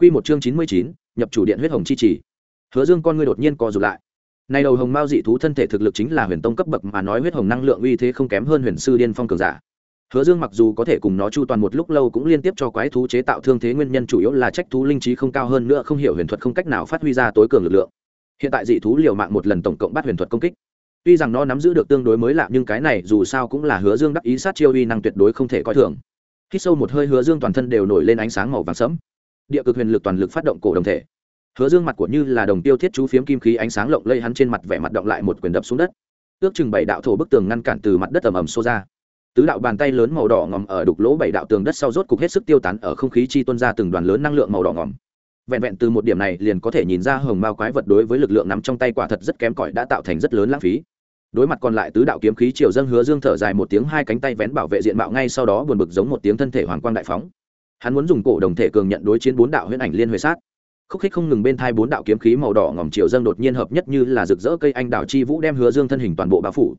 Quy một chương chín mươi chín, nhập chủ điện huyết hồng chi chỉ. Hứa Dương con ngươi đột nhiên co rụt lại. Này đầu hồng mao dị thú thân thể thực lực chính là huyền tông cấp bậc mà nói huyết hồng năng lượng uy thế không kém hơn huyền sư điên phong cường giả. Hứa Dương mặc dù có thể cùng nó chu toàn một lúc lâu cũng liên tiếp cho quái thú chế tạo thương thế nguyên nhân chủ yếu là trách thú linh trí không cao hơn nữa không hiểu huyền thuật không cách nào phát huy ra tối cường lực lượng. Hiện tại dị thú liều mạng một lần tổng cộng bắt huyền thuật công kích. Tuy rằng nó nắm giữ được tương đối mới lạ nhưng cái này dù sao cũng là Hứa Dương đắc ý sát chiêu uy năng tuyệt đối không thể coi thường. Hít sâu một hơi Hứa Dương toàn thân đều nổi lên ánh sáng màu vàng sẫm. Địa cực huyền lực toàn lực phát động cổ đồng thể. Hứa Dương mặt của như là đồng tiêu thiết chú phiếm kim khí ánh sáng lộng lây hắn trên mặt vẻ mặt động lại một quyền đập xuống đất. Ước chừng bảy đạo thổ bức tường ngăn cản từ mặt đất ầm ầm xô ra tứ đạo bàn tay lớn màu đỏ ngòm ở đục lỗ bảy đạo tường đất sau rốt cục hết sức tiêu tán ở không khí chi tuân ra từng đoàn lớn năng lượng màu đỏ ngòm vẹn vẹn từ một điểm này liền có thể nhìn ra hồng mao quái vật đối với lực lượng nắm trong tay quả thật rất kém cỏi đã tạo thành rất lớn lãng phí đối mặt còn lại tứ đạo kiếm khí, triều dân hứa dương thở dài một tiếng, hai cánh tay vén bảo vệ diện mạo ngay sau đó buồn bực giống một tiếng thân thể hoàng quang đại phóng hắn muốn dùng cổ đồng thể cường nhận đối chiến bốn đạo huyễn ảnh liên huệ sát. Khúc khích không ngừng bên thai bốn đạo kiếm khí màu đỏ ngòm triều dâng đột nhiên hợp nhất như là rực rỡ cây anh đào chi vũ đem hứa dương thân hình toàn bộ bao phủ.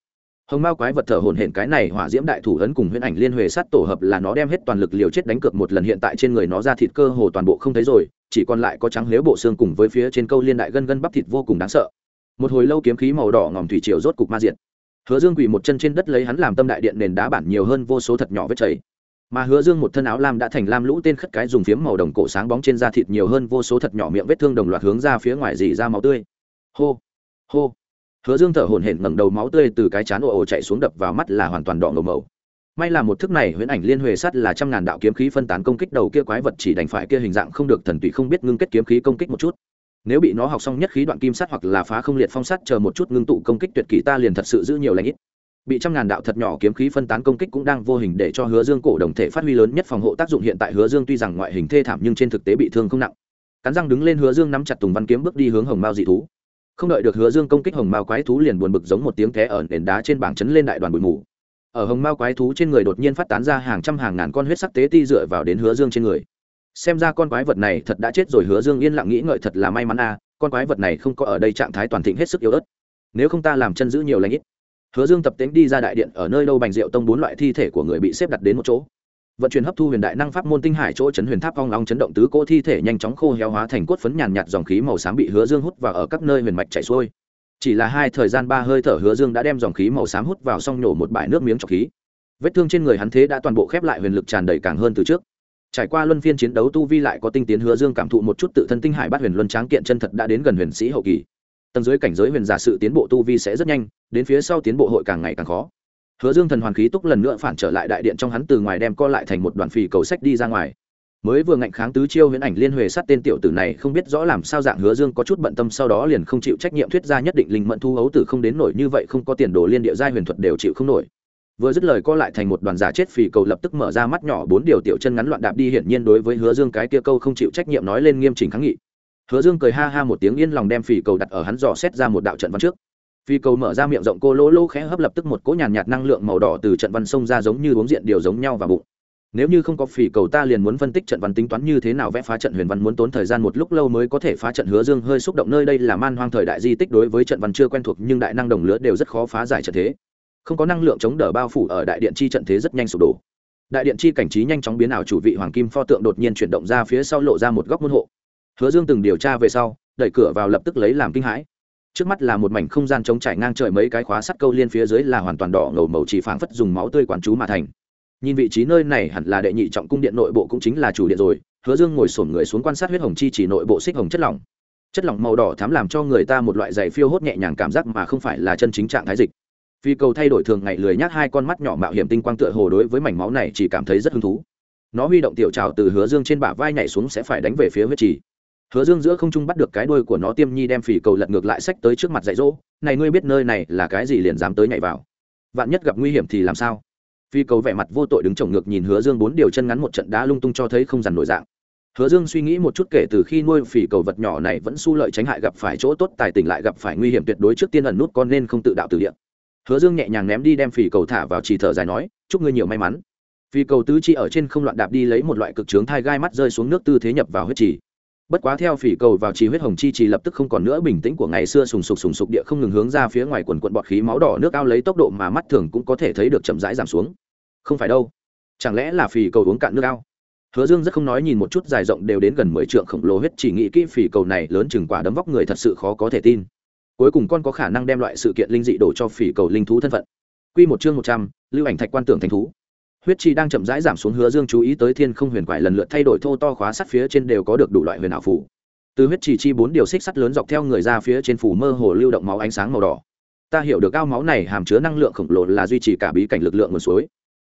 Hồng mao quái vật thở hồn hển cái này hỏa diễm đại thủ ấn cùng huyễn ảnh liên huệ sát tổ hợp là nó đem hết toàn lực liều chết đánh cược một lần hiện tại trên người nó ra thịt cơ hồ toàn bộ không thấy rồi, chỉ còn lại có trắng lếu bộ xương cùng với phía trên câu liên đại gân gân bắp thịt vô cùng đáng sợ. Một hồi lâu kiếm khí màu đỏ ngòm thủy triều rốt cục ma diện hứa dương quỳ một chân trên đất lấy hắn làm tâm đại điện nền đá bản nhiều hơn vô số thật nhỏ vết chảy mà hứa dương một thân áo lam đã thành lam lũ tên khất cái dùng phiếm màu đồng cổ sáng bóng trên da thịt nhiều hơn vô số thật nhỏ miệng vết thương đồng loạt hướng ra phía ngoài dì ra máu tươi. Hô hô. Hứa dương thở hổn hển ngẩng đầu máu tươi từ cái chán ồ ồ chạy xuống đập vào mắt là hoàn toàn đỏ ngầu màu. May là một thức này huyễn ảnh liên huệ sắt là trăm ngàn đạo kiếm khí phân tán công kích đầu kia quái vật chỉ đành phải kia hình dạng không được thần tùy không biết ngưng kết kiếm khí công kích một chút. Nếu bị nó học xong nhất khí đoạn kim sắt hoặc là phá không liệt phong sắt chờ một chút ngưng tụ công kích tuyệt kỹ ta liền thật sự giữ nhiều lãnh ít bị trăm ngàn đạo thật nhỏ kiếm khí phân tán công kích cũng đang vô hình để cho hứa dương cổ đồng thể phát huy lớn nhất phòng hộ tác dụng hiện tại hứa dương tuy rằng ngoại hình thê thảm nhưng trên thực tế bị thương không nặng. Cắn răng đứng lên hứa dương nắm chặt tùng văn kiếm bước đi hướng hồng mao dị thú. Không đợi được hứa dương công kích hồng mao quái thú liền buồn bực giống một tiếng té ở nền đá trên bảng chấn lên đại đoàn bụi mù. Ở hồng mao quái thú trên người đột nhiên phát tán ra hàng trăm hàng ngàn con huyết sắc tế ti dựa vào đến hứa dương trên người. Xem ra con quái vật này thật đã chết rồi, hứa dương yên lặng nghĩ ngợi thật là may mắn a, con quái vật này không có ở đây trạng thái toàn thịnh hết sức yếu ớt. Nếu không ta làm chân giữ nhiều lãnh ít hứa dương tập tính đi ra đại điện ở nơi đâu bành rượu tông bốn loại thi thể của người bị xếp đặt đến một chỗ. Vận chuyển hấp thu huyền đại năng pháp môn tinh hải chỗ chấn huyền tháp phong long chấn động tứ cỗ thi thể nhanh chóng khô héo hóa thành cốt phấn nhàn nhạt dòng khí màu xám bị hứa dương hút vào ở các nơi huyền mạch chảy xuôi. Chỉ là hai thời gian ba hơi thở hứa dương đã đem dòng khí màu xám hút vào xong nhổ một bãi nước miếng trọc khí. Vết thương trên người hắn thế đã toàn bộ khép lại huyền lực tràn đầy càng hơn từ trước. Trải qua luân phiên chiến đấu tu vi lại có tinh tiến hứa dương cảm thụ một chút tự thân tinh hải bắt huyền luân tráng kiện chân thật đã đến gần huyền sĩ hậu kỳ tầng dưới cảnh giới huyền giả sự tiến bộ tu vi sẽ rất nhanh, đến phía sau tiến bộ hội càng ngày càng khó. Hứa dương thần hoàn khí túc lần nữa phản trở lại đại điện trong hắn từ ngoài đem co lại thành một đoàn phì cầu sách đi ra ngoài. Mới vừa ngạnh kháng tứ chiêu huyễn ảnh liên huề sát tên tiểu tử này không biết rõ làm sao dạng hứa dương có chút bận tâm sau đó liền không chịu trách nhiệm thuyết ra nhất định linh mẫn thu hấu tử không đến nổi như vậy không có tiền đồ liên địa giai huyền thuật đều chịu không nổi. Vừa dứt lời co lại thành một đoàn giả chết phì cầu lập tức mở ra mắt nhỏ bốn điều tiểu chân ngắn loạn đạp đi hiển nhiên đối với hứa dương cái kia câu không chịu trách nhiệm nói lên nghiêm chỉnh kháng nghị hứa dương cười ha ha một tiếng yên lòng đem phì cầu đặt ở hắn dò xét ra một đạo trận văn trước. Phi cầu mở ra miệng rộng cô lỗ lỗ khẽ hấp lập tức một cỗ nhàn nhạt năng lượng màu đỏ từ trận văn sông ra giống như uống diện điều giống nhau vào bụng. Nếu như không có phỉ cầu ta liền muốn phân tích trận văn tính toán như thế nào vẽ phá trận huyền văn muốn tốn thời gian một lúc lâu mới có thể phá trận. Hứa dương hơi xúc động nơi đây là man hoang thời đại di tích đối với trận văn chưa quen thuộc nhưng đại năng đồng lứa đều rất khó phá giải trận thế. Không có năng lượng chống đỡ bao phủ ở đại điện chi trận thế rất nhanh sụp đổ. Đại điện chi cảnh trí nhanh chóng biến ảo, chủ vị hoàng kim pho tượng đột nhiên chuyển động ra phía sau lộ ra một góc môn hộ hứa dương từng điều tra về sau, đẩy cửa vào lập tức lấy làm kinh hãi. Trước mắt là một mảnh không gian trống trải ngang trời mấy cái khóa sắt câu liên phía dưới là hoàn toàn đỏ ngầu màu chỉ phảng phất dùng máu tươi quán chú mà thành. Nhìn vị trí nơi này hẳn là đệ nhị trọng cung điện nội bộ cũng chính là chủ điện rồi, hứa dương ngồi sổm người xuống quan sát huyết hồng chi chỉ nội bộ xích hồng chất lỏng. Chất lỏng màu đỏ thám làm cho người ta một loại giày phiêu hốt nhẹ nhàng cảm giác mà không phải là chân chính trạng thái dịch. Vì cầu thay đổi thường ngày lười nhác hai con mắt nhỏ mạo hiểm tinh quang tựa hồ đối với mảnh máu này chỉ cảm thấy rất hứng thú. Nó huy động tiểu trào từ hứa dương trên bả vai nhảy xuống sẽ phải đánh về phía huyết trì hứa dương giữa không trung bắt được cái đuôi của nó tiêm nhi đem phỉ cầu lật ngược lại sách tới trước mặt dạy dỗ, này ngươi biết nơi này là cái gì liền dám tới nhảy vào. Vạn nhất gặp nguy hiểm thì làm sao? Phi cầu vẻ mặt vô tội đứng chồng ngược nhìn hứa dương bốn điều chân ngắn một trận đá lung tung cho thấy không dằn nổi dạng. Hứa dương suy nghĩ một chút kể từ khi nuôi phỉ cầu vật nhỏ này vẫn su lợi tránh hại gặp phải chỗ tốt, tài tình lại gặp phải nguy hiểm tuyệt đối trước tiên ẩn nút con nên không tự đạo từ điện hứa dương nhẹ nhàng ném đi đem phỉ cầu thả vào trì thở dài nói, chúc ngươi nhiều may mắn. Phi cầu tứ chi ở trên không loạn đạp đi lấy một loại cực trướng thai gai mắt rơi xuống nước tư thế nhập vào huyết trì bất quá theo phỉ cầu vào trì huyết hồng chi trì lập tức không còn nữa, bình tĩnh của ngày xưa sùng sục sùng sục địa không ngừng hướng ra phía ngoài quần quận bọt khí máu đỏ nước ao lấy tốc độ mà mắt thường cũng có thể thấy được chậm rãi giảm xuống. Không phải đâu, chẳng lẽ là phỉ cầu uống cạn nước ao? Hứa dương rất không nói nhìn một chút dài rộng đều đến gần mười trượng khổng lồ huyết, chỉ nghĩ kỹ phỉ cầu này lớn chừng quả đấm vóc người thật sự khó có thể tin. Cuối cùng con có khả năng đem loại sự kiện linh dị đổ cho phỉ cầu linh thú thân phận. Quy một chương một trăm, lưu ảnh thạch quan tưởng thành thú huyết chi đang chậm rãi giảm xuống hứa dương chú ý tới thiên không huyền quải lần lượt thay đổi thô to khóa sắt phía trên đều có được đủ loại huyền ảo phủ. Từ huyết chi chi bốn điều xích sắt lớn dọc theo người ra phía trên phủ mơ hồ lưu động máu ánh sáng màu đỏ. Ta hiểu được ao máu này hàm chứa năng lượng khổng lồ là duy trì cả bí cảnh lực lượng nguồn suối.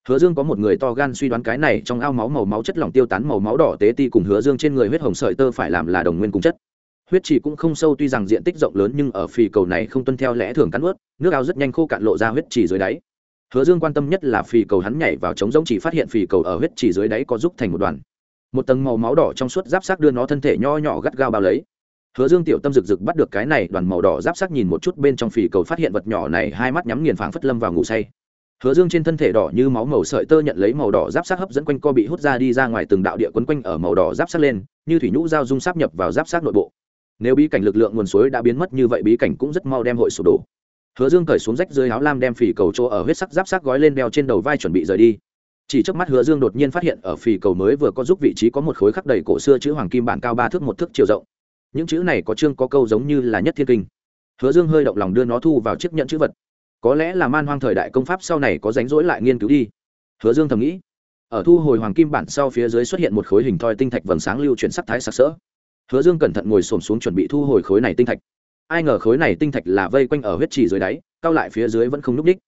Hứa dương có một người to gan suy đoán cái này trong ao máu màu máu chất lỏng tiêu tán màu máu đỏ tế ti cùng hứa dương trên người huyết hồng sợi tơ phải làm là đồng nguyên cùng chất. Huyết trì cũng không sâu tuy rằng diện tích rộng lớn nhưng ở phì cầu này không tuân theo lẽ thường cắn ướt, nước ao rất nhanh khô cạn lộ ra huyết trì dưới đáy hứa dương quan tâm nhất là phì cầu hắn nhảy vào trống giống chỉ phát hiện phì cầu ở huyết chỉ dưới đáy có giúp thành một đoàn. Một tầng màu máu đỏ trong suốt giáp sắc đưa nó thân thể nho nhỏ gắt gao bao lấy. Hứa dương tiểu tâm rực rực bắt được cái này, đoàn màu đỏ giáp sắc nhìn một chút bên trong phì cầu phát hiện vật nhỏ này, hai mắt nhắm nghiền phảng phất lâm vào ngủ say. Hứa dương trên thân thể đỏ như máu màu sợi tơ nhận lấy màu đỏ giáp sắc hấp dẫn quanh co bị hút ra đi ra ngoài từng đạo địa quấn quanh ở màu đỏ giáp sắc lên, như thủy nhũ giao dung sáp nhập vào giáp sắc nội bộ. Nếu bí cảnh lực lượng nguồn suối đã biến mất như vậy, bí cảnh cũng rất mau đem hội sụp đổ hứa dương cởi xuống rách dưới áo lam đem phì cầu chỗ ở huyết sắc giáp sắc gói lên đeo trên đầu vai chuẩn bị rời đi. Chỉ trước mắt hứa dương đột nhiên phát hiện ở phì cầu mới vừa có giúp vị trí có một khối khắc đầy cổ xưa chữ hoàng kim bản cao ba thước một thước chiều rộng. Những chữ này có chương có câu giống như là nhất thiên kinh. Hứa dương hơi động lòng đưa nó thu vào chiếc nhận chữ vật. Có lẽ là man hoang thời đại công pháp sau này có rảnh rỗi lại nghiên cứu đi. Hứa dương thầm nghĩ, ở thu hồi hoàng kim bản sau phía dưới xuất hiện một khối hình thoi tinh thạch vầng sáng lưu chuyển sắc thái sặc sỡ. Hứa dương cẩn thận ngồi xổm xuống chuẩn bị thu hồi khối này tinh thạch ai ngờ khối này tinh thạch là vây quanh ở huyết trì dưới đáy, cao lại phía dưới vẫn không n ú c đích.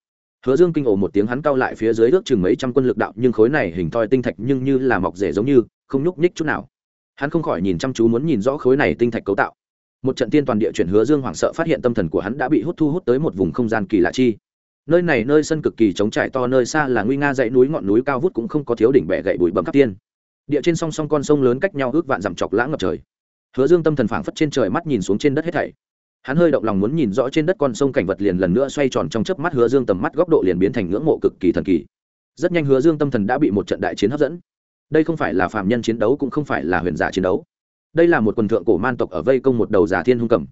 Hứa dương kinh ổ một tiếng hắn cao lại phía dưới ước chừng mấy trăm quân lực đạo, nhưng khối này hình thoi tinh thạch nhưng như là mọc rể giống như, không nhúc nhích chút nào. Hắn không khỏi nhìn chăm chú muốn nhìn rõ khối này tinh thạch cấu tạo. Một trận tiên toàn địa chuyển hứa dương hoảng sợ phát hiện tâm thần của hắn đã bị hút thu hút tới một vùng không gian kỳ lạ chi. Nơi này nơi sân cực kỳ trống trải to nơi xa là nguy nga dãy núi ngọn núi cao vút cũng không có thiếu đỉnh bẻ gậy bụi bầm khắp tiên. Địa trên song song con sông lớn cách nhau ước vạn dặm chọc lãng ngập trời. Hứa dương tâm thần phảng phất trên trời mắt nhìn xuống trên đất hết thảy hắn hơi động lòng muốn nhìn rõ trên đất con sông cảnh vật liền lần nữa xoay tròn trong chớp mắt hứa dương tầm mắt góc độ liền biến thành ngưỡng mộ cực kỳ thần kỳ. Rất nhanh hứa dương tâm thần đã bị một trận đại chiến hấp dẫn. Đây không phải là phạm nhân chiến đấu cũng không phải là huyền giả chiến đấu. Đây là một quần thượng cổ man tộc ở vây công một đầu giả thiên hung cầm.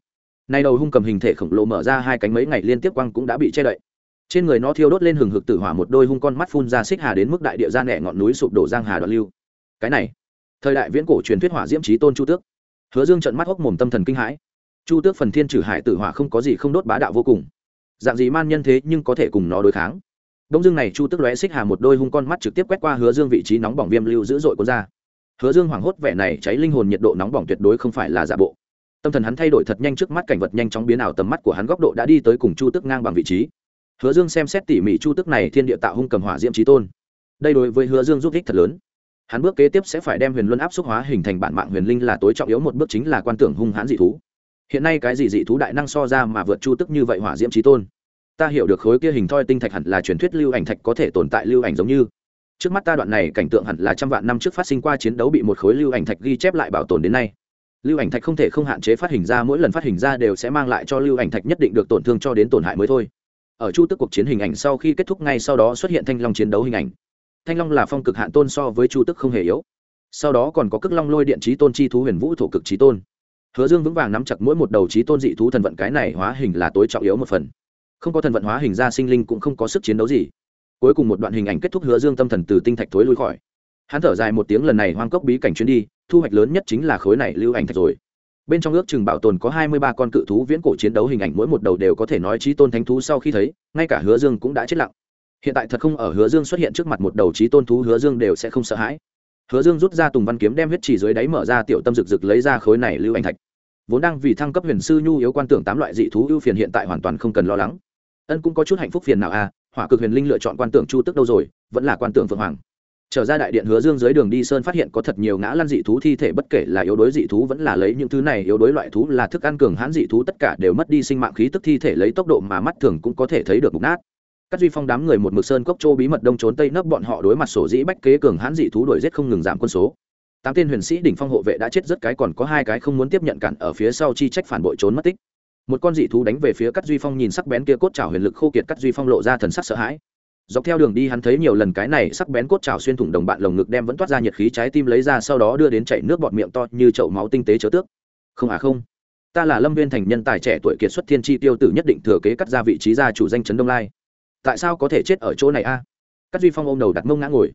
Nay đầu hung cầm hình thể khổng lồ mở ra hai cánh mấy ngày liên tiếp quang cũng đã bị che đậy. Trên người nó thiêu đốt lên hừng hực tử hỏa một đôi hung con mắt phun ra xích hà đến mức đại địa ra nẻ ngọn núi sụp đổ giang hà đoạn lưu. Cái này, thời đại viễn cổ truyền thuyết hỏa diễm trí tôn chu tước. Hứa dương trận mắt hốc mồm tâm thần kinh hãi chu tước phần thiên trừ hải tử hỏa không có gì không đốt bá đạo vô cùng. Dạng gì man nhân thế nhưng có thể cùng nó đối kháng? Đông dương này chu tước lóe xích hà một đôi hung con mắt trực tiếp quét qua hứa dương vị trí nóng bỏng viêm lưu dữ dội cuốn ra. Hứa dương hoảng hốt vẻ này cháy linh hồn nhiệt độ nóng bỏng tuyệt đối không phải là giả bộ. Tâm thần hắn thay đổi thật nhanh trước mắt cảnh vật nhanh chóng biến ảo tầm mắt của hắn góc độ đã đi tới cùng chu tước ngang bằng vị trí. Hứa dương xem xét tỉ mỉ chu tước này thiên địa tạo hung cầm hỏa diễm trí tôn. Đây đối với hứa dương giúp ích thật lớn. Hắn bước kế tiếp sẽ phải đem huyền luân áp xúc hóa hình thành bản mạng huyền linh là tối trọng yếu, một bước chính là quan tưởng hung hãn dị thú hiện nay cái gì dị thú đại năng so ra mà vượt chu tức như vậy hỏa diễm trí tôn? Ta hiểu được khối kia hình thoi tinh thạch hẳn là truyền thuyết lưu ảnh thạch có thể tồn tại lưu ảnh giống như. Trước mắt ta đoạn này cảnh tượng hẳn là trăm vạn năm trước phát sinh qua chiến đấu bị một khối lưu ảnh thạch ghi chép lại bảo tồn đến nay. Lưu ảnh thạch không thể không hạn chế phát hình ra, mỗi lần phát hình ra đều sẽ mang lại cho lưu ảnh thạch nhất định được tổn thương cho đến tổn hại mới thôi. Ở chu tức cuộc chiến hình ảnh sau khi kết thúc ngay sau đó xuất hiện thanh long chiến đấu hình ảnh. Thanh long là phong cực hạn tôn so với chu tức không hề yếu. Sau đó còn có cước long lôi điện trí tôn chi thú huyền vũ thổ cực trí tôn hứa dương vững vàng nắm chặt mỗi một đầu trí tôn dị thú thần vận, cái này hóa hình là tối trọng yếu một phần. Không có thần vận hóa hình ra sinh linh cũng không có sức chiến đấu gì. Cuối cùng một đoạn hình ảnh kết thúc hứa dương tâm thần từ tinh thạch thối lui khỏi. Hắn thở dài một tiếng lần này hoang cốc bí cảnh chuyến đi, thu hoạch lớn nhất chính là khối này lưu ảnh thạch rồi. Bên trong ước chừng bảo tồn có hai mươi ba con cự thú viễn cổ chiến đấu hình ảnh, mỗi một đầu đều có thể nói trí tôn thánh thú sau khi thấy, ngay cả hứa dương cũng đã chết lặng. Hiện tại thật không ở hứa dương xuất hiện trước mặt một đầu trí tôn thú, hứa dương đều sẽ không sợ hãi. Hứa dương rút ra tùng văn kiếm đem huyết chỉ dưới đáy mở ra, tiểu tâm rực rực lấy ra khối này lưu ảnh thạch vốn đang vì thăng cấp huyền sư nhu yếu quan tưởng tám loại dị thú ưu phiền hiện tại hoàn toàn không cần lo lắng. Ân cũng có chút hạnh phúc phiền nào à hỏa cực huyền linh lựa chọn quan tưởng chu tức đâu rồi, vẫn là quan tưởng phượng hoàng. Trở ra đại điện hứa dương dưới đường đi sơn phát hiện có thật nhiều ngã lăn dị thú thi thể bất kể là yếu đối dị thú vẫn là lấy những thứ này yếu đối loại thú là thức ăn cường hãn dị thú tất cả đều mất đi sinh mạng khí tức thi thể lấy tốc độ mà mắt thường cũng có thể thấy được mục nát. Các duy phong đám người một mực sơn cốc châu bí mật đông trốn tây nấp bọn họ đối mặt sổ dĩ bách kế cường hãn dị thú đuổi giết không ngừng giảm quân số tám tên huyền sĩ đỉnh phong hộ vệ đã chết rất cái còn có hai cái không muốn tiếp nhận cản ở phía sau chi trách phản bội trốn mất tích. Một con dị thú đánh về phía cắt duy phong nhìn sắc bén kia cốt trào huyền lực khô kiệt cắt duy phong lộ ra thần sắc sợ hãi. Dọc theo đường đi hắn thấy nhiều lần cái này sắc bén cốt trào xuyên thủng đồng bạn lồng ngực đem vẫn toát ra nhiệt khí trái tim lấy ra sau đó đưa đến chảy nước bọt miệng to như chậu máu tinh tế chớ tước. Không à không, ta là lâm viên thành nhân tài trẻ tuổi kiệt xuất thiên tri tiêu tử nhất định thừa kế cắt ra vị trí gia chủ danh chấn đông lai. Tại sao có thể chết ở chỗ này a? À? cắt duy phong ôm đầu đặt mông ngã ngồi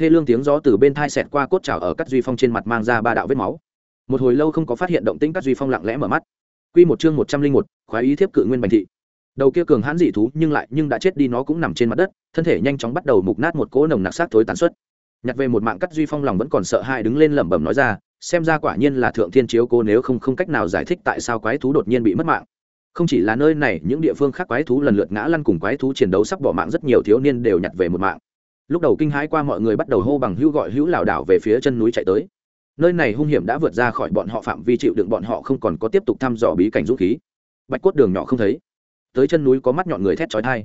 thê lương tiếng gió từ bên thai xẹt qua cốt trào ở cắt duy phong trên mặt mang ra ba đạo vết máu. Một hồi lâu không có phát hiện động tĩnh cắt duy phong lặng lẽ mở mắt. Q một chương một trăm linh một, khoái ý thiếp cự nguyên bành thị. Đầu kia cường hãn dị thú nhưng lại nhưng đã chết đi nó cũng nằm trên mặt đất, thân thể nhanh chóng bắt đầu mục nát một cỗ nồng nặc sát thối tán xuất nhặt về một mạng cắt duy phong lòng vẫn còn sợ hãi đứng lên lẩm bẩm nói ra, xem ra quả nhiên là thượng thiên chiếu cô nếu không không cách nào giải thích tại sao quái thú đột nhiên bị mất mạng. Không chỉ là nơi này, những địa phương khác quái thú lần lượt ngã lăn cùng quái thú chiến đấu sắp bỏ mạng rất nhiều thiếu niên đều nhặt về một mạng lúc đầu kinh hãi qua mọi người bắt đầu hô bằng hữu gọi hữu lảo đảo về phía chân núi chạy tới. Nơi này hung hiểm đã vượt ra khỏi bọn họ phạm vi chịu đựng, bọn họ không còn có tiếp tục thăm dò bí cảnh dũng khí. Bạch cốt đường nhỏ không thấy. Tới chân núi có mắt nhọn người thét chói thai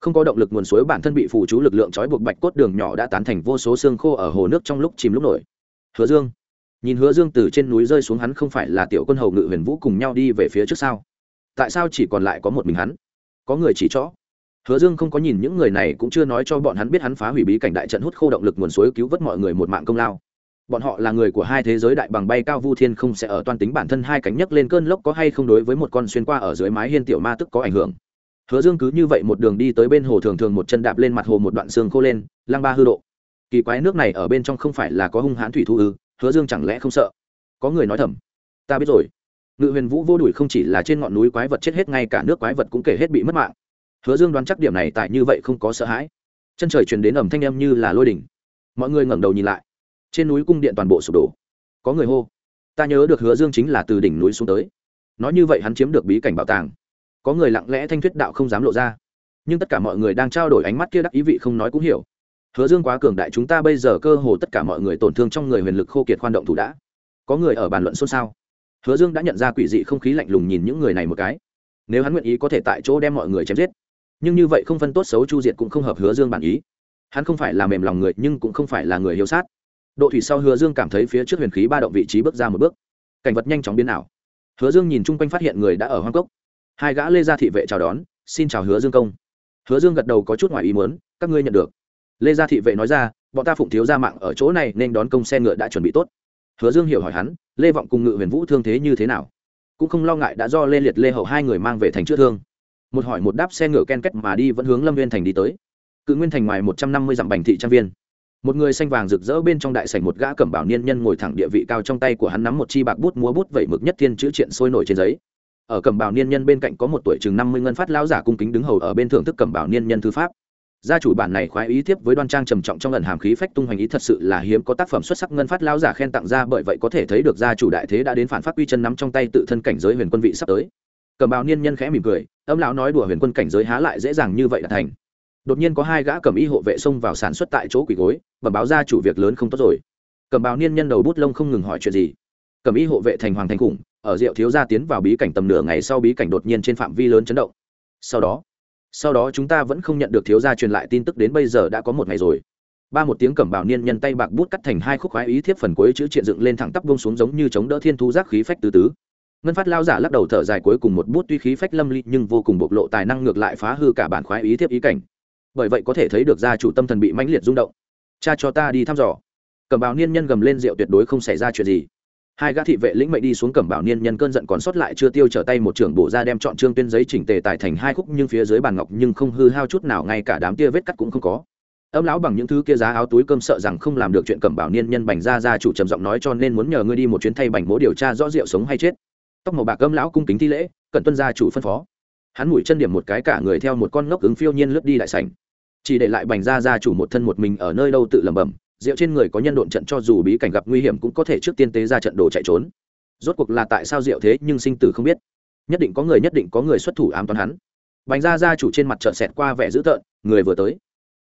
không có động lực nguồn suối, bản thân bị phù chú lực lượng trói buộc, bạch cốt đường nhỏ đã tán thành vô số xương khô ở hồ nước trong lúc chìm lúc nổi. Hứa dương. Nhìn hứa dương từ trên núi rơi xuống, hắn không phải là tiểu quân hầu ngự huyền vũ cùng nhau đi về phía trước sau tại sao chỉ còn lại có một mình hắn? Có người chỉ chó hứa dương không có nhìn những người này cũng chưa nói cho bọn hắn biết hắn phá hủy bí cảnh đại trận hút khô động lực nguồn suối cứu vớt mọi người một mạng công lao. Bọn họ là người của hai thế giới đại bằng bay cao vu thiên không sẽ ở toàn tính bản thân hai cánh nhấc lên cơn lốc có hay không đối với một con xuyên qua ở dưới mái hiên tiểu ma tức có ảnh hưởng. Hứa dương cứ như vậy một đường đi tới bên hồ thường thường một chân đạp lên mặt hồ một đoạn xương khô lên, lăng ba hư độ. Kỳ quái nước này ở bên trong không phải là có hung hãn thủy thu ư? Hứa dương chẳng lẽ không sợ? Có người nói thầm. Ta biết rồi. Ngự huyền vũ vô đuổi không chỉ là trên ngọn núi quái vật chết hết, ngay cả nước quái vật cũng kể hết bị mất mạng hứa dương đoán chắc điểm này tại như vậy không có sợ hãi. Chân trời truyền đến ẩm thanh âm như là lôi đỉnh. Mọi người ngẩng đầu nhìn lại. Trên núi cung điện toàn bộ sụp đổ. Có người hô, ta nhớ được hứa dương chính là từ đỉnh núi xuống tới. Nói như vậy hắn chiếm được bí cảnh bảo tàng. Có người lặng lẽ thanh thuyết đạo không dám lộ ra. Nhưng tất cả mọi người đang trao đổi ánh mắt kia đắc ý vị không nói cũng hiểu. Hứa dương quá cường đại, chúng ta bây giờ cơ hồ tất cả mọi người tổn thương trong người huyền lực khô kiệt khoan động thủ đã. Có người ở bàn luận xôn xao. Hứa dương đã nhận ra quỷ dị không khí lạnh lùng nhìn những người này một cái. Nếu hắn nguyện ý có thể tại chỗ đem mọi người chém giết nhưng như vậy không phân tốt xấu chu diệt cũng không hợp hứa dương bản ý hắn không phải là mềm lòng người nhưng cũng không phải là người hiếu sát độ thủy sau hứa dương cảm thấy phía trước huyền khí ba động vị trí bước ra một bước cảnh vật nhanh chóng biến ảo hứa dương nhìn chung quanh phát hiện người đã ở hoang cốc hai gã lê gia thị vệ chào đón xin chào hứa dương công hứa dương gật đầu có chút ngoài ý muốn, các ngươi nhận được lê gia thị vệ nói ra bọn ta phụng thiếu ra mạng ở chỗ này nên đón công xe ngựa đã chuẩn bị tốt hứa dương hiểu hỏi hắn lê vọng cùng ngự huyền vũ thương thế như thế nào cũng không lo ngại đã do lê liệt lê hậu hai người mang về thành chữa thương một hỏi một đáp xe ngựa ken kết mà đi vẫn hướng lâm viên thành đi tới cự nguyên thành ngoài một trăm năm mươi dặm bành thị trang viên một người xanh vàng rực rỡ bên trong đại sảnh một gã cẩm bảo niên nhân ngồi thẳng địa vị cao trong tay của hắn nắm một chi bạc bút múa bút vẩy mực nhất thiên chữ triện sôi nổi trên giấy ở cẩm bảo niên nhân bên cạnh có một tuổi chừng năm mươi ngân phát lão giả cung kính đứng hầu ở bên thưởng thức cẩm bảo niên nhân thư pháp gia chủ bản này khoái ý tiếp với đoan trang trầm trọng trong lần hàm khí phách tung hoành ý thật sự là hiếm có tác phẩm xuất sắc ngân phát lão giả khen tặng ra bởi vậy có thể thấy được gia chủ đại thế đã đến phản phát quy chân nắm trong tay tự thân cảnh giới huyền quân vị sắp tới cẩm bào niên nhân khẽ mỉm cười, âm lão nói đùa huyền quân cảnh giới há lại dễ dàng như vậy là thành. Đột nhiên có hai gã cầm y hộ vệ xông vào sản xuất tại chỗ quỷ gối và báo ra chủ việc lớn không tốt rồi. Cầm bào niên nhân đầu bút lông không ngừng hỏi chuyện gì. Cầm y hộ vệ thành hoàng thành khủng, ở rượu thiếu gia tiến vào bí cảnh tầm nửa ngày sau bí cảnh đột nhiên trên phạm vi lớn chấn động. Sau đó sau đó chúng ta vẫn không nhận được thiếu gia truyền lại tin tức đến bây giờ đã có một ngày rồi. Ba một tiếng cẩm bào niên nhân tay bạc bút cắt thành hai khúc khoái ý thiếp phần cuối chữ triện dựng lên thẳng tắp bông xuống giống như chống đỡ thiên thu giác khí phách tứ tứ ngân phát lao giả lắc đầu thở dài cuối cùng một bút tuy khí phách lâm ly nhưng vô cùng bộc lộ tài năng ngược lại phá hư cả bản khoái ý thiếp ý cảnh. Bởi vậy có thể thấy được gia chủ tâm thần bị mãnh liệt rung động. Cha cho ta đi thăm dò. Cẩm bảo niên nhân gầm lên rượu tuyệt đối không xảy ra chuyện gì. Hai gã thị vệ lĩnh mệnh đi xuống cẩm bảo niên nhân cơn giận còn sót lại chưa tiêu trở tay một trưởng bổ ra đem chọn trương tuyên giấy chỉnh tề tại thành hai khúc nhưng phía dưới bàn ngọc nhưng không hư hao chút nào, ngay cả đám tia vết cắt cũng không có. Âm lão bằng những thứ kia giá áo túi cơm sợ rằng không làm được chuyện cẩm bảo niên nhân bành ra gia chủ trầm giọng nói cho nên muốn nhờ ngươi đi một chuyến thay bành mỗi điều tra rõ rượu sống hay chết tóc màu bạc âm lão cung kính thi lễ cận tuân gia chủ phân phó. Hắn mũi chân điểm một cái cả người theo một con ngốc ứng phiêu nhiên lướt đi đại sảnh. Chỉ để lại bành gia gia chủ một thân một mình ở nơi đâu tự lẩm bẩm, rượu trên người có nhân độn trận cho dù bí cảnh gặp nguy hiểm cũng có thể trước tiên tế ra trận đồ chạy trốn. Rốt cuộc là tại sao rượu thế nhưng sinh tử không biết? Nhất định có người nhất định có người xuất thủ ám toán hắn. Bành gia gia chủ trên mặt trợn xẹt qua vẻ dữ tợn, người vừa tới.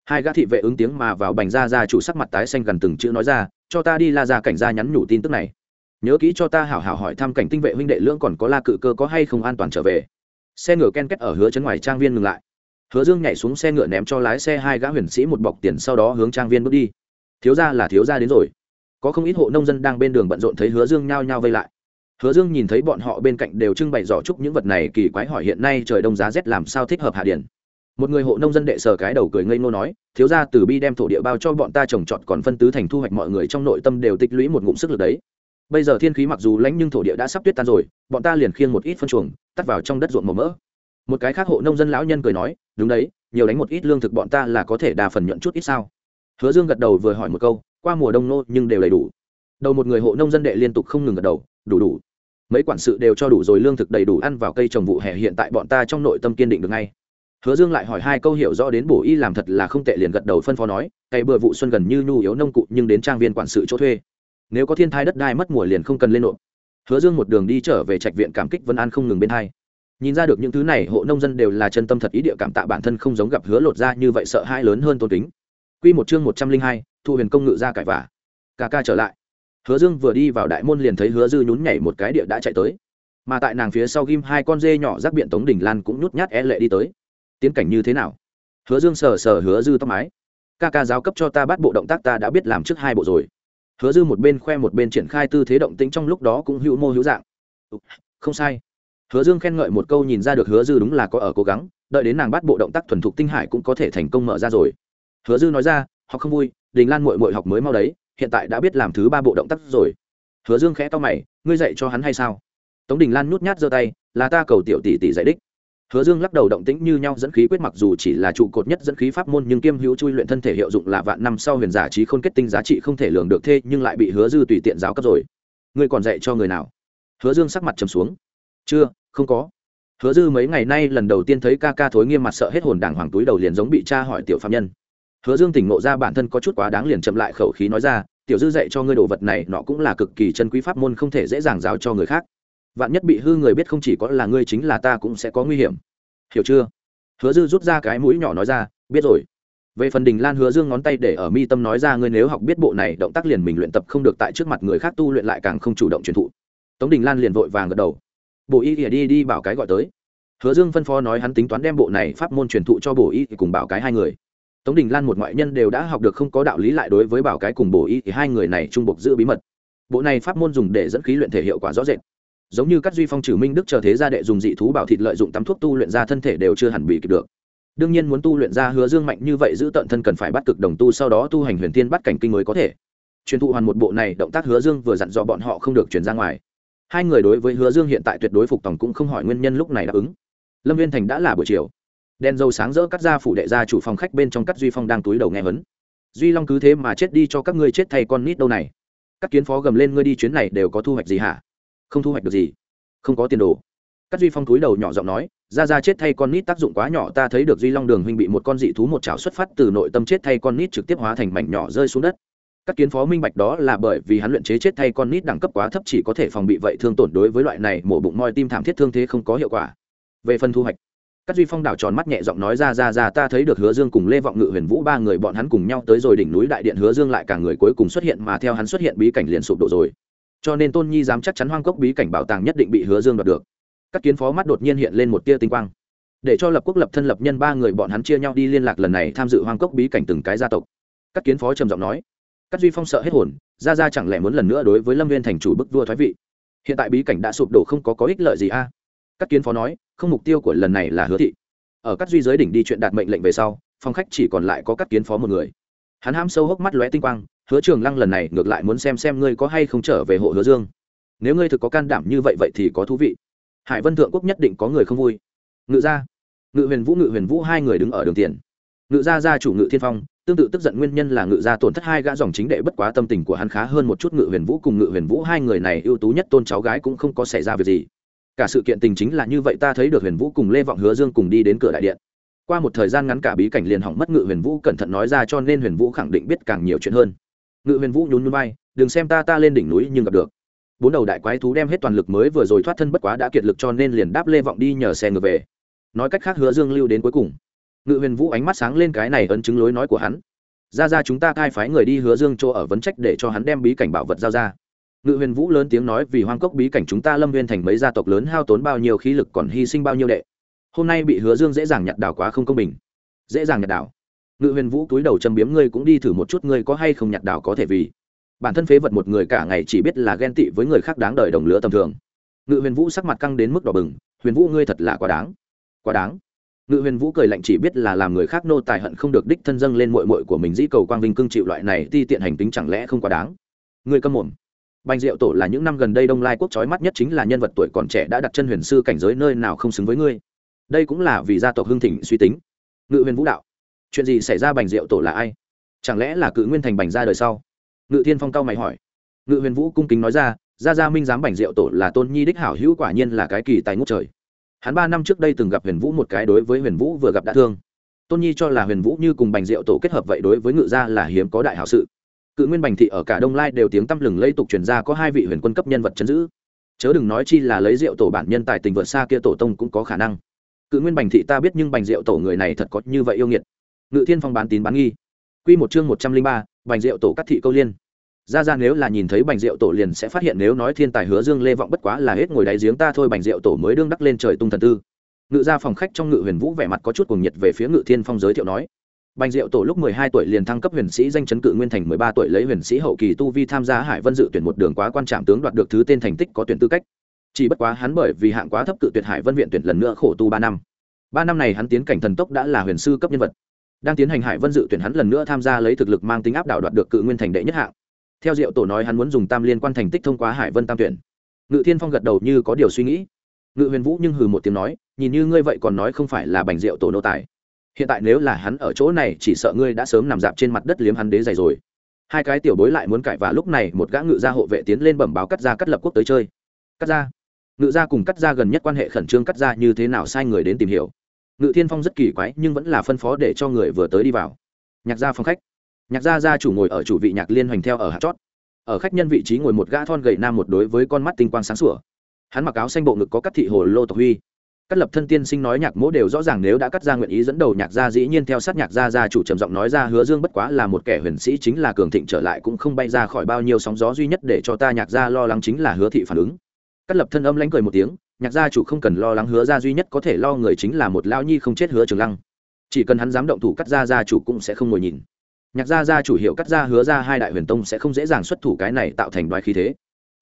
Hai gã thị vệ ứng tiếng mà vào bành gia gia chủ sắc mặt tái xanh gần từng chữ nói ra, cho ta đi la ra cảnh gia nhắn nhủ tin tức này nhớ kỹ cho ta hảo hảo hỏi thăm cảnh tinh vệ huynh đệ lưỡng còn có la cự cơ có hay không an toàn trở về. Xe ngựa ken kết ở hứa chấn ngoài trang viên ngừng lại. Hứa dương nhảy xuống xe ngựa ném cho lái xe hai gã huyền sĩ một bọc tiền sau đó hướng trang viên bước đi. Thiếu gia là thiếu gia đến rồi. Có không ít hộ nông dân đang bên đường bận rộn thấy hứa dương nhao nhao vây lại. Hứa dương nhìn thấy bọn họ bên cạnh đều trưng bày giỏ trúc những vật này kỳ quái hỏi hiện nay trời đông giá rét làm sao thích hợp hạ điển. Một người hộ nông dân đệ sờ cái đầu cười ngây ngô nói, thiếu gia từ bi đem thổ địa bao cho bọn ta trồng trọt còn phân tứ thành thu hoạch mọi người trong nội tâm đều tích lũy một ngụm sức lực đấy bây giờ thiên khí mặc dù lãnh nhưng thổ địa đã sắp tuyết tan rồi, bọn ta liền khiêng một ít phân chuồng, tắt vào trong đất ruộng màu mỡ. Một cái khác hộ nông dân lão nhân cười nói, đúng đấy, nhiều đánh một ít lương thực bọn ta là có thể đa phần nhuận chút ít sao? Hứa dương gật đầu vừa hỏi một câu, qua mùa đông nô, nhưng đều đầy đủ. Đầu một người hộ nông dân đệ liên tục không ngừng gật đầu, đủ đủ. Mấy quản sự đều cho đủ rồi lương thực đầy đủ ăn vào cây trồng vụ hè hiện tại bọn ta trong nội tâm kiên định được ngay. Hứa dương lại hỏi hai câu hiểu rõ đến bổ y làm thật là không tệ liền gật đầu phân phó nói, cây bừa vụ xuân gần như nhu yếu nông cụ nhưng đến trang viên quản sự chỗ thuê nếu có thiên thai đất đai mất mùa liền không cần lên nộp. Hứa dương một đường đi trở về trạch viện cảm kích vân an không ngừng bên hai. Nhìn ra được những thứ này hộ nông dân đều là chân tâm thật ý địa cảm tạ bản thân không giống gặp hứa lột ra như vậy sợ hãi lớn hơn tôn kính. Quy một chương một trăm linh hai, thu huyền công ngự ra cải vả. Ca ca trở lại. Hứa dương vừa đi vào đại môn liền thấy hứa dư nhún nhảy một cái địa đã chạy tới. Mà tại nàng phía sau ghim hai con dê nhỏ rác biện tống đình lan cũng nhút nhát e lệ đi tới. Tiến cảnh như thế nào? Hứa dương sờ sờ hứa dư tóc mái. Ca ca giáo cấp cho ta bắt bộ động tác ta đã biết làm trước hai bộ rồi hứa dư một bên khoe một bên triển khai tư thế động tĩnh trong lúc đó cũng hữu mô hữu dạng. Không sai. Hứa dương khen ngợi một câu nhìn ra được hứa dư đúng là có ở cố gắng, đợi đến nàng bắt bộ động tác thuần thục tinh hải cũng có thể thành công mở ra rồi. Hứa dư nói ra họ không vui, đình lan mội mội học mới mau đấy, hiện tại đã biết làm thứ ba bộ động tác rồi. Hứa dương khẽ to mày, ngươi dạy cho hắn hay sao? Tống đình lan nhút nhát giơ tay, là ta cầu tiểu tỷ tỷ dạy đích hứa dương lắc đầu động tĩnh như nhau, dẫn khí quyết mặc dù chỉ là trụ cột nhất dẫn khí pháp môn, nhưng kiêm hữu chui luyện thân thể hiệu dụng là vạn năm sau huyền giả trí khôn kết tinh giá trị không thể lường được thê nhưng lại bị hứa dư tùy tiện giáo cấp rồi. Ngươi còn dạy cho người nào? Hứa dương sắc mặt trầm xuống. Chưa, không có. Hứa dư mấy ngày nay lần đầu tiên thấy ca ca thối nghiêm mặt sợ hết hồn đàng hoàng túi đầu liền giống bị cha hỏi tiểu phạm nhân. Hứa dương tỉnh ngộ ra bản thân có chút quá đáng liền chậm lại khẩu khí nói ra, tiểu dư dạy cho ngươi đồ vật này, nó cũng là cực kỳ chân quý pháp môn, không thể dễ dàng giáo cho người khác vạn nhất bị hư người biết không chỉ có là ngươi chính là ta cũng sẽ có nguy hiểm. Hiểu chưa? Hứa dư rút ra cái mũi nhỏ nói ra, biết rồi. Về phần đình lan hứa dương ngón tay để ở mi tâm nói ra, ngươi nếu học biết bộ này, động tác liền mình luyện tập không được tại trước mặt người khác tu luyện lại càng không chủ động truyền thụ. Tống đình lan liền vội vàng gật đầu. Bộ y ỉa đi đi bảo cái gọi tới. Hứa dương phân phó nói hắn tính toán đem bộ này pháp môn truyền thụ cho bộ y cùng bảo cái hai người. Tống đình lan một ngoại nhân đều đã học được không có đạo lý lại đối với bảo cái cùng bổ y thì hai người này trung bộc giữ bí mật. Bộ này pháp môn dùng để dẫn khí luyện thể hiệu quả rõ rệt giống như các duy phong trừ minh đức chờ thế gia đệ dùng dị thú bảo thịt lợi dụng tắm thuốc tu luyện ra thân thể đều chưa hẳn bị kịp được. Đương nhiên muốn tu luyện ra hứa dương mạnh như vậy giữ tận thân cần phải bắt cực đồng tu sau đó tu hành huyền tiên bắt cảnh kinh mới có thể. Truyền thụ hoàn một bộ này, động tác hứa dương vừa dặn dò bọn họ không được truyền ra ngoài. Hai người đối với hứa dương hiện tại tuyệt đối phục tòng cũng không hỏi nguyên nhân lúc này đáp ứng. Lâm viên thành đã là buổi chiều. Đen dầu sáng rỡ cắt ra phủ đệ ra chủ phòng khách bên trong cắt duy phong đang túi đầu nghe hấn duy long cứ thế mà chết đi cho các ngươi chết thay con nít đâu này. Các kiến phó gầm lên ngươi đi chuyến này đều có thu hoạch gì hả? Không thu hoạch được gì. Không có tiền đồ. Các duy phong túi đầu nhỏ giọng nói, ra ra chết thay con nít tác dụng quá nhỏ, ta thấy được duy long đường huynh bị một con dị thú một chảo xuất phát từ nội tâm chết thay con nít trực tiếp hóa thành mảnh nhỏ rơi xuống đất. Các kiến phó minh bạch đó là bởi vì hắn luyện chế chết thay con nít đẳng cấp quá thấp chỉ có thể phòng bị vậy thương tổn đối với loại này mổ bụng moi tim thảm thiết thương thế không có hiệu quả. Về phần thu hoạch các duy phong đảo tròn mắt nhẹ giọng nói, ra ra ra, ta thấy được hứa dương cùng lê vọng ngự, huyền vũ ba người bọn hắn cùng nhau tới rồi đỉnh núi đại điện, hứa dương lại cả người cuối cùng xuất hiện mà theo hắn xuất hiện bí cảnh liền sụp đổ rồi cho nên tôn nhi dám chắc chắn hoang cốc bí cảnh bảo tàng nhất định bị hứa dương đoạt được. Các kiến phó mắt đột nhiên hiện lên một tia tinh quang. Để cho lập quốc lập thân lập nhân ba người bọn hắn chia nhau đi liên lạc lần này tham dự hoang cốc bí cảnh từng cái gia tộc. Các kiến phó trầm giọng nói. Các duy phong sợ hết hồn, ra ra chẳng lẽ muốn lần nữa đối với lâm viên thành chủ bức vua thoái vị? Hiện tại bí cảnh đã sụp đổ không có có ích lợi gì a? Các kiến phó nói, không mục tiêu của lần này là hứa thị. Ở các duy giới đỉnh đi chuyện đạt mệnh lệnh về sau, phòng khách chỉ còn lại có các kiến phó một người. Hắn ham sâu hốc mắt lóe tinh quang hứa trường lăng lần này ngược lại muốn xem xem ngươi có hay không trở về hộ hứa dương. Nếu ngươi thực có can đảm như vậy vậy thì có thú vị. Hải vân thượng quốc nhất định có người không vui. Ngự gia, ngự huyền vũ, ngự huyền vũ hai người đứng ở đường tiền. Ngự gia gia chủ ngự thiên phong, tương tự tức giận nguyên nhân là ngự gia tổn thất hai gã dòng chính đệ bất quá tâm tình của hắn khá hơn một chút. Ngự huyền vũ cùng ngự huyền vũ hai người này ưu tú nhất tôn cháu gái cũng không có xảy ra việc gì. Cả sự kiện tình chính là như vậy, ta thấy được huyền vũ cùng lê vọng hứa dương cùng đi đến cửa đại điện. Qua một thời gian ngắn cả bí cảnh liền hỏng mất, ngự huyền vũ cẩn thận nói ra cho nên huyền vũ khẳng định biết càng nhiều chuyện hơn ngự huyền vũ nhún nhún bay đừng xem ta ta lên đỉnh núi nhưng gặp được. Bốn đầu đại quái thú đem hết toàn lực mới vừa rồi thoát thân bất quá đã kiệt lực cho nên liền đáp lê vọng đi nhờ xe ngược về. Nói cách khác hứa dương lưu đến cuối cùng. Ngự huyền vũ ánh mắt sáng lên cái này ấn chứng lối nói của hắn. Ra ra, chúng ta cai phái người đi hứa dương chỗ ở vấn trách để cho hắn đem bí cảnh bảo vật giao ra. Ngự huyền vũ lớn tiếng nói, vì hoang cốc bí cảnh chúng ta lâm viên thành mấy gia tộc lớn hao tốn bao nhiêu khí lực còn hy sinh bao nhiêu đệ. Hôm nay bị hứa dương dễ dàng nhặt đảo quá không công bình. Dễ dàng nhặt đảo? Ngự huyền vũ túi đầu châm biếm, ngươi cũng đi thử một chút, ngươi có hay không nhặt đảo có thể vì? Bản thân phế vật một người cả ngày chỉ biết là ghen tị với người khác đáng đời đồng lứa tầm thường. Ngự huyền vũ sắc mặt căng đến mức đỏ bừng, huyền vũ, ngươi thật là quá đáng. Quá đáng. Ngự huyền vũ cười lạnh chỉ biết là làm người khác nô tài hận không được đích thân dâng lên mội mội của mình dĩ cầu quang vinh cưng chịu loại này ti tiện hành tính chẳng lẽ không quá đáng. Ngươi câm mồm. Bành diệu tổ là những năm gần đây đông lai quốc trói mắt nhất chính là nhân vật tuổi còn trẻ đã đặt chân huyền sư cảnh giới nơi nào không xứng với ngươi. Đây cũng là vì gia tộc hưng thịnh suy tính. Ngự huyền vũ đạo chuyện gì xảy ra bành diệu tổ là ai? Chẳng lẽ là cự nguyên thành bành ra đời sau? Ngự thiên phong cao mày hỏi. Ngự huyền vũ cung kính nói ra, gia gia minh giám bành diệu tổ là tôn nhi đích hảo hữu quả nhiên là cái kỳ tài ngút trời. Hắn ba năm trước đây từng gặp huyền vũ một cái đối với huyền vũ vừa gặp đã thương. Tôn nhi cho là huyền vũ như cùng bành diệu tổ kết hợp vậy đối với ngự gia là hiếm có đại hảo sự. Cự nguyên bành thị ở cả đông lai đều tiếng tăm lừng lây tục truyền ra có hai vị huyền quân cấp nhân vật chấn giữ. Chớ đừng nói chi là lấy rượu tổ bản nhân tài tình vượt xa kia tổ tông cũng có khả năng. Cự nguyên bành thị ta biết nhưng bành rượu tổ người này thật có như vậy yêu nghiệt ngự thiên phong bán tín bán nghi. Q một chương một trăm linh ba, bành rượu tổ cắt thị câu liên. Ra ra nếu là nhìn thấy bành rượu tổ liền sẽ phát hiện nếu nói thiên tài hứa dương lê vọng bất quá là hết ngồi đáy giếng ta thôi bành rượu tổ mới đương đắc lên trời tung thần tư. Ngự ra phòng khách trong ngự huyền vũ vẻ mặt có chút cuồng nhiệt về phía ngự thiên phong giới thiệu nói. Bành diệu tổ lúc mười hai tuổi liền thăng cấp huyền sĩ danh chấn cự nguyên thành mười ba tuổi lấy huyền sĩ hậu kỳ tu vi tham gia hải vân dự tuyển một đường quá quan trạm tướng đoạt được thứ tên thành tích có tuyển tư cách. Chỉ bất quá hắn bởi vì hạng quá thấp cự tuyệt hải vân viện tuyển lần nữa khổ tu ba năm. Ba năm này hắn tiến cảnh thần tốc đã là huyền sư cấp nhân vật đang tiến hành hải vân dự tuyển hắn lần nữa tham gia lấy thực lực mang tính áp đảo đoạt được cự nguyên thành đệ nhất hạng. Theo diệu tổ nói hắn muốn dùng tam liên quan thành tích thông qua hải vân tam tuyển. Ngự thiên phong gật đầu như có điều suy nghĩ. Ngự huyền vũ nhưng hừ một tiếng nói, nhìn như ngươi vậy còn nói không phải là bành diệu tổ nô tài. Hiện tại nếu là hắn ở chỗ này, chỉ sợ ngươi đã sớm nằm dạp trên mặt đất liếm hắn đế dày rồi. Hai cái tiểu bối lại muốn cãi và lúc này, một gã ngự gia hộ vệ tiến lên bẩm báo cắt ra cắt lập quốc tới chơi. Cắt ra ngự gia cùng cắt ra gần nhất quan hệ khẩn trương cắt ra như thế nào sai người đến tìm hiểu ngự thiên phong rất kỳ quái, nhưng vẫn là phân phó để cho người vừa tới đi vào. Nhạc gia phòng khách. Nhạc gia gia chủ ngồi ở chủ vị nhạc liên hoành theo ở hạt chót. Ở khách nhân vị trí ngồi một gã thon gầy nam một đối với con mắt tinh quang sáng sủa. Hắn mặc áo xanh bộ ngực có các thị hồ lô tộc huy. Cắt lập thân tiên sinh nói nhạc mỗ đều rõ ràng nếu đã cắt ra nguyện ý dẫn đầu nhạc gia dĩ nhiên theo sát nhạc gia gia chủ trầm giọng nói ra hứa dương bất quá là một kẻ huyền sĩ chính là cường thịnh trở lại cũng không bay ra khỏi bao nhiêu sóng gió duy nhất để cho ta nhạc gia lo lắng chính là hứa thị phản ứng. Cắt lập thân âm lánh cười một tiếng nhạc gia chủ không cần lo lắng hứa gia duy nhất có thể lo người chính là một lao nhi không chết hứa trường lăng. Chỉ cần hắn dám động thủ cắt gia gia chủ cũng sẽ không ngồi nhìn. Nhạc gia gia chủ hiệu cắt gia hứa ra hai đại huyền tông sẽ không dễ dàng xuất thủ cái này tạo thành đoái khí thế.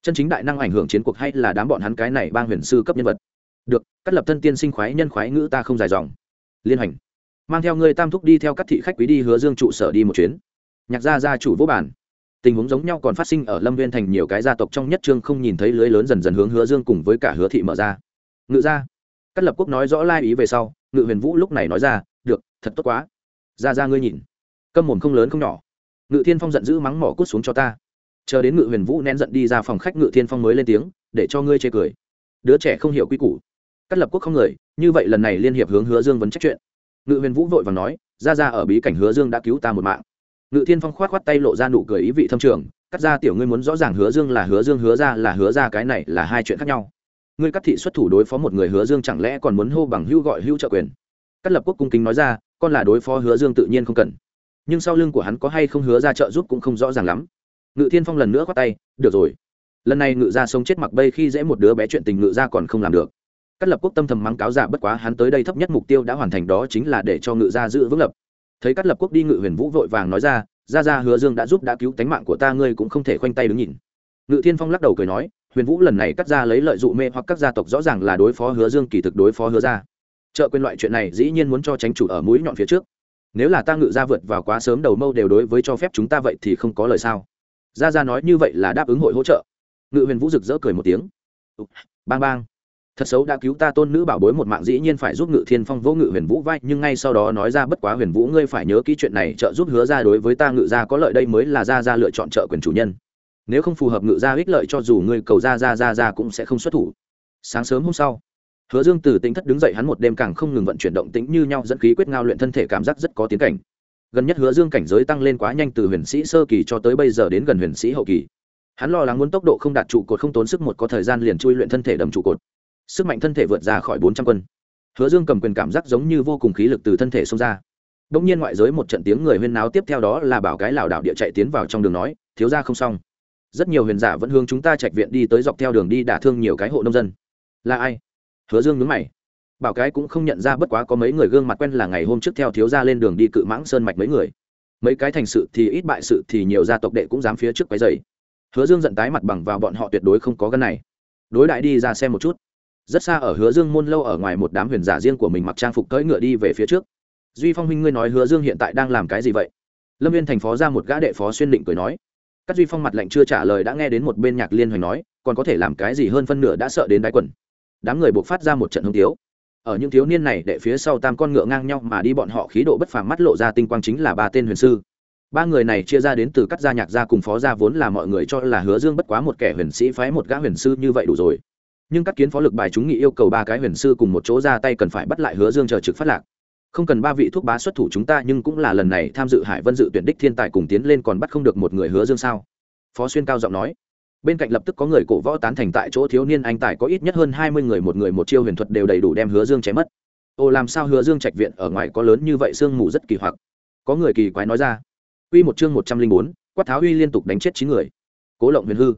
Chân chính đại năng ảnh hưởng chiến cuộc hay là đám bọn hắn cái này bang huyền sư cấp nhân vật. Được, cắt lập thân tiên sinh khoái nhân khoái ngữ ta không dài dòng. Liên hành mang theo người tam thúc đi theo các thị khách quý đi hứa dương trụ sở đi một chuyến. Nhạc gia gia chủ vô bản tình huống giống nhau còn phát sinh ở lâm viên thành nhiều cái gia tộc trong nhất trương không nhìn thấy lưới lớn dần dần hướng hứa dương cùng với cả hứa thị mở ra. Ngự gia. Cắt lập quốc nói rõ lai ý về sau, ngự huyền vũ lúc này nói ra, được, thật tốt quá. Ra ra ngươi nhìn. Câm mồm không lớn không nhỏ. Ngự thiên phong giận dữ mắng mỏ cút xuống cho ta. Chờ đến ngự huyền vũ nén giận đi ra phòng khách, ngự thiên phong mới lên tiếng, để cho ngươi chê cười. Đứa trẻ không hiểu quy củ. Cắt lập quốc không người, như vậy lần này liên hiệp hướng hứa dương vấn trách chuyện. Ngự huyền vũ vội và nói, ra ra ở bí cảnh hứa dương đã cứu ta một mạng ngự thiên phong khoát khoát tay lộ ra nụ cười ý vị thâm trường, cắt ra tiểu ngươi muốn rõ ràng hứa dương là hứa dương, hứa ra là hứa ra, cái này là hai chuyện khác nhau. Ngươi cắt thị xuất thủ đối phó một người hứa dương chẳng lẽ còn muốn hô bằng hưu gọi hưu trợ quyền? Cắt lập quốc cung kính nói ra, con là đối phó hứa dương tự nhiên không cần. Nhưng sau lưng của hắn có hay không hứa ra trợ giúp cũng không rõ ràng lắm. Ngự thiên phong lần nữa khoát tay, được rồi. Lần này ngự ra sống chết mặc bây khi dễ một đứa bé chuyện tình ngự ra còn không làm được. Cắt lập quốc tâm thầm mắng cáo giả bất quá hắn tới đây thấp nhất mục tiêu đã hoàn thành đó chính là để cho ngự gia giữ vững lập thấy Cát lập quốc đi ngự huyền vũ vội vàng nói ra ra ra, hứa dương đã giúp đã cứu tánh mạng của ta, ngươi cũng không thể khoanh tay đứng nhìn. Ngự thiên phong lắc đầu cười nói, huyền vũ lần này cắt ra lấy lợi dụ mê hoặc các gia tộc rõ ràng là đối phó hứa dương, kỳ thực đối phó hứa ra trợ quên loại chuyện này dĩ nhiên muốn cho tránh chủ ở mũi nhọn phía trước. Nếu là ta ngự ra vượt vào quá sớm đầu mâu đều đối với cho phép chúng ta vậy thì không có lời sao. Ra ra nói như vậy là đáp ứng hội hỗ trợ. Ngự huyền vũ rực rỡ cười một tiếng. Bang bang thật xấu đã cứu ta tôn nữ bảo bối một mạng dĩ nhiên phải giúp ngự thiên phong vô ngự huyền vũ vai, nhưng ngay sau đó nói ra bất quá huyền vũ, ngươi phải nhớ kỹ chuyện này, trợ giúp hứa ra đối với ta ngự ra có lợi đây mới là ra ra lựa chọn trợ quyền chủ nhân. Nếu không phù hợp ngự ra ích lợi cho dù ngươi cầu ra ra ra ra cũng sẽ không xuất thủ. Sáng sớm hôm sau, hứa dương từ tính thất đứng dậy hắn một đêm càng không ngừng vận chuyển động tĩnh như nhau dẫn khí quyết ngao luyện thân thể cảm giác rất có tiến cảnh. Gần nhất hứa dương cảnh giới tăng lên quá nhanh từ huyền sĩ sơ kỳ cho tới bây giờ đến gần huyền sĩ hậu kỳ. Hắn lo lắng muốn tốc độ không đạt trụ cột không tốn sức một có thời gian liền chui luyện thân thể đầm trụ cột sức mạnh thân thể vượt ra khỏi bốn trăm quân. Hứa dương cầm quyền cảm giác giống như vô cùng khí lực từ thân thể xông ra. Đông nhiên ngoại giới một trận tiếng người huyên náo tiếp theo đó là bảo cái lảo đảo địa chạy tiến vào trong đường nói, thiếu ra không xong. Rất nhiều huyền giả vẫn hướng chúng ta trạch viện đi tới dọc theo đường đi đả thương nhiều cái hộ nông dân. Là ai? Hứa dương nhướng mày. Bảo cái cũng không nhận ra bất quá có mấy người gương mặt quen là ngày hôm trước theo thiếu gia lên đường đi cự mãng sơn mạch mấy người. Mấy cái thành sự thì ít bại sự thì nhiều gia tộc đệ cũng dám phía trước quấy dày hứa dương giận tái mặt bằng vào bọn họ tuyệt đối không có gân này. Đối đại đi ra xem một chút rất xa ở hứa dương môn lâu ở ngoài một đám huyền giả riêng của mình mặc trang phục cưỡi ngựa đi về phía trước. Duy phong huynh ngươi nói hứa dương hiện tại đang làm cái gì vậy? Lâm viên thành phó ra một gã đệ phó xuyên định cười nói. Các duy phong mặt lạnh chưa trả lời đã nghe đến một bên nhạc liên hoành nói, còn có thể làm cái gì hơn phân nửa đã sợ đến đáy quần. Đám người buộc phát ra một trận hung tiếu. Ở những thiếu niên này đệ phía sau tam con ngựa ngang nhau mà đi bọn họ khí độ bất phàm mắt lộ ra tinh quang chính là ba tên huyền sư. Ba người này chia ra đến từ các gia nhạc gia cùng phó gia vốn là mọi người cho là hứa dương bất quá một kẻ huyền sĩ phái một gã huyền sư như vậy đủ rồi nhưng các kiến phó lực bài chúng nghị yêu cầu ba cái huyền sư cùng một chỗ ra tay cần phải bắt lại hứa dương chờ trực phát lạc không cần ba vị thuốc bá xuất thủ chúng ta nhưng cũng là lần này tham dự hải vân dự tuyển đích thiên tài cùng tiến lên còn bắt không được một người hứa dương sao phó xuyên cao giọng nói bên cạnh lập tức có người cổ võ tán thành tại chỗ thiếu niên anh tài có ít nhất hơn hai mươi người một người một chiêu huyền thuật đều đầy đủ đem hứa dương chém mất ồ làm sao hứa dương trạch viện ở ngoài có lớn như vậy sương mù rất kỳ hoặc có người kỳ quái nói ra Uy một chương một trăm linh bốn, quát tháo uy liên tục đánh chết chín người. Cố Lộng Huyền hư.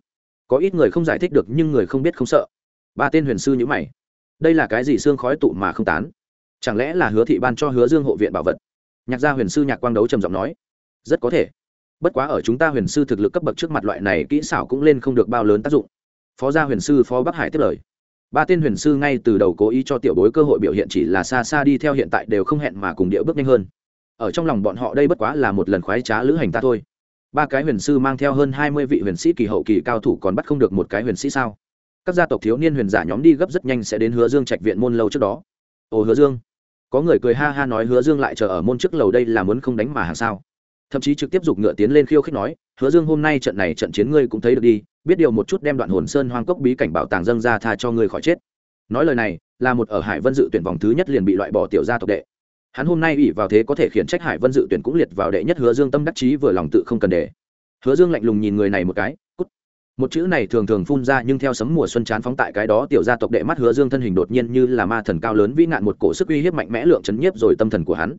Có ít người không giải thích được nhưng người không biết không sợ. Ba tên huyền sư như mày. Đây là cái gì xương khói tụ mà không tán? Chẳng lẽ là Hứa thị ban cho Hứa Dương hộ viện bảo vật? Nhạc gia huyền sư Nhạc Quang đấu trầm giọng nói, rất có thể. Bất quá ở chúng ta huyền sư thực lực cấp bậc trước mặt loại này kỹ xảo cũng lên không được bao lớn tác dụng. Phó gia huyền sư Phó Bắc Hải tiếp lời ba tên huyền sư ngay từ đầu cố ý cho tiểu bối cơ hội biểu hiện chỉ là xa xa đi theo hiện tại đều không hẹn mà cùng điệu bước nhanh hơn ở trong lòng bọn họ đây bất quá là một lần khoái trá lữ hành ta thôi ba cái huyền sư mang theo hơn hai mươi vị huyền sĩ kỳ hậu kỳ cao thủ còn bắt không được một cái huyền sĩ sao các gia tộc thiếu niên huyền giả nhóm đi gấp rất nhanh sẽ đến hứa dương trạch viện môn lâu trước đó. Ồ, hứa dương. Có người cười ha ha nói hứa dương lại chờ ở môn trước lầu đây là muốn không đánh mà hàng sao? Thậm chí trực tiếp giục ngựa tiến lên khiêu khích nói, hứa dương, hôm nay trận này trận chiến ngươi cũng thấy được đi, biết điều một chút đem đoạn hồn sơn hoang cốc bí cảnh bảo tàng dâng ra tha cho ngươi khỏi chết. Nói lời này, là một ở hải vân dự tuyển vòng thứ nhất liền bị loại bỏ tiểu gia tộc đệ. Hắn hôm nay ủy vào thế có thể khiển trách hải vân dự tuyển cũng liệt vào đệ nhất hứa dương tâm đắc chí vừa lòng tự không cần để. Hứa dương lạnh lùng nhìn người này một cái một chữ này thường thường phun ra nhưng theo sấm mùa xuân chán phóng tại cái đó tiểu gia tộc đệ mắt hứa dương thân hình đột nhiên như là ma thần cao lớn vĩ nạn một cổ sức uy hiếp mạnh mẽ lượng chấn nhiếp rồi tâm thần của hắn.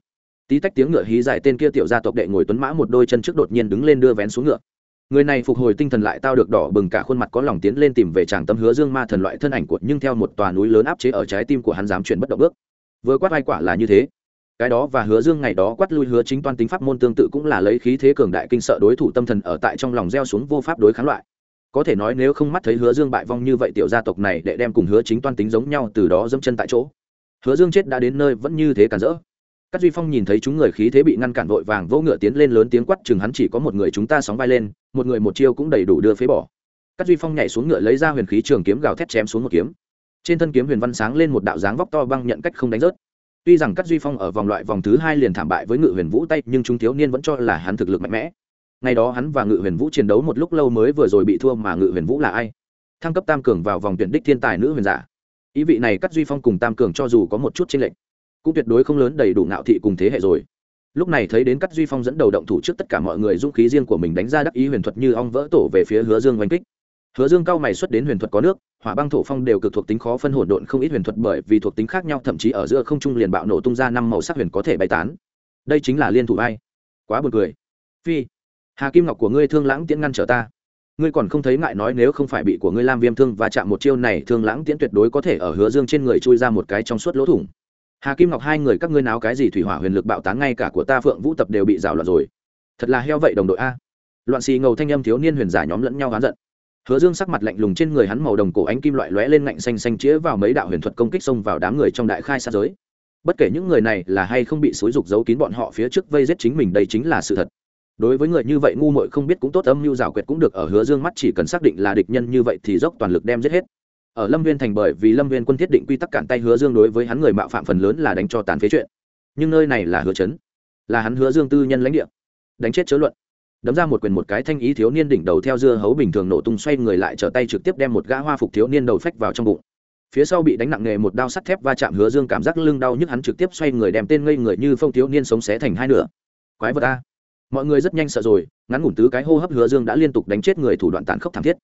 Tí tách tiếng ngựa hí dài tên kia tiểu gia tộc đệ ngồi tuấn mã một đôi chân trước đột nhiên đứng lên đưa vén xuống ngựa. Người này phục hồi tinh thần lại tao được đỏ bừng cả khuôn mặt có lòng tiến lên tìm về chàng tâm hứa dương ma thần loại thân ảnh của nhưng theo một tòa núi lớn áp chế ở trái tim của hắn dám chuyển bất động bước. Vừa quát vai quả là như thế. Cái đó và hứa dương ngày đó quát lui hứa chính toan tính pháp môn tương tự cũng là lấy khí thế cường đại kinh sợ đối thủ tâm thần ở tại trong lòng gieo xuống vô pháp đối kháng loại có thể nói nếu không mắt thấy hứa dương bại vong như vậy tiểu gia tộc này để đem cùng hứa chính toan tính giống nhau từ đó dẫm chân tại chỗ. Hứa dương chết đã đến nơi vẫn như thế cản rỡ. Các duy phong nhìn thấy chúng người khí thế bị ngăn cản vội vàng vỗ ngựa tiến lên lớn tiếng quát, chừng hắn chỉ có một người chúng ta sóng vai lên, một người một chiêu cũng đầy đủ đưa phế bỏ. Các duy phong nhảy xuống ngựa lấy ra huyền khí trường kiếm gào thét chém xuống một kiếm. Trên thân kiếm huyền văn sáng lên một đạo dáng vóc to băng nhận cách không đánh rớt. Tuy rằng Cát duy phong ở vòng loại vòng thứ hai liền thảm bại với ngự huyền vũ tay, nhưng chúng thiếu niên vẫn cho là hắn thực lực mạnh mẽ ngày đó hắn và ngự huyền vũ chiến đấu một lúc lâu mới vừa rồi bị thua mà ngự huyền vũ là ai? Thăng cấp tam cường vào vòng tuyển đích thiên tài nữ huyền giả. Ý vị này cắt duy phong cùng tam cường cho dù có một chút tranh lệch, cũng tuyệt đối không lớn đầy đủ ngạo thị cùng thế hệ rồi. Lúc này thấy đến cắt duy phong dẫn đầu động thủ trước tất cả mọi người dũng khí riêng của mình đánh ra đắc ý huyền thuật như ong vỡ tổ về phía hứa dương oanh kích. Hứa dương cao mày xuất đến huyền thuật có nước, hỏa băng thổ phong đều cực thuộc tính khó phân hỗn độn không ít huyền thuật bởi vì thuộc tính khác nhau, thậm chí ở giữa không trung liền bạo nổ tung ra năm màu sắc huyền có thể bay tán. Đây chính là liên thủ ai quá buồn cười. Phi hà kim ngọc của ngươi thương lãng tiễn ngăn trở ta. Ngươi còn không thấy ngại nói nếu không phải bị của ngươi lam viêm thương và chạm một chiêu này, thương lãng tiễn tuyệt đối có thể ở hứa dương trên người chui ra một cái trong suốt lỗ thủng. Hà kim ngọc, hai người các ngươi náo cái gì thủy hỏa huyền lực bạo tán, ngay cả của ta phượng vũ tập đều bị rào loạn rồi. Thật là heo vậy đồng đội a. Loạn xì ngầu thanh âm thiếu niên huyền giả nhóm lẫn nhau hán giận. Hứa dương sắc mặt lạnh lùng trên người hắn màu đồng cổ ánh kim loại lóe lên ngạnh xanh xanh chĩa vào mấy đạo huyền thuật công kích xông vào đám người trong đại khai sát giới. Bất kể những người này là hay không bị xúi dục giấu kín bọn họ phía trước vây giết chính mình, đây chính là sự thật đối với người như vậy ngu muội không biết cũng tốt, âm mưu rào quyệt cũng được, ở hứa dương mắt chỉ cần xác định là địch nhân như vậy thì dốc toàn lực đem giết hết. Ở lâm viên thành bởi vì lâm viên quân thiết định quy tắc cản tay hứa dương đối với hắn người mạo phạm phần lớn là đánh cho tàn phế chuyện. Nhưng nơi này là hứa chấn, là hắn hứa dương tư nhân lãnh địa. Đánh chết chớ luận. Đấm ra một quyền một cái thanh ý thiếu niên đỉnh đầu theo dưa hấu bình thường nổ tung xoay người lại trở tay trực tiếp đem một gã hoa phục thiếu niên đầu phách vào trong bụng. Phía sau bị đánh nặng nghề một đao sắt thép va chạm, hứa dương cảm giác lưng đau nhức, hắn trực tiếp xoay người đem tên ngây người như phong thiếu niên sống xé thành hai nửa. Quái vật a mọi người rất nhanh sợ rồi, ngắn ngủn tứ cái hô hấp hứa dương đã liên tục đánh chết người thủ đoạn tàn khốc thảm thiết.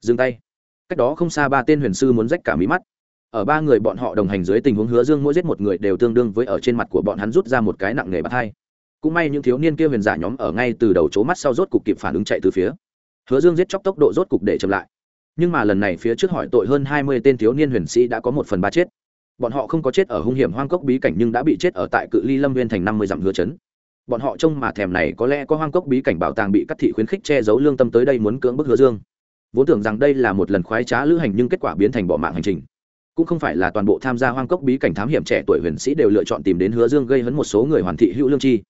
Dừng tay. Cách đó không xa ba tên huyền sư muốn rách cả mí mắt. Ở ba người bọn họ đồng hành dưới tình huống hứa dương mỗi giết một người đều tương đương với ở trên mặt của bọn hắn rút ra một cái nặng nghề bắt hai. Cũng may những thiếu niên kia huyền giả nhóm ở ngay từ đầu chỗ mắt sau rốt cục kịp phản ứng chạy từ phía. Hứa dương giết chóc tốc độ rốt cục để chậm lại. Nhưng mà lần này phía trước hỏi tội hơn hai mươi tên thiếu niên huyền sĩ đã có một phần ba chết. Bọn họ không có chết ở hung hiểm hoang cốc bí cảnh nhưng đã bị chết ở tại cự ly lâm viên thành năm mươi dặm hứa chấn bọn họ trông mà thèm này có lẽ có hoang cốc bí cảnh bảo tàng bị cắt thị khuyến khích che giấu lương tâm tới đây muốn cưỡng bức hứa dương. Vốn tưởng rằng đây là một lần khoái trá lữ hành nhưng kết quả biến thành bỏ mạng hành trình. Cũng không phải là toàn bộ tham gia hoang cốc bí cảnh thám hiểm trẻ tuổi huyền sĩ đều lựa chọn tìm đến hứa dương gây hấn một số người hoàn thị hữu lương chi.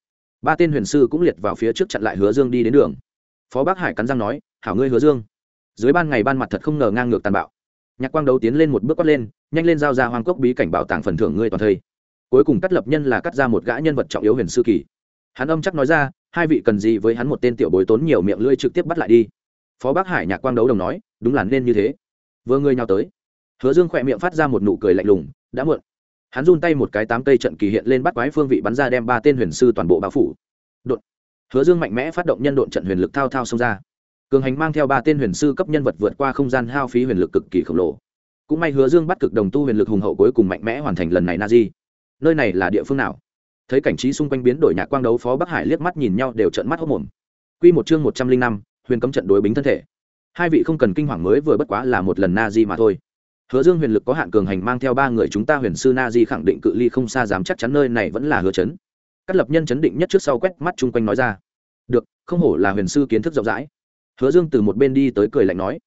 Ba tên huyền sư cũng liệt vào phía trước chặn lại hứa dương đi đến đường. Phó bác hải cắn răng nói, hảo ngươi hứa dương. Dưới ban ngày ban mặt thật không ngờ ngang ngược tàn bạo. Nhạc quang đấu tiến lên một bước quát lên, nhanh lên giao ra hoang cốc bí cảnh bảo tàng phần thưởng ngươi toàn thây. Cuối cùng cắt lập nhân là cắt ra một gã nhân vật trọng yếu huyền sư kỳ hắn âm chắc nói ra, hai vị cần gì với hắn một tên tiểu bối tốn nhiều miệng lưỡi trực tiếp bắt lại đi. Phó bác hải nhạc quang đấu đồng nói, đúng là nên như thế. Vừa ngươi nhau tới, hứa dương khỏe miệng phát ra một nụ cười lạnh lùng, đã muộn. Hắn run tay một cái tám cây trận kỳ hiện lên bắt quái phương vị bắn ra đem ba tên huyền sư toàn bộ bao phủ. Đột. Hứa dương mạnh mẽ phát động nhân độn trận huyền lực thao thao xông ra. Cường hành mang theo ba tên huyền sư cấp nhân vật vượt qua không gian hao phí huyền lực cực kỳ khổng lồ. Cũng may hứa dương bắt cực đồng tu huyền lực hùng hậu cuối cùng mạnh mẽ hoàn thành lần này na di. Nơi này là địa phương nào? Thấy cảnh trí xung quanh biến đổi nhạc quang đấu phó bắc hải liếc mắt nhìn nhau đều trận mắt hốc mồm. Q một chương một trăm linh năm, huyền cấm trận đối bính thân thể. Hai vị không cần kinh hoàng mới vừa bất quá là một lần na di mà thôi. Hứa dương huyền lực có hạn cường hành mang theo ba người chúng ta huyền sư na di khẳng định cự ly không xa dám chắc chắn nơi này vẫn là hứa chấn. Các lập nhân chấn định nhất trước sau quét mắt chung quanh nói ra. Được, không hổ là huyền sư kiến thức rộng rãi. Hứa dương từ một bên đi tới cười lạnh nói.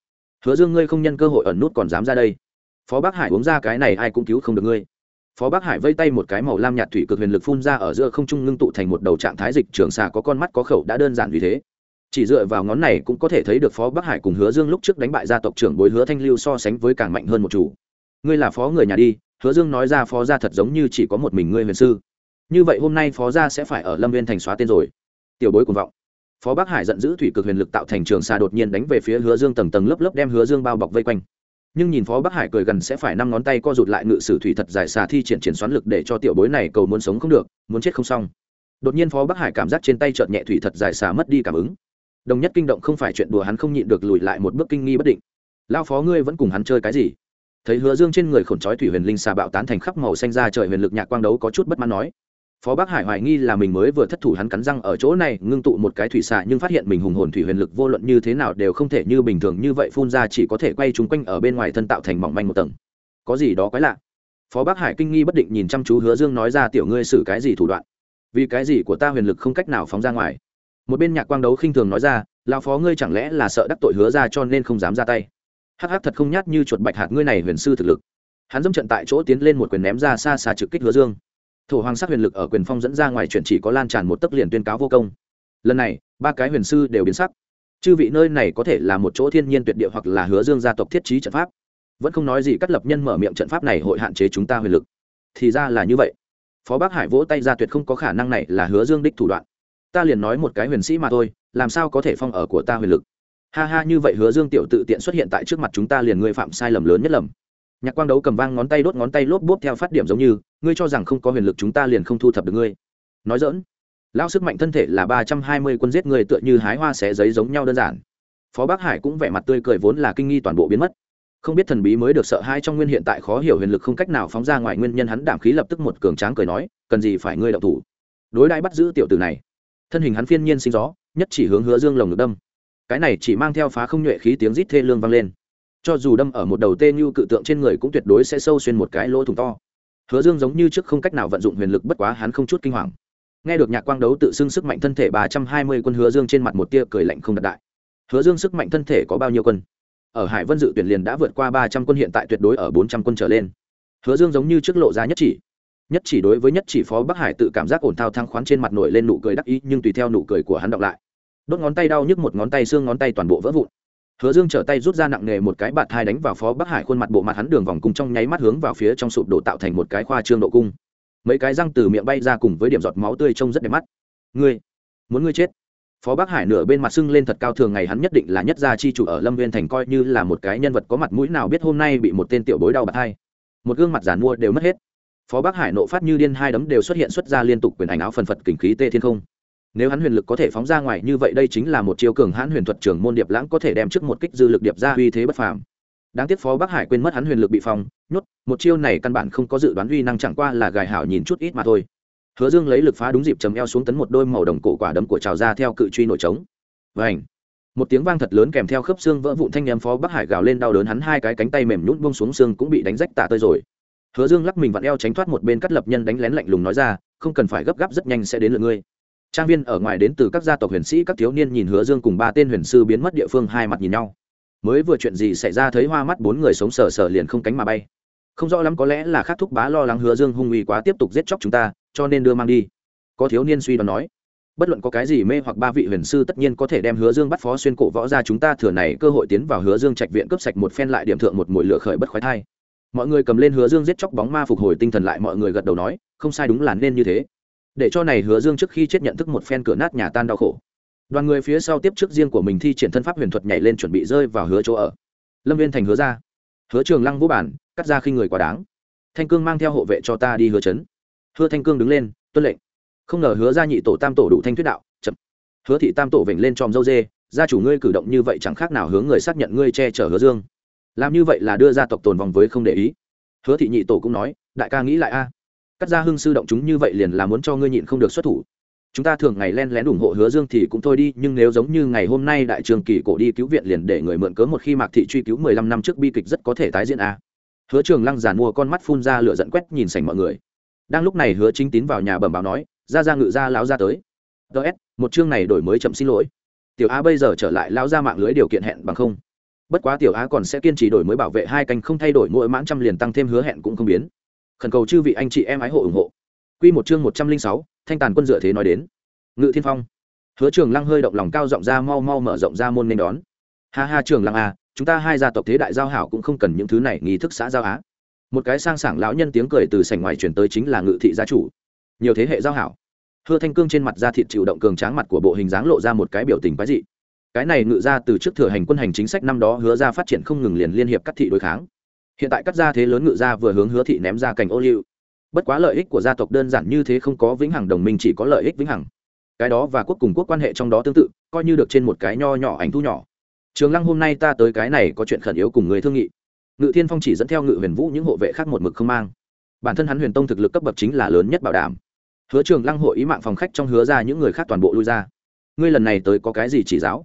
Hứa dương ngươi không nhân cơ hội ẩn nút còn dám ra đây. Phó bác hải uống ra cái này ai cũng cứu không được ngươi phó Bắc hải vây tay một cái màu lam nhạt thủy cực huyền lực phun ra ở giữa không trung ngưng tụ thành một đầu trạng thái dịch trường xà có con mắt có khẩu đã đơn giản vì thế. Chỉ dựa vào ngón này cũng có thể thấy được phó bắc hải cùng hứa dương lúc trước đánh bại gia tộc trưởng bối hứa thanh lưu so sánh với càng mạnh hơn một chủ. Ngươi là phó người nhà đi, hứa dương nói ra phó gia thật giống như chỉ có một mình ngươi huyền sư. Như vậy hôm nay phó gia sẽ phải ở lâm viên thành xóa tên rồi. Tiểu bối cuồng vọng. Phó bắc hải giận dữ thủy cực huyền lực tạo thành trường xà đột nhiên đánh về phía hứa dương tầng tầng lớp lớp đem hứa dương bao bọc vây quanh nhưng nhìn phó bắc hải cười gần sẽ phải năm ngón tay co rụt lại ngự sử thủy thật dài xà thi triển triển xoắn lực để cho tiểu bối này cầu muốn sống không được, muốn chết không xong. Đột nhiên phó bắc hải cảm giác trên tay chợt nhẹ thủy thật dài xà mất đi cảm ứng. Đồng nhất kinh động không phải chuyện đùa hắn không nhịn được lùi lại một bước kinh nghi bất định. Lao phó ngươi vẫn cùng hắn chơi cái gì? Thấy hứa dương trên người khổn trói thủy huyền linh xà bạo tán thành khắp màu xanh ra trời huyền lực nhạc quang đấu có chút bất mãn nói phó bác hải hoài nghi là mình mới vừa thất thủ hắn cắn răng ở chỗ này, ngưng tụ một cái thủy xạ nhưng phát hiện mình hùng hồn thủy huyền lực vô luận như thế nào đều không thể như bình thường như vậy phun ra, chỉ có thể quay chúng quanh ở bên ngoài thân tạo thành mỏng manh một tầng. Có gì đó quái lạ? Phó bác hải kinh nghi bất định nhìn chăm chú hứa dương nói ra, tiểu ngươi xử cái gì thủ đoạn? Vì cái gì của ta huyền lực không cách nào phóng ra ngoài? Một bên nhạc quang đấu khinh thường nói ra lao phó ngươi chẳng lẽ là sợ đắc tội hứa ra cho nên không dám ra tay? Hắc hắc thật không nhát như chuột bạch hạt ngươi này huyền sư thực lực. Hắn dâm trận tại chỗ tiến lên một quyền ném ra xa xa trực kích hứa dương thổ hoàng sắc huyền lực ở quyền phong dẫn ra ngoài chuyển chỉ có lan tràn một tấc liền tuyên cáo vô công. Lần này, ba cái huyền sư đều biến sắc. Chư vị nơi này có thể là một chỗ thiên nhiên tuyệt địa hoặc là hứa dương gia tộc thiết trí trận pháp. Vẫn không nói gì cắt lập nhân mở miệng trận pháp này hội hạn chế chúng ta huyền lực. Thì ra là như vậy. Phó bác hải vỗ tay ra tuyệt không có khả năng này là hứa dương đích thủ đoạn. Ta liền nói một cái huyền sĩ mà thôi, làm sao có thể phong ở của ta huyền lực? Ha ha, như vậy hứa dương tiểu tự tiện xuất hiện tại trước mặt chúng ta liền ngươi phạm sai lầm lớn nhất lầm nhạc quang đấu cầm vang ngón tay đốt ngón tay lốp bốp theo phát điểm giống như, ngươi cho rằng không có huyền lực chúng ta liền không thu thập được ngươi. Nói dỡn lão sức mạnh thân thể là ba trăm hai mươi quân giết người tựa như hái hoa xé giấy giống nhau đơn giản. Phó bác hải cũng vẻ mặt tươi cười vốn là kinh nghi toàn bộ biến mất. Không biết thần bí mới được sợ hai trong nguyên hiện tại khó hiểu huyền lực không cách nào phóng ra ngoài nguyên nhân hắn đảm khí lập tức một cường tráng cười nói, cần gì phải ngươi đậu thủ. Đối đãi bắt giữ tiểu tử này. Thân hình hắn phiên nhiên sinh gió, nhất chỉ hướng hứa dương lồng ngực đâm. Cái này chỉ mang theo phá không nhuệ khí tiếng rít thê lương vang lên cho dù đâm ở một đầu tê như cự tượng trên người cũng tuyệt đối sẽ sâu xuyên một cái lỗ thủng to. Hứa dương giống như trước không cách nào vận dụng huyền lực bất quá hắn không chút kinh hoàng. Nghe được nhạc quang đấu tự xưng sức mạnh thân thể ba trăm hai mươi quân hứa dương trên mặt một tia cười lạnh không đặt đại hứa dương sức mạnh thân thể có bao nhiêu quân? Ở hải vân dự tuyển liền đã vượt qua ba trăm quân, hiện tại tuyệt đối ở bốn trăm quân trở lên. Hứa dương giống như trước lộ ra nhất chỉ. Nhất chỉ đối với nhất chỉ phó bắc hải tự cảm giác ổn thao thăng khoán trên mặt nổi lên nụ cười đắc ý, nhưng tùy theo nụ cười của hắn đọc lại. Đốt ngón tay đau nhức một ngón tay, xương ngón tay toàn bộ vỡ vụn hứa dương trở tay rút ra nặng nghề một cái bạt thai đánh vào phó bắc hải khuôn mặt bộ mặt hắn đường vòng cung trong nháy mắt hướng vào phía trong sụp đổ tạo thành một cái khoa trương độ cung. Mấy cái răng từ miệng bay ra cùng với điểm giọt máu tươi trông rất đẹp mắt. Ngươi, muốn ngươi chết? Phó bắc hải nửa bên mặt sưng lên thật cao thường ngày hắn nhất định là nhất gia chi chủ ở lâm viên thành coi như là một cái nhân vật có mặt mũi nào biết hôm nay bị một tên tiểu bối đau bạt hai một gương mặt giản mua đều mất hết. Phó bắc hải nộ phát như điên hai đấm đều xuất hiện xuất ra liên tục quyền ảnh áo phần phật kình khí tê thiên không nếu hắn huyền lực có thể phóng ra ngoài như vậy đây chính là một chiêu cường hãn huyền thuật trưởng môn điệp lãng có thể đem trước một kích dư lực điệp ra uy thế bất phàm. Đáng tiếc phó bắc hải quên mất hắn huyền lực bị phong nhốt, một chiêu này căn bản không có dự đoán uy năng chẳng qua là gài hảo nhìn chút ít mà thôi. Hứa dương lấy lực phá đúng dịp chấm eo xuống tấn một đôi màu đồng cổ quả đấm của trào ra theo cự truy nổi trống. Vảnh một tiếng vang thật lớn kèm theo khớp xương vỡ vụn thanh nhầm phó bắc hải gào lên đau đớn hắn hai cái cánh tay mềm nhún bông xuống xương cũng bị đánh rách tả tơi rồi. Hứa dương lắc mình vặn eo tránh thoát một bên cắt lập nhân đánh lén lạnh lùng nói ra, không cần phải gấp gáp, rất nhanh sẽ đến lượt ngươi trang viên ở ngoài đến từ các gia tộc huyền sĩ, các thiếu niên nhìn hứa dương cùng ba tên huyền sư biến mất địa phương hai mặt nhìn nhau. Mới vừa chuyện gì xảy ra thấy hoa mắt bốn người sống sờ sờ liền không cánh mà bay. Không rõ lắm có lẽ là khắc thúc bá lo lắng hứa dương hung uy quá tiếp tục giết chóc chúng ta, cho nên đưa mang đi. Có thiếu niên suy đoán nói, bất luận có cái gì mê hoặc ba vị huyền sư tất nhiên có thể đem hứa dương bắt phó xuyên cổ võ ra chúng ta thừa này cơ hội tiến vào hứa dương trạch viện cướp sạch một phen lại điểm thượng một mùi lửa khởi bất khoái thai. Mọi người cầm lên hứa dương giết chóc bóng ma phục hồi tinh thần lại, mọi người gật đầu nói, không sai đúng là nên như thế để cho này hứa dương trước khi chết nhận thức một phen cửa nát nhà tan đau khổ. Đoàn người phía sau tiếp trước riêng của mình thi triển thân pháp huyền thuật nhảy lên chuẩn bị rơi vào hứa chỗ ở. Lâm viên thành hứa ra. Hứa trường lăng vũ bản cắt ra khi người quá đáng. Thanh cương mang theo hộ vệ cho ta đi hứa chấn. Hứa thanh cương đứng lên, tuân lệnh. Không ngờ hứa ra nhị tổ tam tổ đủ thanh thuyết đạo, chậm. Hứa thị tam tổ vểnh lên tròm dâu dê, gia chủ ngươi cử động như vậy chẳng khác nào hướng người xác nhận ngươi che chở hứa dương. Làm như vậy là đưa gia tộc tồn vòng với không để ý. Hứa thị nhị tổ cũng nói, đại ca nghĩ lại a cắt ra hưng sư động chúng như vậy liền là muốn cho ngươi nhịn không được xuất thủ. Chúng ta thường ngày len lén ủng hộ hứa dương thì cũng thôi đi, nhưng nếu giống như ngày hôm nay đại trường kỳ cổ đi cứu viện liền để người mượn cớ một khi mạc thị truy cứu mười lăm năm trước bi kịch rất có thể tái diễn a. Hứa trường lăng giàn mua con mắt phun ra lửa dẫn quét nhìn sành mọi người. Đang lúc này hứa chính tín vào nhà bẩm báo nói, ra ra ngự ra, lão ra tới. Ts một chương này đổi mới chậm xin lỗi. Tiểu á bây giờ trở lại, lão ra mạng lưới điều kiện hẹn bằng không. Bất quá tiểu á còn sẽ kiên trì đổi mới bảo vệ hai canh không thay đổi, mỗi mãn trăm liền tăng thêm hứa hẹn cũng không biến khẩn cầu chư vị anh chị em ái hộ ủng hộ. Q một chương một trăm linh sáu, thanh tàn quân dựa thế nói đến. Ngự thiên phong. Hứa trường lăng hơi động lòng cao rộng ra mau mau mở rộng ra môn nên đón. Ha ha trường lăng à chúng ta hai gia tộc thế đại giao hảo cũng không cần những thứ này, nghi thức xã giao á. Một cái sang sảng lão nhân tiếng cười từ sảnh ngoài chuyển tới chính là ngự thị gia chủ. Nhiều thế hệ giao hảo. Hứa thanh cương trên mặt da thịt chịu động cường tráng mặt của bộ hình dáng lộ ra một cái biểu tình quái dị. Cái này ngự ra từ trước thừa hành quân hành chính sách năm đó hứa ra phát triển không ngừng liền liên hiệp các thị đối kháng hiện tại cắt ra thế lớn ngự ra vừa hướng hứa thị ném ra cành ô liu. Bất quá lợi ích của gia tộc đơn giản như thế không có vĩnh hằng đồng minh, chỉ có lợi ích vĩnh hằng. Cái đó và quốc cùng quốc quan hệ trong đó tương tự, coi như được trên một cái nho nhỏ ảnh thu nhỏ. Trường lăng hôm nay ta tới cái này có chuyện khẩn yếu cùng người thương nghị. Ngự thiên phong chỉ dẫn theo ngự huyền vũ những hộ vệ khác một mực không mang. Bản thân hắn huyền tông thực lực cấp bậc chính là lớn nhất bảo đảm. Hứa trường lăng hội ý mạng phòng khách trong hứa ra những người khác toàn bộ lui ra. Ngươi lần này tới có cái gì chỉ giáo?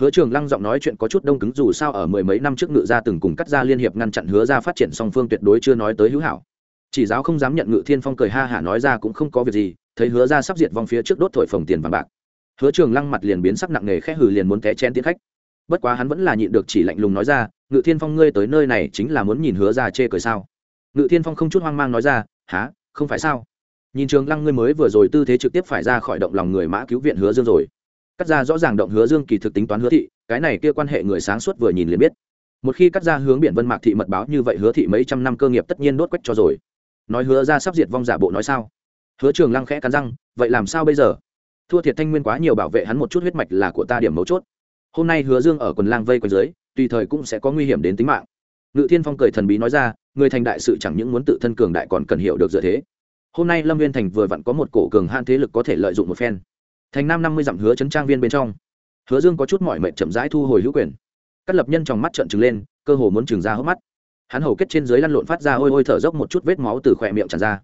Hứa trường lăng giọng nói chuyện có chút đông cứng, dù sao ở mười mấy năm trước ngự gia từng cùng cắt ra liên hiệp ngăn chặn hứa ra phát triển song phương tuyệt đối chưa nói tới hữu hảo. Chỉ giáo không dám nhận ngự thiên phong cười ha hả nói ra cũng không có việc gì, thấy hứa ra sắp diệt vong phía trước đốt thổi phồng tiền vàng bạc. Hứa trường lăng mặt liền biến sắc nặng nề khẽ hừ liền muốn té chén tiến khách. Bất quá hắn vẫn là nhịn được chỉ lạnh lùng nói ra, ngự thiên phong ngươi tới nơi này chính là muốn nhìn hứa ra chê cười sao? Ngự thiên phong không chút hoang mang nói ra, hả? Không phải sao? Nhìn trường lăng ngươi mới vừa rồi tư thế trực tiếp phải ra khỏi động lòng người mã cứu viện hứa dương rồi cắt ra rõ ràng động hứa dương kỳ thực tính toán hứa thị, cái này kia quan hệ người sáng suốt vừa nhìn liền biết. Một khi cắt ra hướng biển vân mạc thị mật báo như vậy hứa thị mấy trăm năm cơ nghiệp tất nhiên đốt quách cho rồi. Nói hứa ra sắp diệt vong giả bộ nói sao? Hứa trường lăng khẽ cắn răng, vậy làm sao bây giờ? Thua thiệt thanh nguyên quá nhiều bảo vệ hắn một chút huyết mạch là của ta điểm mấu chốt. Hôm nay hứa dương ở quần lang vây quanh dưới, tùy thời cũng sẽ có nguy hiểm đến tính mạng. Ngự thiên phong cười thần bí nói ra, người thành đại sự chẳng những muốn tự thân cường đại còn cần hiểu được dựa thế. Hôm nay lâm viên thành vừa vặn có một cổ cường han thế lực có thể lợi dụng một phen thành nam năm mươi dặm hứa chấn trang viên bên trong. Hứa dương có chút mỏi mệt chậm rãi thu hồi hữu quyền. Cắt lập nhân trong mắt trợn trừng lên, cơ hồ muốn trừng ra hốc mắt. Hắn hầu kết trên dưới lăn lộn phát ra ôi ôi thở dốc một chút vết máu từ khỏe miệng tràn ra.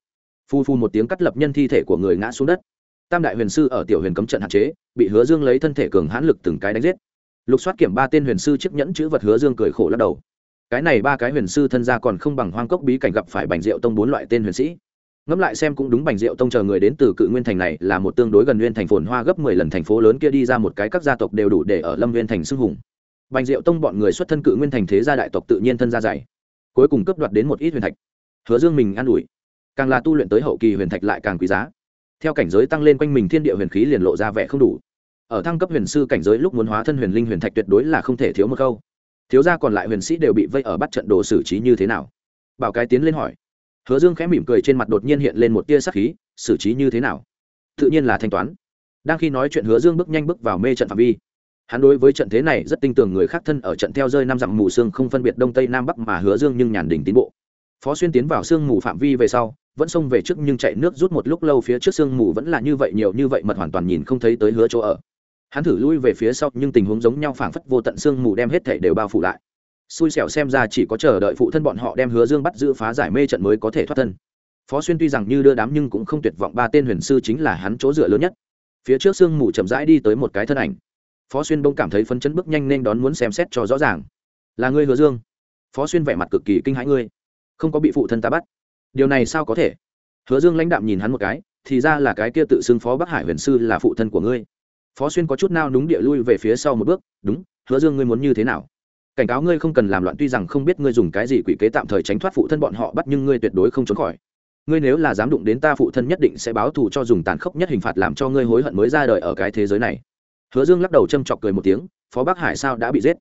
Phu phu một tiếng cắt lập nhân thi thể của người ngã xuống đất. Tam đại huyền sư ở tiểu huyền cấm trận hạn chế, bị hứa dương lấy thân thể cường hãn lực từng cái đánh giết. Lục soát kiểm ba tên huyền sư chiếc nhẫn chữ vật hứa dương cười khổ lắc đầu. Cái này ba cái huyền sư thân gia còn không bằng hoang cốc bí cảnh gặp phải bành diệu tông bốn loại tên huyền sĩ ngẫm lại xem cũng đúng bành diệu tông chờ người đến từ cự nguyên thành này là một tương đối gần nguyên thành phồn hoa gấp mười lần thành phố lớn kia đi ra một cái các gia tộc đều đủ để ở lâm nguyên thành xưng hùng. Bành diệu tông bọn người xuất thân cự nguyên thành thế gia đại tộc tự nhiên thân gia dày. Cuối cùng cấp đoạt đến một ít huyền thạch. Hứa dương mình an ủi. Càng là tu luyện tới hậu kỳ huyền thạch lại càng quý giá. Theo cảnh giới tăng lên quanh mình thiên địa huyền khí liền lộ ra vẻ không đủ. Ở thăng cấp huyền sư cảnh giới lúc muốn hóa thân huyền linh huyền thạch tuyệt đối là không thể thiếu một câu. Thiếu gia còn lại huyền sĩ đều bị vây ở bắt trận đồ xử trí như thế nào? Bảo cái tiến lên hỏi hứa dương khẽ mỉm cười trên mặt đột nhiên hiện lên một tia sắc khí, xử trí như thế nào? Tự nhiên là thanh toán. Đang khi nói chuyện, hứa dương bước nhanh bước vào mê trận phạm vi. Hắn đối với trận thế này rất tin tưởng người khác thân ở trận theo rơi năm dặm mù sương không phân biệt đông tây nam bắc mà hứa dương nhưng nhàn đỉnh tiến bộ. Phó xuyên tiến vào sương mù phạm vi về sau, vẫn xông về trước nhưng chạy nước rút một lúc lâu phía trước sương mù vẫn là như vậy, nhiều như vậy mật hoàn toàn nhìn không thấy tới hứa chỗ ở. Hắn thử lui về phía sau nhưng tình huống giống nhau phảng phất vô tận sương mù đem hết thể đều bao phủ lại xui xẻo xem ra chỉ có chờ đợi phụ thân bọn họ đem hứa dương bắt giữ phá giải mê trận mới có thể thoát thân. Phó xuyên tuy rằng như đưa đám nhưng cũng không tuyệt vọng, ba tên huyền sư chính là hắn chỗ dựa lớn nhất. Phía trước sương mù chậm rãi đi tới một cái thân ảnh. Phó xuyên bỗng cảm thấy phấn chấn bước nhanh nên đón muốn xem xét cho rõ ràng. Là ngươi hứa dương? Phó xuyên vẻ mặt cực kỳ kinh hãi, ngươi, không có bị phụ thân ta bắt. Điều này sao có thể? Hứa dương lãnh đạm nhìn hắn một cái, thì ra là cái kia tự xưng phó bắc hải huyền sư là phụ thân của ngươi. Phó xuyên có chút nao núng địa lui về phía sau một bước, đúng, hứa dương ngươi muốn như thế nào? Cảnh cáo ngươi không cần làm loạn, tuy rằng không biết ngươi dùng cái gì quỷ kế tạm thời tránh thoát phụ thân bọn họ, bắt nhưng ngươi tuyệt đối không trốn khỏi. Ngươi nếu là dám đụng đến ta phụ thân nhất định sẽ báo thù cho dùng tàn khốc nhất hình phạt làm cho ngươi hối hận mới ra đời ở cái thế giới này. Hứa dương lắc đầu châm chọc cười một tiếng, phó bắc hải sao đã bị giết?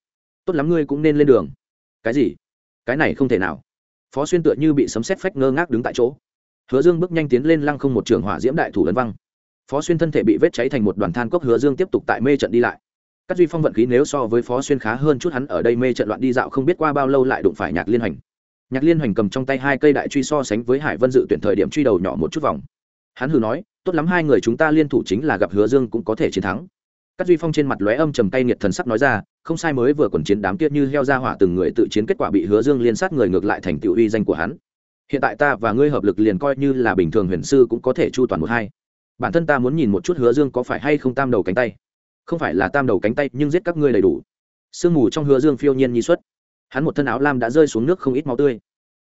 Tốt lắm ngươi cũng nên lên đường. Cái gì? Cái này không thể nào. Phó xuyên tựa như bị sấm xét phách ngơ ngác đứng tại chỗ. Hứa dương bước nhanh tiến lên lăng không một trường hỏa diễm đại thủ ấn văng. Phó xuyên thân thể bị vết cháy thành một đoàn than cốc, hứa dương tiếp tục tại mê trận đi lại các duy phong vận khí nếu so với phó xuyên khá hơn chút hắn ở đây mê trận loạn đi dạo không biết qua bao lâu lại đụng phải nhạc liên hoành. Nhạc liên hoành cầm trong tay hai cây đại truy so sánh với hải vân dự tuyển thời điểm truy đầu nhỏ một chút vòng. Hắn hừ nói, tốt lắm hai người chúng ta liên thủ chính là gặp hứa dương cũng có thể chiến thắng. Các duy phong trên mặt lóe âm trầm tay nghiệt thần sắc nói ra, không sai mới vừa quần chiến đám kia như heo ra hỏa từng người tự chiến kết quả bị hứa dương liên sát người ngược lại thành tựu uy danh của hắn. Hiện tại ta và ngươi hợp lực liền coi như là bình thường huyền sư cũng có thể chu toàn một hai. Bản thân ta muốn nhìn một chút hứa dương có phải hay không tam đầu cánh tay không phải là tam đầu cánh tay nhưng giết các ngươi đầy đủ. Sương mù trong hứa dương phiêu nhiên nhi xuất. Hắn một thân áo lam đã rơi xuống nước không ít máu tươi.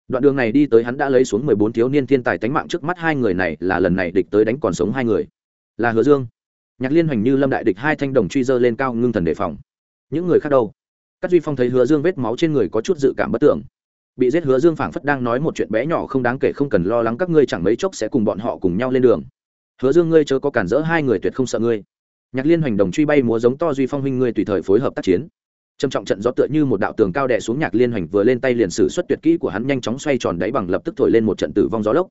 Đoạn đường này đi tới hắn đã lấy xuống mười bốn thiếu niên thiên tài tánh mạng trước mắt hai người này là lần này địch tới đánh còn sống hai người. Là hứa dương. Nhạc liên hoành như lâm đại địch hai thanh đồng truy dơ lên cao ngưng thần đề phòng. Những người khác đâu? Các duy phong thấy hứa dương vết máu trên người có chút dự cảm bất tưởng. Bị giết hứa dương phảng phất đang nói một chuyện bé nhỏ không đáng kể không cần lo lắng các ngươi chẳng mấy chốc sẽ cùng bọn họ cùng nhau lên đường. Hứa dương, ngươi chớ có cản rỡ hai người tuyệt không sợ ngươi nhạc liên hoành đồng truy bay múa giống to duy phong huynh ngươi tùy thời phối hợp tác chiến. Trầm trọng trận gió tựa như một đạo tường cao đè xuống nhạc liên hoành vừa lên tay liền sử xuất tuyệt kỹ của hắn nhanh chóng xoay tròn đáy bằng lập tức thổi lên một trận tử vong gió lốc.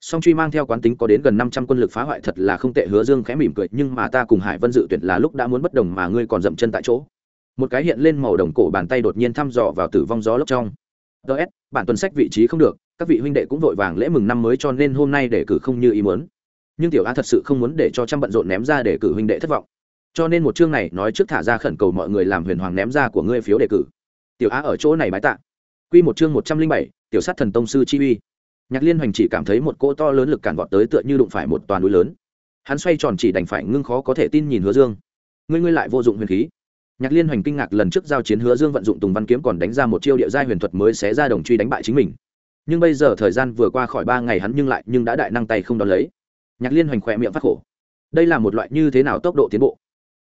Song truy mang theo quán tính có đến gần năm trăm quân lực phá hoại thật là không tệ, hứa dương khẽ mỉm cười, nhưng mà ta cùng hải vân dự tuyển là lúc đã muốn bất đồng mà ngươi còn dậm chân tại chỗ. Một cái hiện lên màu đồng cổ bàn tay đột nhiên thăm dò vào tử vong gió lốc trong. Ts bản tuần sách vị trí không được, các vị huynh đệ cũng vội vàng lễ mừng năm mới cho nên hôm nay để cử không như ý muốn nhưng tiểu a thật sự không muốn để cho trăm bận rộn ném ra để cử huynh đệ thất vọng. Cho nên một chương này nói trước thả ra khẩn cầu mọi người làm huyền hoàng ném ra của ngươi phiếu đề cử. Tiểu a ở chỗ này bái tạ. Q một chương một trăm linh bảy, tiểu sát thần tông sư chi uy. Nhạc liên hoành chỉ cảm thấy một cỗ to lớn lực cản vọt tới tựa như đụng phải một toàn núi lớn. Hắn xoay tròn chỉ đành phải ngưng khó có thể tin nhìn hứa dương. Ngươi ngươi lại vô dụng huyền khí. Nhạc liên hoành kinh ngạc lần trước giao chiến hứa dương vận dụng tùng văn kiếm còn đánh ra một chiêu địa giai huyền thuật mới xé ra đồng truy đánh bại chính mình. Nhưng bây giờ thời gian vừa qua khỏi ba ngày hắn nhưng lại nhưng đã đại năng tay không đón lấy nhạc liên hoành khỏe miệng phát khổ. Đây là một loại như thế nào tốc độ tiến bộ?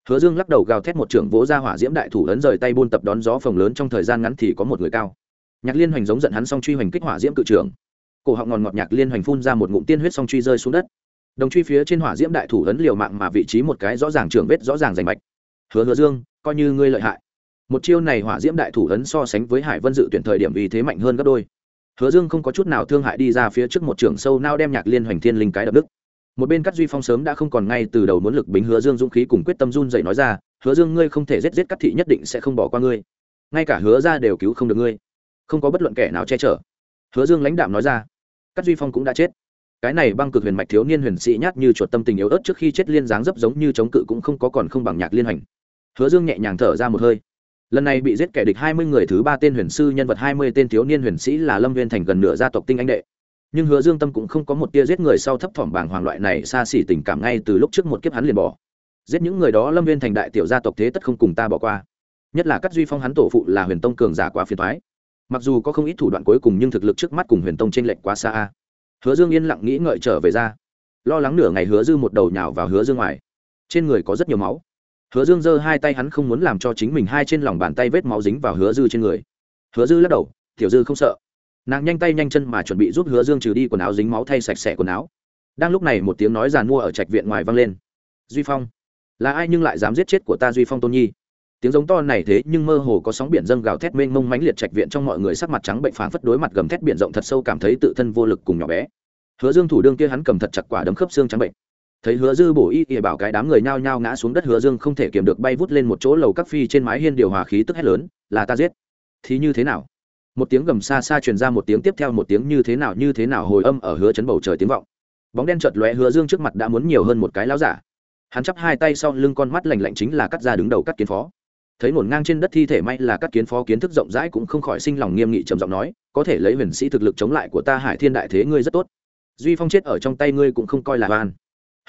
Hứa dương lắc đầu gào thét một trưởng vỗ ra hỏa diễm đại thủ lớn rời tay buôn tập đón gió phồng lớn trong thời gian ngắn thì có một người cao. Nhạc liên hoành giống giận hắn xong truy hoành kích hỏa diễm cự trưởng. Cổ họng ngòn ngọt nhạc liên hoành phun ra một ngụm tiên huyết xong truy rơi xuống đất. Đồng truy phía trên hỏa diễm đại thủ ấn liều mạng mà vị trí một cái rõ ràng trưởng vết rõ ràng rành mạch. Hứa hứa dương, coi như ngươi lợi hại. Một chiêu này hỏa diễm đại thủ ấn so sánh với hải vân dự tuyển thời điểm vì thế mạnh hơn gấp đôi. Hứa dương không có chút nào thương hại đi ra phía trước một trường sâu nao đem nhạc liên hoành thiên linh cái đập đức một bên cắt duy phong sớm đã không còn ngay từ đầu muốn lực bính hứa dương dũng khí cùng quyết tâm run dậy nói ra, hứa dương, ngươi không thể giết giết cắt thị nhất định sẽ không bỏ qua ngươi. Ngay cả hứa ra đều cứu không được ngươi. Không có bất luận kẻ nào che chở. Hứa dương lãnh đạm nói ra. Cắt duy phong cũng đã chết. Cái này băng cực huyền mạch thiếu niên huyền sĩ nhát như chuột tâm tình yếu ớt trước khi chết liên dáng dấp giống như chống cự cũng không có còn không bằng nhạc liên hành. Hứa dương nhẹ nhàng thở ra một hơi. Lần này bị giết kẻ địch hai mươi người thứ ba tên huyền sư nhân vật hai mươi tên thiếu niên huyền sĩ là lâm viên thành gần nửa gia tộc tinh anh đệ nhưng hứa dương tâm cũng không có một tia giết người sau thấp thỏm bảng hoàng loại này xa xỉ tình cảm ngay từ lúc trước một kiếp hắn liền bỏ. Giết những người đó lâm viên thành đại tiểu gia tộc thế tất không cùng ta bỏ qua. Nhất là các duy phong hắn tổ phụ là huyền tông cường giả quá phiền thoái mặc dù có không ít thủ đoạn cuối cùng nhưng thực lực trước mắt cùng huyền tông t r ê n lệch quá xa hứa dương yên lặng nghĩ ngợi trở về ra. Lo lắng nửa ngày hứa dư một đầu nhào vào hứa dương ngoài. Trên người có rất nhiều máu. Hứa dương giơ hai tay hắn không muốn làm cho chính mình hai trên lòng bàn tay vết máu dính vào hứa dư trên người. Hứa dư lắc đầu, tiểu dư không sợ nàng nhanh tay nhanh chân mà chuẩn bị giúp hứa dương trừ đi quần áo dính máu thay sạch sẽ quần áo. Đang lúc này một tiếng nói giàn mua ở trạch viện ngoài vang lên. Duy phong, là ai nhưng lại dám giết chết của ta duy phong tôn nhi? Tiếng giống to này thế nhưng mơ hồ có sóng biển dâng gào thét mênh mông mãnh liệt trạch viện trong mọi người sắc mặt trắng bệnh phảng phất đối mặt gầm thét biển rộng thật sâu cảm thấy tự thân vô lực cùng nhỏ bé. Hứa dương thủ đương kia hắn cầm thật chặt quả đấm khớp xương trắng bệnh. Thấy hứa dư bổ y ỉa bảo cái đám người nhao nhao ngã xuống đất, hứa dương không thể kiềm được bay vút lên một chỗ lầu các phi trên mái hiên điều hòa khí tức hét lớn, là ta giết. Thì như thế nào? Một tiếng gầm xa xa truyền ra một tiếng tiếp theo, một tiếng như thế nào, như thế nào hồi âm ở hứa chấn bầu trời tiếng vọng. Bóng đen chợt lóe, hứa dương trước mặt đã muốn nhiều hơn một cái láo giả. Hắn chắp hai tay sau lưng, con mắt lạnh lạnh chính là cắt ra đứng đầu cắt kiến phó. Thấy ngổn ngang trên đất thi thể may là cắt kiến phó, kiến thức rộng rãi cũng không khỏi sinh lòng nghiêm nghị trầm giọng nói, có thể lấy huyền sĩ thực lực chống lại của ta, hải thiên đại thế ngươi rất tốt. Duy phong chết ở trong tay ngươi cũng không coi là oan.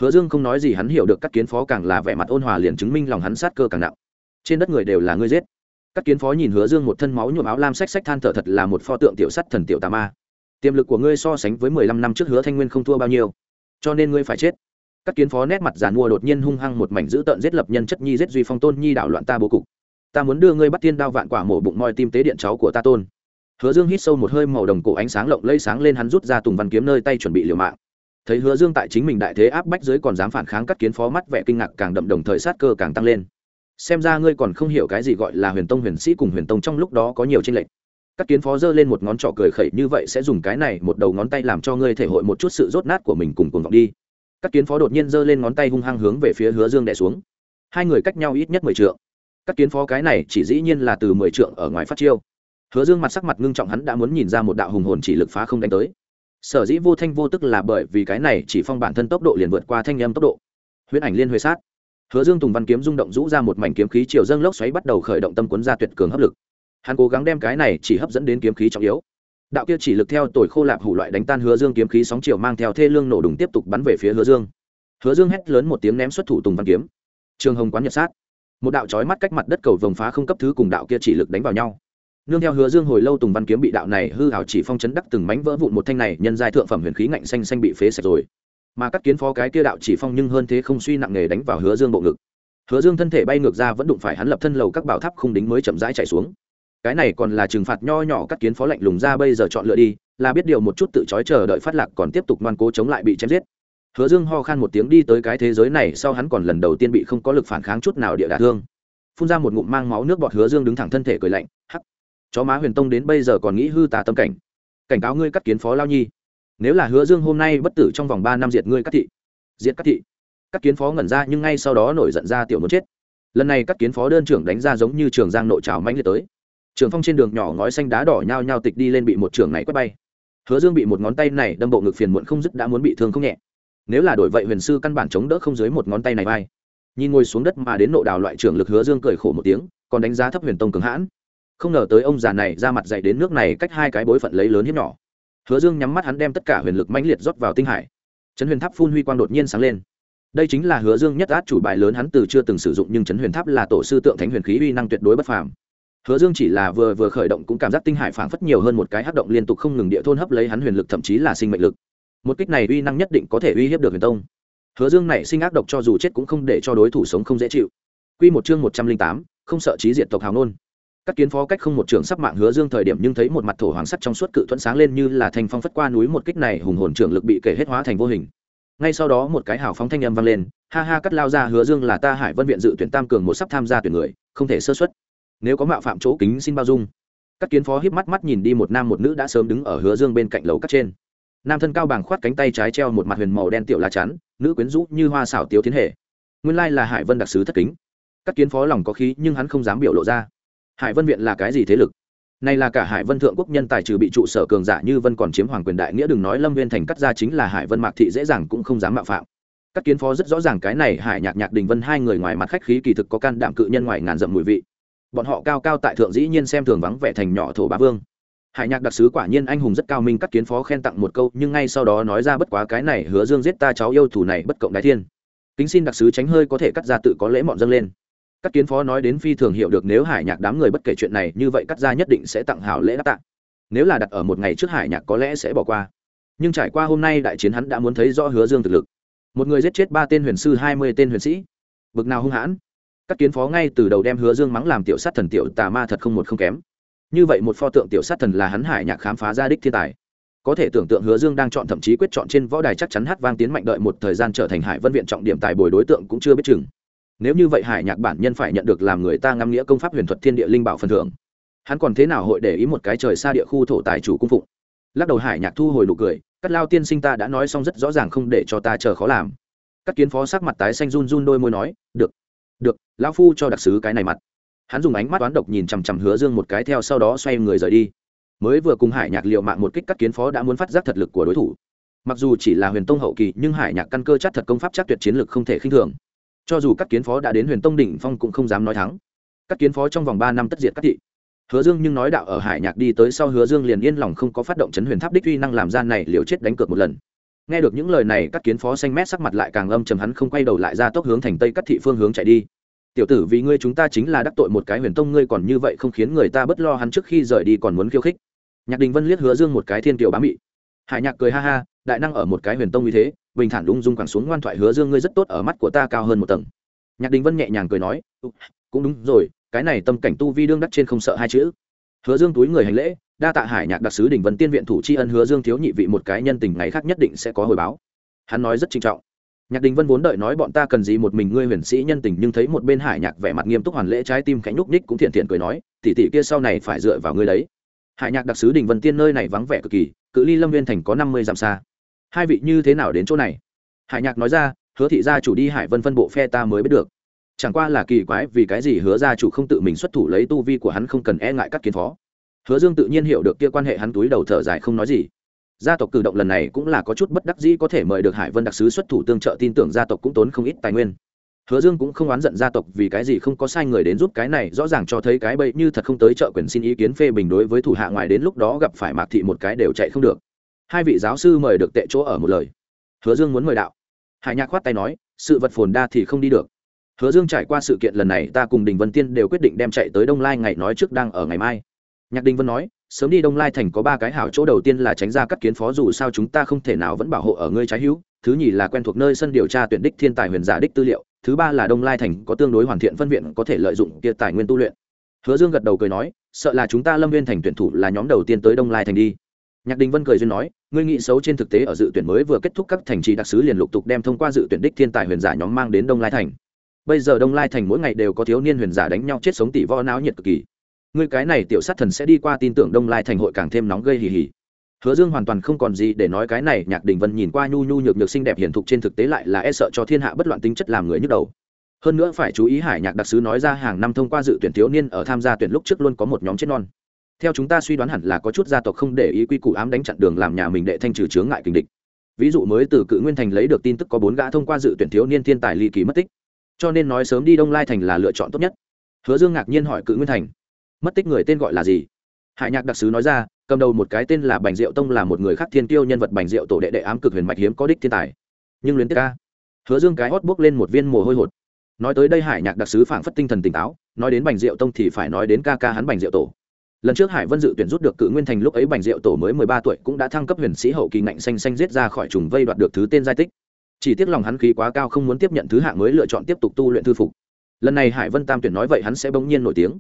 Hứa dương không nói gì, hắn hiểu được các kiến phó càng là vẻ mặt ôn hòa liền chứng minh lòng hắn sát cơ càng nặng. Trên đất người đều là ngươi giết các kiến phó nhìn hứa dương một thân máu nhuộm áo lam xách xách than thở thật là một pho tượng tiểu sắt thần tiểu tà ma. Tiềm lực của ngươi so sánh với mười lăm năm trước hứa thanh nguyên không thua bao nhiêu. Cho nên ngươi phải chết. Các kiến phó nét mặt giàn mua đột nhiên hung hăng một mảnh dữ tợn giết lập nhân chất nhi giết duy phong tôn nhi đảo loạn ta bố cục. Ta muốn đưa ngươi bắt tiên đao vạn quả mổ bụng moi tim tế điện cháu của ta tôn. Hứa dương hít sâu một hơi màu đồng cổ ánh sáng lộng lây sáng lên hắn rút ra tùng văn kiếm nơi tay chuẩn bị liều mạng. Thấy hứa dương tại chính mình đại thế áp bách dưới còn dám phản kháng, các kiến phó mắt vẻ kinh ngạc càng đậm đồng thời sát cơ càng tăng lên xem ra ngươi còn không hiểu cái gì gọi là huyền tông huyền sĩ cùng huyền tông trong lúc đó có nhiều tranh lệch. Các kiến phó giơ lên một ngón trỏ cười khẩy như vậy sẽ dùng cái này một đầu ngón tay làm cho ngươi thể hội một chút sự rốt nát của mình cùng cuồng vọng đi. Các kiến phó đột nhiên giơ lên ngón tay hung hăng hướng về phía hứa dương đẻ xuống. Hai người cách nhau ít nhất mười trượng. Các kiến phó cái này chỉ dĩ nhiên là từ mười trượng ở ngoài phát chiêu. Hứa dương mặt sắc mặt ngưng trọng hắn đã muốn nhìn ra một đạo hùng hồn chỉ lực phá không đánh tới. Sở dĩ vô thanh vô tức là bởi vì cái này chỉ phong bản thân tốc độ liền vượt qua thanh âm tốc độ. Huyễn ảnh liên huệ sát hứa dương tùng văn kiếm rung động rũ ra một mảnh kiếm khí chiều dâng lốc xoáy bắt đầu khởi động tâm cuốn ra tuyệt cường hấp lực. Hắn cố gắng đem cái này chỉ hấp dẫn đến kiếm khí trọng yếu. Đạo kia chỉ lực theo tuổi khô lạp hủ loại đánh tan hứa dương kiếm khí sóng chiều mang theo thê lương nổ đùng tiếp tục bắn về phía hứa dương. Hứa dương hét lớn một tiếng ném xuất thủ tùng văn kiếm. Trường hồng quán nhật sát. Một đạo trói mắt cách mặt đất cầu vồng phá không cấp thứ cùng đạo kia chỉ lực đánh vào nhau. Nương theo hứa dương hồi lâu tùng văn kiếm bị đạo này hư hảo chỉ phong chấn đắc từng mánh vỡ vụn một thanh này, nhân giai thượng phẩm huyền khí ngạnh xanh xanh bị phế sạch rồi mà cắt kiến phó cái kia đạo chỉ phong nhưng hơn thế không suy nặng nghề đánh vào hứa dương bộ ngực. Hứa dương thân thể bay ngược ra vẫn đụng phải hắn lập thân lầu các bảo tháp không đính mới chậm rãi chạy xuống. Cái này còn là trừng phạt nho nhỏ cắt kiến phó lạnh lùng ra bây giờ chọn lựa đi, là biết điều một chút tự trói chờ đợi phát lạc còn tiếp tục ngoan cố chống lại bị chém giết. Hứa dương ho khan một tiếng đi tới cái thế giới này sau hắn còn lần đầu tiên bị không có lực phản kháng chút nào địa đả thương. Phun ra một ngụm mang máu nước bọt hứa dương đứng thẳng thân thể cười lạnh, hắc, chó má huyền tông đến bây giờ còn nghĩ hư tà tâm cảnh. Cảnh cáo ngươi cắt kiến phó lao nhi nếu là hứa dương hôm nay bất tử trong vòng ba năm diệt ngươi các thị, diệt các thị. Các kiến phó ngẩn ra nhưng ngay sau đó nổi giận ra tiểu muốn chết. Lần này các kiến phó đơn trưởng đánh ra giống như trường giang nội trào mãnh liệt tới. Trường phong trên đường nhỏ ngói xanh đá đỏ nhao nhao tịch đi lên bị một trường này quét bay. Hứa dương bị một ngón tay này đâm bộ ngực phiền muộn không dứt đã muốn bị thương không nhẹ. Nếu là đổi vậy huyền sư căn bản chống đỡ không dưới một ngón tay này vai. Nhìn ngồi xuống đất mà đến nộ đào loại trưởng lực hứa dương cười khổ một tiếng, còn đánh giá thấp huyền tông cường hãn. Không ngờ tới ông già này ra mặt dạy đến nước này cách hai cái bối phận lấy lớn hiếp nhỏ hứa dương nhắm mắt hắn đem tất cả huyền lực mãnh liệt rót vào tinh hải. Trấn huyền tháp phun huy quang đột nhiên sáng lên. Đây chính là hứa dương nhất át chủ bài lớn hắn từ chưa từng sử dụng nhưng trấn huyền tháp là tổ sư tượng thánh huyền khí uy năng tuyệt đối bất phàm. Hứa dương chỉ là vừa vừa khởi động cũng cảm giác tinh hải phảng phất nhiều hơn một cái hắc động liên tục không ngừng địa thôn hấp lấy hắn huyền lực thậm chí là sinh mệnh lực. Một kích này uy năng nhất định có thể uy hiếp được huyền tông. Hứa dương này sinh ác độc cho dù chết cũng không để cho đối thủ sống không dễ chịu. Quy một chương một trăm linh tám, không sợ trí diện tộc hào nôn các kiến phó cách không một trường sắp mạng hứa dương thời điểm nhưng thấy một mặt thổ hoàng sắt trong suốt cự thuẫn sáng lên như là thành phong phất qua núi một kích này hùng hồn trưởng lực bị kể hết hóa thành vô hình. Ngay sau đó một cái hào phóng thanh âm vang lên, ha ha, cắt lao ra, hứa dương là ta hải vân viện dự tuyển tam cường một sắp tham gia tuyển người, không thể sơ xuất nếu có mạo phạm chỗ kính xin bao dung. Các kiến phó híp mắt mắt nhìn đi một nam một nữ đã sớm đứng ở hứa dương bên cạnh lầu cắt trên. Nam thân cao bằng khoát cánh tay trái treo một mặt huyền màu đen tiểu lá chắn, nữ quyến rũ như hoa xảo tiếu thiên hệ. Nguyên lai là hải vân đặc sứ thất kính. Các kiến phó lòng có khí nhưng hắn không dám biểu lộ ra hải vân viện là cái gì thế lực? Này là cả hải vân thượng quốc nhân tài trừ bị trụ sở cường giả như vân còn chiếm hoàng quyền đại nghĩa đừng nói lâm viên thành cắt ra chính là hải vân mạc thị dễ dàng cũng không dám mạo phạm. Các kiến phó rất rõ ràng cái này, hải nhạc nhạc đình vân hai người ngoài mặt khách khí kỳ thực có can đảm cự nhân ngoài ngàn dậm mùi vị. Bọn họ cao cao tại thượng dĩ nhiên xem thường vắng vẻ thành nhỏ thổ bá vương. Hải nhạc đặc sứ quả nhiên anh hùng rất cao minh, các kiến phó khen tặng một câu, nhưng ngay sau đó nói ra bất quá cái này hứa dương giết ta cháu yêu thủ này bất cộng đại thiên. Kính xin đặc sứ tránh hơi có thể cắt ra tự có lễ mọn dâng lên các kiến phó nói đến phi thường hiểu được nếu hải nhạc đám người bất kể chuyện này như vậy cắt ra nhất định sẽ tặng hảo lễ đáp tạ. Nếu là đặt ở một ngày trước hải nhạc có lẽ sẽ bỏ qua. Nhưng trải qua hôm nay đại chiến hắn đã muốn thấy rõ hứa dương thực lực. Một người giết chết ba tên huyền sư, hai mươi tên huyền sĩ. Bực nào hung hãn. Các kiến phó ngay từ đầu đem hứa dương mắng làm tiểu sát thần tiểu tà ma thật không một không kém. Như vậy một pho tượng tiểu sát thần là hắn hải nhạc khám phá ra đích thiên tài. Có thể tưởng tượng hứa dương đang chọn thậm chí quyết chọn trên võ đài chắc chắn hát vang tiến mạnh đợi một thời gian trở thành hải vân viện trọng điểm tài bồi đối tượng cũng chưa biết chừng nếu như vậy hải nhạc bản nhân phải nhận được làm người ta ngắm nghĩa công pháp huyền thuật thiên địa linh bảo phần thưởng. Hắn còn thế nào hội để ý một cái trời xa địa khu thổ tài chủ cung phụng? Lắc đầu hải nhạc thu hồi nụ cười, cắt lao tiên sinh ta đã nói xong rất rõ ràng không để cho ta chờ khó làm. Các kiến phó sắc mặt tái xanh run run đôi môi nói, được được, lão phu cho đặc sứ cái này mặt. Hắn dùng ánh mắt toán độc nhìn chằm chằm hứa dương một cái theo sau đó xoay người rời đi. Mới vừa cùng hải nhạc liệu mạng một kích các kiến phó đã muốn phát giác thật lực của đối thủ. Mặc dù chỉ là huyền tông hậu kỳ, nhưng hải nhạc căn cơ chắc thật công pháp chắc tuyệt chiến lực không thể khinh thường cho dù các kiến phó đã đến huyền tông đỉnh phong cũng không dám nói thắng. Các kiến phó trong vòng ba năm tất diệt các thị. Hứa dương nhưng nói đạo ở hải nhạc đi tới sau hứa dương liền yên lòng không có phát động chấn huyền tháp đích uy năng làm gian này liều chết đánh cược một lần. Nghe được những lời này, các kiến phó xanh mét sắc mặt lại càng âm chầm hắn không quay đầu lại ra tốc hướng thành tây các thị phương hướng chạy đi. Tiểu tử, vì ngươi chúng ta chính là đắc tội một cái huyền tông, ngươi còn như vậy không khiến người ta bất lo hắn trước khi rời đi còn muốn khiêu khích. Nhạc đình vân liếc hứa dương một cái thiên kiều bá mị. Hải nhạc cười ha ha, đại năng ở một cái huyền tông như thế bình thản ung dung quẳng xuống ngoan thoại hứa dương ngươi rất tốt ở mắt của ta cao hơn một tầng. Nhạc đình vân nhẹ nhàng cười nói cũng đúng rồi, cái này tâm cảnh tu vi đương đắc trên không sợ hai chữ. Hứa dương túi người hành lễ, đa tạ hải nhạc đặc sứ đình vân tiên viện thủ tri ân hứa dương thiếu nhị vị một cái nhân tình ngày khác nhất định sẽ có hồi báo. Hắn nói rất trinh trọng. Nhạc đình vân vốn đợi nói bọn ta cần gì một mình ngươi huyền sĩ nhân tình nhưng thấy một bên hải nhạc vẻ mặt nghiêm túc hoàn lễ trái tim khánh nhúc ních cũng thiện thiện cười nói tỉ tỉ kia sau này phải dựa vào ngươi đấy. Hải nhạc đặc sứ đình vân tiên nơi này vắng vẻ cực kỳ, cự ly lâm viên thành có năm mươi dặm xa hai vị như thế nào đến chỗ này? Hải nhạc nói ra, hứa thị gia chủ đi hải vân phân bộ phe ta mới biết được. Chẳng qua là kỳ quái vì cái gì hứa gia chủ không tự mình xuất thủ lấy tu vi của hắn không cần e ngại các kiến phó. Hứa dương tự nhiên hiểu được kia quan hệ hắn túi đầu thở dài không nói gì. Gia tộc cử động lần này cũng là có chút bất đắc dĩ có thể mời được hải vân đặc sứ xuất thủ tương trợ tin tưởng gia tộc cũng tốn không ít tài nguyên. Hứa dương cũng không oán giận gia tộc vì cái gì không có sai người đến giúp cái này, rõ ràng cho thấy cái bậy như thật không tới trợ quyền xin ý kiến phê bình đối với thủ hạ ngoài đến lúc đó gặp phải mạc thị một cái đều chạy không được hai vị giáo sư mời được tệ chỗ ở một lời. Hứa dương muốn mời đạo. Hải nhạc khoát tay nói, sự vật phồn đa thì không đi được. Hứa dương trải qua sự kiện lần này, ta cùng đình vân tiên đều quyết định đem chạy tới đông lai ngày nói trước đang ở ngày mai. Nhạc đình vân nói, sớm đi đông lai thành có ba cái hảo chỗ đầu tiên là tránh ra các kiến phó dù sao chúng ta không thể nào vẫn bảo hộ ở ngươi trái hữu. Thứ nhì là quen thuộc nơi sân điều tra tuyển đích thiên tài huyền giả đích tư liệu. Thứ ba là đông lai thành có tương đối hoàn thiện phân viện có thể lợi dụng kia tài nguyên tu luyện. Hứa dương gật đầu cười nói, sợ là chúng ta lâm viên thành tuyển thủ là nhóm đầu tiên tới đông lai thành đi. Nhạc đình vân cười duyên nói ngươi nghĩ xấu trên thực tế ở dự tuyển mới vừa kết thúc các thành trì đặc sứ liền lục tục đem thông qua dự tuyển đích thiên tài huyền giả nhóm mang đến đông lai thành. Bây giờ đông lai thành mỗi ngày đều có thiếu niên huyền giả đánh nhau chết sống tỷ võ náo nhiệt cực kỳ. Ngươi cái này tiểu sát thần sẽ đi qua tin tưởng đông lai thành hội càng thêm nóng gây hì hì. Hứa dương hoàn toàn không còn gì để nói cái này, nhạc đình vân nhìn qua nhu nhu nhược nhược xinh đẹp hiển thục trên thực tế lại là e sợ cho thiên hạ bất loạn tính chất làm người nhức đầu. Hơn nữa phải chú ý hải nhạc đặc sứ nói ra hàng năm thông qua dự tuyển thiếu niên ở tham gia tuyển lúc trước luôn có một nhóm chết non theo chúng ta suy đoán hẳn là có chút gia tộc không để ý quy củ ám đánh chặn đường làm nhà mình đệ thanh trừ chướng ngại kình địch. Ví dụ mới từ cự nguyên thành lấy được tin tức có bốn gã thông qua dự tuyển thiếu niên thiên tài ly kỳ mất tích. Cho nên nói sớm đi đông lai thành là lựa chọn tốt nhất. Hứa dương ngạc nhiên hỏi cự nguyên thành, mất tích người tên gọi là gì? Hải nhạc đặc sứ nói ra, cầm đầu một cái tên là bành diệu tông là một người khác thiên tiêu nhân vật bành diệu tổ đệ đệ ám cực huyền mạch hiếm có đích thiên tài. Nhưng luyến tiết ca. Hứa dương cái hót buốc lên một viên mồ hôi hột. Nói tới đây hải nhạc đặc sứ phảng phất tinh thần tỉnh táo, nói đến bành diệu tông thì phải nói đến ca ca hắn bành diệu tổ lần trước hải vân dự tuyển rút được cự nguyên thành lúc ấy bành diệu tổ mới mười ba tuổi cũng đã thăng cấp huyền sĩ hậu kỳ ngạnh xanh xanh giết ra khỏi trùng vây đoạt được thứ tên giai tích. Chỉ tiếc lòng hắn khí quá cao không muốn tiếp nhận thứ hạng mới lựa chọn tiếp tục tu luyện thư phục. Lần này hải vân tam tuyển nói vậy hắn sẽ bỗng nhiên nổi tiếng.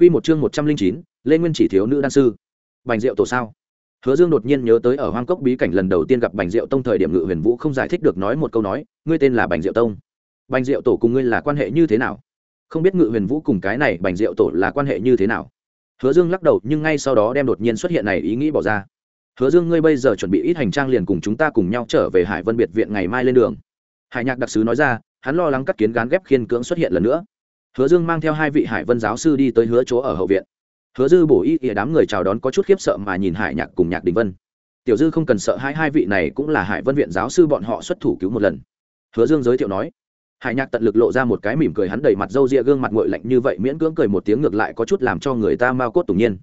Q một chương một trăm linh chín, lê nguyên chỉ thiếu nữ đan sư. Bành diệu tổ sao? Hứa dương đột nhiên nhớ tới ở hoang cốc bí cảnh lần đầu tiên gặp bành diệu tông thời điểm ngự huyền vũ không giải thích được nói một câu nói, ngươi tên là bành diệu tông. Bành diệu tổ cùng ngươi là quan hệ như thế nào? Không biết ngự huyền vũ cùng cái này bành diệu tổ là quan hệ như thế nào hứa dương lắc đầu, nhưng ngay sau đó đem đột nhiên xuất hiện này ý nghĩ bỏ ra. Hứa dương, ngươi bây giờ chuẩn bị ít hành trang liền cùng chúng ta cùng nhau trở về hải vân biệt viện ngày mai lên đường. Hải nhạc đặc sứ nói ra, hắn lo lắng cắt kiến gán ghép khiên cưỡng xuất hiện lần nữa. Hứa dương mang theo hai vị hải vân giáo sư đi tới hứa chỗ ở hậu viện. Hứa dư bổ ý ỉa đám người chào đón có chút khiếp sợ mà nhìn hải nhạc cùng nhạc đình vân. Tiểu dư không cần sợ hai hai vị này cũng là hải vân viện giáo sư bọn họ xuất thủ cứu một lần. Hứa dương giới thiệu nói hải nhạc tận lực lộ ra một cái mỉm cười, hắn đầy mặt râu ria gương mặt ngội lạnh như vậy, miễn cưỡng cười một tiếng ngược lại có chút làm cho người ta mau cốt tủng nhiên.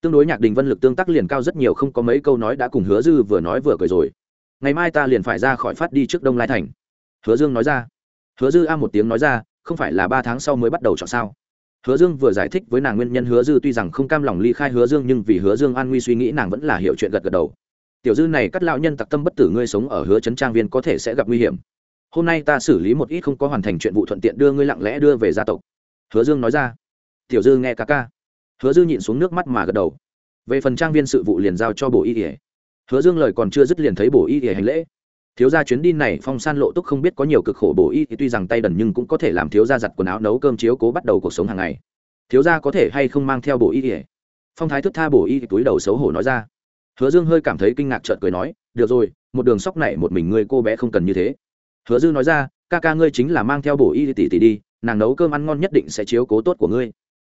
Tương đối nhạc đình vân lực tương tác liền cao rất nhiều, không có mấy câu nói đã cùng hứa dư vừa nói vừa cười rồi. Ngày mai ta liền phải ra khỏi phát đi trước đông lai thành. Hứa dương nói ra. Hứa dư a một tiếng nói ra, không phải là ba tháng sau mới bắt đầu chọn sao? Hứa dương vừa giải thích với nàng nguyên nhân, hứa dư tuy rằng không cam lòng ly khai hứa dương, nhưng vì hứa dương an nguy suy nghĩ, nàng vẫn là hiểu chuyện gật gật đầu. Tiểu dư này cắt lão nhân tặc tâm bất tử, ngươi sống ở hứa trấn trang viên có thể sẽ gặp nguy hiểm hôm nay ta xử lý một ít không có hoàn thành chuyện vụ thuận tiện đưa ngươi lặng lẽ đưa về gia tộc. Hứa dương nói ra. Tiểu dư nghe ca ca. Hứa dư nhịn xuống nước mắt mà gật đầu. Về phần trang viên sự vụ liền giao cho bổ y ỉa hứa dương lời còn chưa dứt liền thấy bổ y ỉa hành lễ. Thiếu gia chuyến đi này phong san lộ túc không biết có nhiều cực khổ, bổ y thì tuy rằng tay đần nhưng cũng có thể làm thiếu gia giặt quần áo nấu cơm chiếu cố bắt đầu cuộc sống hàng ngày. Thiếu gia có thể hay không mang theo bổ y ỉa phong thái thức tha bổ y túi đầu xấu hổ nói ra. Hứa dương hơi cảm thấy kinh ngạc trợt cười nói, được rồi, một đường sóc này một mình ngươi cô bé không cần như thế hứa dư nói ra, ca ca ngươi chính là mang theo bổ y tỷ tỷ đi, nàng nấu cơm ăn ngon nhất định sẽ chiếu cố tốt của ngươi.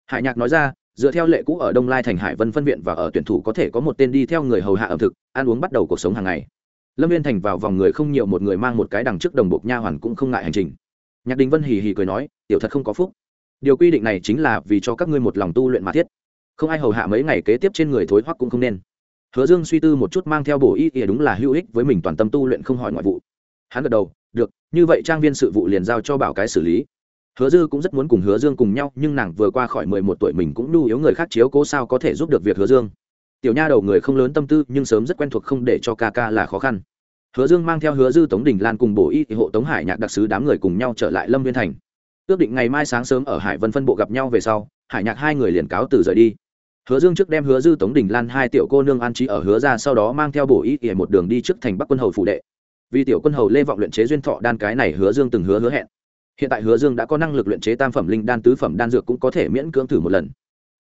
Hải nhạc nói ra, dựa theo lệ cũ ở đông lai thành hải vân phân viện và ở tuyển thủ có thể có một tên đi theo người hầu hạ ẩm thực, ăn uống bắt đầu cuộc sống hàng ngày. Lâm viên thành vào vòng người không nhiều một người mang một cái đằng trước đồng bộ nha hoàn cũng không ngại hành trình. Nhạc đình vân hì hì cười nói, tiểu thật không có phúc. Điều quy định này chính là vì cho các ngươi một lòng tu luyện mà thiết. Không ai hầu hạ mấy ngày kế tiếp trên người thối hoắc cũng không nên. Hứa dương suy tư một chút mang theo bổ y ỉa đúng là hữu ích với mình toàn tâm tu luyện không hỏi ngoại vụ. Hắn gật đầu được, như vậy trang viên sự vụ liền giao cho bảo cái xử lý. Hứa dư cũng rất muốn cùng hứa dương cùng nhau, nhưng nàng vừa qua khỏi mười một tuổi mình cũng nhu yếu người khác chiếu cố sao có thể giúp được việc hứa dương. Tiểu nha đầu người không lớn tâm tư, nhưng sớm rất quen thuộc không để cho ca ca là khó khăn. Hứa dương mang theo hứa dư, tống đình lan cùng bổ y, hộ tống hải nhạc đặc sứ đám người cùng nhau trở lại lâm viên thành. Ước định ngày mai sáng sớm ở hải vân phân bộ gặp nhau về sau, hải nhạc hai người liền cáo từ rời đi. Hứa dương trước đem hứa dư, tống đình lan hai tiểu cô nương an trí ở hứa ra sau đó mang theo bổ y ỉa một đường đi trước thành bắc quân hầu phủ đệ vì tiểu quân hầu lê vọng luyện chế duyên thọ đan cái này hứa dương từng hứa hứa hẹn. Hiện tại hứa dương đã có năng lực luyện chế tam phẩm linh đan, tứ phẩm đan dược cũng có thể miễn cưỡng thử một lần.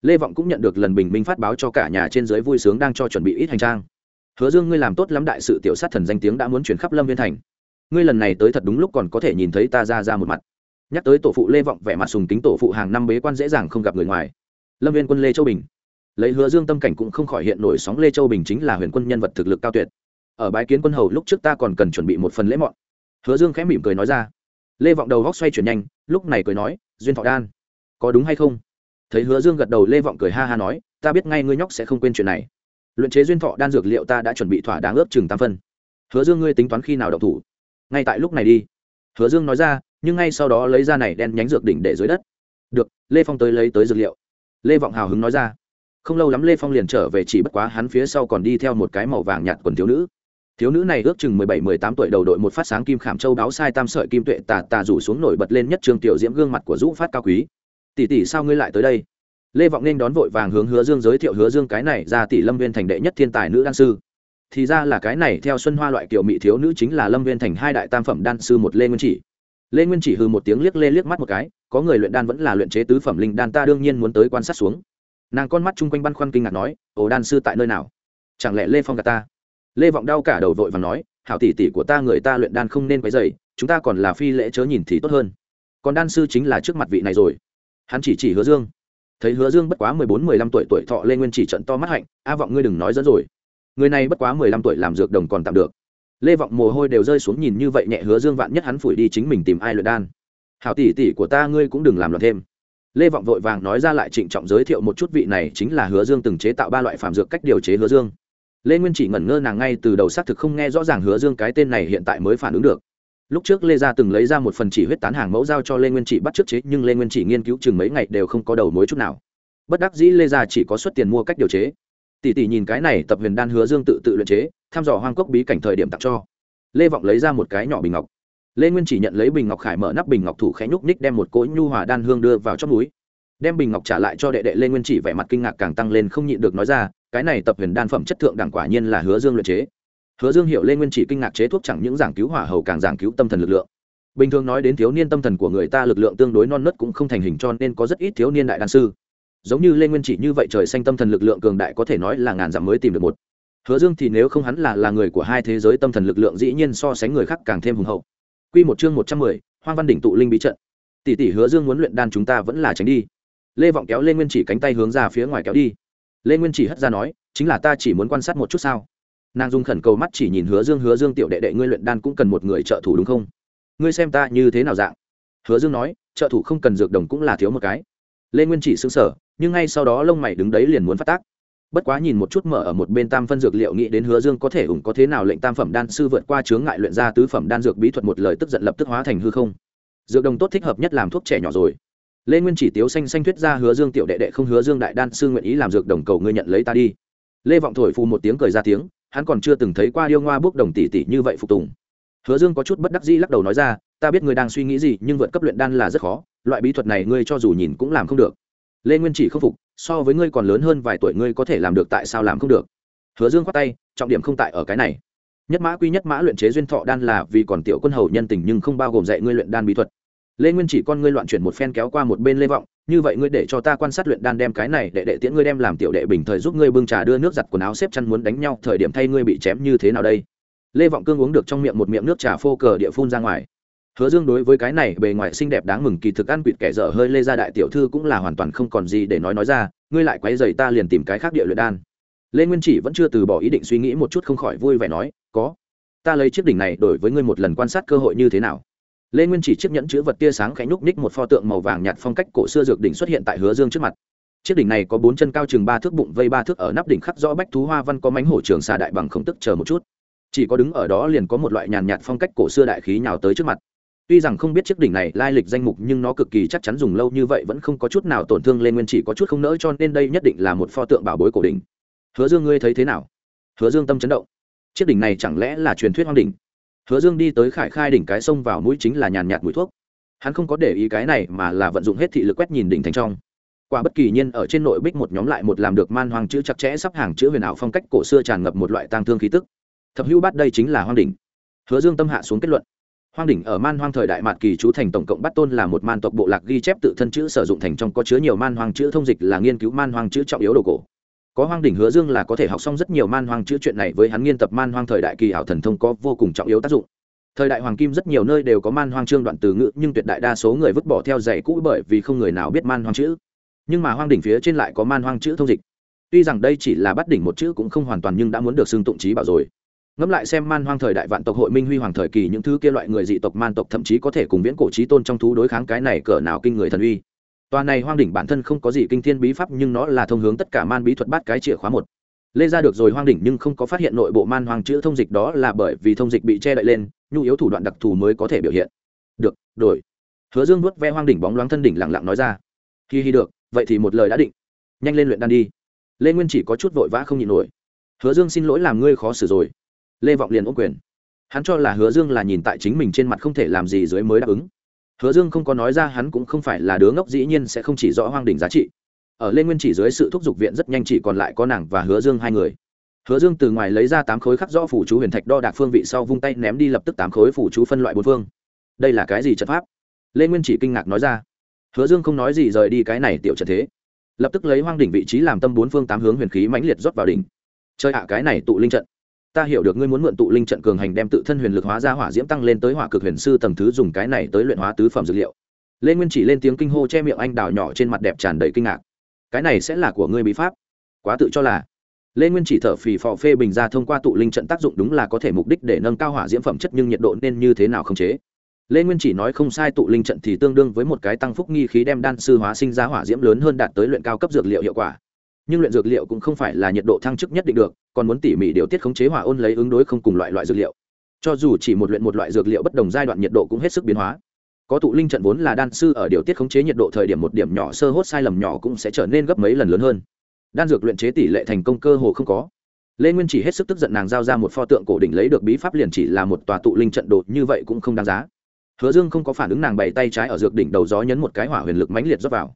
Lê vọng cũng nhận được lần bình minh phát báo cho cả nhà trên dưới vui sướng đang cho chuẩn bị ít hành trang. Hứa dương, ngươi làm tốt lắm đại sự, tiểu sát thần danh tiếng đã muốn chuyển khắp lâm viên thành. Ngươi lần này tới thật đúng lúc còn có thể nhìn thấy ta ra ra một mặt. Nhắc tới tổ phụ lê vọng, vẻ mặt sùng kính tổ phụ hàng năm bế quan dễ dàng không gặp người ngoài. Lâm viên quân lê châu bình. Lấy hứa dương tâm cảnh cũng không khỏi hiện nổi sóng lê châu bình chính là huyền quân nhân vật thực lực cao tuyệt ở bái kiến quân hầu lúc trước ta còn cần chuẩn bị một phần lễ mọn. Hứa dương khẽ mỉm cười nói ra. Lê vọng đầu góc xoay chuyển nhanh, lúc này cười nói, duyên thọ đan, có đúng hay không? Thấy hứa dương gật đầu, lê vọng cười ha ha nói, ta biết ngay ngươi nhóc sẽ không quên chuyện này. Luyện chế duyên thọ đan dược liệu ta đã chuẩn bị thỏa đáng ướp chừng tam phân. Hứa dương ngươi tính toán khi nào đậu thủ? Ngay tại lúc này đi. Hứa dương nói ra, nhưng ngay sau đó lấy ra này đen nhánh dược đỉnh để dưới đất. Được, lê phong tới lấy tới dược liệu. Lê vọng hào hứng nói ra. Không lâu lắm lê phong liền trở về, chỉ bất quá hắn phía sau còn đi theo một cái màu vàng nhạt quần thiếu nữ thiếu nữ này ước chừng mười bảy, mười tám tuổi đầu đội một phát sáng kim khảm châu đáo sai tam sợi kim tuệ tà tà rủ xuống nổi bật lên nhất trường tiểu diễm gương mặt của dũ phát cao quý. Tỷ tỷ sao ngươi lại tới đây? Lê vọng nên đón vội vàng hướng hứa dương giới thiệu hứa dương cái này ra tỷ lâm viên thành đệ nhất thiên tài nữ đan sư. Thì ra là cái này, theo xuân hoa loại kiểu mỹ thiếu nữ chính là lâm viên thành hai đại tam phẩm đan sư một lê nguyên chỉ. Lê nguyên chỉ hư một tiếng liếc lê liếc mắt một cái, có người luyện đan vẫn là luyện chế tứ phẩm linh đan ta đương nhiên muốn tới quan sát xuống. Nàng con mắt chung quanh băn khoăn kinh ngạc nói, ồ, đan sư tại nơi nào? Chẳng lẽ lê phong gà ta? Lê vọng đau cả đầu vội và nói, hảo tỷ tỷ của ta người ta luyện đan không nên quấy dày chúng ta còn là phi lễ chớ nhìn thì tốt hơn. Còn đan sư chính là trước mặt vị này rồi. Hắn chỉ chỉ hứa dương. Thấy hứa dương bất quá mười bốn, mười lăm tuổi tuổi thọ lê nguyên chỉ trận to mắt hạnh, a vọng ngươi đừng nói dẫn rồi. Người này bất quá mười lăm tuổi làm dược đồng còn tạm được. Lê vọng mồ hôi đều rơi xuống nhìn như vậy nhẹ hứa dương vạn nhất hắn phủi đi chính mình tìm ai luyện đan. Hảo tỷ tỷ của ta ngươi cũng đừng làm loạn thêm. Lê vọng vội vàng nói ra lại trịnh trọng giới thiệu một chút vị này chính là hứa dương từng chế tạo ba loại phạm dược cách điều chế hứa dương lê nguyên chỉ ngẩn ngơ nàng ngay từ đầu xác thực không nghe rõ ràng hứa dương cái tên này hiện tại mới phản ứng được lúc trước lê gia từng lấy ra một phần chỉ huyết tán hàng mẫu giao cho lê nguyên chỉ bắt trước chế nhưng lê nguyên chỉ nghiên cứu chừng mấy ngày đều không có đầu mối chút nào bất đắc dĩ lê gia chỉ có xuất tiền mua cách điều chế tỷ tỷ nhìn cái này tập huyền đan hứa dương tự tự luyện chế thăm dò hoang cốc bí cảnh thời điểm tặng cho lê vọng lấy ra một cái nhỏ bình ngọc lê nguyên chỉ nhận lấy bình ngọc khải mở nắp bình ngọc thủ khẽ nhúc ních đem một cỗ nhu hòa đan hương đưa vào trong núi đem bình ngọc trả lại cho đệ đệ lê nguyên chỉ vẻ mặt kinh ngạc càng tăng lên không nhịn được nói ra cái này tập huyền đan phẩm chất thượng đẳng quả nhiên là hứa dương luyện chế. Hứa dương hiểu lê nguyên chỉ kinh ngạc chế thuốc chẳng những giảng cứu hỏa hầu càng giảng cứu tâm thần lực lượng. Bình thường nói đến thiếu niên tâm thần của người ta lực lượng tương đối non nớt cũng không thành hình cho nên có rất ít thiếu niên đại đan sư. Giống như lê nguyên chỉ như vậy trời xanh tâm thần lực lượng cường đại có thể nói là ngàn dặm mới tìm được một. Hứa dương thì nếu không hắn là là người của hai thế giới tâm thần lực lượng dĩ nhiên so sánh người khác càng thêm hùng hậu. Quy một chương một trăm mười, hoang văn đỉnh tụ linh bí trận. Tỷ tỷ hứa dương muốn luyện đan chúng ta vẫn là tránh đi. Lê vọng kéo lê nguyên chỉ cánh tay hướng ra phía ngoài kéo đi lê nguyên chỉ hất ra nói, chính là ta chỉ muốn quan sát một chút sao? Nàng dùng khẩn cầu mắt chỉ nhìn hứa dương hứa dương tiểu đệ đệ ngươi luyện đan cũng cần một người trợ thủ đúng không? Ngươi xem ta như thế nào dạng? Hứa dương nói, trợ thủ không cần dược đồng cũng là thiếu một cái. Lê nguyên chỉ xứng sở nhưng ngay sau đó lông mày đứng đấy liền muốn phát tác. Bất quá nhìn một chút mở ở một bên tam phân dược liệu, nghĩ đến hứa dương có thể ủng có thế nào lệnh tam phẩm đan sư vượt qua chướng ngại luyện ra tứ phẩm đan dược bí thuật một lời tức giận lập tức hóa thành hư không. Dược đồng tốt thích hợp nhất làm thuốc trẻ nhỏ rồi lê nguyên chỉ tiếu xanh xanh thuyết ra hứa dương tiểu đệ đệ không hứa dương đại đan sư nguyện ý làm dược đồng cầu ngươi nhận lấy ta đi. Lê vọng thổi phù một tiếng cười ra tiếng, hắn còn chưa từng thấy qua điêu ngoa bước đồng tỷ tỷ như vậy phục tùng. Hứa dương có chút bất đắc dĩ lắc đầu nói ra, ta biết ngươi đang suy nghĩ gì, nhưng vượt cấp luyện đan là rất khó, loại bí thuật này ngươi cho dù nhìn cũng làm không được. Lê nguyên chỉ không phục, so với ngươi còn lớn hơn vài tuổi ngươi có thể làm được tại sao làm không được. Hứa dương khoát tay, trọng điểm không tại ở cái này. Nhất mã quy nhất mã luyện chế duyên thọ đan là vì còn tiểu quân hầu nhân tình nhưng không bao gồm dạy ngươi luyện đan bí thuật lê nguyên chỉ con ngươi loạn chuyển một phen kéo qua một bên lê vọng, như vậy ngươi để cho ta quan sát luyện đan đem cái này để đệ tiễn ngươi đem làm tiểu đệ bình thời giúp ngươi bưng trà đưa nước giặt quần áo xếp chăn muốn đánh nhau, thời điểm thay ngươi bị chém như thế nào đây? Lê vọng cương uống được trong miệng một miệng nước trà phô cờ địa phun ra ngoài. Hứa dương đối với cái này bề ngoài xinh đẹp đáng mừng kỳ thực ăn quỵt kẻ dở hơi lê ra đại tiểu thư cũng là hoàn toàn không còn gì để nói nói ra, ngươi lại quấy dày ta liền tìm cái khác địa luyện đan. Lê nguyên chỉ vẫn chưa từ bỏ ý định suy nghĩ một chút không khỏi vui vẻ nói, có, ta lấy chiếc đỉnh này đổi với ngươi một lần quan sát cơ hội như thế nào? Lê nguyên chỉ chiếc nhẫn chữ vật tia sáng khẽ nhúc ních một pho tượng màu vàng nhạt phong cách cổ xưa dược đỉnh xuất hiện tại hứa dương trước mặt. Chiếc đỉnh này có bốn chân cao chừng ba thước bụng vây ba thước ở nắp đỉnh khắc rõ bách thú hoa văn có mánh hổ trường xà đại bằng không tức chờ một chút. Chỉ có đứng ở đó liền có một loại nhàn nhạt phong cách cổ xưa đại khí nhào tới trước mặt. Tuy rằng không biết chiếc đỉnh này lai lịch danh mục nhưng nó cực kỳ chắc chắn dùng lâu như vậy vẫn không có chút nào tổn thương lên nguyên chỉ có chút không nỡ cho nên đây nhất định là một pho tượng bảo bối cổ đỉnh. Hứa dương, ngươi thấy thế nào? Hứa dương tâm chấn động. Chiếc đỉnh này chẳng lẽ là truyền thuyết hoang đỉnh? Hứa dương đi tới khải khai đỉnh cái sông vào mũi chính là nhàn nhạt mũi thuốc. Hắn không có để ý cái này mà là vận dụng hết thị lực quét nhìn đỉnh thành trong. Quả bất kỳ nhiên ở trên nội bích một nhóm lại một làm được man hoang chữ chặt chẽ sắp hàng chữ huyền ảo phong cách cổ xưa tràn ngập một loại tang thương khí tức. Thập hữu bát đây chính là hoang đỉnh. Hứa dương tâm hạ xuống kết luận. Hoang đỉnh ở man hoang thời đại mạt kỳ chú thành tổng cộng bắt tôn là một man tộc bộ lạc ghi chép tự thân chữ sử dụng thành trong có chứa nhiều man hoang chữ thông dịch là nghiên cứu man hoang chữ trọng yếu đồ cổ có hoang đỉnh hứa dương là có thể học xong rất nhiều man hoang chữ chuyện này với hắn nghiên tập man hoang thời đại kỳ ảo thần thông có vô cùng trọng yếu tác dụng. Thời đại hoàng kim rất nhiều nơi đều có man hoang trương đoạn từ ngữ, nhưng tuyệt đại đa số người vứt bỏ theo giày cũ bởi vì không người nào biết man hoang chữ. Nhưng mà hoang đỉnh phía trên lại có man hoang chữ thông dịch. Tuy rằng đây chỉ là bắt đỉnh một chữ cũng không hoàn toàn nhưng đã muốn được xưng tụng trí bảo rồi. Ngẫm lại xem man hoang thời đại vạn tộc hội minh huy hoàng thời kỳ những thứ kia loại người dị tộc, man tộc thậm chí có thể cùng viễn cổ trí tôn trong thú đối kháng cái này cỡ nào kinh người thần uy tòa này hoang đỉnh bản thân không có gì kinh thiên bí pháp nhưng nó là thông hướng tất cả man bí thuật bát cái chìa khóa một. Lê ra được rồi hoang đỉnh nhưng không có phát hiện nội bộ man hoang chữ thông dịch đó là bởi vì thông dịch bị che đậy lên, nhu yếu thủ đoạn đặc thù mới có thể biểu hiện. Được, đổi. Hứa dương nuốt ve hoang đỉnh bóng loáng thân đỉnh lặng lặng nói ra. Hi hi được, vậy thì một lời đã định. Nhanh lên luyện đan đi. Lê nguyên chỉ có chút vội vã không nhịn nổi. Hứa dương xin lỗi làm ngươi khó xử rồi. Lê vọng liền ôm quyền. Hắn cho là hứa dương là nhìn tại chính mình trên mặt không thể làm gì dưới mới đáp ứng hứa dương không có nói ra hắn cũng không phải là đứa ngốc, dĩ nhiên sẽ không chỉ rõ hoang đỉnh giá trị. Ở lên nguyên chỉ dưới sự thúc giục viện rất nhanh chỉ còn lại có nàng và hứa dương hai người. Hứa dương từ ngoài lấy ra tám khối khắc rõ phủ chú huyền thạch đo đạc phương vị sau vung tay ném đi lập tức tám khối phủ chú phân loại bốn phương. Đây là cái gì trận pháp? Lê nguyên chỉ kinh ngạc nói ra. Hứa dương không nói gì rời đi cái này tiểu trận thế. Lập tức lấy hoang đỉnh vị trí làm tâm bốn phương tám hướng huyền khí mãnh liệt rót vào đỉnh. Chơi hạ cái này tụ linh trận ta hiểu được ngươi muốn mượn tụ linh trận cường hành đem tự thân huyền lực hóa ra hỏa diễm tăng lên tới hỏa cực huyền sư tầng thứ dùng cái này tới luyện hóa tứ phẩm dược liệu. Lê nguyên chỉ lên tiếng kinh hô che miệng anh đào nhỏ trên mặt đẹp tràn đầy kinh ngạc. Cái này sẽ là của ngươi bí pháp. Quá tự cho là. Lê nguyên chỉ thở phì phò phê bình ra thông qua tụ linh trận tác dụng đúng là có thể mục đích để nâng cao hỏa diễm phẩm chất nhưng nhiệt độ nên như thế nào không chế. Lê nguyên chỉ nói không sai tụ linh trận thì tương đương với một cái tăng phúc nghi khí đem đan sư hóa sinh ra hỏa diễm lớn hơn đạt tới luyện cao cấp dược liệu hiệu quả nhưng luyện dược liệu cũng không phải là nhiệt độ thăng chức nhất định được, còn muốn tỉ mỉ điều tiết khống chế hỏa ôn lấy ứng đối không cùng loại loại dược liệu. Cho dù chỉ một luyện một loại dược liệu bất đồng giai đoạn nhiệt độ cũng hết sức biến hóa. Có tụ linh trận vốn là đan sư ở điều tiết khống chế nhiệt độ thời điểm một điểm nhỏ sơ hốt sai lầm nhỏ cũng sẽ trở nên gấp mấy lần lớn hơn. Đan dược luyện chế tỷ lệ thành công cơ hồ không có. Lê nguyên chỉ hết sức tức giận nàng giao ra một pho tượng cổ đỉnh lấy được bí pháp liền chỉ là một tòa tụ linh trận đột như vậy cũng không đáng giá. Hứa dương không có phản ứng nàng bày tay trái ở dược đỉnh đầu gió nhấn một cái hỏa huyền lực mãnh liệt rót vào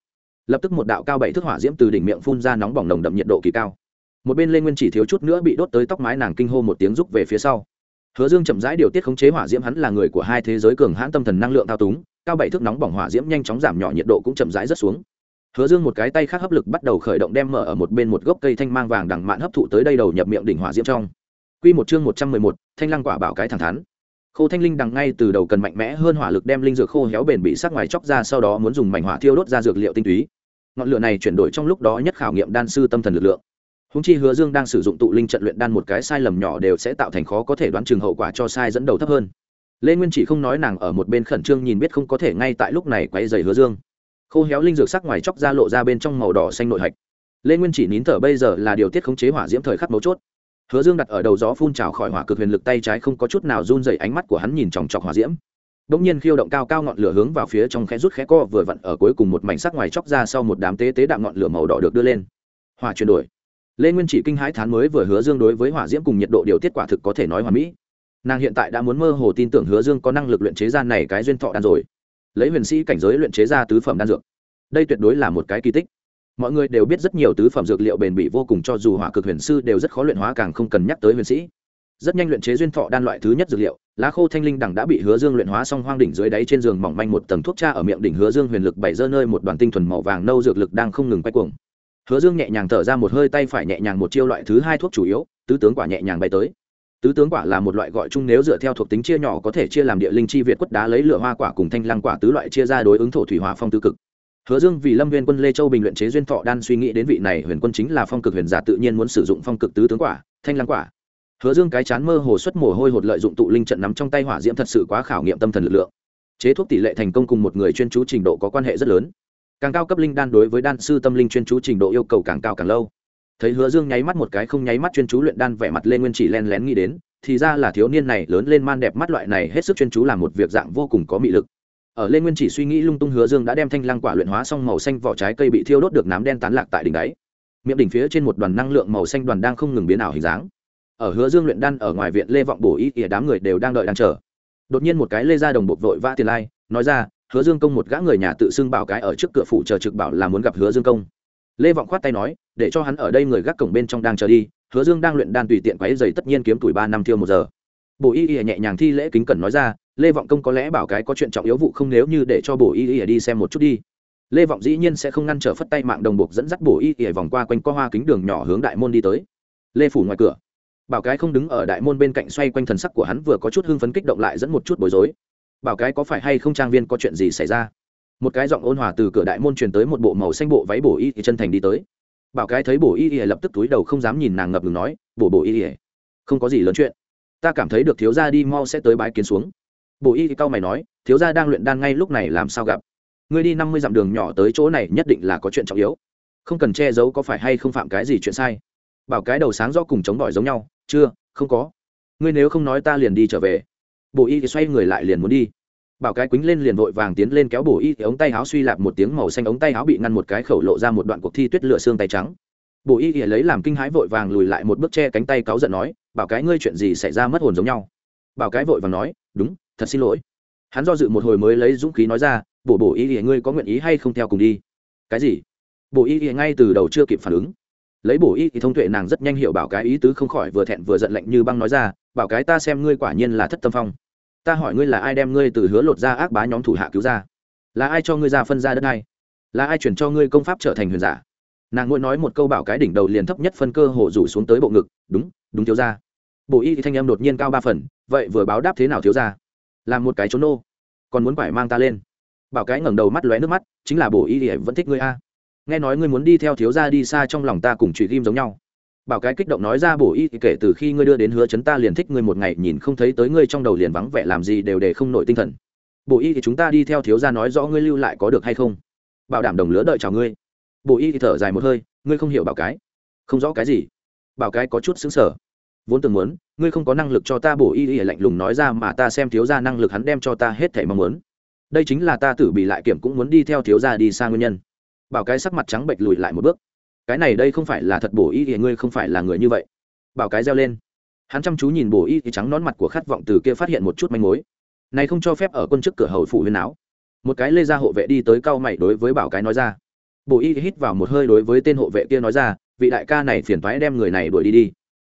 lập tức một đạo cao bảy thước hỏa diễm từ đỉnh miệng phun ra nóng bỏng nồng đậm nhiệt độ kỳ cao. Một bên lê nguyên chỉ thiếu chút nữa bị đốt tới tóc mái nàng kinh hô một tiếng rúc về phía sau. Hứa dương chậm rãi điều tiết khống chế hỏa diễm hắn là người của hai thế giới cường hãn tâm thần năng lượng thao túng cao bảy thước nóng bỏng hỏa diễm nhanh chóng giảm nhỏ nhiệt độ cũng chậm rãi rất xuống. Hứa dương một cái tay khác hấp lực bắt đầu khởi động đem mở ở một bên một gốc cây thanh mang vàng đằng mạn hấp thụ tới đây đầu nhập miệng đỉnh hỏa diễm trong. Quy một chương một trăm mười một, thanh lăng quả bảo cái thẳng thắn. Khô thanh linh đằng ngay từ đầu cần mạnh mẽ hơn hỏa lực đem linh dược khô héo bền bị sắc ngoài chóc ra sau đó muốn dùng mảnh hỏa thiêu đốt ra dược liệu tinh túy ngọn lửa này chuyển đổi trong lúc đó nhất khảo nghiệm đan sư tâm thần lực lượng. Húng chi hứa dương đang sử dụng tụ linh trận luyện đan một cái sai lầm nhỏ đều sẽ tạo thành khó có thể đoán chừng hậu quả cho sai dẫn đầu thấp hơn. Lê nguyên chỉ không nói nàng ở một bên khẩn trương nhìn biết không có thể ngay tại lúc này quay dày hứa dương. Khô héo linh dược sắc ngoài chóc ra lộ ra bên trong màu đỏ xanh nội hạch. Lê nguyên chỉ nín thở bây giờ là điều tiết khống chế hỏa diễm thời khắc mấu chốt. Hứa dương đặt ở đầu gió phun trào khỏi hỏa cực huyền lực tay trái không có chút nào run dày ánh mắt của hắn nhìn chòng chọc hỏa diễm bỗng nhiên khiêu động cao cao ngọn lửa hướng vào phía trong khẽ rút khẽ co vừa vặn ở cuối cùng một mảnh sắc ngoài chóc ra sau một đám tế tế đạm ngọn lửa màu đỏ được đưa lên. Hỏa chuyển đổi. Lê nguyên chỉ kinh hãi thán mới vừa hứa dương đối với hỏa diễm cùng nhiệt độ điều tiết quả thực có thể nói hòa mỹ. Nàng hiện tại đã muốn mơ hồ tin tưởng hứa dương có năng lực luyện chế ra này cái duyên thọ đan rồi. Lấy huyền sĩ cảnh giới luyện chế ra tứ phẩm đan dược. Đây tuyệt đối là một cái kỳ tích. Mọi người đều biết rất nhiều tứ phẩm dược liệu bền bỉ vô cùng cho dù hỏa cực huyền sư đều rất khó luyện hóa càng không cần nhắc tới huyền sĩ rất nhanh luyện chế duyên thọ đan loại thứ nhất dược liệu lá khô thanh linh đẳng đã bị hứa dương luyện hóa xong hoang đỉnh dưới đáy trên giường mỏng manh một tầng thuốc cha ở miệng đỉnh hứa dương huyền lực bảy dơ nơi một đoàn tinh thuần màu vàng nâu dược lực đang không ngừng quay cuồng. Hứa dương nhẹ nhàng thở ra một hơi tay phải nhẹ nhàng một chiêu loại thứ hai thuốc chủ yếu tứ tướng quả nhẹ nhàng bay tới. Tứ tướng quả là một loại gọi chung nếu dựa theo thuộc tính chia nhỏ có thể chia làm địa linh chi việt quất đá lấy lửa hoa quả cùng thanh lăng quả tứ loại chia ra đối ứng thổ thủy hòa phong tứ cực. Hứa Dương vì Lâm viên Quân Lê Châu bình luyện chế duyên thọ đan suy nghĩ đến vị này huyền quân chính là phong cực huyền giả tự nhiên muốn sử dụng phong cực tứ tướng quả, thanh lăng quả. Hứa Dương cái chán mơ hồ xuất mồ hôi hột lợi dụng tụ linh trận nắm trong tay hỏa diễm thật sự quá khảo nghiệm tâm thần lực lượng. Chế thuốc tỷ lệ thành công cùng một người chuyên chú trình độ có quan hệ rất lớn. Càng cao cấp linh đan đối với đan sư tâm linh chuyên chú trình độ yêu cầu càng cao càng lâu. Thấy Hứa Dương nháy mắt một cái không nháy mắt chuyên chú luyện đan vẻ mặt lên nguyên chỉ len lén nghĩ đến, thì ra là thiếu niên này lớn lên man đẹp mắt loại này hết sức chuyên chú làm một việc dạng vô cùng có mị lực ở lên nguyên chỉ suy nghĩ lung tung hứa dương đã đem thanh lăng quả luyện hóa xong màu xanh vỏ trái cây bị thiêu đốt được nám đen tán lạc tại đỉnh đáy miệng đỉnh phía trên một đoàn năng lượng màu xanh đoàn đang không ngừng biến ảo hình dáng ở hứa dương luyện đan ở ngoài viện lê vọng bổ ý ỉa đám người đều đang đợi đang chờ. Đột nhiên một cái lê ra đồng bộ vội vã tiền lai, nói ra, hứa dương công một gã người nhà tự xưng bảo cái ở trước cửa phủ chờ trực bảo là muốn gặp hứa dương công. Lê vọng khoát tay nói, để cho hắn ở đây người gác cổng bên trong đang chờ đi, hứa dương đang luyện đan tùy tiện quáy dày tất nhiên kiếm tuổi ba năm thiêu một giờ. Bổ y ỉa nhẹ nhàng thi lễ kính cẩn nói ra, lê vọng công có lẽ bảo cái có chuyện trọng yếu vụ không nếu như để cho bổ y ỉa đi xem một chút đi. Lê vọng dĩ nhiên sẽ không ngăn trở phất tay mạng đồng buộc dẫn dắt bổ y ỉa vòng qua quanh co hoa kính đường nhỏ hướng đại môn đi tới. Lê phủ ngoài cửa bảo cái không đứng ở đại môn bên cạnh xoay quanh thần sắc của hắn vừa có chút hưng phấn kích động lại dẫn một chút bối rối. Bảo cái có phải hay không trang viên có chuyện gì xảy ra? Một cái giọng ôn hòa từ cửa đại môn truyền tới một bộ màu xanh bộ váy bổ y thì chân thành đi tới. Bảo cái thấy bổ y y lập tức túi đầu không dám nhìn nàng ngập ngừng nói, bổ bổ y y không có gì lớn chuyện. Ta cảm thấy được thiếu gia đi mau sẽ tới bái kiến xuống. Bổ y cau mày nói, thiếu gia đang luyện đan ngay lúc này làm sao gặp? Ngươi đi năm mươi dặm đường nhỏ tới chỗ này nhất định là có chuyện trọng yếu. Không cần che giấu có phải hay không phạm cái gì chuyện sai. Bảo cái đầu sáng do cùng chống bỏi giống nhau chưa, không có. Ngươi nếu không nói ta liền đi trở về. Bổ y thì xoay người lại liền muốn đi. Bảo cái quýnh lên liền vội vàng tiến lên kéo bổ y thì ống tay áo suy lạp một tiếng màu xanh ống tay áo bị ngăn một cái khẩu lộ ra một đoạn cuộc thi tuyết lửa xương tay trắng. Bổ y thì lấy làm kinh hãi vội vàng lùi lại một bước che cánh tay cáu giận nói, bảo cái ngươi chuyện gì xảy ra mất hồn giống nhau. Bảo cái vội vàng nói, đúng, thật xin lỗi. Hắn do dự một hồi mới lấy dũng khí nói ra, bổ bổ y thì ngươi có nguyện ý hay không theo cùng đi? Cái gì? Bổ y thì ngay từ đầu chưa kịp phản ứng lấy bổ y thì thông tuệ nàng rất nhanh hiểu bảo cái ý tứ không khỏi vừa thẹn vừa giận lạnh như băng nói ra, bảo cái ta xem ngươi quả nhiên là thất tâm phong. Ta hỏi ngươi là ai đem ngươi từ hứa lột ra ác bá nhóm thủ hạ cứu ra? Là ai cho ngươi ra phân ra đất này? Là ai chuyển cho ngươi công pháp trở thành huyền giả? Nàng ngồi nói một câu bảo cái đỉnh đầu liền thấp nhất phân cơ hồ rủ xuống tới bộ ngực, đúng đúng thiếu ra bộ y thì thanh âm đột nhiên cao ba phần, vậy vừa báo đáp thế nào thiếu ra làm một cái trốn nô, còn muốn phải mang ta lên. Bảo cái ngẩng đầu mắt lóe nước mắt, chính là bổ y thì vẫn thích ngươi a nghe nói ngươi muốn đi theo thiếu gia đi xa trong lòng ta cùng trụy ghim giống nhau. Bảo cái kích động nói ra bổ y kể từ khi ngươi đưa đến hứa chấn ta liền thích ngươi một ngày, nhìn không thấy tới ngươi trong đầu liền vắng vẻ làm gì đều để không nổi tinh thần. Bổ y thì chúng ta đi theo thiếu gia nói rõ ngươi lưu lại có được hay không. Bảo đảm đồng lứa đợi chào ngươi. Bổ y thì thở dài một hơi, ngươi không hiểu bảo cái. Không rõ cái gì. Bảo cái có chút xứng sở vốn từng muốn, ngươi không có năng lực cho ta bổ y y lạnh lùng nói ra mà ta xem thiếu gia năng lực hắn đem cho ta hết thảy mong muốn. Đây chính là ta tử bị lại kiểm cũng muốn đi theo thiếu gia đi xa nguyên nhân bảo cái sắc mặt trắng bệch lùi lại một bước. Cái này đây không phải là thật bổ y thì ngươi không phải là người như vậy. Bảo cái reo lên. Hắn chăm chú nhìn bổ y thì trắng nón mặt của khát vọng từ kia phát hiện một chút manh mối. Này không cho phép ở quân chức cửa hầu phụ huyên áo. Một cái lê ra hộ vệ đi tới cao mày đối với bảo cái nói ra. Bổ y hít vào một hơi đối với tên hộ vệ kia nói ra, vị đại ca này phiền toái đem người này đuổi đi đi.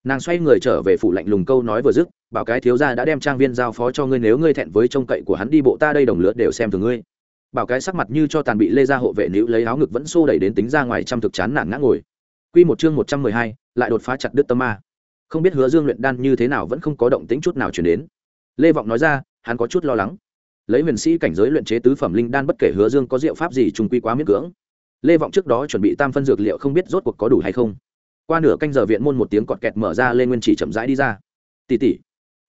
Nàng xoay người trở về phủ lạnh lùng câu nói vừa dứt, bảo cái thiếu gia đã đem trang viên giao phó cho ngươi, nếu ngươi thẹn với trông cậy của hắn đi bộ ta đây đồng lứa đều xem thường ngươi bảo cái sắc mặt như cho tàn bị lê ra hộ vệ nữ lấy áo ngực vẫn xô đẩy đến tính ra ngoài trăm thực chán nản ngã ngồi Quy một chương một trăm mười hai, lại đột phá chặt đứt tâm ma. Không biết Hứa Dương luyện đan như thế nào vẫn không có động tĩnh chút nào truyền đến. Lê Vọng nói ra, hắn có chút lo lắng. Lấy huyền sĩ cảnh giới luyện chế tứ phẩm linh đan bất kể Hứa Dương có diệu pháp gì trùng quy quá miễn cưỡng. Lê Vọng trước đó chuẩn bị tam phân dược liệu không biết rốt cuộc có đủ hay không. Qua nửa canh giờ viện môn một tiếng cọt kẹt mở ra Lê Nguyên Chỉ chậm rãi đi ra. Tỷ tỷ.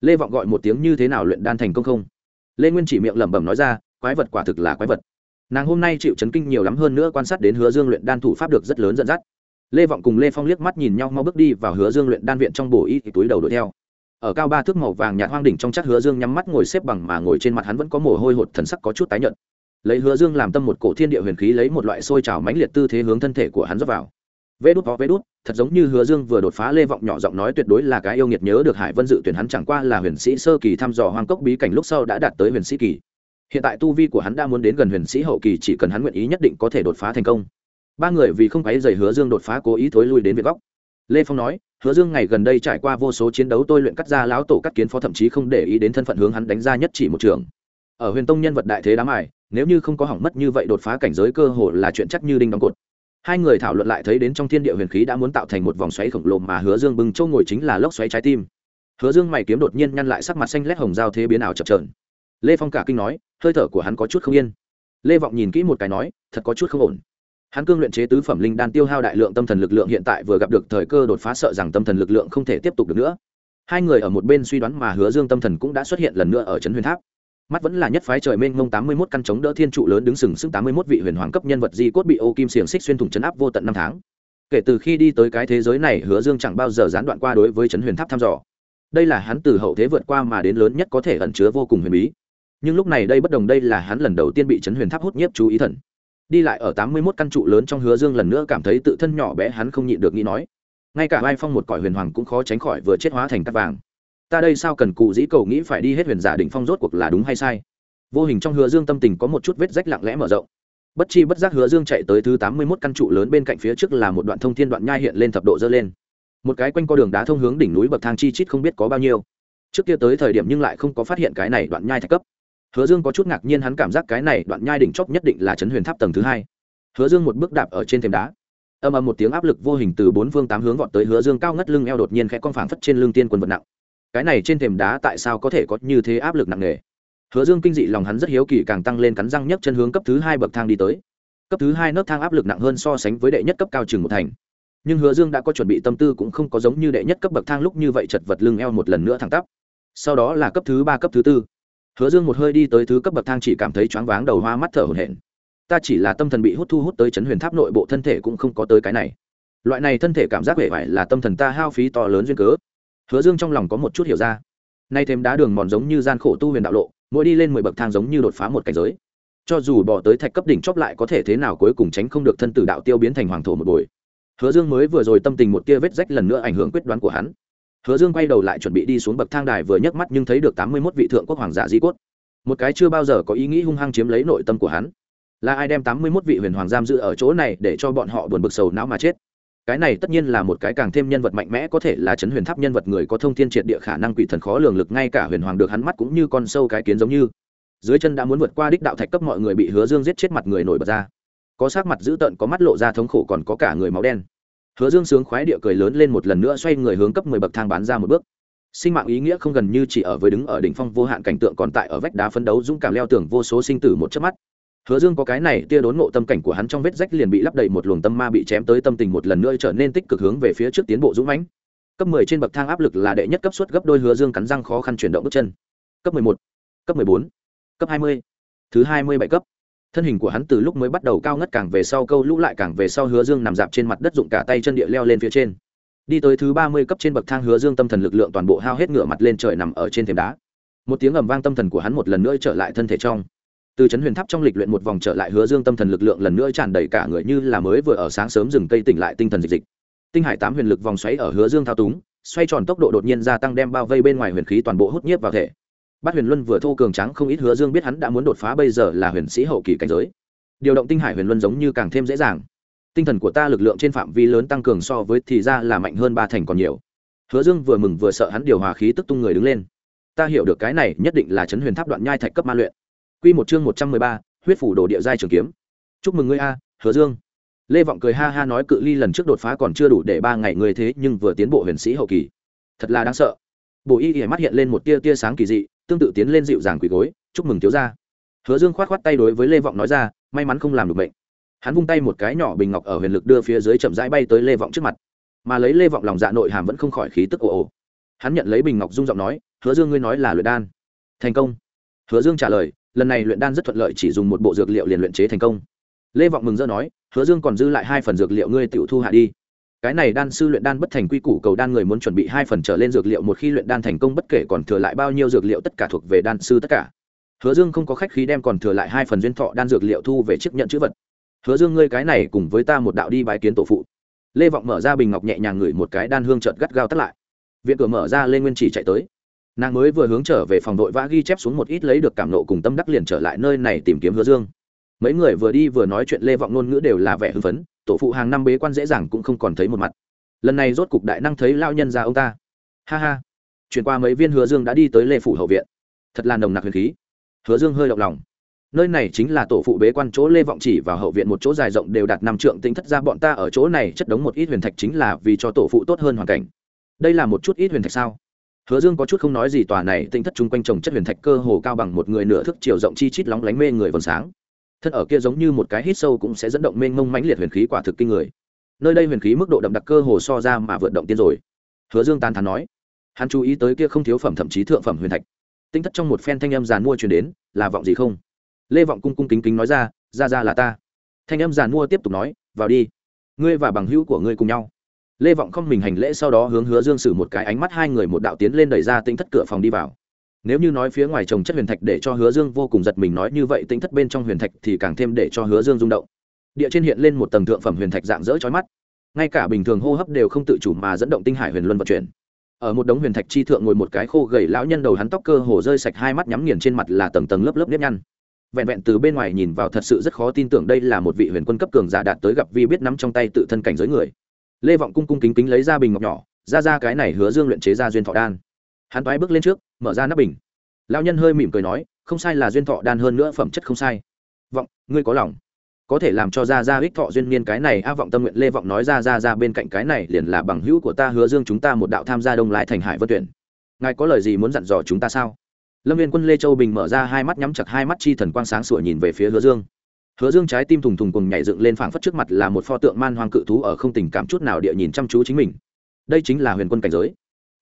Lê Vọng gọi một tiếng như thế nào luyện đan thành công không? Lê Nguyên Chỉ miệng lẩm bẩm nói ra, quái vật quả thực là quái vật. Nàng hôm nay chịu chấn kinh nhiều lắm hơn nữa quan sát đến hứa dương luyện đan thủ pháp được rất lớn dẫn dắt. Lê vọng cùng lê phong liếc mắt nhìn nhau mau bước đi vào hứa dương luyện đan viện trong bổ y thì túi đầu đuổi theo. Ở cao ba thước màu vàng nhạt hoang đỉnh trong chắc hứa dương nhắm mắt ngồi xếp bằng mà ngồi trên mặt hắn vẫn có mồ hôi hột thần sắc có chút tái nhợt. Lấy hứa dương làm tâm một cổ thiên địa huyền khí lấy một loại sôi trào mãnh liệt tư thế hướng thân thể của hắn dốc vào. Vê đút có vê đút, thật giống như hứa dương vừa đột phá lê vọng nhỏ giọng nói tuyệt đối là cái yêu nghiệt nhớ được hải vân dự tuyển hắn chẳng qua là huyền sĩ sơ kỳ thăm dò hoang cốc bí cảnh lúc sau đã đạt tới huyền sĩ kỳ hiện tại tu vi của hắn đã muốn đến gần huyền sĩ hậu kỳ, chỉ cần hắn nguyện ý nhất định có thể đột phá thành công. Ba người vì không phải giày hứa dương đột phá cố ý thối lui đến việt góc. Lê phong nói, hứa dương ngày gần đây trải qua vô số chiến đấu, tôi luyện cắt ra lão tổ cắt kiến phó thậm chí không để ý đến thân phận hướng hắn đánh ra nhất chỉ một trường. Ở huyền tông nhân vật đại thế đám ải nếu như không có hỏng mất như vậy đột phá cảnh giới cơ hồ là chuyện chắc như đinh đóng cột. Hai người thảo luận lại thấy đến trong thiên địa huyền khí đã muốn tạo thành một vòng xoáy khổng lồ mà hứa dương bưng châu ngồi chính là lốc xoáy trái tim. Hứa dương mày kiếm đột nhiên nhăn lại sắc mặt xanh lét hồng giao thế biến ảo chập trờn lê phong cả kinh nói hơi thở của hắn có chút không yên. Lê vọng nhìn kỹ một cái nói, thật có chút không ổn. Hắn cương luyện chế tứ phẩm linh đan tiêu hao đại lượng tâm thần lực lượng hiện tại vừa gặp được thời cơ đột phá sợ rằng tâm thần lực lượng không thể tiếp tục được nữa. Hai người ở một bên suy đoán mà hứa dương tâm thần cũng đã xuất hiện lần nữa ở trấn huyền tháp. Mắt vẫn là nhất phái trời mênh mông tám mươi mốt căn chống đỡ thiên trụ lớn đứng sừng sững tám mươi mốt vị huyền hoàng cấp nhân vật di cốt bị ô kim xiềng xích xuyên thủng chấn áp vô tận năm tháng. Kể từ khi đi tới cái thế giới này, hứa dương chẳng bao giờ gián đoạn qua đối với trấn huyền tháp thăm dò. Đây là hắn từ hậu thế vượt qua mà đến lớn nhất có thể ẩn chứa vô cùng huyền bí nhưng lúc này đây bất đồng đây là hắn lần đầu tiên bị chấn huyền tháp hút nhiếp chú ý thần. Đi lại ở tám mươi mốt căn trụ lớn trong hứa dương lần nữa cảm thấy tự thân nhỏ bé hắn không nhịn được nghĩ nói. Ngay cả vai phong một cõi huyền hoàng cũng khó tránh khỏi vừa chết hóa thành cắt vàng. Ta đây sao cần cụ dĩ cầu nghĩ phải đi hết huyền giả định phong rốt cuộc là đúng hay sai? Vô hình trong hứa dương tâm tình có một chút vết rách lặng lẽ mở rộng. Bất chi bất giác hứa dương chạy tới thứ tám mươi mốt căn trụ lớn bên cạnh phía trước là một đoạn thông thiên đoạn nhai hiện lên thập độ dơ lên. Một cái quanh co đường đá thông hướng đỉnh núi bậc thang chi chít không biết có bao nhiêu. Trước kia tới thời điểm nhưng lại không có phát hiện cái này đoạn nhai thạch cấp hứa dương có chút ngạc nhiên hắn cảm giác cái này đoạn nhai đỉnh chóp nhất định là chấn huyền tháp tầng thứ hai. Hứa dương một bước đạp ở trên thềm đá. Âm âm một tiếng áp lực vô hình từ bốn phương tám hướng vọt tới hứa dương cao ngất lưng eo đột nhiên khẽ con phảng phất trên lưng tiên quân vật nặng. Cái này trên thềm đá tại sao có thể có như thế áp lực nặng nề? Hứa dương kinh dị lòng hắn rất hiếu kỳ càng tăng lên cắn răng nhấc chân hướng cấp thứ hai bậc thang đi tới. Cấp thứ hai nấc thang áp lực nặng hơn so sánh với đệ nhất cấp cao chừng một thành. Nhưng hứa dương đã có chuẩn bị tâm tư cũng không có giống như đệ nhất cấp bậc thang lúc như vậy chật vật lưng eo một lần nữa thẳng tắp. Sau đó là cấp thứ ba, cấp thứ tư hứa dương một hơi đi tới thứ cấp bậc thang chỉ cảm thấy choáng váng đầu hoa mắt thở hổn hển. Ta chỉ là tâm thần bị hút thu hút tới chấn huyền tháp nội bộ thân thể cũng không có tới cái này. Loại này thân thể cảm giác vẻ vải là tâm thần ta hao phí to lớn duyên cớ. Hứa dương trong lòng có một chút hiểu ra. Nay thêm đá đường mòn giống như gian khổ tu huyền đạo lộ, mỗi đi lên mười bậc thang giống như đột phá một cảnh giới. Cho dù bỏ tới thạch cấp đỉnh chóp lại có thể thế nào cuối cùng tránh không được thân tử đạo tiêu biến thành hoàng thổ một buổi hứa dương mới vừa rồi tâm tình một tia vết rách lần nữa ảnh hưởng quyết đoán của hắn hứa dương quay đầu lại chuẩn bị đi xuống bậc thang đài vừa nhấc mắt nhưng thấy được tám mươi mốt vị thượng quốc hoàng giả di cốt. Một cái chưa bao giờ có ý nghĩ hung hăng chiếm lấy nội tâm của hắn. Là ai đem tám mươi mốt vị huyền hoàng giam giữ ở chỗ này để cho bọn họ buồn bực sầu não mà chết? Cái này tất nhiên là một cái càng thêm nhân vật mạnh mẽ có thể là chấn huyền tháp nhân vật người có thông thiên triệt địa khả năng quỷ thần khó lường lực, ngay cả huyền hoàng được hắn mắt cũng như con sâu cái kiến giống như. Dưới chân đã muốn vượt qua đích đạo thạch cấp mọi người bị hứa dương giết chết mặt người nổi bật ra. Có sát mặt dữ tợn, có mắt lộ ra thống khổ, còn có cả người máu đen hứa dương sướng khoái địa cười lớn lên một lần nữa xoay người hướng cấp mười bậc thang bán ra một bước. Sinh mạng ý nghĩa không gần như chỉ ở với đứng ở đỉnh phong vô hạn cảnh tượng còn tại ở vách đá phấn đấu dũng cảm leo tường vô số sinh tử một chớp mắt. Hứa dương có cái này tia đốn ngộ tâm cảnh của hắn trong vết rách liền bị lấp đầy một luồng tâm ma bị chém tới tâm tình một lần nữa trở nên tích cực hướng về phía trước tiến bộ dũng mãnh. Cấp mười trên bậc thang áp lực là đệ nhất cấp suất gấp đôi hứa dương cắn răng khó khăn chuyển động bước chân. Cấp mười một, cấp mười bốn, cấp hai mươi, thứ hai mươi bảy cấp thân hình của hắn từ lúc mới bắt đầu cao ngất càng về sau câu lũ lại càng về sau hứa dương nằm dạp trên mặt đất dụng cả tay chân địa leo lên phía trên. Đi tới thứ ba mươi cấp trên bậc thang hứa dương tâm thần lực lượng toàn bộ hao hết ngửa mặt lên trời nằm ở trên thềm đá. Một tiếng ầm vang tâm thần của hắn một lần nữa trở lại thân thể trong. Từ chấn huyền tháp trong lịch luyện một vòng trở lại hứa dương tâm thần lực lượng lần nữa tràn đầy cả người như là mới vừa ở sáng sớm rừng cây tỉnh lại tinh thần dịch dịch. Tinh hải tám huyền lực vòng xoáy ở hứa dương thao túng, xoay tròn tốc độ đột nhiên gia tăng đem bao vây bên ngoài huyền khí toàn bộ hút nhiếp vào thể bát huyền luân vừa thô cường trắng không ít hứa dương biết hắn đã muốn đột phá bây giờ là huyền sĩ hậu kỳ cảnh giới điều động tinh hải huyền luân giống như càng thêm dễ dàng tinh thần của ta lực lượng trên phạm vi lớn tăng cường so với thì ra là mạnh hơn ba thành còn nhiều hứa dương vừa mừng vừa sợ hắn điều hòa khí tức tung người đứng lên ta hiểu được cái này nhất định là chấn huyền tháp đoạn nhai thạch cấp ma luyện Quy một chương một trăm mười ba, huyết phủ đồ địa giai trường kiếm. Chúc mừng ngươi a, Hứa Dương. Lê Vọng cười ha ha nói cự ly lần trước đột phá còn chưa đủ để ba ngày ngươi thế nhưng vừa tiến bộ huyền sĩ hậu kỳ. Thật là đáng sợ. Bộ Y ỉa mắt hiện lên một tia tia sáng kỳ dị, tương tự tiến lên dịu dàng quỳ gối, chúc mừng thiếu gia. Hứa Dương khoát khoát tay đối với Lê Vọng nói ra, may mắn không làm được bệnh. Hắn vung tay một cái nhỏ bình ngọc ở huyền lực đưa phía dưới chậm rãi bay tới Lê Vọng trước mặt. Mà lấy Lê Vọng lòng dạ nội hàm vẫn không khỏi khí tức ồ ồ. Hắn nhận lấy bình ngọc rung giọng nói, "Hứa Dương ngươi nói là luyện đan." "Thành công." Hứa Dương trả lời, lần này luyện đan rất thuận lợi chỉ dùng một bộ dược liệu liền luyện chế thành công lê vọng mừng rỡ nói hứa dương còn dư lại hai phần dược liệu ngươi tự thu hạ đi cái này đan sư luyện đan bất thành quy củ, cầu đan người muốn chuẩn bị hai phần trở lên dược liệu, một khi luyện đan thành công bất kể còn thừa lại bao nhiêu dược liệu tất cả thuộc về đan sư tất cả. Hứa dương không có khách khí đem còn thừa lại hai phần duyên thọ đan dược liệu thu về chiếc nhận chữ vật. Hứa dương ngươi cái này cùng với ta một đạo đi bái kiến tổ phụ. Lê vọng mở ra bình ngọc nhẹ nhàng ngửi một cái đan hương trợt gắt gao tắt lại. Viện cửa mở ra, lê nguyên chỉ chạy tới. Nàng mới vừa hướng trở về phòng đội vã ghi chép xuống một ít lấy được cảm nộ cùng tâm đắc liền trở lại nơi này tìm kiếm hứa dương mấy người vừa đi vừa nói chuyện lê vọng ngôn ngữ đều là vẻ hưng phấn, tổ phụ hàng năm bế quan dễ dàng cũng không còn thấy một mặt. Lần này rốt cục đại năng thấy lao nhân ra ông ta. Ha ha. Chuyển qua mấy viên hứa dương đã đi tới lê phủ hậu viện. Thật là nồng nặc huyền khí. Hứa dương hơi động lòng. Nơi này chính là tổ phụ bế quan chỗ lê vọng chỉ vào hậu viện một chỗ dài rộng đều đạt năm trượng, tính thất ra bọn ta ở chỗ này chất đống một ít huyền thạch chính là vì cho tổ phụ tốt hơn hoàn cảnh. Đây là một chút ít huyền thạch sao? Hứa dương có chút không nói gì, tòa này tinh thất chung quanh trồng chất huyền thạch cơ hồ cao bằng một người nửa thước chiều rộng chi chít lóng lánh mê người vầng sáng thân ở kia giống như một cái hít sâu cũng sẽ dẫn động mênh mông mãnh liệt huyền khí quả thực kinh người. Nơi đây huyền khí mức độ đậm đặc cơ hồ so ra mà vượt động tiên rồi. Hứa dương tán thán nói. Hắn chú ý tới kia không thiếu phẩm thậm chí thượng phẩm huyền thạch. Tinh thất trong một phen thanh âm giàn mua truyền đến, là vọng gì không? Lê vọng cung cung kính kính nói ra ra ra là ta. Thanh âm giàn mua tiếp tục nói, vào đi. Ngươi và bằng hữu của ngươi cùng nhau. Lê vọng không mình hành lễ sau đó hướng hứa dương sử một cái ánh mắt hai người một đạo tiến lên đẩy ra tinh thất cửa phòng đi vào nếu như nói phía ngoài trồng chất huyền thạch để cho hứa dương vô cùng giật mình nói như vậy, tinh thất bên trong huyền thạch thì càng thêm để cho hứa dương rung động. Địa trên hiện lên một tầng thượng phẩm huyền thạch dạng dỡ trói mắt. Ngay cả bình thường hô hấp đều không tự chủ mà dẫn động tinh hải huyền luân vận chuyển. Ở một đống huyền thạch chi thượng ngồi một cái khô gầy lão nhân đầu hắn tóc cơ hồ rơi sạch, hai mắt nhắm nghiền trên mặt là tầng tầng lớp lớp nếp nhăn. Vẹn vẹn từ bên ngoài nhìn vào thật sự rất khó tin tưởng đây là một vị huyền quân cấp cường giả đạt tới gặp vi biết nắm trong tay tự thân cảnh giới người. Lê vọng cung cung kính kính lấy ra bình ngọc nhỏ, ra ra cái này hứa dương luyện chế ra duyên thọ đan hắn toái bước lên trước, mở ra nắp bình. Lao nhân hơi mỉm cười nói, không sai là duyên thọ đan hơn nữa phẩm chất không sai. Vọng, ngươi có lòng. Có thể làm cho ra ra ích thọ duyên niên cái này, a vọng tâm nguyện lê vọng nói ra ra ra bên cạnh cái này liền là bằng hữu của ta hứa dương chúng ta một đạo tham gia đông lái thành hải vân tuyển. Ngài có lời gì muốn dặn dò chúng ta sao? Lâm viên quân lê châu bình mở ra hai mắt nhắm chặt hai mắt chi thần quang sáng sủa nhìn về phía hứa dương. Hứa dương trái tim thùng thùng cùng nhảy dựng lên phảng phất trước mặt là một pho tượng man hoang cự thú ở không tình cảm chút nào địa nhìn chăm chú chính mình. Đây chính là huyền quân cảnh giới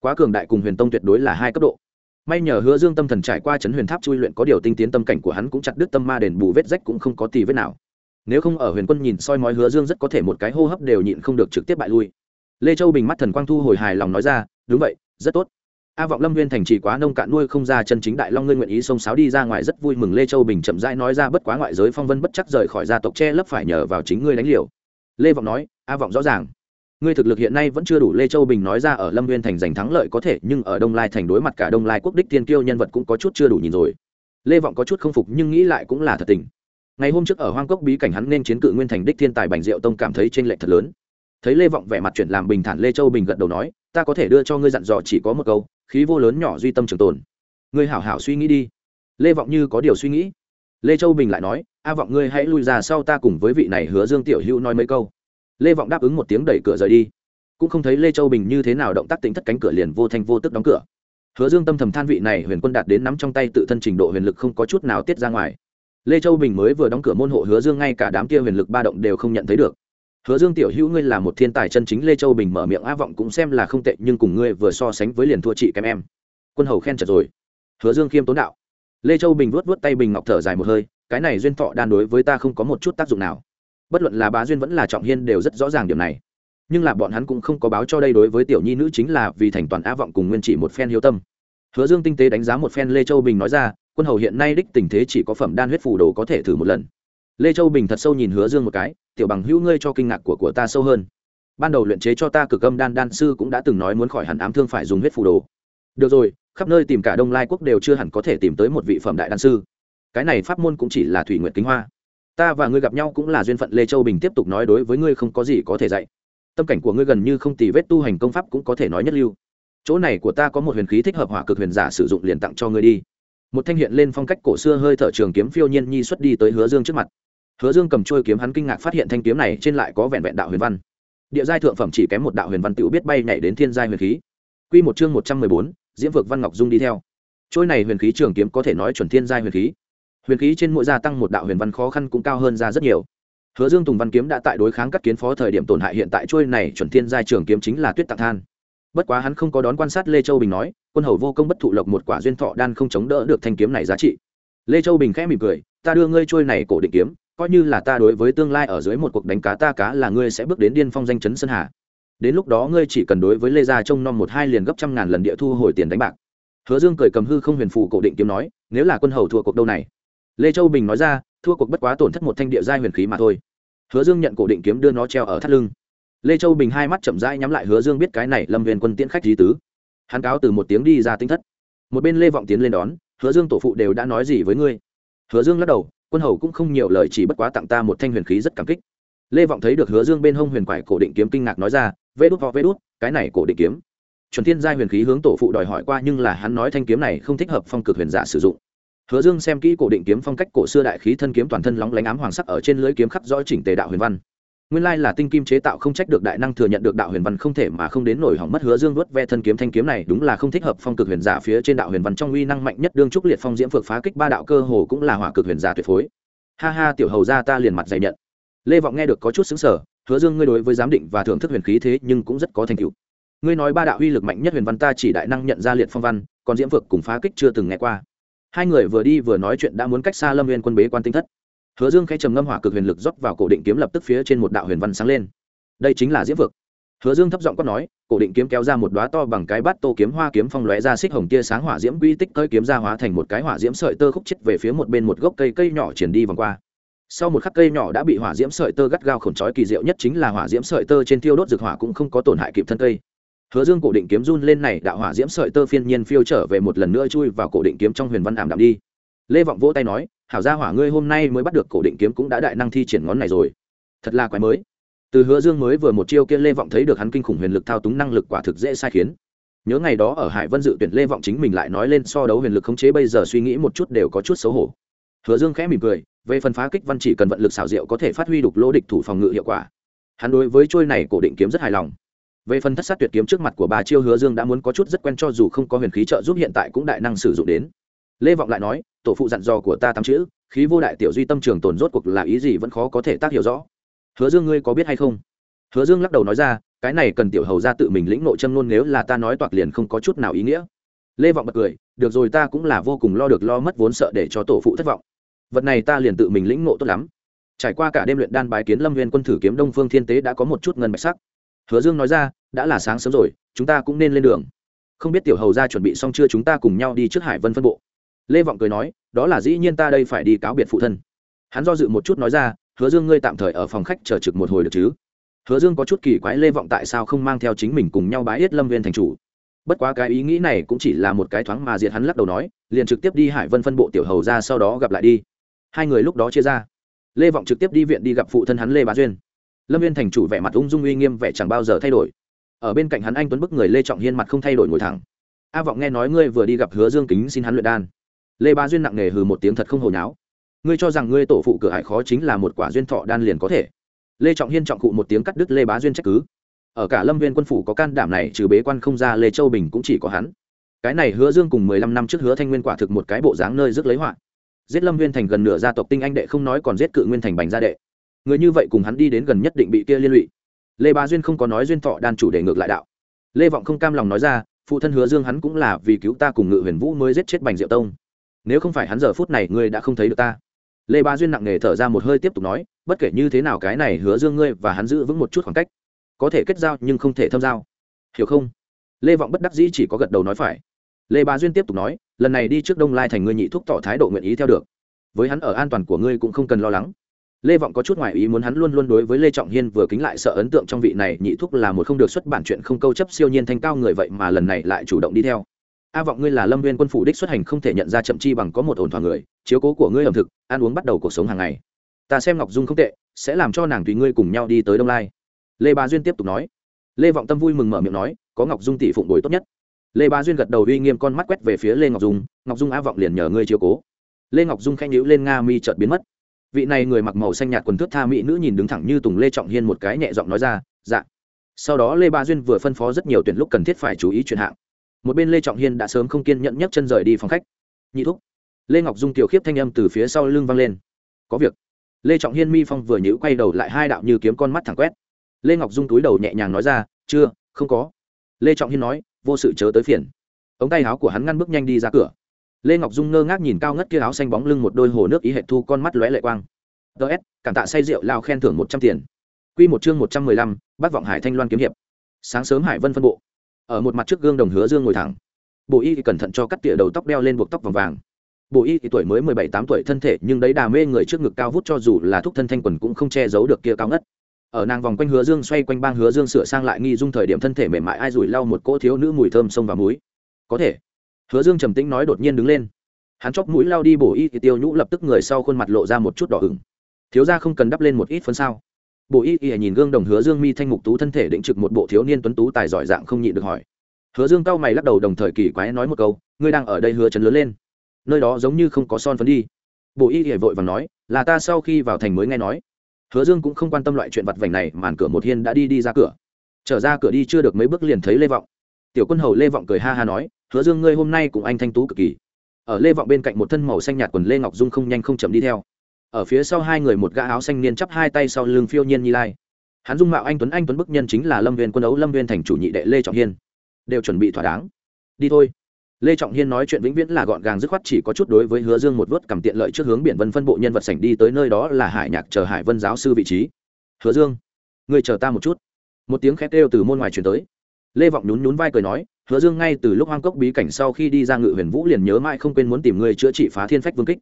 quá cường đại cùng huyền tông tuyệt đối là hai cấp độ. May nhờ hứa dương tâm thần trải qua chấn huyền tháp chui luyện có điều tinh tiến tâm cảnh của hắn cũng chặt đứt tâm ma đền bù vết rách cũng không có tì vết nào. Nếu không ở huyền quân nhìn soi mói hứa dương rất có thể một cái hô hấp đều nhịn không được trực tiếp bại lui. Lê châu bình mắt thần quang thu hồi hài lòng nói ra, đúng vậy, rất tốt. A vọng lâm viên thành trì quá nông cạn nuôi không ra chân chính đại long ngươi nguyện ý xông sáo đi ra ngoài rất vui mừng lê châu bình chậm rãi nói ra bất quá ngoại giới phong vân bất chắc rời khỏi gia tộc che lấp phải nhờ vào chính ngươi đánh liều. Lê vọng nói, a vọng rõ ràng ngươi thực lực hiện nay vẫn chưa đủ lê châu bình nói ra ở lâm viên thành giành thắng lợi có thể, nhưng ở đông lai thành đối mặt cả đông lai quốc đích tiên kiêu nhân vật cũng có chút chưa đủ nhìn rồi. Lê vọng có chút không phục nhưng nghĩ lại cũng là thật tình. Ngày hôm trước ở hoang cốc bí cảnh hắn nên chiến cự nguyên thành đích thiên tài bành diệu tông cảm thấy t r ê n lệch thật lớn. Thấy lê vọng vẻ mặt chuyển làm bình thản, lê châu bình gật đầu nói, ta có thể đưa cho ngươi dặn dò chỉ có một câu, khí vô lớn nhỏ duy tâm trường tồn. Ngươi hảo hảo suy nghĩ đi. Lê vọng như có điều suy nghĩ. Lê châu bình lại nói, a vọng ngươi hãy lui ra sau ta cùng với vị này hứa dương tiểu hữu nói mấy câu lê vọng đáp ứng một tiếng đẩy cửa rời đi cũng không thấy lê châu bình như thế nào động tác tính thất cánh cửa liền vô thanh vô tức đóng cửa hứa dương tâm thầm than vị này huyền quân đạt đến nắm trong tay tự thân trình độ huyền lực không có chút nào tiết ra ngoài lê châu bình mới vừa đóng cửa môn hộ hứa dương ngay cả đám kia huyền lực ba động đều không nhận thấy được hứa dương tiểu hữu ngươi là một thiên tài chân chính lê châu bình mở miệng a vọng cũng xem là không tệ nhưng cùng ngươi vừa so sánh với liền thua chị kém em quân hầu khen chật rồi hứa dương khiêm tốn đạo lê châu bình vuốt vuốt tay bình ngọc thở dài một hơi cái này duyên thọ đan đối với ta không có một chút tác dụng nào bất luận là bá duyên vẫn là trọng hiên đều rất rõ ràng điểm này. Nhưng là bọn hắn cũng không có báo cho đây đối với tiểu nhi nữ chính là vì thành toàn á vọng cùng nguyên chỉ một phen hiếu tâm. Hứa dương tinh tế đánh giá một phen lê châu bình nói ra, quân hầu hiện nay đích tình thế chỉ có phẩm đan huyết phủ đồ có thể thử một lần. Lê châu bình thật sâu nhìn hứa dương một cái, tiểu bằng hữu ngươi cho kinh ngạc của của ta sâu hơn. Ban đầu luyện chế cho ta cực âm đan đan sư cũng đã từng nói muốn khỏi hẳn ám thương phải dùng huyết phủ đồ. Được rồi, khắp nơi tìm cả đông lai quốc đều chưa hẳn có thể tìm tới một vị phẩm đại đan sư. Cái này pháp môn cũng chỉ là thủy nguyện kính hoa ta và ngươi gặp nhau cũng là duyên phận lê châu bình tiếp tục nói đối với ngươi không có gì có thể dạy. Tâm cảnh của ngươi gần như không tì vết tu hành công pháp cũng có thể nói nhất lưu. Chỗ này của ta có một huyền khí thích hợp hỏa cực huyền giả sử dụng liền tặng cho ngươi đi. Một thanh hiện lên phong cách cổ xưa hơi thở trường kiếm phiêu nhiên nhi xuất đi tới hứa dương trước mặt. Hứa dương cầm trôi kiếm hắn kinh ngạc phát hiện thanh kiếm này trên lại có vẹn vẹn đạo huyền văn. Địa giai thượng phẩm chỉ kém một đạo huyền văn tự biết bay nhảy đến thiên giai huyền khí. Q một chương một trăm mười bốn, diễm vực văn ngọc dung đi theo. Trôi này huyền khí trường kiếm có thể nói chuẩn thiên giai huyền khí huyền khí trên mỗi gia tăng một đạo huyền văn khó khăn cũng cao hơn ra rất nhiều. Hứa dương tùng văn kiếm đã tại đối kháng các kiến phó thời điểm tổn hại hiện tại trôi này chuẩn thiên giai trường kiếm chính là tuyết tạc than. Bất quá hắn không có đón quan sát lê châu bình nói, quân hầu vô công bất thụ lộc một quả duyên thọ đan không chống đỡ được thanh kiếm này giá trị. Lê châu bình khẽ mỉm cười, ta đưa ngươi trôi này cổ định kiếm, coi như là ta đối với tương lai ở dưới một cuộc đánh cá ta cá là ngươi sẽ bước đến điên phong danh chấn sơn hà. Đến lúc đó ngươi chỉ cần đối với lê gia trông nom một hai liền gấp trăm ngàn lần địa thu hồi tiền đánh bạc. Hứa dương cười cầm hư không huyền phụ cổ định kiếm nói, nếu là quân hầu thua cuộc đâu này? Lê châu bình nói ra, thua cuộc bất quá tổn thất một thanh địa giai huyền khí mà thôi. Hứa dương nhận cổ định kiếm đưa nó treo ở thắt lưng. Lê châu bình hai mắt chậm rãi nhắm lại, hứa dương biết cái này lâm viên quân tiễn khách di tứ. Hắn cáo từ một tiếng đi ra tinh thất. Một bên lê vọng tiến lên đón, hứa dương tổ phụ đều đã nói gì với ngươi? Hứa dương lắc đầu, quân hầu cũng không nhiều lời, chỉ bất quá tặng ta một thanh huyền khí rất cảm kích. Lê vọng thấy được hứa dương bên hông huyền quải cổ định kiếm kinh ngạc nói ra, vê đút ho vê đút, cái này cổ định kiếm. Chuẩn thiên giai huyền khí hướng tổ phụ đòi hỏi qua, nhưng là hắn nói thanh kiếm này không thích hợp phong cực huyền giả sử dụng hứa dương xem kỹ cổ định kiếm phong cách cổ xưa đại khí thân kiếm toàn thân lóng lánh ám hoàng sắc ở trên lưới kiếm khắc rõ chỉnh tề đạo huyền văn. Nguyên lai là tinh kim chế tạo không trách được đại năng thừa nhận được đạo huyền văn không thể mà không đến nổi hỏng mất hứa dương vuốt ve thân kiếm thanh kiếm này, đúng là không thích hợp phong cực huyền giả phía trên đạo huyền văn trong uy năng mạnh nhất đương trúc liệt phong diễm phược phá kích ba đạo cơ hồ cũng là hỏa cực huyền giả tuyệt phối. Ha ha, tiểu hầu ra ta liền mặt dày nhận. Lê vọng nghe được có chút xứng sở hứa dương, ngươi đối với giám định và thưởng thức huyền khí thế nhưng cũng rất có thành tựu. Ngươi nói ba đạo uy lực mạnh nhất huyền văn ta chỉ đại năng nhận ra liệt phong văn, còn diễm phược cùng phá kích chưa từng nghe qua hai người vừa đi vừa nói chuyện đã muốn cách xa lâm viên quân bế quan tinh thất. Hứa dương khẽ trầm ngâm hỏa cực huyền lực dốc vào cổ định kiếm lập tức phía trên một đạo huyền văn sáng lên. Đây chính là diễm vực. Hứa dương thấp giọng quát nói, cổ định kiếm kéo ra một đóa to bằng cái bát tô kiếm hoa kiếm phong lóe ra xích hồng tia sáng hỏa diễm quy tích tới kiếm ra hóa thành một cái hỏa diễm sợi tơ khúc chết về phía một bên một gốc cây cây nhỏ triển đi vòng qua. Sau một khắc cây nhỏ đã bị hỏa diễm sợi tơ gắt gao khổng chói kỳ diệu nhất chính là hỏa diễm sợi tơ trên tiêu đốt rực hỏa cũng không có tổn hại kịp thân cây hứa dương cổ định kiếm run lên này đạo hỏa diễm sợi tơ phiên nhiên phiêu trở về một lần nữa chui vào cổ định kiếm trong huyền văn ảm đạm đi. Lê vọng vỗ tay nói, hảo gia hỏa ngươi hôm nay mới bắt được cổ định kiếm cũng đã đại năng thi triển ngón này rồi. Thật là quái mới. Từ hứa dương mới vừa một chiêu kia lê vọng thấy được hắn kinh khủng huyền lực thao túng năng lực quả thực dễ sai khiến. Nhớ ngày đó ở hải vân dự tuyển lê vọng chính mình lại nói lên so đấu huyền lực khống chế bây giờ suy nghĩ một chút đều có chút xấu hổ. Hứa dương khẽ mỉm cười, về phần phá kích văn chỉ cần vận lực xảo diệu có thể phát huy đục lỗ địch thủ phòng ngự hiệu quả. Hắn đối với trôi này cổ định kiếm rất hài lòng về phần thất sát tuyệt kiếm trước mặt của bà chiêu hứa dương đã muốn có chút rất quen cho dù không có huyền khí trợ giúp hiện tại cũng đại năng sử dụng đến. Lê vọng lại nói, tổ phụ dặn dò của ta tám chữ, khí vô đại tiểu duy tâm trường tồn rốt cuộc là ý gì vẫn khó có thể tác hiểu rõ. Hứa dương ngươi có biết hay không? Hứa dương lắc đầu nói ra, cái này cần tiểu hầu ra tự mình lĩnh nội châm luôn nếu là ta nói toạc liền không có chút nào ý nghĩa. Lê vọng bật cười, được rồi ta cũng là vô cùng lo được lo mất vốn sợ để cho tổ phụ thất vọng. Vật này ta liền tự mình lĩnh ngộ tốt lắm. Trải qua cả đêm luyện đan bái kiến lâm viên quân thử kiếm đông phương thiên tế đã có một chút ngân bạch sắc hứa dương nói ra, đã là sáng sớm rồi, chúng ta cũng nên lên đường. Không biết tiểu hầu ra chuẩn bị xong chưa, chúng ta cùng nhau đi trước hải vân phân bộ. Lê vọng cười nói, đó là dĩ nhiên ta đây phải đi cáo biệt phụ thân. Hắn do dự một chút nói ra, hứa dương ngươi tạm thời ở phòng khách chờ trực một hồi được chứ? Hứa dương có chút kỳ quái lê vọng tại sao không mang theo chính mình cùng nhau bái yết lâm viên thành chủ? Bất quá cái ý nghĩ này cũng chỉ là một cái thoáng mà diệt hắn lắc đầu nói, liền trực tiếp đi hải vân phân bộ tiểu hầu ra sau đó gặp lại đi. Hai người lúc đó chia ra. Lê vọng trực tiếp đi viện đi gặp phụ thân hắn lê bá duyên lâm viên thành chủ vẻ mặt ung dung uy nghiêm vẻ chẳng bao giờ thay đổi. Ở bên cạnh hắn anh tuấn bức người lê trọng hiên mặt không thay đổi ngồi thẳng. A vọng nghe nói ngươi vừa đi gặp hứa dương kính xin hắn luyện đan. Lê ba duyên nặng nề hừ một tiếng thật không hồi nháo ngươi cho rằng ngươi tổ phụ cửa hải khó chính là một quả duyên thọ đan liền có thể. Lê trọng hiên trọng cụ một tiếng cắt đứt lê bá duyên trách cứ. Ở cả lâm viên quân phủ có can đảm này trừ bế quan không ra lê châu bình cũng chỉ có hắn. Cái này hứa dương cùng mười lăm năm trước hứa thanh nguyên quả thực một cái bộ dáng nơi rước lấy họa. Giết lâm viên thành gần nửa gia tộc tinh anh đệ không nói còn giết cự nguyên thành bành gia đệ người như vậy cùng hắn đi đến gần nhất định bị kia liên lụy. Lê bá duyên không có nói duyên thọ đan chủ để ngược lại đạo. Lê vọng không cam lòng nói ra, phụ thân hứa dương hắn cũng là vì cứu ta cùng ngự huyền vũ mới giết chết bành diệu tông. Nếu không phải hắn giờ phút này, ngươi đã không thấy được ta. Lê bá duyên nặng nề thở ra một hơi tiếp tục nói, bất kể như thế nào cái này hứa dương ngươi và hắn giữ vững một chút khoảng cách, có thể kết giao nhưng không thể thâm giao. Hiểu không? Lê vọng bất đắc dĩ chỉ có gật đầu nói phải. Lê bá duyên tiếp tục nói, lần này đi trước đông lai thành ngươi nhị thúc tỏ thái độ nguyện ý theo được. Với hắn ở an toàn của ngươi cũng không cần lo lắng lê vọng có chút ngoại ý muốn hắn luôn luôn đối với lê trọng hiên vừa kính lại sợ ấn tượng trong vị này, nhị thúc là một không được xuất bản chuyện không câu chấp siêu nhiên thanh cao người vậy mà lần này lại chủ động đi theo. A vọng ngươi là lâm viên quân phủ đích xuất hành không thể nhận ra chậm chi bằng có một ổn thỏa người, chiếu cố của ngươi ẩm thực, ăn uống bắt đầu cuộc sống hàng ngày. Ta xem ngọc dung không tệ, sẽ làm cho nàng tùy ngươi cùng nhau đi tới đông lai. Lê bá duyên tiếp tục nói. Lê vọng tâm vui mừng mở miệng nói, có ngọc dung tỷ phụng bồi tốt nhất. Lê bá duyên gật đầu uy nghiêm con mắt quét về phía lê ngọc dung ngọc dung a vọng liền nhờ ngươi chiếu cố. Lê ngọc dung khanh nhữ lên nga mi chợt biến mất vị này người mặc màu xanh nhạt quần thước tha mỹ nữ nhìn đứng thẳng như tùng lê trọng hiên một cái nhẹ giọng nói ra dạ. Sau đó lê ba duyên vừa phân phó rất nhiều tuyển lúc cần thiết phải chú ý chuyện hạng. Một bên lê trọng hiên đã sớm không kiên nhẫn nhấc chân rời đi phòng khách. Nhị thúc. Lê ngọc dung tiểu khiếp thanh âm từ phía sau lưng vang lên. Có việc. Lê trọng hiên mi phong vừa nhữ quay đầu lại hai đạo như kiếm con mắt thẳng quét. Lê ngọc dung túi đầu nhẹ nhàng nói ra, chưa, không có. Lê trọng hiên nói, vô sự chớ tới phiền. Ống tay áo của hắn ngăn bước nhanh đi ra cửa lê ngọc dung ngơ ngác nhìn cao ngất kia áo xanh bóng lưng một đôi hồ nước ý hệ thu con mắt lóe lệ quang. Ts cảm tạ say rượu, lao khen thưởng một trăm tiền. Q một chương một trăm mười lăm bác vọng hải thanh loan kiếm hiệp. Sáng sớm hải vân phân bộ. Ở một mặt trước gương đồng hứa dương ngồi thẳng. Bộ y thì cẩn thận cho cắt tỉa đầu tóc đeo lên buộc tóc vòng vàng. Bộ y thì tuổi mới mười bảy tám tuổi, thân thể nhưng đấy đà mê người trước ngực cao vút cho dù là thúc thân thanh quần cũng không che giấu được kia cao ngất. Ở nàng vòng quanh hứa dương xoay quanh bang hứa dương sửa sang lại nghi dung thời điểm thân thể mềm mại ai rủi lau một cỗ thiếu nữ mùi thơm sông và muối có thể hứa dương trầm tĩnh nói đột nhiên đứng lên. Hắn chóc mũi lao đi bổ y thì tiêu nhũ lập tức người sau khuôn mặt lộ ra một chút đỏ ửng. Thiếu ra không cần đắp lên một ít phân sao? Bộ y y nhìn gương đồng hứa dương mi thanh mục tú thân thể định trực một bộ thiếu niên tuấn tú tài giỏi dạng không nhịn được hỏi. Hứa dương cau mày lắc đầu đồng thời kỳ quái nói một câu, ngươi đang ở đây hứa chấn lớn lên. Nơi đó giống như không có son phấn đi. Bộ y y vội vàng nói, là ta sau khi vào thành mới nghe nói. Hứa dương cũng không quan tâm loại chuyện vặt vảnh này, màn cửa một hiên đã đi đi ra cửa. Trở ra cửa đi chưa được mấy bước liền thấy lê vọng. Tiểu quân hầu lê vọng cười ha ha nói hứa dương, ngươi hôm nay cùng anh thanh tú cực kỳ. Ở lê vọng bên cạnh một thân màu xanh nhạt quần lê ngọc dung không nhanh không chậm đi theo. Ở phía sau hai người một gã áo xanh niên chắp hai tay sau lưng phiêu nhiên nhi lai. Hắn dung mạo anh tuấn anh tuấn bức nhân chính là lâm viên quân ấu, lâm viên thành chủ nhị đệ lê trọng hiên. Đều chuẩn bị thỏa đáng. Đi thôi. Lê trọng hiên nói chuyện vĩnh viễn là gọn gàng dứt khoát, chỉ có chút đối với hứa dương một vớt cầm tiện lợi trước hướng biển vân phân bộ nhân vật sảnh đi tới nơi đó là hải nhạc chờ hải vân giáo sư vị trí. Hứa dương người chờ ta một chút. Một tiếng khét kêu từ môn ngoài chuyển tới. Lê vọng nhún nhún vai cười nói hứa dương ngay từ lúc hoang cốc bí cảnh sau khi đi ra ngự huyền vũ liền nhớ mãi không quên muốn tìm người chữa trị phá thiên phách vương kích.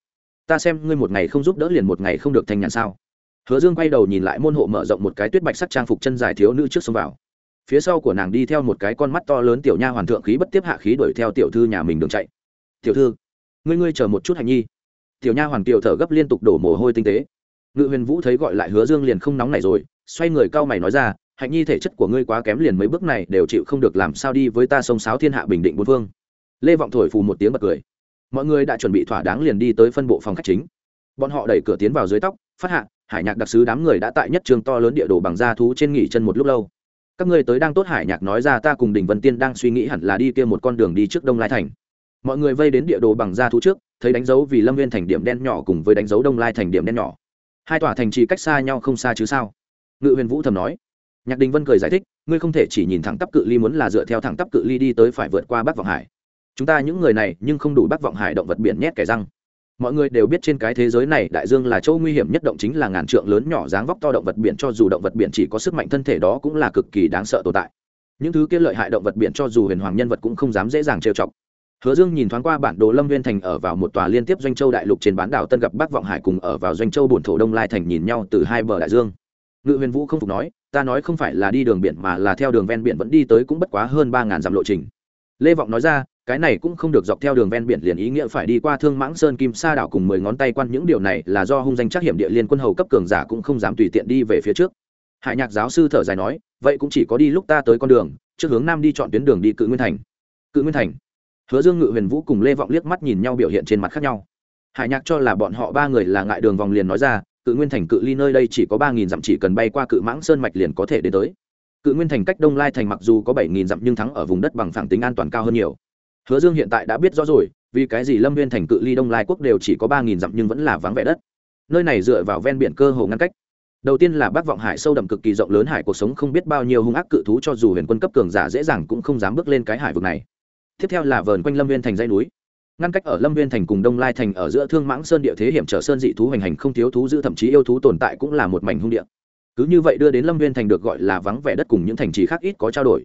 Ta xem ngươi một ngày không giúp đỡ liền một ngày không được thành nhàn sao? Hứa dương quay đầu nhìn lại môn hộ mở rộng một cái tuyết bạch sắc trang phục chân dài thiếu nữ trước xông vào. Phía sau của nàng đi theo một cái con mắt to lớn tiểu nha hoàn thượng khí bất tiếp hạ khí đuổi theo tiểu thư nhà mình đường chạy. Tiểu thư, ngươi ngươi chờ một chút hành nhi. Tiểu nha hoàn tiểu thở gấp liên tục đổ mồ hôi tinh tế. Ngự huyền vũ thấy gọi lại hứa dương liền không nóng nảy rồi, xoay người cao mày nói ra hạnh nhi thể chất của ngươi quá kém liền mấy bước này đều chịu không được, làm sao đi với ta sông sáo thiên hạ bình định bốn phương? Lê vọng thổi phù một tiếng bật cười. Mọi người đã chuẩn bị thỏa đáng liền đi tới phân bộ phòng khách chính. Bọn họ đẩy cửa tiến vào dưới tóc, phát hạ, hải nhạc đặc sứ đám người đã tại nhất trường to lớn địa đồ bằng da thú trên nghỉ chân một lúc lâu. Các ngươi tới đang tốt, hải nhạc nói ra, ta cùng đình vân tiên đang suy nghĩ hẳn là đi kia một con đường đi trước đông lai thành. Mọi người vây đến địa đồ bằng da thú trước, thấy đánh dấu vì lâm viên thành điểm đen nhỏ cùng với đánh dấu đông lai thành điểm đen nhỏ. Hai tòa thành trì cách xa nhau không xa chứ sao? Ngự huyền vũ thầm nói nhạc đình vân cười giải thích, ngươi không thể chỉ nhìn thẳng tắp cự ly muốn là dựa theo thẳng tắp cự ly đi tới phải vượt qua bắc vọng hải. Chúng ta những người này nhưng không đủ bắc vọng hải động vật biển nhét kẻ răng. Mọi người đều biết trên cái thế giới này đại dương là chỗ nguy hiểm nhất động chính là ngàn trượng lớn nhỏ dáng vóc to động vật biển, cho dù động vật biển chỉ có sức mạnh thân thể đó cũng là cực kỳ đáng sợ tồn tại. Những thứ kia lợi hại động vật biển cho dù huyền hoàng nhân vật cũng không dám dễ dàng trêu chọc. Hứa dương nhìn thoáng qua bản đồ lâm viên thành ở vào một tòa liên tiếp doanh châu đại lục trên bán đảo tân gặp bắc vọng hải cùng ở vào doanh châu Bổn thổ đông lai thành nhìn nhau từ hai bờ đại dương. Ngự huyền vũ không phục nói ta nói không phải là đi đường biển mà là theo đường ven biển vẫn đi tới cũng bất quá hơn ba ngàn dặm lộ trình. Lê vọng nói ra, cái này cũng không được dọc theo đường ven biển liền ý nghĩa phải đi qua thương mãng sơn kim sa đảo cùng mười ngón tay quan, những điều này là do hung danh chắc hiểm địa liên quân hầu cấp cường giả cũng không dám tùy tiện đi về phía trước. Hải nhạc giáo sư thở dài nói, vậy cũng chỉ có đi lúc ta tới con đường, trước hướng nam đi chọn tuyến đường đi cự nguyên thành. Cự nguyên thành. Hứa dương ngự huyền vũ cùng lê vọng liếc mắt nhìn nhau biểu hiện trên mặt khác nhau. Hải nhạc cho là bọn họ ba người là ngại đường vòng liền nói ra cự nguyên thành, cự ly nơi đây chỉ có ba nghìn dặm, chỉ cần bay qua cự mãng sơn mạch liền có thể đến tới. Cự nguyên thành cách đông lai thành mặc dù có bảy nghìn dặm nhưng thắng ở vùng đất bằng phẳng tính an toàn cao hơn nhiều. Hứa dương hiện tại đã biết rõ rồi, vì cái gì lâm viên thành, cự ly đông lai quốc đều chỉ có ba nghìn dặm nhưng vẫn là vắng vẻ đất. Nơi này dựa vào ven biển cơ hồ ngăn cách. Đầu tiên là bác vọng hải sâu đậm cực kỳ rộng lớn hải cuộc sống không biết bao nhiêu hung ác cự thú cho dù huyền quân cấp cường giả dễ dàng cũng không dám bước lên cái hải vực này. Tiếp theo là vờn quanh lâm viên thành dây núi ngăn cách ở lâm viên thành cùng đông lai thành ở giữa thương mãng sơn địa thế hiểm trở sơn dị thú hoành hành không thiếu thú giữ thậm chí yêu thú tồn tại cũng là một mảnh hung địa. Cứ như vậy đưa đến lâm viên thành được gọi là vắng vẻ đất cùng những thành trì khác ít có trao đổi.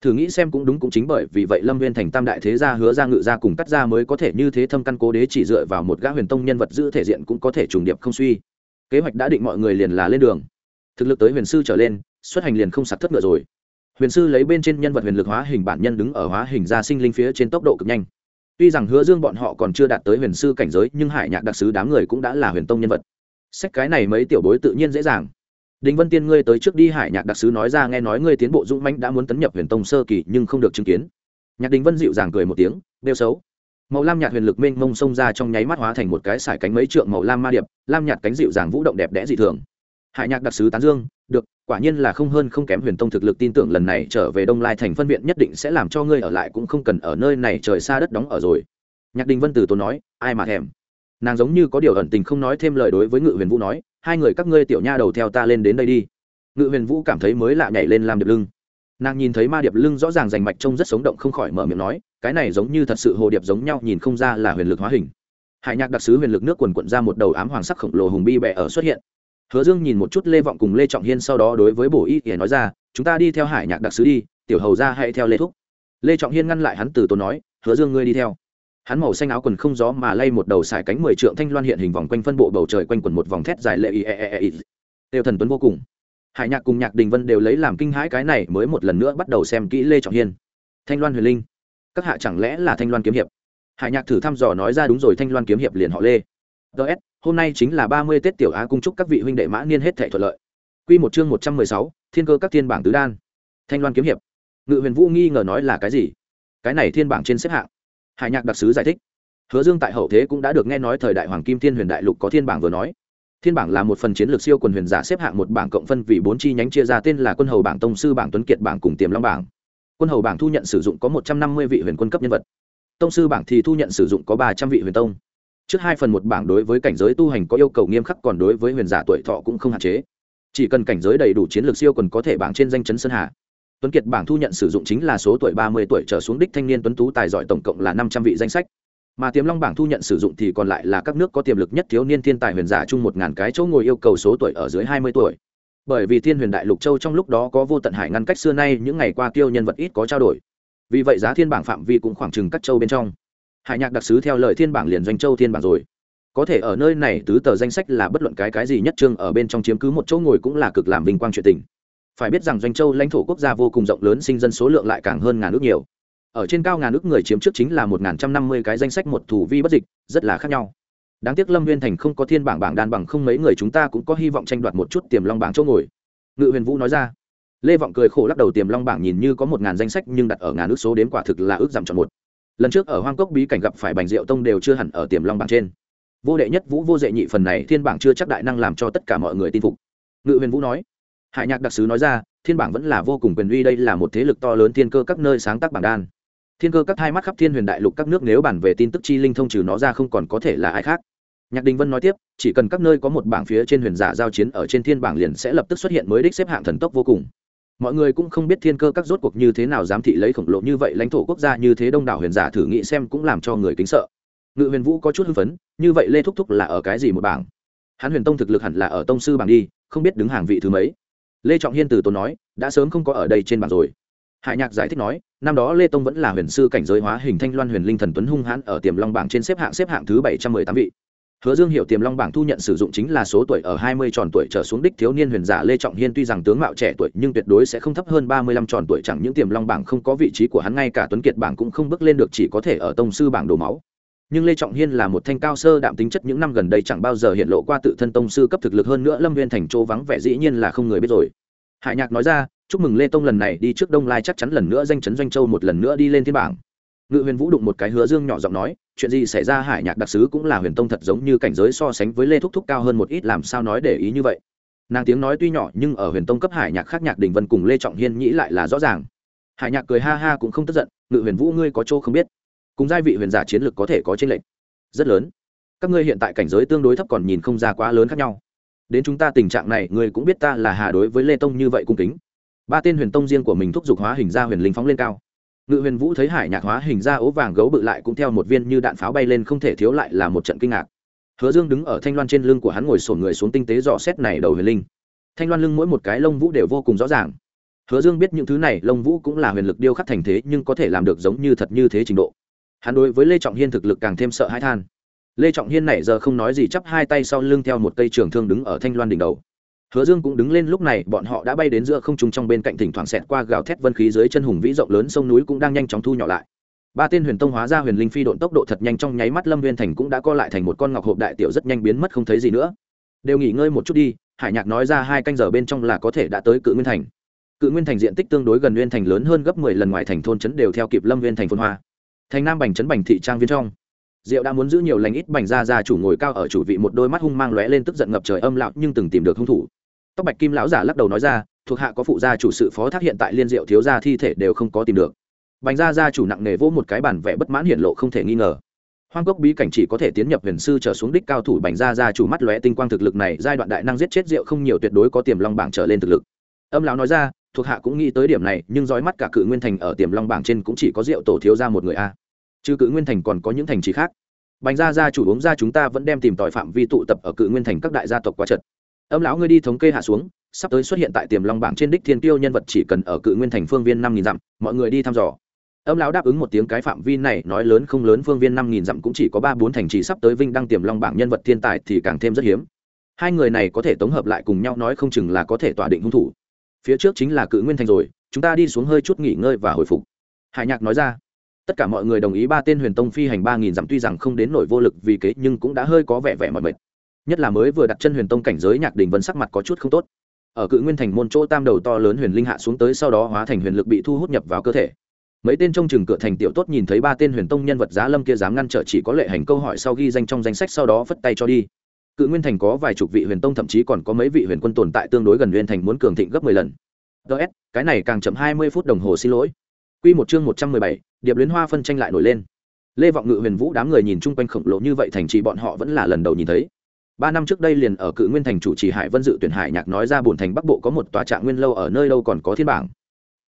Thử nghĩ xem cũng đúng cũng chính bởi vì vậy lâm viên thành tam đại thế gia hứa ra ngự ra cùng cắt ra mới có thể như thế thâm căn cố đế chỉ dựa vào một gã huyền tông nhân vật giữ thể diện cũng có thể trùng điệp không suy. Kế hoạch đã định mọi người liền là lên đường. Thực lực tới huyền sư trở lên, xuất hành liền không sạc thất ngựa rồi. Huyền sư lấy bên trên nhân vật huyền lực hóa hình bản nhân đứng ở hóa hình ra sinh linh phía trên tốc độ cực nhanh tuy rằng hứa dương bọn họ còn chưa đạt tới huyền sư cảnh giới nhưng hải nhạc đặc sứ đám người cũng đã là huyền tông nhân vật sách cái này mấy tiểu bối tự nhiên dễ dàng Đinh Vân Tiên ngươi tới trước đi Hải Nhạc đặc sứ nói ra nghe nói ngươi tiến bộ dũng mãnh đã muốn tấn nhập Huyền Tông sơ kỳ nhưng không được chứng kiến. Nhạc Đình Vân dịu dàng cười một tiếng, đeo xấu. Màu lam nhạt huyền lực mênh mông xông ra trong nháy mắt hóa thành một cái sải cánh mấy trượng màu lam ma điệp, lam nhạt cánh dịu dàng vũ động đẹp đẽ dị thường. Hải Nhạc đặc sứ tán dương, được, quả nhiên là không hơn không kém Huyền Tông thực lực tin tưởng lần này trở về Đông Lai thành phân viện nhất định sẽ làm cho ngươi ở lại cũng không cần ở nơi này trời xa đất đóng ở rồi. Nhạc Đình Vân từ tốn nói, ai mà thèm. Nàng giống như có điều ẩn tình không nói thêm lời đối với Ngự Huyền Vũ nói, hai người các ngươi tiểu nha đầu theo ta lên đến đây đi ngự huyền vũ cảm thấy mới lạ nhảy lên làm điệp lưng nàng nhìn thấy ma điệp lưng rõ ràng rành mạch trông rất sống động không khỏi mở miệng nói cái này giống như thật sự hồ điệp giống nhau nhìn không ra là huyền lực hóa hình hải nhạc đặc sứ huyền lực nước quần quận ra một đầu ám hoàng sắc khổng lồ hùng bi bẹ ở xuất hiện hứa dương nhìn một chút lê vọng cùng lê trọng hiên sau đó đối với bổ y ỉa nói ra, chúng ta đi theo hải nhạc đặc sứ đi, tiểu hầu ra hãy theo lê thúc. Lê trọng hiên ngăn lại hắn từ tốn nói, hứa dương ngươi đi theo. Hắn màu xanh áo quần không gió mà lay một đầu xài cánh mười trượng thanh loan hiện hình vòng quanh phân bộ bầu trời quanh quần một vòng thét dài lệ y e, e e e. Đều thần tuấn vô cùng. Hải nhạc cùng nhạc đình vân đều lấy làm kinh hãi cái này mới một lần nữa bắt đầu xem kỹ lê trọng hiên. Thanh loan huyền linh. Các hạ chẳng lẽ là thanh loan kiếm hiệp? Hải nhạc thử thăm dò nói ra đúng rồi, thanh loan kiếm hiệp liền họ lê ts hôm nay chính là ba mươi tết tiểu á cung chúc các vị huynh đệ mã niên hết thể thuận lợi. Q một chương một trăm mười sáu, thiên cơ các thiên bảng tứ đan. Thanh loan kiếm hiệp. Ngự huyền vũ nghi ngờ nói là cái gì? Cái này thiên bảng trên xếp hạng. Hải nhạc đặc sứ giải thích. Hứa dương tại hậu thế cũng đã được nghe nói thời đại hoàng kim thiên huyền đại lục có thiên bảng vừa nói. Thiên bảng là một phần chiến lược siêu quần huyền giả xếp hạng một bảng cộng phân vì bốn chi nhánh chia ra tên là quân hầu bảng tông sư bảng tuấn kiệt bảng cùng tiềm long bảng. Quân hầu bảng thu nhận sử dụng có một trăm năm mươi vị huyền quân cấp nhân vật. Tông sư bảng thì thu nhận sử dụng có ba trăm vị huyền tông trước hai phần một bảng đối với cảnh giới tu hành có yêu cầu nghiêm khắc, còn đối với huyền giả tuổi thọ cũng không hạn chế. Chỉ cần cảnh giới đầy đủ chiến lược siêu còn có thể bảng trên danh chấn sơn hà. Tuấn kiệt bảng thu nhận sử dụng chính là số tuổi ba mươi tuổi trở xuống đích thanh niên tuấn tú tài giỏi tổng cộng là năm trăm vị danh sách. Mà tiềm long bảng thu nhận sử dụng thì còn lại là các nước có tiềm lực nhất thiếu niên thiên tài huyền giả chung một ngàn cái chỗ ngồi yêu cầu số tuổi ở dưới hai mươi tuổi. Bởi vì thiên huyền đại lục châu trong lúc đó có vô tận hải ngăn cách xưa nay, những ngày qua tiêu nhân vật ít có trao đổi. Vì vậy giá thiên bảng phạm vi cũng khoảng chừng các châu bên trong hải nhạc đặc sứ theo lời thiên bảng liền doanh châu thiên bảng rồi. Có thể ở nơi này tứ tờ danh sách là bất luận cái cái gì nhất trương, ở bên trong chiếm cứ một chỗ ngồi cũng là cực làm vinh quang chuyện tình. Phải biết rằng doanh châu lãnh thổ quốc gia vô cùng rộng lớn, sinh dân số lượng lại càng hơn ngàn nước nhiều. Ở trên cao ngàn nước người chiếm trước chính là một ngàn trăm năm mươi cái danh sách một thủ vi bất dịch, rất là khác nhau. Đáng tiếc lâm viên thành không có thiên bảng bảng đan bằng không mấy người chúng ta cũng có hy vọng tranh đoạt một chút tiềm long bảng chỗ ngồi. Ngự huyền vũ nói ra. Lê vọng cười khổ lắc đầu tiềm long bảng nhìn như có một ngàn danh sách nhưng đặt ở ngàn nước số đến quả thực là ước giảm chọn một lần trước ở hoang cốc bí cảnh gặp phải bành diệu tông đều chưa hẳn ở tiềm long bảng trên. Vô đệ nhất vũ vô dệ nhị phần này thiên bảng chưa chắc đại năng làm cho tất cả mọi người tin phục. Ngự huyền vũ nói. Hải nhạc đặc sứ nói ra, thiên bảng vẫn là vô cùng quyền uy, đây là một thế lực to lớn thiên cơ các nơi sáng tác bảng đan. Thiên cơ các hai mắt khắp thiên huyền đại lục các nước nếu bản về tin tức chi linh thông trừ nó ra không còn có thể là ai khác. Nhạc đình vân nói tiếp, chỉ cần các nơi có một bảng phía trên huyền giả giao chiến ở trên thiên bảng liền sẽ lập tức xuất hiện mới đích xếp hạng thần tốc vô cùng mọi người cũng không biết thiên cơ các rốt cuộc như thế nào giám thị lấy khổng lồ như vậy lãnh thổ quốc gia như thế đông đảo huyền giả thử nghĩ xem cũng làm cho người kính sợ. Ngự huyền vũ có chút hưng phấn, như vậy lê thúc thúc là ở cái gì một bảng? Hắn huyền tông thực lực hẳn là ở tông sư bảng đi, không biết đứng hàng vị thứ mấy. Lê trọng hiên từ tốn nói, đã sớm không có ở đây trên bảng rồi. Hải nhạc giải thích nói, năm đó lê tông vẫn là huyền sư cảnh giới hóa hình thanh loan huyền linh thần tuấn hung hãn ở tiềm long bảng trên xếp hạng xếp hạng thứ bảy trăm mười tám vị hứa dương hiệu tiềm long bảng thu nhận sử dụng chính là số tuổi ở hai mươi tròn tuổi trở xuống đích thiếu niên huyền giả lê trọng hiên. Tuy rằng tướng mạo trẻ tuổi nhưng tuyệt đối sẽ không thấp hơn ba mươi lăm tròn tuổi, chẳng những tiềm long bảng không có vị trí của hắn, ngay cả tuấn kiệt bảng cũng không bước lên được, chỉ có thể ở tông sư bảng đổ máu. Nhưng lê trọng hiên là một thanh cao sơ đạm tính chất, những năm gần đây chẳng bao giờ hiện lộ qua tự thân tông sư cấp thực lực hơn nữa, lâm viên thành chỗ vắng vẻ dĩ nhiên là không người biết rồi. Hải nhạc nói ra, chúc mừng lê tông lần này đi trước đông lai, chắc chắn lần nữa danh chấn doanh châu, một lần nữa đi lên thiên bảng ngự huyền vũ đụng một cái hứa dương nhỏ giọng nói, chuyện gì xảy ra? Hải nhạc đặc sứ cũng là huyền tông thật giống như cảnh giới so sánh với lê thúc thúc cao hơn một ít, làm sao nói để ý như vậy? Nàng tiếng nói tuy nhỏ nhưng ở huyền tông cấp hải nhạc khác nhạc đình vân cùng lê trọng hiên nhĩ lại là rõ ràng. Hải nhạc cười ha ha cũng không tức giận, ngự huyền vũ, ngươi có chỗ không biết? Cùng giai vị huyền giả chiến lược có thể có tranh lệch rất lớn. Các ngươi hiện tại cảnh giới tương đối thấp còn nhìn không ra quá lớn khác nhau. Đến chúng ta tình trạng này, ngươi cũng biết ta là hà đối với lê tông như vậy cung kính. Ba tên huyền tông riêng của mình thúc giục hóa hình ra huyền linh phóng lên cao ngự huyền vũ thấy hải nhạc hóa hình ra ố vàng gấu bự lại cũng theo một viên như đạn pháo bay lên không thể thiếu lại là một trận kinh ngạc. Hứa dương đứng ở thanh loan trên lưng của hắn ngồi sổn người xuống tinh tế dò xét này đầu huyền linh. Thanh loan lưng mỗi một cái lông vũ đều vô cùng rõ ràng. Hứa dương biết những thứ này lông vũ cũng là huyền lực điêu khắc thành thế nhưng có thể làm được giống như thật như thế trình độ. Hắn đối với lê trọng hiên thực lực càng thêm sợ hãi than. Lê trọng hiên này giờ không nói gì, chắp hai tay sau lưng theo một cây trường thương đứng ở thanh loan đỉnh đầu hứa dương cũng đứng lên lúc này, bọn họ đã bay đến giữa không trung trong bên cạnh thỉnh thoảng xẹt qua gào thét vân khí dưới chân hùng vĩ rộng lớn, sông núi cũng đang nhanh chóng thu nhỏ lại. Ba tên huyền tông hóa ra huyền linh phi độn tốc độ thật nhanh trong nháy mắt lâm viên thành cũng đã co lại thành một con ngọc hộp đại tiểu rất nhanh biến mất không thấy gì nữa. Đều nghỉ ngơi một chút đi, hải nhạc nói ra hai canh giờ bên trong là có thể đã tới cự nguyên thành. Cự nguyên thành diện tích tương đối gần nguyên thành lớn hơn gấp mười lần ngoài thành thôn trấn đều theo kịp lâm viên thành phôn hoa. Thành nam bành trấn bành thị trang viên trong. Diệu đã muốn giữ nhiều lành ít bành ra ra chủ ngồi cao ở chủ vị một đôi mắt hung mang lóe lên tức giận ngập trời âm lạo nhưng từng tìm được hung thủ tóc bạch kim lão giả lắc đầu nói ra, thuộc hạ có phụ gia chủ sự phó thác hiện tại liên diệu thiếu gia thi thể đều không có tìm được. Bành gia gia chủ nặng nề vỗ một cái bản vẽ bất mãn hiện lộ không thể nghi ngờ. Hoang cốc bí cảnh chỉ có thể tiến nhập huyền sư trở xuống đích cao thủ bành gia gia chủ mắt lóe tinh quang thực lực này, giai đoạn đại năng giết chết diệu không nhiều tuyệt đối có tiềm long bảng trở lên thực lực. Âm lão nói ra, thuộc hạ cũng nghĩ tới điểm này, nhưng dõi mắt cả cự nguyên thành ở tiềm long bảng trên cũng chỉ có diệu tổ thiếu gia một người a. Chứ cự nguyên thành còn có những thành trì khác. Bành gia gia chủ uống ra chúng ta vẫn đem tìm tòi phạm vi tụ tập ở cự nguyên thành các đại gia tộc quá trật âm lão ngươi đi thống kê hạ xuống, sắp tới xuất hiện tại tiềm long bảng trên đích thiên tiêu nhân vật chỉ cần ở cự nguyên thành phương viên năm nghìn dặm, mọi người đi thăm dò. Âm lão đáp ứng một tiếng cái phạm vi này, nói lớn không lớn phương viên năm nghìn dặm cũng chỉ có ba bốn thành trì sắp tới vinh đăng tiềm long bảng nhân vật thiên tài thì càng thêm rất hiếm. Hai người này có thể tống hợp lại cùng nhau nói không chừng là có thể tỏa định hung thủ. Phía trước chính là cự nguyên thành rồi, chúng ta đi xuống hơi chút nghỉ ngơi và hồi phục. Hải nhạc nói ra. Tất cả mọi người đồng ý ba tên huyền tông phi hành ba nghìn dặm tuy rằng không đến nổi vô lực vì kế, nhưng cũng đã hơi có vẻ vẻ mọi mệt nhất là mới vừa đặt chân huyền tông cảnh giới nhạc đình vân sắc mặt có chút không tốt. Ở cự nguyên thành môn chỗ tam đầu to lớn huyền linh hạ xuống tới sau đó hóa thành huyền lực bị thu hút nhập vào cơ thể. Mấy tên trong chừng cửa thành tiểu tốt nhìn thấy ba tên huyền tông nhân vật giá lâm kia dám ngăn trở chỉ có lệ hành câu hỏi sau ghi danh trong danh sách sau đó phất tay cho đi. Cự nguyên thành có vài chục vị huyền tông thậm chí còn có mấy vị huyền quân tồn tại tương đối gần nguyên thành muốn cường thịnh gấp mười lần. Ts cái này càng chậm hai mươi phút đồng hồ xin lỗi. Quy một chương một trăm mười bảy, điệp luyến hoa phân tranh lại nổi lên. Lê vọng ngự huyền vũ đám người nhìn chung quanh khổng lồ như vậy thành trì bọn họ vẫn là lần đầu nhìn thấy ba năm trước đây liền ở cự nguyên thành chủ trì hải vân dự tuyển hải nhạc nói ra bổn thành bắc bộ có một tòa trạng nguyên lâu ở nơi đâu còn có thiên bảng.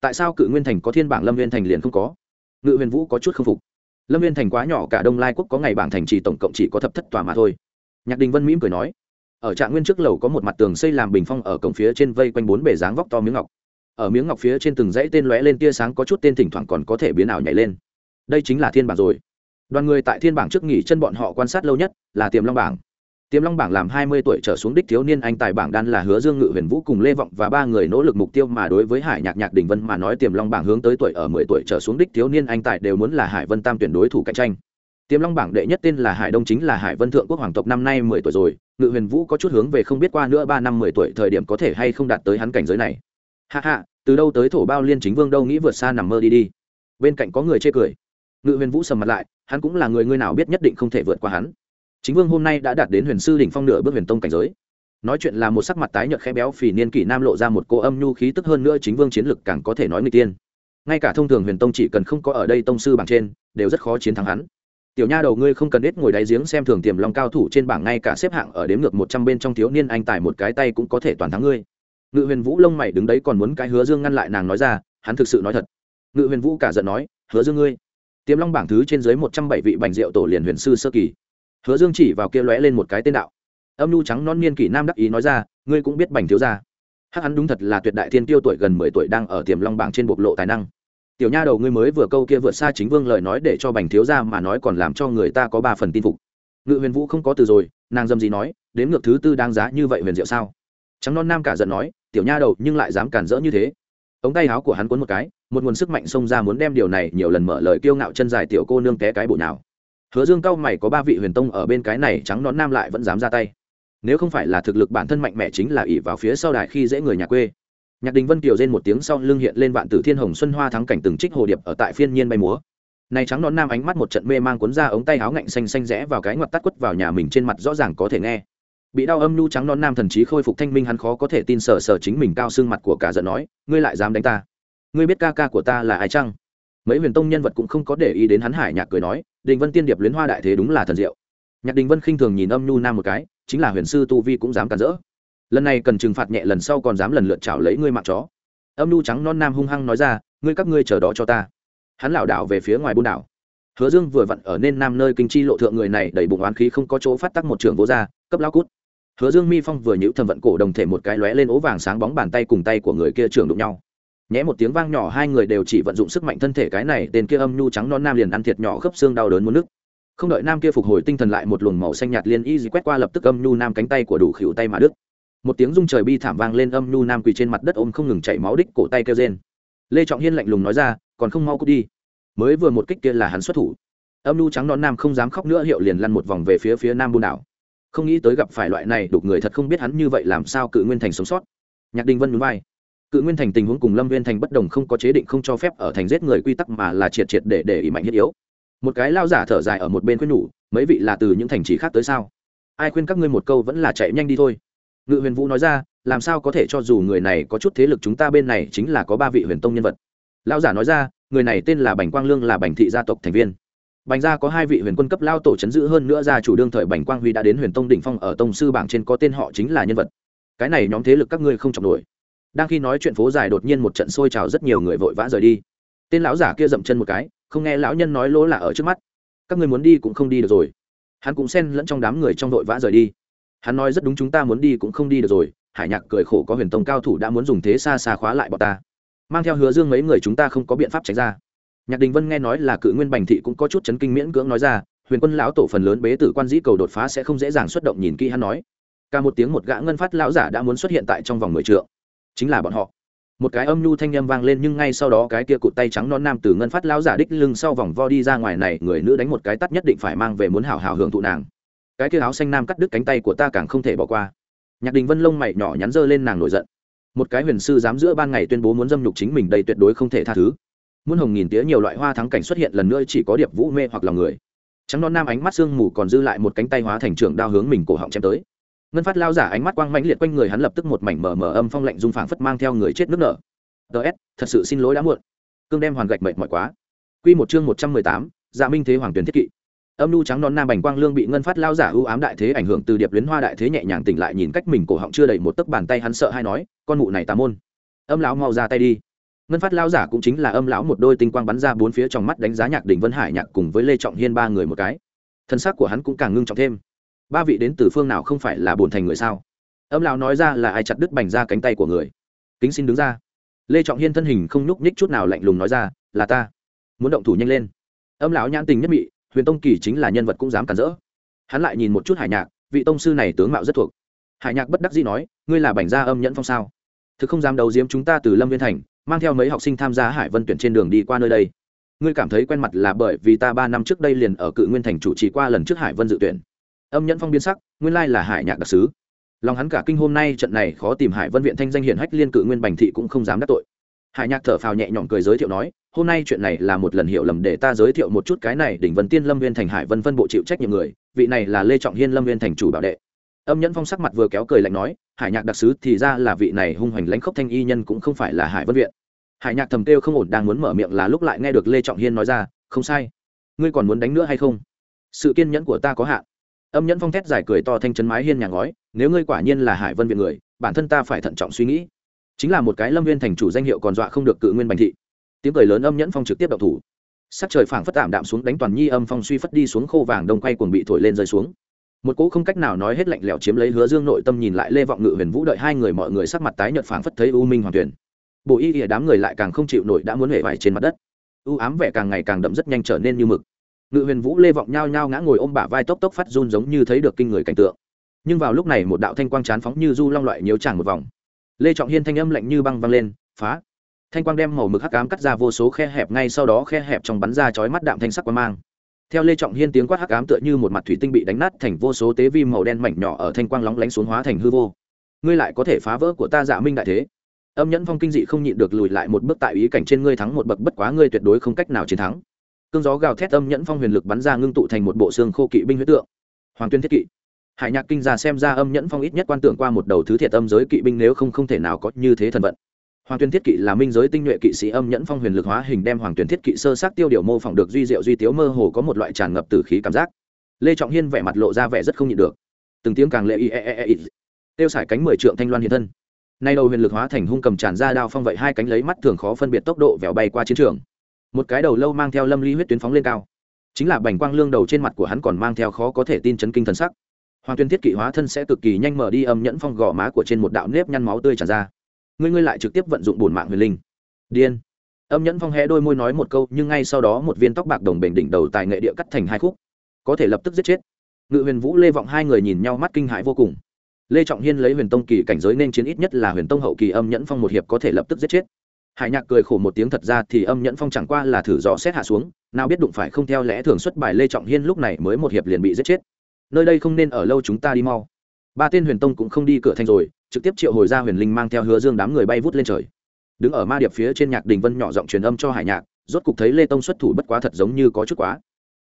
Tại sao cự nguyên thành có thiên bảng, lâm nguyên thành liền không có? Ngự huyền vũ có chút k phục. Lâm Viên thành quá nhỏ, cả đông lai quốc có ngày bảng thành trì, tổng cộng chỉ có thập thất tòa mà thôi. Nhạc đình vân mỉm cười nói, ở trạng nguyên trước lầu có một mặt tường xây làm bình phong, ở cổng phía trên vây quanh bốn bể dáng vóc to miếng ngọc. Ở miếng ngọc phía trên từng dãy tên lóe lên tia sáng có chút tên thỉnh thoảng còn có thể biến ảo nhảy lên. Đây chính là thiên bảng rồi. Đoàn người tại thiên bảng trước nghỉ chân bọn họ quan sát lâu nhất là tiềm long bảng tiềm long bảng làm hai mươi tuổi trở xuống đích thiếu niên anh tài bảng đan là hứa dương ngự, huyền vũ cùng lê vọng và ba người nỗ lực mục tiêu mà đối với hải nhạc nhạc đình vân mà nói tiềm long bảng hướng tới tuổi ở mười tuổi trở xuống đích thiếu niên anh tài đều muốn là hải vân tam tuyển đối thủ cạnh tranh. Tiềm long bảng đệ nhất tên là hải đông chính là hải vân thượng quốc hoàng tộc năm nay mười tuổi rồi. Ngự huyền vũ có chút hướng về không biết qua nữa ba năm mười tuổi thời điểm có thể hay không đạt tới hắn cảnh giới này. Hạ hạ từ đâu tới thổ bao liên chính vương đâu nghĩ vượt xa nằm mơ đi đi. Bên cạnh có người chê cười. Ngự huyền vũ sầm mặt lại, hắn cũng là người ngươi nào biết nhất định không thể vượt qua hắn chính vương hôm nay đã đạt đến huyền sư đỉnh phong nửa bước huyền tông cảnh giới. Nói chuyện là một sắc mặt tái nhợt khẽ béo phì niên kỷ nam lộ ra một cô âm nhu khí tức hơn nữa chính vương chiến lực càng có thể nói người tiên. Ngay cả thông thường huyền tông chỉ cần không có ở đây tông sư bảng trên, đều rất khó chiến thắng hắn. Tiểu nha đầu ngươi không cần ít ngồi đáy giếng xem thường tiềm long cao thủ trên bảng ngay cả xếp hạng ở đếm ngược một trăm bên trong thiếu niên anh tài một cái tay cũng có thể toàn thắng ngươi. Ngự huyền vũ lông mày đứng đấy còn muốn cái hứa dương ngăn lại nàng nói ra, hắn thực sự nói thật. Ngự huyền vũ cả giận nói, hứa dương ngươi. Tiềm long bảng thứ trên dưới một trăm bảy vị bành diệu tổ liền huyền sư sơ kỳ hứa dương chỉ vào kia lóe lên một cái tên đạo. Âm nhu trắng non niên kỷ nam đắc ý nói ra, ngươi cũng biết bành thiếu gia. Hắc hắn đúng thật là tuyệt đại thiên tiêu tuổi gần mười tuổi đang ở tiềm long bảng trên bộc lộ tài năng. Tiểu nha đầu ngươi mới vừa câu kia vượt xa chính vương lời nói để cho bành thiếu gia mà nói còn làm cho người ta có ba phần tin phục. Ngự huyền vũ không có từ rồi, nàng dâm gì nói, đến ngược thứ tư đáng giá như vậy huyền diệu sao? Trắng non nam cả giận nói, tiểu nha đầu nhưng lại dám cản rỡ như thế. Ống tay áo của hắn cuốn một cái, một nguồn sức mạnh xông ra muốn đem điều này nhiều lần mở lời kiêu ngạo chân dài tiểu cô nương té cái bộ nào hứa dương cao mày có ba vị huyền tông ở bên cái này trắng nón nam lại vẫn dám ra tay. Nếu không phải là thực lực bản thân mạnh mẽ chính là ỷ vào phía sau đài khi dễ người nhà quê. Nhạc đình vân kiều rên một tiếng sau lưng hiện lên vạn tử thiên hồng xuân hoa thắng cảnh từng trích hồ điệp ở tại phiên nhiên bay múa. Này trắng nón nam ánh mắt một trận mê mang cuốn ra ống tay áo ngạnh xanh xanh rẽ vào cái ngoặt tắt quất vào nhà mình trên mặt rõ ràng có thể nghe. Bị đau âm nhu trắng nón nam thần trí khôi phục thanh minh hắn khó có thể tin sờ sờ chính mình cao xương mặt của cả giận nói, ngươi lại dám đánh ta? Ngươi biết ca ca của ta là ai chăng? Mấy huyền tông nhân vật cũng không có để ý đến hắn hải nhạc cười nói đình vân tiên điệp luyến hoa đại thế đúng là thần diệu. Nhạc đình vân khinh thường nhìn âm nhu nam một cái, chính là huyền sư tu vi cũng dám cản rỡ. Lần này cần trừng phạt nhẹ lần sau còn dám lần lượt chảo lấy ngươi mạng chó. Âm nhu trắng non nam hung hăng nói ra, ngươi các ngươi chờ đó cho ta. Hắn lảo đảo về phía ngoài buôn đảo. Hứa dương vừa vặn ở nên nam nơi kinh chi lộ thượng người này đầy bụng oán khí không có chỗ phát tắc một trường vô gia cấp lao cút. Hứa dương mi phong vừa nhữ thầm vận cổ đồng thể một cái lóe lên ố vàng sáng bóng bàn tay cùng tay của người kia trường đụng nhau nhẽ một tiếng vang nhỏ, hai người đều chỉ vận dụng sức mạnh thân thể cái này, tên kia âm nhu trắng non nam liền ăn thiệt nhỏ khớp xương đau đớn muốn nước không đợi nam kia phục hồi tinh thần lại, một luồng màu xanh nhạt liên y dì quét qua lập tức âm nhu nam cánh tay của đủ khỉu tay mà đức một tiếng rung trời bi thảm vang lên âm nhu nam quỳ trên mặt đất ôm không ngừng chảy máu đích cổ tay kêu rên. Lê trọng hiên lạnh lùng nói ra, còn không mau cút đi. Mới vừa một kích kia là hắn xuất thủ. Âm nhu trắng non nam không dám khóc nữa, hiệu liền lăn một vòng về phía phía nam buôn đảo. Không nghĩ tới gặp phải loại này, đục người thật không biết hắn như vậy làm sao cự nguyên thành sống sót. Nhạc đình vân núi vai cự nguyên thành tình huống cùng lâm viên thành bất đồng không có chế định không cho phép ở thành giết người quy tắc mà là triệt triệt để để ý mạnh thiết yếu. Một cái lao giả thở dài ở một bên khuyên nhủ, mấy vị là từ những thành trì khác tới sao? Ai khuyên các ngươi một câu vẫn là chạy nhanh đi thôi. Ngự huyền vũ nói ra, làm sao có thể cho dù người này có chút thế lực chúng ta bên này chính là có ba vị huyền tông nhân vật. Lao giả nói ra, người này tên là bành quang lương là bành thị gia tộc thành viên. Bành gia có hai vị huyền quân cấp lao tổ chấn giữ hơn nữa gia chủ đương thời bành quang huy đã đến huyền tông đỉnh phong ở tông sư bảng trên có tên họ chính là nhân vật. Cái này nhóm thế lực các ngươi không chọc nổi đang khi nói chuyện phố dài đột nhiên một trận sôi trào rất nhiều người vội vã rời đi. Tên lão giả kia dậm chân một cái, không nghe lão nhân nói lỗ là ở trước mắt. Các người muốn đi cũng không đi được rồi. Hắn cũng xen lẫn trong đám người trong vội vã rời đi. Hắn nói rất đúng chúng ta muốn đi cũng không đi được rồi, hải nhạc cười khổ có huyền tông cao thủ đã muốn dùng thế xa xa khóa lại bọn ta. Mang theo hứa dương mấy người chúng ta không có biện pháp tránh ra. Nhạc đình vân nghe nói là cự nguyên bành thị cũng có chút chấn kinh miễn cưỡng nói ra, huyền quân lão tổ phần lớn bế tử quan dĩ cầu đột phá sẽ không dễ dàng xuất động nhìn kỹ hắn nói. Cả một tiếng một gã ngân phát lão giả đã muốn xuất hiện tại trong vòng mười trượng chính là bọn họ. Một cái âm nhu thanh â m vang lên nhưng ngay sau đó cái kia cụt tay trắng non nam từ ngân phát lão giả đích lưng sau vòng vo đi ra ngoài này, người nữ đánh một cái tắt nhất định phải mang về muốn hào hào hưởng thụ nàng. Cái kia áo xanh nam cắt đứt cánh tay của ta càng không thể bỏ qua. Nhạc đình vân lông mày nhỏ nhắn dơ lên nàng nổi giận. Một cái huyền sư dám giữa ban ngày tuyên bố muốn dâm nhục chính mình đây tuyệt đối không thể tha thứ. Muôn hồng nghìn tía nhiều loại hoa thắng cảnh xuất hiện lần nữa chỉ có điệp vũ mê hoặc lòng người. Trắng non nam ánh mắt sương mù còn dư lại một cánh tay hóa thành trưởng đao hướng mình cổ họng chém tới ngân phát lao giả ánh mắt quang mãnh liệt quanh người hắn lập tức một mảnh mở mở âm phong lạnh dung phảng phất mang theo người chết nước nở. Ts thật sự xin lỗi đã muộn. Cương đem hoàn gạch mệt mỏi quá. Quy một chương một trăm mười tám dạ minh thế hoàng tuyến thiết kỵ. Âm nu trắng non nam bành quang lương bị ngân phát lao giả ưu ám đại thế ảnh hưởng từ điệp luyến hoa đại thế nhẹ nhàng tỉnh lại nhìn cách mình cổ họng chưa đầy một tấc bàn tay hắn sợ hay nói, con mụ này tà môn. Âm lão mau ra tay đi. Ngân phát lao giả cũng chính là âm lão một đôi tinh quang bắn ra bốn phía trong mắt đánh giá nhạc đỉnh vân hải nhạc cùng với lê trọng hiên ba người một cái. Thân xác của hắn cũng càng ngưng trọng thêm ba vị đến từ phương nào không phải là bổn thành người sao? Âm lão nói ra là ai chặt đứt bành ra cánh tay của người? Kính xin đứng ra. Lê trọng hiên thân hình không nhúc nhích chút nào lạnh lùng nói ra, là ta. Muốn động thủ nhanh lên. Âm lão nhãn tình nhất mị, huyền tông kỳ chính là nhân vật cũng dám cản rỡ. Hắn lại nhìn một chút hải nhạc, vị tông sư này tướng mạo rất thuộc. Hải nhạc bất đắc dĩ nói, ngươi là bành gia âm nhẫn phong sao? Thực không dám đầu giếm chúng ta từ lâm viên thành, mang theo mấy học sinh tham gia hải vân tuyển trên đường đi qua nơi đây. Ngươi cảm thấy quen mặt là bởi vì ta ba năm trước đây liền ở cự nguyên thành chủ trì qua lần trước hải vân dự tuyển âm nhẫn phong biến sắc, nguyên lai là hải nhạc đặc sứ. Lòng hắn cả kinh hôm nay trận này khó tìm hải vân viện thanh danh hiển hách liên cự nguyên bành thị cũng không dám đắc tội. Hải nhạc thở phào nhẹ nhõm cười giới thiệu nói, hôm nay chuyện này là một lần hiểu lầm để ta giới thiệu một chút cái này đỉnh vân tiên lâm viên thành hải vân phân bộ chịu trách nhiệm người, vị này là lê trọng hiên lâm viên thành chủ bảo đệ. Âm nhẫn phong sắc mặt vừa kéo cười lạnh nói, hải nhạc đặc sứ thì ra là vị này hung hoành lãnh khốc thanh y nhân cũng không phải là hải vân viện. Hải nhạc thầm kêu không ổn đang muốn mở miệng là lúc lại nghe được lê trọng hiên nói ra, không sai. Ngươi còn muốn đánh nữa hay không? Sự kiên nhẫn của ta có hạn âm nhẫn phong thét giải cười to thanh chấn mái hiên nhà ngói, nếu ngươi quả nhiên là hải vân viện người, bản thân ta phải thận trọng suy nghĩ. Chính là một cái lâm viên thành chủ danh hiệu còn dọa không được cự nguyên bành thị. Tiếng cười lớn âm nhẫn phong trực tiếp đậu thủ. Sắc trời phảng phất tạm đạm xuống đánh toàn nhi âm phong suy phất đi xuống khô vàng đông quay cuồng bị thổi lên rơi xuống. Một cỗ không cách nào nói hết lạnh lẽo chiếm lấy hứa dương nội tâm nhìn lại lê vọng ngự huyền vũ đợi hai người mọi người sắc mặt tái nhợt phảng phất thấy u minh hoàng tuyển. Bộ y ỉa đám người lại càng không chịu nổi đã muốn hể vải trên mặt đất. U ám vẻ càng ngày càng đậm rất nhanh trở nên như mực ngự huyền vũ lê vọng nhao nhao ngã ngồi ôm bả vai tốc tốc phát run giống như thấy được kinh người cảnh tượng. Nhưng vào lúc này một đạo thanh quang chán phóng như du long loại nhiều tràng một vòng. Lê trọng hiên thanh âm lạnh như băng văng lên, phá! Thanh quang đem màu mực hắc ám cắt ra vô số khe hẹp, ngay sau đó khe hẹp trong bắn ra chói mắt đạm thanh sắc quang mang. Theo lê trọng hiên tiếng quát hắc ám tựa như một mặt thủy tinh bị đánh nát thành vô số tế vi màu đen mảnh nhỏ ở thanh quang lóng lánh xuống hóa thành hư vô. Ngươi lại có thể phá vỡ của ta giả minh đại thế? Âm nhẫn phong kinh dị không nhịn được lùi lại một bước tại ý cảnh trên ngươi thắng một bậc, bất quá ngươi tuyệt đối không cách nào chiến thắng cơn gió gào thét âm nhẫn phong huyền lực bắn ra ngưng tụ thành một bộ xương khô kỵ binh huyết tượng. Hoàng tuyên thiết kỵ. Hải nhạc kinh ra xem ra âm nhẫn phong ít nhất quan tưởng qua một đầu thứ thiệt âm giới kỵ binh nếu không không thể nào có như thế thần vận. Hoàng tuyên thiết kỵ là minh giới tinh nhuệ kỵ sĩ âm nhẫn phong huyền lực hóa hình đem hoàng tuyên thiết kỵ sơ sát tiêu điều mô phỏng được duy diệu duy tiếu mơ hồ có một loại tràn ngập từ khí cảm giác. Lê trọng hiên vẻ mặt lộ ra vẻ rất không nhịn được. Từng tiếng càng lệ y e e e. e. Tiêu sải cánh mười trượng thanh loan hiện thân. Nay đầu huyền lực hóa thành hung cầm tràn ra đao phong vậy hai cánh lấy mắt thường khó phân biệt tốc độ vèo bay qua chiến trường một cái đầu lâu mang theo lâm ly huyết tuyến phóng lên cao. Chính là bành quang lương đầu trên mặt của hắn còn mang theo khó có thể tin chấn kinh thần sắc. Hoàng tuyên thiết kỵ hóa thân sẽ cực kỳ nhanh mở đi âm nhẫn phong gò má của trên một đạo nếp nhăn máu tươi tràn ra. Ngươi ngươi lại trực tiếp vận dụng bổn mạng huyền linh. Điên. Âm nhẫn phong hé đôi môi nói một câu, nhưng ngay sau đó một viên tóc bạc đồng bền đỉnh đầu tài nghệ địa cắt thành hai khúc. Có thể lập tức giết chết. Ngự huyền vũ lê vọng hai người nhìn nhau mắt kinh hãi vô cùng. Lê trọng hiên lấy huyền tông kỳ cảnh giới nên chiến ít nhất là huyền tông hậu kỳ âm nhẫn phong một hiệp có thể lập tức giết chết hải nhạc cười khổ một tiếng thật ra thì âm nhẫn phong chẳng qua là thử dò xét hạ xuống, nào biết đụng phải không theo lẽ thường xuất bài lê trọng hiên lúc này mới một hiệp liền bị giết chết. Nơi đây không nên ở lâu chúng ta đi mau. Ba tên huyền tông cũng không đi cửa thành rồi, trực tiếp triệu hồi ra huyền linh mang theo hứa dương đám người bay vút lên trời. Đứng ở ma điệp phía trên nhạc đình vân nhỏ giọng truyền âm cho hải nhạc, rốt cục thấy lê tông xuất thủ bất quá thật giống như có chút quá.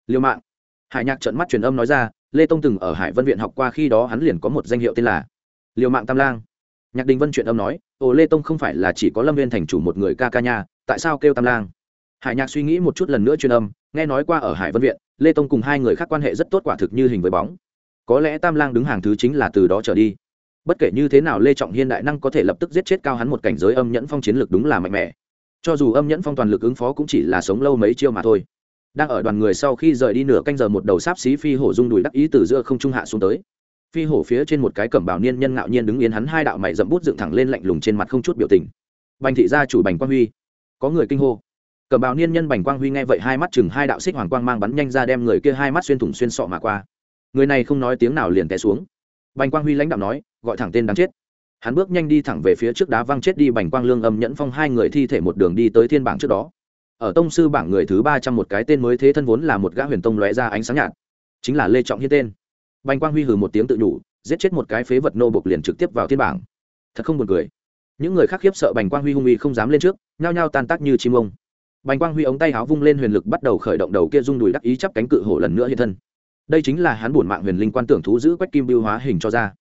Liêu mạng. Hải nhạc trợn mắt truyền âm nói ra, lê tông từng ở hải vân viện học qua khi đó hắn liền có một danh hiệu tên là liều mạng tam lang nhạc đình vân chuyện âm nói, ồ, lê tông không phải là chỉ có lâm viên thành chủ một người ca ca nha, tại sao kêu tam lang? Hải nhạc suy nghĩ một chút lần nữa truyền âm, nghe nói qua ở hải vân viện, lê tông cùng hai người khác quan hệ rất tốt quả thực như hình với bóng. Có lẽ tam lang đứng hàng thứ chính là từ đó trở đi. Bất kể như thế nào lê trọng hiên đại năng có thể lập tức giết chết cao hắn một cảnh giới âm nhẫn phong chiến lược đúng là mạnh mẽ. Cho dù âm nhẫn phong toàn lực ứng phó cũng chỉ là sống lâu mấy chiêu mà thôi. Đang ở đoàn người sau khi rời đi nửa canh giờ một đầu sáp xí phi hổ dung đùi đắc ý từ giữa không trung hạ xuống tới phi hổ phía trên một cái cẩm bảo niên nhân ngạo nhiên đứng yên hắn hai đạo mày dậm bút dựng thẳng lên lạnh lùng trên mặt không chút biểu tình. Bành thị gia chủ bành quang huy. Có người kinh hô. Cẩm bào niên nhân bành quang huy nghe vậy hai mắt chừng hai đạo xích hoàng quang mang bắn nhanh ra đem người kia hai mắt xuyên thủng xuyên sọ mà qua. Người này không nói tiếng nào liền té xuống. Bành quang huy lãnh đạo nói, gọi thẳng tên đáng chết. Hắn bước nhanh đi thẳng về phía trước đá văng chết đi bành quang lương âm nhẫn phong hai người thi thể một đường đi tới thiên bảng trước đó. Ở tông sư bảng người thứ ba trăm một cái tên mới thế thân vốn là một gã huyền tông lóe ra ánh sáng nhạt. Chính là lê trọng hiên tên bành quang huy hừ một tiếng tự nhủ, giết chết một cái phế vật nô bộc liền trực tiếp vào thiên bảng. Thật không buồn cười. Những người khác khiếp sợ bành quang huy hung uy không dám lên trước, nhao nhao tan tác như chim ông. Bành quang huy ống tay áo vung lên huyền lực bắt đầu khởi động đầu kia rung đùi đắc ý chắp cánh cự hổ lần nữa hiện thân. Đây chính là hắn bổn mạng huyền linh quan tưởng thú giữ quách kim biêu hóa hình cho ra.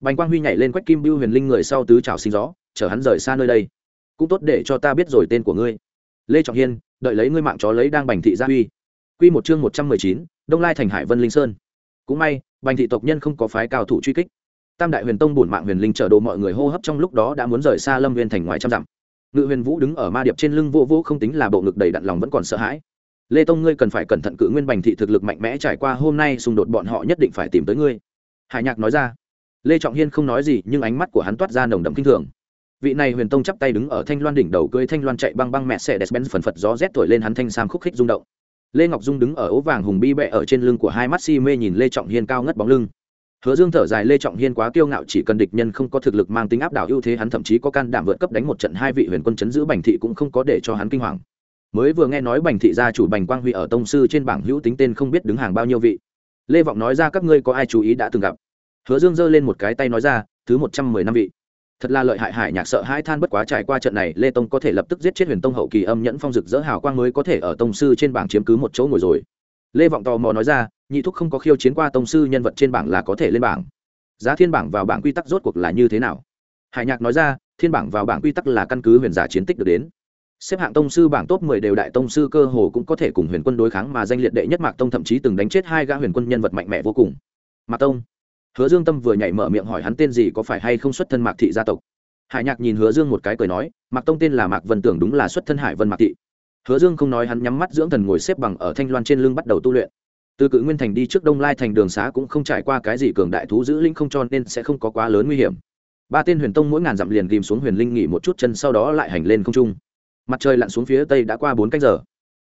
Bành quang huy nhảy lên quách kim biêu huyền linh người sau tứ trào sinh gió, chở hắn rời xa nơi đây. Cũng tốt để cho ta biết rồi tên của ngươi. Lê trọng hiên, đợi lấy ngươi mạng chó lấy đang bành thị gia huy. Quy một chương một trăm mười chín, đông lai thành hải vân linh sơn cũng may, bành thị tộc nhân không có phái cao thủ truy kích. Tam đại huyền tông bổn mạng huyền linh chở đồ mọi người hô hấp trong lúc đó đã muốn rời xa lâm huyền thành ngoài trăm dặm. Ngự huyền vũ đứng ở ma điệp trên lưng vô vô không tính là bộ ngực đầy đặn lòng vẫn còn sợ hãi. Lê tông ngươi cần phải cẩn thận cự nguyên bành thị thực lực mạnh mẽ trải qua hôm nay xung đột bọn họ nhất định phải tìm tới ngươi. Hải nhạc nói ra. Lê trọng hiên không nói gì, nhưng ánh mắt của hắn toát ra nồng đậm kinh thường. Vị này huyền tông chắp tay đứng ở thanh loan đỉnh đầu cưới thanh loan chạy băng băng mẹ xe đẹp bén phần phật gió rét thổi lên hắn thanh sam khúc khích rung động lê ngọc dung đứng ở ố vàng hùng bi bẹ ở trên lưng của hai mắt si mê nhìn lê trọng hiên cao ngất bóng lưng. Hứa dương thở dài, lê trọng hiên quá kiêu ngạo, chỉ cần địch nhân không có thực lực mang tính áp đảo ưu thế, hắn thậm chí có can đảm vượt cấp đánh một trận hai vị huyền quân chấn giữ bành thị cũng không có để cho hắn kinh hoàng. Mới vừa nghe nói bành thị gia chủ bành quang huy ở tông sư trên bảng hữu tính tên không biết đứng hàng bao nhiêu vị. Lê vọng nói ra các ngươi có ai chú ý đã từng gặp. Hứa dương giơ lên một cái tay nói ra, thứ một trăm mười năm vị thật là lợi hại, hải nhạc sợ hai than bất quá trải qua trận này, lê tông có thể lập tức giết chết huyền tông hậu kỳ âm nhẫn phong dực dỡ hào quang mới có thể ở tông sư trên bảng chiếm cứ một chỗ ngồi rồi. Lê vọng tò mò nói ra, nhị thúc không có khiêu chiến qua tông sư nhân vật trên bảng là có thể lên bảng. Giá thiên bảng vào bảng quy tắc rốt cuộc là như thế nào? Hải nhạc nói ra, thiên bảng vào bảng quy tắc là căn cứ huyền giả chiến tích được đến. Xếp hạng tông sư bảng top 10 đều đại tông sư cơ hồ cũng có thể cùng huyền quân đối kháng mà danh liệt đệ nhất mạc tông thậm chí từng đánh chết hai gã huyền quân nhân vật mạnh mẽ vô cùng. Mạc tông hứa dương tâm vừa nhảy mở miệng hỏi hắn tên gì có phải hay không xuất thân mạc thị gia tộc. Hải nhạc nhìn hứa dương một cái cười nói, mạc tông tên là mạc vân tưởng đúng là xuất thân hải vân mạc thị. Hứa dương không nói hắn nhắm mắt dưỡng thần ngồi xếp bằng ở thanh loan trên lưng bắt đầu tu luyện. Từ cự nguyên thành đi trước đông lai thành đường xá cũng không trải qua cái gì cường đại thú giữ linh không cho nên sẽ không có quá lớn nguy hiểm. Ba tên huyền tông mỗi ngàn dặm liền ghìm xuống huyền linh nghỉ một chút chân sau đó lại hành lên không trung. Mặt trời lặn xuống phía tây đã qua bốn cách giờ.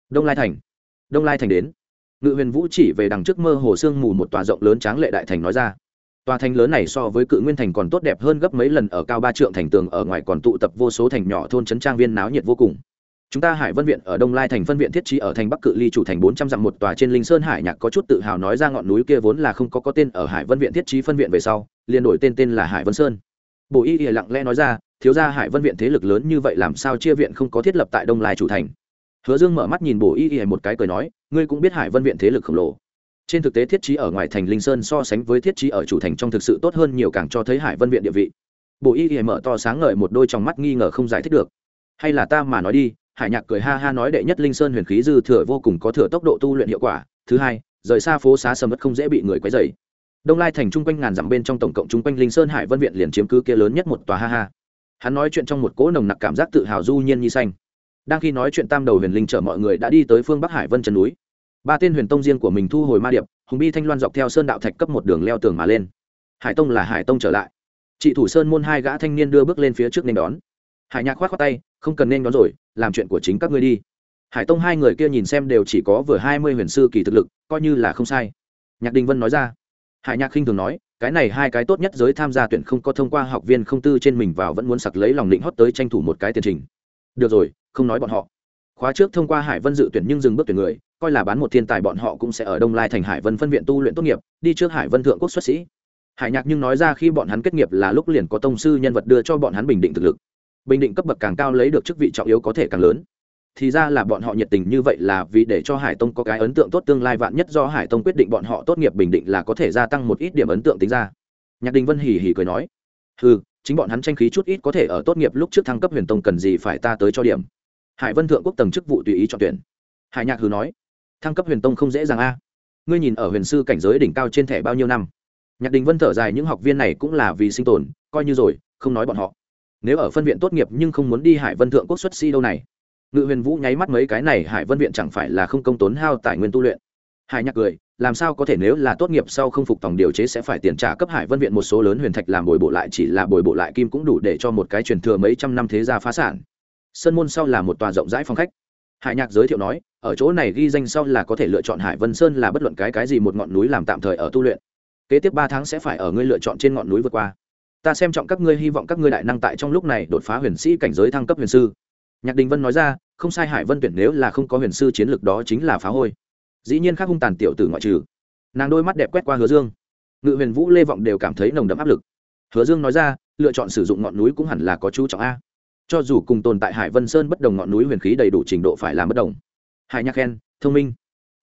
Đông lai thành. Đông lai thành đến. Ngự huyền vũ chỉ về đằng trước mơ hồ sương mù một tòa rộng lớn tráng lệ đại thành nói ra tòa thành lớn này so với cự nguyên thành còn tốt đẹp hơn gấp mấy lần ở cao ba trượng thành tường, ở ngoài còn tụ tập vô số thành nhỏ thôn trấn trang viên náo nhiệt vô cùng. Chúng ta hải vân viện ở đông lai thành phân viện thiết trí ở thành bắc cự ly chủ thành bốn trăm dặm một tòa trên linh sơn hải nhạc có chút tự hào nói ra ngọn núi kia vốn là không có có tên ở hải vân viện thiết trí phân viện về sau, liền đổi tên tên là hải vân sơn. Bộ y lặng lẽ nói ra, thiếu gia hải vân viện thế lực lớn như vậy làm sao chia viện không có thiết lập tại đông lai chủ thành? Hứa dương mở mắt nhìn Bộ y y một cái cười nói, ngươi cũng biết hải vân viện thế lực khổng lồ trên thực tế thiết trí ở ngoài thành linh sơn so sánh với thiết trí ở chủ thành trong thực sự tốt hơn nhiều càng cho thấy hải vân viện địa vị. Bộ y y mở to sáng ngời một đôi trong mắt nghi ngờ không giải thích được. Hay là ta mà nói đi, hải nhạc cười ha ha nói đệ nhất linh sơn huyền khí dư thừa vô cùng có thừa tốc độ tu luyện hiệu quả. Thứ hai, rời xa phố xá sầm mất không dễ bị người quấy dày đông lai thành chung quanh ngàn dặm bên trong tổng cộng chung quanh linh sơn hải vân viện liền chiếm cứ kia lớn nhất một tòa ha ha. Hắn nói chuyện trong một cỗ nồng nặc cảm giác tự hào du nhiên như xanh. Đang khi nói chuyện tam đầu huyền linh chở mọi người đã đi tới phương bắc hải vân trần núi ba tên huyền tông riêng của mình thu hồi ma điệp, hùng bi thanh loan dọc theo sơn đạo thạch cấp một đường leo tường mà lên. Hải tông là hải tông trở lại. Chị thủ sơn môn hai gã thanh niên đưa bước lên phía trước nên đón. Hải nhạc khoát khoát tay, không cần nên đón rồi, làm chuyện của chính các ngươi đi. Hải tông hai người kia nhìn xem đều chỉ có vừa hai mươi huyền sư kỳ thực lực, coi như là không sai. Nhạc đình vân nói ra. Hải nhạc khinh thường nói, cái này hai cái tốt nhất giới tham gia tuyển không có thông qua học viên không tư trên mình vào vẫn muốn sặc lấy lòng định hót tới tranh thủ một cái tiền trình. Được rồi, không nói bọn họ. Khóa trước thông qua hải vân dự tuyển nhưng dừng bước tuyển người coi là bán một thiên tài bọn họ cũng sẽ ở đông lai thành hải vân phân viện tu luyện tốt nghiệp, đi trước hải vân thượng quốc xuất sĩ. Hải nhạc nhưng nói ra khi bọn hắn kết nghiệp là lúc liền có tông sư nhân vật đưa cho bọn hắn bình định thực lực. Bình định cấp bậc càng cao lấy được chức vị trọng yếu có thể càng lớn. Thì ra là bọn họ nhiệt tình như vậy là vì để cho hải tông có cái ấn tượng tốt tương lai vạn nhất do hải tông quyết định bọn họ tốt nghiệp bình định là có thể gia tăng một ít điểm ấn tượng tính ra. Nhạc đình vân hỉ hỉ cười nói ừ chính bọn hắn tranh khí chút ít có thể ở tốt nghiệp lúc trước thăng cấp huyền tông cần gì phải ta tới cho điểm. Hải vân thượng quốc tầng chức vụ tùy ý chọn tuyển. Hải nhạc hừ nói thăng cấp huyền tông không dễ dàng a. Ngươi nhìn ở huyền sư cảnh giới đỉnh cao trên thẻ bao nhiêu năm? Nhạc đình vân thở dài, những học viên này cũng là vì sinh tồn, coi như rồi, không nói bọn họ. Nếu ở phân viện tốt nghiệp nhưng không muốn đi hải vân thượng quốc xuất si đâu này. Ngự huyền vũ nháy mắt mấy cái này hải vân viện chẳng phải là không công tốn hao tài nguyên tu luyện. Hải nhạc cười, làm sao có thể nếu là tốt nghiệp sau không phục tòng điều chế sẽ phải tiền trả cấp hải vân viện một số lớn huyền thạch làm bồi bộ lại, chỉ là bồi bộ lại kim cũng đủ để cho một cái truyền thừa mấy trăm năm thế gia phá sản. Sân môn sau là một tòa rộng rãi phong khách. Hải nhạc giới thiệu nói ở chỗ này ghi danh sau là có thể lựa chọn hải vân sơn là bất luận cái cái gì một ngọn núi làm tạm thời ở tu luyện. Kế tiếp ba tháng sẽ phải ở ngươi lựa chọn trên ngọn núi vượt qua. Ta xem trọng các ngươi, hy vọng các ngươi đại năng tại trong lúc này đột phá huyền sĩ cảnh giới thăng cấp huyền sư. Nhạc đình vân nói ra, không sai hải vân tuyển nếu là không có huyền sư chiến lược đó chính là phá hôi. Dĩ nhiên khác hung tàn tiểu tử ngoại trừ. Nàng đôi mắt đẹp quét qua hứa dương. Ngự huyền vũ lê vọng đều cảm thấy nồng đậm áp lực. Hứa dương nói ra, lựa chọn sử dụng ngọn núi cũng hẳn là có chú trọng a. Cho dù cùng tồn tại hải vân sơn bất đồng ngọn núi huyền khí đầy đủ trình độ phải làm bất đồng hải nhạc khen thông minh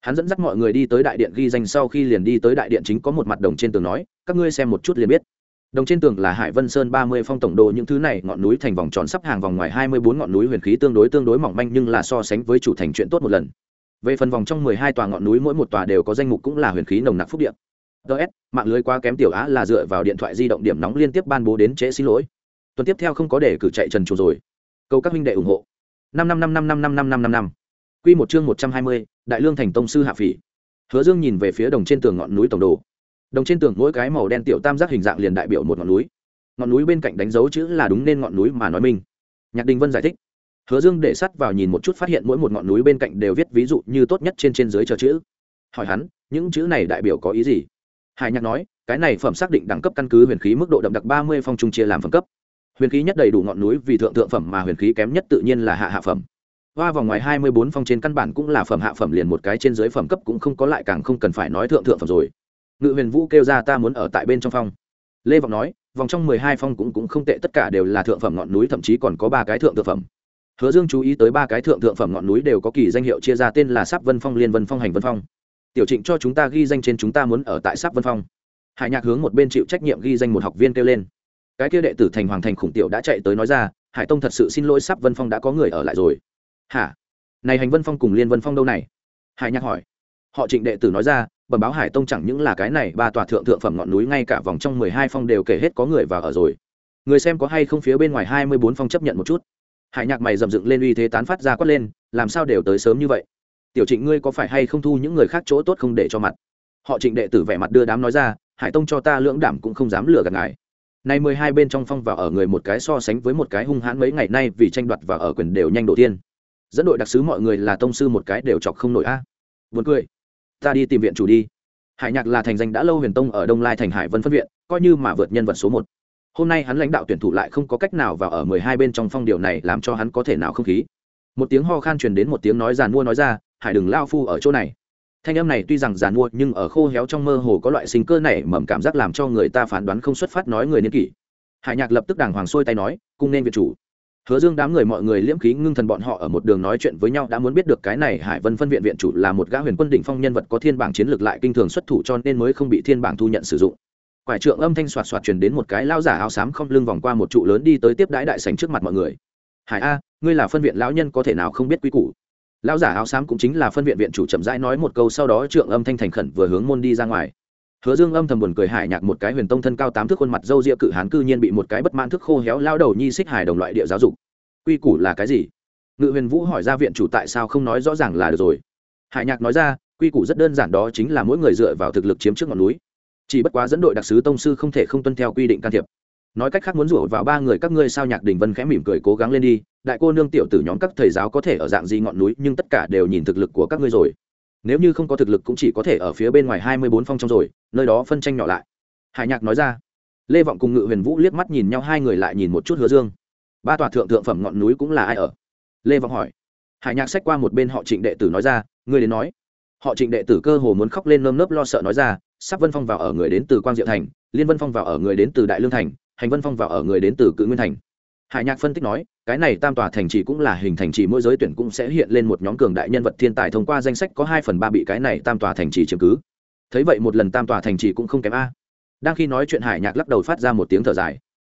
hắn dẫn dắt mọi người đi tới đại điện ghi danh sau khi liền đi tới đại điện chính có một mặt đồng trên tường nói các ngươi xem một chút liền biết đồng trên tường là hải vân sơn ba mươi phong tổng đồ những thứ này ngọn núi thành vòng tròn sắp hàng vòng ngoài hai mươi bốn ngọn núi huyền khí tương đối tương đối mỏng manh nhưng là so sánh với chủ thành chuyện tốt một lần về phần vòng trong mười hai tòa ngọn núi mỗi một tòa đều có danh mục cũng là huyền khí nồng nặc phúc điện ts mạng lưới quá kém tiểu á là dựa vào điện thoại di động điểm nóng liên tiếp ban bố đến trễ xin lỗi tuần tiếp theo không có để cử chạy trần trù rồi cầu các minh đệ ủng hộ năm năm năm năm năm năm năm năm năm năm Quy một chương một trăm hai mươi, đại lương thành tông sư hạ phỉ. Hứa dương nhìn về phía đồng trên tường ngọn núi tổng đồ. Đồng trên tường mỗi cái màu đen tiểu tam giác hình dạng liền đại biểu một ngọn núi. Ngọn núi bên cạnh đánh dấu chữ là đúng nên ngọn núi mà nói mình. nhạc đình vân giải thích. Hứa dương để sắt vào nhìn một chút phát hiện mỗi một ngọn núi bên cạnh đều viết ví dụ như tốt nhất trên trên dưới chờ chữ. Hỏi hắn, những chữ này đại biểu có ý gì? Hải nhạc nói, cái này phẩm xác định đẳng cấp căn cứ huyền khí mức độ đậm đặc ba mươi phong trung chia làm phẩm cấp. Huyền khí nhất đầy đủ ngọn núi vì thượng thượng phẩm mà huyền khí kém nhất tự nhiên là hạ hạ phẩm hoa vòng ngoài hai mươi bốn phong trên căn bản cũng là phẩm hạ phẩm liền một cái trên dưới phẩm cấp cũng không có lại càng không cần phải nói thượng thượng phẩm rồi. Ngự huyền vũ kêu ra ta muốn ở tại bên trong phong. Lê vọng nói, vòng trong mười hai phong cũng cũng không tệ, tất cả đều là thượng phẩm ngọn núi, thậm chí còn có ba cái thượng thượng phẩm. Hứa dương chú ý tới ba cái thượng thượng phẩm ngọn núi đều có kỳ danh hiệu chia ra tên là sắp vân phong, liên vân phong, hành vân phong. Tiểu trịnh cho chúng ta ghi danh trên chúng ta muốn ở tại sắp vân phong. Hải nhạc hướng một bên chịu trách nhiệm ghi danh một học viên kêu lên. Cái kia đệ tử thành hoàng thành khủng tiểu đã chạy tới nói ra, hải tông thật sự xin lỗi sắp vân phong đã có người ở lại rồi hả? Này hành vân phong cùng liên vân phong đâu này? Hải nhạc hỏi. Họ trịnh đệ tử nói ra, bẩm báo hải tông chẳng những là cái này, ba tòa thượng thượng phẩm ngọn núi ngay cả vòng trong mười hai phong đều kể hết có người vào ở rồi. Người xem có hay không phía bên ngoài hai mươi bốn phong chấp nhận một chút. Hải nhạc mày dầm dựng lên uy thế tán phát ra quát lên, làm sao đều tới sớm như vậy? Tiểu trịnh ngươi có phải hay không thu những người khác chỗ tốt không để cho mặt? Họ trịnh đệ tử vẻ mặt đưa đám nói ra, hải tông cho ta lưỡng đảm cũng không dám lừa gạt ngài. Nay mười hai bên trong phong vào ở người một cái so sánh với một cái hung hãn mấy ngày nay vì tranh đoạt và ở quyền đều nhanh độ tiên dẫn đội đặc sứ mọi người là tông sư một cái đều chọc không nổi a. À. cười. Ta đi tìm viện chủ đi. Hải nhạc là thành danh đã lâu huyền tông ở đông lai thành hải vân phân viện, coi như mà vượt nhân vật số một. Hôm nay hắn lãnh đạo tuyển thủ lại không có cách nào vào ở mười hai bên trong phong điều này làm cho hắn có thể nào không khí. Một tiếng ho khan truyền đến một tiếng nói giàn mua nói ra, hải đừng lao phu ở chỗ này. Thanh âm này tuy rằng giàn mua nhưng ở khô héo trong mơ hồ có loại sinh cơ này mầm cảm giác làm cho người ta phán đoán không xuất phát nói người niên kỷ. Hải nhạc lập tức đàng hoàng xuôi tay nói, cung nên việt chủ hứa dương đám người mọi người liễm khí ngưng thần bọn họ ở một đường nói chuyện với nhau đã muốn biết được cái này hải vân phân viện viện chủ là một gã huyền quân đỉnh phong nhân vật có thiên bảng chiến lược lại kinh thường xuất thủ cho nên mới không bị thiên bảng thu nhận sử dụng. Quải trượng âm thanh soạt soạt truyền đến một cái lao giả áo xám không lưng vòng qua một trụ lớn đi tới tiếp đãi đại sành trước mặt mọi người. Hải a, ngươi là phân viện lão nhân có thể nào không biết quy củ? Lão giả áo xám cũng chính là phân viện viện chủ chậm rãi nói một câu sau đó trượng âm thanh thành khẩn vừa hướng môn đi ra ngoài hứa dương âm thầm buồn cười hải nhạc một cái huyền tông thân cao tám thước khuôn mặt râu ria cự hán cư nhiên bị một cái bất mãn thức khô héo lao đầu nhi xích hải đồng loại địa giáo dục. Quy củ là cái gì? Ngự huyền vũ hỏi ra viện chủ tại sao không nói rõ ràng là được rồi. Hải nhạc nói ra, quy củ rất đơn giản đó chính là mỗi người dựa vào thực lực chiếm trước ngọn núi. Chỉ bất quá dẫn đội đặc sứ tông sư không thể không tuân theo quy định can thiệp. Nói cách khác muốn rủ vào ba người các ngươi sao nhạc đình vân khẽ mỉm cười cố gắng lên đi, đại cô nương tiểu tử nhóm các thầy giáo có thể ở dạng gì ngọn núi nhưng tất cả đều nhìn thực lực của các ngươi rồi. Nếu như không có thực lực cũng chỉ có thể ở phía bên ngoài hai mươi bốn phong trong rồi nơi đó phân tranh nhỏ lại. Hải nhạc nói ra. Lê vọng cùng ngự huyền vũ liếc mắt nhìn nhau, hai người lại nhìn một chút hứa dương. Ba tòa thượng thượng phẩm ngọn núi cũng là ai ở? Lê vọng hỏi. Hải nhạc xách qua một bên họ trịnh đệ tử nói ra người đến nói. Họ trịnh đệ tử cơ hồ muốn khóc lên nơm nớp lo sợ nói ra, sắp vân phong vào ở người đến từ quang diệu thành, liên vân phong vào ở người đến từ đại lương thành, hành vân phong vào ở người đến từ cự nguyên thành. Hải nhạc phân tích nói, cái này tam tòa thành trì cũng là hình thành trì mỗi giới tuyển cũng sẽ hiện lên một nhóm cường đại nhân vật thiên tài thông qua danh sách có hai phần ba bị cái này tam tòa thành trì chiếm cứ thấy vậy một lần tam tòa thành trì cũng không kém a. Đang khi nói chuyện hải nhạc lắc đầu phát ra một tiếng thở dài.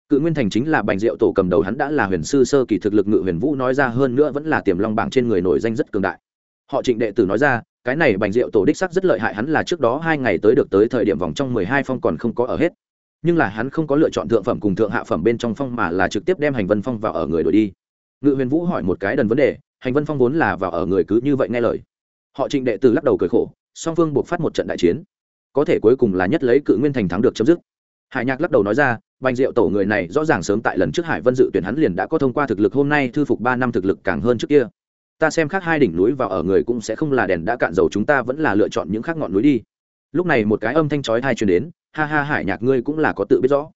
Cự nguyên thành chính là bành diệu tổ cầm đầu hắn đã là huyền sư sơ kỳ thực lực ngự huyền vũ nói ra hơn nữa vẫn là tiềm long bảng trên người nổi danh rất cường đại. Họ trịnh đệ tử nói ra, cái này bành diệu tổ đích sắc rất lợi hại hắn là trước đó hai ngày tới được tới thời điểm vòng trong mười hai phong còn không có ở hết. Nhưng là hắn không có lựa chọn thượng phẩm cùng thượng hạ phẩm bên trong phong mà là trực tiếp đem hành vân phong vào ở người đổi đi. Ngự huyền vũ hỏi một cái đần vấn đề, hành vân phong vốn là vào ở người cứ như vậy nghe lời. Họ trịnh đệ tử lắc đầu cười khổ song phương buộc phát một trận đại chiến. Có thể cuối cùng là nhất lấy cự nguyên thành thắng được chấm dứt. Hải nhạc lắc đầu nói ra, bành diệu tổ người này rõ ràng sớm tại lần trước hải vân dự tuyển hắn liền đã có thông qua thực lực, hôm nay thư phục ba năm thực lực càng hơn trước kia. Ta xem khác hai đỉnh núi vào ở người cũng sẽ không là đèn đã cạn dầu, chúng ta vẫn là lựa chọn những khác ngọn núi đi. Lúc này một cái âm thanh chói thai truyền đến, ha ha, hải nhạc, ngươi cũng là có tự biết rõ.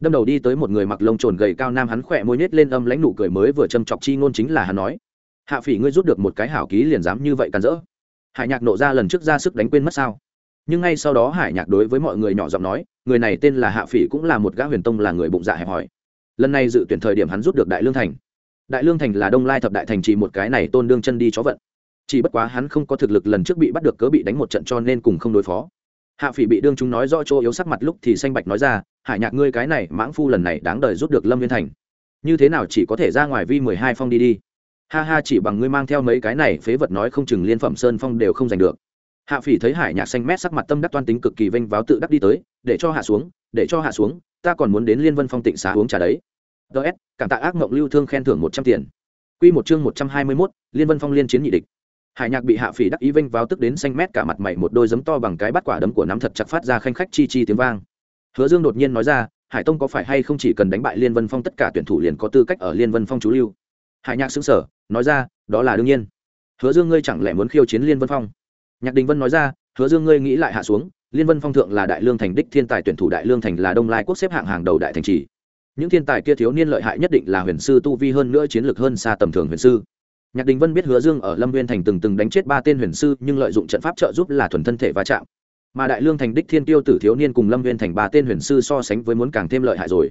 Đâm đầu đi tới một người mặc lông trồn gầy cao nam, hắn khỏe môi nhếch lên âm lãnh nụ cười mới vừa châm chọc chi ngôn chính là hắn nói, hạ phỉ, ngươi rút được một cái hảo ký liền dám như vậy càn rỡ hải nhạc nộ ra lần trước ra sức đánh quên mất sao? Nhưng ngay sau đó hải nhạc đối với mọi người nhỏ giọng nói, người này tên là hạ phỉ cũng là một gã huyền tông là người bụng dạ hẹp hòi. Lần này dự tuyển thời điểm hắn rút được đại lương thành. Đại lương thành là đông lai thập đại thành chỉ một cái này tôn đương chân đi chó vận. Chỉ bất quá hắn không có thực lực lần trước bị bắt được cớ bị đánh một trận cho nên cùng không đối phó. Hạ phỉ bị đương chúng nói rõ chỗ yếu sắc mặt lúc thì xanh bạch nói ra, hải nhạc ngươi cái này mãng phu lần này đáng đời rút được lâm viên thành. Như thế nào chỉ có thể ra ngoài vi mười hai phong đi đi ha ha, chỉ bằng ngươi mang theo mấy cái này phế vật nói không chừng liên phẩm sơn phong đều không giành được. Hạ phỉ thấy hải nhạc xanh mét sắc mặt tâm đắc toan tính cực kỳ vênh váo tự đắc đi tới, để cho hạ xuống, để cho hạ xuống, ta còn muốn đến liên vân phong tịnh xá uống trà đấy. Ts cảm tạ ác mộng lưu thương khen thưởng một trăm tiền. Q một chương một trăm hai mươi mốt, liên vân phong liên chiến nhị địch. Hải nhạc bị hạ phỉ đắc ý vênh váo tức đến xanh mét cả mặt mày một đôi giấm to bằng cái bắt quả đấm của nắm thật chặt phát ra khanh khách chi chi tiếng vang. Hứa dương đột nhiên nói ra, hải tông có phải hay không chỉ cần đánh bại liên vân phong tất cả tuyển thủ liền có tư cách ở liên vân phong chú lưu? Hải nhạc xứng sở nói ra, đó là đương nhiên. Hứa dương ngươi chẳng lẽ muốn khiêu chiến liên vân phong? Nhạc đình vân nói ra, hứa dương ngươi nghĩ lại hạ xuống, liên vân phong thượng là đại lương thành đích thiên tài tuyển thủ đại lương thành là đông lai quốc xếp hạng hàng đầu đại thành trì. Những thiên tài kia thiếu niên lợi hại nhất định là huyền sư tu vi hơn nữa chiến lược hơn xa tầm thường huyền sư. Nhạc đình vân biết hứa dương ở lâm viên thành từng từng đánh chết ba tên huyền sư, nhưng lợi dụng trận pháp trợ giúp là thuần thân thể va chạm. Mà đại lương thành đích thiên tiêu tử thiếu niên cùng lâm viên thành ba tên huyền sư so sánh với muốn càng thêm lợi hại rồi.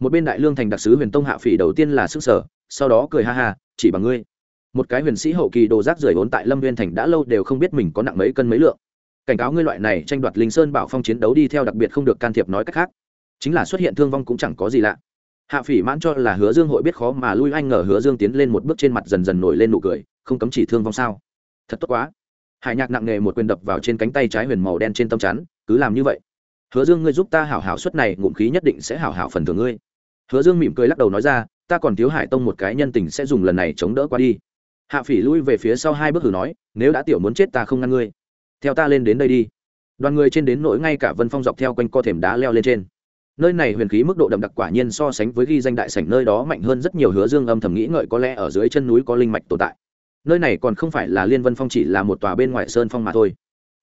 Một bên đại lương thành đặc sứ huyền tông hạ phỉ đầu tiên là sức sở sau đó cười ha ha, chỉ bằng ngươi. Một cái huyền sĩ hậu kỳ đồ rác rưởi vốn tại lâm viên thành đã lâu đều không biết mình có nặng mấy cân mấy lượng. Cảnh cáo ngươi loại này tranh đoạt linh sơn bảo phong chiến đấu đi theo đặc biệt không được can thiệp nói cách khác. Chính là xuất hiện thương vong cũng chẳng có gì lạ. Hạ phỉ mãn cho là hứa dương hội biết khó mà lui anh ngờ hứa dương tiến lên một bước trên mặt dần dần nổi lên nụ cười, không cấm chỉ thương vong sao? Thật tốt quá. Hải nhạc nặng nề một quyền đập vào trên cánh tay trái huyền màu đen trên tâm chắn, cứ làm như vậy. Hứa dương ngươi giúp ta hảo hảo suất này, ngụm khí nhất định sẽ hảo hảo phần thưởng ngươi. Hứa dương mỉm cười lắc đầu nói ra ta còn thiếu hải tông một cái nhân tình sẽ dùng lần này chống đỡ qua đi. Hạ phỉ lui về phía sau hai bước hử nói, nếu đã tiểu muốn chết ta không ngăn ngươi. Theo ta lên đến đây đi. Đoàn người trên đến nỗi ngay cả vân phong dọc theo quanh co thềm đá leo lên trên. Nơi này huyền khí mức độ đậm đặc quả nhiên so sánh với ghi danh đại sảnh nơi đó mạnh hơn rất nhiều hứa dương âm thầm nghĩ ngợi có lẽ ở dưới chân núi có linh mạch tồn tại. Nơi này còn không phải là liên vân phong chỉ là một tòa bên ngoài sơn phong mà thôi.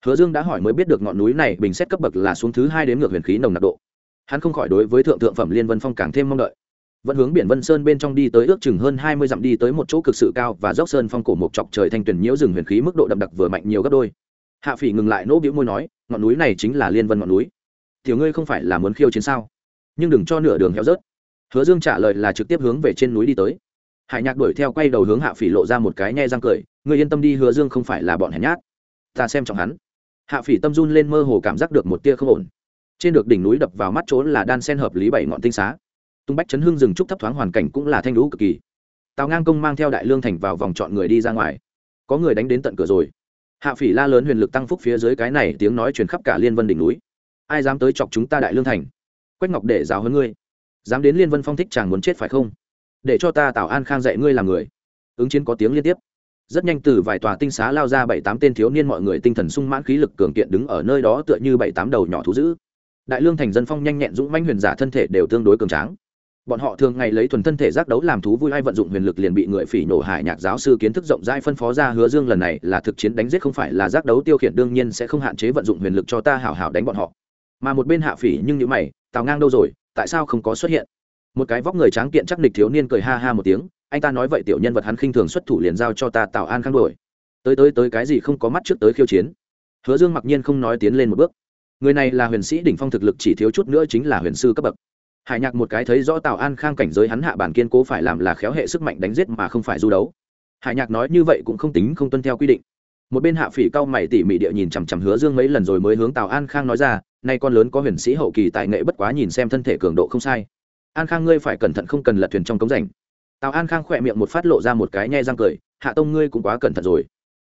Hứa dương đã hỏi mới biết được ngọn núi này bình xét cấp bậc là xuống thứ hai đến ngược huyền khí nồng nặc độ. Hắn không khỏi đối với thượng thượng phẩm liên vân phong càng thêm mong đợi vẫn hướng biển vân sơn bên trong đi tới ước chừng hơn hai mươi dặm đi tới một chỗ cực sự cao và dốc sơn phong cổ một chọc trời thanh tuyển nhiễu rừng huyền khí mức độ đậm đặc vừa mạnh nhiều gấp đôi. Hạ phỉ ngừng lại nỗ bĩu môi nói, ngọn núi này chính là liên vân ngọn núi. Tiểu ngươi không phải là muốn khiêu chiến sao? Nhưng đừng cho nửa đường heo rớt. Hứa dương trả lời là trực tiếp hướng về trên núi đi tới. Hải nhạc đuổi theo quay đầu hướng hạ phỉ lộ ra một cái nhe răng cười, ngươi yên tâm đi, hứa dương không phải là bọn hèn nhát. Ta xem trọng hắn. Hạ phỉ tâm run lên mơ hồ cảm giác được một tia không ổn. Trên được đỉnh núi đập vào mắt trốn là đan sen hợp lý bảy ngọn tinh xá tung bách chấn hương rừng trúc thấp thoáng hoàn cảnh cũng là thanh lũ cực kỳ. Tào ngang công mang theo đại lương thành vào vòng chọn người đi ra ngoài. Có người đánh đến tận cửa rồi. Hạ phỉ la lớn huyền lực tăng phúc phía dưới cái này, tiếng nói truyền khắp cả liên vân đỉnh núi. Ai dám tới chọc chúng ta đại lương thành? Quách ngọc để giáo hơn ngươi. Dám đến liên vân phong thích chàng muốn chết phải không? Để cho ta tào an khang dạy ngươi làm người. Ứng chiến có tiếng liên tiếp. Rất nhanh từ vài tòa tinh xá lao ra bảy tám tên thiếu niên mọi người tinh thần sung mãn khí lực cường kiện đứng ở nơi đó tựa như bảy tám đầu nhỏ thú dữ. Đại lương thành dân phong nhanh nhẹn dũng manh huyền giả thân thể đều tương đối cường tráng bọn họ thường ngày lấy thuần thân thể giác đấu làm thú vui hay vận dụng huyền lực liền bị người phỉ nổ hải nhạc giáo sư kiến thức rộng rãi phân phó ra hứa dương lần này là thực chiến đánh giết không phải là giác đấu tiêu khiển, đương nhiên sẽ không hạn chế vận dụng huyền lực cho ta hảo hảo đánh bọn họ. Mà một bên hạ phỉ nhưng như mày, tào ngang đâu rồi? Tại sao không có xuất hiện? Một cái vóc người tráng kiện chắc nịch thiếu niên cười ha ha một tiếng, anh ta nói vậy tiểu nhân vật hắn khinh thường xuất thủ liền giao cho ta tào an khang đổi tới tới tới cái gì không có mắt trước tới khiêu chiến? Hứa dương mặc nhiên không nói tiến lên một bước. Người này là huyền sĩ đỉnh phong thực lực chỉ thiếu chút nữa chính là huyền sư cấp bậc hải nhạc một cái thấy rõ tào an khang cảnh giới hắn hạ bản kiên cố phải làm là khéo hệ sức mạnh đánh giết mà không phải du đấu. Hải nhạc nói như vậy cũng không tính không tuân theo quy định. Một bên hạ phỉ cao mày tỉ mỉ địa nhìn chằm chằm hứa dương mấy lần rồi mới hướng tào an khang nói ra, nay con lớn có huyền sĩ hậu kỳ tài nghệ bất quá nhìn xem thân thể cường độ không sai. An khang ngươi phải cẩn thận không cần lật thuyền trong cống rảnh. Tào an khang khỏe miệng một phát lộ ra một cái nhe răng cười, hạ tông ngươi cũng quá cẩn thận rồi.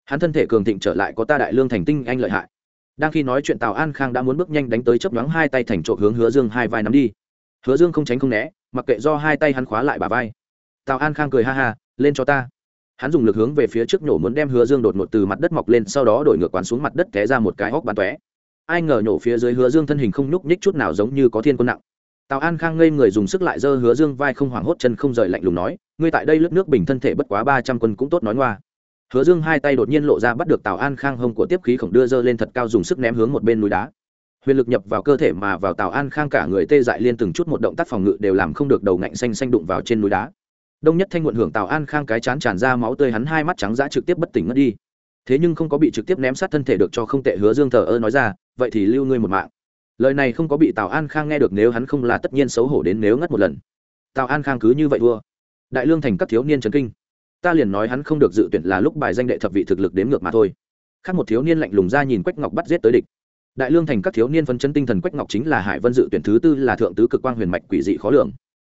Hắn thân thể cường thịnh trở lại có ta đại lương thành tinh anh lợi hại. Đang khi nói chuyện tào an khang đã muốn bước nhanh đánh tới chấp nhoáng hai tay thành trộm hướng hứa dương hai vai nắm đi hứa dương không tránh không né, mặc kệ do hai tay hắn khóa lại bà vai. Tào an khang cười ha ha, lên cho ta. Hắn dùng lực hướng về phía trước nhổ muốn đem hứa dương đột ngột từ mặt đất mọc lên, sau đó đổi ngược quán xuống mặt đất té ra một cái hốc bắn tóe. Ai ngờ nhổ phía dưới hứa dương thân hình không nhúc nhích chút nào giống như có thiên quân nặng. Tào an khang ngây người dùng sức lại giơ hứa dương vai không hoảng hốt chân không rời lạnh lùng nói, ngươi tại đây lướt nước bình thân thể bất quá ba trăm quân cũng tốt nói ngoa. Hứa dương hai tay đột nhiên lộ ra bắt được tào an khang hông của tiếp khí khổng đưa dơ lên thật cao dùng sức ném hướng một bên núi đá huyền lực nhập vào cơ thể mà vào tào an khang cả người tê dại liên từng chút một động tác phòng ngự đều làm không được đầu ngạnh xanh xanh đụng vào trên núi đá. Đông nhất thanh muộn hưởng tào an khang cái chán tràn ra máu tươi hắn hai mắt trắng dã trực tiếp bất tỉnh mất đi. Thế nhưng không có bị trực tiếp ném sát thân thể được cho không tệ hứa dương thờ ơ nói ra, vậy thì lưu ngươi một mạng. Lời này không có bị tào an khang nghe được nếu hắn không là tất nhiên xấu hổ đến nếu ngất một lần. Tào an khang cứ như vậy thua. Đại lương thành các thiếu niên trấn kinh. Ta liền nói hắn không được dự tuyển là lúc bài danh đệ thập vị thực lực đếm ngược mà thôi. Khác một thiếu niên lạnh lùng ra nhìn quách ngọc bắt giết tới địch đại lương thành các thiếu niên phấn chân tinh thần quách ngọc chính là hải vân dự tuyển thứ tư là thượng tứ cực quang huyền mạch quỷ dị khó lường.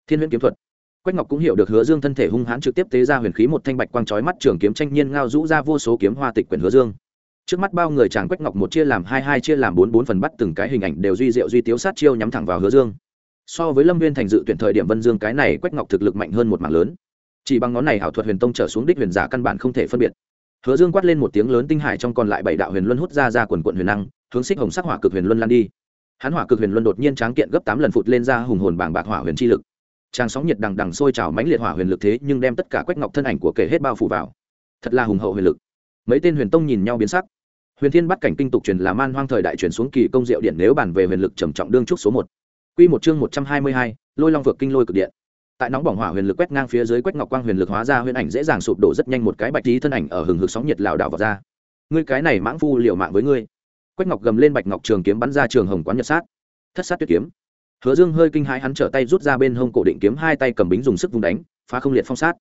Thiên huyễn kiếm thuật. Quách ngọc cũng hiểu được hứa dương thân thể hung hãn trực tiếp tế ra huyền khí một thanh bạch quang trói mắt trường kiếm tranh nhiên ngao rũ ra vô số kiếm hoa tịch quyển hứa dương. Trước mắt bao người chàng quách ngọc một chia làm hai hai chia làm bốn bốn phần bắt từng cái hình ảnh đều duy diệu duy tiếu sát chiêu nhắm thẳng vào hứa dương. So với lâm viên thành dự tuyển thời điểm vân dương cái này, quách ngọc thực lực mạnh hơn một mảng lớn. Chỉ bằng ngón này hảo thuật huyền tông trở xuống đích huyền giả căn bản không thể phân biệt. Hứa dương quát lên một tiếng lớn tinh hải trong còn lại bảy đạo huyền luân hút ra ra quần quận huyền năng hướng xích hồng sắc hỏa cực huyền luân lan đi. Hắn hỏa cực huyền luân đột nhiên tráng kiện gấp tám lần phụt lên ra hùng hồn bảng bạc hỏa huyền chi lực. Tràng sóng nhiệt đằng đằng sôi trào mãnh liệt hỏa huyền lực thế nhưng đem tất cả quách ngọc thân ảnh của kể hết bao phủ vào. Thật là hùng hậu huyền lực. Mấy tên huyền tông nhìn nhau biến sắc. Huyền thiên bắt cảnh kinh tục truyền là man hoang thời đại truyền xuống kỳ công diệu điện nếu bản về huyền lực trầm trọng đương trúc số một. Quy một chương một trăm hai mươi hai, lôi long vượt kinh lôi cực điện. Tại nóng bỏng hỏa huyền lực quét ngang phía dưới quách ngọc quang huyền lực hóa ra huyền ảnh dễ dàng sụp đổ rất nhanh một cái bạch tí thân ảnh ở hừng hực sóng nhiệt lảo đảo vào ra. Ngươi cái này mãng phu liều mạng với ngươi quách ngọc gầm lên bạch ngọc trường kiếm bắn ra trường hồng quán nhật sát. Thất sát tuyết kiếm. Hứa dương hơi kinh hãi hắn trở tay rút ra bên hông cổ định kiếm hai tay cầm bính dùng sức vùng đánh, phá không liệt phong sát.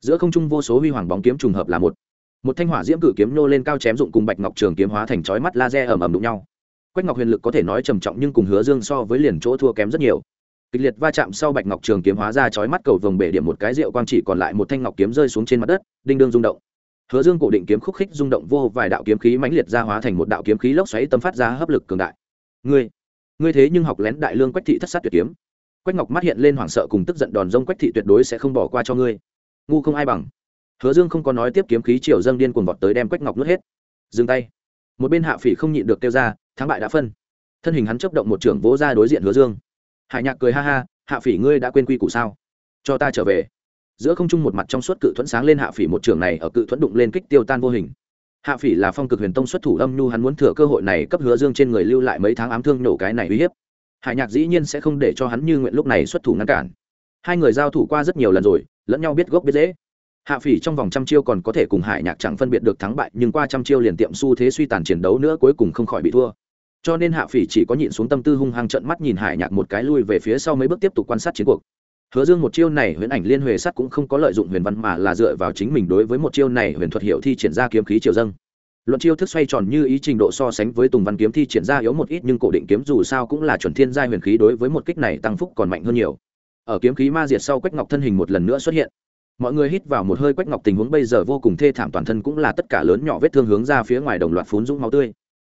Giữa không trung vô số huy hoàng bóng kiếm trùng hợp là một. Một thanh hỏa diễm cử kiếm nô lên cao chém dụng cùng bạch ngọc trường kiếm hóa thành chói mắt laser ầm ầm đụng nhau. Quách ngọc huyền lực có thể nói trầm trọng nhưng cùng hứa dương so với liền chỗ thua kém rất nhiều. Kịch liệt va chạm sau bạch ngọc trường kiếm hóa ra chói mắt cầu vồng bể điểm một cái rượu quang chỉ còn lại một thanh ngọc kiếm rơi xuống trên mặt đất, đinh đương rung động hứa dương cổ định kiếm khúc khích rung động vô vài đạo kiếm khí mãnh liệt ra hóa thành một đạo kiếm khí lốc xoáy tâm phát ra hấp lực cường đại. Ngươi ngươi thế nhưng học lén đại lương quách thị thất sát tuyệt kiếm. Quách ngọc mắt hiện lên hoảng sợ cùng tức giận đòn rông quách thị tuyệt đối sẽ không bỏ qua cho ngươi. Ngu không ai bằng. Hứa dương không có nói tiếp kiếm khí triều dâng điên cuồng vọt tới đem quách ngọc nuốt hết. Dừng tay. Một bên hạ phỉ không nhịn được kêu ra, thắng bại đã phân. Thân hình hắn chớp động một trường vỗ ra đối diện hứa dương. Hải nhạc cười ha ha, hạ phỉ ngươi đã quên quy củ sao? Cho ta trở về giữa không trung một mặt trong suốt cự thuẫn sáng lên hạ phỉ một trường này ở cự thuẫn đụng lên kích tiêu tan vô hình. Hạ phỉ là phong cực huyền tông xuất thủ âm nhu, hắn muốn thừa cơ hội này cấp hứa dương trên người lưu lại mấy tháng ám thương nổ cái này uy hiếp. Hải nhạc dĩ nhiên sẽ không để cho hắn như nguyện lúc này xuất thủ ngăn cản. Hai người giao thủ qua rất nhiều lần rồi, lẫn nhau biết gốc biết dễ hạ phỉ trong vòng trăm chiêu còn có thể cùng hải nhạc chẳng phân biệt được thắng bại, nhưng qua trăm chiêu liền tiệm xu thế suy tàn chiến đấu nữa cuối cùng không khỏi bị thua. Cho nên hạ phỉ chỉ có nhịn xuống tâm tư hung hăng trận mắt nhìn hải nhạc một cái lui về phía sau mấy bước tiếp tục quan sát chiến cuộc hứa dương một chiêu này huyền ảnh liên huệ sắt cũng không có lợi dụng huyền văn mà là dựa vào chính mình đối với một chiêu này huyền thuật hiệu thi triển ra kiếm khí triều dâng. Luận chiêu thức xoay tròn như ý trình độ so sánh với tùng văn kiếm thi triển ra yếu một ít nhưng cổ định kiếm dù sao cũng là chuẩn thiên giai huyền khí đối với một kích này tăng phúc còn mạnh hơn nhiều. Ở kiếm khí ma diệt sau quách ngọc thân hình một lần nữa xuất hiện. Mọi người hít vào một hơi quách ngọc tình huống bây giờ vô cùng thê thảm toàn thân cũng là tất cả lớn nhỏ vết thương hướng ra phía ngoài đồng loạt phún dũng máu tươi.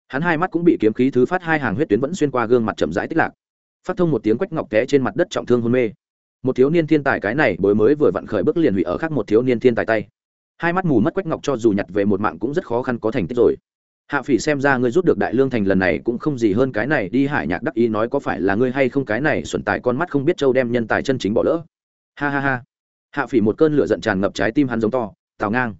Hắn hai mắt cũng bị kiếm khí thứ phát hai hàng huyết tuyến vẫn xuyên qua gương mặt chậm rãi tích lạc. Phát thông một tiếng quách ngọc té trên mặt đất trọng thương hôn mê một thiếu niên thiên tài cái này bối mới vừa vặn khởi bước liền hủy ở khác một thiếu niên thiên tài tay. Hai mắt mù mất quách ngọc cho dù nhặt về một mạng cũng rất khó khăn có thành tích rồi. Hạ phỉ xem ra ngươi rút được đại lương thành lần này cũng không gì hơn cái này đi, hải nhạc đắc ý nói có phải là ngươi hay không cái này xuẩn tài con mắt không biết châu đem nhân tài chân chính bỏ lỡ. Ha ha ha. Hạ phỉ một cơn lửa giận tràn ngập trái tim hắn giống to. Tào ngang.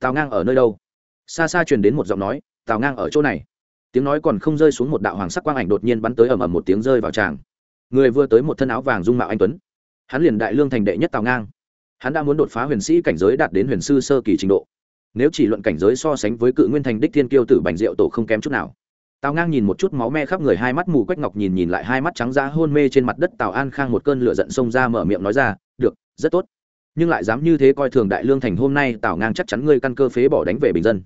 Tào ngang ở nơi đâu? Xa xa truyền đến một giọng nói. Tào ngang ở chỗ này. Tiếng nói còn không rơi xuống một đạo hoàng sắc quang ảnh đột nhiên bắn tới ầm ầm một tiếng rơi vào tràng. Người vừa tới một thân áo vàng dung mạo anh tuấn hắn liền đại lương thành đệ nhất tào ngang. Hắn đã muốn đột phá huyền sĩ cảnh giới đạt đến huyền sư sơ kỳ trình độ. Nếu chỉ luận cảnh giới so sánh với cự nguyên thành đích thiên kiêu tử bành diệu tổ không kém chút nào. Tào ngang nhìn một chút máu me khắp người hai mắt mù quách ngọc nhìn nhìn lại hai mắt trắng ra hôn mê trên mặt đất tào an khang một cơn lửa giận xông ra mở miệng nói ra, được, rất tốt. Nhưng lại dám như thế coi thường đại lương thành hôm nay, tào ngang chắc chắn ngươi căn cơ phế bỏ đánh về bình dân.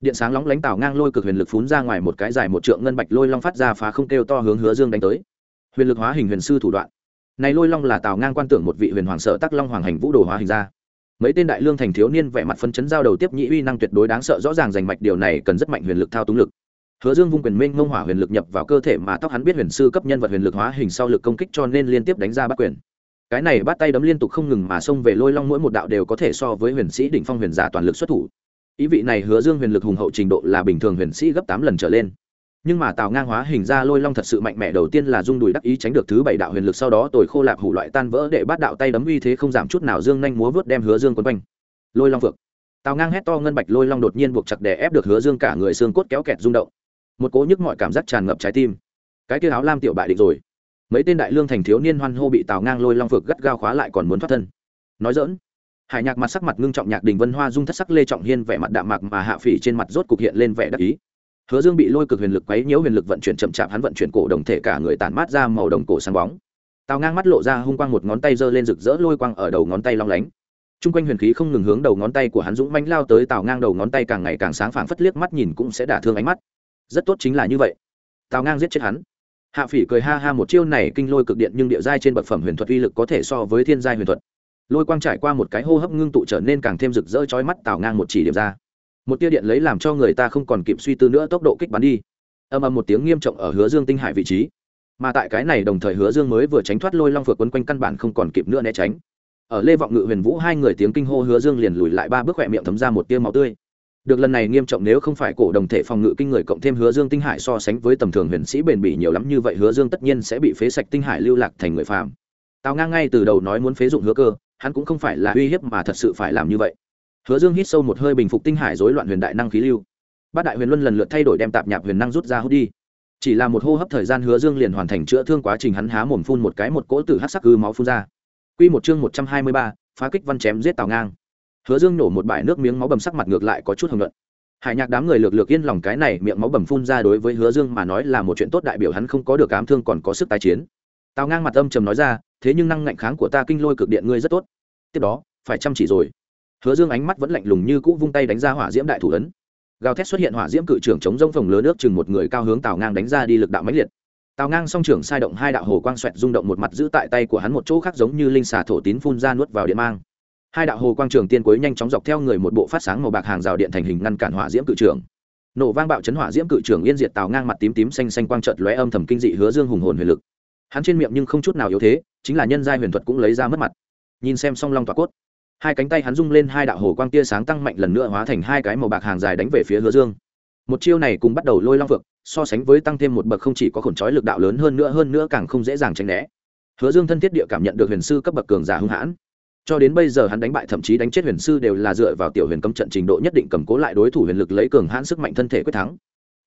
Điện sáng lóng lánh tào ngang lôi cực huyền lực phún ra ngoài một cái dài một trượng ngân bạch lôi long phát ra phá không kêu to hướng hứa dương đánh tới. Huyền lực hóa hình huyền sư thủ đoạn này lôi long là tào ngang quan tưởng một vị huyền hoàng sợ tắc long hoàng hành vũ đồ hóa hình ra. Mấy tên đại lương thành thiếu niên vẻ mặt phân chấn giao đầu tiếp nhị uy năng tuyệt đối đáng sợ rõ ràng giành mạch điều này cần rất mạnh huyền lực thao túng lực. Hứa dương vung quyền minh ngông hỏa huyền lực nhập vào cơ thể mà tóc hắn biết huyền sư cấp nhân vật huyền lực hóa hình sau lực công kích cho nên liên tiếp đánh ra bắt quyền. Cái này bắt tay đấm liên tục không ngừng mà xông về lôi long mỗi một đạo đều có thể so với huyền sĩ đỉnh phong huyền giả toàn lực xuất thủ. Ý vị này hứa dương huyền lực hùng hậu trình độ là bình thường huyền sĩ gấp tám lần trở lên nhưng mà tào ngang hóa hình ra lôi long thật sự mạnh mẽ, đầu tiên là dung đùi đắc ý tránh được thứ bảy đạo huyền lực, sau đó tồi khô lạp hủ loại tan vỡ để bắt đạo tay đấm uy thế không giảm chút nào, dương nhanh múa vớt đem hứa dương quấn quanh. Lôi long vực tào ngang hét to, ngân bạch lôi long đột nhiên buộc chặt đè ép được hứa dương cả người xương cốt kéo kẹt rung động. Một cố nhức mọi cảm giác tràn ngập trái tim. Cái kia áo lam tiểu bại định rồi. Mấy tên đại lương thành thiếu niên hoan hô bị tào ngang lôi long vực gắt gao khóa lại còn muốn thoát thân. Nói dỡn hải nhạc mặt sắc mặt ngưng trọng nhạc đình vân hoa dung thất sắc lê trọng hiên vẻ mặt đạm mạc mà hạ phỉ trên mặt rốt cục hiện lên vẻ đắc ý hứa dương bị lôi cực huyền lực quấy nhiễu huyền lực vận chuyển chậm chạp, hắn vận chuyển cổ đồng thể cả người tản mát ra màu đồng cổ sáng bóng. Tào ngang mắt lộ ra hung quang một ngón tay giơ lên rực rỡ lôi quang ở đầu ngón tay long lánh. Trung quanh huyền khí không ngừng hướng đầu ngón tay của hắn dũng mãnh lao tới, tào ngang đầu ngón tay càng ngày càng sáng phảng phất liếc mắt nhìn cũng sẽ đả thương ánh mắt. Rất tốt chính là như vậy. Tào ngang giết chết hắn. Hạ phỉ cười ha ha một chiêu này, kinh lôi cực điện nhưng địa giai trên bậc phẩm huyền thuật uy lực có thể so với thiên giai huyền thuật. Lôi quang trải qua một cái hô hấp ngưng tụ trở nên càng thêm rực rỡ, chói mắt tào ngang một chỉ điểm ra một tia điện lấy làm cho người ta không còn kịp suy tư nữa, tốc độ kích bắn đi. Âm âm một tiếng nghiêm trọng ở hứa dương tinh hải vị trí. Mà tại cái này đồng thời hứa dương mới vừa tránh thoát lôi long Phượt quấn quanh căn bản không còn kịp nữa né tránh. Ở lê vọng ngự, huyền vũ hai người tiếng kinh hô, hứa dương liền lùi lại ba bước khỏe miệng thấm ra một tia máu tươi. Được lần này nghiêm trọng nếu không phải cổ đồng thể phòng ngự kinh người cộng thêm hứa dương tinh hải so sánh với tầm thường huyền sĩ bền bỉ nhiều lắm như vậy, hứa dương tất nhiên sẽ bị phế sạch tinh hải lưu lạc thành người phàm. Tào ngang ngay từ đầu nói muốn phế dụng hứa cơ, hắn cũng không phải là uy hiếp mà thật sự phải làm như vậy hứa dương hít sâu một hơi bình phục tinh hải rối loạn huyền đại năng khí lưu. Bát đại huyền luân lần lượt thay đổi đem tạp nhạp huyền năng rút ra hút đi. Chỉ là một hô hấp thời gian hứa dương liền hoàn thành chữa thương quá trình hắn há mồm phun một cái một cỗ tử hát sắc cư máu phun ra. Quy một chương một trăm hai mươi ba, phá kích văn chém giết tào ngang. Hứa dương nổ một bãi nước miếng máu bầm sắc mặt ngược lại có chút hồng luận hải nhạc đám người lược lược yên lòng cái này miệng máu bầm phun ra đối với hứa dương mà nói là một chuyện tốt đại biểu hắn không có được ám thương còn có sức tái chiến. Tào ngang mặt âm trầm nói ra thế nhưng năng ngạnh kháng của ta kinh lôi cực điện ngươi rất tốt. Tiếp đó phải chăm chỉ rồi hứa dương ánh mắt vẫn lạnh lùng như cũ vung tay đánh ra hỏa diễm đại thủ ấn. Gào thét xuất hiện hỏa diễm cự trưởng chống rông phồng lớn nước chừng một người cao hướng tào ngang đánh ra đi lực đạo mãnh liệt. Tào ngang song trưởng sai động hai đạo hồ quang xoẹt rung động một mặt giữ tại tay của hắn một chỗ khác giống như linh xà thổ tín phun ra nuốt vào điện mang. Hai đạo hồ quang trường tiên cuối nhanh chóng dọc theo người một bộ phát sáng màu bạc hàng rào điện thành hình ngăn cản hỏa diễm cự trưởng. Nổ vang bạo chấn hỏa diễm cự trưởng yên diệt tào ngang mặt tím tím xanh xanh quang trợt lóe âm thầm kinh dị hứa dương hùng hồn huyền lực. Hắn trên miệng nhưng không chút nào yếu thế, chính là nhân giai huyền thuật cũng lấy ra mất mặt. Nhìn xem song long tỏa cốt hai cánh tay hắn rung lên, hai đạo hồ quang tia sáng tăng mạnh lần nữa hóa thành hai cái màu bạc hàng dài đánh về phía hứa dương. Một chiêu này cùng bắt đầu lôi long vực, so sánh với tăng thêm một bậc không chỉ có khổn trói lực đạo lớn hơn nữa hơn nữa càng không dễ dàng tránh né. Hứa dương thân thiết địa cảm nhận được huyền sư cấp bậc cường giả hung hãn. Cho đến bây giờ hắn đánh bại, thậm chí đánh chết huyền sư đều là dựa vào tiểu huyền cấm trận trình độ nhất định cầm cố lại đối thủ huyền lực lấy cường hãn sức mạnh thân thể quyết thắng.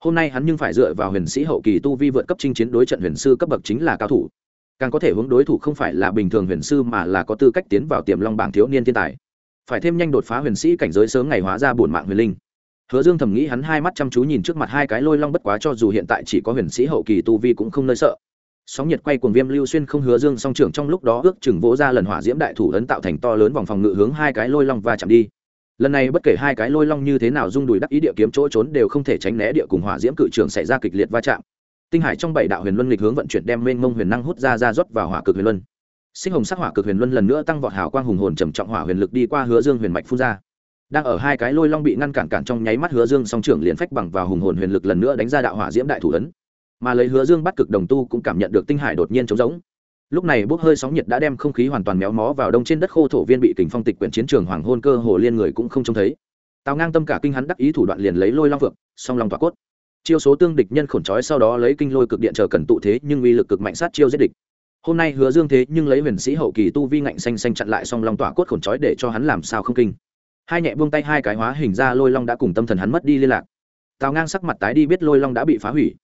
Hôm nay hắn nhưng phải dựa vào huyền sĩ hậu kỳ tu vi vượt cấp chinh chiến đối trận huyền sư cấp bậc chính là cao thủ càng có thể hướng đối thủ không phải là bình thường huyền sư mà là có tư cách tiến vào tiềm long bảng thiếu niên thiên tài. Phải thêm nhanh đột phá huyền sĩ cảnh giới sớm ngày hóa ra bổn mạng huyền linh. Hứa dương thầm nghĩ hắn hai mắt chăm chú nhìn trước mặt hai cái lôi long bất quá cho dù hiện tại chỉ có huyền sĩ hậu kỳ tu vi cũng không nơi sợ. Sóng nhiệt quay cuồng viêm lưu xuyên không hứa dương song trưởng trong lúc đó ước chừng vỗ ra lần hỏa diễm đại thủ ấn tạo thành to lớn vòng phòng ngự hướng hai cái lôi long và chạm đi. Lần này bất kể hai cái lôi long như thế nào rung đùi đắc ý địa kiếm chỗ trốn đều không thể tránh né địa cùng hỏa diễm cự trường xảy ra kịch liệt va chạm tinh hải trong bảy đạo huyền luân lịch hướng vận chuyển đem mênh mông huyền năng hút ra ra rót vào hỏa cực huyền luân. Sinh hồng sắc hỏa cực huyền luân lần nữa tăng vọt hào quang hùng hồn trầm trọng hỏa huyền lực đi qua hứa dương huyền mạch phun ra. Đang ở hai cái lôi long bị ngăn cản cản trong nháy mắt hứa dương song trưởng liền phách bằng vào hùng hồn huyền lực lần nữa đánh ra đạo hỏa diễm đại thủ ấn. Mà lấy hứa dương bắt cực đồng tu cũng cảm nhận được tinh hải đột nhiên trống rỗng. Lúc này bốc hơi sóng nhiệt đã đem không khí hoàn toàn méo mó vào đông trên đất khô thổ viên bị kình phong tịch quyển chiến trường hoàng hôn cơ hồ liên người cũng không trông thấy. Tào ngang tâm cả kinh hắn đắc ý thủ đoạn liền lấy lôi long phượng song long tỏa cốt chiêu số tương địch nhân khổn trói sau đó lấy kinh lôi cực điện chờ cần tụ thế nhưng uy lực cực mạnh sát chiêu giết địch. Hôm nay hứa dương thế nhưng lấy huyền sĩ hậu kỳ tu vi ngạnh xanh xanh chặn lại song long tỏa cốt khổn trói để cho hắn làm sao không kinh. Hai nhẹ buông tay hai cái hóa hình ra lôi long đã cùng tâm thần hắn mất đi liên lạc. Tào ngang sắc mặt tái đi biết lôi long đã bị phá hủy.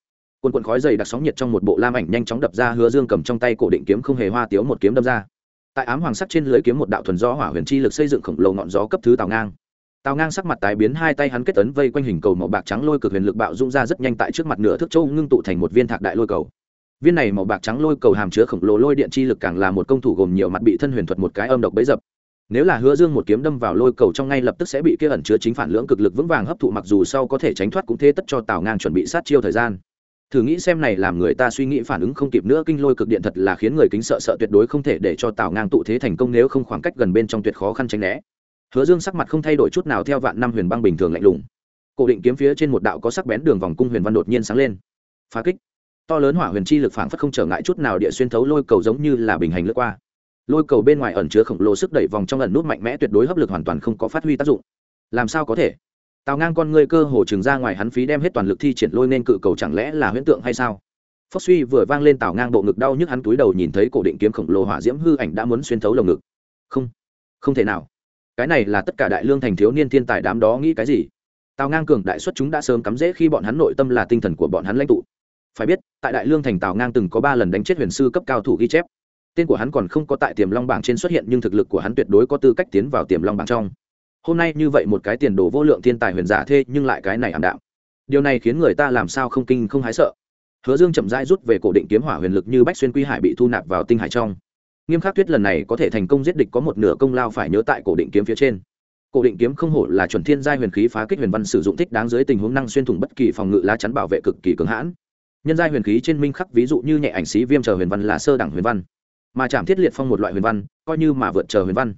Quần quần khói dày đặc sóng nhiệt trong một bộ lam ảnh nhanh chóng đập ra hứa dương cầm trong tay cổ định kiếm không hề hoa tiếu một kiếm đâm ra. Tại ám hoàng sắc trên lưới kiếm một đạo thuần gió hỏa huyền chi lực xây dựng khổng lồ ngọn gió cấp thứ tào ngang tào ngang sắc mặt tái biến, hai tay hắn kết tấn vây quanh hình cầu màu bạc trắng lôi cực huyền lực bạo dung ra rất nhanh tại trước mặt nửa thước châu ngưng tụ thành một viên thạc đại lôi cầu. Viên này màu bạc trắng lôi cầu hàm chứa khổng lồ lôi điện chi lực càng là một công thủ gồm nhiều mặt bị thân huyền thuật một cái âm độc bấy dập. Nếu là hứa dương một kiếm đâm vào lôi cầu trong ngay lập tức sẽ bị kia ẩn chứa chính phản lưỡng cực lực vững vàng hấp thụ, mặc dù sau có thể tránh thoát cũng thế tất cho tào ngang chuẩn bị sát chiêu thời gian. Thử nghĩ xem này làm người ta suy nghĩ phản ứng không kịp nữa, kinh lôi cực điện thật là khiến người kính sợ sợ tuyệt đối không thể để cho tào ngang tụ thế thành công, nếu không khoảng cách gần bên trong tuyệt khó khăn tránh né hứa dương sắc mặt không thay đổi chút nào theo vạn năm huyền băng bình thường lạnh lùng. Cổ định kiếm phía trên một đạo có sắc bén đường vòng cung huyền văn đột nhiên sáng lên. Phá kích. To lớn hỏa huyền chi lực phảng phất không trở ngại chút nào địa xuyên thấu lôi cầu giống như là bình hành lướt qua. Lôi cầu bên ngoài ẩn chứa khổng lồ sức đẩy vòng trong ẩn nút mạnh mẽ tuyệt đối hấp lực hoàn toàn không có phát huy tác dụng. Làm sao có thể? Tào ngang con ngươi cơ hồ trừng ra ngoài hắn phí đem hết toàn lực thi triển lôi nên cự cầu chẳng lẽ là huyễn tượng hay sao? Phốc suy vừa vang lên tào ngang bộ ngực đau nhức hắn túi đầu nhìn thấy cổ định kiếm khổng lồ hỏa diễm hư ảnh đã muốn xuyên thấu lồng ngực. Không. Không thể nào cái này là tất cả đại lương thành thiếu niên thiên tài đám đó nghĩ cái gì? Tào ngang cường đại xuất chúng đã sớm cắm rễ khi bọn hắn nội tâm là tinh thần của bọn hắn lãnh tụ. Phải biết, tại đại lương thành tào ngang từng có ba lần đánh chết huyền sư cấp cao thủ ghi chép. Tên của hắn còn không có tại tiềm long bảng trên xuất hiện nhưng thực lực của hắn tuyệt đối có tư cách tiến vào tiềm long bảng trong. Hôm nay như vậy một cái tiền đồ vô lượng thiên tài huyền giả thê nhưng lại cái này ảm đạm. Điều này khiến người ta làm sao không kinh không hái sợ. Hứa dương chậm rãi rút về cổ định kiếm hỏa huyền lực như bách xuyên quy hải bị thu nạp vào tinh hải trong nghiêm khắc tuyết lần này có thể thành công giết địch có một nửa công lao phải nhớ tại cổ định kiếm phía trên. Cổ định kiếm không hổ là chuẩn thiên giai huyền khí phá kích huyền văn sử dụng thích đáng dưới tình huống năng xuyên thủng bất kỳ phòng ngự lá chắn bảo vệ cực kỳ cứng hãn. Nhân giai huyền khí trên minh khắc ví dụ như nhẹ ảnh sĩ viêm chờ huyền văn là sơ đẳng huyền văn. Mà chạm thiết liệt phong một loại huyền văn, coi như mà vượt chờ huyền văn.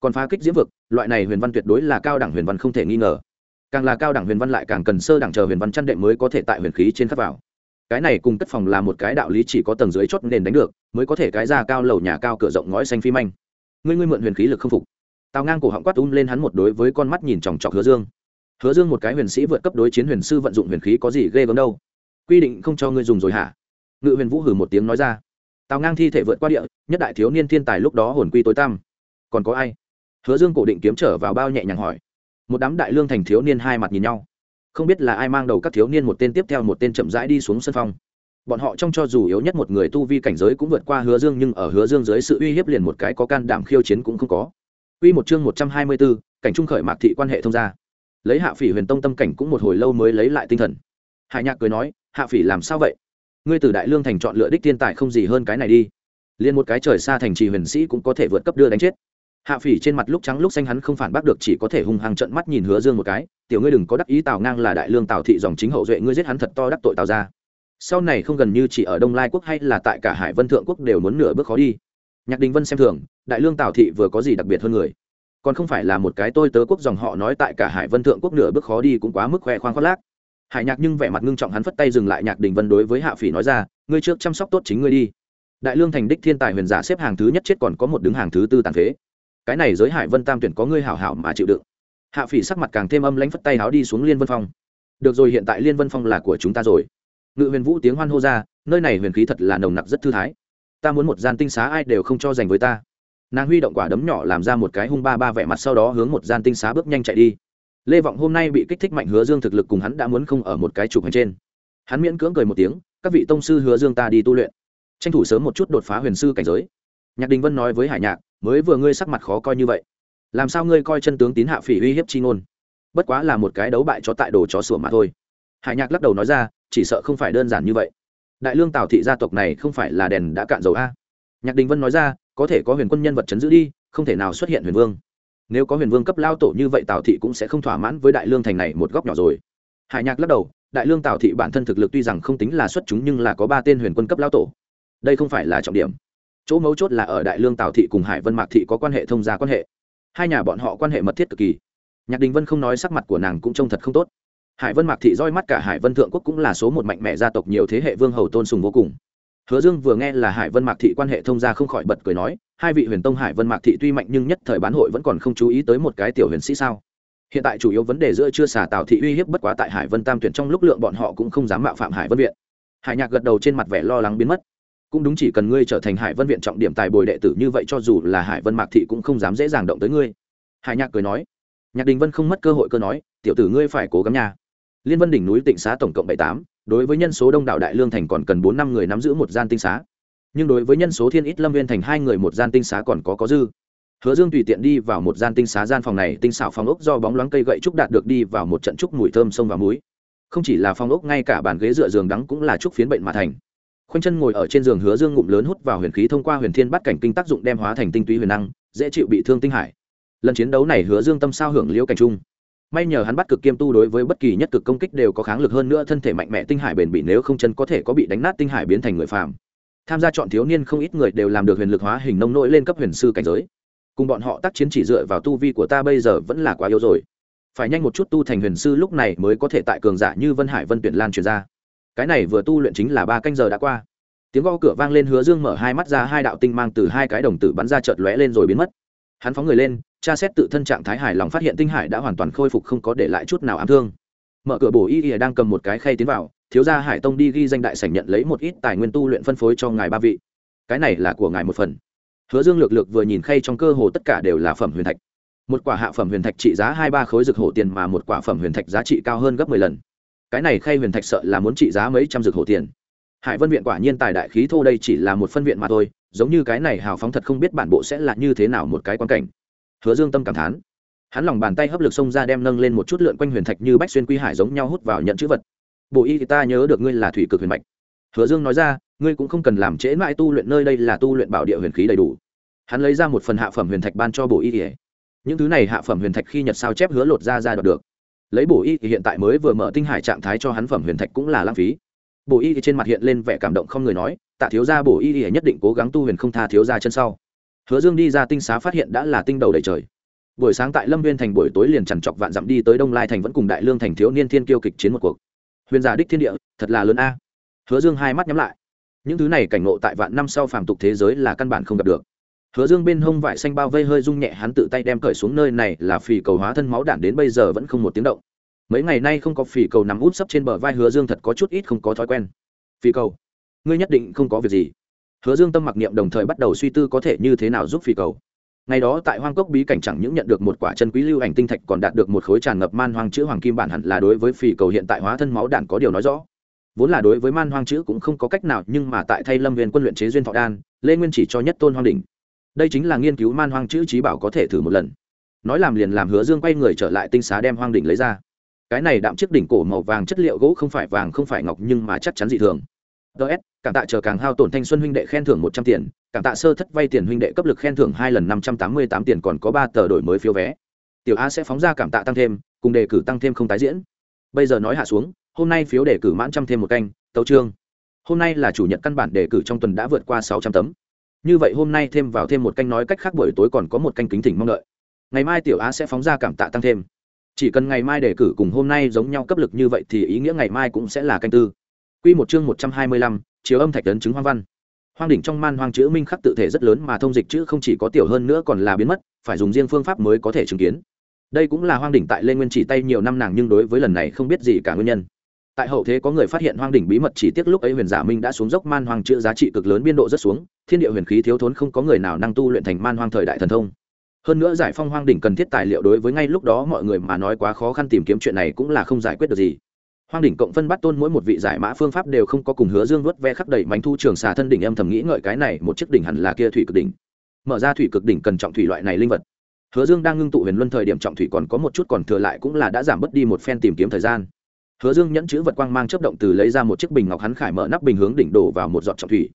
Còn phá kích diễm vực, loại này huyền văn tuyệt đối là cao đẳng huyền văn không thể nghi ngờ. Càng là cao đẳng huyền văn lại càng cần sơ đẳng chờ huyền văn chăn đệm mới có thể tại huyền khí trên khắc vào cái này cùng tất phòng là một cái đạo lý chỉ có tầng dưới chót nền đánh được, mới có thể cái ra cao lầu nhà cao cửa rộng ngói xanh phi manh. Ngươi ngươi mượn huyền khí lực không phục. Tào ngang cổ họng quát um lên hắn một đối với con mắt nhìn chòng chọc hứa dương. Hứa dương một cái huyền sĩ vượt cấp đối chiến huyền sư vận dụng huyền khí có gì ghê gớm đâu. Quy định không cho ngươi dùng rồi hả? Ngự huyền vũ hử một tiếng nói ra. Tào ngang thi thể vượt qua địa, nhất đại thiếu niên thiên tài lúc đó hồn quy tối tăm. Còn có ai? Hứa dương cổ định kiếm trở vào bao nhẹ nhàng hỏi. Một đám đại lương thành thiếu niên hai mặt nhìn nhau không biết là ai mang đầu các thiếu niên một tên tiếp theo một tên chậm rãi đi xuống sân phong. Bọn họ trong cho dù yếu nhất một người tu vi cảnh giới cũng vượt qua hứa dương nhưng ở hứa dương dưới sự uy hiếp liền một cái có can đảm khiêu chiến cũng không có. Uy một chương một trăm hai mươi 124, cảnh trung khởi mạc thị quan hệ thông gia. lấy hạ phỉ huyền tông tâm cảnh cũng một hồi lâu mới lấy lại tinh thần. Hải nhạc cười nói hạ phỉ làm sao vậy? Ngươi từ đại lương thành chọn lựa đích thiên tài không gì hơn cái này đi. Liền một cái trời xa thành trì huyền sĩ cũng có thể vượt cấp đưa đánh chết hạ phỉ trên mặt lúc trắng lúc xanh hắn không phản bác được, chỉ có thể hung hăng trận mắt nhìn hứa dương một cái. Tiểu ngươi đừng có đắc ý, tào ngang là đại lương tào thị dòng chính hậu duệ, ngươi giết hắn thật to đắc tội tào ra sau này không gần như chỉ ở đông lai quốc hay là tại cả hải vân thượng quốc đều muốn nửa bước khó đi. Nhạc đình vân xem thường, đại lương tào thị vừa có gì đặc biệt hơn người? Còn không phải là một cái tôi tớ quốc dòng họ nói tại cả hải vân thượng quốc nửa bước khó đi cũng quá mức khoe khoang khoác lác. Hải nhạc nhưng vẻ mặt ngưng trọng hắn phất tay dừng lại, nhạc đình vân đối với hạ phỉ nói ra, ngươi trước chăm sóc tốt chính ngươi đi. Đại lương thành đích thiên tài huyền giả xếp hàng thứ nhất chết còn có một đứng hàng thứ tư tàn phế cái này giới hải vân tam tuyển có ngươi hảo hảo mà chịu đựng. Hạ phỉ sắc mặt càng thêm âm lãnh phất tay háo đi xuống liên vân phong. Được rồi, hiện tại liên vân phong là của chúng ta rồi. Ngự huyền vũ tiếng hoan hô ra, nơi này huyền khí thật là nồng nặc rất thư thái. Ta muốn một gian tinh xá ai đều không cho dành với ta. Nàng huy động quả đấm nhỏ làm ra một cái hung ba ba vẻ mặt sau đó hướng một gian tinh xá bước nhanh chạy đi. Lê vọng hôm nay bị kích thích mạnh hứa dương thực lực cùng hắn đã muốn không ở một cái trục hành trên. Hắn miễn cưỡng cười một tiếng, các vị tông sư hứa dương ta đi tu luyện. Tranh thủ sớm một chút đột phá huyền sư cảnh giới. Nhạc đình vân nói với hải nhạc mới vừa ngươi sắc mặt khó coi như vậy. Làm sao ngươi coi chân tướng tín hạ phỉ uy hiếp chi ngôn? Bất quá là một cái đấu bại cho tại đồ chó sủa mà thôi. Hải nhạc lắc đầu nói ra, chỉ sợ không phải đơn giản như vậy. Đại lương tào thị gia tộc này không phải là đèn đã cạn dầu a. Nhạc đình vân nói ra, có thể có huyền quân nhân vật chấn giữ đi, không thể nào xuất hiện huyền vương. Nếu có huyền vương cấp lao tổ như vậy tào thị cũng sẽ không thỏa mãn với đại lương thành này một góc nhỏ rồi. Hải nhạc lắc đầu, đại lương tào thị bản thân thực lực tuy rằng không tính là xuất chúng nhưng là có ba tên huyền quân cấp lao tổ. Đây không phải là trọng điểm chỗ mấu chốt là ở đại lương tào thị cùng hải vân mạc thị có quan hệ thông gia quan hệ. Hai nhà bọn họ quan hệ mật thiết cực kỳ. Nhạc đình vân không nói sắc mặt của nàng cũng trông thật không tốt. Hải vân mạc thị roi mắt cả hải vân thượng quốc cũng là số một mạnh mẽ gia tộc nhiều thế hệ vương hầu tôn sùng vô cùng. Hứa dương vừa nghe là hải vân mạc thị quan hệ thông gia không khỏi bật cười nói, hai vị huyền tông hải vân mạc thị tuy mạnh nhưng nhất thời bán hội vẫn còn không chú ý tới một cái tiểu huyền sĩ sao? Hiện tại chủ yếu vấn đề giữa chưa xả tào thị uy hiếp bất quá tại hải vân tam tuyển trong lúc lượng bọn họ cũng không dám mạo phạm hải vân viện. Hải nhạc gật đầu trên mặt vẻ lo lắng biến mất cũng đúng chỉ cần ngươi trở thành hải vân viện trọng điểm tài bồi đệ tử như vậy cho dù là hải vân mạc thị cũng không dám dễ dàng động tới ngươi. Hải nhạc cười nói. Nhạc đình vân không mất cơ hội cơ nói, tiểu tử ngươi phải cố gắng nha. Liên vân đỉnh núi tịnh xá tổng cộng bảy tám, đối với nhân số đông đảo đại lương thành còn cần bốn năm người nắm giữ một gian tinh xá. Nhưng đối với nhân số thiên ít lâm viên thành hai người một gian tinh xá còn có có dư. Hứa dương tùy tiện đi vào một gian tinh xá gian phòng này, tinh xảo phòng ốc do bóng loáng cây gậy trúc đạt được đi vào một trận trúc mùi thơm sông và muối. Không chỉ là phòng ốc, ngay cả bàn ghế dựa giường đắng cũng là trúc phiến bệnh mà thành khoanh chân ngồi ở trên giường hứa dương ngụm lớn hút vào huyền khí thông qua huyền thiên bắt cảnh kinh tác dụng đem hóa thành tinh túy huyền năng, dễ chịu bị thương tinh hải. Lần chiến đấu này hứa dương tâm sao hưởng liễu cảnh trung. May nhờ hắn bắt cực kiêm tu đối với bất kỳ nhất cực công kích đều có kháng lực hơn nữa thân thể mạnh mẽ tinh hải bền bỉ nếu không chân có thể có bị đánh nát tinh hải biến thành người phàm. Tham gia chọn thiếu niên không ít người đều làm được huyền lực hóa hình nông nỗi lên cấp huyền sư cảnh giới. Cùng bọn họ tác chiến chỉ dựa vào tu vi của ta bây giờ vẫn là quá yếu rồi. Phải nhanh một chút tu thành huyền sư lúc này mới có thể tại cường giả như vân hải vân tuyển lan truyền ra cái này vừa tu luyện chính là ba canh giờ đã qua. Tiếng gõ cửa vang lên hứa dương mở hai mắt ra, hai đạo tinh mang từ hai cái đồng tử bắn ra chợt lóe lên rồi biến mất. Hắn phóng người lên, tra xét tự thân trạng thái hài lòng phát hiện tinh hải đã hoàn toàn khôi phục không có để lại chút nào ám thương. Mở cửa bổ y ỉa đang cầm một cái khay tiến vào, thiếu gia hải tông đi ghi danh đại sảnh nhận lấy một ít tài nguyên tu luyện phân phối cho ngài ba vị. Cái này là của ngài một phần. Hứa dương lược lược vừa nhìn khay trong cơ hồ tất cả đều là phẩm huyền thạch. Một quả hạ phẩm huyền thạch trị giá hai ba khối rực hổ tiền mà một quả phẩm huyền thạch giá trị cao hơn gấp mười lần cái này khay huyền thạch sợ là muốn trị giá mấy trăm dược hổ tiền. Hải vân viện quả nhiên tài đại khí thô đây chỉ là một phân viện mà thôi, giống như cái này hào phóng thật không biết bản bộ sẽ là như thế nào một cái quan cảnh. Hứa dương tâm cảm thán. Hắn lòng bàn tay hấp lực xông ra đem nâng lên một chút lượn quanh huyền thạch như bách xuyên quy hải giống nhau hút vào nhận chữ vật. Bộ y thì ta nhớ được ngươi là thủy cực huyền mạch. Hứa dương nói ra, ngươi cũng không cần làm trễ mãi tu luyện nơi đây là tu luyện bảo địa huyền khí đầy đủ. Hắn lấy ra một phần hạ phẩm huyền thạch ban cho bộ y ỉa những thứ này hạ phẩm huyền thạch khi nhật sao chép hứa lột ra ra đọc được lấy bổ y thì hiện tại mới vừa mở tinh hải trạng thái cho hắn phẩm huyền thạch cũng là lãng phí. Bổ y thì trên mặt hiện lên vẻ cảm động không người nói, tạ thiếu gia bổ y thì nhất định cố gắng tu huyền không tha thiếu gia chân sau. Hứa dương đi ra tinh xá phát hiện đã là tinh đầu đầy trời. Buổi sáng tại lâm viên thành buổi tối liền chằn chọc vạn dặm đi tới đông lai thành vẫn cùng đại lương thành thiếu niên thiên kiêu kịch chiến một cuộc. Huyền giả đích thiên địa, thật là lớn a. Hứa dương hai mắt nhắm lại. Những thứ này cảnh ngộ tại vạn năm sau phàm tục thế giới là căn bản không gặp được hứa dương bên hông vải xanh bao vây hơi rung nhẹ hắn tự tay đem cởi xuống nơi này là phì cầu hóa thân máu đản đến bây giờ vẫn không một tiếng động. Mấy ngày nay không có phì cầu nằm út sấp trên bờ vai hứa dương thật có chút ít không có thói quen. Phì cầu? Ngươi nhất định không có việc gì. Hứa dương tâm mặc niệm đồng thời bắt đầu suy tư có thể như thế nào giúp phì cầu. Ngày đó tại hoang cốc bí cảnh chẳng những nhận được một quả chân quý lưu ảnh tinh thạch còn đạt được một khối tràn ngập man hoang chữ hoàng kim bản hẳn là đối với phì cầu hiện tại hóa thân máu đản có điều nói rõ. Vốn là đối với man hoang chữ cũng không có cách nào nhưng mà tại thay lâm viên quân luyện chế duyên thọ đan, lê nguyên chỉ cho nhất tôn hoang đỉnh đây chính là nghiên cứu man hoang chữ trí bảo có thể thử một lần. Nói làm liền làm hứa dương quay người trở lại tinh xá đem hoang đỉnh lấy ra. Cái này đạm chiếc đỉnh cổ màu vàng chất liệu gỗ không phải vàng không phải ngọc nhưng mà chắc chắn dị thường. Ts cảm tạ chờ càng hao tổn thanh xuân huynh đệ khen thưởng một trăm tiền, cảm tạ sơ thất vay tiền huynh đệ cấp lực khen thưởng hai lần năm trăm tám mươi tám tiền còn có ba tờ đổi mới phiếu vé. Tiểu a sẽ phóng ra cảm tạ tăng thêm, cùng đề cử tăng thêm không tái diễn. Bây giờ nói hạ xuống, hôm nay phiếu đề cử mãn trăm thêm một canh, tấu trương hôm nay là chủ nhật căn bản đề cử trong tuần đã vượt qua sáu trăm tấm như vậy hôm nay thêm vào thêm một canh nói cách khác buổi tối còn có một canh kính thỉnh mong đợi ngày mai tiểu á sẽ phóng ra cảm tạ tăng thêm chỉ cần ngày mai đề cử cùng hôm nay giống nhau cấp lực như vậy thì ý nghĩa ngày mai cũng sẽ là canh tư Quy một chương một trăm hai mươi lăm, chiếu âm thạch tấn chứng hoang văn. Hoang đỉnh trong man hoang chữ minh khắc tự thể rất lớn mà thông dịch chữ không chỉ có tiểu hơn nữa còn là biến mất, phải dùng riêng phương pháp mới có thể chứng kiến. Đây cũng là hoang đỉnh tại lê nguyên chỉ tay nhiều năm nàng nhưng đối với lần này không biết gì cả nguyên nhân. Tại hậu thế có người phát hiện hoang đỉnh bí mật chỉ tiếc lúc ấy huyền giả minh đã xuống dốc man hoang chữ giá trị cực lớn biên độ rất xuống, thiên địa huyền khí thiếu thốn không có người nào năng tu luyện thành man hoang thời đại thần thông. Hơn nữa giải phong hoang đỉnh cần thiết tài liệu đối với ngay lúc đó mọi người mà nói quá khó khăn tìm kiếm chuyện này cũng là không giải quyết được gì. Hoang đỉnh cộng phân bắt tôn mỗi một vị giải mã phương pháp đều không có cùng hứa dương vớt ve khắc đầy mánh thu trường xà thân đỉnh em thầm nghĩ ngợi cái này một chiếc đỉnh hẳn là kia thủy cực đỉnh. Mở ra thủy cực đỉnh cần trọng thủy loại này linh vật. Hứa dương đang ngưng tụ huyền luân thời điểm trọng thủy còn có một chút còn thừa lại cũng là đã giảm bớt đi một phen tìm kiếm thời gian hứa dương nhẫn chữ vật quang mang chấp động từ lấy ra một chiếc bình ngọc hắn khải mở nắp bình hướng đỉnh đổ vào một giọt trọng thủy.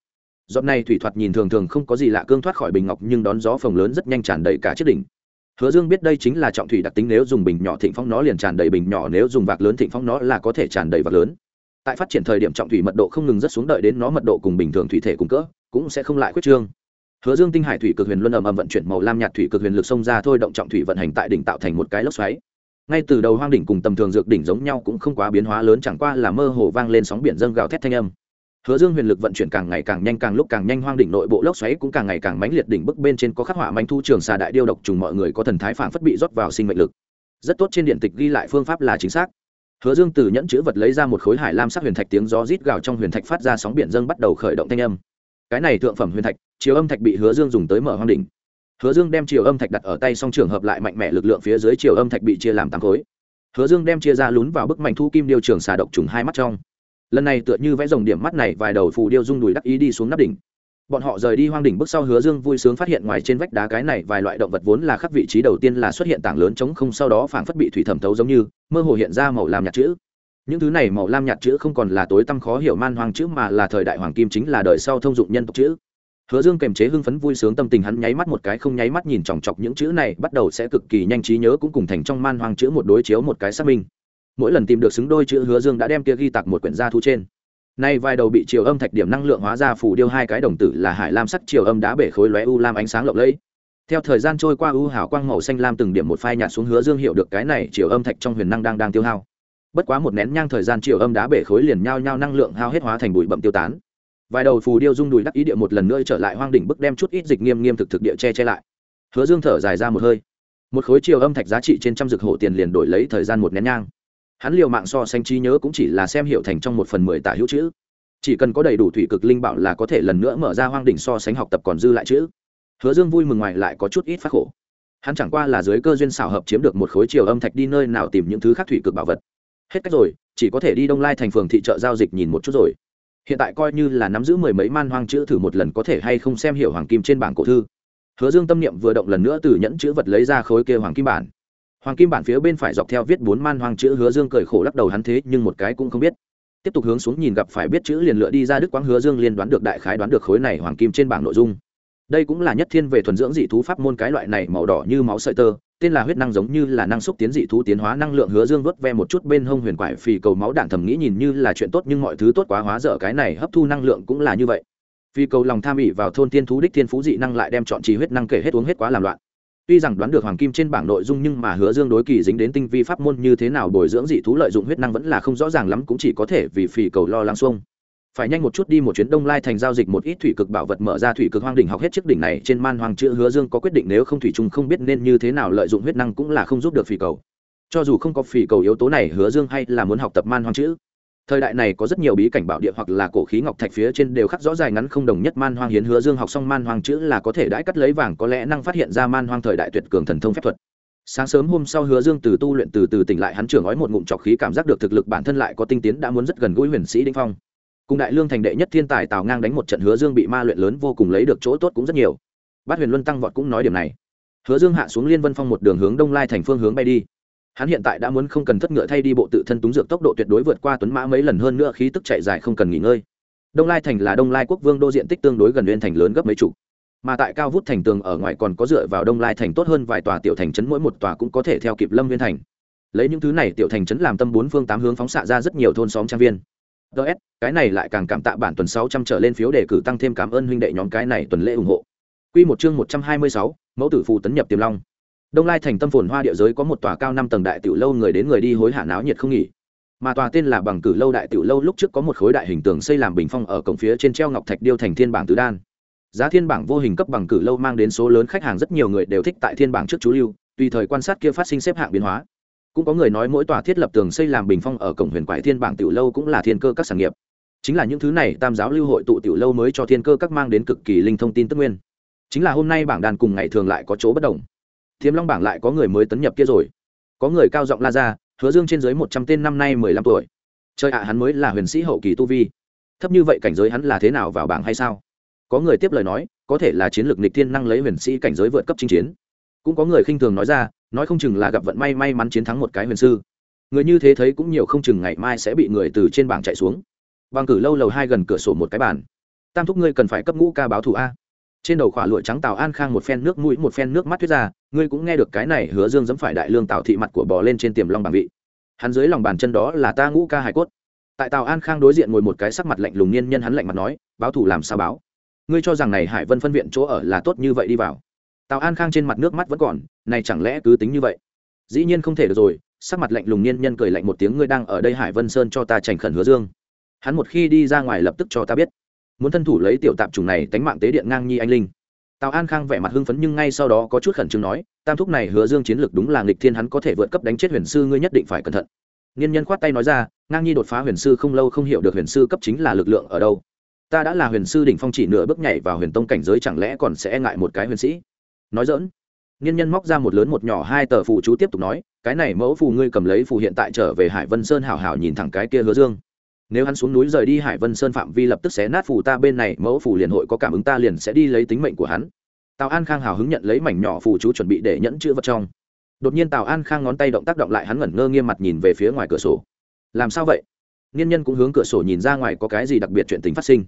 Giọt này thủy thoạt nhìn thường thường không có gì lạ cương thoát khỏi bình ngọc nhưng đón gió phồng lớn rất nhanh tràn đầy cả chiếc đỉnh. Hứa dương biết đây chính là trọng thủy đặc tính nếu dùng bình nhỏ thịnh phong nó liền tràn đầy bình nhỏ, nếu dùng vạc lớn thịnh phong nó là có thể tràn đầy vạc lớn. Tại phát triển thời điểm trọng thủy mật độ không ngừng rất xuống đợi đến nó mật độ cùng bình thường thủy thể cùng cỡ, cũng sẽ không lại quyết trương. Hứa dương tinh hải thủy cực huyền luân ầm ầm vận chuyển màu lam nhạt thủy cực huyền lực xông ra thôi động trọng thủy vận hành tại đỉnh tạo thành một cái lốc xoáy ngay từ đầu hoang đỉnh cùng tầm thường dược đỉnh giống nhau cũng không quá biến hóa lớn chẳng qua là mơ hồ vang lên sóng biển dâng gào thét thanh âm Hứa Dương huyền lực vận chuyển càng ngày càng nhanh càng lúc càng nhanh hoang đỉnh nội bộ lốc xoáy cũng càng ngày càng mãnh liệt đỉnh bức bên trên có khắc họa manh thu trường xà đại điêu độc trùng mọi người có thần thái phản phất bị rót vào sinh mệnh lực. Rất tốt trên điện tịch ghi lại phương pháp là chính xác. Hứa Dương từ nhẫn chữ vật lấy ra một khối hải lam sắc huyền thạch tiếng gió rít gào trong huyền thạch phát ra sóng biển dâng bắt đầu khởi động thanh âm. Cái này thượng phẩm huyền thạch, chiếu âm thạch bị Hứa Dương dùng tới mở hoang đỉnh. Hứa Dương đem chiều âm thạch đặt ở tay song trường hợp lại mạnh mẽ lực lượng phía dưới chiều âm thạch bị chia làm tám khối. Hứa Dương đem chia ra lún vào bức mảnh thu kim điêu trường xà độc trùng hai mắt trong. Lần này tựa như vẽ dòng điểm mắt này, vài đầu phù điêu rung đùi đắc ý đi xuống nắp đỉnh. Bọn họ rời đi hoang đỉnh bước sau, hứa dương vui sướng phát hiện ngoài trên vách đá cái này vài loại động vật vốn là khắc vị trí đầu tiên là xuất hiện tảng lớn chống không, sau đó phảng phất bị thủy thẩm thấu giống như, mơ hồ hiện ra màu lam nhạt chữ. Những thứ này màu lam nhạt chữ không còn là tối tăm khó hiểu man hoang chữ mà là thời đại hoàng kim chính là đời sau thông dụng nhân tộc chữ hứa dương kềm chế hưng phấn vui sướng tâm tình, hắn nháy mắt một cái, không nháy mắt nhìn chòng chọc những chữ này, bắt đầu sẽ cực kỳ nhanh trí nhớ cũng cùng thành trong man hoang chữ một đối chiếu một cái xác minh. Mỗi lần tìm được xứng đôi chữ, hứa dương đã đem kia ghi tạc một quyển gia thu trên. Nay vài đầu bị chiều âm thạch điểm năng lượng hóa ra phủ điêu hai cái đồng tử là hải lam sắc chiều âm đá bể khối lóe u lam ánh sáng lộng lẫy. Theo thời gian trôi qua, u hào quang màu xanh lam từng điểm một phai nhạt xuống, hứa dương hiểu được cái này chiều âm thạch trong huyền năng đang đang tiêu hao. Bất quá một nén nhang thời gian chiều âm đá bể khối liền nhao nhao năng lượng hao hết hóa thành bụi bậm tiêu tán vài đầu phù điêu rung đùi đắc ý địa một lần nữa trở lại hoang đỉnh bức đem chút ít dịch nghiêm nghiêm thực thực địa che che lại. Hứa dương thở dài ra một hơi. Một khối chiều âm thạch giá trị trên trăm dược hổ tiền liền đổi lấy thời gian một nén nhang. Hắn liều mạng so sánh trí nhớ cũng chỉ là xem hiểu thành trong một phần mười tả hữu chữ. Chỉ cần có đầy đủ thủy cực linh bảo là có thể lần nữa mở ra hoang đỉnh so sánh học tập còn dư lại chữ. Hứa dương vui mừng ngoài lại có chút ít phát khổ. Hắn chẳng qua là dưới cơ duyên xảo hợp chiếm được một khối chiều âm thạch đi nơi nào tìm những thứ khác thủy cực bảo vật. Hết cách rồi, chỉ có thể đi đông lai thành phường thị trợ giao dịch nhìn một chút rồi hiện tại coi như là nắm giữ mười mấy man hoang chữ thử một lần có thể hay không xem hiểu hoàng kim trên bảng cổ thư. Hứa dương tâm niệm vừa động lần nữa từ nhẫn chữ vật lấy ra khối kia hoàng kim bản. Hoàng kim bản phía bên phải dọc theo viết bốn man hoang chữ, hứa dương cười khổ lắc đầu hắn thế nhưng một cái cũng không biết. Tiếp tục hướng xuống nhìn gặp phải biết chữ liền lựa đi ra đức quang hứa dương liên đoán được đại khái đoán được khối này hoàng kim trên bảng nội dung. Đây cũng là nhất thiên về thuần dưỡng dị thú pháp môn cái loại này màu đỏ như máu sợi tơ tên là huyết năng giống như là năng xúc tiến dị thú tiến hóa năng lượng hứa dương vớt ve một chút bên hông huyền quải phì cầu máu đạn thầm nghĩ nhìn như là chuyện tốt nhưng mọi thứ tốt quá hóa dở cái này hấp thu năng lượng cũng là như vậy. Phi cầu lòng tham ỉ vào thôn tiên thú đích thiên phú dị năng lại đem chọn trì huyết năng kể hết uống hết quá làm loạn. Tuy rằng đoán được hoàng kim trên bảng nội dung nhưng mà hứa dương đối kỳ dính đến tinh vi pháp môn như thế nào bồi dưỡng dị thú lợi dụng huyết năng vẫn là không rõ ràng lắm cũng chỉ có thể vì phì cầu lo lắng xuông phải nhanh một chút đi một chuyến đông lai thành giao dịch một ít thủy cực bảo vật mở ra thủy cực hoang đỉnh học hết chiếc đỉnh này trên man hoàng chữ hứa dương có quyết định nếu không thủy trung không biết nên như thế nào lợi dụng huyết năng cũng là không giúp được phì cầu. Cho dù không có phì cầu yếu tố này, hứa dương hay là muốn học tập man hoàng chữ. Thời đại này có rất nhiều bí cảnh bảo địa hoặc là cổ khí ngọc thạch phía trên đều khắc rõ dài ngắn không đồng nhất man hoang hiến. Hứa dương học xong man hoang chữ là có thể đãi cắt lấy vàng, có lẽ năng phát hiện ra man hoang thời đại tuyệt cường thần thông phép thuật. Sáng sớm hôm sau, hứa dương từ tu luyện từ từ tỉnh lại, hắn trưởng ói một ngụm trọc khí cảm giác được thực lực bản thân lại có tinh tiến, đã muốn rất gần gũi huyền sĩ đinh phong cùng đại lương thành đệ nhất thiên tài tào ngang đánh một trận hứa dương bị ma luyện lớn vô cùng lấy được chỗ tốt cũng rất nhiều. Bát huyền luân tăng vọt cũng nói điểm này. Hứa dương hạ xuống liên vân phong một đường hướng đông lai thành phương hướng bay đi. Hắn hiện tại đã muốn không cần thất ngựa thay đi bộ tự thân túng dược tốc độ tuyệt đối vượt qua tuấn mã mấy lần hơn nữa khí tức chạy dài không cần nghỉ ngơi. Đông lai thành là đông lai quốc vương đô diện tích tương đối gần nguyên thành lớn gấp mấy chục. Mà tại cao vút thành tường ở ngoài còn có dựa vào đông lai thành tốt hơn vài tòa tiểu thành trấn, mỗi một tòa cũng có thể theo kịp lâm viên thành. Lấy những thứ này tiểu thành trấn làm tâm bốn phương tám hướng phóng xạ ra rất nhiều thôn xóm trang viên ts cái này lại càng cảm tạ bản tuần sáu trăm trở lên phiếu đề cử tăng thêm cảm ơn huynh đệ nhóm cái này tuần lễ ủng hộ. Quy một chương một trăm hai mươi sáu, mẫu tử phù tấn nhập tiềm long. Đông lai thành tâm phồn hoa địa giới có một tòa cao năm tầng đại tiểu lâu người đến người đi hối hả náo nhiệt không nghỉ. Mà tòa tên là bằng cử lâu đại tiểu lâu lúc trước có một khối đại hình tường xây làm bình phong ở cổng phía trên treo ngọc thạch điêu thành thiên bảng tứ đan. Giá thiên bảng vô hình cấp bằng cử lâu mang đến số lớn khách hàng rất nhiều người đều thích tại thiên bảng trước chú lưu tùy thời quan sát kia phát sinh xếp hạng biến hóa cũng có người nói mỗi tòa thiết lập tường xây làm bình phong ở cổng huyền quải thiên bảng tiểu lâu cũng là thiên cơ các sản nghiệp. Chính là những thứ này tam giáo lưu hội tụ tiểu lâu mới cho thiên cơ các mang đến cực kỳ linh thông tin tức nguyên. Chính là hôm nay bảng đàn cùng ngày thường lại có chỗ bất đồng. Thiếm long bảng lại có người mới tấn nhập kia rồi. Có người cao giọng la ra, hứa dương trên dưới một trăm tên năm nay mười lăm tuổi. Chơi ạ, hắn mới là huyền sĩ hậu kỳ tu vi. Thấp như vậy cảnh giới hắn là thế nào vào bảng hay sao? Có người tiếp lời nói, có thể là chiến lược nịch thiên năng lấy huyền sĩ cảnh giới vượt cấp chinh chiến cũng có người khinh thường nói ra, nói không chừng là gặp vận may may mắn chiến thắng một cái huyền sư. Người như thế thấy cũng nhiều không chừng ngày mai sẽ bị người từ trên bảng chạy xuống. Bằng cử lâu lầu hai gần cửa sổ một cái bàn. Tam thúc ngươi cần phải cấp ngũ ca báo thù a. Trên đầu khỏa lụa trắng tào an khang một phen nước mũi một phen nước mắt thuyết ra, ngươi cũng nghe được cái này hứa dương dẫm phải đại lương tào thị mặt của bò lên trên tiềm long bảng vị. Hắn dưới lòng bàn chân đó là ta ngũ ca hải cốt. Tại tào an khang đối diện ngồi một cái sắc mặt lạnh lùng niên nhân hắn lạnh mặt nói, báo thủ làm sao báo? Ngươi cho rằng này hải vân phân viện chỗ ở là tốt như vậy đi vào tào an khang trên mặt nước mắt vẫn còn, này chẳng lẽ cứ tính như vậy? Dĩ nhiên không thể được rồi, sắc mặt lạnh lùng niên nhân cười lạnh một tiếng, ngươi đang ở đây hải vân sơn cho ta trành khẩn hứa dương. Hắn một khi đi ra ngoài lập tức cho ta biết. Muốn thân thủ lấy tiểu tạp chủng này tánh mạng tế điện ngang nhi anh linh. Tào an khang vẻ mặt hưng phấn nhưng ngay sau đó có chút khẩn trương nói, tam thúc này hứa dương chiến lược đúng là nghịch thiên, hắn có thể vượt cấp đánh chết huyền sư, ngươi nhất định phải cẩn thận. Niên nhân khoát tay nói ra, ngang nhi đột phá huyền sư không lâu không hiểu được huyền sư cấp chính là lực lượng ở đâu. Ta đã là huyền sư đỉnh phong chỉ nửa bước nhảy vào huyền tông cảnh giới, chẳng lẽ còn sẽ ngại một cái huyền sĩ? Nói dỡn. Nghiên nhân móc ra một lớn một nhỏ hai tờ phù chú tiếp tục nói, cái này mẫu phù ngươi cầm lấy phù hiện tại trở về hải vân sơn hảo hảo nhìn thẳng cái kia hứa dương. Nếu hắn xuống núi rời đi hải vân sơn phạm vi lập tức xé nát phù ta bên này, mẫu phù liền hội có cảm ứng ta liền sẽ đi lấy tính mệnh của hắn. Tào an khang hào hứng nhận lấy mảnh nhỏ phù chú chuẩn bị để nhẫn chữ vật trong. Đột nhiên tào an khang ngón tay động tác động lại hắn ngẩn ngơ nghiêm mặt nhìn về phía ngoài cửa sổ. Làm sao vậy? Niên nhân cũng hướng cửa sổ nhìn ra ngoài có cái gì đặc biệt chuyện tình phát sinh.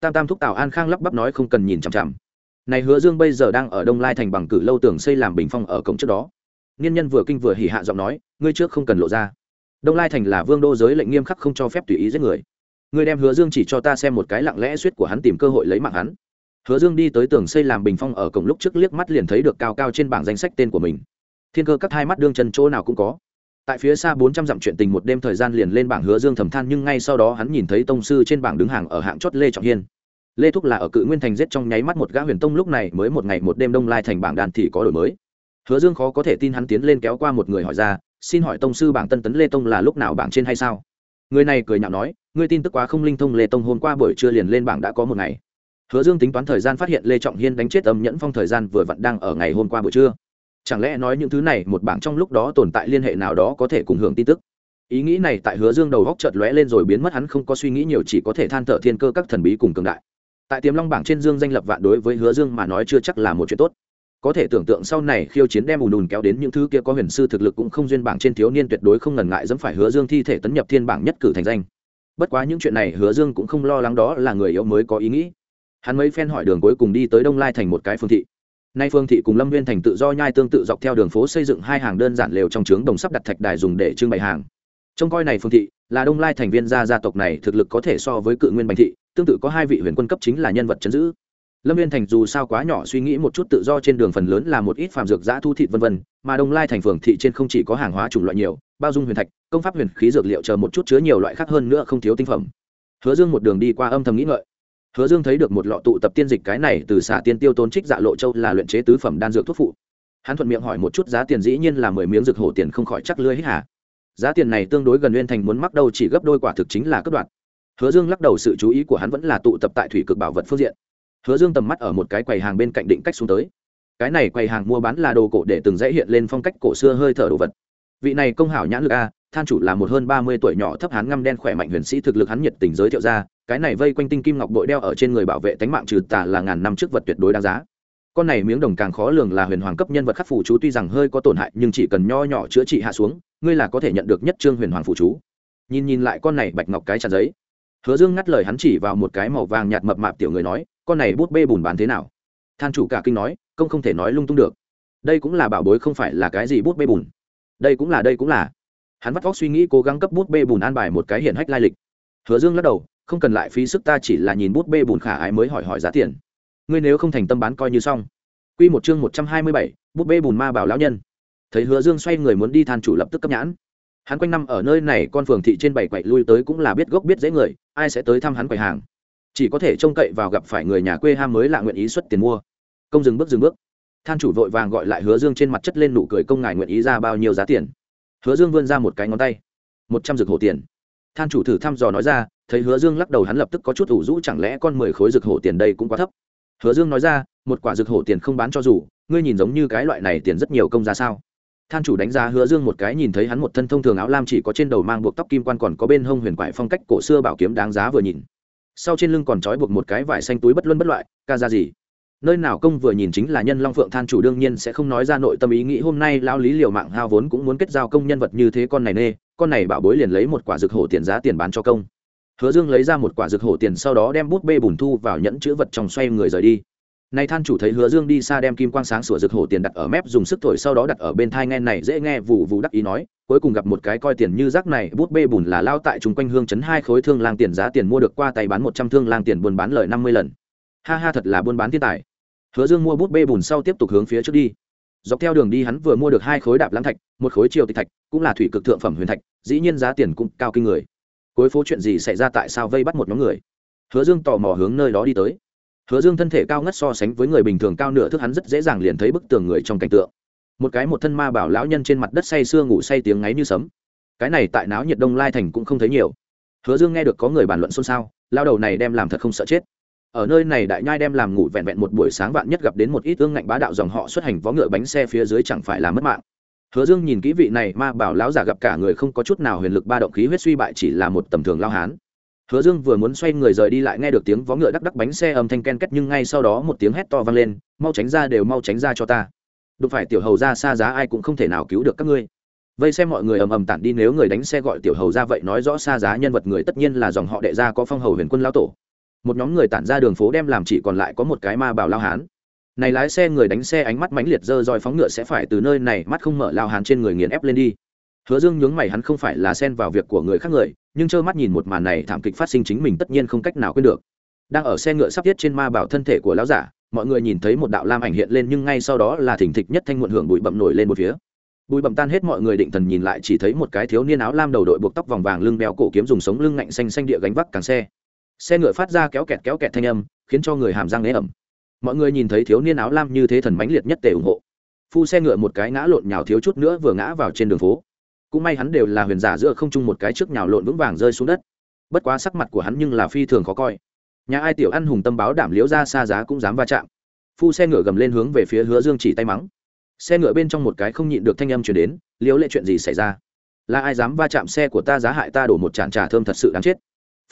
Tam tam thúc tào an khang lắp bắp nói không cần nhìn chằm chằm này hứa dương bây giờ đang ở đông lai thành bằng cử lâu tường xây làm bình phong ở cổng trước đó. Niên nhân vừa kinh vừa hỉ hạ giọng nói, ngươi trước không cần lộ ra. Đông lai thành là vương đô giới lệnh nghiêm khắc không cho phép tùy ý giết người. Ngươi đem hứa dương chỉ cho ta xem một cái lặng lẽ suýt của hắn tìm cơ hội lấy mạng hắn. Hứa dương đi tới tường xây làm bình phong ở cổng lúc trước liếc mắt liền thấy được cao cao trên bảng danh sách tên của mình. Thiên cơ các hai mắt đương chân chỗ nào cũng có. Tại phía xa bốn trăm dặm chuyện tình một đêm thời gian liền lên bảng hứa dương thầm than nhưng ngay sau đó hắn nhìn thấy tông sư trên bảng đứng hàng ở hạng chót lê trọng hiên lê thúc là ở cự nguyên thành giết trong nháy mắt một gã huyền tông lúc này mới một ngày một đêm đông lai thành bảng đàn thì có đổi mới. Hứa dương khó có thể tin hắn tiến lên kéo qua một người hỏi ra, xin hỏi tông sư bảng tân tấn lê tông là lúc nào bảng trên hay sao? Người này cười nhạo nói, ngươi tin tức quá không linh thông lê tông hôm qua buổi trưa liền lên bảng đã có một ngày. Hứa dương tính toán thời gian phát hiện lê trọng hiên đánh chết âm nhẫn phong thời gian vừa vặn đang ở ngày hôm qua buổi trưa. Chẳng lẽ nói những thứ này một bảng trong lúc đó tồn tại liên hệ nào đó có thể cùng hưởng tin tức? Ý nghĩ này tại hứa dương đầu góc chợt lóe lên rồi biến mất, hắn không có suy nghĩ nhiều, chỉ có thể than thở thiên cơ các thần bí cùng cường đại tại tiềm long bảng trên dương danh lập vạn đối với hứa dương mà nói chưa chắc là một chuyện tốt. Có thể tưởng tượng sau này khiêu chiến đem ùn ùn kéo đến những thứ kia có huyền sư thực lực cũng không duyên bảng trên thiếu niên tuyệt đối không ngần ngại dẫm phải hứa dương thi thể tấn nhập thiên bảng nhất cử thành danh. Bất quá những chuyện này hứa dương cũng không lo lắng đó là người yếu mới có ý nghĩ. Hắn mấy phen hỏi đường cuối cùng đi tới đông lai thành một cái phương thị. Nay phương thị cùng lâm viên thành tự do nhai tương tự dọc theo đường phố xây dựng hai hàng đơn giản lều trong trướng đồng sắp đặt thạch đài dùng để trưng bày hàng. Trông coi này phương thị là đông lai thành viên gia gia tộc này thực lực có thể so với cự nguyên bành thị, tương tự có hai vị huyền quân cấp chính là nhân vật chấn giữ. Lâm viên thành dù sao quá nhỏ suy nghĩ một chút tự do trên đường phần lớn là một ít phàm dược giã thu thịt vân vân, mà đông lai thành phường thị trên không chỉ có hàng hóa chủng loại nhiều, bao dung huyền thạch, công pháp huyền khí dược liệu chờ một chút chứa nhiều loại khác hơn nữa không thiếu tinh phẩm. Hứa dương một đường đi qua âm thầm nghĩ ngợi. Hứa dương thấy được một lọ tụ tập tiên dịch cái này từ xả tiên tiêu tốn trích dạ lộ châu là luyện chế tứ phẩm đan dược thuốc phụ. Hắn thuận miệng hỏi một chút giá tiền dĩ nhiên là mười miếng dược hổ tiền không khỏi chắc lưới hết hả giá tiền này tương đối gần nguyên thành muốn mắc đâu chỉ gấp đôi quả thực chính là cất đoạn hứa dương lắc đầu sự chú ý của hắn vẫn là tụ tập tại thủy cực bảo vật phương diện. Hứa dương tầm mắt ở một cái quầy hàng bên cạnh định cách xuống tới. Cái này quầy hàng mua bán là đồ cổ để từng dễ hiện lên phong cách cổ xưa hơi thở đồ vật. Vị này công hảo nhãn lực a, than chủ là một hơn ba mươi tuổi nhỏ thấp hán ngăm đen khỏe mạnh huyền sĩ thực lực hắn nhiệt tình giới thiệu ra, cái này vây quanh tinh kim ngọc bội đeo ở trên người bảo vệ tánh mạng trừ tà là ngàn năm trước vật tuyệt đối đáng giá. Con này miếng đồng càng khó lường là huyền hoàng cấp nhân vật khắc phù chú tuy rằng hơi có tổn hại nhưng chỉ cần nho nhỏ chữa trị hạ xuống ngươi là có thể nhận được nhất trương huyền hoàng phụ chú. Nhìn nhìn lại con này bạch ngọc cái chặt giấy. Hứa dương ngắt lời hắn chỉ vào một cái màu vàng nhạt mập mạp tiểu người nói con này bút bê bùn bán thế nào? Than chủ cả kinh nói công không thể nói lung tung được. Đây cũng là bảo bối không phải là cái gì bút bê bùn. Đây cũng là đây cũng là. Hắn vắt vóc suy nghĩ cố gắng cấp bút bê bùn an bài một cái hiển hách lai lịch. Hứa dương lắc đầu không cần lại phí sức ta chỉ là nhìn bút bê bùn khả ái mới hỏi hỏi giá tiền. Ngươi nếu không thành tâm bán coi như xong. Quy một chương một trăm hai mươi bảy, bút bê bùn ma bảo lão nhân. Thấy Hứa Dương xoay người muốn đi than chủ lập tức cấp nhãn. Hắn quanh năm ở nơi này con phường thị trên bảy quậy lui tới cũng là biết gốc biết dễ người, ai sẽ tới thăm hắn quầy hàng. Chỉ có thể trông cậy vào gặp phải người nhà quê ham mới lạ nguyện ý xuất tiền mua. Công dừng bước dừng bước. Than chủ vội vàng gọi lại Hứa Dương trên mặt chất lên nụ cười công ngài nguyện ý ra bao nhiêu giá tiền. Hứa Dương vươn ra một cái ngón tay. một trăm rực hổ tiền. Than chủ thử thăm dò nói ra, thấy Hứa Dương lắc đầu hắn lập tức có chút ủ rũ chẳng lẽ con mười khối rực hổ tiền đây cũng quá thấp. Hứa Dương nói ra, một quả rực hổ tiền không bán cho dù, ngươi nhìn giống như cái loại này tiền rất nhiều công ra sao? Than chủ đánh giá Hứa Dương một cái nhìn thấy hắn một thân thông thường áo lam chỉ có trên đầu mang buộc tóc kim quan còn có bên hông huyền quải phong cách cổ xưa bảo kiếm đáng giá vừa nhìn. Sau trên lưng còn trói buộc một cái vải xanh túi bất luân bất loại, ca ra gì? Nơi nào công vừa nhìn chính là nhân Long Phượng Than chủ đương nhiên sẽ không nói ra nội tâm ý nghĩ hôm nay lão lý liều mạng hao vốn cũng muốn kết giao công nhân vật như thế con này nê, con này bảo bối liền lấy một quả rực hổ tiền giá tiền bán cho công. Hứa Dương lấy ra một quả rực hổ tiền sau đó đem bút bê bùn thu vào nhẫn chữ vật trong xoay người rời đi nay than chủ thấy hứa dương đi xa đem kim quang sáng sủa rực hổ tiền đặt ở mép dùng sức thổi sau đó đặt ở bên thai nghe này dễ nghe vụ vụ đắc ý nói, cuối cùng gặp một cái coi tiền như rác này, bút bê bùn là lao tại chung quanh hương chấn hai khối thương lang tiền giá tiền mua được qua tay bán một trăm thương lang tiền buôn bán lời năm mươi lần. Ha ha thật là buôn bán thiên tài. Hứa dương mua bút bê bùn sau tiếp tục hướng phía trước đi. Dọc theo đường đi hắn vừa mua được hai khối đạp lãng thạch, một khối triều tịch thạch, cũng là thủy cực thượng phẩm huyền thạch, dĩ nhiên giá tiền cũng cao kinh người. Cuối phố chuyện gì xảy ra tại sao vây bắt một nhóm người? Hứa dương tò mò hướng nơi đó đi tới hứa dương thân thể cao ngất so sánh với người bình thường cao nửa thước, hắn rất dễ dàng liền thấy bức tường người trong cảnh tượng. Một cái một thân ma bảo lão nhân trên mặt đất say sưa ngủ say tiếng ngáy như sấm. Cái này tại náo nhiệt đông lai thành cũng không thấy nhiều. Hứa dương nghe được có người bàn luận xôn xao, lao đầu này đem làm thật không sợ chết. Ở nơi này đại nhai đem làm ngủ vẹn vẹn một buổi sáng vạn nhất gặp đến một ít ương ngạnh bá đạo dòng họ xuất hành vó ngựa bánh xe phía dưới chẳng phải là mất mạng. Hứa dương nhìn kỹ vị này, ma bảo lão giả gặp cả người không có chút nào huyền lực ba động khí huyết suy bại chỉ là một tầm thường lao hán hứa dương vừa muốn xoay người rời đi lại nghe được tiếng vó ngựa đắc đắc bánh xe âm thanh ken két nhưng ngay sau đó một tiếng hét to vang lên, mau tránh ra đều mau tránh ra cho ta. Đụng phải tiểu hầu ra xa giá ai cũng không thể nào cứu được các ngươi. Vây xem mọi người ầm ầm tản đi nếu người đánh xe gọi tiểu hầu ra vậy nói rõ xa giá nhân vật người tất nhiên là dòng họ đệ gia có phong hầu huyền quân lão tổ. Một nhóm người tản ra đường phố đem làm chỉ còn lại có một cái ma bảo lao hán. Này lái xe người đánh xe ánh mắt mãnh liệt dơ roi phóng ngựa sẽ phải từ nơi này mắt không mở lao hán trên người nghiền ép lên đi hứa dương nhướng mày, hắn không phải là xen vào việc của người khác người, nhưng trơ mắt nhìn một màn này thảm kịch phát sinh chính mình tất nhiên không cách nào quên được. Đang ở xe ngựa sắp tiết trên ma bảo thân thể của lão giả, mọi người nhìn thấy một đạo lam ảnh hiện lên nhưng ngay sau đó là thỉnh thịch nhất thanh muộn hưởng bụi bậm nổi lên một phía. Bụi bậm tan hết mọi người định thần nhìn lại chỉ thấy một cái thiếu niên áo lam đầu đội buộc tóc vòng vàng lưng béo cổ kiếm dùng sống lưng ngạnh xanh xanh địa gánh vác càng xe. Xe ngựa phát ra kéo kẹt kéo kẹt thanh âm, khiến cho người hàm răng nghe ẩm. Mọi người nhìn thấy thiếu niên áo lam như thế thần mãnh liệt nhất tề ủng hộ. Phu xe ngựa một cái ngã lộn nhào thiếu chút nữa vừa ngã vào trên đường phố cũng may hắn đều là huyền giả giữa không trung một cái trước nhào lộn vững vàng rơi xuống đất. Bất quá sắc mặt của hắn nhưng là phi thường khó coi. Nhà ai tiểu ăn hùng tâm báo đảm liễu ra xa giá cũng dám va chạm. Phu xe ngựa gầm lên hướng về phía hứa dương chỉ tay mắng. Xe ngựa bên trong một cái không nhịn được thanh âm chuyển đến, liễu lệ chuyện gì xảy ra? Là ai dám va chạm xe của ta giá hại ta đổ một tràn trà thơm thật sự đáng chết.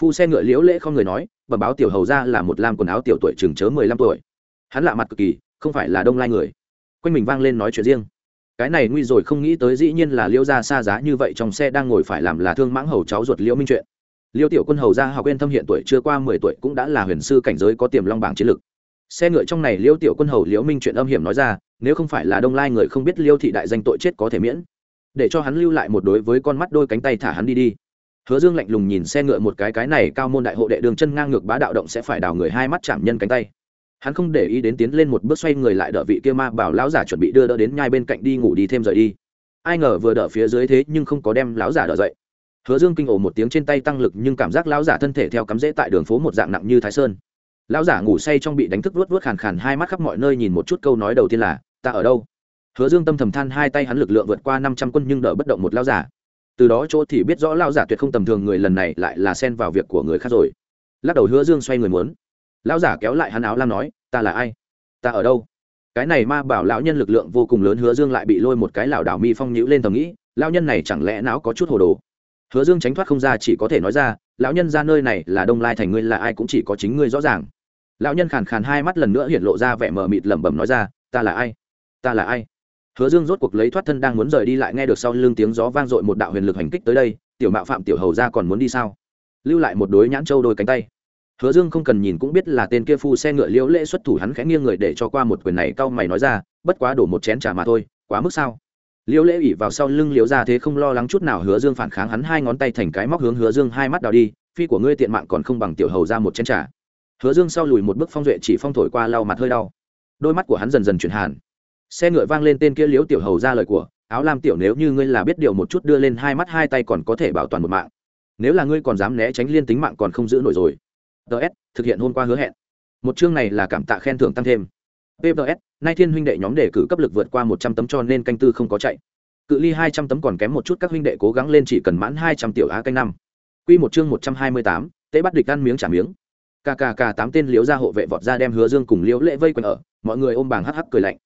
Phu xe ngựa liễu lễ không người nói và báo tiểu hầu ra là một lam quần áo tiểu tuổi chừng chớ mười lăm tuổi. Hắn lạ mặt cực kỳ, không phải là đông lai người. Quanh mình vang lên nói chuyện riêng cái này nguy rồi không nghĩ tới dĩ nhiên là liêu gia xa giá như vậy trong xe đang ngồi phải làm là thương mãng hầu cháu ruột liễu minh chuyện. Liêu tiểu quân hầu gia học viên thâm hiện tuổi chưa qua mười tuổi cũng đã là huyền sư cảnh giới có tiềm long bảng chiến lực. Xe ngựa trong này liêu tiểu quân hầu liễu minh chuyện âm hiểm nói ra, nếu không phải là đông lai người không biết liêu thị đại danh tội chết có thể miễn. Để cho hắn lưu lại một đối với con mắt đôi cánh tay thả hắn đi đi. Hứa dương lạnh lùng nhìn xe ngựa một cái cái này cao môn đại hộ đệ đường chân ngang ngược bá đạo động sẽ phải đào người hai mắt chạm nhân cánh tay hắn không để ý đến tiến lên một bước xoay người lại đỡ vị kia ma bảo lão giả chuẩn bị đưa đỡ đến nhai bên cạnh đi ngủ đi thêm rời đi. Ai ngờ vừa đỡ phía dưới thế nhưng không có đem lão giả đỡ dậy. Hứa dương kinh ổ một tiếng trên tay tăng lực nhưng cảm giác lão giả thân thể theo cắm rễ tại đường phố một dạng nặng như thái sơn. Lão giả ngủ say trong bị đánh thức vuốt vuốt khàn khàn hai mắt khắp mọi nơi nhìn một chút câu nói đầu tiên là, ta ở đâu? Hứa dương tâm thầm than hai tay hắn lực lượng vượt qua năm trăm quân nhưng đỡ bất động một lão giả. Từ đó chỗ thì biết rõ lão giả tuyệt không tầm thường người lần này lại là xen vào việc của người khác rồi. Lắc đầu hứa dương xoay người muốn lão giả kéo lại hắn áo lam nói, ta là ai? Ta ở đâu? Cái này ma bảo lão nhân lực lượng vô cùng lớn hứa dương lại bị lôi một cái lảo đảo mi phong nhữ lên tầm nghĩ, lão nhân này chẳng lẽ não có chút hồ đồ? Hứa dương tránh thoát không ra, chỉ có thể nói ra, lão nhân ra nơi này là đông lai thành ngươi, là ai cũng chỉ có chính ngươi rõ ràng. Lão nhân khàn khàn hai mắt lần nữa hiện lộ ra vẻ mờ mịt lẩm bẩm nói ra, ta là ai? Ta là ai? Hứa dương rốt cuộc lấy thoát thân đang muốn rời đi lại nghe được sau lưng tiếng gió vang dội một đạo huyền lực hành kích tới đây, tiểu mạo phạm tiểu hầu ra còn muốn đi sao? Lưu lại một đối nhãn trâu đôi cánh tay hứa dương không cần nhìn cũng biết là tên kia phu xe ngựa liễu lễ xuất thủ hắn khẽ nghiêng người để cho qua một quyền này cau mày nói ra, bất quá đổ một chén trà mà thôi, quá mức sao? Liễu lễ ỉ vào sau lưng liễu ra thế không lo lắng chút nào, hứa dương phản kháng hắn hai ngón tay thành cái móc hướng hứa dương hai mắt đào đi, phi của ngươi tiện mạng còn không bằng tiểu hầu ra một chén trà. Hứa dương sau lùi một bước phong duệ chỉ phong thổi qua lau mặt hơi đau. Đôi mắt của hắn dần dần chuyển hàn xe ngựa vang lên tên kia liễu tiểu hầu ra lời của, áo lam tiểu nếu như ngươi là biết điều một chút đưa lên hai mắt hai tay còn có thể bảo toàn một mạng. Nếu là ngươi còn dám né tránh liên tính mạng còn không giữ nổi rồi ts thực hiện hôm qua hứa hẹn. Một chương này là cảm tạ khen thưởng tăng thêm. Pps nay thiên huynh đệ nhóm đề cử cấp lực vượt qua một trăm tấm cho nên canh tư không có chạy. Cự ly hai trăm tấm còn kém một chút, các huynh đệ cố gắng lên chỉ cần mãn hai trăm tiểu á canh năm. Q một chương một trăm hai mươi tám, tế bắt địch ăn miếng trả miếng. Kkk tám tên liễu ra hộ vệ vọt ra đem hứa dương cùng liễu lễ vây quanh ở, mọi người ôm bàng hắc hắc cười lạnh.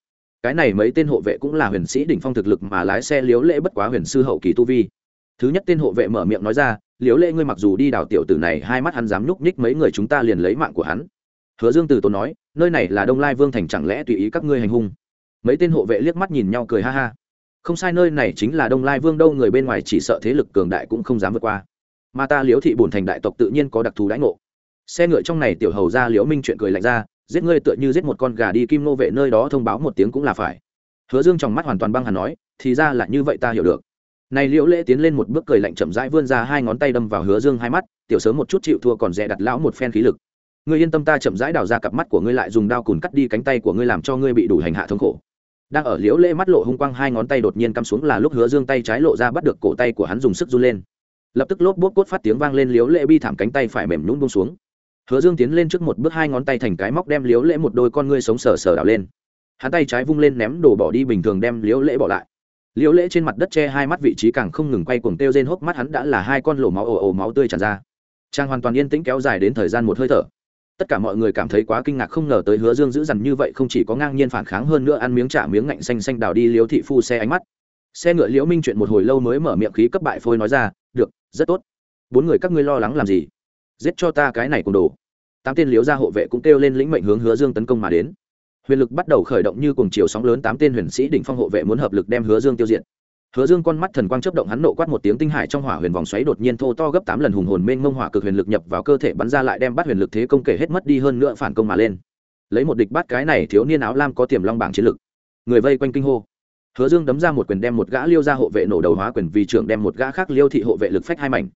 Cái này mấy tên hộ vệ cũng là huyền sĩ đỉnh phong thực lực mà lái xe liễu lễ bất quá huyền sư hậu kỳ tu vi. Thứ nhất tên hộ vệ mở miệng nói ra liễu lễ ngươi mặc dù đi đào tiểu tử này, hai mắt hắn dám nhúc nhích mấy người chúng ta liền lấy mạng của hắn. Hứa dương từ tốn nói, nơi này là đông lai vương thành chẳng lẽ tùy ý các ngươi hành hung? Mấy tên hộ vệ liếc mắt nhìn nhau cười ha ha. Không sai, nơi này chính là đông lai vương, đâu người bên ngoài chỉ sợ thế lực cường đại cũng không dám vượt qua. Mà ta liễu thị bổn thành đại tộc tự nhiên có đặc thù đãi ngộ. Xe ngựa trong này tiểu hầu ra liễu minh chuyện cười lạnh ra, giết ngươi tựa như giết một con gà đi kim nô vệ, nơi đó thông báo một tiếng cũng là phải. Hứa dương trong mắt hoàn toàn băng hẳn nói, thì ra là như vậy ta hiểu được này liễu lễ tiến lên một bước cười lạnh chậm rãi vươn ra hai ngón tay đâm vào hứa dương hai mắt, tiểu sớm một chút chịu thua còn dè đặt lão một phen khí lực. Ngươi yên tâm ta chậm rãi đào ra cặp mắt của ngươi lại dùng đao cùn cắt đi cánh tay của ngươi làm cho ngươi bị đủ hành hạ thống khổ. Đang ở liễu lễ mắt lộ hung quang hai ngón tay đột nhiên cắm xuống là lúc hứa dương tay trái lộ ra bắt được cổ tay của hắn dùng sức run lên. Lập tức lốp bốt cốt phát tiếng vang lên liễu lễ bi thảm cánh tay phải mềm nhún buông xuống. Hứa dương tiến lên trước một bước hai ngón tay thành cái móc đem liễu lễ một đôi con ngươi sống sờ sờ đảo lên. Hắn tay trái vung lên ném đồ bỏ đi bình thường đem liễu lễ bỏ lại liễu lễ trên mặt đất che hai mắt vị trí càng không ngừng quay cuồng têu trên hốc mắt hắn đã là hai con lỗ máu ồ ồ máu tươi tràn ra. Trang hoàn toàn yên tĩnh kéo dài đến thời gian một hơi thở. Tất cả mọi người cảm thấy quá kinh ngạc không ngờ tới hứa dương giữ dằn như vậy không chỉ có ngang nhiên phản kháng hơn nữa ăn miếng trả miếng ngạnh xanh xanh đào đi liễu thị phu xe ánh mắt. Xe ngựa liễu minh chuyện một hồi lâu mới mở miệng khí cấp bại phôi nói ra, được, rất tốt. Bốn người các ngươi lo lắng làm gì? Giết cho ta cái này cùng đồ. Tám tên liễu gia hộ vệ cũng kêu lên lĩnh mệnh hướng hứa dương tấn công mà đến huyền lực bắt đầu khởi động như cùng chiều sóng lớn tám tên huyền sĩ đỉnh phong hộ vệ muốn hợp lực đem hứa dương tiêu diệt. Hứa dương con mắt thần quang chấp động hắn nộ quát một tiếng tinh hải trong hỏa huyền vòng xoáy đột nhiên thô to gấp tám lần hùng hồn mênh mông hỏa cực huyền lực nhập vào cơ thể bắn ra lại đem bắt huyền lực thế công kể hết mất đi hơn nữa phản công mà lên. Lấy một địch bắt cái này thiếu niên áo lam có tiềm long bảng chiến lực. Người vây quanh kinh hô. Hứa dương đấm ra một quyền đem một gã liêu ra hộ vệ nổ đầu hóa quyền vì trưởng đem một gã khác liêu thị hộ vệ lực phách hai mảnh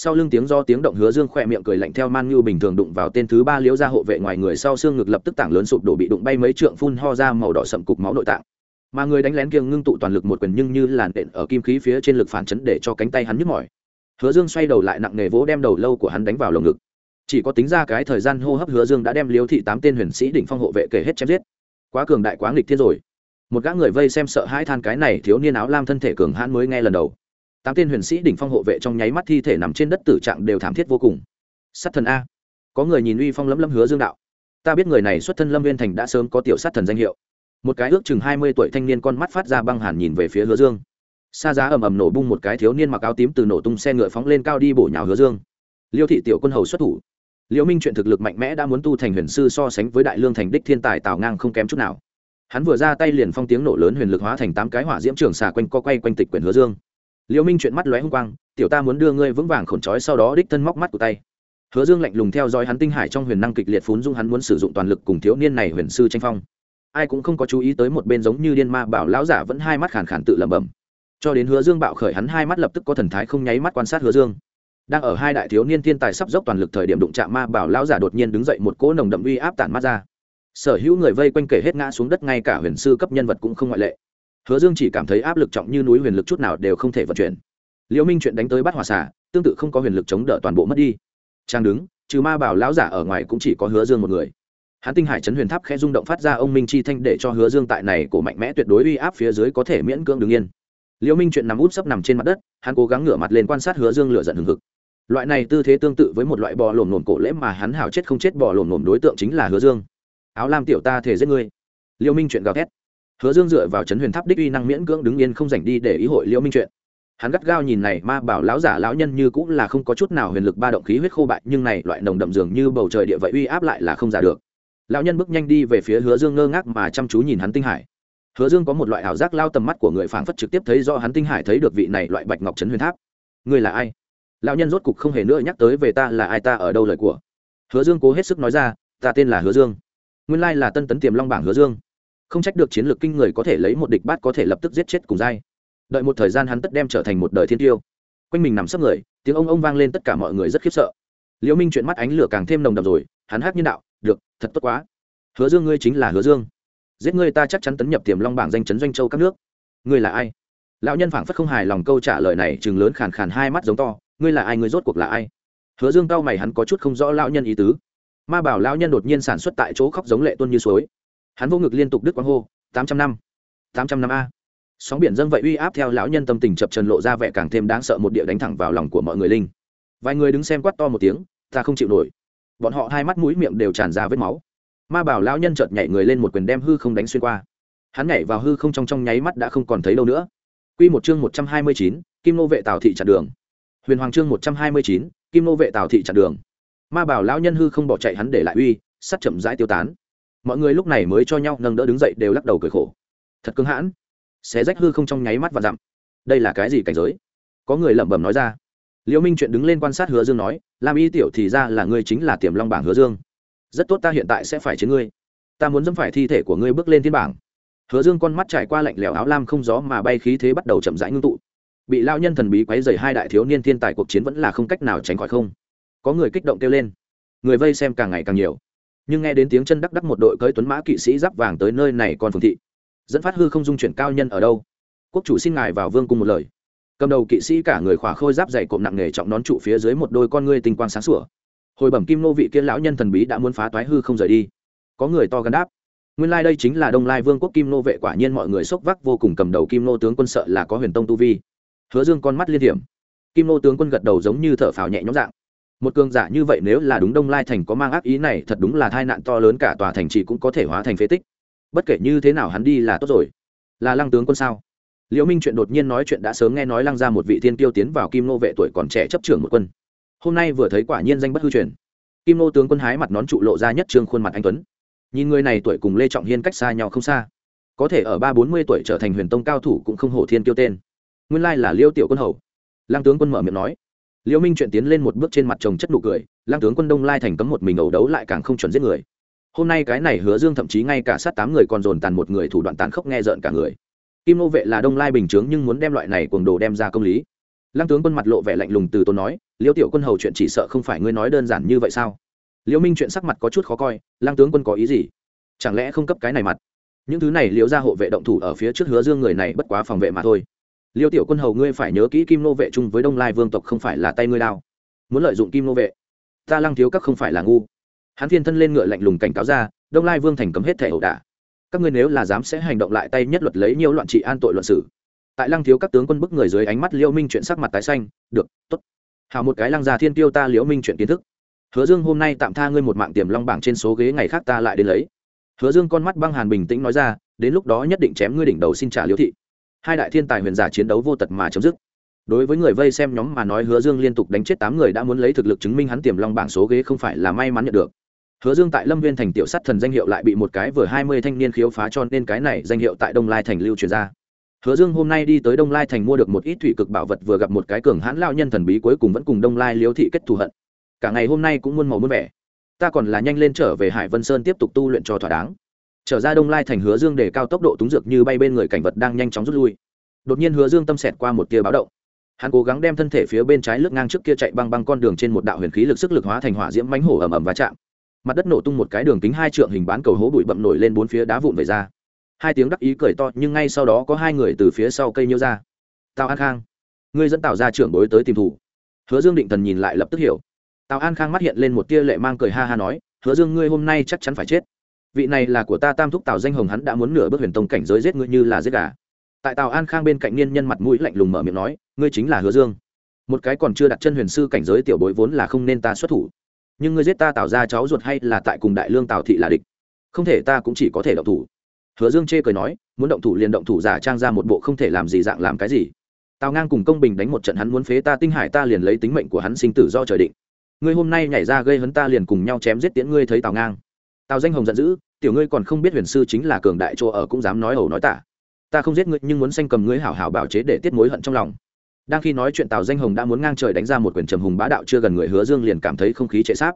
sau lưng tiếng do tiếng động hứa dương khỏe miệng cười lạnh theo man như bình thường đụng vào tên thứ ba liễu ra hộ vệ ngoài người sau xương ngực lập tức tảng lớn sụp đổ bị đụng bay mấy trượng phun ho ra màu đỏ sậm cục máu nội tạng. Mà người đánh lén kiêng ngưng tụ toàn lực một quyền nhưng như làn đện ở kim khí phía trên lực phản chấn để cho cánh tay hắn nhức mỏi. Hứa dương xoay đầu lại nặng nề vỗ đem đầu lâu của hắn đánh vào lồng ngực. Chỉ có tính ra cái thời gian hô hấp hứa dương đã đem liếu thị tám tên huyền sĩ đỉnh phong hộ vệ kể hết chém giết. Quá cường đại quá nghịch thiên rồi. Một gã người vây xem sợ hãi than cái này thiếu niên áo lam thân thể cường hãn mới nghe lần đầu tám tên huyền sĩ đỉnh phong hộ vệ trong nháy mắt thi thể nằm trên đất tử trạng đều thảm thiết vô cùng. Sát thần a. Có người nhìn uy phong lấm lấm hứa dương đạo. Ta biết người này xuất thân lâm viên thành đã sớm có tiểu sát thần danh hiệu. Một cái ước chừng hai mươi tuổi thanh niên con mắt phát ra băng hàn nhìn về phía hứa dương. Xa giá ầm ầm nổ bung một cái thiếu niên mặc áo tím từ nổ tung xe ngựa phóng lên cao đi bổ nhào hứa dương. Liêu thị tiểu quân hầu xuất thủ. Liễu minh chuyện thực lực mạnh mẽ đã muốn tu thành huyền sư so sánh với đại lương thành đích thiên tài tào ngang không kém chút nào. Hắn vừa ra tay liền phong tiếng nổ lớn huyền lực hóa thành tám cái hỏa diễm trường xà quanh co quay quanh tịch quyển hứa dương liễu minh chuyện mắt lóe hung quang, tiểu ta muốn đưa ngươi vững vàng khổn trói sau đó đích thân móc mắt của tay. Hứa dương lạnh lùng theo dõi hắn tinh hải trong huyền năng kịch liệt phún dung, hắn muốn sử dụng toàn lực cùng thiếu niên này huyền sư tranh phong. Ai cũng không có chú ý tới một bên giống như điên ma bảo lão giả vẫn hai mắt khàn khàn tự lẩm bẩm. Cho đến hứa dương bạo khởi, hắn hai mắt lập tức có thần thái không nháy mắt quan sát hứa dương. Đang ở hai đại thiếu niên thiên tài sắp dốc toàn lực thời điểm đụng chạm ma bảo lão giả đột nhiên đứng dậy, một cỗ nồng đậm uy áp tản mắt ra. Sở hữu người vây quanh kể hết ngã xuống đất, ngay cả huyền sư cấp nhân vật cũng không ngoại lệ hứa dương chỉ cảm thấy áp lực trọng như núi huyền lực chút nào đều không thể vận chuyển. Liễu minh chuyện đánh tới bắt hỏa xả tương tự không có huyền lực chống đỡ toàn bộ mất đi. Trang đứng, trừ ma bảo lão giả ở ngoài cũng chỉ có hứa dương một người. Hắn tinh hải chấn huyền tháp khẽ rung động phát ra ông minh chi thanh để cho hứa dương tại này cổ mạnh mẽ tuyệt đối uy áp phía dưới có thể miễn cưỡng đứng yên. Liễu minh chuyện nằm út sấp nằm trên mặt đất, hắn cố gắng ngửa mặt lên quan sát hứa dương lửa giận hừng hực. Loại này tư thế tương tự với một loại bò lổm lổm cổ lễ mà hắn hảo chết không chết bò lổm lổm đối tượng chính là hứa dương. Áo lam tiểu ta thể giết ngươi. Liễu minh chuyện gào thét hứa dương dựa vào chấn huyền tháp đích uy năng miễn cưỡng đứng yên không dành đi để ý hội liễu minh chuyện. Hắn gắt gao nhìn này ma bảo lão giả lão nhân như cũng là không có chút nào huyền lực ba động khí huyết khô bại, nhưng này loại nồng đậm dường như bầu trời địa vậy uy áp lại là không giả được. Lão nhân bước nhanh đi về phía hứa dương ngơ ngác mà chăm chú nhìn hắn tinh hải. Hứa dương có một loại ảo giác lao tầm mắt của người phảng phất trực tiếp thấy do hắn tinh hải thấy được vị này loại bạch ngọc trấn huyền tháp. Ngươi là ai? Lão nhân rốt cục không hề nữa nhắc tới về ta là ai, ta ở đâu lời của. Hứa dương cố hết sức nói ra, ta tên là hứa dương. Nguyên lai là tân tấn tiềm long bảng hứa dương không trách được chiến lược kinh người có thể lấy một địch bát có thể lập tức giết chết cùng dai đợi một thời gian hắn tất đem trở thành một đời thiên tiêu. Quanh mình nằm sấp người, tiếng ông ông vang lên tất cả mọi người rất khiếp sợ. Liễu minh chuyện mắt ánh lửa càng thêm nồng đậm rồi, hắn hát như đạo, được, thật tốt quá. Hứa dương ngươi chính là hứa dương. Giết ngươi ta chắc chắn tấn nhập tiềm long bảng danh chấn doanh châu các nước. Ngươi là ai? Lão nhân phảng phất không hài lòng câu trả lời này chừng lớn khàn khàn hai mắt giống to, ngươi là ai, ngươi rốt cuộc là ai? Hứa dương cao mày hắn có chút không rõ lão nhân ý tứ. Ma bảo lão nhân đột nhiên sản xuất tại chỗ khóc giống lệ tuôn như suối hắn vô ngực liên tục đứt quang hô tám trăm năm tám trăm năm a sóng biển dâng vậy uy áp theo lão nhân tâm tình chập trần lộ ra vẻ càng thêm đáng sợ một địa đánh thẳng vào lòng của mọi người linh vài người đứng xem quát to một tiếng ta không chịu nổi bọn họ hai mắt mũi miệng đều tràn ra vết máu ma bảo lão nhân chợt nhảy người lên một quyền đem hư không đánh xuyên qua hắn nhảy vào hư không trong trong nháy mắt đã không còn thấy đâu nữa Quy một chương một trăm hai mươi chín, Kim Nô vệ Tào thị chặn đường. Huyền Hoàng chương một trăm hai mươi chín, Kim Nô vệ Tào thị chặn đường. Ma bảo lão nhân hư không bỏ chạy hắn để lại uy, sắt chậm rãi tiêu tán. Mọi người lúc này mới cho nhau nâng đỡ đứng dậy đều lắc đầu cười khổ. Thật cứng hãn. Xé rách hư không trong nháy mắt và dặm. Đây là cái gì cảnh giới? Có người lẩm bẩm nói ra. Liễu Minh chuyện đứng lên quan sát Hứa Dương nói, "Lam Y tiểu thì ra là ngươi chính là Tiềm Long bảng Hứa Dương. Rất tốt ta hiện tại sẽ phải chiến ngươi. Ta muốn dẫm phải thi thể của ngươi bước lên thiên bảng." hứa dương con mắt trải qua lạnh lẽo áo lam không gió mà bay khí thế bắt đầu chậm rãi ngưng tụ bị lao nhân thần bí quấy dày hai đại thiếu niên thiên tài cuộc chiến vẫn là không cách nào tránh khỏi không có người kích động kêu lên người vây xem càng ngày càng nhiều nhưng nghe đến tiếng chân đắc đắc một đội cưới tuấn mã kỵ sĩ giáp vàng tới nơi này còn phường thị, dẫn phát hư không dung chuyển cao nhân ở đâu? Quốc chủ xin ngài vào vương cung một lời. Cầm đầu kỵ sĩ cả người khỏa khôi giáp dày cộm nặng nghề trọng nón trụ phía dưới một đôi con ngươi tinh quang sáng sủa. Hồi bẩm kim nô vị kia lão nhân thần bí đã muốn phá toái hư không rời đi. Có người to gắn đáp. Nguyên lai、like、đây chính là đông lai vương quốc kim nô vệ quả nhiên mọi người sốc vác vô cùng cầm đầu kim nô tướng quân sợ là có huyền tông tu vi. Hứa dương con mắt liên hiểm. Kim nô tướng quân gật đầu giống như thở phào nhẹ nhõm dạng một cường giả như vậy nếu là đúng đông lai thành có mang ác ý này, thật đúng là tai nạn to lớn cả tòa thành trì cũng có thể hóa thành phế tích. Bất kể như thế nào hắn đi là tốt rồi. Là lăng tướng quân sao? Liễu minh chuyện đột nhiên nói chuyện đã sớm nghe nói lăng ra một vị thiên tiêu tiến vào kim nô vệ tuổi còn trẻ chấp trưởng một quân. Hôm nay vừa thấy quả nhiên danh bất hư truyền. Kim nô tướng quân hái mặt nón trụ lộ ra nhất trương khuôn mặt anh tuấn. Nhìn người này tuổi cùng lê trọng hiên cách xa nhau không xa. Có thể ở ba bốn mươi tuổi trở thành huyền tông cao thủ cũng không hổ thiên tiêu tên. Nguyên lai là liêu tiểu quân hầu. Lăng tướng quân mở miệng nói. Liễu minh chuyện tiến lên một bước trên mặt chồng chất nụ cười, lăng tướng quân đông lai thành cấm một mình ẩu đấu lại càng không chuẩn giết người. Hôm nay cái này hứa dương thậm chí ngay cả sát tám người còn dồn tàn một người thủ đoạn tàn khốc nghe rợn cả người. Kim nô vệ là đông lai bình chướng nhưng muốn đem loại này cuồng đồ đem ra công lý. Lăng tướng quân mặt lộ vẻ lạnh lùng từ tôn nói liêu tiểu quân hầu chuyện chỉ sợ không phải ngươi nói đơn giản như vậy sao? Liễu minh chuyện sắc mặt có chút khó coi lang tướng quân có ý gì? Chẳng lẽ không cấp cái này mặt? Những thứ này liễu ra hộ vệ động thủ ở phía trước hứa dương người này bất quá phòng vệ mà thôi liêu tiểu quân hầu ngươi phải nhớ kỹ kim nô vệ chung với đông lai vương tộc không phải là tay ngươi đao. Muốn lợi dụng kim nô vệ. Ta lăng thiếu các không phải là ngu. Hắn thiên thân lên ngựa lạnh lùng cảnh cáo ra, đông lai vương thành cấm hết thể ẩu đả. Các ngươi nếu là dám sẽ hành động lại tay nhất luật lấy nhiều loạn trị an tội luận xử. Tại lăng thiếu các tướng quân bức người dưới ánh mắt Liêu minh chuyện sắc mặt tái xanh, được, tốt. Hào một cái lăng già thiên tiêu ta liễu minh chuyện kiến thức. Hứa dương hôm nay tạm tha ngươi một mạng tiềm long bảng trên số ghế ngày khác ta lại đến lấy. Hứa dương con mắt băng hàn bình tĩnh nói ra, đến lúc đó nhất định chém ngươi đỉnh đầu xin trả liễu thị hai đại thiên tài huyền giả chiến đấu vô tật mà chấm dứt. Đối với người vây xem nhóm mà nói, hứa dương liên tục đánh chết tám người đã muốn lấy thực lực chứng minh hắn tiềm long bảng số ghế không phải là may mắn nhận được. Hứa dương tại lâm viên thành tiểu sắt thần danh hiệu lại bị một cái vừa hai mươi thanh niên khiếu phá cho nên cái này danh hiệu tại đông lai thành lưu truyền ra. Hứa dương hôm nay đi tới đông lai thành mua được một ít thủy cực bảo vật, vừa gặp một cái cường hãn lao nhân thần bí cuối cùng vẫn cùng đông lai liễu thị kết thù hận. Cả ngày hôm nay cũng muôn màu muôn vẻ. Ta còn là nhanh lên trở về hải vân sơn tiếp tục tu luyện cho thỏa đáng trở ra đông lai thành hứa dương để cao tốc độ túng dược như bay bên người cảnh vật đang nhanh chóng rút lui. Đột nhiên hứa dương tâm xẹt qua một tia báo động. Hắn cố gắng đem thân thể phía bên trái lướt ngang trước kia chạy băng băng con đường trên một đạo huyền khí lực sức lực hóa thành hỏa diễm mánh hổ ầm ầm va chạm. Mặt đất nổ tung một cái đường kính hai trượng hình bán cầu hố bụi bậm nổi lên bốn phía đá vụn về ra. Hai tiếng đắc ý cười to, nhưng ngay sau đó có hai người từ phía sau cây nhiêu ra. Tào an khang, ngươi dẫn tào ra trưởng bối tới tìm thủ. Hứa dương định thần nhìn lại lập tức hiểu. Tào an khang mắt hiện lên một tia lệ mang cười ha ha nói, hứa dương, ngươi hôm nay chắc chắn phải chết vị này là của ta tam thúc tào danh hồng hắn đã muốn nửa bước huyền tông cảnh giới giết ngươi như là giết gà. Tại tào an khang bên cạnh niên nhân mặt mũi lạnh lùng mở miệng nói, ngươi chính là hứa dương. Một cái còn chưa đặt chân huyền sư cảnh giới tiểu bối vốn là không nên ta xuất thủ. Nhưng ngươi giết ta tạo ra cháu ruột hay là tại cùng đại lương tào thị là địch? Không thể, ta cũng chỉ có thể động thủ. Hứa dương chê cười nói, muốn động thủ liền động thủ giả trang ra một bộ không thể làm gì dạng làm cái gì. Tào ngang cùng công bình đánh một trận hắn muốn phế ta tinh hải ta liền lấy tính mệnh của hắn sinh tử do trời định. Ngươi hôm nay nhảy ra gây hấn ta liền cùng nhau chém giết tiễn ngươi thấy tào ngang. Tào danh hồng giận dữ tiểu ngươi còn không biết huyền sư chính là cường đại chỗ ở cũng dám nói ẩu nói tả. Ta không giết ngươi, nhưng muốn sanh cầm ngươi hảo hảo bảo chế để tiết mối hận trong lòng. Đang khi nói chuyện tào danh hồng đã muốn ngang trời đánh ra một quyền trầm hùng bá đạo chưa gần người hứa dương liền cảm thấy không khí chạy sáp.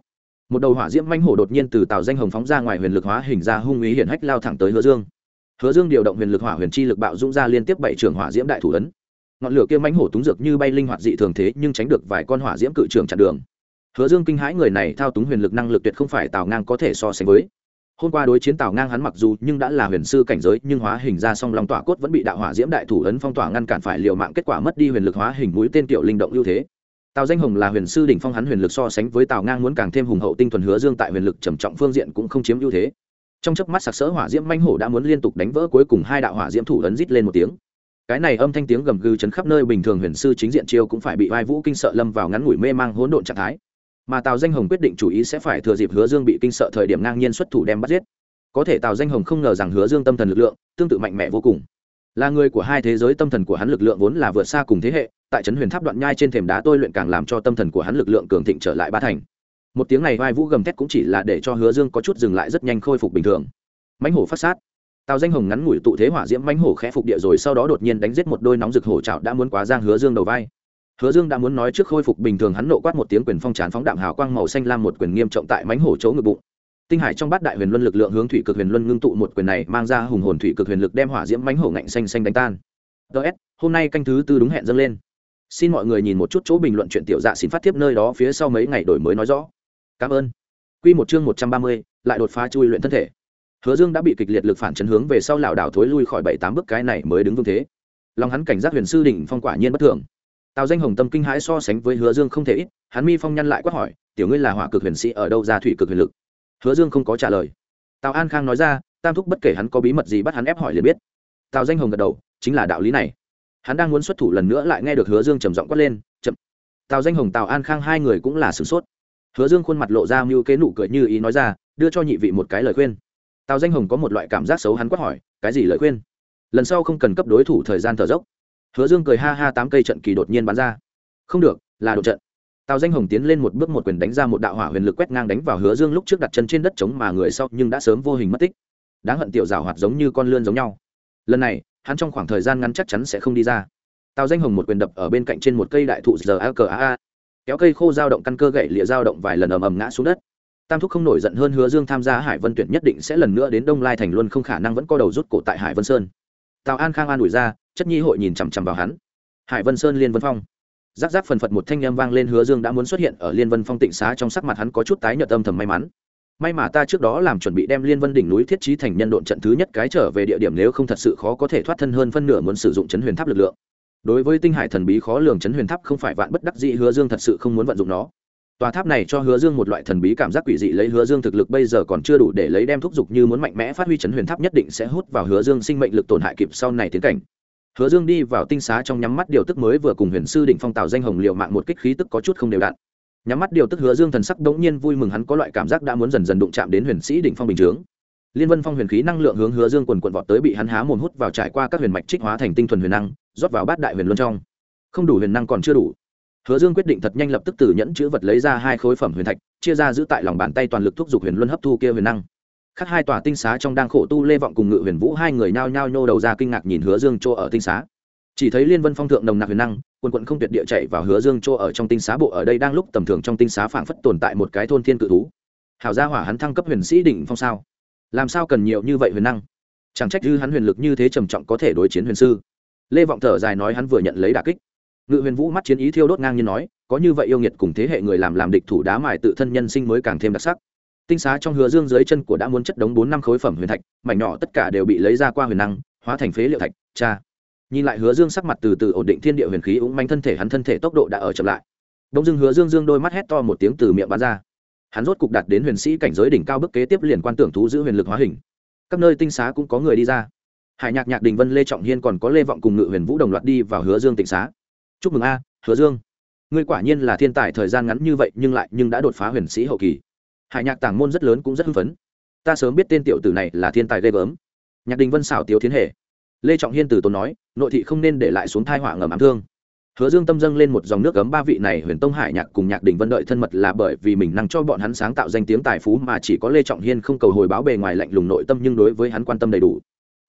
Một đầu hỏa diễm manh hổ đột nhiên từ tào danh hồng phóng ra ngoài huyền lực hóa hình ra hung ý hiển hách lao thẳng tới hứa dương. Hứa dương điều động huyền lực hỏa huyền chi lực bạo dũng ra liên tiếp bảy trường hỏa diễm đại thủ ấn. Ngọn lửa kia manh hổ túng dược như bay linh hoạt dị thường thế, nhưng tránh được vài con hỏa diễm cự trường chặn đường. Hứa dương kinh hãi người này thao túng huyền lực năng lực tuyệt không phải tào ngang có thể so sánh với hôm qua đối chiến tào ngang hắn mặc dù nhưng đã là huyền sư cảnh giới, nhưng hóa hình ra song long tỏa cốt vẫn bị đạo hỏa diễm đại thủ ấn phong tỏa ngăn cản phải liều mạng kết quả mất đi huyền lực hóa hình mũi tên tiểu linh động ưu thế. Tào danh hồng là huyền sư đỉnh phong, hắn huyền lực so sánh với tào ngang muốn càng thêm hùng hậu tinh thuần hứa dương tại huyền lực trầm trọng phương diện cũng không chiếm ưu thế. Trong chớp mắt sặc sỡ hỏa diễm manh hổ đã muốn liên tục đánh vỡ cuối cùng hai đạo hỏa diễm thủ ấn rít lên một tiếng. Cái này âm thanh tiếng gầm gừ chấn khắp nơi bình thường huyền sư chính diện chiêu cũng phải bị vai vũ kinh sợ lâm vào ngắn ngủi mê mang hỗn độn trạng thái mà tào danh hồng quyết định chủ ý sẽ phải thừa dịp hứa dương bị kinh sợ thời điểm ngang nhiên xuất thủ đem bắt giết. Có thể tào danh hồng không ngờ rằng hứa dương tâm thần lực lượng tương tự mạnh mẽ vô cùng. Là người của hai thế giới, tâm thần của hắn lực lượng vốn là vượt xa cùng thế hệ, tại trấn huyền tháp đoạn nhai trên thềm đá tôi luyện càng làm cho tâm thần của hắn lực lượng cường thịnh trở lại ba thành. Một tiếng này vai vũ gầm thét cũng chỉ là để cho hứa dương có chút dừng lại rất nhanh khôi phục bình thường. Mãnh hổ phát sát. Tào danh hồng ngắn ngủi tụ thế hỏa diễm mãnh hổ khẽ phục địa rồi sau đó đột nhiên đánh giết một đôi nóng rực hổ trào đã muốn quá giang hứa dương đầu vai hứa dương đã muốn nói trước khôi phục bình thường hắn nộ quát một tiếng quyền phong trán phóng đạm hào quang màu xanh lam một quyền nghiêm trọng tại mãnh hổ chỗ ngực bụng. Tinh hải trong bát đại huyền luân lực lượng hướng thủy cực huyền luân ngưng tụ một quyền này mang ra hùng hồn thủy cực huyền lực đem hỏa diễm mãnh hổ ngạnh xanh xanh đánh tan. Ts hôm nay canh thứ tư đúng hẹn dâng lên. Xin mọi người nhìn một chút chỗ bình luận chuyện tiểu dạ xin phát tiếp nơi đó phía sau mấy ngày đổi mới nói rõ. Cảm ơn. Quy một chương một trăm ba mươi, lại đột phá chui luyện thân thể. Hứa dương đã bị kịch liệt lực phản chấn hướng về sau lảo đảo thối lui khỏi bảy tám bước, cái này mới đứng vững thế. Lòng hắn cảnh giác huyền sư đỉnh phong quả nhiên bất thường tào danh hồng tâm kinh hãi so sánh với hứa dương không thể ít, hắn mi phong nhăn lại quát hỏi, tiểu ngươi là hỏa cực huyền sĩ ở đâu ra thủy cực huyền lực? Hứa dương không có trả lời. Tào an khang nói ra, tam thúc bất kể hắn có bí mật gì bắt hắn ép hỏi liền biết. Tào danh hồng gật đầu, chính là đạo lý này. Hắn đang muốn xuất thủ lần nữa lại nghe được hứa dương trầm giọng quát lên, chậm. Tào danh hồng, tào an khang hai người cũng là sửng sốt. Hứa dương khuôn mặt lộ ra mưu kế nụ cười như ý nói ra, đưa cho nhị vị một cái lời khuyên. Tào danh hồng có một loại cảm giác xấu hắn quát hỏi, cái gì lời khuyên? Lần sau không cần cấp đối thủ thời gian thở dốc hứa dương cười ha ha tám cây trận kỳ đột nhiên bắn ra. Không được, là đột trận. Tào danh hồng tiến lên một bước một quyền đánh ra một đạo hỏa huyền lực quét ngang đánh vào hứa dương lúc trước đặt chân trên đất trống mà người sau nhưng đã sớm vô hình mất tích. Đáng hận tiểu rào hoạt giống như con lươn giống nhau. Lần này, hắn trong khoảng thời gian ngắn chắc chắn sẽ không đi ra. Tào danh hồng một quyền đập ở bên cạnh trên một cây đại thụ giờ a cờ a a. Kéo cây khô dao động căn cơ gậy lịa dao động vài lần ầm ầm ngã xuống đất. Tam thúc không nổi giận hơn hứa dương tham gia hải vân tuyển nhất định sẽ lần nữa đến đông lai thành luân không khả năng vẫn có đầu rút cổ tại hải vân sơn. Tào an khang an ủi ra chất nhi hội nhìn chằm chằm vào hắn. Hải vân sơn, liên vân phong. Giáp giáp phần phật một thanh â vang lên hứa dương đã muốn xuất hiện ở liên vân phong tịnh xá trong sắc mặt hắn có chút tái nhợt âm thầm may mắn. May mà ta trước đó làm chuẩn bị đem liên vân đỉnh núi thiết trí thành nhân độn trận thứ nhất cái trở về địa điểm nếu không thật sự khó có thể thoát thân hơn phân nửa muốn sử dụng chấn huyền tháp lực lượng. Đối với tinh hải thần bí khó lường chấn huyền tháp không phải vạn bất đắc dĩ, hứa dương thật sự không muốn vận dụng nó. Tòa tháp này cho hứa dương một loại thần bí cảm giác quỷ dị lấy hứa dương thực lực bây giờ còn chưa đủ để lấy đem thúc giục như muốn mạnh mẽ phát huy chấn huyền tháp nhất định sẽ hút vào hứa dương sinh mệnh lực tổn hại kịp sau này tiến cảnh hứa dương đi vào tinh xá trong nhắm mắt điều tức mới vừa cùng huyền sư định phong tạo danh hồng liệu mạng một kích khí tức có chút không đều đặn. Nhắm mắt điều tức hứa dương thần sắc đ n g nhiên vui mừng hắn có loại cảm giác đã muốn dần dần đụng chạm đến huyền sĩ đỉnh phong bình chướng. Liên vân phong huyền khí năng lượng hướng hứa dương quần quần vọt tới bị hắn há mồm hút vào trải qua các huyền mạch trích hóa thành tinh thuần huyền năng, rót vào bát đại huyền luân trong. Không đủ huyền năng còn chưa đủ. Hứa dương quyết định thật nhanh lập tức từ nhẫn chữ vật lấy ra hai khối phẩm huyền thạch, chia ra giữ tại lòng bàn tay toàn lực thúc giục huyền luân hấp thu kia huyền năng khác hai tòa tinh xá trong đang khổ tu lê vọng cùng ngự huyền vũ, hai người nhao nhao nhô đầu ra kinh ngạc nhìn hứa dương chỗ ở tinh xá. Chỉ thấy liên vân phong thượng nồng nặc huyền năng, quần quận không tuyệt địa chạy vào hứa dương chỗ ở trong tinh xá bộ, ở đây đang lúc tầm thường trong tinh xá phảng phất tồn tại một cái thôn thiên cự thú. Hảo gia hỏa hắn thăng cấp huyền sĩ đỉnh phong sao? Làm sao cần nhiều như vậy huyền năng? Chẳng trách dư hắn huyền lực như thế trầm trọng có thể đối chiến huyền sư. Lê vọng thở dài nói hắn vừa nhận lấy đà kích. Ngự huyền vũ mắt chiến ý thiêu đốt ngang như nói, có như vậy yêu nghiệt cùng thế hệ người làm làm địch thủ đá mài tự thân nhân sinh mới càng thêm đặc sắc tinh xá trong hứa dương dưới chân của đã muốn chất đống bốn năm khối phẩm huyền thạch, mảnh nhỏ tất cả đều bị lấy ra qua huyền năng, hóa thành phế liệu thạch, cha. Nhìn lại hứa dương sắc mặt từ từ ổn định thiên địa huyền khí, úng manh thân thể hắn thân thể tốc độ đã ở chậm lại. Đông dưng hứa dương dương đôi mắt hét to một tiếng từ miệng bắn ra. Hắn rốt cục đạt đến huyền sĩ cảnh giới đỉnh cao bức kế tiếp liền quan tưởng thú giữ huyền lực hóa hình. Các nơi tinh xá cũng có người đi ra. Hải nhạc nhạc đình vân, lê trọng hiên còn có lê vọng cùng ngự huyền vũ đồng loạt đi vào hứa dương tịnh xá. Chúc mừng a, hứa dương. Ngươi quả nhiên là thiên tài thời gian ngắn như vậy, nhưng lại, nhưng đã đột phá huyền sĩ hậu kỳ hải nhạc tàng môn rất lớn cũng rất hưng phấn. Ta sớm biết tên tiểu tử này là thiên tài ghê gớm. Nhạc đình vân xảo tiếu thiên hệ lê trọng hiên từ tốn nói, nội thị không nên để lại xuống thai họa ngầm ám thương. Hứa dương tâm dâng lên một dòng nước cấm ba vị này huyền tông hải nhạc cùng nhạc đình vân đợi thân mật là bởi vì mình năng cho bọn hắn sáng tạo danh tiếng tài phú mà chỉ có lê trọng hiên không cầu hồi báo bề ngoài lạnh lùng nội tâm nhưng đối với hắn quan tâm đầy đủ.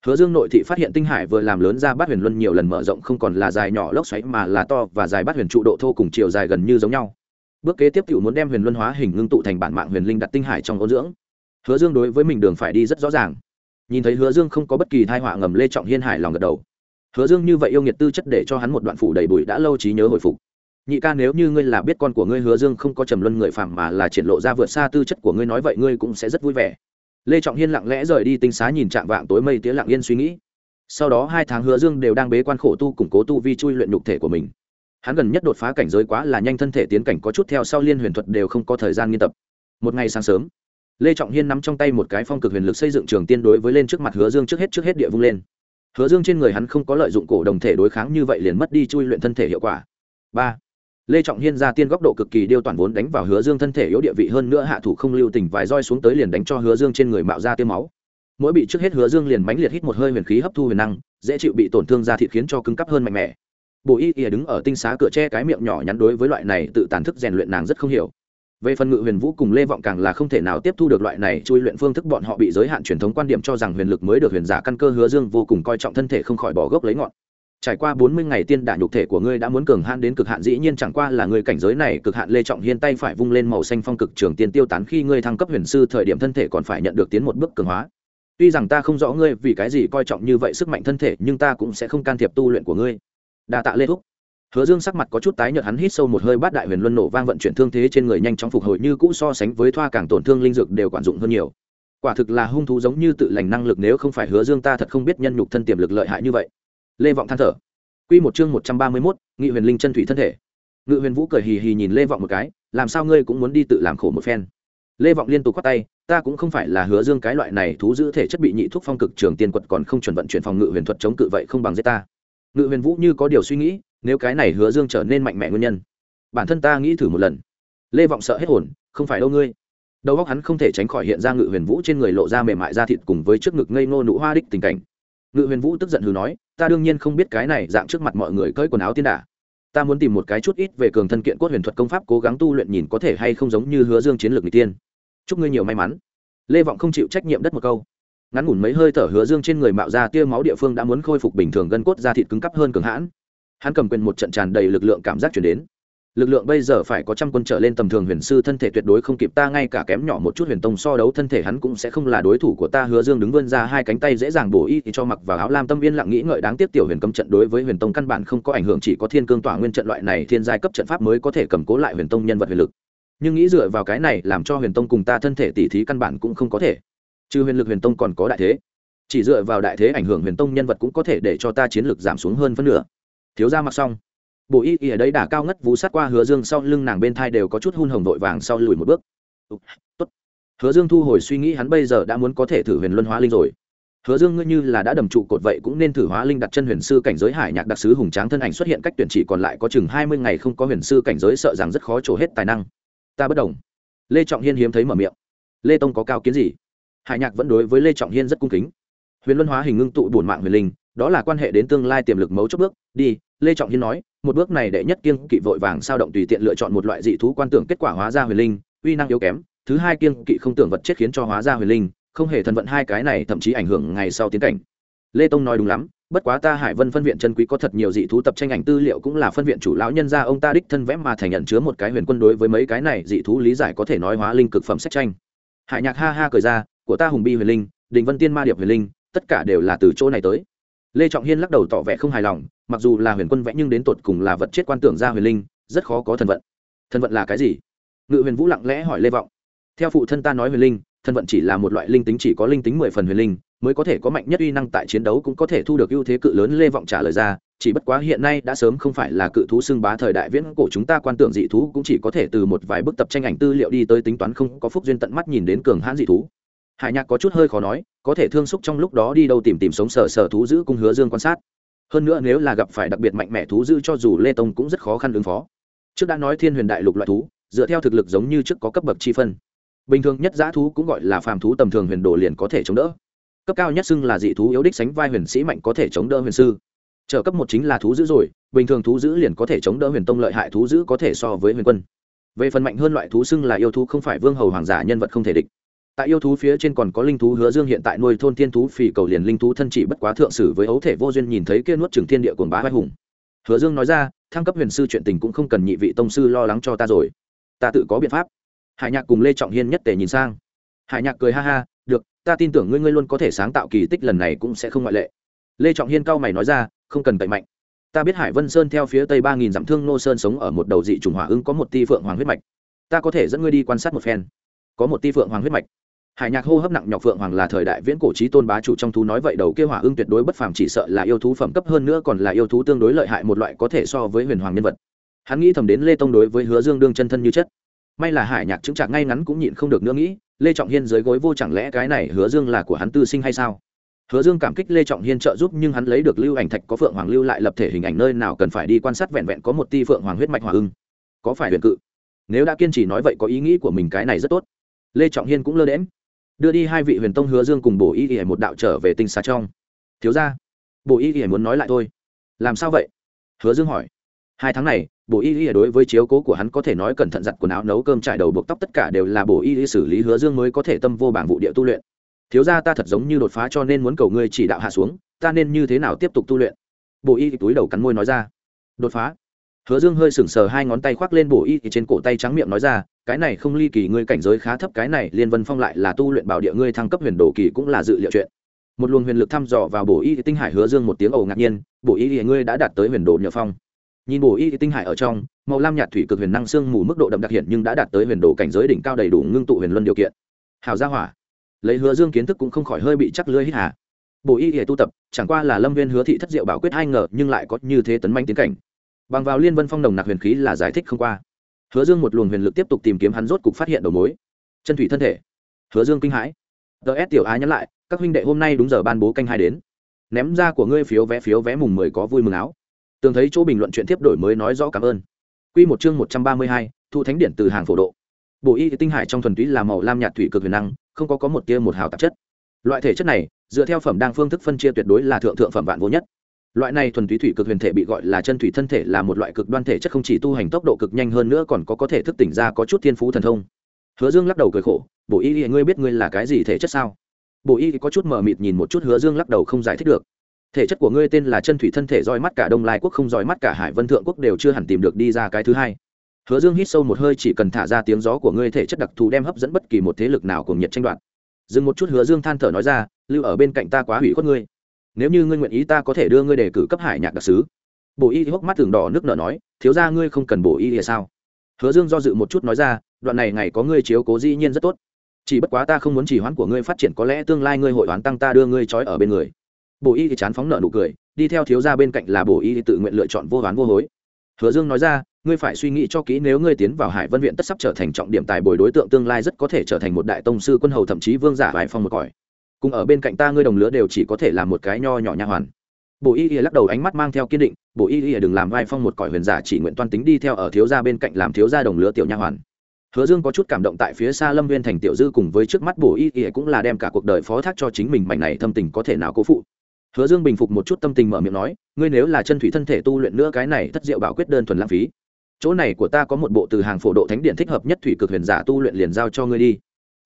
Hứa dương nội thị phát hiện tinh hải vừa làm lớn ra bát huyền luân nhiều lần mở rộng không còn là dài nhỏ lốc xoáy mà là to và dài bát huyền trụ độ thô cùng chiều dài gần như giống nhau bước kế tiếp tiểu muốn đem huyền luân hóa hình ngưng tụ thành bản mạng huyền linh đặt tinh hải trong ôn dưỡng. Hứa dương đối với mình đường phải đi rất rõ ràng. Nhìn thấy hứa dương không có bất kỳ thai họa ngầm lê trọng hiên hải lòng gật đầu. Hứa dương như vậy yêu nghiệt tư chất để cho hắn một đoạn phủ đầy bụi đã lâu trí nhớ hồi phục. Nhị ca nếu như ngươi là biết con của ngươi hứa dương không có trầm luân người phàm mà là triển lộ ra vượt xa tư chất của ngươi nói vậy ngươi cũng sẽ rất vui vẻ. Lê trọng hiên lặng lẽ rời đi tinh xá nhìn chạm vạng tối mây tía lặng yên suy nghĩ. Sau đó hai tháng hứa dương đều đang bế quan khổ tu củng cố tu vi chui luyện nhục thể của mình hắn gần nhất đột phá cảnh giới quá là nhanh thân thể tiến cảnh có chút theo sau liên huyền thuật đều không có thời gian nghiên tập. Một ngày sáng sớm, lê trọng hiên nắm trong tay một cái phong cực huyền lực xây dựng trường tiên đối với lên trước mặt hứa dương trước hết trước hết địa vung lên. Hứa dương trên người hắn không có lợi dụng cổ đồng thể đối kháng như vậy liền mất đi chui luyện thân thể hiệu quả. Ba, lê trọng hiên ra tiên góc độ cực kỳ điêu toàn vốn đánh vào hứa dương thân thể yếu địa vị hơn nữa hạ thủ không lưu tình vài roi xuống tới liền đánh cho hứa dương trên người mạo ra tiêu máu. Mỗi bị trước hết hứa dương liền mãnh liệt hít một hơi huyền khí hấp thu huyền năng, dễ chịu bị tổn thương ra thịt khiến cho cứng cắp hơn mạnh mẽ bộ y ỉa đứng ở tinh xá cửa tre cái miệng nhỏ nhắn đối với loại này tự tàn thức rèn luyện nàng rất không hiểu. Về phần ngự huyền vũ cùng lê vọng càng là không thể nào tiếp thu được loại này chui luyện phương thức bọn họ bị giới hạn truyền thống quan điểm cho rằng huyền lực mới được huyền giả căn cơ hứa dương vô cùng coi trọng thân thể không khỏi bỏ gốc lấy ngọn. Trải qua bốn mươi ngày tiên đả nhục thể của ngươi đã muốn cường hạn đến cực hạn dĩ nhiên chẳng qua là ngươi cảnh giới này cực hạn lê trọng hiên tay phải vung lên màu xanh phong cực trường tiên tiêu tán khi ngươi thăng cấp huyền sư thời điểm thân thể còn phải nhận được tiến một bước cường hóa. Tuy rằng ta không rõ ngươi vì cái gì coi trọng như vậy sức mạnh thân thể, nhưng ta cũng sẽ không can thiệp tu luyện của ngươi đa tạ lê thúc hứa dương sắc mặt có chút tái nhợt hắn hít sâu một hơi bát đại huyền luân nổ vang vận chuyển thương thế trên người nhanh chóng phục hồi như cũ so sánh với thoa càng tổn thương linh dược đều quản dụng hơn nhiều quả thực là hung thú giống như tự lành năng lực nếu không phải hứa dương ta thật không biết nhân nhục thân tiềm lực lợi hại như vậy lê vọng than thở Quy một chương một trăm ba mươi mốt Nghị Huyền Linh chân thủy thân thể. Ngự Huyền Vũ cười hì hì nhìn Lê Vọng một cái, làm sao ngươi cũng muốn đi tự làm khổ một phen. Lê Vọng liên tục quát tay, ta cũng không phải là Hứa Dương cái loại này thú giữ thể chất bị nhị thuốc phong cực trường tiên quật còn không chuẩn vận chuyển phòng ngự huyền thuật chống cự vậy không bằng giết ta. Ngự Huyền Vũ như có điều suy nghĩ, nếu cái này Hứa Dương trở nên mạnh mẽ nguyên nhân, bản thân ta nghĩ thử một lần. Lê Vọng sợ hết hồn, không phải đâu ngươi. Đầu óc hắn không thể tránh khỏi hiện ra Ngự Huyền Vũ trên người lộ ra mềm mại da thịt cùng với trước ngực ngây ngô nụ hoa đích tình cảnh. Ngự huyền vũ tức giận hừ nói ta đương nhiên không biết cái này dạng trước mặt mọi người cởi quần áo tiên đả ta muốn tìm một cái chút ít về cường thân kiện cốt huyền thuật công pháp cố gắng tu luyện nhìn có thể hay không giống như hứa dương chiến lược n tiên. Chúc ngươi nhiều may mắn. Lê vọng không chịu trách nhiệm đất một câu ngắn ngủn mấy hơi thở hứa dương trên người mạo ra tia máu địa phương đã muốn khôi phục bình thường gân cốt da thịt cứng cắp hơn cường hãn. Hắn cầm quyền một trận tràn đầy lực lượng cảm giác chuyển đến. Lực lượng bây giờ phải có trăm quân trở lên tầm thường huyền sư thân thể tuyệt đối không kịp ta ngay cả kém nhỏ một chút huyền tông so đấu thân thể hắn cũng sẽ không là đối thủ của ta. Hứa dương đứng vươn ra hai cánh tay dễ dàng bổ y thì cho mặc vào áo lam tâm viên lặng nghĩ ngợi đáng tiếc tiểu huyền cấm trận đối với huyền tông căn bản không có ảnh hưởng, chỉ có thiên cương tỏa nguyên trận loại này thiên giai cấp trận pháp mới có thể cầm cố lại huyền tông nhân vật huyền lực. Nhưng nghĩ dựa vào cái này làm cho huyền tông cùng ta thân thể tỉ thí căn bản cũng không có thể trừ huyền lực huyền tông còn có đại thế. Chỉ dựa vào đại thế ảnh hưởng huyền tông nhân vật cũng có thể để cho ta chiến lực giảm xuống hơn phân nửa. Thiếu ra mặc xong. Bộ y y ở đấy đã cao ngất vú sát qua hứa dương sau lưng nàng bên thai đều có chút hun hồng vội vàng sau lùi một bước. Tốt. Hứa dương thu hồi suy nghĩ hắn bây giờ đã muốn có thể thử huyền luân hóa linh rồi. Hứa dương ngươi như là đã đầm trụ cột vậy cũng nên thử hóa linh đặt chân huyền sư cảnh giới hải nhạc đặc sứ hùng tráng thân ảnh xuất hiện cách tuyển chỉ còn lại có chừng hai mươi ngày không có huyền sư cảnh giới sợ rằng rất khó trổ hết tài năng. Ta bất đồng. Lê trọng hiên hiếm thấy mở miệng. Lê tông có cao kiến gì? Hải nhạc vẫn đối với lê trọng hiên rất cung kính. Huyền luân hóa hình ngưng tụ bổn mạng huyền linh, đó là quan hệ đến tương lai tiềm lực mấu chốt bước. Đi, lê trọng hiên nói, một bước này đệ nhất kiêng kỵ vội vàng sao động tùy tiện lựa chọn một loại dị thú quan tưởng kết quả hóa ra huyền linh, uy năng yếu kém. Thứ hai kiêng kỵ không tưởng vật chết khiến cho hóa ra huyền linh, không hề thần vận hai cái này thậm chí ảnh hưởng ngày sau tiến cảnh. Lê tông nói đúng lắm, bất quá ta hải vân phân viện chân quý có thật nhiều dị thú tập tranh ảnh tư liệu cũng là phân viện chủ lão nhân gia ông ta đích thân vẽ mà thành nhận chứa một cái huyền quân đối với mấy cái này dị thú lý giải có thể nói hóa linh cực phẩm sách tranh. Hải nhạc ha ha cười ra của ta hùng bi huyền linh, đình vân tiên ma điệp huyền linh, tất cả đều là từ chỗ này tới. Lê trọng hiên lắc đầu tỏ vẻ không hài lòng, mặc dù là huyền quân vẽ nhưng đến tột cùng là vật chết quan tưởng ra huyền linh, rất khó có thần vận. Thần vận là cái gì? Ngự huyền vũ lặng lẽ hỏi lê vọng. Theo phụ thân ta nói huyền linh, thần vận chỉ là một loại linh tính chỉ có linh tính mười phần huyền linh, mới có thể có mạnh nhất uy năng tại chiến đấu cũng có thể thu được ưu thế cự lớn, lê vọng trả lời ra, chỉ bất quá hiện nay đã sớm không phải là cự thú xưng bá thời đại viễn cổ chúng ta quan tưởng dị thú cũng chỉ có thể từ một vài bức tập tranh ảnh tư liệu đi tới tính toán không có phúc duyên tận mắt nhìn đến cường hãn dị thú hải nhạc có chút hơi khó nói, có thể thương xúc trong lúc đó đi đâu tìm tìm sống sờ sờ thú giữ cung hứa dương quan sát. Hơn nữa nếu là gặp phải đặc biệt mạnh mẽ thú giữ cho dù lê tông cũng rất khó khăn ứng phó. Trước đã nói thiên huyền đại lục loại thú, dựa theo thực lực giống như trước có cấp bậc chi phân. Bình thường nhất giã thú cũng gọi là phàm thú tầm thường huyền đồ liền có thể chống đỡ. Cấp cao nhất xưng là dị thú yếu đích sánh vai huyền sĩ mạnh có thể chống đỡ huyền sư. Trợ cấp một chính là thú dữ rồi, bình thường thú giữ liền có thể chống đỡ huyền tông lợi hại thú giữ có thể so với huyền quân. Về phần mạnh hơn loại thú xưng là yêu thú không phải vương hầu hoàng giả nhân vật không thể địch tại yêu thú phía trên còn có linh thú hứa dương hiện tại nuôi thôn thiên thú phì cầu liền linh thú thân chỉ bất quá thượng sử với ấu thể vô duyên nhìn thấy kia nuốt trừng thiên địa cồn bá vai hùng. Hứa dương nói ra, thăng cấp huyền sư chuyện tình cũng không cần nhị vị tông sư lo lắng cho ta rồi. Ta tự có biện pháp. Hải nhạc cùng lê trọng hiên nhất tề nhìn sang. Hải nhạc cười ha ha, được, ta tin tưởng ngươi ngươi luôn có thể sáng tạo kỳ tích lần này cũng sẽ không ngoại lệ. Lê trọng hiên cao mày nói ra, không cần tẩy mạnh. Ta biết hải vân sơn theo phía tây ba nghìn dặm thương nô sơn sống ở một đầu dị trùng hỏa ưng có một ti phượng hoàng huyết mạch. Ta có thể dẫn ngươi đi quan sát một phen. Có một ti phượng hoàng huyết mạch? Hải nhạc hô hấp nặng nhọc phượng hoàng là thời đại viễn cổ trí tôn bá chủ trong thú nói vậy đầu kia hỏa ưng tuyệt đối bất phàm chỉ sợ là yêu thú phẩm cấp hơn nữa còn là yêu thú tương đối lợi hại một loại có thể so với huyền hoàng nhân vật. Hắn nghĩ thầm đến lê tông đối với hứa dương đương chân thân như chất may là hải nhạc chứng trạc ngay ngắn cũng nhịn không được nữa nghĩ, lê trọng hiên dưới gối vô chẳng lẽ cái này hứa dương là của hắn tư sinh hay sao? Hứa dương cảm kích lê trọng hiên trợ giúp nhưng hắn lấy được lưu ảnh thạch có phượng hoàng lưu lại lập thể hình ảnh nơi nào cần phải đi quan sát vẹn vẹn có một ti phượng hoàng huyết mạch hỏa ưng. Có phải huyền cự? Nếu đã kiên trì nói vậy có ý nghĩ của mình cái này rất tốt. Lê trọng hiên cũng lơ đễm đưa đi hai vị huyền tông hứa dương cùng bổ y y một đạo trở về tinh xà trong. Thiếu ra bổ y y muốn nói lại thôi. Làm sao vậy? Hứa dương hỏi. Hai tháng này, bổ y y đối với chiếu cố của hắn có thể nói cẩn thận giặt quần áo, nấu cơm, trải đầu buộc tóc, tất cả đều là bổ y y xử lý, hứa dương mới có thể tâm vô bảng vụ địa tu luyện. Thiếu ra ta thật giống như đột phá cho nên muốn cầu ngươi chỉ đạo hạ xuống, ta nên như thế nào tiếp tục tu luyện? Bổ y túi đầu cắn môi nói ra. Đột phá? Hứa dương hơi sừng sờ hai ngón tay khoác lên bổ y trên cổ tay trắng miệng nói ra, cái này không ly kỳ, ngươi cảnh giới khá thấp, cái này liên vân phong lại là tu luyện bảo địa, ngươi thăng cấp huyền đồ kỳ cũng là dự liệu chuyện. Một luồng huyền lực thăm dò vào bổ y tinh hải hứa dương một tiếng ồ ngạc nhiên, bổ y ngươi đã đạt tới huyền đồ nhựa phong. Nhìn bổ y tinh hải ở trong, màu lam nhạt thủy cực huyền năng xương mù mức độ đậm đặc hiện nhưng đã đạt tới huyền đồ cảnh giới đỉnh cao đầy đủ ngưng tụ huyền luân điều kiện. Hào gia hỏa. Lấy hứa dương kiến thức cũng không khỏi hơi bị chắc lưỡi hít hà. Bổ y tu tập, chẳng qua là lâm viên hứa thị thất diệu bảo quyết hai ngờ, nhưng lại có như thế tấn manh tiến cảnh bằng vào liên vân phong nồng nặc huyền khí là giải thích không qua. Hứa dương một luồng huyền lực tiếp tục tìm kiếm hắn rốt cục phát hiện đầu mối. Chân thủy thân thể. Hứa dương kinh hãi. Ts tiểu á nhắn lại, các huynh đệ hôm nay đúng giờ ban bố canh hai đến. Ném ra của ngươi phiếu vé phiếu vé mùng mười có vui mừng áo. Tường thấy chỗ bình luận chuyện tiếp đổi mới nói rõ cảm ơn. Q một chương một trăm ba mươi hai, thu thánh điện từ hàng phổ độ. Bộ y tinh hải trong thuần túy là màu lam nhạt thủy cực huyền năng, không có có một tia một hào tạp chất. Loại thể chất này, dựa theo phẩm đang phương thức phân chia tuyệt đối là thượng thượng phẩm vạn vô nhất loại này thuần túy thủy cực huyền thể bị gọi là chân thủy thân thể là một loại cực đoan thể chất không chỉ tu hành tốc độ cực nhanh hơn nữa còn có có thể thức tỉnh ra có chút thiên phú thần thông. Hứa dương lắc đầu cười khổ bộ y y ngươi biết ngươi là cái gì thể chất sao? Bộ y có chút mờ mịt nhìn một chút hứa dương lắc đầu không giải thích được. Thể chất của ngươi tên là chân thủy thân thể roi mắt cả đông lai quốc không roi mắt cả hải vân thượng quốc đều chưa hẳn tìm được đi ra cái thứ hai. Hứa dương hít sâu một hơi chỉ cần thả ra tiếng gió của ngươi thể chất đặc thù đem hấp dẫn bất kỳ một thế lực nào cùng nhiệt tranh đoạt. Dừng một chút hứa dương than thở nói ra, lưu ở bên cạnh ta quá hủy khuất ngươi nếu như ngươi nguyện ý ta có thể đưa ngươi đề cử cấp hải nhạc đặc sứ. Bộ y hốc mắt thường đỏ nước nở nói, thiếu ra ngươi không cần bộ y thì sao? Hứa dương do dự một chút nói ra, đoạn này ngày có ngươi chiếu cố dĩ nhiên rất tốt. Chỉ bất quá ta không muốn chỉ hoãn của ngươi phát triển có lẽ tương lai ngươi hội hoán tăng ta đưa ngươi trói ở bên người. Bộ y thì chán phóng nợ nụ cười, đi theo thiếu ra bên cạnh là bộ y thì tự nguyện lựa chọn vô hoán vô hối. Hứa dương nói ra, ngươi phải suy nghĩ cho kỹ nếu ngươi tiến vào hải vân viện tất sắp trở thành trọng điểm tài bồi đối tượng tương lai rất có thể trở thành một đại tông sư quân hầu thậm chí vương giả vài phong một cõi cùng ở bên cạnh ta ngươi đồng lứa đều chỉ có thể làm một cái nho nhỏ nha hoàn. Bộ y y lắc đầu ánh mắt mang theo kiên định bộ y y, đừng làm vai phong một cõi huyền giả chỉ nguyện toan tính đi theo ở thiếu gia bên cạnh làm thiếu gia đồng lứa tiểu nha hoàn. Hứa dương có chút cảm động tại phía xa lâm viên thành tiểu dư cùng với trước mắt bộ y y cũng là đem cả cuộc đời phó thác cho chính mình mảnh này thâm tình có thể nào cố phụ. Hứa dương bình phục một chút tâm tình mở miệng nói, ngươi nếu là chân thủy thân thể tu luyện nữa cái này thất diệu bảo quyết đơn thuần lãng phí. Chỗ này của ta có một bộ từ hàng phổ độ thánh điện thích hợp nhất thủy cực huyền giả tu luyện liền giao cho ngươi đi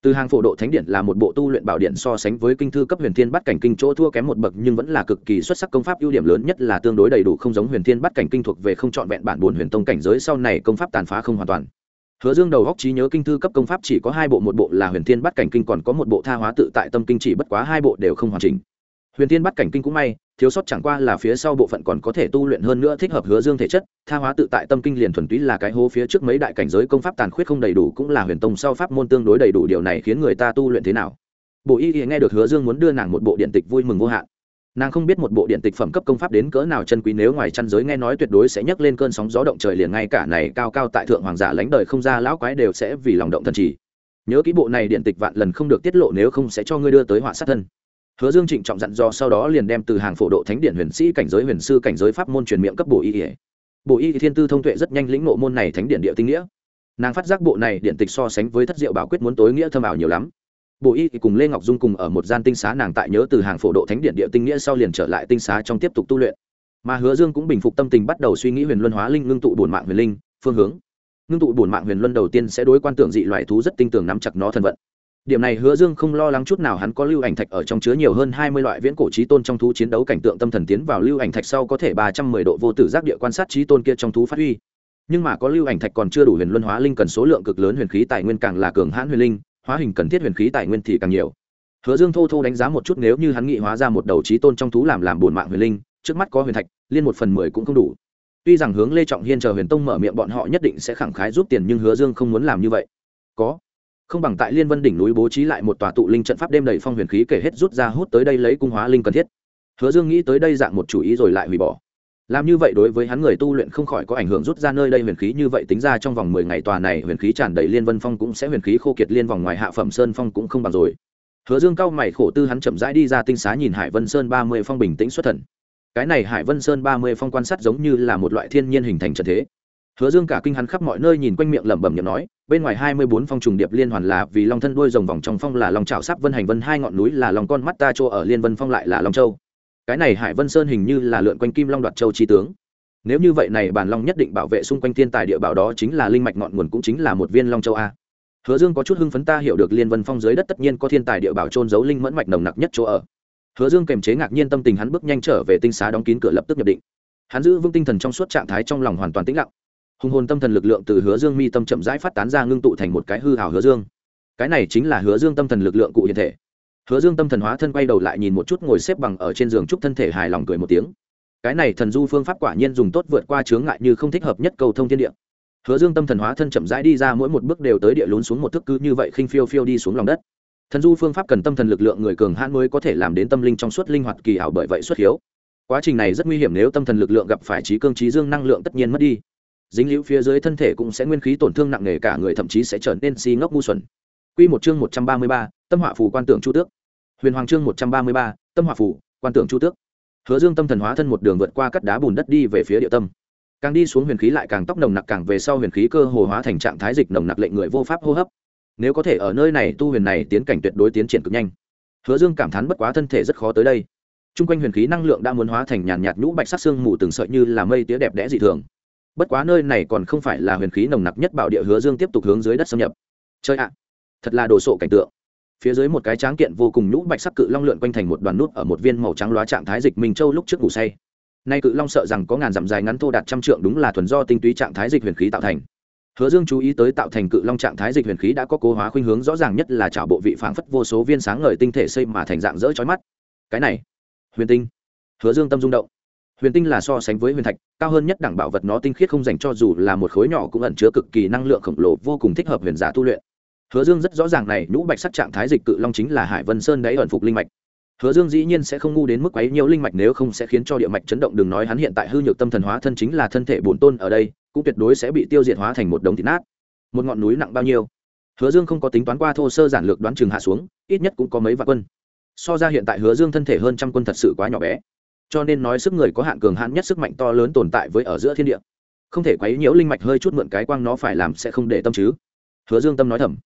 từ hàng phổ độ thánh điện là một bộ tu luyện bảo điện so sánh với kinh thư cấp huyền thiên bắt cảnh kinh chỗ thua kém một bậc, nhưng vẫn là cực kỳ xuất sắc công pháp ưu điểm lớn nhất là tương đối đầy đủ không giống huyền thiên bắt cảnh kinh thuộc về không trọn vẹn bản buồn huyền tông cảnh giới sau này công pháp tàn phá không hoàn toàn. Hứa dương đầu góc trí nhớ kinh thư cấp công pháp chỉ có hai bộ, một bộ là huyền thiên bắt cảnh kinh còn có một bộ tha hóa tự tại tâm kinh chỉ bất quá hai bộ đều không hoàn chỉnh huyền thiên bắt cảnh kinh cũng may, thiếu sót chẳng qua là phía sau bộ phận còn có thể tu luyện hơn nữa thích hợp hứa dương thể chất, tha hóa tự tại tâm kinh liền thuần túy là cái hố phía trước mấy đại cảnh giới công pháp tàn khuyết không đầy đủ cũng là huyền tông sau pháp môn tương đối đầy đủ điều này khiến người ta tu luyện thế nào. Bộ y Y nghe được hứa dương muốn đưa nàng một bộ điện tịch vui mừng vô hạn. Nàng không biết một bộ điện tịch phẩm cấp công pháp đến cỡ nào chân quý nếu ngoài chăn giới nghe nói tuyệt đối sẽ nhấc lên cơn sóng gió động trời liền ngay cả này cao cao tại thượng hoàng giả lãnh đời không ra lão quái đều sẽ vì lòng động thần trì. Nhớ kỹ bộ này điện tịch vạn lần không được tiết lộ nếu không sẽ cho ngươi đưa tới họa sát thân hứa dương trịnh trọng dặn dò sau đó liền đem từ hàng phổ độ thánh điện huyền sĩ cảnh giới, huyền sư cảnh giới pháp môn truyền miệng cấp bổ y Bổ bộ y thiên tư thông tuệ rất nhanh lĩnh ngộ môn này thánh điện địa tinh nghĩa. Nàng phát giác bộ này điện tịch so sánh với thất diệu bảo quyết muốn tối nghĩa thâm ảo nhiều lắm. Bộ y cùng lê ngọc dung cùng ở một gian tinh xá nàng tại nhớ từ hàng phổ độ thánh điện địa tinh nghĩa sau liền trở lại tinh xá trong tiếp tục tu luyện. Mà hứa dương cũng bình phục tâm tình bắt đầu suy nghĩ huyền luân hóa linh, ngưng tụ bổn mạng huyền linh, phương hướng. Ngưng tụ bổn mạng huyền luân đầu tiên sẽ đối quan tưởng dị loại thú rất tinh tường nắm chặt nó thân vận điểm này hứa dương không lo lắng chút nào, hắn có lưu ảnh thạch ở trong chứa nhiều hơn hai mươi loại viễn cổ trí tôn trong thú chiến đấu cảnh tượng tâm thần tiến vào lưu ảnh thạch sau có thể ba trăm mười độ vô tử giác địa quan sát trí tôn kia trong thú phát huy. Nhưng mà có lưu ảnh thạch còn chưa đủ huyền luân hóa linh cần số lượng cực lớn huyền khí tài nguyên càng là cường hãn huyền linh, hóa hình cần thiết huyền khí tài nguyên thì càng nhiều. Hứa dương thô thô đánh giá một chút, nếu như hắn nghị hóa ra một đầu trí tôn trong thú làm làm bổn mạng huyền linh, trước mắt có huyền thạch, liên một phần mười cũng không đủ. Tuy rằng hướng lê trọng hiên chờ huyền tông mở miệng, bọn họ nhất định sẽ khẳng khái giúp tiền, nhưng hứa dương không muốn làm như vậy. Có không bằng tại liên vân đỉnh núi bố trí lại một tòa tụ linh trận pháp đêm đầy phong huyền khí kể hết rút ra hút tới đây lấy cung hóa linh cần thiết. Hứa dương nghĩ tới đây dạng một chủ ý rồi lại hủy bỏ. Làm như vậy đối với hắn người tu luyện không khỏi có ảnh hưởng rút ra nơi đây huyền khí như vậy tính ra trong vòng mười ngày tòa này huyền khí tràn đầy liên vân phong cũng sẽ huyền khí khô kiệt liên vòng ngoài hạ phẩm sơn phong cũng không bằng rồi. Hứa dương cao mày khổ tư hắn chậm rãi đi ra tinh xá nhìn hải vân sơn ba mươi phong bình tĩnh xuất thần. Cái này hải vân sơn ba mươi phong quan sát giống như là một loại thiên nhiên hình thành trận thế. Hứa dương cả kinh hắn khắp mọi nơi nhìn quanh miệng lẩm bẩm nhầm nói bên ngoài hai mươi bốn phong trùng điệp liên hoàn là vì long thân đuôi rồng vòng trong phong là long trảo sắp vân hành vân, hai ngọn núi là lòng con mắt ta chỗ ở liên vân phong lại là long châu. Cái này hải vân sơn hình như là lượn quanh kim long đoạt châu chi tướng. Nếu như vậy này bản long nhất định bảo vệ xung quanh thiên tài địa bảo đó chính là linh mạch ngọn nguồn cũng chính là một viên long châu a. Hứa dương có chút hưng phấn ta hiểu được liên vân phong dưới đất tất nhiên có thiên tài địa bảo trôn giấu linh mẫn mạch nồng nặc nhất chỗ ở. Hứa dương kềm chế ngạc nhiên tâm tình hắn bước nhanh trở về tinh xá đóng kín cửa lập tức nhập định. Hắn giữ vững tinh thần trong suốt trạng thái trong lòng hoàn toàn tĩnh lặng hùng hồn tâm thần lực lượng từ hứa dương mi tâm chậm rãi phát tán ra ngưng tụ thành một cái hư hào hứa dương. Cái này chính là hứa dương tâm thần lực lượng cụ hiện thể. Hứa dương tâm thần hóa thân quay đầu lại nhìn một chút ngồi xếp bằng ở trên giường trúc thân thể hài lòng cười một tiếng. Cái này thần du phương pháp quả nhiên dùng tốt vượt qua chướng ngại như không thích hợp nhất cầu thông thiên địa. Hứa dương tâm thần hóa thân chậm rãi đi ra mỗi một bước đều tới địa lún xuống một thức cứ như vậy khinh phiêu phiêu đi xuống lòng đất. Thần du phương pháp cần tâm thần lực lượng người cường hãn mới có thể làm đến tâm linh trong suốt linh hoạt kỳ ảo bởi vậy xuất hiếu. Quá trình này rất nguy hiểm nếu tâm thần lực lượng gặp phải trí cương trí dương năng lượng tất nhiên mất đi dính liễu phía dưới thân thể cũng sẽ nguyên khí tổn thương nặng nề cả người thậm chí sẽ trở nên si ngốc ngu xuẩn Quy một chương một trăm ba mươi ba, tâm họa phù quan tưởng chu tước. Huyền Hoàng chương một trăm ba mươi ba, tâm họa phù, quan tưởng chu tước. Hứa Dương tâm thần hóa thân một đường vượt qua cắt đá bùn đất đi về phía địa tâm. Càng đi xuống huyền khí lại càng tốc nồng nặc càng về sau huyền khí cơ hồ hóa thành trạng thái dịch nồng nặc lệnh người vô pháp hô hấp. Nếu có thể ở nơi này tu huyền này tiến cảnh tuyệt đối tiến triển cực nhanh. Hứa Dương cảm thán bất quá thân thể rất khó tới đây. Trung quanh huyền khí năng lượng đã muốn hóa thành nhàn nhạt nhũ bạch sắc xương mù từng sợi như là mây tía đẹp đẽ dị thường bất quá nơi này còn không phải là huyền khí nồng nặc nhất bảo địa hứa dương tiếp tục hướng dưới đất xâm nhập. Chơi ạ, thật là đồ sộ cảnh tượng. Phía dưới một cái tráng kiện vô cùng nhũ bạch sắc cự long lượn quanh thành một đoàn nút ở một viên màu trắng loá trạng thái dịch minh châu lúc trước ngủ say. Nay cự long sợ rằng có ngàn dặm dài ngắn thô đạt trăm trượng đúng là thuần do tinh túy trạng thái dịch huyền khí tạo thành. Hứa dương chú ý tới tạo thành cự long trạng thái dịch huyền khí đã có cố hóa khuynh hướng rõ ràng nhất là trả bộ vị phảng phất vô số viên sáng ngời tinh thể xây mà thành dạng rỡ chói mắt. Cái này, huyền tinh. Hứa dương tâm rung động huyền tinh là so sánh với huyền thạch, cao hơn nhất đẳng bảo vật nó tinh khiết không dành cho dù là một khối nhỏ cũng ẩn chứa cực kỳ năng lượng khổng lồ vô cùng thích hợp huyền giả tu luyện. Hứa dương rất rõ ràng này, nhũ bạch sắc trạng thái dịch cự long chính là hải vân sơn đấy ẩn phục linh mạch. Hứa dương dĩ nhiên sẽ không ngu đến mức quấy nhiều linh mạch nếu không sẽ khiến cho địa mạch chấn động, đừng nói hắn hiện tại hư nhược tâm thần hóa thân chính là thân thể bổn tôn ở đây, cũng tuyệt đối sẽ bị tiêu diệt hóa thành một đống thịt nát. Một ngọn núi nặng bao nhiêu? Hứa dương không có tính toán qua thô sơ giản lược đoán chừng hạ xuống, ít nhất cũng có mấy vạn quân. So ra hiện tại hứa dương thân thể hơn trăm quân thật sự quá nhỏ bé cho nên nói sức người có hạn cường hạn nhất sức mạnh to lớn tồn tại với ở giữa thiên địa. Không thể quấy nhiễu linh mạch hơi chút mượn cái quang nó phải làm sẽ không để tâm chứ. Hứa dương tâm nói thầm.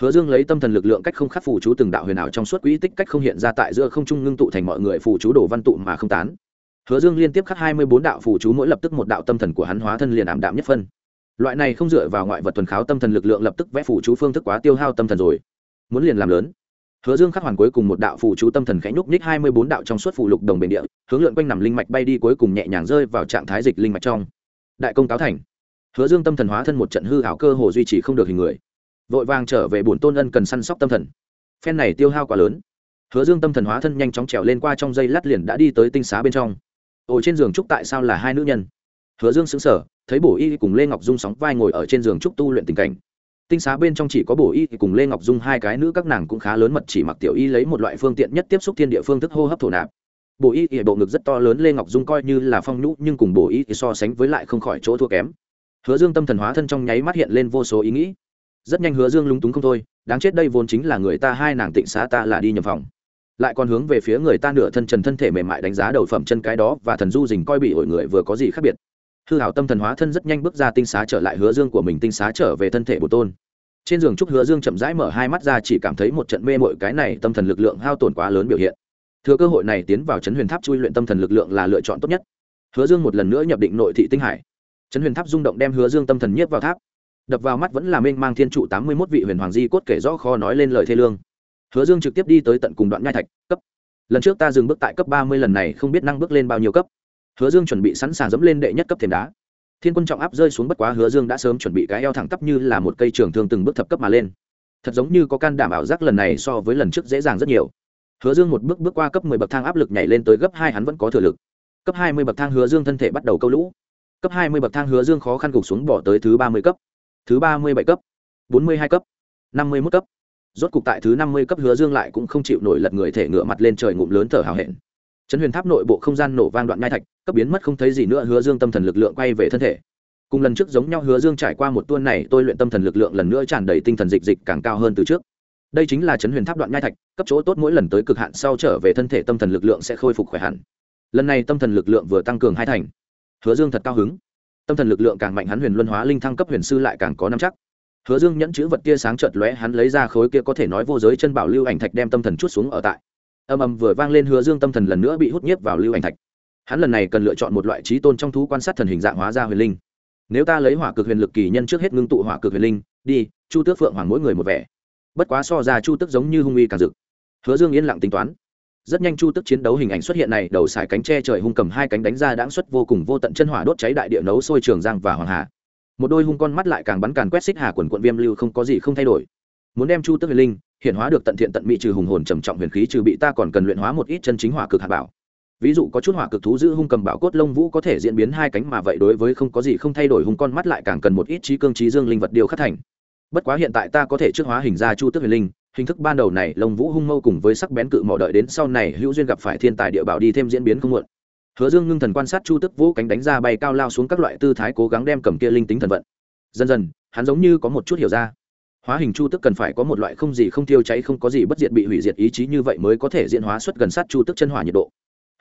Hứa dương lấy tâm thần lực lượng cách không khắc phù chú từng đạo huyền ảo trong suốt quỹ tích cách không hiện ra tại giữa không trung ngưng tụ thành mọi người phù chú đổ văn tụ mà không tán. Hứa dương liên tiếp khắc hai mươi bốn đạo phù chú mỗi lập tức một đạo tâm thần của hắn hóa thân liền ảm đạm nhất phân. Loại này không dựa vào ngoại vật tuần kháo tâm thần lực lượng lập tức vẽ phù chú phương thức quá tiêu hao tâm thần rồi. Muốn liền làm lớn. Hứa Dương khắc hoàn cuối cùng một đạo phù chú tâm thần khẽ nhúc nhích hai mươi bốn đạo trong suốt phù lục đồng bền địa, hướng lượn quanh nằm linh mạch bay đi cuối cùng nhẹ nhàng rơi vào trạng thái dịch linh mạch trong. Đại công cáo thành. Hứa Dương tâm thần hóa thân một trận hư ảo cơ hồ duy trì không được hình người. Vội vàng trở về bổn tôn ân cần săn sóc tâm thần. Phen này tiêu hao quá lớn. Hứa Dương tâm thần hóa thân nhanh chóng trèo lên qua trong dây lát liền đã đi tới tinh xá bên trong. Ôi trên giường trúc tại sao là hai nữ nhân? Hứa Dương sững sờ, thấy Bổ Y cùng Lê Ngọc Dung sóng vai ngồi ở trên giường trúc tu luyện tình cảnh tinh xá bên trong chỉ có bổ y cùng lê ngọc dung hai cái nữ các nàng cũng khá lớn mật, chỉ mặc tiểu y lấy một loại phương tiện nhất tiếp xúc thiên địa phương thức hô hấp thổ nạp. Bổ y thì bộ ngực rất to lớn, lê ngọc dung coi như là phong nhũ, nhưng cùng bổ y thì so sánh với lại không khỏi chỗ thua kém. Hứa dương tâm thần hóa thân trong nháy mắt hiện lên vô số ý nghĩ. Rất nhanh hứa dương lúng túng không thôi, đáng chết đây vốn chính là người ta, hai nàng tịnh xá ta là đi nhầm phòng. Lại còn hướng về phía người ta nửa thân trần thân thể mềm mại đánh giá đầu phẩm chân cái đó, và thần du dình coi bị ổi người vừa có gì khác biệt hư hảo tâm thần hóa thân rất nhanh bước ra tinh xá trở lại hứa dương của mình, tinh xá trở về thân thể bổ tôn. Trên giường trúc hứa dương chậm rãi mở hai mắt ra, chỉ cảm thấy một trận mê mội cái này tâm thần lực lượng hao tổn quá lớn biểu hiện. Thừa cơ hội này tiến vào chấn huyền tháp chui luyện tâm thần lực lượng là lựa chọn tốt nhất. Hứa dương một lần nữa nhập định nội thị tinh hải. Trấn huyền tháp rung động đem hứa dương tâm thần nhiếp vào tháp. Đập vào mắt vẫn là mênh mang thiên trụ tám mươi mốt vị huyền hoàng di cốt kể rõ kho nói lên lời thê lương. Hứa dương trực tiếp đi tới tận cùng đoạn ngai thạch, cấp. Lần trước ta dừng bước tại cấp ba mươi, lần này không biết năng bước lên bao nhiêu cấp hứa dương chuẩn bị sẵn sàng dẫm lên đệ nhất cấp thềm đá. Thiên quân trọng áp rơi xuống bất quá hứa dương đã sớm chuẩn bị cái eo thẳng tắp như là một cây trường thương từng bước thập cấp mà lên. Thật giống như có can đảm ảo giác lần này so với lần trước dễ dàng rất nhiều. Hứa dương một bước bước qua cấp mười bậc thang áp lực nhảy lên tới gấp hai hắn vẫn có thừa lực. Cấp hai mươi bậc thang hứa dương thân thể bắt đầu câu lũ. Cấp hai mươi bậc thang hứa dương khó khăn gục xuống bỏ tới thứ ba mươi cấp. Thứ ba mươi bảy cấp. Bốn mươi hai cấp. Năm mươi mốt cấp. Rốt cục tại thứ năm mươi cấp hứa dương lại cũng không chịu nổi lật người thể ngựa mặt lên trời ngụm lớn thở hào hẹn chấn huyền tháp nội bộ không gian nổ vang đoạn nhai thạch, cấp biến mất không thấy gì nữa, hứa dương tâm thần lực lượng quay về thân thể. Cùng lần trước giống nhau, hứa dương trải qua một tuôn này, tôi luyện tâm thần lực lượng lần nữa tràn đầy tinh thần dịch dịch càng cao hơn từ trước. Đây chính là chấn huyền tháp đoạn nhai thạch, cấp chỗ tốt mỗi lần tới cực hạn sau trở về thân thể tâm thần lực lượng sẽ khôi phục khỏe hẳn. Lần này tâm thần lực lượng vừa tăng cường hai thành. Hứa dương thật cao hứng. Tâm thần lực lượng càng mạnh hắn huyền luân hóa linh thăng cấp huyền sư lại càng có năm chắc. Hứa dương nhẫn chữ vật kia sáng chợt lóe, hắn lấy ra khối kia có thể nói vô giới chân bảo lưu ảnh thạch đem tâm thần chút xuống ở tại âm ầm vừa vang lên hứa dương tâm thần lần nữa bị hút nhiếp vào lưu ảnh thạch. Hắn lần này cần lựa chọn một loại trí tôn trong thú quan sát thần hình dạng hóa ra huyền linh. Nếu ta lấy hỏa cực huyền lực kỳ nhân trước hết ngưng tụ hỏa cực huyền linh, đi, chu tước phượng hoàng mỗi người một vẻ. Bất quá so ra chu tước giống như hung uy càng rực. Hứa dương yên lặng tính toán. Rất nhanh chu Tước chiến đấu hình ảnh xuất hiện này, đầu xài cánh tre trời hung cầm hai cánh đánh ra đáng xuất vô cùng vô tận chân hỏa đốt cháy đại địa nấu sôi trường giang và hoàng hà. Một đôi hung con mắt lại càng bắn càng quét xích hà quần quận viêm lưu không có gì không thay đổi. Muốn đem chu Tước huyền linh hiện hóa được tận thiện tận mỹ trừ hùng hồn trầm trọng huyền khí, trừ bị ta còn cần luyện hóa một ít chân chính hỏa cực hạt bảo. Ví dụ có chút hỏa cực thú giữ hung cầm bảo cốt lông vũ có thể diễn biến hai cánh mà vậy đối với không có gì không thay đổi hung con mắt lại càng cần một ít trí cương trí dương linh vật điều khắc thành. Bất quá hiện tại ta có thể trước hóa hình ra chu tước huyền linh, hình thức ban đầu này lông vũ hung mâu cùng với sắc bén cự mỏ đợi đến sau này hữu duyên gặp phải thiên tài địa bảo đi thêm diễn biến không muộn. Hứa dương ngưng thần quan sát chu tước vũ cánh đánh ra bay cao lao xuống các loại tư thái cố gắng đem cầm kia linh tính thần vận. Dần dần, hắn giống như có một chút hiểu ra hóa hình chu tức cần phải có một loại không gì không tiêu cháy không có gì bất diệt bị hủy diệt ý chí như vậy mới có thể diễn hóa xuất gần sát chu tức chân hỏa nhiệt độ.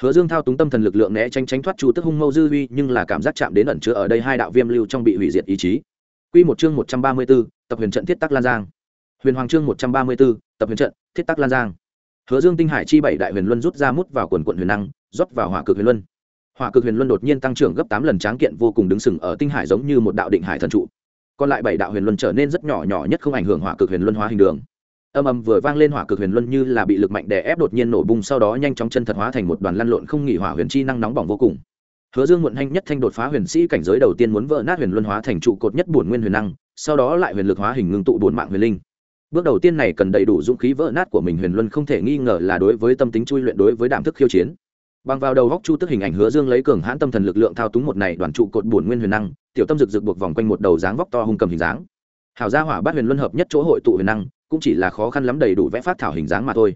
Hứa dương thao túng tâm thần lực lượng né tranh tránh thoát chu tức hung mâu dư huy nhưng là cảm giác chạm đến ẩn chứa ở đây hai đạo viêm lưu trong bị hủy diệt ý chí. Quy một chương một trăm ba mươi 134, tập huyền trận thiết tắc lan giang. Huyền hoàng chương một trăm ba mươi b tập huyền trận thiết tắc lan giang. Hứa dương tinh hải chi bảy đại huyền luân rút ra mút vào quần quận huyền năng rót vào hỏa cực huyền luân. Hỏa cực huyền luân đột nhiên tăng trưởng gấp tám lần tráng kiện vô cùng đứng sừng ở tinh hải giống như một đạo định hải thần trụ còn lại bảy đạo huyền luân trở nên rất nhỏ nhỏ nhất không ảnh hưởng hỏa cực huyền luân hóa hình đường. Âm âm vừa vang lên hỏa cực huyền luân như là bị lực mạnh đè ép đột nhiên nổ bung sau đó nhanh chóng chân thật hóa thành một đoàn lăn lộn không nghỉ hỏa huyền chi năng nóng bỏng vô cùng. Hứa dương muộn hanh nhất thanh đột phá huyền sĩ cảnh giới đầu tiên muốn vỡ nát huyền luân hóa thành trụ cột nhất bổn nguyên huyền năng, sau đó lại huyền lực hóa hình ngưng tụ bổn mạng huyền linh. Bước đầu tiên này cần đầy đủ dũng khí vỡ nát của mình, huyền luân không thể nghi ngờ là đối với tâm tính chui luyện, đối với đảm thức khiêu chiến bằng vào đầu góc chu tức hình ảnh hứa dương lấy cường hãn tâm thần lực lượng thao túng một này đoàn trụ cột bổn nguyên huyền năng, tiểu tâm rực rực buộc vòng quanh một đầu dáng vóc to hung cầm hình dáng. Hảo gia hỏa bát huyền luân hợp nhất chỗ hội tụ huyền năng, cũng chỉ là khó khăn lắm đầy đủ vẽ phát thảo hình dáng mà thôi.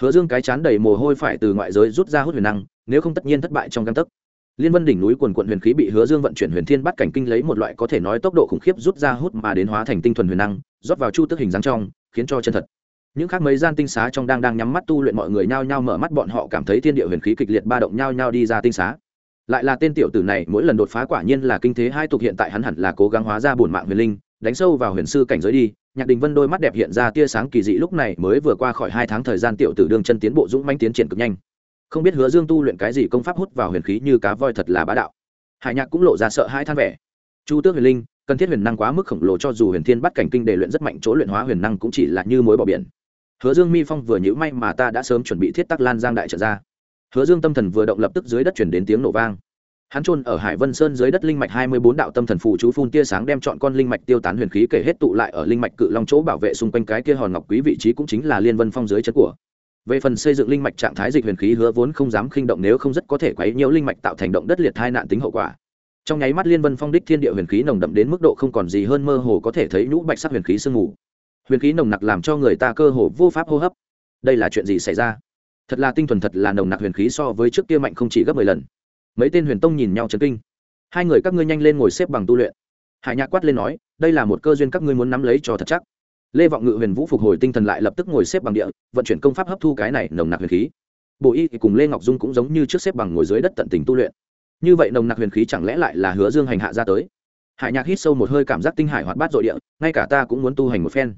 Hứa dương cái chán đầy mồ hôi phải từ ngoại giới rút ra hút huyền năng, nếu không tất nhiên thất bại trong căn tấc. Liên vân đỉnh núi quần quận huyền khí bị hứa dương vận chuyển huyền thiên bắt cảnh kinh lấy một loại có thể nói tốc độ khủng khiếp rút ra hút mà đến hóa thành tinh thuần huyền năng, rót vào chu tức hình dáng trong, khiến cho chân thật những khác mấy gian tinh xá trong đang đang nhắm mắt tu luyện mọi người nhao nhao mở mắt, bọn họ cảm thấy thiên địa huyền khí kịch liệt ba động nhao nhao đi ra tinh xá. Lại là tên tiểu tử này, mỗi lần đột phá quả nhiên là kinh thế hai tục, hiện tại hắn hẳn là cố gắng hóa ra bổn mạng huyền linh, đánh sâu vào huyền sư cảnh giới đi. Nhạc đình vân đôi mắt đẹp hiện ra tia sáng kỳ dị, lúc này mới vừa qua khỏi hai tháng thời gian, tiểu tử đương chân tiến bộ dũng manh tiến triển cực nhanh. Không biết hứa dương tu luyện cái gì công pháp hút vào huyền khí như cá voi thật là bá đạo. Hải nhạc cũng lộ ra sợ hai than vẻ. Chu tước huyền linh, cần thiết huyền năng quá mức khổng lồ cho dù huyền thiên bắt cảnh kinh để luyện rất mạnh, chỗ luyện hóa huyền năng cũng chỉ là như mối bỏ biển hứa dương mi phong vừa nhữ may mà ta đã sớm chuẩn bị thiết tắc lan giang đại trận ra. Hứa dương tâm thần vừa động lập tức dưới đất chuyển đến tiếng nổ vang. Hắn trôn ở hải vân sơn dưới đất linh mạch hai mươi bốn đạo tâm thần phù chú phun tia sáng đem chọn con linh mạch tiêu tán huyền khí kể hết tụ lại ở linh mạch cự long chỗ bảo vệ xung quanh cái kia hòn ngọc quý vị trí cũng chính là liên vân phong dưới chân của. Về phần xây dựng linh mạch trạng thái dịch huyền khí hứa vốn không dám khinh động nếu không rất có thể quấy nhiễu linh mạch tạo thành động đất liệt hai nạn tính hậu quả. Trong nháy mắt liên vân phong đích thiên địa huyền khí nồng đậm đến mức độ không còn gì hơn mơ hồ có thể thấy nhũ bạch sắc huyền khí sương mù huyền khí nồng nặc làm cho người ta cơ hồ vô pháp hô hấp. Đây là chuyện gì xảy ra? Thật là tinh thuần, thật là nồng nặc huyền khí so với trước kia mạnh không chỉ gấp mười lần. Mấy tên huyền tông nhìn nhau chấn kinh. Hai người các ngươi nhanh lên ngồi xếp bằng tu luyện. Hải nhạc quát lên nói, đây là một cơ duyên các ngươi muốn nắm lấy cho thật chắc. Lê vọng ngự huyền vũ phục hồi tinh thần lại lập tức ngồi xếp bằng địa, vận chuyển công pháp hấp thu cái này nồng nặc huyền khí. Bộ y thì cùng lê ngọc dung cũng giống như trước xếp bằng ngồi dưới đất tận tình tu luyện. Như vậy nồng nặc huyền khí chẳng lẽ lại là hứa dương hành hạ ra tới? Hải nhạc hít sâu một hơi cảm giác tinh hải hoạt bát dội địa, ngay cả ta cũng muốn tu hành một phen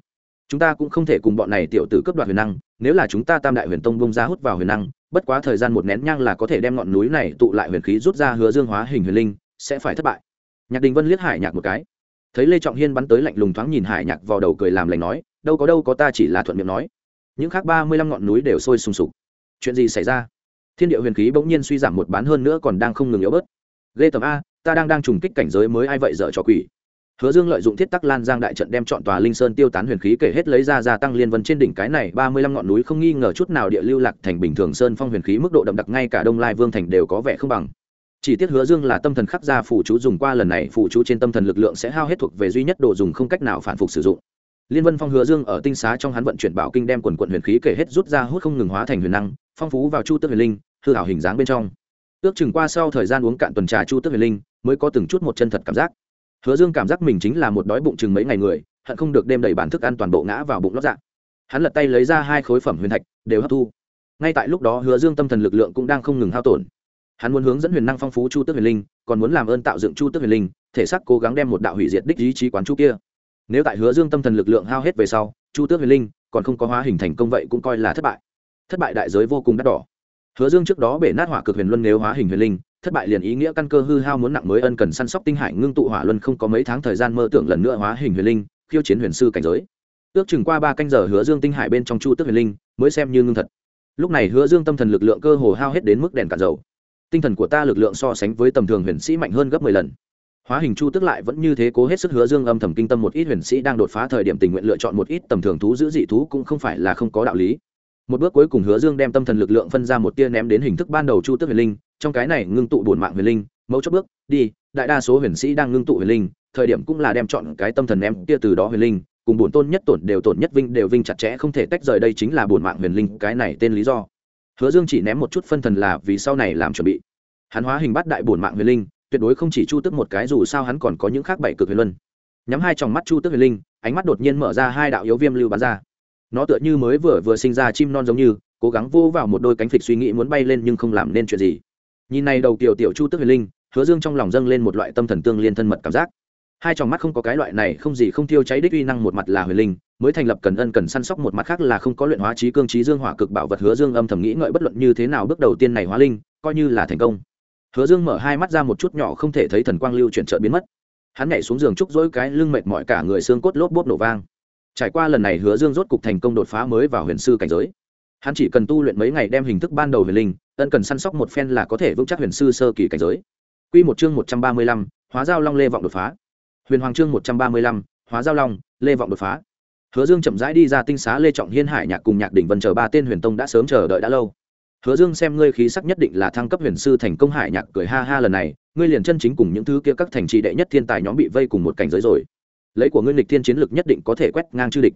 chúng ta cũng không thể cùng bọn này tiểu tử cướp đoạt huyền năng, nếu là chúng ta tam đại huyền tông bông ra hút vào huyền năng, bất quá thời gian một nén nhang là có thể đem ngọn núi này tụ lại huyền khí rút ra hứa dương hóa hình huyền linh, sẽ phải thất bại. Nhạc đình vân liếc hải nhạc một cái. Thấy lê trọng hiên bắn tới lạnh lùng thoáng nhìn hải nhạc vào đầu cười làm lành nói, đâu có đâu, có ta chỉ là thuận miệng nói. Những khác ba mươi lăm ngọn núi đều sôi sùng sục. Chuyện gì xảy ra? Thiên địa huyền khí bỗng nhiên suy giảm một bán hơn nữa còn đang không ngừng yếu bớt. Lê tầm a, ta đang đang trùng kích cảnh giới mới ai vậy dở trò quỷ? Hứa dương lợi dụng thiết tắc lan giang đại trận đem chọn tòa linh sơn tiêu tán huyền khí kể hết lấy ra gia tăng liên vân trên đỉnh cái này ba mươi lăm ngọn núi không nghi ngờ chút nào địa lưu lạc thành bình thường sơn phong huyền khí mức độ đậm đặc ngay cả đông lai vương thành đều có vẻ không bằng. Chỉ tiếc hứa dương là tâm thần khắc gia phụ chú dùng qua lần này phụ chú trên tâm thần lực lượng sẽ hao hết thuộc về duy nhất đồ dùng không cách nào phản phục sử dụng. Liên vân phong hứa dương ở tinh xá trong hắn vận chuyển bảo kinh đem quần quần huyền khí kể hết rút ra hút không ngừng hóa thành huyền năng, phong phú vào chu tước huyền linh, hư ảo hình dáng bên trong. Ước chừng qua sau thời gian uống cạn tuần trà chu tước huyền linh, mới có từng chút một chân thật cảm giác hứa dương cảm giác mình chính là một đói bụng chừng mấy ngày người, hận không được đem đầy bản thức ăn toàn bộ ngã vào bụng lót dạ. Hắn lật tay lấy ra hai khối phẩm huyền thạch, đều hấp thu. Ngay tại lúc đó hứa dương tâm thần lực lượng cũng đang không ngừng hao tổn. Hắn muốn hướng dẫn huyền năng phong phú chu tước huyền linh, còn muốn làm ơn tạo dựng chu tước huyền linh, thể xác cố gắng đem một đạo hủy diệt đích ý chí quán chu kia. Nếu tại hứa dương tâm thần lực lượng hao hết về sau, chu tước huyền linh còn không có hóa hình thành công vậy cũng coi là thất bại. Thất bại đại giới vô cùng đắt đỏ. Hứa dương trước đó bể nát hỏa cực huyền luân nếu hóa hình huyền linh thất bại liền ý nghĩa căn cơ hư hao muốn nặng mới ân cần săn sóc tinh hải ngưng tụ hỏa luân không có mấy tháng thời gian mơ tưởng lần nữa hóa hình huyền linh, khiêu chiến huyền sư cảnh giới. Ước chừng qua ba canh giờ hứa dương tinh hải bên trong chu tước huyền linh mới xem như ngưng thật. Lúc này hứa dương tâm thần lực lượng cơ hồ hao hết đến mức đèn cạn dầu. Tinh thần của ta lực lượng so sánh với tầm thường huyền sĩ mạnh hơn gấp mười lần. Hóa hình chu tức lại vẫn như thế cố hết sức hứa dương âm thầm kinh tâm một ít huyền sĩ đang đột phá thời điểm tình nguyện lựa chọn một ít tầm thường thú giữ dị thú cũng không phải là không có đạo lý một bước cuối cùng hứa dương đem tâm thần lực lượng phân ra một tia ném đến hình thức ban đầu chu Tước huyền linh, trong cái này ngưng tụ bổn mạng huyền linh mẫu chốt bước, đi, đại đa số huyền sĩ đang ngưng tụ huyền linh, thời điểm cũng là đem chọn cái tâm thần ném tia từ đó huyền linh, cùng bổn tôn nhất tổn đều tổn nhất vinh đều vinh chặt chẽ không thể tách rời đây chính là bổn mạng huyền linh, cái này tên lý do. Hứa dương chỉ ném một chút phân thần là vì sau này làm chuẩn bị. Hắn hóa hình bắt đại bổn mạng huyền linh, tuyệt đối không chỉ chu Tước một cái, dù sao hắn còn có những khác bảy cực huyền luân. Nhắm hai tròng mắt chu Tước huyền linh, ánh mắt đột nhiên mở ra hai đạo yếu viêm lưu bắn ra nó tựa như mới vừa vừa sinh ra chim non giống như, cố gắng vô vào một đôi cánh phịch suy nghĩ muốn bay lên nhưng không làm nên chuyện gì. Nhìn này đầu tiểu tiểu chu tức huyền linh, hứa dương trong lòng dâng lên một loại tâm thần tương liên thân mật cảm giác. Hai tròng mắt không có cái loại này không gì không thiêu cháy đích uy năng một mặt là huyền linh, mới thành lập cần ân cần săn sóc một mặt khác là không có luyện hóa trí cương trí dương hỏa cực bảo vật hứa dương âm thầm nghĩ ngợi bất luận như thế nào bước đầu tiên này hóa linh, coi như là thành công. Hứa dương mở hai mắt ra một chút nhỏ không thể thấy thần quang lưu chuyển trợ biến mất. Hắn nhảy xuống giường trúc dỗi cái lưng mệt mỏi cả người xương cốt lốp bốp nổ vang trải qua lần này hứa dương rốt cục thành công đột phá mới vào huyền sư cảnh giới. Hắn chỉ cần tu luyện mấy ngày đem hình thức ban đầu huyền linh ân cần săn sóc một phen là có thể vững chắc huyền sư sơ kỳ cảnh giới. Quy một chương một trăm ba mươi lăm, hóa giao long lê vọng đột phá. Huyền hoàng chương một trăm ba mươi lăm, hóa giao long lê vọng đột phá. Hứa dương chậm rãi đi ra tinh xá lê trọng hiên hải nhạc cùng nhạc đỉnh vân chờ ba tên huyền tông đã sớm chờ đợi đã lâu. Hứa dương xem ngươi khí sắc nhất định là thăng cấp huyền sư thành công hải nhạc cười ha ha lần này ngươi liền chân chính cùng những thứ kia các thành trì đệ nhất thiên tài nhóm bị vây cùng một cảnh giới rồi lấy của ngươi lịch thiên chiến lực nhất định có thể quét ngang chư địch.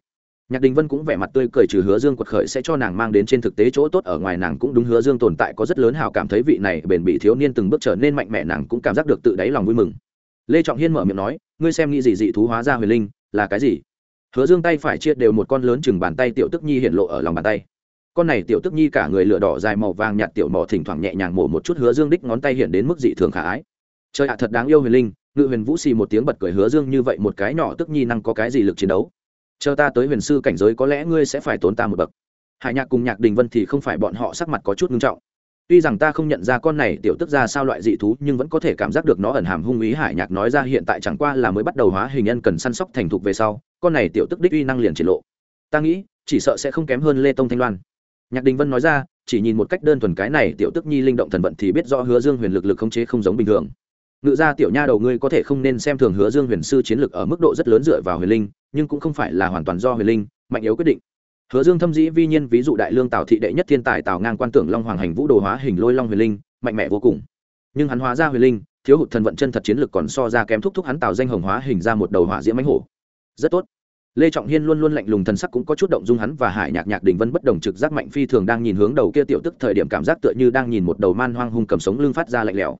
Nhạc đình vân cũng vẻ mặt tươi cười trừ hứa dương quật khởi sẽ cho nàng mang đến trên thực tế chỗ tốt ở ngoài nàng cũng đúng hứa dương tồn tại có rất lớn hào cảm thấy vị này bền bị thiếu niên từng bước trở nên mạnh mẽ nàng cũng cảm giác được tự đáy lòng vui mừng. Lê trọng hiên mở miệng nói, ngươi xem nghĩ gì dị thú hóa ra huyền linh, là cái gì? Hứa dương tay phải chia đều một con lớn chừng bàn tay tiểu tức nhi hiện lộ ở lòng bàn tay. Con này tiểu tức nhi cả người lửa đỏ dài màu vàng nhạt tiểu mỏ thỉnh thoảng nhẹ nhàng mổ một chút hứa dương đích ngón tay hiện đến mức dị thường khả ái. Trời ạ, thật đáng yêu huyền linh ngự huyền vũ xì một tiếng bật cười hứa dương như vậy một cái nhỏ tức nhi năng có cái gì lực chiến đấu? Chờ ta tới huyền sư cảnh giới có lẽ ngươi sẽ phải tốn ta một bậc. Hải nhạc cùng nhạc đình vân thì không phải bọn họ sắc mặt có chút nghiêm trọng. Tuy rằng ta không nhận ra con này tiểu tức ra sao loại dị thú, nhưng vẫn có thể cảm giác được nó ẩn hàm hung ý hải nhạc nói ra hiện tại chẳng qua là mới bắt đầu hóa hình nhân cần săn sóc thành thục về sau, con này tiểu tức đích uy năng liền triển lộ. Ta nghĩ, chỉ sợ sẽ không kém hơn lê tông thanh loan. Nhạc đình vân nói ra, chỉ nhìn một cách đơn thuần cái này tiểu tức nhi linh động thần vận thì biết rõ hứa dương huyền lực lực khống chế không giống bình thường ngự ra tiểu nha đầu ngươi có thể không nên xem thường hứa dương huyền sư chiến lực ở mức độ rất lớn dựa vào huyền linh, nhưng cũng không phải là hoàn toàn do huyền linh mạnh yếu quyết định. Hứa dương thâm dĩ vi nhiên ví dụ đại lương tào thị đệ nhất thiên tài tào ngang quan tưởng long hoàng hành vũ đồ hóa hình lôi long huyền linh, mạnh mẽ vô cùng. Nhưng hắn hóa ra huyền linh, thiếu hụt thần vận chân thật chiến lực còn so ra kém thúc thúc hắn tào danh hồng hóa hình ra một đầu hỏa diễm mánh hổ. Rất tốt. Lê trọng hiên luôn luôn lạnh lùng thần sắc cũng có chút động dung hắn và hải nhạc nhạc đình vân bất đồng trực giác mạnh phi thường đang nhìn hướng đầu kia tiểu tức thời điểm cảm giác tựa như đang nhìn một đầu man hoang hung cầm sống lưng phát ra lạnh lẽo.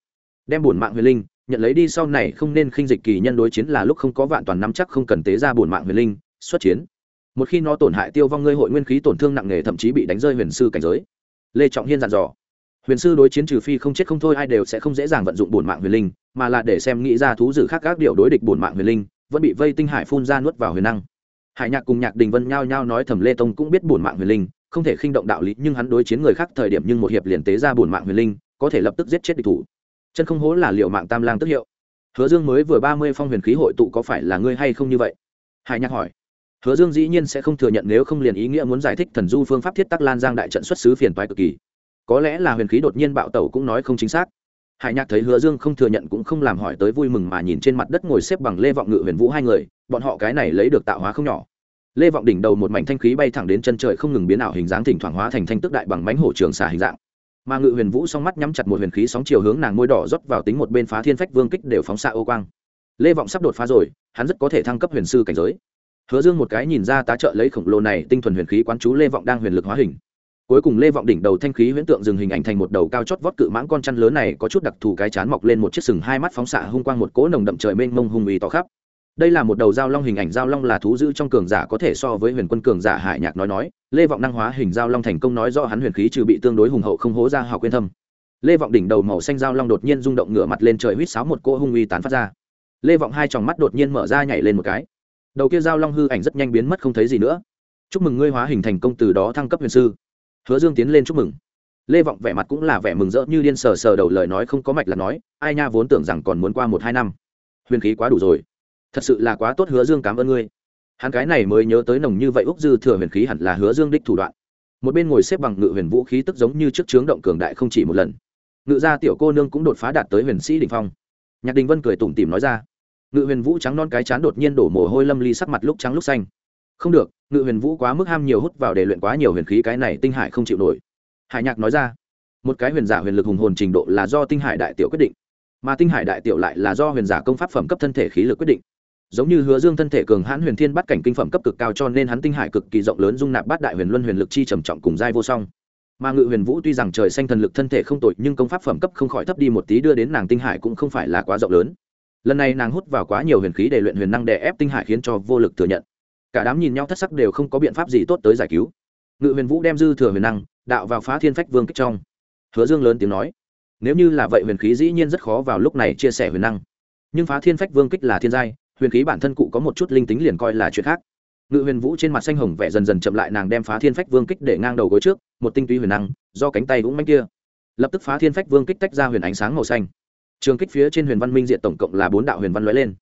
Đem bổn mạng huyền linh nhận lấy đi sau này không nên khinh dịch kỳ nhân đối chiến là lúc không có vạn toàn nắm chắc không cần tế ra bổn mạng huyền linh, xuất chiến. Một khi nó tổn hại tiêu vong ngươi hội nguyên khí tổn thương nặng nề thậm chí bị đánh rơi huyền sư cảnh giới. Lê trọng hiên dặn dò. Huyền sư đối chiến trừ phi không chết không thôi ai đều sẽ không dễ dàng vận dụng bổn mạng huyền linh, mà là để xem nghĩ ra thú dữ khác các điều đối địch bổn mạng huyền linh, vẫn bị vây tinh hải phun ra nuốt vào huyền năng. Hải nhạc cùng nhạc đình vân nhao nhao nói thẩm lê tông cũng biết bổn mạng huyền linh, không thể khinh động đạo lý, nhưng hắn đối chiến người khác thời điểm nhưng một hiệp liền tế ra bổn mạng huyền linh, có thể lập tức giết chết địch thủ chân không hố là liệu mạng tam lang tức hiệu. Hứa dương mới vừa ba mươi phong huyền khí hội tụ có phải là ngươi hay không như vậy? Hải nhạc hỏi. Hứa dương dĩ nhiên sẽ không thừa nhận nếu không liền ý nghĩa muốn giải thích thần du phương pháp thiết tắc lan giang đại trận xuất xứ phiền toái cực kỳ. Có lẽ là huyền khí đột nhiên bạo tẩu cũng nói không chính xác. Hải nhạc thấy hứa dương không thừa nhận cũng không làm hỏi tới vui mừng mà nhìn trên mặt đất ngồi xếp bằng lê vọng ngự huyền vũ hai người, bọn họ cái này lấy được tạo hóa không nhỏ. Lê vọng đỉnh đầu một mảnh thanh khí bay thẳng đến chân trời không ngừng biến ảo hình dáng thỉnh thoảng hóa thành thanh tức đại bằng bánh hổ trường xà hình dạng mà ngự huyền vũ song mắt nhắm chặt một huyền khí sóng chiều hướng nàng môi đỏ rót vào tính một bên phá thiên phách vương kích đều phóng xạ ô quang. Lê vọng sắp đột phá rồi, hắn rất có thể thăng cấp huyền sư cảnh giới. Hứa dương một cái nhìn ra tá trợ lấy khổng lồ này tinh thuần huyền khí quán chú lê vọng đang huyền lực hóa hình. Cuối cùng lê vọng đỉnh đầu thanh khí huyễn tượng dừng hình ảnh thành một đầu cao chót vót cự mãng con chăn lớn này có chút đặc thù cái chán mọc lên một chiếc sừng hai mắt phóng xạ hung quang một cỗ nồng đậm trời mênh mông hung ý to khắp đây là một đầu giao long hình ảnh, giao long là thú dữ trong cường giả có thể so với huyền quân cường giả hải nhạc nói nói. Lê vọng năng hóa hình giao long thành công nói do hắn huyền khí trừ bị tương đối hùng hậu không hố ra hào quyên thâm. Lê vọng đỉnh đầu màu xanh giao long đột nhiên rung động ngửa mặt lên trời huýt sáo một cỗ hung uy tán phát ra. Lê vọng hai tròng mắt đột nhiên mở ra nhảy lên một cái. Đầu kia giao long hư ảnh rất nhanh biến mất không thấy gì nữa. Chúc mừng ngươi hóa hình thành công từ đó thăng cấp huyền sư. Hứa dương tiến lên chúc mừng. Lê vọng vẻ mặt cũng là vẻ mừng rỡ như điên sờ sờ đầu lời nói không có mạch là nói, ai nha vốn tưởng rằng còn muốn qua một hai năm. Huyền khí quá đủ rồi thật sự là quá tốt, hứa dương cảm ơn ngươi. Hắn cái này mới nhớ tới nồng như vậy úc dư thừa huyền khí hẳn là hứa dương đích thủ đoạn. Một bên ngồi xếp bằng ngự huyền vũ khí tức giống như trước trướng động cường đại không chỉ một lần. Ngự gia tiểu cô nương cũng đột phá đạt tới huyền sĩ đình phong. Nhạc đình vân cười tủm tỉm nói ra. Ngự huyền vũ trắng non cái chán đột nhiên đổ mồ hôi lâm ly sắc mặt lúc trắng lúc xanh. Không được, ngự huyền vũ quá mức ham nhiều hút vào để luyện quá nhiều huyền khí cái này tinh hải không chịu nổi. Hải nhạc nói ra. Một cái huyền giả huyền lực hùng hồn trình độ là do tinh hải đại tiểu quyết định, mà tinh hải đại tiểu lại là do huyền giả công pháp phẩm cấp thân thể khí lực quyết định giống như hứa dương thân thể cường hãn huyền thiên bắt cảnh kinh phẩm cấp cực cao cho nên hắn tinh hải cực kỳ rộng lớn dung nạp bát đại huyền luân huyền lực chi trầm trọng cùng giai vô song. Mà ngự huyền vũ tuy rằng trời xanh thần lực thân thể không tội nhưng công pháp phẩm cấp không khỏi thấp đi một tí đưa đến nàng tinh hải cũng không phải là quá rộng lớn. Lần này nàng hút vào quá nhiều huyền khí để luyện huyền năng đè ép tinh hải khiến cho vô lực thừa nhận. Cả đám nhìn nhau thất sắc đều không có biện pháp gì tốt tới giải cứu. Ngự huyền vũ đem dư thừa huyền năng, đạo vào phá thiên phách vương kích trong. Hứa dương lớn tiếng nói, nếu như là vậy huyền khí dĩ nhiên rất khó vào lúc này chia sẻ huyền năng. Nhưng phá thiên phách vương kích là thiên giai huyền khí bản thân cụ có một chút linh tính liền coi là chuyện khác. Ngự huyền vũ trên mặt xanh hồng vẻ dần dần chậm lại, nàng đem phá thiên phách vương kích để ngang đầu gối trước, một tinh túy huyền năng, do cánh tay vũng manh kia. Lập tức phá thiên phách vương kích tách ra huyền ánh sáng màu xanh. Trường kích phía trên huyền văn minh diện tổng cộng là bốn đạo huyền văn lóe lên.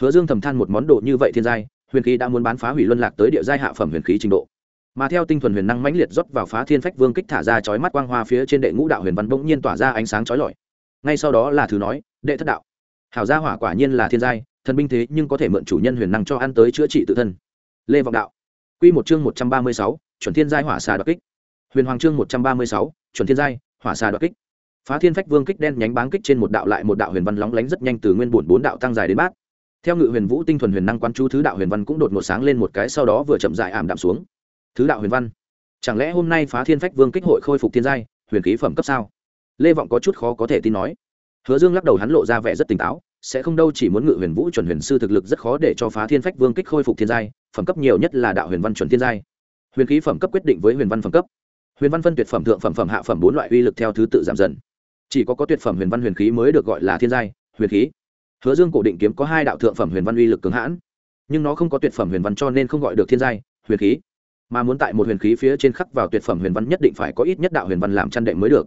Hứa dương thầm than một món đồ như vậy thiên giai, huyền khí đã muốn bán phá hủy luân lạc tới địa giai hạ phẩm huyền khí trình độ. Mà theo tinh thuần huyền năng mãnh liệt rót vào phá thiên phách vương kích thả ra chói mắt quang hoa phía trên đệ ngũ đạo huyền văn bỗng nhiên tỏa ra ánh sáng chói lọi. Ngay sau đó là thứ nói, đệ thất đạo. Hảo gia hỏa quả nhiên là thiên giai thần binh thế nhưng có thể mượn chủ nhân huyền năng cho ăn tới chữa trị tự thân. Lê vọng đạo. Quy một chương một trăm ba mươi sáu, chuẩn thiên giai hỏa xà đoạt kích. Huyền hoàng chương một trăm ba mươi sáu, chuẩn thiên giai hỏa xà đoạt kích. Phá thiên phách vương kích đen nhánh báng kích trên một đạo lại một đạo huyền văn lóng lánh rất nhanh từ nguyên bổn bốn đạo tăng dài đến bát. Theo ngự huyền vũ tinh thuần huyền năng quan chú thứ đạo huyền văn cũng đột ngột sáng lên một cái sau đó vừa chậm dại ảm đạm xuống. Thứ đạo huyền văn. Chẳng lẽ hôm nay phá thiên phách vương kích hội khôi phục thiên giai, huyền khí phẩm cấp sao? Lê vọng có chút khó có thể tin nói. Hứa dương lắc đầu hắn lộ ra vẻ rất tỉnh táo sẽ không đâu chỉ muốn ngự huyền vũ chuẩn huyền sư thực lực rất khó để cho phá thiên phách vương kích khôi phục thiên giai, phẩm cấp nhiều nhất là đạo huyền văn chuẩn thiên giai. Huyền khí phẩm cấp quyết định với huyền văn phẩm cấp. Huyền văn phân tuyệt phẩm, thượng phẩm phẩm hạ phẩm bốn loại uy lực theo thứ tự giảm dần. Chỉ có có tuyệt phẩm huyền văn huyền khí mới được gọi là thiên giai, huyền khí. Hứa dương cổ định kiếm có hai đạo thượng phẩm huyền văn uy lực cường hãn, nhưng nó không có tuyệt phẩm huyền văn cho nên không gọi được thiên giai, huyền khí. Mà muốn tại một huyền khí phía trên khắc vào tuyệt phẩm huyền văn nhất định phải có ít nhất đạo huyền văn làm chăn đệm mới được.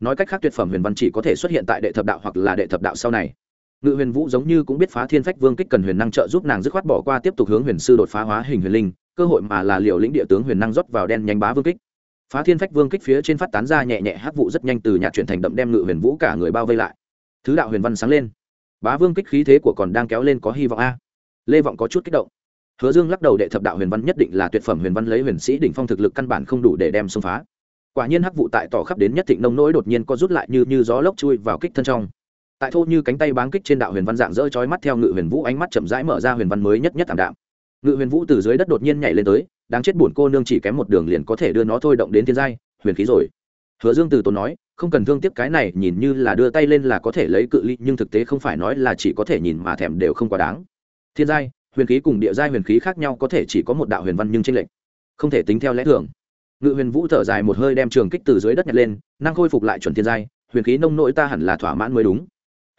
Nói cách khác tuyệt phẩm huyền văn chỉ có thể xuất hiện tại đệ thập đạo hoặc là đệ thập đạo sau này ngự huyền vũ giống như cũng biết phá thiên phách vương kích cần huyền năng trợ giúp nàng dứt khoát bỏ qua tiếp tục hướng huyền sư đột phá hóa hình huyền linh, cơ hội mà là liệu lĩnh địa tướng huyền năng rót vào đen nhanh bá vương kích. Phá thiên phách vương kích phía trên phát tán ra nhẹ nhẹ hát vụ rất nhanh từ nhà chuyển thành đậm đem ngự huyền vũ cả người bao vây lại. Thứ đạo huyền văn sáng lên. Bá vương kích khí thế của còn đang kéo lên có hy vọng a. Lê vọng có chút kích động. Hứa dương lắc đầu đệ thập đạo huyền văn nhất định là tuyệt phẩm huyền văn lấy huyền sĩ đỉnh phong thực lực căn bản không đủ để đem xông phá. Quả nhiên hắc vụ tại tỏ khắp đến nhất thịnh nông nỗi đột nhiên có rút lại như như gió lốc chui vào kích thân trong tại thô như cánh tay báng kích trên đạo huyền văn dạng dỡ trói mắt theo ngự huyền vũ ánh mắt chậm rãi mở ra huyền văn mới nhất nhất thảm đạm. Ngự huyền vũ từ dưới đất đột nhiên nhảy lên tới, đáng chết buồn cô nương chỉ kém một đường liền có thể đưa nó thôi động đến thiên giai, huyền khí rồi. Hứa dương từ tốn nói, không cần thương tiếc cái này, nhìn như là đưa tay lên là có thể lấy cự ly, nhưng thực tế không phải nói là chỉ có thể nhìn mà thèm đều không quá đáng. Thiên giai, huyền khí cùng địa giai huyền khí khác nhau có thể chỉ có một đạo huyền văn nhưng tranh lệch, không thể tính theo lẽ thường. Ngự huyền vũ thở dài một hơi đem trường kích từ dưới đất nhặt lên, năng khôi phục lại chuẩn thiên giai, huyền khí nông nỗi ta hẳn là thỏa mãn mới đúng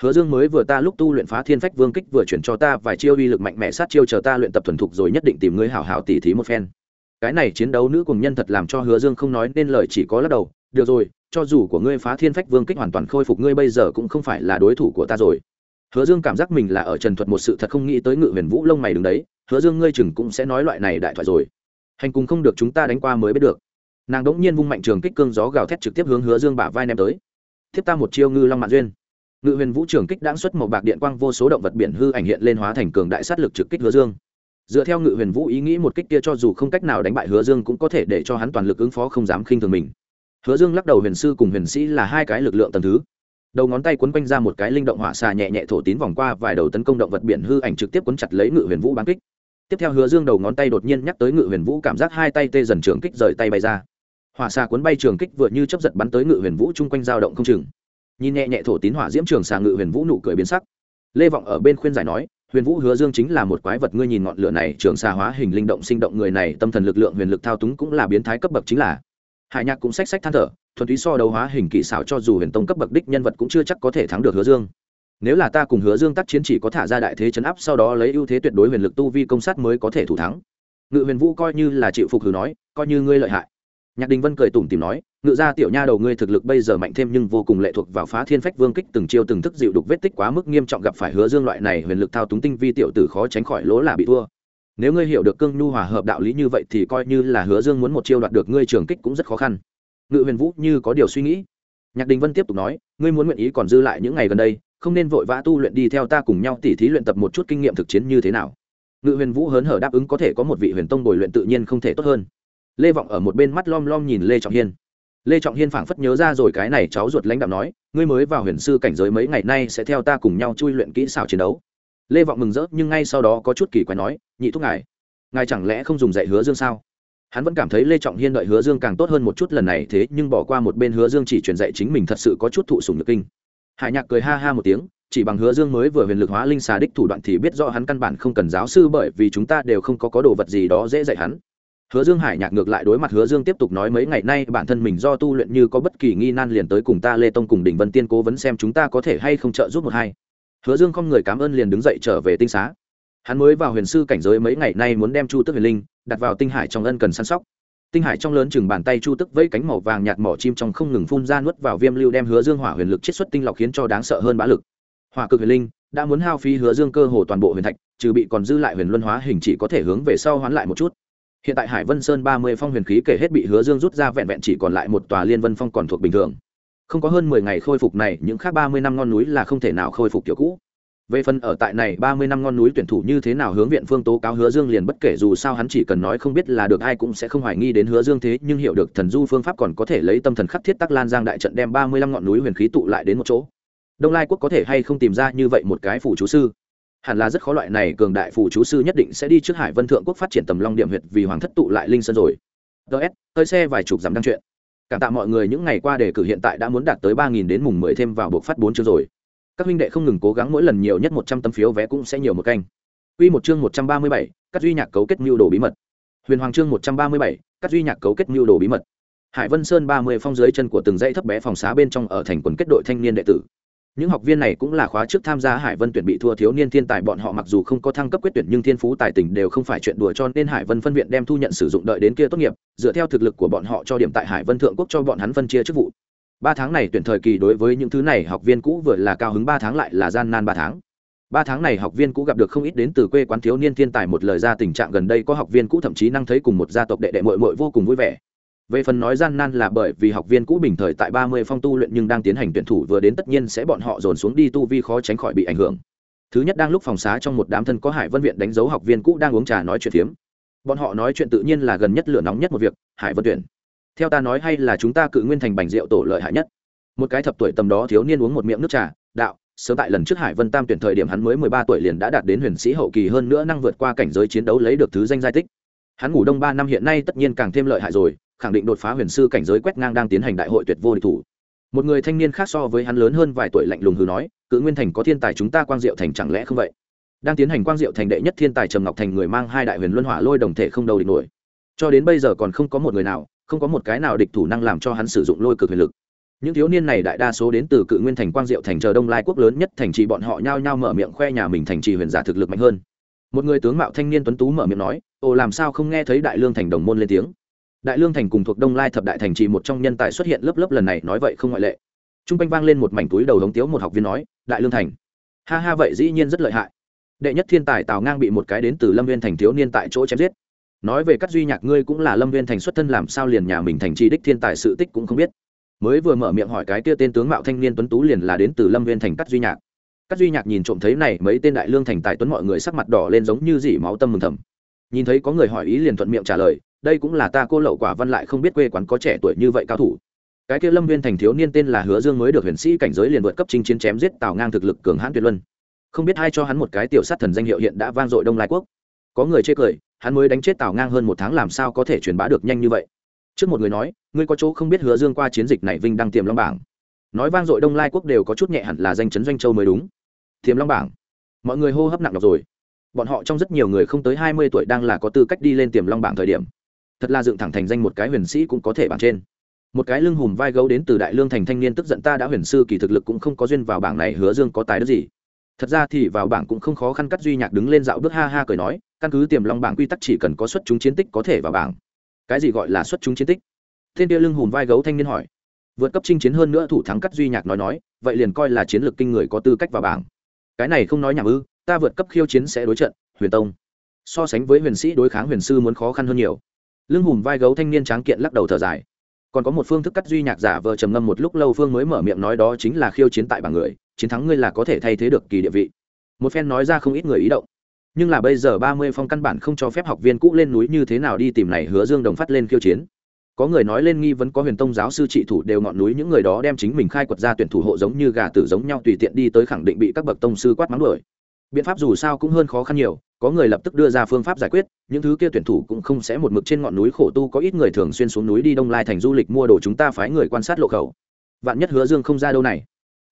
hứa dương mới vừa ta lúc tu luyện phá thiên phách vương kích vừa chuyển cho ta vài chiêu uy lực mạnh mẽ sát chiêu chờ ta luyện tập thuần thục rồi nhất định tìm ngươi hảo hảo tỉ thí một phen. Cái này chiến đấu nữ cùng nhân thật làm cho hứa dương không nói nên lời chỉ có lắc đầu, được rồi, cho dù của ngươi phá thiên phách vương kích hoàn toàn khôi phục ngươi bây giờ cũng không phải là đối thủ của ta rồi. Hứa dương cảm giác mình là ở trần thuật một sự thật không nghĩ tới ngự huyền vũ lông mày đứng đấy, hứa dương ngươi chừng cũng sẽ nói loại này đại thoại rồi. Hành cùng không được chúng ta đánh qua mới biết được. Nàng đ ỗ n g nhiên vung mạnh trường kích cương gió gào thét trực tiếp hướng hứa dương bả vai ném tới. Tiếp ta một chiêu ngư long mạn duyên ngự huyền vũ trường kích đáng xuất một bạc điện quang vô số động vật biển hư ảnh hiện lên hóa thành cường đại sát lực trực kích hứa dương. Dựa theo ngự huyền vũ ý nghĩ một kích kia cho dù không cách nào đánh bại hứa dương cũng có thể để cho hắn toàn lực ứng phó không dám khinh thường mình. Hứa dương lắc đầu huyền sư cùng huyền sĩ là hai cái lực lượng tầm thứ. Đầu ngón tay quấn quanh ra một cái linh động hỏa xà nhẹ nhẹ thổ tín vòng qua vài đầu tấn công động vật biển hư ảnh trực tiếp quấn chặt lấy ngự huyền vũ bán kích. Tiếp theo hứa dương đầu ngón tay đột nhiên nhắc tới ngự huyền vũ cảm giác hai tay tê dần trường kích rời tay bay ra. Hỏa xà cuốn bay trường kích vượt như chấp giật bắn tới ngự huyền vũ chung quanh dao động không chừng nhìn nhẹ nhẹ thổ tín hỏa diễm trường xà ngự huyền vũ nụ cười biến sắc. Lê vọng ở bên khuyên giải nói, huyền vũ hứa dương chính là một quái vật, ngươi nhìn ngọn lửa này, trường xà hóa hình linh động sinh động người này, tâm thần lực lượng, huyền lực thao túng cũng là biến thái cấp bậc chính là. Hải nhạc cũng xách xách than thở, thuần túy so đấu hóa hình kỹ xảo cho dù huyền tông cấp bậc đích nhân vật cũng chưa chắc có thể thắng được hứa dương. Nếu là ta cùng hứa dương tác chiến chỉ có thả ra đại thế chấn áp, sau đó lấy ưu thế tuyệt đối huyền lực tu vi công sát mới có thể thủ thắng. Ngự huyền vũ coi như là chịu phục hừ nói, coi như ngươi lợi hại nhạc đình vân cười tủm tìm nói, ngự ra tiểu nha đầu ngươi thực lực bây giờ mạnh thêm nhưng vô cùng lệ thuộc vào phá thiên phách vương kích từng chiêu từng thức dịu đục vết tích quá mức nghiêm trọng gặp phải hứa dương loại này huyền lực thao túng tinh vi tiểu tử khó tránh khỏi lỗ là bị thua. Nếu ngươi hiểu được cương nhu hòa hợp đạo lý như vậy thì coi như là hứa dương muốn một chiêu đoạt được ngươi trường kích cũng rất khó khăn. Ngự huyền vũ như có điều suy nghĩ. Nhạc đình vân tiếp tục nói, ngươi muốn nguyện ý còn dư lại những ngày gần đây, không nên vội vã tu luyện đi theo ta cùng nhau tỉ thí luyện tập một chút kinh nghiệm thực chiến như thế nào. Ngự huyền vũ hớn hở đáp ứng có thể có một vị huyền tông bồi luyện tự nhiên không thể tốt hơn lê vọng ở một bên mắt lom lom nhìn lê trọng hiên. Lê trọng hiên phảng phất nhớ ra rồi cái này cháu ruột lãnh đạo nói, ngươi mới vào huyền sư cảnh giới mấy ngày nay sẽ theo ta cùng nhau chui luyện kỹ xảo chiến đấu. Lê vọng mừng rỡ, nhưng ngay sau đó có chút kỳ quái nói, nhị thúc ngài ngài chẳng lẽ không dùng dạy hứa dương sao? Hắn vẫn cảm thấy lê trọng hiên đợi hứa dương càng tốt hơn một chút lần này thế, nhưng bỏ qua một bên hứa dương chỉ truyền dạy chính mình thật sự có chút thụ sùng nhược kinh. Hải nhạc cười ha ha một tiếng, chỉ bằng hứa dương mới vừa huyền lực hóa linh xà đích thủ đoạn thì biết rõ hắn căn bản không cần giáo sư bởi vì chúng ta đều không có có đồ vật gì đó dễ dạy hắn hứa dương hải nhạc ngược lại đối mặt hứa dương tiếp tục nói mấy ngày nay bản thân mình do tu luyện như có bất kỳ nghi nan liền tới cùng ta lê tông cùng đỉnh vân tiên cố vấn xem chúng ta có thể hay không trợ giúp một hai. Hứa dương không người cảm ơn liền đứng dậy trở về tinh xá. Hắn mới vào huyền sư cảnh giới mấy ngày nay muốn đem chu tức huyền linh đặt vào tinh hải trong ân cần săn sóc. Tinh hải trong lớn chừng bàn tay chu tức vẫy cánh màu vàng nhạt mỏ chim trong không ngừng phun ra nuốt vào viêm lưu đem hứa dương hỏa huyền lực chiết xuất tinh lọc khiến cho đáng sợ hơn bá lực. Hỏa cực huyền linh đã muốn hao phí hứa dương cơ hồ toàn bộ huyền thạch, trừ bị còn dư lại huyền luân hóa hình chỉ có thể hướng về sau hoán lại một chút hiện tại hải vân sơn ba mươi phong huyền khí kể hết bị hứa dương rút ra vẹn vẹn chỉ còn lại một tòa liên vân phong còn thuộc bình thường. Không có hơn mười ngày khôi phục này, những khác ba mươi năm ngon núi là không thể nào khôi phục kiểu cũ. Về phần ở tại này, ba mươi năm ngon núi tuyển thủ như thế nào hướng viện phương tố cáo hứa dương liền bất kể dù sao hắn chỉ cần nói không biết là được ai cũng sẽ không hoài nghi đến hứa dương thế, nhưng hiểu được thần du phương pháp còn có thể lấy tâm thần khắc thiết tắc lan giang đại trận đem ba mươi năm ngọn núi huyền khí tụ lại đến một chỗ. Đông lai quốc có thể hay không tìm ra như vậy một cái phủ chú sư? Hẳn là rất khó loại này cường đại phụ chú sư nhất định sẽ đi trước hải vân thượng quốc phát triển tầm long điểm huyệt vì hoàng thất tụ lại linh sơn rồi ts hơi xe vài chục dặm đăng chuyện cảm tạ mọi người những ngày qua để cử hiện tại đã muốn đạt tới ba nghìn đến mùng mười thêm vào buộc phát bốn chương rồi các huynh đệ không ngừng cố gắng mỗi lần nhiều nhất một trăm tấm phiếu vé cũng sẽ nhiều một canh Quy một chương một trăm ba mươi bảy, các duy nhạc cấu kết mưu đồ bí mật. Huyền Hoàng chương một trăm ba mươi bảy, các duy nhạc cấu kết mưu đồ bí mật. Hải Vân Sơn ba mươi phong dưới chân của từng dãy thấp bé phòng xá bên trong ở thành quần kết đội thanh niên đệ tử. Những học viên này cũng là khóa trước tham gia Hải Vân tuyển bị thua thiếu niên thiên tài bọn họ mặc dù không có thăng cấp quyết tuyển nhưng thiên phú tài tình đều không phải chuyện đùa cho nên Hải Vân phân viện đem thu nhận sử dụng đợi đến kia tốt nghiệp, dựa theo thực lực của bọn họ cho điểm tại Hải Vân thượng quốc cho bọn hắn phân chia chức vụ. Ba tháng này tuyển thời kỳ đối với những thứ này học viên cũ vừa là cao hứng ba tháng lại là gian nan ba tháng. Ba tháng này học viên cũ gặp được không ít đến từ quê quán thiếu niên thiên tài một lời ra tình trạng gần đây có học viên cũ thậm chí năng thấy cùng một gia tộc đệ đệ mội mội vô cùng vui vẻ về phần nói gian nan là bởi vì học viên cũ bình thời tại ba mươi phong tu luyện nhưng đang tiến hành tuyển thủ vừa đến tất nhiên sẽ bọn họ dồn xuống đi tu vi khó tránh khỏi bị ảnh hưởng. Thứ nhất đang lúc phòng xá trong một đám thân có hải vân viện đánh dấu học viên cũ đang uống trà nói chuyện phiếm. Bọn họ nói chuyện tự nhiên là gần nhất lửa nóng nhất một việc, hải vân tuyển theo ta nói hay là chúng ta cự nguyên thành bành rượu tổ lợi hại nhất. Một cái thập tuổi tầm đó thiếu niên uống một miệng nước trà, đạo, sớm tại lần trước hải vân tam tuyển thời điểm hắn mới mười ba tuổi liền đã đạt đến huyền sĩ hậu kỳ hơn nữa năng vượt qua cảnh giới chiến đấu lấy được thứ danh giai tích. Hắn ngủ đông ba năm hiện nay tất nhiên càng thêm lợi hại rồi khẳng định đột phá huyền sư cảnh giới quét ngang đang tiến hành đại hội tuyệt vô địch thủ. Một người thanh niên khác so với hắn lớn hơn vài tuổi lạnh lùng hừ nói, cự nguyên thành có thiên tài chúng ta quang diệu thành chẳng lẽ không vậy? Đang tiến hành quang diệu thành đệ nhất thiên tài trầm ngọc thành người mang hai đại huyền luân hỏa lôi đồng thể không đầu địch nổi. Cho đến bây giờ còn không có một người nào, không có một cái nào địch thủ năng làm cho hắn sử dụng lôi cực huyền lực. Những thiếu niên này đại đa số đến từ cự nguyên thành quang diệu thành chờ đông lai quốc lớn nhất thành trì bọn họ nhao nhao mở miệng khoe nhà mình thành trì huyền giả thực lực mạnh hơn. Một người tướng mạo thanh niên tuấn tú mở miệng nói, ồ, làm sao không nghe thấy đại lương thành đồng môn lên tiếng? Đại lương thành cùng thuộc đông lai thập đại thành trì một trong nhân tài xuất hiện lớp lớp lần này nói vậy không ngoại lệ. T r u n g quanh vang lên một mảnh túi đầu hống tiếu một học viên nói, đại lương thành. Ha ha, vậy dĩ nhiên rất lợi hại. Đệ nhất thiên tài tào ngang bị một cái đến từ lâm viên thành thiếu niên tại chỗ chém giết. Nói về các duy nhạc ngươi cũng là lâm viên thành xuất thân làm sao liền nhà mình thành trì đích thiên tài sự tích cũng không biết. Mới vừa mở miệng hỏi cái kia tên tướng mạo thanh niên tuấn tú liền là đến từ lâm viên thành cắt duy nhạc. Cắt duy nhạc nhìn trộm thấy này, mấy tên đại lương thành tài tuấn mọi người sắc mặt đỏ lên giống như dỉ máu tâm mừng thầm. Nhìn thấy có người hỏi ý liền thuận miệng trả lời đây cũng là ta cô lậu quả văn lại không biết quê quán có trẻ tuổi như vậy cao thủ. Cái kia lâm viên thành thiếu niên tên là hứa dương mới được huyền sĩ cảnh giới liền vượt cấp chinh chiến chém giết tào ngang thực lực cường hãn tuyệt luân. Không biết ai cho hắn một cái tiểu sát thần danh hiệu hiện đã vang dội đông lai quốc. Có người chê cười, hắn mới đánh chết tào ngang hơn một tháng làm sao có thể truyền bá được nhanh như vậy. Trước một người nói, ngươi có chỗ không biết hứa dương qua chiến dịch này vinh đăng tiềm long bảng? Nói vang dội đông lai quốc đều có chút nhẹ hẳn là danh chấn doanh châu mới đúng. Tiềm long bảng. Mọi người hô hấp nặng đọc rồi. Bọn họ trong rất nhiều người không tới hai mươi tuổi đang là có tư cách đi lên tiềm long bảng thời điểm thật là dựng thẳng thành danh một cái huyền sĩ cũng có thể bảng trên. Một cái lưng hùm vai gấu đến từ đại lương thành thanh niên tức giận ta đã huyền sư kỳ thực lực cũng không có duyên vào bảng này hứa dương có tài đức gì. Thật ra thì vào bảng cũng không khó khăn cắt duy nhạc đứng lên dạo bước ha ha cười nói, căn cứ tiềm long bảng quy tắc chỉ cần có xuất chúng chiến tích có thể vào bảng. Cái gì gọi là xuất chúng chiến tích? Thiên kia lưng hùm vai gấu thanh niên hỏi. Vượt cấp chinh chiến hơn nữa thủ thắng cắt duy nhạc nói nói, vậy liền coi là chiến lược kinh người có tư cách vào bảng. Cái này không nói nhảm ư, ta vượt cấp khiêu chiến sẽ đối trận, huyền tông. So sánh với huyền sĩ đối kháng huyền sư muốn khó khăn hơn nhiều lưng hùm vai gấu thanh niên tráng kiện lắc đầu thở dài. Còn có một phương thức cắt duy nhạc giả vờ trầm ngâm một lúc lâu phương mới mở miệng nói đó chính là khiêu chiến tại bảng người, chiến thắng ngươi là có thể thay thế được kỳ địa vị. Một phen nói ra không ít người ý động. Nhưng là bây giờ ba mươi phong căn bản không cho phép học viên cũ lên núi như thế nào đi tìm này hứa dương đồng phát lên khiêu chiến. Có người nói lên nghi vấn có huyền tông giáo sư trị thủ đều ngọn núi những người đó đem chính mình khai quật ra tuyển thủ hộ giống như gà tử giống nhau tùy tiện đi tới khẳng định bị các bậc tông sư quát mắng đuổi biện pháp dù sao cũng hơn khó khăn nhiều, có người lập tức đưa ra phương pháp giải quyết, những thứ kia tuyển thủ cũng không sẽ một mực trên ngọn núi khổ tu, có ít người thường xuyên xuống núi đi đông lai thành du lịch mua đồ chúng ta phái người quan sát lộ khẩu. Vạn nhất hứa dương không ra đâu này.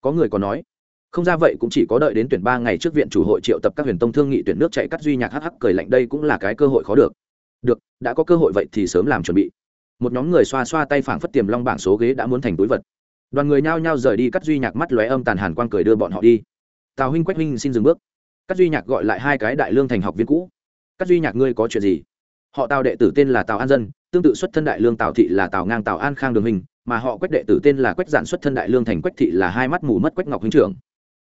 Có người còn nói, không ra vậy cũng chỉ có đợi đến tuyển ba ngày trước viện chủ hội triệu tập các huyền tông thương nghị tuyển nước chạy cắt duy nhạc hh cười lạnh, đây cũng là cái cơ hội khó được. Được, đã có cơ hội vậy thì sớm làm chuẩn bị. Một nhóm người xoa xoa tay phảng phất tiềm long bảng số ghế đã muốn thành túi vật. Đoàn người nhao nhao rời đi, cắt duy nhạc mắt lóe âm tàn hàn quang cười đưa bọn họ đi. Tào huynh quách huynh xin dừng bước các duy nhạc gọi lại hai cái đại lương thành học viên cũ. Các duy nhạc, ngươi có chuyện gì? Họ tào đệ tử tên là tào an dân, tương tự xuất thân đại lương tào thị là tào ngang tào an khang đường hình, mà họ quách đệ tử tên là quách giản xuất thân đại lương thành quách thị là hai mắt mù mất quách ngọc huynh trưởng.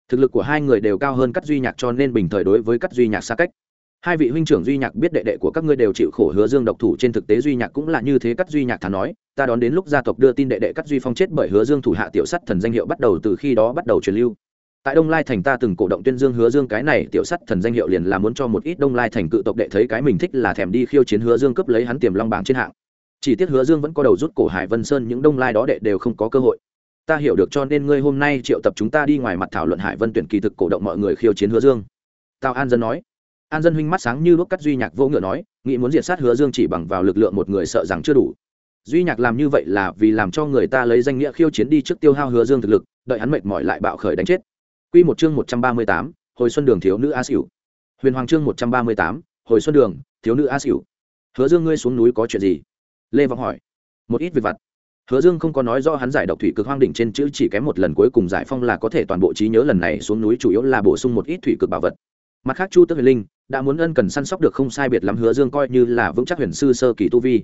Thực lực của hai người đều cao hơn các duy nhạc cho nên bình thời đối với các duy nhạc xa cách. Hai vị huynh trưởng duy nhạc biết đệ đệ của các ngươi đều chịu khổ hứa dương độc thủ trên thực tế duy nhạc cũng là như thế các duy nhạc thà nói, ta đón đến lúc gia tộc đưa tin đệ đệ các duy phong chết bởi hứa dương thủ hạ tiểu sắt thần danh hiệu bắt đầu từ khi đó bắt đầu truyền lưu tại đông lai thành ta từng cổ động tuyên dương hứa dương cái này tiểu sắt thần danh hiệu liền là muốn cho một ít đông lai thành cự tộc đệ thấy cái mình thích là thèm đi khiêu chiến hứa dương cướp lấy hắn tiềm long bảng trên hạng. Chỉ tiếc hứa dương vẫn có đầu rút cổ hải vân sơn, những đông lai đó đệ đều không có cơ hội. Ta hiểu được cho nên ngươi hôm nay triệu tập chúng ta đi ngoài mặt thảo luận hải vân tuyển kỳ thực cổ động mọi người khiêu chiến hứa dương. Tào an dân nói. An dân huynh mắt sáng như lúc cắt duy nhạc vô ngựa nói, nghĩ muốn diệt sát hứa dương chỉ bằng vào lực lượng một người sợ rằng chưa đủ. Duy nhạc làm như vậy là vì làm cho người ta lấy danh nghĩa khiêu chiến đi trước tiêu hao hứa dương thực lực, đợi hắn mệt mỏi lại bạo khởi đánh chết. Quy một chương 138, hồi xuân đường thiếu nữ A Sửu. Huyền Hoàng chương 138, hồi xuân đường, thiếu nữ A Sửu. Hứa Dương ngươi xuống núi có chuyện gì? Lê Vọng hỏi. Một ít việc vặt. Hứa Dương không có nói rõ hắn giải độc thủy cực hoang đỉnh trên chữ chỉ kém một lần cuối cùng giải phong là có thể toàn bộ trí nhớ lần này xuống núi chủ yếu là bổ sung một ít thủy cực bảo vật. Mặt khác Chu Tước Huyền Linh đã muốn ân cần săn sóc được không sai biệt lắm Hứa Dương coi như là vững chắc huyền sư sơ kỳ tu vi.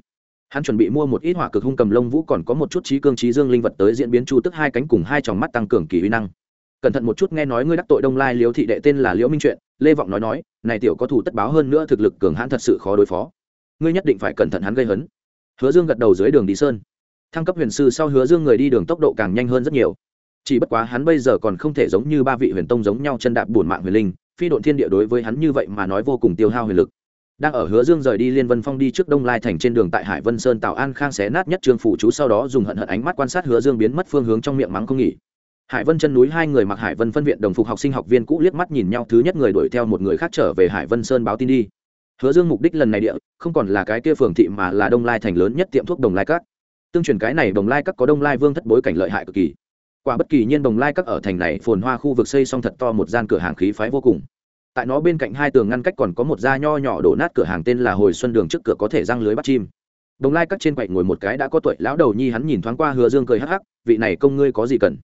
Hắn chuẩn bị mua một ít hỏa cực hung cầm lông vũ còn có một chút trí cương trí dương linh vật tới diễn biến Chu Tước hai cánh cùng hai tròng mắt tăng cường kỳ uy năng cẩn thận một chút nghe nói ngươi đắc tội đông lai liễu thị đệ tên là liễu minh truyện lê vọng nói nói, này tiểu có thủ tất báo hơn nữa thực lực cường hãn thật sự khó đối phó. Ngươi nhất định phải cẩn thận hắn gây hấn. Hứa dương gật đầu dưới đường đi sơn. Thăng cấp huyền sư sau hứa dương người đi đường tốc độ càng nhanh hơn rất nhiều. Chỉ bất quá hắn bây giờ còn không thể giống như ba vị huyền tông giống nhau chân đạp bổn mạng huyền linh, phi độn thiên địa đối với hắn như vậy mà nói vô cùng tiêu hao huyền lực. Đang ở hứa dương rời đi liên vân phong đi trước đông lai thành trên đường tại hải vân sơn tào an khang xé nát nhất trương phủ chú sau đó dùng hận hận ánh mắt quan sát hứa dương biến mất phương hướng trong miệng mắng không nghỉ hải vân chân núi hai người mặc hải vân phân viện đồng phục học sinh học viên cũ liếc mắt nhìn nhau, thứ nhất người đuổi theo một người khác trở về hải vân sơn báo tin đi. Hứa dương mục đích lần này địa, không còn là cái kia phường thị mà là đông lai thành lớn nhất tiệm thuốc đồng lai các. Tương truyền cái này đồng lai các có đông lai vương thất bối cảnh lợi hại cực kỳ. Quả bất kỳ nhiên đồng lai các ở thành này, phồn hoa khu vực xây xong thật to một gian cửa hàng khí phái vô cùng. Tại nó bên cạnh hai tường ngăn cách còn có một da nho nhỏ đổ nát cửa hàng tên là hồi xuân đường trước cửa có thể răng lưới bắt chim. Đồng lai các trên quậy ngồi một cái đã có tuổi, lão đầu nhi hắn nhìn thoáng qua hứa dương cười hắc hắc, vị này công ngươi có gì cần?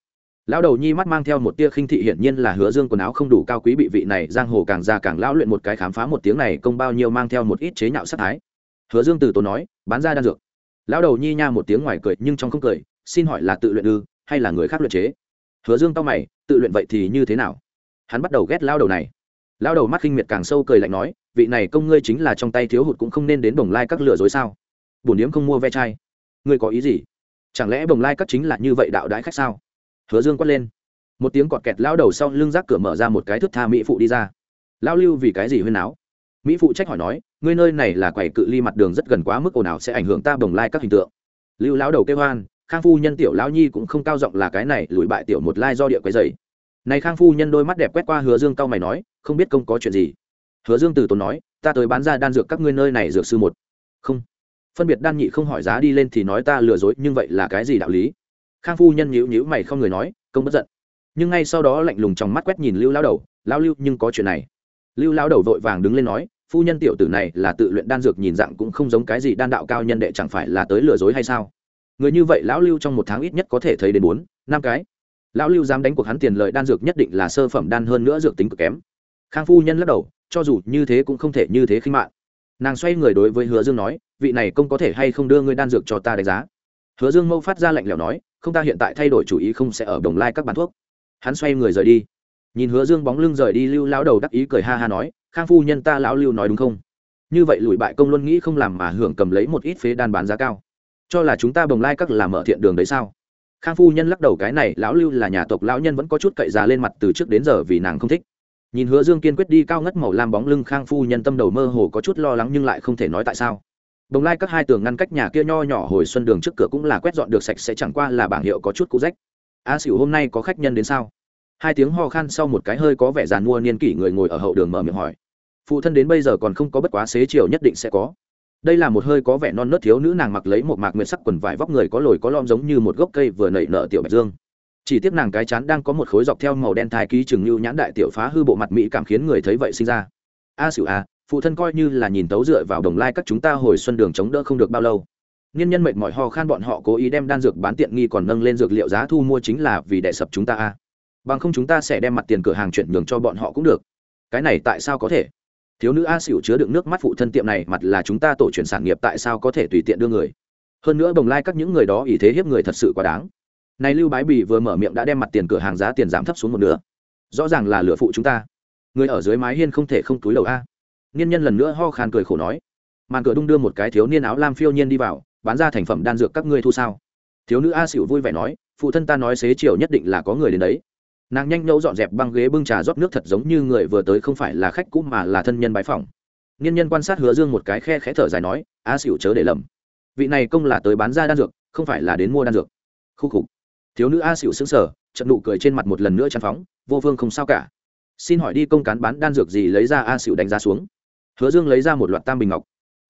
Lão đầu nhi mắt mang theo một tia khinh thị hiển nhiên là hứa dương quần áo không đủ cao quý bị vị này giang hồ càng già càng lão luyện một cái khám phá một tiếng này công bao nhiêu mang theo một ít chế nhạo sát thái. Hứa dương từ tốn nói, bán ra đan dược. Lão đầu nhi nha một tiếng ngoài cười, nhưng trong không cười, xin hỏi là tự luyện ư, hay là người khác luyện chế? Hứa dương tao mày, tự luyện vậy thì như thế nào? Hắn bắt đầu ghét lao đầu này. Lao đầu mắt khinh miệt càng sâu cười lạnh nói, vị này công ngươi chính là trong tay thiếu hụt cũng không nên đến bồng lai các lừa dối sao? Bổn điếm không mua ve chai. Ngươi có ý gì? Chẳng lẽ bồng lai các chính là như vậy đạo đãi khách sao? Hứa dương quát lên. Một tiếng cọt kẹt lao đầu sau lưng rác cửa mở ra một cái thước tha mỹ phụ đi ra. Lao lưu vì cái gì huyên áo mỹ phụ trách hỏi nói, ngươi nơi này là quầy cự ly mặt đường rất gần quá mức ồn ào sẽ ảnh hưởng ta bồng lai các hình tượng. Lưu lao đầu kêu hoan, khang phu nhân tiểu lao nhi cũng không cao giọng là cái này, lùi bại tiểu một lai do địa quấy dày này khang phu nhân đôi mắt đẹp quét qua hứa dương cao mày nói, không biết công có chuyện gì? Hứa dương từ tốn nói, ta tới bán ra đan dược các ngươi nơi này dược sư một. Không. Phân biệt đan nhị không hỏi giá đi lên thì nói ta lừa dối, nhưng vậy là cái gì đạo lý? Khang phu nhân nhíu nhíu mày không người nói công bất giận. Nhưng ngay sau đó lạnh lùng trong mắt quét nhìn lưu lao đầu lao lưu, nhưng có chuyện này. Lưu lao đầu vội vàng đứng lên nói, phu nhân tiểu tử này là tự luyện đan dược nhìn dạng cũng không giống cái gì đan đạo cao nhân đệ chẳng phải là tới lừa dối hay sao? Người như vậy lão lưu trong một tháng ít nhất có thể thấy đến bốn, năm cái. Lão lưu dám đánh cuộc hắn tiền lợi đan dược nhất định là sơ phẩm đan hơn nữa dược tính cực kém. Khang phu nhân lắc đầu, cho dù như thế cũng không thể như thế khinh mạng. Nàng xoay người đối với hứa dương nói, vị này công có thể hay không đưa ngươi đan dược cho ta đánh giá? Hứa dương mâu phát ra lệnh lẽo nói, không ta hiện tại thay đổi chủ ý không sẽ ở đồng lai các bán thuốc. Hắn xoay người rời đi. Nhìn hứa dương bóng lưng rời đi, lưu lão đầu đắc ý cười ha ha nói, khang phu nhân ta lão lưu nói đúng không? Như vậy lùi bại công luôn nghĩ không làm mà hưởng cầm lấy một ít phế đan bán giá cao. Cho là chúng ta bồng lai các làm mở thiện đường đấy sao? Khang phu nhân lắc đầu, cái này lão lưu là nhà tộc lão nhân vẫn có chút cậy già lên mặt từ trước đến giờ vì nàng không thích. Nhìn hứa dương kiên quyết đi cao ngất màu lam bóng lưng, khang phu nhân tâm đầu mơ hồ có chút lo lắng nhưng lại không thể nói tại sao đồng lai các hai tường ngăn cách nhà kia nho nhỏ hồi xuân đường trước cửa cũng là quét dọn được sạch sẽ, chẳng qua là bảng hiệu có chút cũ rách. A xỉu hôm nay có khách nhân đến sao? Hai tiếng ho khan sau một cái hơi có vẻ giàn mua niên kỷ người ngồi ở hậu đường mở miệng hỏi. Phụ thân đến bây giờ còn không có bất quá xế chiều nhất định sẽ có. Đây là một hơi có vẻ non nớt thiếu nữ nàng mặc lấy một mạc nguyệt sắc quần vải vóc người có lồi có lom giống như một gốc cây vừa nảy nở tiểu bạch dương. Chỉ tiếc nàng cái chán đang có một khối dọc theo màu đen thai ký chừng như nhãn đại tiểu phá hư bộ mặt mỹ cảm khiến người thấy vậy sinh ra. A xỉu a à, phụ thân coi như là nhìn tấu dựa vào đồng lai các chúng ta hồi xuân đường chống đỡ không được bao lâu. Nghiên nhân mệt mỏi ho khan bọn họ cố ý đem đan dược bán tiện nghi còn nâng lên dược liệu giá thu mua chính là vì đẻ sập chúng ta a. Bằng không chúng ta sẽ đem mặt tiền cửa hàng chuyển nhường cho bọn họ cũng được. Cái này tại sao có thể? Thiếu nữ a xỉu chứa đựng nước mắt phụ thân tiệm này, mặt là chúng ta tổ truyền sản nghiệp tại sao có thể tùy tiện đưa người? Hơn nữa bồng lai các những người đó ý thế hiếp người thật sự quá đáng. Này lưu bái bì vừa mở miệng đã đem mặt tiền cửa hàng giá tiền giảm thấp xuống một nửa. Rõ ràng là lựa phụ chúng ta. Người ở dưới mái hiên không thể không túi đầu a niên nhân lần nữa ho khan cười khổ nói, màn cửa đung đưa một cái thiếu niên áo lam phiêu nhiên đi vào, bán ra thành phẩm đan dược các ngươi thu sao? Thiếu nữ a xỉu vui vẻ nói, phụ thân ta nói xế chiều nhất định là có người đến đấy. Nàng nhanh nhậu dọn dẹp băng ghế bưng trà rót nước thật giống như người vừa tới không phải là khách cũ mà là thân nhân bái phòng nghiên nhân quan sát hứa dương một cái khe khẽ thở dài nói, a xỉu chớ để lầm. Vị này công là tới bán ra đan dược, không phải là đến mua đan dược. Khúc khục. Thiếu nữ a xỉu xứng sở trận nụ cười trên mặt một lần nữa chăn phóng, vô phương không sao cả. Xin hỏi đi công cán bán đan dược gì lấy ra? A xỉu đánh giá xuống hứa dương lấy ra một loạt tam bình ngọc.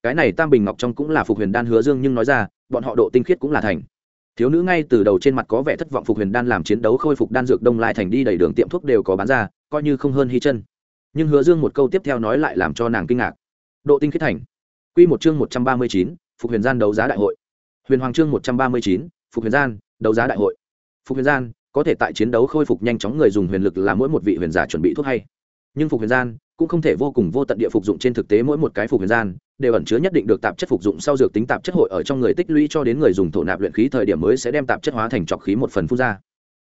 Cái này tam bình ngọc trong cũng là phục huyền đan hứa dương nhưng nói ra, bọn họ độ tinh khiết cũng là thành. Thiếu nữ ngay từ đầu trên mặt có vẻ thất vọng phục huyền đan làm chiến đấu khôi phục đan dược đông lại thành đi đầy đường tiệm thuốc đều có bán ra, coi như không hơn hy chân. Nhưng hứa dương một câu tiếp theo nói lại làm cho nàng kinh ngạc. Độ tinh khiết thành. Q một chương một trăm ba mươi chín, phục huyền gian đấu giá đại hội. Huyền hoàng chương một trăm ba mươi chín, phục huyền gian đấu giá đại hội. Phục huyền gian, có thể tại chiến đấu khôi phục nhanh chóng người dùng huyền lực là mỗi một vị huyền giả chuẩn bị thuốc hay. Nhưng phục huyền gian cũng không thể vô cùng vô tận địa phục dụng trên thực tế mỗi một cái phục huyền gian, đều ẩn chứa nhất định được tạp chất phục dụng sau dược tính tạp chất hội ở trong người tích lũy cho đến người dùng thổ nạp luyện khí thời điểm mới sẽ đem tạp chất hóa thành trọc khí một phần phun ra.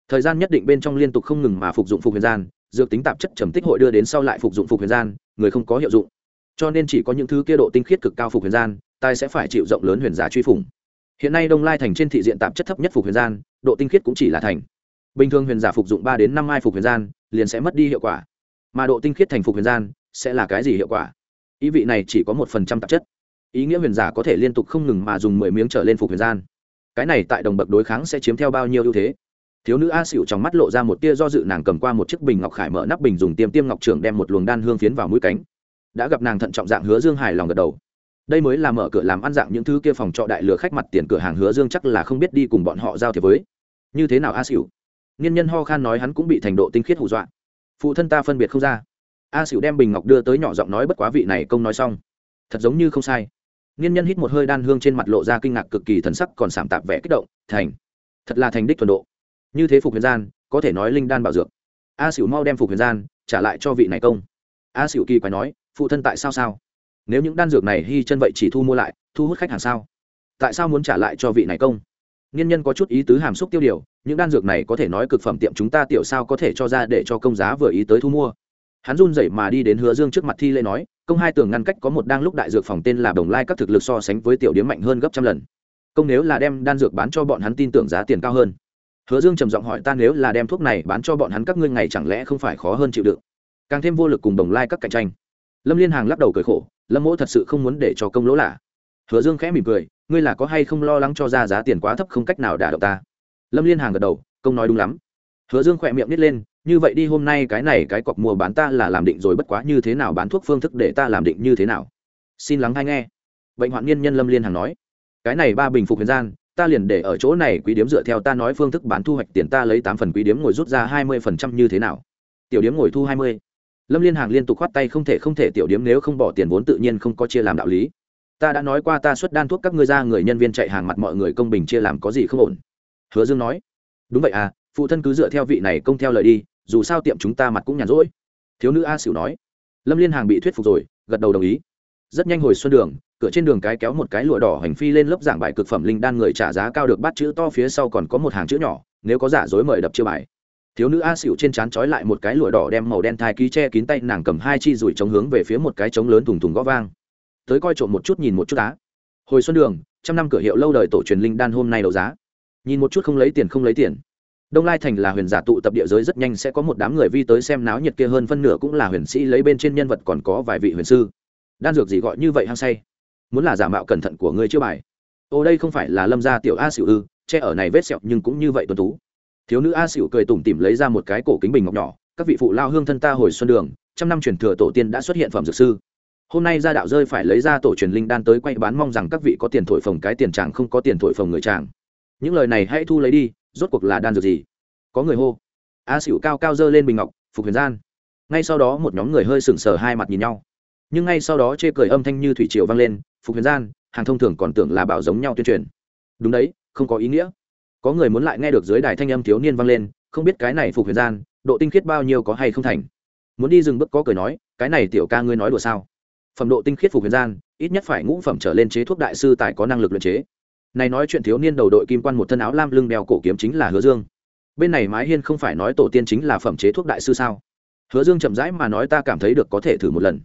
Thời gian nhất định bên trong liên tục không ngừng mà phục dụng phục huyền gian, dược tính tạp chất trầm tích hội đưa đến sau lại phục dụng phục huyền gian, người không có hiệu dụng. Cho nên chỉ có những thứ kia độ tinh khiết cực cao phục huyền gian, tai sẽ phải chịu rộng lớn huyền giả truy phủng. Hiện nay đông lai thành trên thị diện tạp chất thấp nhất phục huyền gian, độ tinh khiết cũng chỉ là thành. Bình thường huyền giả phục dụng ba đến năm mai phục huyền gian, liền sẽ mất đi hiệu quả mà độ tinh khiết thành phục huyền gian sẽ là cái gì hiệu quả? Ý vị này chỉ có một phần trăm tạp chất. Ý nghĩa huyền giả có thể liên tục không ngừng mà dùng mười miếng trở lên phục huyền gian. Cái này tại đồng bậc đối kháng sẽ chiếm theo bao nhiêu ưu thế? Thiếu nữ a xỉu trong mắt lộ ra một tia do dự, nàng cầm qua một chiếc bình ngọc khải mở nắp bình dùng tiêm tiêm ngọc trưởng đem một luồng đan hương phiến vào mũi cánh. Đã gặp nàng thận trọng dạng hứa dương hài lòng gật đầu. Đây mới là mở cửa làm ăn dạng những thứ kia phòng trọ đại lừa khách mặt tiền cửa hàng hứa dương chắc là không biết đi cùng bọn họ giao thiệp với. Như thế nào a xỉu nghiên nhân ho khan nói hắn cũng bị thành độ tinh khiết hù dọa phụ thân ta phân biệt không ra. A xỉu đem bình ngọc đưa tới nhỏ giọng nói bất quá vị này công nói xong. Thật giống như không sai. Nghiên nhân hít một hơi đan hương trên mặt lộ ra kinh ngạc cực kỳ thần sắc còn sảm tạp vẻ kích động, thành, thật là thành đích thuần độ. Như thế phục huyền gian, có thể nói linh đan bảo dược. A xỉu mau đem phục huyền gian trả lại cho vị này công. A xỉu kỳ quái nói, phụ thân tại sao sao? Nếu những đan dược này hy chân vậy chỉ thu mua lại, thu hút khách hàng sao? Tại sao muốn trả lại cho vị này công? Nghiên nhân có chút ý tứ hàm xúc tiêu điều những đan dược này có thể nói cực phẩm tiệm chúng ta tiểu sao có thể cho ra để cho công giá vừa ý tới thu mua. Hắn run rẩy mà đi đến hứa dương trước mặt thi lễ nói, công hai tường ngăn cách có một đang lúc đại dược phòng tên là đồng lai các thực lực so sánh với tiểu điếm mạnh hơn gấp trăm lần. Công nếu là đem đan dược bán cho bọn hắn tin tưởng giá tiền cao hơn. Hứa dương trầm giọng hỏi ta nếu là đem thuốc này bán cho bọn hắn các ngươi ngày chẳng lẽ không phải khó hơn chịu đựng? Càng thêm vô lực cùng đồng lai các cạnh tranh. Lâm liên hàng lắc đầu cười khổ, lâm mỗ thật sự không muốn để cho công lỗ lạ. Hứa dương khẽ mỉm cười, ngươi là có hay không lo lắng cho ra giá tiền quá thấp không cách nào đả động ta? Lâm liên hàng gật đầu, công nói đúng lắm. Hứa dương khỏe miệng nít lên, như vậy đi hôm nay cái này cái cọc mua bán ta là làm định rồi, bất quá như thế nào bán thuốc phương thức để ta làm định như thế nào? Xin lắng hay nghe. Bệnh hoạn niên nhân lâm liên hàng nói, cái này ba bình phục huyền gian, ta liền để ở chỗ này, quý điếm dựa theo ta nói phương thức bán thu hoạch tiền ta lấy tám phần, quý điếm ngồi rút ra hai mươi phần trăm như thế nào? Tiểu điếm ngồi thu hai mươi. Lâm liên hàng liên tục khoát tay, không thể không thể, tiểu điếm nếu không bỏ tiền vốn tự nhiên không có chia làm đạo lý. Ta đã nói qua ta xuất đan thuốc các ngươi ra, người nhân viên chạy hàng mặt mọi người công bình chia làm có gì không ổn hứa dương nói, đúng vậy à phụ thân cứ dựa theo vị này công theo lời đi, dù sao tiệm chúng ta mặt cũng nhàn rỗi. Thiếu nữ a xỉu nói, lâm liên hàng bị thuyết phục rồi, gật đầu đồng ý. Rất nhanh hồi xuân đường, cửa trên đường cái kéo một cái lụa đỏ hành phi lên lớp giảng bài cực phẩm linh đan người trả giá cao được bắt chữ to, phía sau còn có một hàng chữ nhỏ, nếu có giả dối mời đập chiêu bài. Thiếu nữ a xỉu trên trán trói lại một cái lụa đỏ đem màu đen thai ký che kín tay, nàng cầm hai chi rủi chống hướng về phía một cái trống lớn thùng thùng gõ vang. Tới coi trộm một chút nhìn một chút á. Hồi xuân đường, trăm năm cửa hiệu lâu đời tổ truyền linh đan hôm nay đấu giá nhìn một chút không lấy tiền không lấy tiền. Đông lai thành là huyền giả tụ tập địa giới rất nhanh sẽ có một đám người vi tới xem náo nhiệt kia hơn phân nửa cũng là huyền sĩ lấy bên trên nhân vật còn có vài vị huyền sư. Đan dược gì gọi như vậy hăng say? Muốn là giả mạo cẩn thận của người chưa bài. Ô đây không phải là lâm gia tiểu a xỉu ư, che ở này vết sẹo nhưng cũng như vậy tuân tú. Thiếu nữ a xỉu cười tủm tỉm lấy ra một cái cổ kính bình ngọc nhỏ, các vị phụ lao hương thân ta hồi xuân đường, trăm năm truyền thừa tổ tiên đã xuất hiện phẩm dược sư. Hôm nay gia đạo rơi phải lấy ra tổ truyền linh đan tới quay bán mong rằng các vị có tiền thổi phồng cái tiền chàng không có tiền thổi phồng người chàng những lời này hãy thu lấy đi, rốt cuộc là đan dược gì? Có người hô. A xỉu cao cao dơ lên bình ngọc, phục huyền gian. Ngay sau đó một nhóm người hơi sừng sờ hai mặt nhìn nhau. Nhưng ngay sau đó chê cười âm thanh như thủy triều vang lên, phục huyền gian, hàng thông thường còn tưởng là bảo giống nhau tuyên truyền. Đúng đấy, không có ý nghĩa. Có người muốn lại nghe được dưới đài thanh âm thiếu niên vang lên, không biết cái này phục huyền gian, độ tinh khiết bao nhiêu có hay không thành. Muốn đi dừng bước có cười nói, cái này tiểu ca ngươi nói đùa sao? Phẩm độ tinh khiết phục huyền gian, ít nhất phải ngũ phẩm trở lên chế thuốc đại sư tài có năng lực luyện chế này nói chuyện thiếu niên đầu đội kim quan một thân áo lam lưng đeo cổ kiếm chính là hứa dương. Bên này mái hiên không phải nói tổ tiên chính là phẩm chế thuốc đại sư sao? Hứa dương chậm rãi mà nói ta cảm thấy được có thể thử một lần.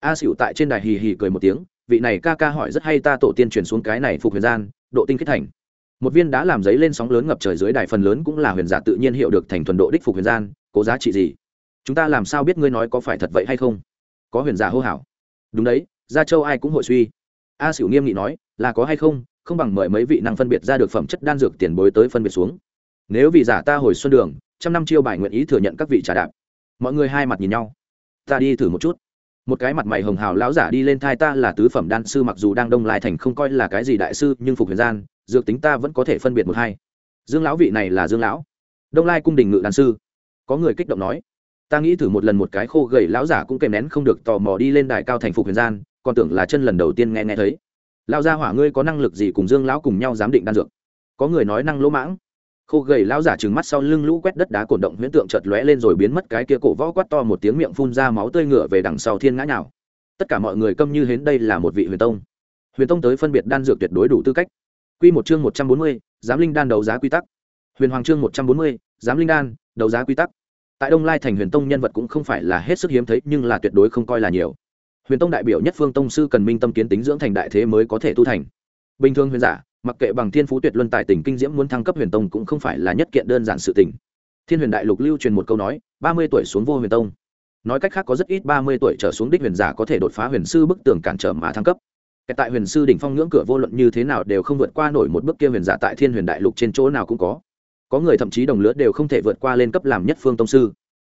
A xỉu tại trên đài hì hì cười một tiếng, vị này ca ca hỏi rất hay ta tổ tiên truyền xuống cái này phục huyền gian, độ tinh kết thành. Một viên đã làm giấy lên sóng lớn ngập trời dưới đài phần lớn cũng là huyền giả tự nhiên hiệu được thành thuần độ đích phục huyền gian có giá trị gì? Chúng ta làm sao biết ngươi nói có phải thật vậy hay không? Có huyền giả hô hảo. đúng đấy, gia châu ai cũng hội suy. A xỉu nghiêm nghị nói, là có hay không không bằng mời mấy vị năng phân biệt ra được phẩm chất đan dược tiền bối tới phân biệt xuống. Nếu vì giả ta hồi xuân đường, trăm năm chiêu bài nguyện ý thừa nhận các vị trà đạp. Mọi người hai mặt nhìn nhau. Ta đi thử một chút. Một cái mặt mày hồng hào lão giả đi lên thai ta là tứ phẩm đan sư mặc dù đang đông lai thành không coi là cái gì đại sư, nhưng phục huyền gian, dược tính ta vẫn có thể phân biệt một hai. Dương lão vị này là dương lão. Đông lai cung đình ngự đan sư. Có người kích động nói. Ta nghĩ thử một lần một cái khô gầy lão giả cũng kèm nén không được tò mò đi lên đài cao thành phục huyền gian, còn tưởng là chân lần đầu tiên nghe nghe thấy lão gia hỏa ngươi có năng lực gì cùng dương lão cùng nhau giám định đan dược? Có người nói năng lỗ mãng. Khô gầy lão giả trừng mắt sau lưng lũ quét đất đá cổn động, huyễn tượng chợt lóe lên rồi biến mất, cái kia cổ võ quát to một tiếng miệng phun ra máu tươi ngựa về đằng sau thiên ngã nào tất cả mọi người câm như hến, đây là một vị huyền tông. Huyền tông tới phân biệt đan dược tuyệt đối đủ tư cách. Quy một chương một trăm bốn mươi, giám linh đan đấu giá quy tắc. Huyền hoàng chương một trăm bốn mươi, giám linh đan đấu giá quy tắc. Tại đông lai thành huyền tông nhân vật cũng không phải là hết sức hiếm thấy, nhưng là tuyệt đối không coi là nhiều huyền tông đại biểu nhất phương tông sư cần minh tâm kiến tính dưỡng thành đại thế mới có thể tu thành. Bình thường huyền giả, mặc kệ bằng thiên phú tuyệt luân tài tỉnh kinh diễm muốn thăng cấp huyền tông cũng không phải là nhất kiện đơn giản sự tình. Thiên huyền đại lục lưu truyền một câu nói, ba mươi tuổi xuống vô huyền tông. Nói cách khác có rất ít ba mươi tuổi trở xuống đích huyền giả có thể đột phá huyền sư bức tường cản trở mà thăng cấp. Tại huyền sư đỉnh phong ngưỡng cửa vô luận như thế nào đều không vượt qua nổi một bước kia huyền giả tại thiên huyền đại lục trên chỗ nào cũng có. Có người thậm chí đồng lứa đều không thể vượt qua lên cấp làm nhất phương tông sư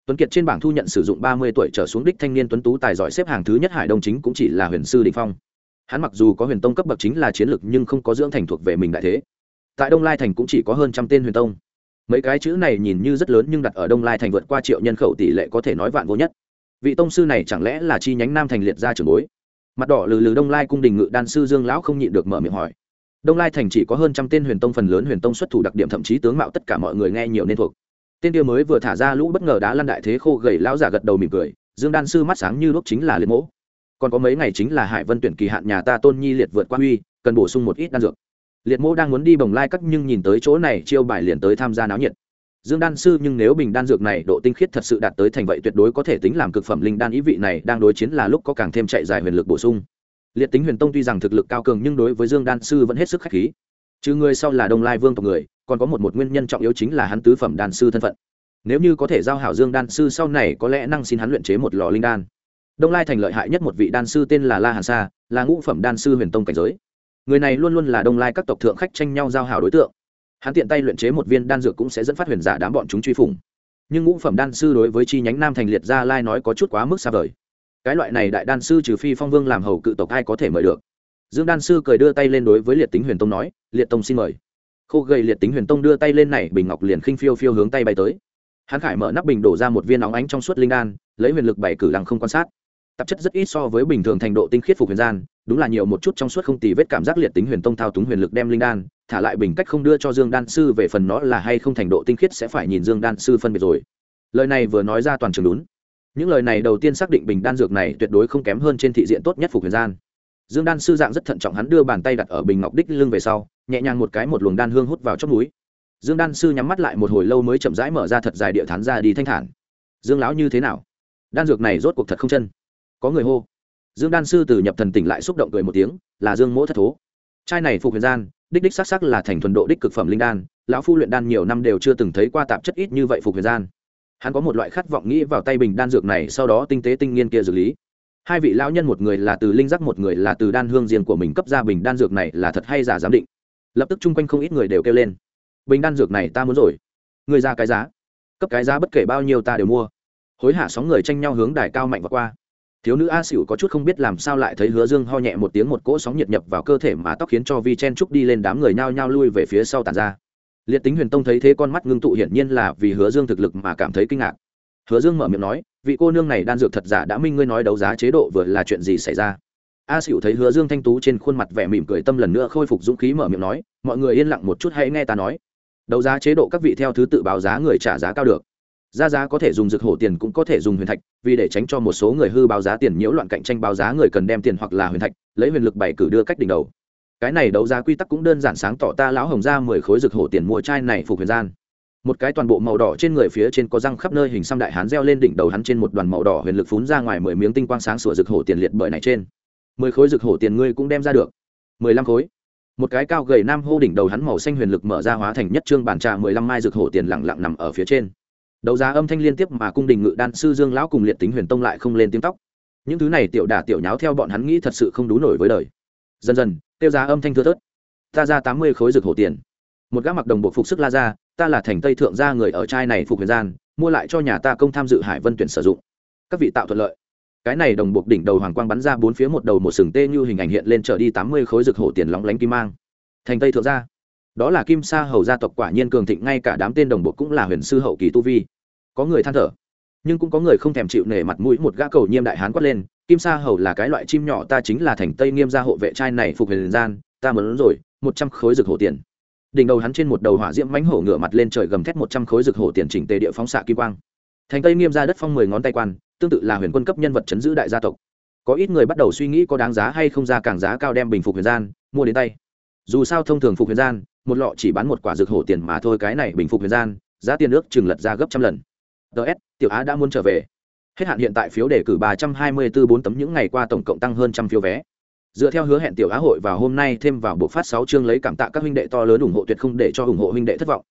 tuấn kiệt trên bảng thu nhận sử dụng ba mươi tuổi trở xuống đích thanh niên tuấn tú tài giỏi xếp hàng thứ nhất hải đông chính cũng chỉ là huyền sư đỉnh phong. Hắn mặc dù có huyền tông cấp bậc chính là chiến lực nhưng không có dưỡng thành thuộc về mình đại thế. Tại đông lai thành cũng chỉ có hơn trăm tên huyền tông. Mấy cái chữ này nhìn như rất lớn nhưng đặt ở đông lai thành vượt qua triệu nhân khẩu tỷ lệ có thể nói vạn vô nhất. Vị tông sư này chẳng lẽ là chi nhánh nam thành liệt gia trường bối? Mặt đỏ lừ lừ đông lai cung đình ngự đan sư dương lão không nhịn được mở miệng hỏi. Đông lai thành chỉ có hơn trăm tên huyền tông phần lớn huyền tông xuất thủ đặc điểm thậm chí tướng mạo tất cả mọi người nghe nhiều nên thuộc tên kia mới vừa thả ra lũ bất ngờ đã lăn đại thế khô gầy lão giả gật đầu mỉm cười, dương đan sư mắt sáng như lúc chính là liệt mỗ. Còn có mấy ngày chính là hải vân tuyển kỳ hạn nhà ta tôn nhi liệt vượt qua huy, cần bổ sung một ít đan dược. Liệt mỗ đang muốn đi bồng lai cắt nhưng nhìn tới chỗ này, chiêu bài liền tới tham gia náo nhiệt. Dương đan sư nhưng nếu bình đan dược này độ tinh khiết thật sự đạt tới thành vậy tuyệt đối có thể tính làm cực phẩm linh đan ý vị này đang đối chiến là lúc có càng thêm chạy dài huyền lực bổ sung. Liệt tính huyền tông tuy rằng thực lực cao cường nhưng đối với dương đan sư vẫn hết sức khách khí. Chứ người sau là đông lai vương tộc người còn có một một nguyên nhân trọng yếu chính là hắn tứ phẩm đan sư thân phận. Nếu như có thể giao hảo dương đan sư sau này có lẽ năng xin hắn luyện chế một lò linh đan. Đông lai thành lợi hại nhất một vị đan sư tên là la hàn sa, là ngũ phẩm đan sư huyền tông cảnh giới. Người này luôn luôn là đông lai các tộc thượng khách tranh nhau giao hảo đối tượng. Hắn tiện tay luyện chế một viên đan dược cũng sẽ dẫn phát huyền giả đám bọn chúng truy phủng. Nhưng ngũ phẩm đan sư đối với chi nhánh nam thành liệt gia lai nói có chút quá mức xa vời. Cái loại này đại đan sư trừ phi phong vương làm hầu cự tộc ai có thể mời được. Dương đan sư cười đưa tay lên đối với liệt tính huyền tông nói, liệt tông xin mời khô gầy liệt tính huyền tông đưa tay lên này, bình ngọc liền khinh phiêu phiêu hướng tay bay tới. Hắn khải mở nắp bình đổ ra một viên óng ánh trong suốt linh đan, lấy huyền lực bảy cử lăng không quan sát. Tạp chất rất ít so với bình thường thành độ tinh khiết phục huyền gian, đúng là nhiều một chút trong suốt không tì vết cảm giác liệt tính huyền tông thao túng huyền lực đem linh đan, thả lại bình cách không đưa cho dương đan sư về phần nó là hay không thành độ tinh khiết sẽ phải nhìn dương đan sư phân biệt rồi. Lời này vừa nói ra toàn trường đúng. Những lời này đầu tiên xác định bình đan dược này tuyệt đối không kém hơn trên thị diện tốt nhất phục huyền gian dương đan sư dạng rất thận trọng hắn đưa bàn tay đặt ở bình ngọc đích lưng về sau, nhẹ nhàng một cái một luồng đan hương hút vào trong núi dương đan sư nhắm mắt lại một hồi lâu mới chậm rãi mở ra thật dài địa thán ra đi thanh thản. Dương lão như thế nào? Đan dược này rốt cuộc thật không chân. Có người hô. Dương đan sư từ nhập thần tỉnh lại xúc động cười một tiếng, là dương mỗ thất thố. Trai này phục huyền gian, đích đích sắc sắc là thành thuần độ đích cực phẩm linh đan, lão phu luyện đan nhiều năm đều chưa từng thấy qua tạp chất ít như vậy phục huyền gian. Hắn có một loại khát vọng nghĩ vào tay bình đan dược này, sau đó tinh tế tinh nghiên kia xử lý hai vị lão nhân một người là từ linh giác, một người là từ đan hương riêng của mình cấp ra bình đan dược này là thật hay giả giám định? Lập tức chung quanh không ít người đều kêu lên. Bình đan dược này ta muốn rồi. Người ra cái giá. Cấp cái giá bất kể bao nhiêu ta đều mua. Hối hả sóng người tranh nhau hướng đài cao mạnh và qua. Thiếu nữ a xỉu có chút không biết làm sao lại thấy hứa dương ho nhẹ một tiếng một cỗ sóng nhiệt nhập vào cơ thể mà tóc khiến cho vi chen trúc đi lên đám người nhao nhao lui về phía sau tàn ra. Liệt tính huyền tông thấy thế con mắt ngưng tụ hiển nhiên là vì hứa dương thực lực mà cảm thấy kinh ngạc. Hứa dương mở miệng nói vị cô nương này đan dược thật giả đã minh ngươi nói đấu giá chế độ vừa là chuyện gì xảy ra? A xỉu thấy hứa dương thanh tú trên khuôn mặt vẻ mỉm cười tâm lần nữa khôi phục dũng khí mở miệng nói, mọi người yên lặng một chút hãy nghe ta nói. Đấu giá chế độ các vị theo thứ tự báo giá người trả giá cao được. Ra giá có thể dùng dược hổ tiền cũng có thể dùng huyền thạch, vì để tránh cho một số người hư báo giá tiền nhiễu loạn cạnh tranh báo giá người cần đem tiền hoặc là huyền thạch, lấy huyền lực bày cử đưa cách đỉnh đầu. Cái này đấu giá quy tắc cũng đơn giản sáng tỏ ta lão hồng ra mười khối dược hổ tiền mua chai này phục huyền gian một cái toàn bộ màu đỏ trên người phía trên có răng khắp nơi hình xăm đại hán reo lên đỉnh đầu hắn trên một đoàn màu đỏ huyền lực phún ra ngoài mười miếng tinh quang sáng sủa rực hổ tiền liệt bởi này trên. Mười khối rực hổ tiền ngươi cũng đem ra được. Mười lăm khối. Một cái cao gầy nam hô đỉnh đầu hắn màu xanh huyền lực mở ra hóa thành nhất trương bản trà mười lăm mai rực hổ tiền lẳng lặng nằm ở phía trên. Đấu giá âm thanh liên tiếp mà cung đình ngự đan sư dương lão cùng liệt tính huyền tông lại không lên tiếng tóc. Những thứ này tiểu đả tiểu nháo theo bọn hắn nghĩ thật sự không đủ nổi với đời. Dần dần, tiêu giá âm thanh thưa thớt. Ta ra tám mươi khối rực hổ tiền. Một gã mặc đồng bộ phục sức la ra ta là thành tây thượng gia người ở trai này phục huyền gian, mua lại cho nhà ta công tham dự hải vân tuyển sử dụng. Các vị tạo thuận lợi. Cái này đồng buộc đỉnh đầu hoàng quang bắn ra bốn phía một đầu một sừng tê như hình ảnh hiện lên trở đi tám mươi khối rực hổ tiền lóng lánh kim mang. Thành tây thượng gia. Đó là kim sa hầu gia tộc quả nhiên cường thịnh, ngay cả đám tên đồng bộ cũng là huyền sư hậu kỳ tu vi. Có người than thở, nhưng cũng có người không thèm chịu nể mặt mũi một gã cầu nhiêm đại hán quát lên, kim sa hầu là cái loại chim nhỏ, ta chính là thành tây nghiêm gia hộ vệ trai này phục huyền gian, ta muốn rồi, một trăm khối rực hổ tiền đỉnh đầu hắn trên một đầu hỏa diễm mánh hổ ngửa mặt lên trời gầm thét một trăm khối rực hổ tiền chỉnh tề địa phóng xạ kim quang. Thành tây nghiêm ra đất phong mười ngón tay quan, tương tự là huyền quân cấp nhân vật chấn giữ đại gia tộc. Có ít người bắt đầu suy nghĩ có đáng giá hay không ra càng giá cao đem bình phục huyền gian, mua đến tay. Dù sao thông thường phục huyền gian, một lọ chỉ bán một quả rực hổ tiền mà thôi, cái này bình phục huyền gian, giá tiền nước chừng lật ra gấp trăm lần. Ts tiểu á đã muốn trở về. Hết hạn hiện tại phiếu đề cử ba trăm hai mươi bốn bốn tấm, những ngày qua tổng cộng tăng hơn trăm phiếu vé dựa theo hứa hẹn tiểu á hội vào hôm nay thêm vào bộ phát sáu chương lấy cảm tạ các huynh đệ to lớn ủng hộ tuyệt không để cho ủng hộ huynh đệ thất vọng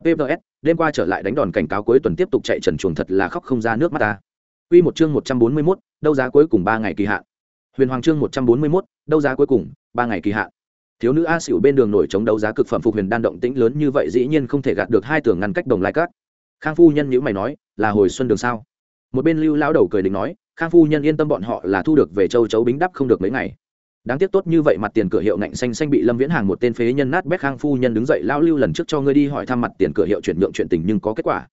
pps đêm qua trở lại đánh đòn cảnh cáo cuối tuần tiếp tục chạy trần chuồng thật là khóc không ra nước mắt ta Quy một chương một trăm bốn mươi 141, đấu giá cuối cùng ba ngày kỳ hạn. Huyền Hoàng chương một trăm bốn mươi 141, đấu giá cuối cùng ba ngày kỳ hạn. Thiếu nữ A Sửu bên đường nổi chống đấu giá cực phẩm phục huyền đan động tĩnh lớn như vậy dĩ nhiên không thể gạt được hai tường ngăn cách đồng lai cát. Khang phu nhân nhíu mày nói, là hồi xuân đường sao? Một bên Lưu lão đầu cười định nói, Khang phu nhân yên tâm bọn họ là thu được về châu chấu bính đắp không được mấy ngày đáng tiếc tốt như vậy mặt tiền cửa hiệu ngạnh xanh xanh bị lâm viễn hàng một tên phế nhân nát bét khang phu nhân đứng dậy lao lưu lần trước cho ngươi đi hỏi thăm mặt tiền cửa hiệu chuyển nhượng chuyện tình nhưng có kết quả.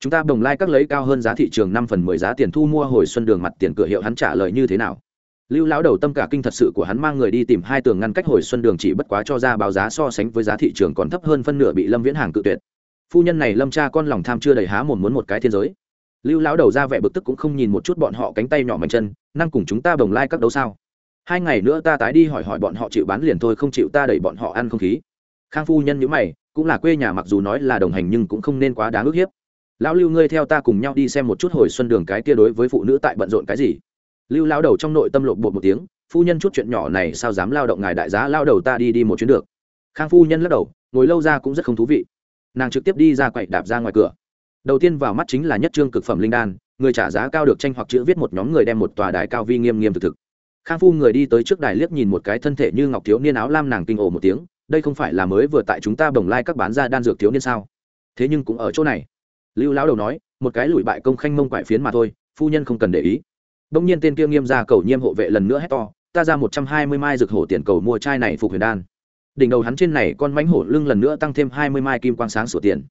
Chúng ta đồng các lấy cao hơn giá thị trường năm phần mười giá tiền thu mua hồi xuân đường mặt tiền cửa hiệu hắn trả lời như thế nào? Lưu lão đầu tâm cả kinh thật sự của hắn mang người đi tìm hai tường ngăn cách hồi xuân đường chỉ bất quá cho ra báo giá so sánh với giá thị trường còn thấp hơn phân nửa bị lâm viễn hàng cự tuyệt. Phu nhân này lâm cha con lòng tham chưa đầy há mồm muốn một cái thiên giới. Lưu lão đầu ra vẻ bực tức cũng không nhìn một chút bọn họ cánh tay nhỏ mạnh chân, năng cùng chúng ta bồng lai các đấu sao? Hai ngày nữa ta tái đi hỏi hỏi bọn họ chịu bán liền thôi, không chịu ta đẩy bọn họ ăn không khí. Khang phu nhân nhữ mày, cũng là quê nhà mặc dù nói là đồng hành nhưng cũng không nên quá đáng ước hiếp. Lão lưu ngươi theo ta cùng nhau đi xem một chút hồi xuân đường cái kia đối với phụ nữ tại bận rộn cái gì. Lưu lão đầu trong nội tâm lộn bột một tiếng, phu nhân chút chuyện nhỏ này sao dám lao động ngài đại giá lao đầu ta đi đi một chuyến được. Khang phu nhân lắc đầu, ngồi lâu ra cũng rất không thú vị. Nàng trực tiếp đi ra quậy đạp ra ngoài cửa. Đầu tiên vào mắt chính là nhất trương cực phẩm linh đan, người trả giá cao được tranh hoặc chữ viết một nhóm người đem một tòa đài cao vi nghiêm nghiêm thực thực khang phu người đi tới trước đài liếc nhìn một cái thân thể như ngọc thiếu niên áo lam nàng kinh ồ một tiếng, đây không phải là mới vừa tại chúng ta bồng lai các bán ra đan dược thiếu niên sao? Thế nhưng cũng ở chỗ này. Lưu lão đầu nói, một cái lùi bại công khanh mông quại phiến mà thôi, phu nhân không cần để ý. Đông nhiên tên kia nghiêm ra cầu nhiêm hộ vệ lần nữa hét to, ta ra một trăm hai mươi mai dược hổ tiền cầu mua chai này phục huyền đan. Đỉnh đầu hắn trên này con mánh hổ lưng lần nữa tăng thêm hai mươi mai kim quang sáng sửa tiền.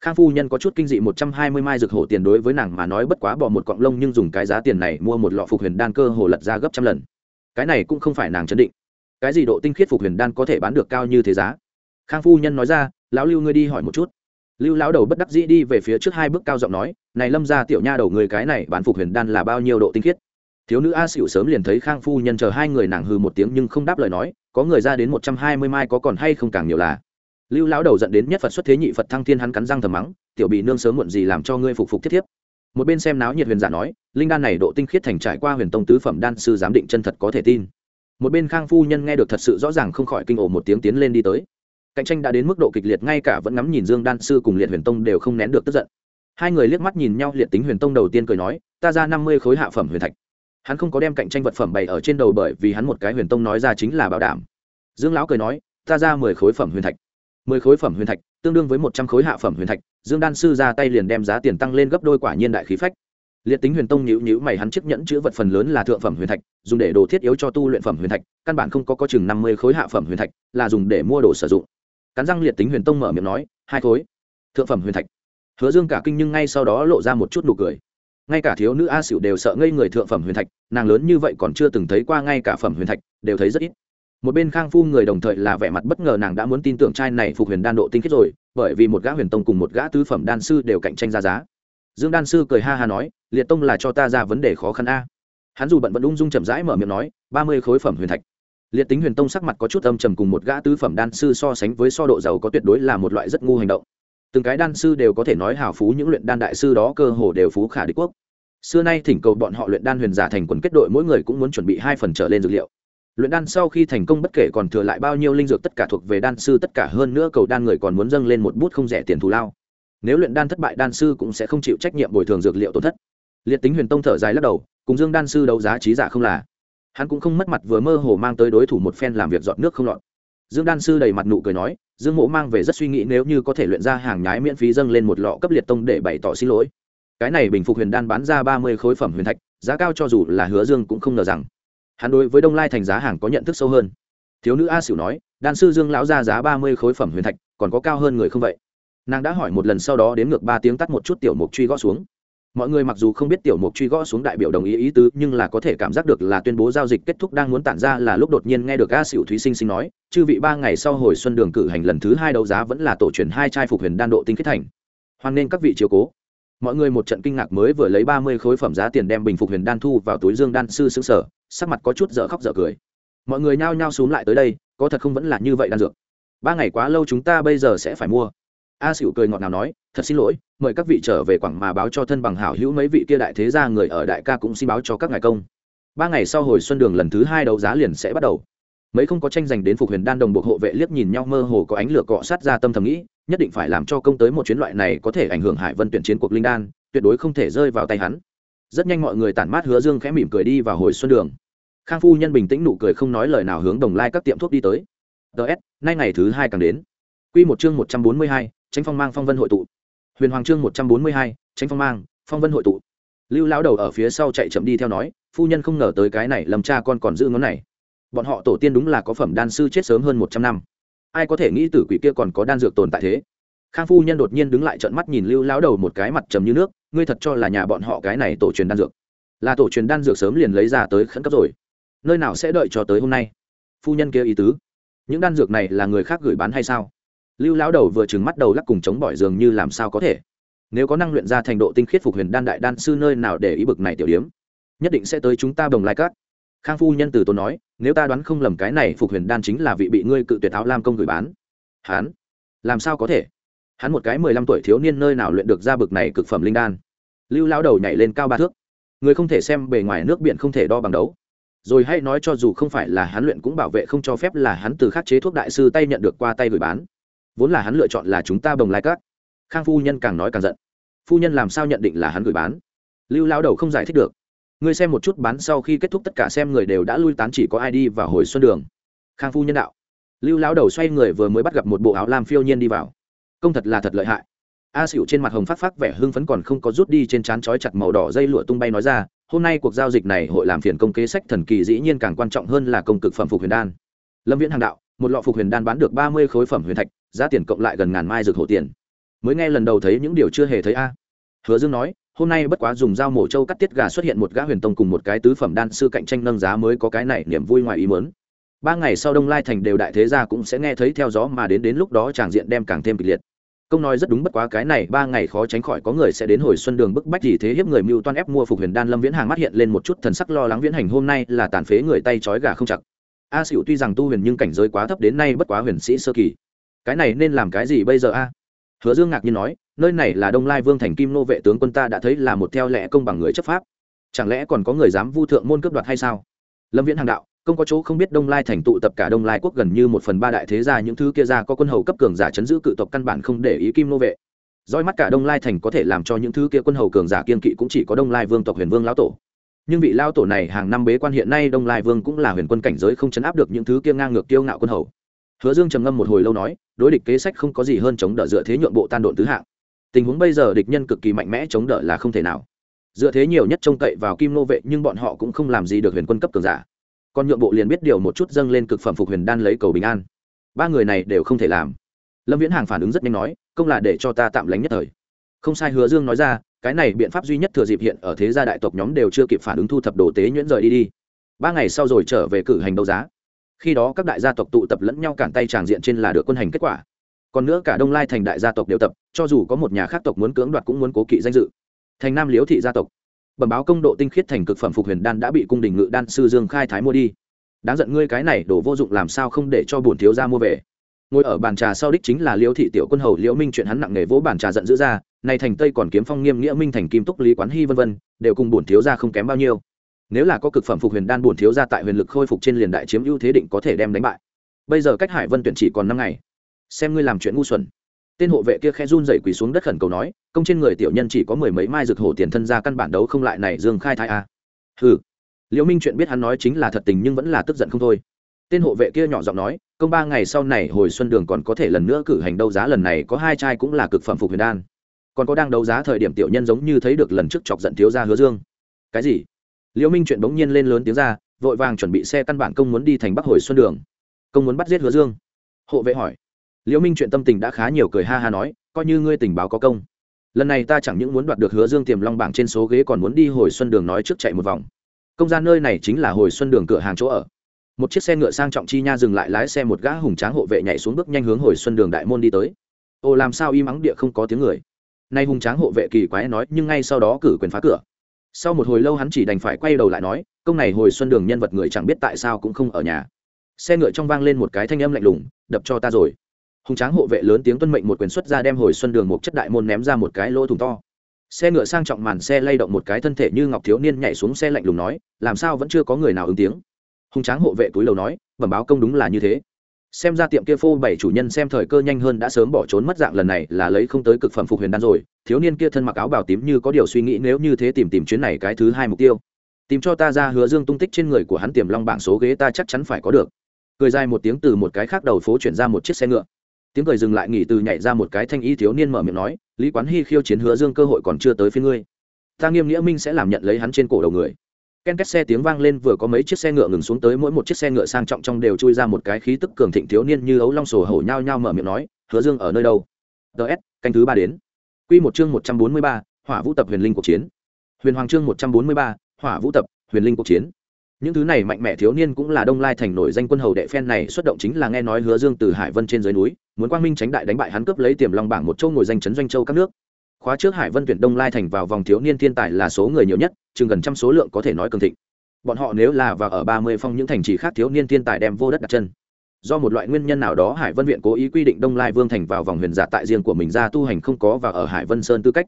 Khang phu nhân có chút kinh dị một trăm hai mươi mai dược hổ tiền đối với nàng mà nói bất quá bỏ một cọng lông nhưng dùng cái giá tiền này mua một lọ phục huyền đan cơ hồ lật ra gấp trăm lần cái này cũng không phải nàng chấn định. Cái gì độ tinh khiết phục huyền đan có thể bán được cao như thế giá? Khang phu nhân nói ra, lão lưu ngươi đi hỏi một chút. Lưu lão đầu bất đắc dĩ đi về phía trước hai bước cao giọng nói, này lâm ra tiểu nha đầu người cái này bán phục huyền đan là bao nhiêu độ tinh khiết? Thiếu nữ a xỉu sớm liền thấy khang phu nhân chờ hai người nàng hư một tiếng nhưng không đáp lời nói, có người ra đến một trăm hai mươi mai có còn hay không càng nhiều là? Lưu lão đầu dẫn đến nhất phật xuất thế nhị phật thăng thiên hắn cắn răng thầm mắng, tiểu bị nương sớm muộn gì làm cho ngươi phục phục thiết thiếp? Một bên xem náo nhiệt huyền giả nói, linh đan này độ tinh khiết thành trải qua huyền tông tứ phẩm đan sư giám định chân thật có thể tin. Một bên khang phu nhân nghe được thật sự rõ ràng không khỏi kinh ổ một tiếng tiến lên đi tới. Cạnh tranh đã đến mức độ kịch liệt, ngay cả vẫn ngắm nhìn dương đan sư cùng liệt huyền tông đều không nén được tức giận. Hai người liếc mắt nhìn nhau, liệt tính huyền tông đầu tiên cười nói, ta ra năm mươi khối hạ phẩm huyền thạch. Hắn không có đem cạnh tranh vật phẩm bày ở trên đầu bởi vì hắn một cái huyền tông nói ra chính là bảo đảm. Dương lão cười nói, ta ra mười khối phẩm huyền thạch. mười khối phẩm huyền thạch tương đương với một trăm khối hạ phẩm huyền thạch dương đan sư ra tay liền đem giá tiền tăng lên gấp đôi quả nhiên đại khí phách. Liệt tính huyền tông nhữ nhữ mày, hắn chiếc nhẫn chữ vật phần lớn là thượng phẩm huyền thạch, dùng để đồ thiết yếu cho tu luyện phẩm huyền thạch, căn bản không có có chừng năm mươi khối hạ phẩm huyền thạch, là dùng để mua đồ sử dụng. Cắn răng liệt tính huyền tông mở miệng nói, hai khối, thượng phẩm huyền thạch. Hứa dương cả kinh nhưng ngay sau đó lộ ra một chút nụ cười. Ngay cả thiếu nữ a xỉu đều sợ ngây người thượng phẩm huyền thạch, nàng lớn như vậy còn chưa từng thấy qua ngay cả phẩm huyền thạch, đều thấy rất ít một bên khang phu người đồng thời là vẻ mặt bất ngờ nàng đã muốn tin tưởng trai này phục huyền đan độ tinh khiết rồi, bởi vì một gã huyền tông cùng một gã tứ phẩm đan sư đều cạnh tranh ra giá. Dương đan sư cười ha ha nói, liệt tông là cho ta ra vấn đề khó khăn a. Hắn dù bận vẫn ung dung chậm rãi mở miệng nói, ba mươi khối phẩm huyền thạch. Liệt tính huyền tông sắc mặt có chút âm trầm cùng một gã tứ phẩm đan sư so sánh với so độ giàu có tuyệt đối là một loại rất ngu hành động. Từng cái đan sư đều có thể nói hào phú, những luyện đan đại sư đó cơ hồ đều phú khả đế quốc. Xưa nay thỉnh cầu bọn họ luyện đan huyền giả thành quần kết đội, mỗi người cũng muốn chuẩn bị hai phần trở lên dược liệu luyện đan sau khi thành công bất kể còn thừa lại bao nhiêu linh dược tất cả thuộc về đan sư, tất cả hơn nữa cầu đan người còn muốn dâng lên một bút không rẻ tiền thù lao. Nếu luyện đan thất bại, đan sư cũng sẽ không chịu trách nhiệm bồi thường dược liệu tổn thất. Liệt tính huyền tông thở dài lắc đầu, cùng dương đan sư đấu giá trí giả không là. Hắn cũng không mất mặt vừa mơ hồ mang tới đối thủ một phen làm việc dọn nước không lọt. Dương đan sư đầy mặt nụ cười nói, dương mộ mang về rất suy nghĩ nếu như có thể luyện ra hàng nhái miễn phí dâng lên một lọ cấp liệt tông để bày tỏ xin lỗi. Cái này bình phục huyền đan bán ra ba mươi khối phẩm huyền thạch, giá cao cho dù là hứa dương cũng không ngờ rằng hắn đối với đông lai thành giá hàng có nhận thức sâu hơn. Thiếu nữ a xỉu nói, đan sư dương lão ra giá ba mươi khối phẩm huyền thạch, còn có cao hơn người không vậy? Nàng đã hỏi một lần sau đó đến ngược ba tiếng tắt một chút tiểu mục truy gõ xuống. Mọi người mặc dù không biết tiểu mục truy gõ xuống đại biểu đồng ý ý tứ, nhưng là có thể cảm giác được là tuyên bố giao dịch kết thúc đang muốn tản ra là lúc đột nhiên nghe được a xỉu thúy sinh sinh nói, chư vị ba ngày sau hồi xuân đường cử hành lần thứ hai đấu giá vẫn là tổ truyền hai trai phục huyền đan độ tinh kết thành. Hoan nên các vị chiều cố mọi người một trận kinh ngạc mới vừa lấy ba mươi khối phẩm giá tiền đem bình phục huyền đan thu vào túi dương đan sư xứng sở, sắc mặt có chút dở khóc dở cười. Mọi người nhao nhao xuống lại tới đây, có thật không vẫn là như vậy đan dược. Ba ngày quá lâu chúng ta bây giờ sẽ phải mua. A xỉu cười ngọt ngào nói, thật xin lỗi, mời các vị trở về quảng mà báo cho thân bằng hảo hữu mấy vị kia đại thế gia người ở đại ca cũng xin báo cho các ngài công. Ba ngày sau hồi xuân đường lần thứ hai đấu giá liền sẽ bắt đầu mấy không có tranh giành đến phục huyền đan đồng bộ hộ vệ liếc nhìn nhau mơ hồ có ánh lửa cọ sát ra tâm thầm nghĩ, nhất định phải làm cho công tới một chuyến loại này có thể ảnh hưởng hải vân tuyển chiến cuộc linh đan, tuyệt đối không thể rơi vào tay hắn. Rất nhanh mọi người tản mát hứa dương khẽ mỉm cười đi vào hồi xuân đường. Khang phu nhân bình tĩnh nụ cười không nói lời nào hướng đồng lai các tiệm thuốc đi tới. Ts nay ngày thứ hai càng đến. Q một chương một trăm bốn mươi hai tránh phong mang phong vân hội tụ. Huyền hoàng chương một trăm bốn mươi hai tránh phong mang phong vân hội tụ. Lưu lão đầu ở phía sau chạy chậm đi theo nói, phu nhân không ngờ tới cái này lầm cha con còn giữ ngón này bọn họ tổ tiên đúng là có phẩm đan sư chết sớm hơn một trăm năm. Ai có thể nghĩ tử quỷ kia còn có đan dược tồn tại thế? Khang phu nhân đột nhiên đứng lại trợn mắt nhìn lưu lão đầu một cái mặt trầm như nước, ngươi thật cho là nhà bọn họ cái này tổ truyền đan dược. Là tổ truyền đan dược sớm liền lấy ra tới khẩn cấp rồi. Nơi nào sẽ đợi cho tới hôm nay? Phu nhân kia ý tứ. Những đan dược này là người khác gửi bán hay sao? Lưu lão đầu vừa trừng mắt đầu lắc cùng chống bỏi dường như làm sao có thể? Nếu có năng luyện ra thành độ tinh khiết phục huyền đan đại đan sư nơi nào để ý bực này tiểu điếm, nhất định sẽ tới chúng ta đồng lai cát khang phu nhân từ tốn nói, nếu ta đoán không lầm cái này phục huyền đan chính là vị bị ngươi cự tuyệt áo lam công gửi bán. Hắn? Làm sao có thể? Hắn một cái mười lăm tuổi thiếu niên nơi nào luyện được ra bực này cực phẩm linh đan? Lưu lao đầu nhảy lên cao ba thước. Người không thể xem bề ngoài nước biển không thể đo bằng đấu. Rồi hay nói cho dù không phải là hắn luyện cũng bảo vệ không cho phép là hắn từ khắc chế thuốc đại sư tay nhận được qua tay gửi bán. Vốn là hắn lựa chọn là chúng ta bồng lai cát. Khang phu nhân càng nói càng giận. Phu nhân làm sao nhận định là hắn gửi bán? Lưu lao đầu không giải thích được ngươi xem một chút bán sau khi kết thúc tất cả xem người đều đã lui tán chỉ có ai đi vào hồi xuân đường. Khang phu nhân đạo. Lưu Lão đầu xoay người vừa mới bắt gặp một bộ áo lam phiêu nhiên đi vào. Công thật là thật lợi hại. A xỉu trên mặt hồng phát phát vẻ hưng phấn còn không có rút đi trên trán trói chặt màu đỏ dây lụa tung bay nói ra, hôm nay cuộc giao dịch này hội làm phiền công kế sách thần kỳ dĩ nhiên càng quan trọng hơn là công cực phẩm phục huyền đan. Lâm viễn hàng đạo, một lọ phục huyền đan bán được ba mươi khối phẩm huyền thạch, giá tiền cộng lại gần ngàn mai dược hộ tiền. Mới nghe lần đầu thấy những điều chưa hề thấy a. Hứa dương nói hôm nay bất quá dùng dao mổ trâu cắt tiết gà xuất hiện một gã huyền tông cùng một cái tứ phẩm đan sư cạnh tranh nâng giá mới có cái này niềm vui ngoài ý mớn ba ngày sau đông lai thành đều đại thế gia cũng sẽ nghe thấy theo gió mà đến đến lúc đó tràng diện đem càng thêm kịch liệt. Công nói rất đúng bất quá cái này, ba ngày khó tránh khỏi có người sẽ đến hồi xuân đường bức bách gì thế hiếp người mưu toan ép mua phục huyền đan lâm viễn hàng mắt hiện lên một chút thần sắc lo lắng viễn hành hôm nay là tàn phế người tay trói gà không chặt. A xỉu tuy rằng tu huyền nhưng cảnh giới quá thấp đến nay bất quá huyền sĩ sơ kỳ. Cái này nên làm cái gì bây giờ a? Hứa dương ngạc nhiên nói nơi này là đông lai vương thành kim nô vệ tướng quân ta đã thấy là một theo lẽ công bằng người chấp pháp. Chẳng lẽ còn có người dám vu thượng môn cướp đoạt hay sao? Lâm viễn hàng đạo công có chỗ không biết đông lai thành tụ tập cả đông lai quốc gần như một phần ba đại thế gia, những thứ kia ra có quân hầu cấp cường giả chấn giữ cự tộc căn bản không để ý kim nô vệ. Roi mắt cả đông lai thành có thể làm cho những thứ kia quân hầu cường giả kiên kỵ cũng chỉ có đông lai vương tộc huyền vương lão tổ. Nhưng vị lao tổ này hàng năm bế quan hiện nay đông lai vương cũng là huyền quân cảnh giới không chấn áp được những thứ kia ngang ngược tiêu ngạo quân hầu. Hứa dương trầm ngâm một hồi lâu nói, đối địch kế sách không có gì hơn chống đỡ dựa thế nhượng bộ tan độn tứ hạng tình huống bây giờ địch nhân cực kỳ mạnh mẽ chống đỡ là không thể nào. Dựa thế nhiều nhất trông cậy vào kim nô vệ, nhưng bọn họ cũng không làm gì được huyền quân cấp cường giả. Còn nhượng bộ liền biết điều một chút dâng lên cực phẩm phục huyền đan lấy cầu bình an. Ba người này đều không thể làm. Lâm viễn hàng phản ứng rất nhanh nói, công là để cho ta tạm lánh nhất thời. Không sai, hứa dương nói ra, cái này biện pháp duy nhất thừa dịp hiện ở thế gia đại tộc nhóm đều chưa kịp phản ứng thu thập đồ tế nhuyễn rời đi đi. Ba ngày sau rồi trở về cử hành đấu giá. Khi đó các đại gia tộc tụ tập lẫn nhau cản tay tràng diện trên là được quân hành kết quả còn nữa cả đông lai thành đại gia tộc đều tập, cho dù có một nhà khác tộc muốn cưỡng đoạt cũng muốn cố kỵ danh dự. Thành nam liếu thị gia tộc. Bẩm báo công độ tinh khiết thành cực phẩm phục huyền đan đã bị cung đình ngự đan sư dương khai thái mua đi. Đáng giận ngươi cái này đổ vô dụng làm sao không để cho bổn thiếu gia mua về. Ngồi ở bàn trà sau đích chính là liễu thị tiểu quân hầu liễu minh chuyện hắn nặng nề vỗ bàn trà giận dữ ra này thành tây còn kiếm phong nghiêm nghĩa minh thành kim túc lý quán hy vân vân, đều cùng bổn thiếu gia không kém bao nhiêu. Nếu là có cực phẩm phục huyền đan bổn thiếu gia tại huyền lực khôi phục trên liền đại chiếm ưu thế định có thể đem đánh bại. Bây giờ cách hải vân tuyển chỉ còn năm ngày xem ngươi làm chuyện ngu xuẩn. Tên hộ vệ kia khe run dậy quỳ xuống đất khẩn cầu nói, công trên người tiểu nhân chỉ có mười mấy mai rực hổ tiền thân ra căn bản đấu không lại này dương khai thái a à. ừ liễu minh chuyện biết hắn nói chính là thật tình nhưng vẫn là tức giận không thôi. Tên hộ vệ kia nhỏ giọng nói, công ba ngày sau này hồi xuân đường còn có thể lần nữa cử hành đấu giá, lần này có hai trai cũng là cực phẩm phục huyền đan. Còn có đang đấu giá thời điểm tiểu nhân giống như thấy được lần trước chọc giận thiếu gia hứa dương. Cái gì? Liễu minh chuyện bỗng nhiên lên lớn tiếng ra, vội vàng chuẩn bị xe căn bản công muốn đi thành bắc hồi xuân đường. Công muốn bắt giết hứa dương. Hộ vệ hỏi liễu minh chuyện tâm tình đã khá nhiều cười ha ha nói, coi như ngươi tình báo có công. Lần này ta chẳng những muốn đoạt được hứa dương tiềm long bảng trên số ghế còn muốn đi hồi xuân đường nói trước chạy một vòng. Công gian nơi này chính là hồi xuân đường cửa hàng chỗ ở. Một chiếc xe ngựa sang trọng chi nha dừng lại lái xe một gã hùng tráng hộ vệ nhảy xuống bước nhanh hướng hồi xuân đường đại môn đi tới. Ồ làm sao im ắng địa không có tiếng người? Nay hùng tráng hộ vệ kỳ quái nói, nhưng ngay sau đó cử quyền phá cửa. Sau một hồi lâu hắn chỉ đành phải quay đầu lại nói, công này hồi xuân đường nhân vật người chẳng biết tại sao cũng không ở nhà. Xe ngựa trong vang lên một cái thanh âm lạnh lùng, đập cho ta rồi hùng tráng hộ vệ lớn tiếng tuân mệnh một quyền xuất ra đem hồi xuân đường một chất đại môn ném ra một cái lỗ thùng to. Xe ngựa sang trọng màn xe lay động một cái thân thể như ngọc thiếu niên nhảy xuống xe lạnh lùng nói, làm sao vẫn chưa có người nào ứng tiếng? Hùng tráng hộ vệ túi lầu nói, bẩm báo công đúng là như thế. Xem ra tiệm kia phô bảy chủ nhân xem thời cơ nhanh hơn đã sớm bỏ trốn mất dạng lần này là lấy không tới cực phẩm phục huyền đan rồi, thiếu niên kia thân mặc áo bào tím như có điều suy nghĩ nếu như thế tìm tìm chuyến này cái thứ hai mục tiêu. Tìm cho ta ra hứa dương tung tích trên người của hắn tiềm long bảng số ghế ta chắc chắn phải có được. Cười dài một tiếng từ một cái khác đầu phố chuyển ra một chiếc xe ngựa tiếng cười dừng lại nghỉ từ nhảy ra một cái thanh y thiếu niên mở miệng nói, lý quán hy khiêu chiến hứa dương cơ hội còn chưa tới phía ngươi. Ta nghiêm nghĩa minh sẽ làm nhận lấy hắn trên cổ đầu người. Ken két xe tiếng vang lên vừa có mấy chiếc xe ngựa ngừng xuống tới, mỗi một chiếc xe ngựa sang trọng trong đều chui ra một cái khí tức cường thịnh thiếu niên như ấu long sổ hổ nhao nhao mở miệng nói, hứa dương ở nơi đâu? Ts canh thứ ba đến. Q một chương một trăm bốn mươi ba, hỏa vũ tập huyền linh cuộc chiến. Huyền hoàng chương một trăm bốn mươi ba, hỏa vũ tập huyền linh cuộc chiến những thứ này mạnh mẽ thiếu niên cũng là đông lai thành nổi danh quân hầu đệ phen này xuất động chính là nghe nói hứa dương từ hải vân trên dưới núi, muốn quang minh tránh đại đánh bại hắn cướp lấy tiềm long bảng một châu ngồi danh chấn doanh châu các nước. Khóa trước hải vân tuyển đông lai thành vào vòng thiếu niên thiên tài là số người nhiều nhất, chừng gần trăm số lượng có thể nói cường thịnh. Bọn họ nếu là vào ở ba mươi phong những thành trì khác thiếu niên thiên tài đem vô đất đặt chân. Do một loại nguyên nhân nào đó hải vân viện cố ý quy định đông lai vương thành vào vòng huyền giả tại riêng của mình ra tu hành không có và ở hải vân sơn tư cách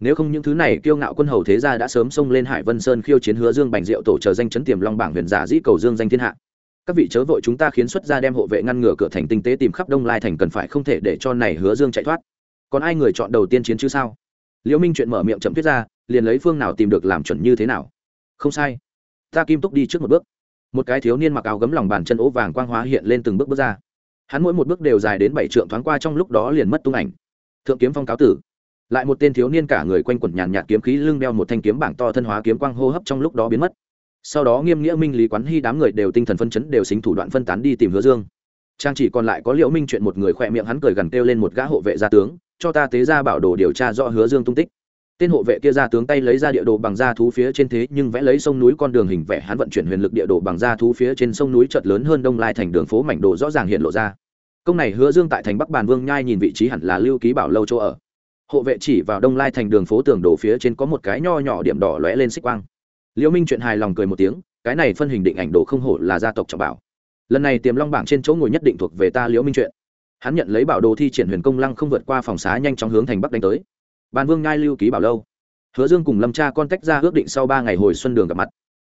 nếu không những thứ này, kiêu ngạo quân hầu thế gia đã sớm xông lên hải vân sơn khiêu chiến hứa dương bành diệu tổ chờ danh chấn tiềm long bảng huyền giả dĩ cầu dương danh thiên hạ. Các vị chớ vội chúng ta khiến xuất gia đem hộ vệ ngăn ngừa cửa thành tinh tế tìm khắp đông lai thành cần phải không thể để cho này hứa dương chạy thoát. Còn ai người chọn đầu tiên chiến chứ sao? Liễu minh chuyện mở miệng chậm thuyết ra, liền lấy phương nào tìm được làm chuẩn như thế nào? Không sai. Ta kim túc đi trước một bước. Một cái thiếu niên mặc áo gấm lòng bàn chân ố vàng quang hóa hiện lên từng bước bước ra. Hắn mỗi một bước đều dài đến bảy trượng thoáng qua trong lúc đó liền mất tung ảnh. Thượng kiếm phong cáo tử lại một tên thiếu niên cả người quanh quẩn nhàn nhạt kiếm khí lưng đeo một thanh kiếm bảng to thân hóa kiếm quang hô hấp trong lúc đó biến mất. Sau đó nghiêm nghĩa minh lý quán hy đám người đều tinh thần phân chấn đều xính thủ đoạn phân tán đi tìm hứa dương. Trang chỉ còn lại có liễu minh chuyện một người khỏe miệng hắn cười gần kêu lên một gã hộ vệ gia tướng, cho ta tế ra bảo đồ điều tra rõ hứa dương tung tích. Tên hộ vệ kia ra tướng tay lấy ra địa đồ bằng da thú phía trên thế, nhưng vẽ lấy sông núi con đường hình vẽ hắn vận chuyển huyền lực địa đồ bằng da thú phía trên sông núi chợt lớn hơn đông lai thành đường phố mảnh đồ rõ ràng hiện lộ ra. Công này hứa dương tại thành bắc bàn vương nhai nhìn vị trí hẳn là lưu ký bảo lâu chỗ ở hộ vệ chỉ vào đông lai thành đường phố tường đổ phía trên có một cái nho nhỏ điểm đỏ lóe lên xích quang. Liễu minh chuyện hài lòng cười một tiếng, cái này phân hình định ảnh đồ không hổ là gia tộc trọng bảo. Lần này tiềm long bảng trên chỗ ngồi nhất định thuộc về ta liễu minh chuyện. Hắn nhận lấy bảo đồ thi triển huyền công lăng không vượt qua phòng xá nhanh chóng hướng thành bắc đánh tới. Ban vương ngai lưu ký bảo lâu. Hứa dương cùng lâm cha con tách ra ước định sau ba ngày hồi xuân đường gặp mặt.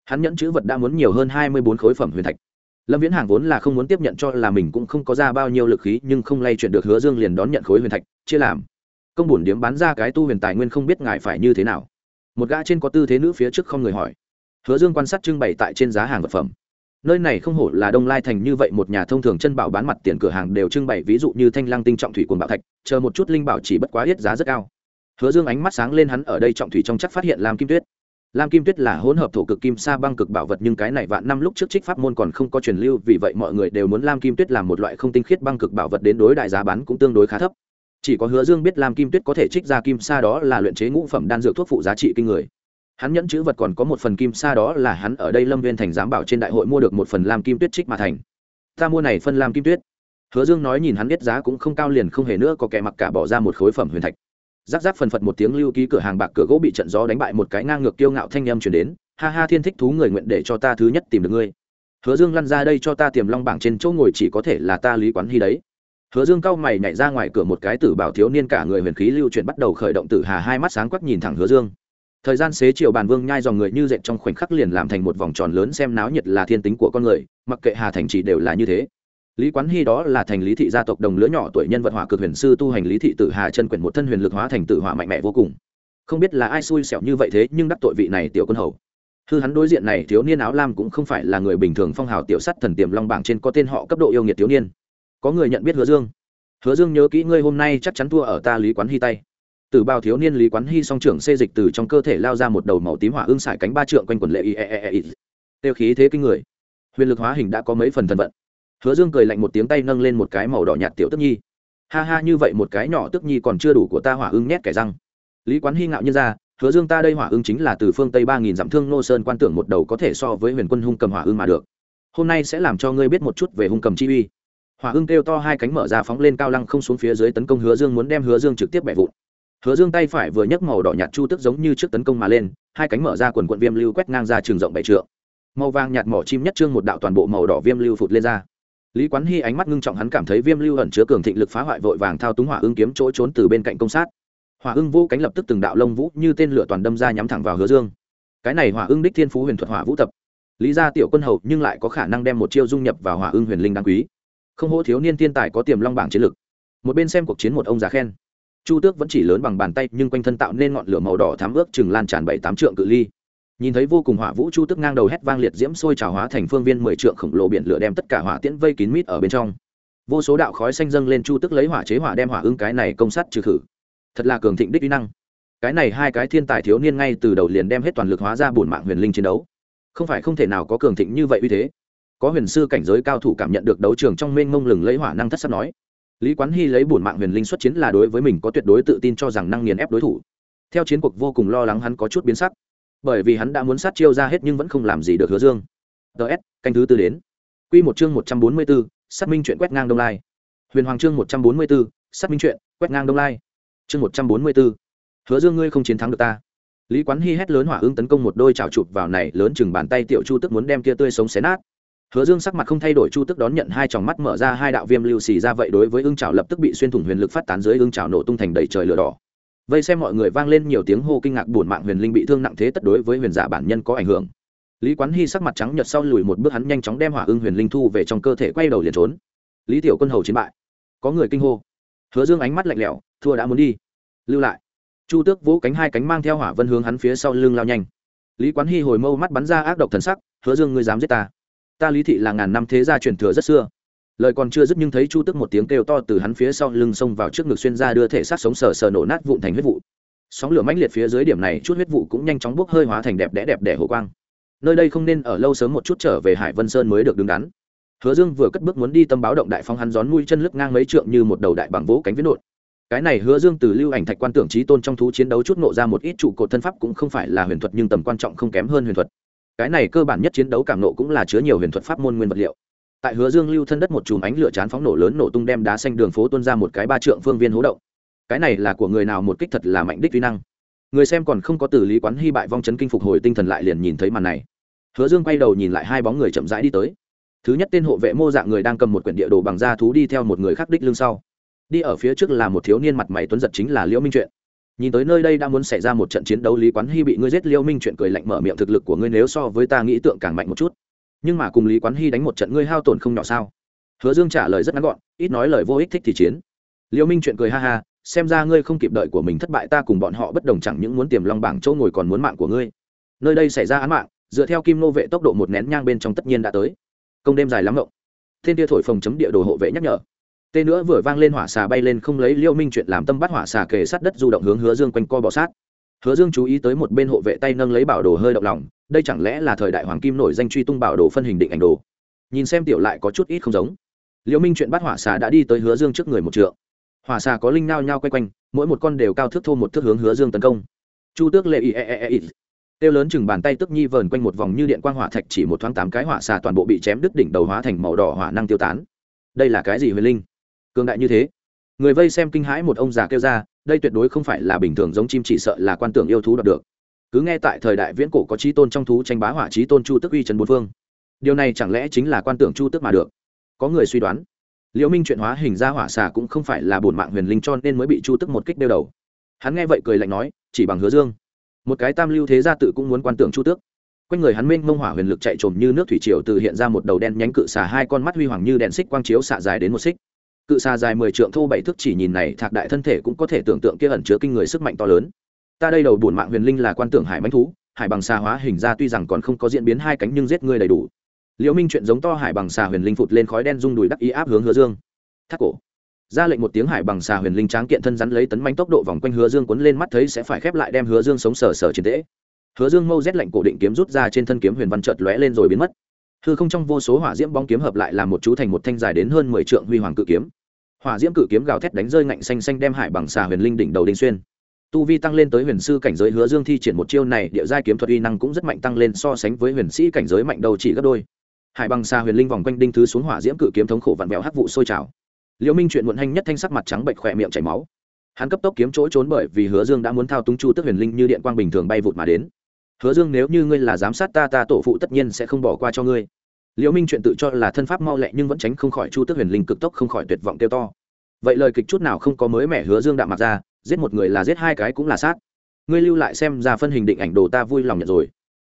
Hắn nhẫn chữ vật đã muốn nhiều hơn hai mươi bốn khối phẩm huyền thạch. Lâm viễn hàng vốn là không muốn tiếp nhận cho là mình cũng không có ra bao nhiêu lực khí, nhưng không lay chuyển được hứa dương liền đón nhận khối huyền thạch, chia làm công bổn điếm bán ra cái tu huyền tài nguyên không biết ngài phải như thế nào. Một gã trên có tư thế nữ phía trước không người hỏi. Hứa dương quan sát trưng bày tại trên giá hàng vật phẩm. Nơi này không hổ là đông lai thành như vậy, một nhà thông thường chân bảo bán mặt tiền cửa hàng đều trưng bày ví dụ như thanh lang tinh trọng thủy quần bảo thạch, chờ một chút linh bảo chỉ bất quá hết giá rất cao. Hứa dương ánh mắt sáng lên hắn ở đây trọng thủy trong chắc phát hiện lam kim tuyết. Lam kim tuyết là hỗn hợp thổ cực kim sa băng cực bảo vật nhưng cái này vạn năm lúc trước trích pháp môn còn không có truyền lưu, vì vậy mọi người đều muốn lam kim tuyết làm một loại không tinh khiết băng cực bảo vật đến đối đại giá bán cũng tương đối khá thấp chỉ có hứa dương biết làm kim tuyết có thể trích ra kim sa đó là luyện chế ngũ phẩm đan dược thuốc phụ giá trị kinh người. Hắn nhẫn chữ vật còn có một phần kim sa đó là hắn ở đây lâm viên thành giám bảo trên đại hội mua được một phần lam kim tuyết trích mà thành. Ta mua này phân lam kim tuyết. Hứa dương nói nhìn hắn biết giá cũng không cao liền không hề nữa có kẻ mặc cả bỏ ra một khối phẩm huyền thạch. Giáp giáp phần phật một tiếng lưu ký cửa hàng bạc cửa gỗ bị trận gió đánh bại một cái ngang ngược kiêu ngạo thanh â m chuyển đến. Ha ha thiên thích thú người nguyện để cho ta thứ nhất tìm được ngươi. Hứa dương lăn ra đây cho ta tiềm long bảng trên chỗ ngồi chỉ có thể là ta lý quán hy đấy hứa dương cao mày nhảy ra ngoài cửa một cái tử bảo thiếu niên cả người huyền khí lưu chuyển bắt đầu khởi động tử hà hai mắt sáng quắc nhìn thẳng hứa dương. Thời gian xế chiều bàn vương nhai dòng người như dệt trong khoảnh khắc liền làm thành một vòng tròn lớn xem náo nhiệt là thiên tính của con người, mặc kệ hà thành chỉ đều là như thế. Lý quán hy đó là thành lý thị gia tộc đồng lứa nhỏ tuổi nhân vật hỏa cực huyền sư tu hành lý thị tử hà chân quyển một thân huyền lực hóa thành tử hỏa mạnh mẽ vô cùng. Không biết là ai xui xẻo như vậy thế nhưng đắc tội vị này tiểu quân hầu. Hư hắn đối diện này thiếu niên áo lam cũng không phải là người bình thường phong hào tiểu sắt thần tiềm long bảng trên có tên họ cấp độ yêu nghiệt thiếu niên có người nhận biết hứa dương. Hứa dương nhớ kỹ ngươi hôm nay chắc chắn thua ở ta lý quán hy tay. Từ bao thiếu niên lý quán hy song trưởng xê dịch từ trong cơ thể lao ra một đầu màu tím hỏa ương sải cánh ba trượng quanh quần lệ i e, e e e tiêu khí thế kinh người. Huyền lực hóa hình đã có mấy phần thần vận. Hứa dương cười lạnh một tiếng tay nâng lên một cái màu đỏ nhạt tiểu tức nhi. Ha ha, như vậy một cái nhỏ tức nhi còn chưa đủ của ta hỏa ưng nhét kẻ răng. Lý quán hy ngạo nhân ra, hứa dương ta đây hỏa ưng chính là từ phương tây ba nghìn dặm thương nô sơn quan tưởng một đầu có thể so với huyền quân hung cầm hỏa ưng mà được. Hôm nay sẽ làm cho ngươi biết một chút về hung cầm chi uy hỏa ưng kêu to hai cánh mở ra phóng lên cao lăng không xuống phía dưới tấn công hứa dương muốn đem hứa dương trực tiếp bẻ vụn. Hứa dương tay phải vừa nhấc màu đỏ nhạt chu tức giống như trước tấn công mà lên, hai cánh mở ra quần quận viêm lưu quét ngang ra trường rộng bảy trượng. Màu vàng nhạt mỏ chim nhất trương một đạo toàn bộ màu đỏ viêm lưu phụt lên ra. Lý quán hy ánh mắt ngưng trọng hắn cảm thấy viêm lưu ẩn chứa cường thịnh lực phá hoại vội vàng thao túng hỏa ưng kiếm chỗ trốn từ bên cạnh công sát. Hỏa ưng vô cánh lập tức từng đạo lông vũ như tên lửa toàn đâm ra nhắm thẳng vào hứa dương. Cái này hỏa ưng đích thiên phú huyền thuật hỏa vũ tập. Lý gia tiểu quân hầu nhưng lại có khả năng đem một chiêu dung nhập vào hỏa ưng huyền linh đáng quý không hô thiếu niên thiên tài có tiềm long bảng chiến lực. Một bên xem cuộc chiến một ông già khen. Chu tước vẫn chỉ lớn bằng bàn tay, nhưng quanh thân tạo nên ngọn lửa màu đỏ thám ước chừng lan tràn bảy tám trượng cự ly. Nhìn thấy vô cùng hỏa vũ, chu Tước ngang đầu hét vang liệt diễm sôi trào hóa thành phương viên mười trượng khổng lồ biển lửa đem tất cả hỏa tiễn vây kín mít ở bên trong. Vô số đạo khói xanh dâng lên, chu Tước lấy hỏa chế hỏa đem hỏa ưng cái này công sát trừ khử. Thật là cường thịnh đích uy năng. Cái này hai cái thiên tài thiếu niên ngay từ đầu liền đem hết toàn lực hóa ra bổn mạng huyền linh chiến đấu. Không phải không thể nào có cường thịnh như vậy uy thế có huyền sư cảnh giới cao thủ cảm nhận được đấu trường trong mênh mông lừng lấy hỏa năng thất sắp nói. Lý quán hy lấy bổn mạng huyền linh xuất chiến là đối với mình có tuyệt đối tự tin cho rằng năng nghiền ép đối thủ. Theo chiến cuộc vô cùng lo lắng hắn có chút biến sắc. Bởi vì hắn đã muốn sát chiêu ra hết nhưng vẫn không làm gì được hứa dương. Ts canh thứ tư đến. Q một chương một trăm bốn mươi bốn xác minh chuyện quét ngang đông lai. Huyền hoàng chương một trăm bốn mươi bốn xác minh chuyện quét ngang đông lai. Chương một trăm bốn mươi bốn, hứa dương ngươi không chiến thắng được ta. Lý quán hy hét lớn hỏa ương tấn công một đôi chảo chụp vào này lớn chừng bàn tay tiểu chu tức muốn đem kia tươi sống xé nát hứa dương sắc mặt không thay đổi, chu tức đón nhận hai tròng mắt mở ra, hai đạo viêm lưu xì ra vậy đối với ương chảo lập tức bị xuyên thủng huyền lực phát tán dưới ương chảo nổ tung thành đầy trời lửa đỏ. Vây xem mọi người vang lên nhiều tiếng hô kinh ngạc, buồn mạng huyền linh bị thương nặng thế tất đối với huyền giả bản nhân có ảnh hưởng. Lý quán hy sắc mặt trắng nhợt sau lùi một bước, hắn nhanh chóng đem hỏa ưng huyền linh thu về trong cơ thể, quay đầu liền trốn. Lý tiểu quân hầu chiến bại. Có người kinh hô. Hứa dương ánh mắt lạnh lẽo, thua đã muốn đi. Lưu lại. Chu tước vỗ cánh hai cánh mang theo hỏa vân hướng hắn phía sau lưng lao nhanh. Lý quán hy hồi mâu mắt bắn ra ác độc thần sắc, hứa dương ngươi dám giết ta ta lý thị là ngàn năm thế gia truyền thừa rất xưa. Lời còn chưa dứt nhưng thấy chu tức một tiếng kêu to từ hắn phía sau lưng xông vào trước ngực xuyên ra đưa thể xác sống sờ sờ nổ nát vụn thành huyết vụ. Sóng lửa mãnh liệt phía dưới điểm này, chút huyết vụ cũng nhanh chóng bốc hơi hóa thành đẹp đẽ đẹp đẽ hồ quang. Nơi đây không nên ở lâu sớm một chút trở về hải vân sơn mới được đứng đắn. Hứa dương vừa cất bước muốn đi tâm báo động đại phong hắn gión nuôi chân lướt ngang mấy trượng như một đầu đại bằng vỗ cánh viễn đột. Cái này hứa dương từ lưu ảnh thạch quan tưởng trí tôn trong thú chiến đấu chút nộ ra một ít trụ cột thân pháp cũng không phải là huyền thuật nhưng tầm quan trọng không kém hơn huyền thuật cái này cơ bản nhất chiến đấu cảm nộ cũng là chứa nhiều huyền thuật pháp môn nguyên vật liệu. Tại hứa dương lưu thân đất một chùm ánh lửa chán phóng nổ lớn nổ tung đem đá xanh đường phố tuôn ra một cái ba trượng phương viên hố động. Cái này là của người nào một kích thật là mạnh đích vi năng. Người xem còn không có tử lý quán hy bại vong chấn kinh phục hồi tinh thần lại liền nhìn thấy màn này. Hứa dương quay đầu nhìn lại hai bóng người chậm rãi đi tới. Thứ nhất tên hộ vệ mô dạng người đang cầm một quyển địa đồ bằng da thú đi theo một người khác đích lưng sau. Đi ở phía trước là một thiếu niên mặt mày tuấn giật chính là liễu minh truyện nhìn tới nơi đây đã muốn xảy ra một trận chiến đấu, lý quán hy bị ngươi giết, Liêu minh Chuyện cười lạnh mở miệng, thực lực của ngươi nếu so với ta nghĩ tượng càng mạnh một chút. Nhưng mà cùng lý quán hy đánh một trận, ngươi hao tổn không nhỏ sao? Hứa dương trả lời rất ngắn gọn, ít nói lời vô ích thích thì chiến. Liêu minh chuyện cười ha ha, xem ra ngươi không kịp đợi của mình thất bại, ta cùng bọn họ bất đồng chẳng những muốn tiềm long bảng chỗ ngồi còn muốn mạng của ngươi. Nơi đây xảy ra án mạng, dựa theo kim nô vệ tốc độ một nén nhang bên trong tất nhiên đã tới. Công đêm dài lắm ngộng. Thiên tia thổi phồng chấm địa đồ hộ vệ nhắc nhở tê nữa vừa vang lên hỏa xà bay lên không lấy liêu minh chuyện làm tâm bắt hỏa xà kề sát đất du động hướng hứa dương quanh co bọ sát. Hứa dương chú ý tới một bên hộ vệ tay nâng lấy bảo đồ hơi động lòng, đây chẳng lẽ là thời đại hoàng kim nổi danh truy tung bảo đồ phân hình định ảnh đồ? Nhìn xem tiểu lại có chút ít không giống. Liễu minh chuyện bắt hỏa xà đã đi tới hứa dương trước người một trượng. Hỏa xà có linh nao nhao quay quanh, mỗi một con đều cao thước thô một thước hướng hứa dương tấn công. Chu tước lệ ý e e e e. Tiêu lớn chừng bàn tay tức nhi vờn quanh một vòng như điện quang hỏa thạch chỉ một thoáng tám cái hỏa xà toàn bộ bị chém đứt đỉnh đầu hóa thành màu đỏ hỏa năng tiêu tán. Đây là cái gì huyền linh? Cường đại như thế. Người vây xem kinh hãi một ông già kêu ra, đây tuyệt đối không phải là bình thường giống chim chỉ sợ là quan tưởng yêu thú đoạt được. Cứ nghe tại thời đại viễn cổ có trí tôn trong thú tranh bá hỏa trí tôn chu tức uy trần bốn phương. Điều này chẳng lẽ chính là quan tưởng chu tức mà được? Có người suy đoán. Liễu minh chuyện hóa hình ra hỏa xà cũng không phải là bổn mạng huyền linh cho nên mới bị chu tức một kích đeo đầu. Hắn nghe vậy cười lạnh nói, chỉ bằng hứa dương. Một cái tam lưu thế gia tự cũng muốn quan tưởng chu tước quanh người hắn minh mông hỏa huyền lực chạy trồm như nước thủy triều từ hiện ra một đầu đen nhánh cự xà hai con mắt huy hoàng như đèn xích quang chiếu xạ dài đến một xích cự xà dài mười trượng thô bảy thước chỉ nhìn này, thạc đại thân thể cũng có thể tưởng tượng kia ẩn chứa kinh người sức mạnh to lớn. Ta đây đầu buồn mạng huyền linh là quan tưởng hải mãnh thú, hải bằng xà hóa hình ra tuy rằng còn không có diễn biến hai cánh nhưng giết người đầy đủ. Liễu minh chuyện giống to hải bằng xà huyền linh phụt lên khói đen rung đùi đắc ý áp hướng hứa dương. Thác cổ. Ra lệnh một tiếng hải bằng xà huyền linh tráng kiện thân rắn lấy tấn manh tốc độ vòng quanh hứa dương cuốn lên mắt thấy sẽ phải khép lại đem hứa dương sống sờ sờ chiến tễ hứa dương mâu rét lạnh cổ định kiếm rút ra trên thân kiếm huyền văn chợt lóe lên rồi biến mất. Hư không trong vô số hỏa diễm bóng kiếm hợp lại làm một chú thành một thanh dài đến hơn mười trượng huy hoàng cự kiếm hỏa diễm cự kiếm gào thét đánh rơi ngạnh xanh xanh đem hải bằng xà huyền linh đỉnh đầu đinh xuyên. Tu vi tăng lên tới huyền sư cảnh giới hứa dương thi triển một chiêu này, địa giai kiếm thuật uy năng cũng rất mạnh tăng lên so sánh với huyền sĩ cảnh giới mạnh đầu chỉ gấp đôi. Hải bằng xà huyền linh vòng quanh đinh thứ xuống hỏa diễm cự kiếm thống khổ vặn vẹo hắc vụ sôi trào. Liễu minh chuyện muộn hành nhất thanh sắc mặt trắng bệnh khỏe miệng chảy máu. Hắn cấp tốc kiếm chỗ trốn bởi vì hứa dương đã muốn thao túng chu tức huyền linh như điện quang bình thường bay vụt mà đến. Hứa dương, nếu như ngươi là giám sát ta ta tổ phụ tất nhiên sẽ không bỏ qua cho ngươi liễu minh chuyện tự cho là thân pháp mau lẹ nhưng vẫn tránh không khỏi chu Tước huyền linh cực tốc không khỏi tuyệt vọng kêu to. Vậy lời kịch chút nào không có mới mẻ hứa dương đạm mặc ra, giết một người là giết hai cái cũng là sát. Ngươi lưu lại xem ra phân hình định ảnh đồ ta vui lòng nhận rồi.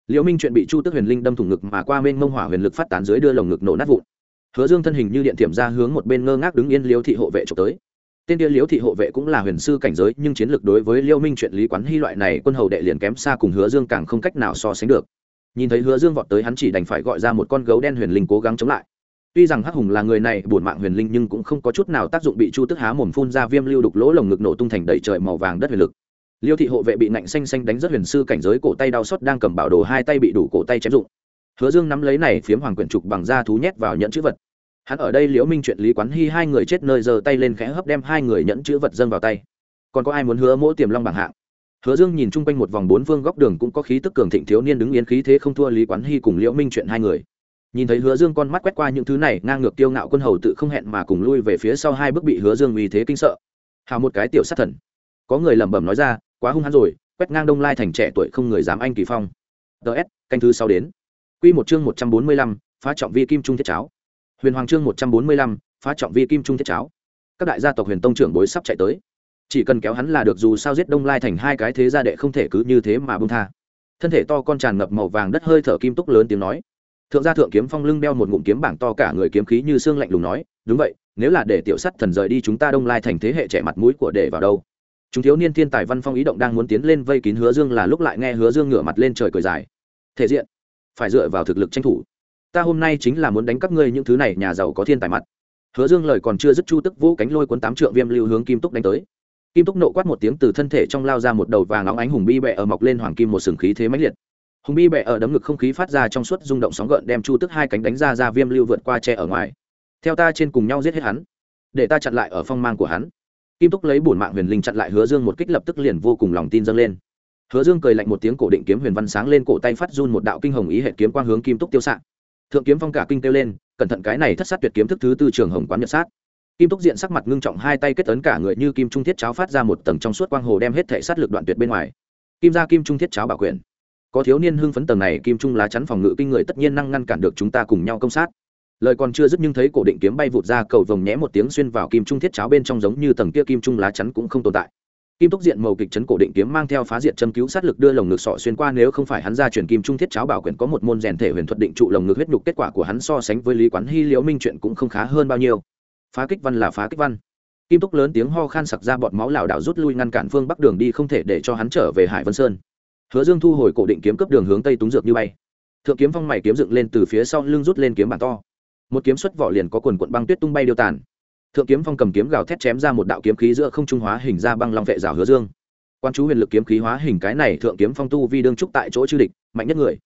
Liễu minh chuyện bị chu Tước huyền linh đâm thủng ngực mà qua bên mông hỏa huyền lực phát tán dưới đưa lồng ngực nổ nát vụn. Hứa dương thân hình như điện tiềm ra hướng một bên ngơ ngác đứng yên liễu thị hộ vệ trộm tới. Tên kia liễu thị hộ vệ cũng là huyền sư cảnh giới, nhưng chiến lược đối với liễu minh chuyện lý quán hy loại này quân hầu đệ liền kém xa cùng hứa dương càng không cách nào so sánh được nhìn thấy hứa dương vọt tới hắn chỉ đành phải gọi ra một con gấu đen huyền linh cố gắng chống lại. Tuy rằng hắc hùng là người này buồn mạng huyền linh nhưng cũng không có chút nào tác dụng bị chu tức há mồm phun ra viêm lưu đục lỗ lồng ngực nổ tung thành đầy trời màu vàng đất huyền lực. Liêu thị hộ vệ bị nạnh xanh xanh đánh rất huyền sư cảnh giới cổ tay đau xót đang cầm bảo đồ hai tay bị đủ cổ tay chém dụng. Hứa dương nắm lấy này phiếm hoàng quyển trục bằng da thú nhét vào nhẫn chữ vật. Hắn ở đây liễu minh chuyện lý quán hy hai người chết nơi giơ tay lên khẽ hấp đem hai người nhẫn chữ vật dâng vào tay. Còn có ai muốn hứa mỗi tiềm long bảng hạng? Hứa dương nhìn chung quanh một vòng bốn phương góc đường cũng có khí tức cường thịnh thiếu niên đứng yên khí thế không thua lý quán hy cùng liễu minh chuyện hai người. Nhìn thấy hứa dương con mắt quét qua những thứ này, ngang ngược tiêu ngạo quân hầu tự không hẹn mà cùng lui về phía sau hai bước bị hứa dương uy thế kinh sợ. Hào một cái tiểu sát thần. Có người lẩm bẩm nói ra, quá hung hăng rồi, quét ngang đông lai thành trẻ tuổi không người dám anh kỳ phong. Ts canh thứ sau đến. Q một chương một trăm bốn mươi lăm, phá trọng vi kim trung thiết cháo. Huyền hoàng chương một trăm bốn mươi lăm, phá trọng vi kim trung thiết cháo. Các đại gia tộc huyền tông trưởng bối sắp chạy tới chỉ cần kéo hắn là được dù sao giết đông lai thành hai cái thế gia đệ không thể cứ như thế mà bông tha. Thân thể to con tràn ngập màu vàng đất hơi thở kim túc lớn tiếng nói. Thượng gia thượng kiếm phong lưng đeo một ngụm kiếm bảng to cả người kiếm khí như xương lạnh lùng nói, đúng vậy, nếu là để tiểu sắt thần rời đi chúng ta đông lai thành thế hệ trẻ mặt mũi của để vào đâu? Chúng thiếu niên thiên tài văn phong ý động đang muốn tiến lên vây kín hứa dương là lúc lại nghe hứa dương ngửa mặt lên trời cười dài. Thể diện, phải dựa vào thực lực tranh thủ. Ta hôm nay chính là muốn đánh các ngươi những thứ này, nhà giàu có thiên tài mặt. Hứa dương lời còn chưa dứt chu tức vũ cánh lôi cuốn tám trượng viêm lưu hướng kim túc đánh tới kim túc nộ quát một tiếng từ thân thể trong lao ra một đầu vàng óng ánh hùng bi bẹ ở mọc lên hoàng kim một sừng khí thế mãnh liệt. Hùng bi bẹ ở đấm ngực không khí phát ra trong suốt rung động sóng gợn đem chu tức hai cánh đánh ra ra viêm lưu vượt qua tre ở ngoài. Theo ta trên cùng nhau giết hết hắn, để ta chặn lại ở phong mang của hắn. Kim túc lấy bổn mạng huyền linh chặn lại hứa dương một kích lập tức liền vô cùng lòng tin dâng lên. Hứa dương cười lạnh một tiếng cổ định kiếm huyền văn sáng lên cổ tay phát run một đạo kinh hồng ý hệ kiếm quang hướng kim túc tiêu s thượng kiếm phong cả kinh kêu lên, cẩn thận cái này thất sát tuyệt kiếm thức thứ tư trường hồng quán nhật sát kim túc diện sắc mặt ngưng trọng, hai tay kết tấn cả người như kim trung thiết cháo phát ra một tầng trong suốt quang hồ đem hết thể sát lực đoạn tuyệt bên ngoài. Kim ra kim trung thiết cháo bảo quyền. Có thiếu niên hưng phấn tầng này, kim trung lá chắn phòng ngự kinh người tất nhiên năng ngăn cản được chúng ta cùng nhau công sát. Lời còn chưa dứt nhưng thấy cổ định kiếm bay vụt ra, cầu vồng nhé một tiếng xuyên vào kim trung thiết cháo bên trong giống như tầng kia kim trung lá chắn cũng không tồn tại. Kim túc diện màu kịch chấn cổ định kiếm mang theo phá diện châm cứu sát lực đưa lồng ngực sọ xuyên qua, nếu không phải hắn ra chuyển kim trung thiết cháo bảo quyền có một môn rèn thể huyền thuật định trụ lồng ngực huyết nhục, kết quả của hắn so sánh với lý quán hy, liễu minh chuyện cũng không khá hơn bao nhiêu phá kích văn là phá kích văn. Kim túc lớn tiếng ho khan sặc ra bọt máu lảo đảo rút lui ngăn cản phương bắc đường đi không thể để cho hắn trở về hải vân sơn. Hứa dương thu hồi cổ định kiếm cấp đường hướng tây túng dược như bay. Thượng kiếm phong mày kiếm dựng lên từ phía sau lưng rút lên kiếm bản to. Một kiếm xuất vỏ liền có quần quận băng tuyết tung bay điêu tàn. Thượng kiếm phong cầm kiếm gào thét chém ra một đạo kiếm khí giữa không trung hóa hình ra băng long vệ rào hứa dương. Quan chú huyền lực kiếm khí hóa hình cái này, thượng kiếm phong tu vi đương trúc tại chỗ chư địch, mạnh nhất người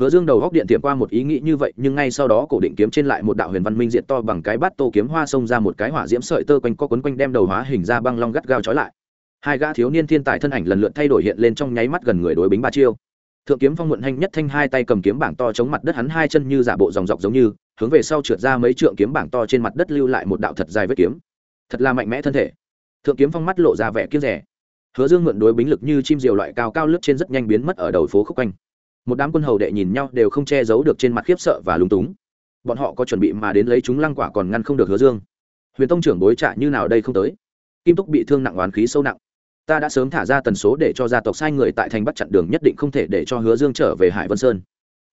hứa dương đầu góc điện tiệm qua một ý nghĩ như vậy, nhưng ngay sau đó cổ định kiếm trên lại một đạo huyền văn minh diện to bằng cái bát tô kiếm hoa xông ra một cái hỏa diễm sợi tơ quanh co quấn quanh đem đầu hóa hình ra băng long gắt gao trói lại. Hai gã thiếu niên thiên tài thân ảnh lần lượt thay đổi hiện lên trong nháy mắt gần người đối bính ba chiêu. Thượng kiếm phong muộn hành nhất thanh hai tay cầm kiếm bảng to chống mặt đất hắn hai chân như giả bộ dòng dọc giống như, hướng về sau trượt ra mấy trượng kiếm bảng to trên mặt đất lưu lại một đạo thật dài vết kiếm. Thật là mạnh mẽ thân thể. Thượng kiếm phong mắt lộ ra vẻ kiêu rẻ hứa dương mượn đối bính lực như chim diều loại cao cao lướt trên rất nhanh biến mất ở đầu phố khúc quanh một đám quân hầu đệ nhìn nhau đều không che giấu được trên mặt khiếp sợ và lúng túng. Bọn họ có chuẩn bị mà đến lấy chúng lăng quả còn ngăn không được hứa dương. Huyền tông trưởng bối trả như nào đây không tới. Kim túc bị thương nặng oán khí sâu nặng. Ta đã sớm thả ra tần số để cho gia tộc sai người tại thành bắt chặn đường nhất định không thể để cho hứa dương trở về hải vân sơn.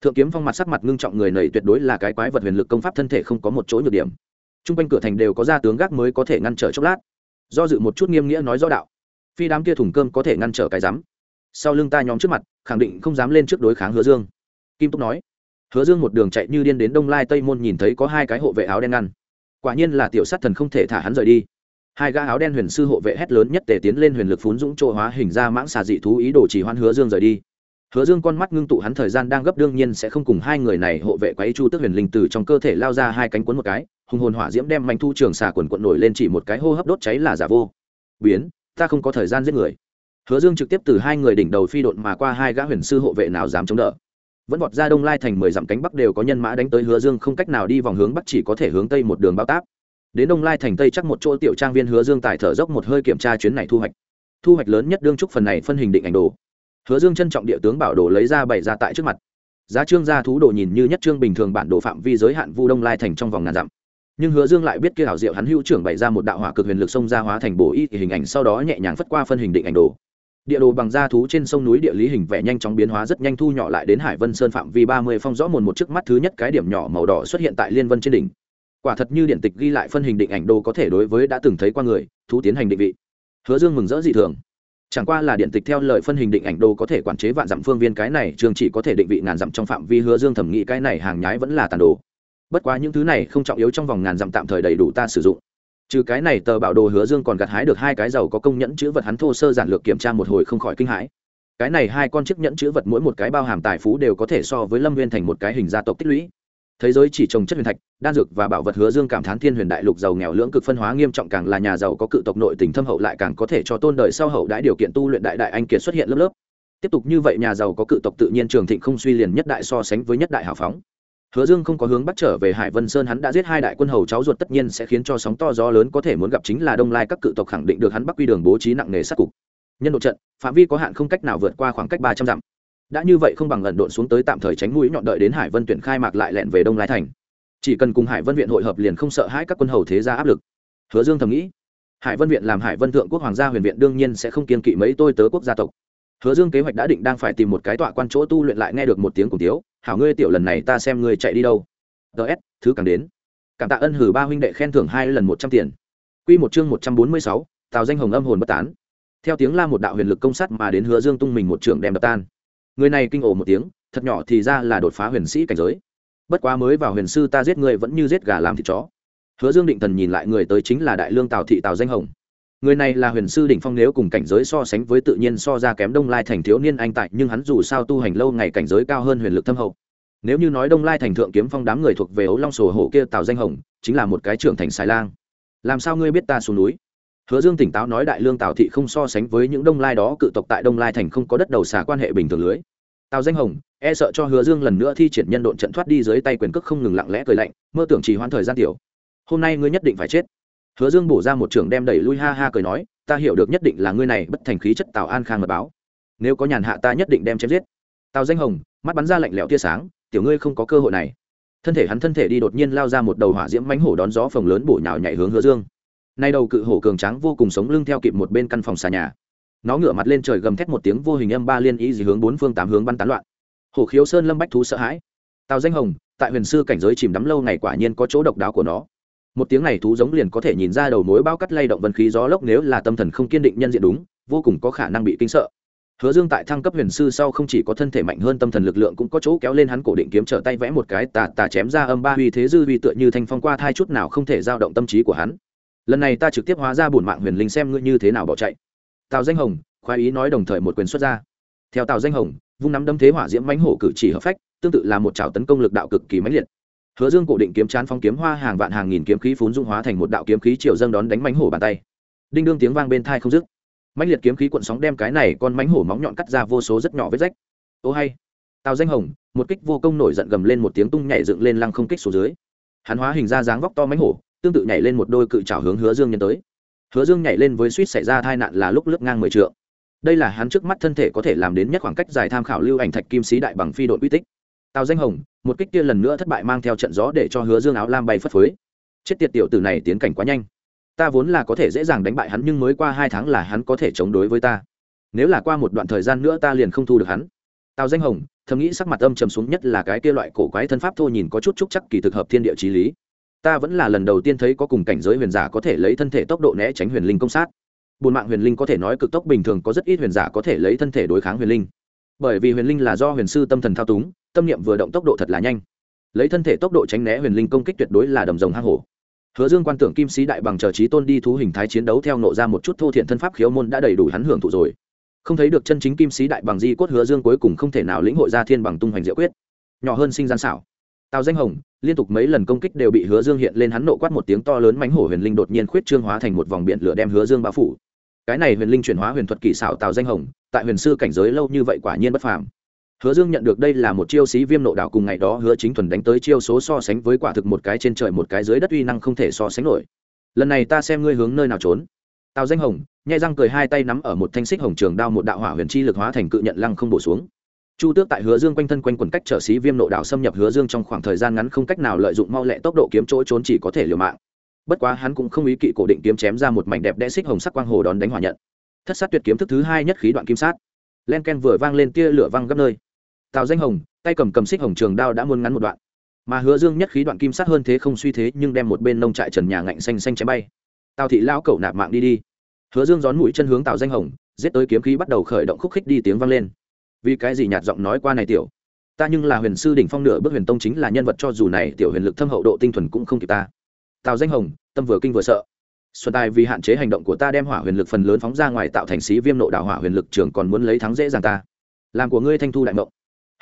Thượng kiếm phong mặt sắc mặt ngưng trọng người này tuyệt đối là cái quái vật huyền lực công pháp thân thể không có một chỗ nhược điểm. T r u n g quanh cửa thành đều có gia tướng gác mới có thể ngăn trở chốc lát. Do dự một chút nghiêm nghĩa nói rõ đạo. Phi đám kia thùng cơm có thể ngăn trở cái rắm sau lưng ta nhóm trước mặt, khẳng định không dám lên trước đối kháng hứa dương. Kim túc nói. Hứa dương một đường chạy như điên đến đông lai tây môn nhìn thấy có hai cái hộ vệ áo đen ngăn. Quả nhiên là tiểu sát thần không thể thả hắn rời đi. Hai gã áo đen huyền sư hộ vệ hét lớn nhất tề tiến lên huyền lực phún dũng chỗ hóa hình ra mãng xà dị thú ý đồ chỉ hoan hứa dương rời đi. Hứa dương con mắt ngưng tụ hắn thời gian đang gấp đương nhiên sẽ không cùng hai người này hộ vệ quấy chu tức huyền linh từ trong cơ thể lao ra hai cánh cuốn một cái, hùng hồn hỏa diễm đem manh thu trường xà quần quận nổi lên chỉ một cái hô hấp đốt cháy là giả vô. Biến, ta không có thời gian giết người hứa dương trực tiếp từ hai người đỉnh đầu phi độn mà qua hai gã huyền sư hộ vệ nào dám chống đỡ. Vẫn vọt ra đông lai thành mười dặm cánh bắc đều có nhân mã đánh tới hứa dương không cách nào đi vòng hướng bắc chỉ có thể hướng tây một đường bao táp. Đến đông lai thành tây chắc một chỗ tiểu trang viên hứa dương tài thở dốc một hơi kiểm tra chuyến này thu hoạch. Thu hoạch lớn nhất đương trúc phần này phân hình định ảnh đồ. Hứa dương trân trọng địa tướng bảo đồ lấy ra bày ra tại trước mặt. Giá trương gia thú đồ nhìn như nhất trương bình thường bản đồ phạm vi giới hạn vu đông lai thành trong vòng ngàn dặm. Nhưng hứa dương lại biết kia hảo diệu hắn hữu trưởng bày ra một đạo hỏa cực huyền lực sông ra hóa thành bổ y hình ảnh sau đó nhẹ nhàng phất qua phân hình định ảnh đồ địa đồ bằng da thú trên sông núi địa lý hình vẽ nhanh chóng biến hóa rất nhanh thu nhỏ lại đến hải vân sơn phạm vi ba mươi phong rõ mồn một trước mắt thứ nhất cái điểm nhỏ màu đỏ xuất hiện tại liên vân trên đỉnh. Quả thật như điện tịch ghi lại phân hình định ảnh đồ có thể đối với đã từng thấy qua người, thú tiến hành định vị. Hứa dương mừng rỡ dị thường. Chẳng qua là điện tịch theo lời phân hình định ảnh đồ có thể quản chế vạn dặm phương viên cái này, trường chỉ có thể định vị ngàn dặm trong phạm vi, hứa dương thẩm nghĩ cái này hàng nhái vẫn là tàn đồ. Bất quá những thứ này không trọng yếu trong vòng ngàn dặm tạm thời đầy đủ ta sử dụng trừ cái này tờ bảo đồ hứa dương còn gặt hái được hai cái giàu có công nhẫn chữ vật hắn thô sơ giản lược kiểm tra một hồi không khỏi kinh hãi. Cái này hai con chiếc nhẫn chữ vật mỗi một cái bao hàm tài phú đều có thể so với lâm viên thành một cái hình gia tộc tích lũy. Thế giới chỉ trồng chất huyền thạch, đan dược và bảo vật hứa dương cảm thán thiên huyền đại lục giàu nghèo lưỡng cực phân hóa nghiêm trọng càng là nhà giàu có cự tộc nội tình thâm hậu lại càng có thể cho tôn đời sau hậu đãi điều kiện tu luyện đại đại anh kiệt xuất hiện lớp lớp. Tiếp tục như vậy nhà giàu có cự tộc tự nhiên trường thịnh không suy liền nhất đại so sánh với nhất đại hào phóng hứa dương không có hướng bắt trở về hải vân sơn, hắn đã giết hai đại quân hầu, cháu ruột tất nhiên sẽ khiến cho sóng to gió lớn có thể muốn gặp chính là đông lai, các cự tộc khẳng định được hắn bắc quy đường bố trí nặng nề sát cục. Nhân độ trận, phạm vi có hạn không cách nào vượt qua khoảng cách ba trăm dặm. Đã như vậy không bằng ẩn độn xuống tới tạm thời tránh mũi nhọn đợi đến hải vân tuyển khai mạc lại lẹn về đông lai thành. Chỉ cần cùng hải vân viện hội hợp liền không sợ hãi các quân hầu thế gia áp lực. Hứa dương thầm nghĩ, hải vân viện làm hải vân thượng quốc hoàng gia huyền viện đương nhiên sẽ không kiên kỵ mấy tôi tớ quốc gia tộc. Hứa dương kế hoạch đã định đang phải tìm một cái tọa quan chỗ tu luyện lại nghe được một tiếng cùng thiếu hảo ngươi tiểu lần này ta xem ngươi chạy đi đâu. Ts thứ càng đến. Cảm tạ ân hử ba huynh đệ khen thưởng hai lần một trăm tiền. Q một chương một trăm bốn mươi sáu, tào danh hồng âm hồn bất tán. Theo tiếng la một đạo huyền lực công sắt mà đến hứa dương tung mình một trưởng đem đập tan. Người này kinh ổ một tiếng, thật nhỏ thì ra là đột phá huyền sĩ cảnh giới. Bất quá mới vào huyền sư ta giết người vẫn như giết gà làm thịt chó. Hứa dương định thần nhìn lại người tới chính là đại lương tào thị tào danh hồng người này là huyền sư đỉnh phong nếu cùng cảnh giới so sánh với tự nhiên so ra kém đông lai thành thiếu niên anh tại nhưng hắn dù sao tu hành lâu ngày cảnh giới cao hơn huyền lực thâm hậu. Nếu như nói đông lai thành thượng kiếm phong đám người thuộc về ấu long sổ hổ kia tào danh hồng, chính là một cái trưởng thành xài lang. Làm sao ngươi biết ta xuống núi? Hứa dương tỉnh táo nói đại lương tào thị không so sánh với những đông lai đó, cự tộc tại đông lai thành không có đất đầu xả quan hệ bình thường lưới. Tào danh hồng e sợ cho hứa dương lần nữa thi triển nhân độn trận thoát đi dưới tay quyền cước không ngừng lặng lẽ cười lạnh, mơ tưởng chỉ hoãn thời gian tiểu. Hôm nay ngươi nhất định phải chết hứa dương bổ ra một trưởng đem đẩy lui ha ha cười nói, ta hiểu được nhất định là ngươi này bất thành khí chất tào an khang mật báo. Nếu có nhàn hạ ta nhất định đem chém giết. Tào danh hồng, mắt bắn ra lạnh lẽo tia sáng, tiểu ngươi không có cơ hội này. Thân thể hắn thân thể đi đột nhiên lao ra một đầu hỏa diễm mánh hổ đón gió phồng lớn bổ nhào nhảy hướng hứa dương. Nay đầu cự hổ cường tráng vô cùng sống lưng theo kịp một bên căn phòng xà nhà. Nó ngửa mặt lên trời gầm thét một tiếng vô hình âm ba liên ý gì hướng bốn phương tám hướng bắn tán loạn. Hổ khiếu sơn lâm bách thú sợ hãi. Tào danh hồng, tại huyền sư cảnh giới chìm đắm lâu ngày quả nhiên có chỗ độc đáo của nó một tiếng này thú giống liền có thể nhìn ra đầu mối bao cắt lay động vân khí gió lốc nếu là tâm thần không kiên định nhân diện đúng, vô cùng có khả năng bị kinh sợ. Hứa dương tại thăng cấp huyền sư sau không chỉ có thân thể mạnh hơn tâm thần lực lượng cũng có chỗ kéo lên hắn cổ định kiếm trở tay vẽ một cái tà tà chém ra âm ba huy thế dư huy tựa như thanh phong qua thai chút nào không thể giao động tâm trí của hắn. Lần này ta trực tiếp hóa ra bổn mạng huyền linh xem ngươi như thế nào bỏ chạy. Tào danh hồng, khoái ý nói đồng thời một quyền xuất ra. Theo tào danh hồng, vung nắm đâm thế hỏa diễm mãnh hổ cử chỉ hợp phách, tương tự là một trào tấn công lực đạo cực kỳ mãnh liệt hứa dương cổ định kiếm chán phong kiếm hoa hàng vạn hàng nghìn kiếm khí phún dung hóa thành một đạo kiếm khí chiều dâng đón đánh mãnh hổ bàn tay. Đinh đương tiếng vang bên thai không dứt. Mãnh liệt kiếm khí cuộn sóng đem cái này con mãnh hổ móng nhọn cắt ra vô số rất nhỏ vết rách. Ô hay. Tào danh hồng, một kích vô công nổi giận gầm lên một tiếng tung nhảy dựng lên lăng không kích xuống dưới. Hắn hóa hình ra dáng vóc to mãnh hổ, tương tự nhảy lên một đôi cự trảo hướng hứa dương nhân tới. Hứa dương nhảy lên với suýt xảy ra tai nạn là lúc lướt ngang mười trượng. Đây là hắn trước mắt thân thể có thể làm đến nhất khoảng cách dài tham khảo lưu ảnh thạch kim sĩ đại bằng phi đội uy tích. Tào danh hồng một kích kia lần nữa thất bại mang theo trận gió để cho hứa dương áo lam bay phất phới. Chết tiệt tiểu tử này tiến cảnh quá nhanh. Ta vốn là có thể dễ dàng đánh bại hắn nhưng mới qua hai tháng là hắn có thể chống đối với ta. Nếu là qua một đoạn thời gian nữa ta liền không thu được hắn. Tào danh hồng, thầm nghĩ sắc mặt âm trầm xuống nhất là cái kia loại cổ quái thân pháp thô nhìn có chút trúc chắc kỳ thực hợp thiên địa trí lý. Ta vẫn là lần đầu tiên thấy có cùng cảnh giới huyền giả có thể lấy thân thể tốc độ né tránh huyền linh công sát. Buồn mạng huyền linh có thể nói cực tốc bình thường, có rất ít huyền giả có thể lấy thân thể đối kháng huyền linh. Bởi vì huyền linh là do huyền sư tâm thần thao túng tâm niệm vừa động tốc độ thật là nhanh. Lấy thân thể tốc độ tránh né huyền linh công kích tuyệt đối là đầm rồng hang hổ. Hứa dương quan tưởng kim sĩ đại bằng chờ trí tôn đi thú hình thái chiến đấu theo nộ ra một chút thô thiện thân pháp khiếu môn đã đầy đủ hắn hưởng thụ rồi. Không thấy được chân chính kim sĩ đại bằng di cốt hứa dương cuối cùng không thể nào lĩnh hội ra thiên bằng tung hoành diệu quyết. Nhỏ hơn sinh gian xảo. Tào danh hồng, liên tục mấy lần công kích đều bị hứa dương hiện lên hắn nộ quát một tiếng to lớn mánh hổ huyền linh đột nhiên khuyết trương hóa thành một vòng biển lửa đem hứa dương bao phủ. Cái này huyền linh chuyển hóa huyền thuật kỳ xảo tào danh hồng, tại huyền sư cảnh giới lâu như vậy quả nhiên bất phàm hứa dương nhận được đây là một chiêu sĩ viêm nộ đạo cùng ngày đó hứa chính thuần đánh tới chiêu số so sánh với quả thực một cái trên trời một cái dưới đất uy năng không thể so sánh nổi. Lần này ta xem ngươi hướng nơi nào trốn. Tào danh hồng nhai răng cười hai tay nắm ở một thanh xích hồng trường đao một đạo hỏa huyền chi lực hóa thành cự nhận lăng không bổ xuống. Chu tước tại hứa dương quanh thân quanh quần cách trở sĩ viêm nộ đạo xâm nhập hứa dương trong khoảng thời gian ngắn không cách nào lợi dụng mau lẹ tốc độ kiếm chỗ trốn chỉ có thể liều mạng. Bất quá hắn cũng không ý kỵ cổ định kiếm chém ra một mảnh đẹp đẽ xích hồng sắc quang hồ đón đánh hỏa nhận. Thất sát tuyệt kiếm thức thứ hai nhất khí đoạn kim sát. Len ken vừa vang lên tia lửa văng gấp nơi tào danh hồng, tay cầm cầm xích hồng trường đao đã muôn ngắn một đoạn. Mà hứa dương nhất khí đoạn kim sát hơn thế không suy thế, nhưng đem một bên nông trại trần nhà ngạnh xanh xanh chém bay. Tào thị lao cẩu nạp mạng đi đi. Hứa dương gión mũi chân hướng tào danh hồng, giết tới kiếm khí bắt đầu khởi động khúc khích đi tiếng vang lên. Vì cái gì nhạt giọng nói qua này tiểu? Ta nhưng là huyền sư đỉnh phong nửa bước huyền tông chính là nhân vật cho dù này tiểu huyền lực thâm hậu độ tinh thuần cũng không kịp ta. Tào danh hồng, tâm vừa kinh vừa sợ. Xuân tài vì hạn chế hành động của ta đem hỏa huyền lực phần lớn phóng ra ngoài tạo thành xí viêm nộ đạo hỏa huyền lực trường còn muốn lấy thắng dễ dàng ta. Làm của ngươi thanh thu đại mộng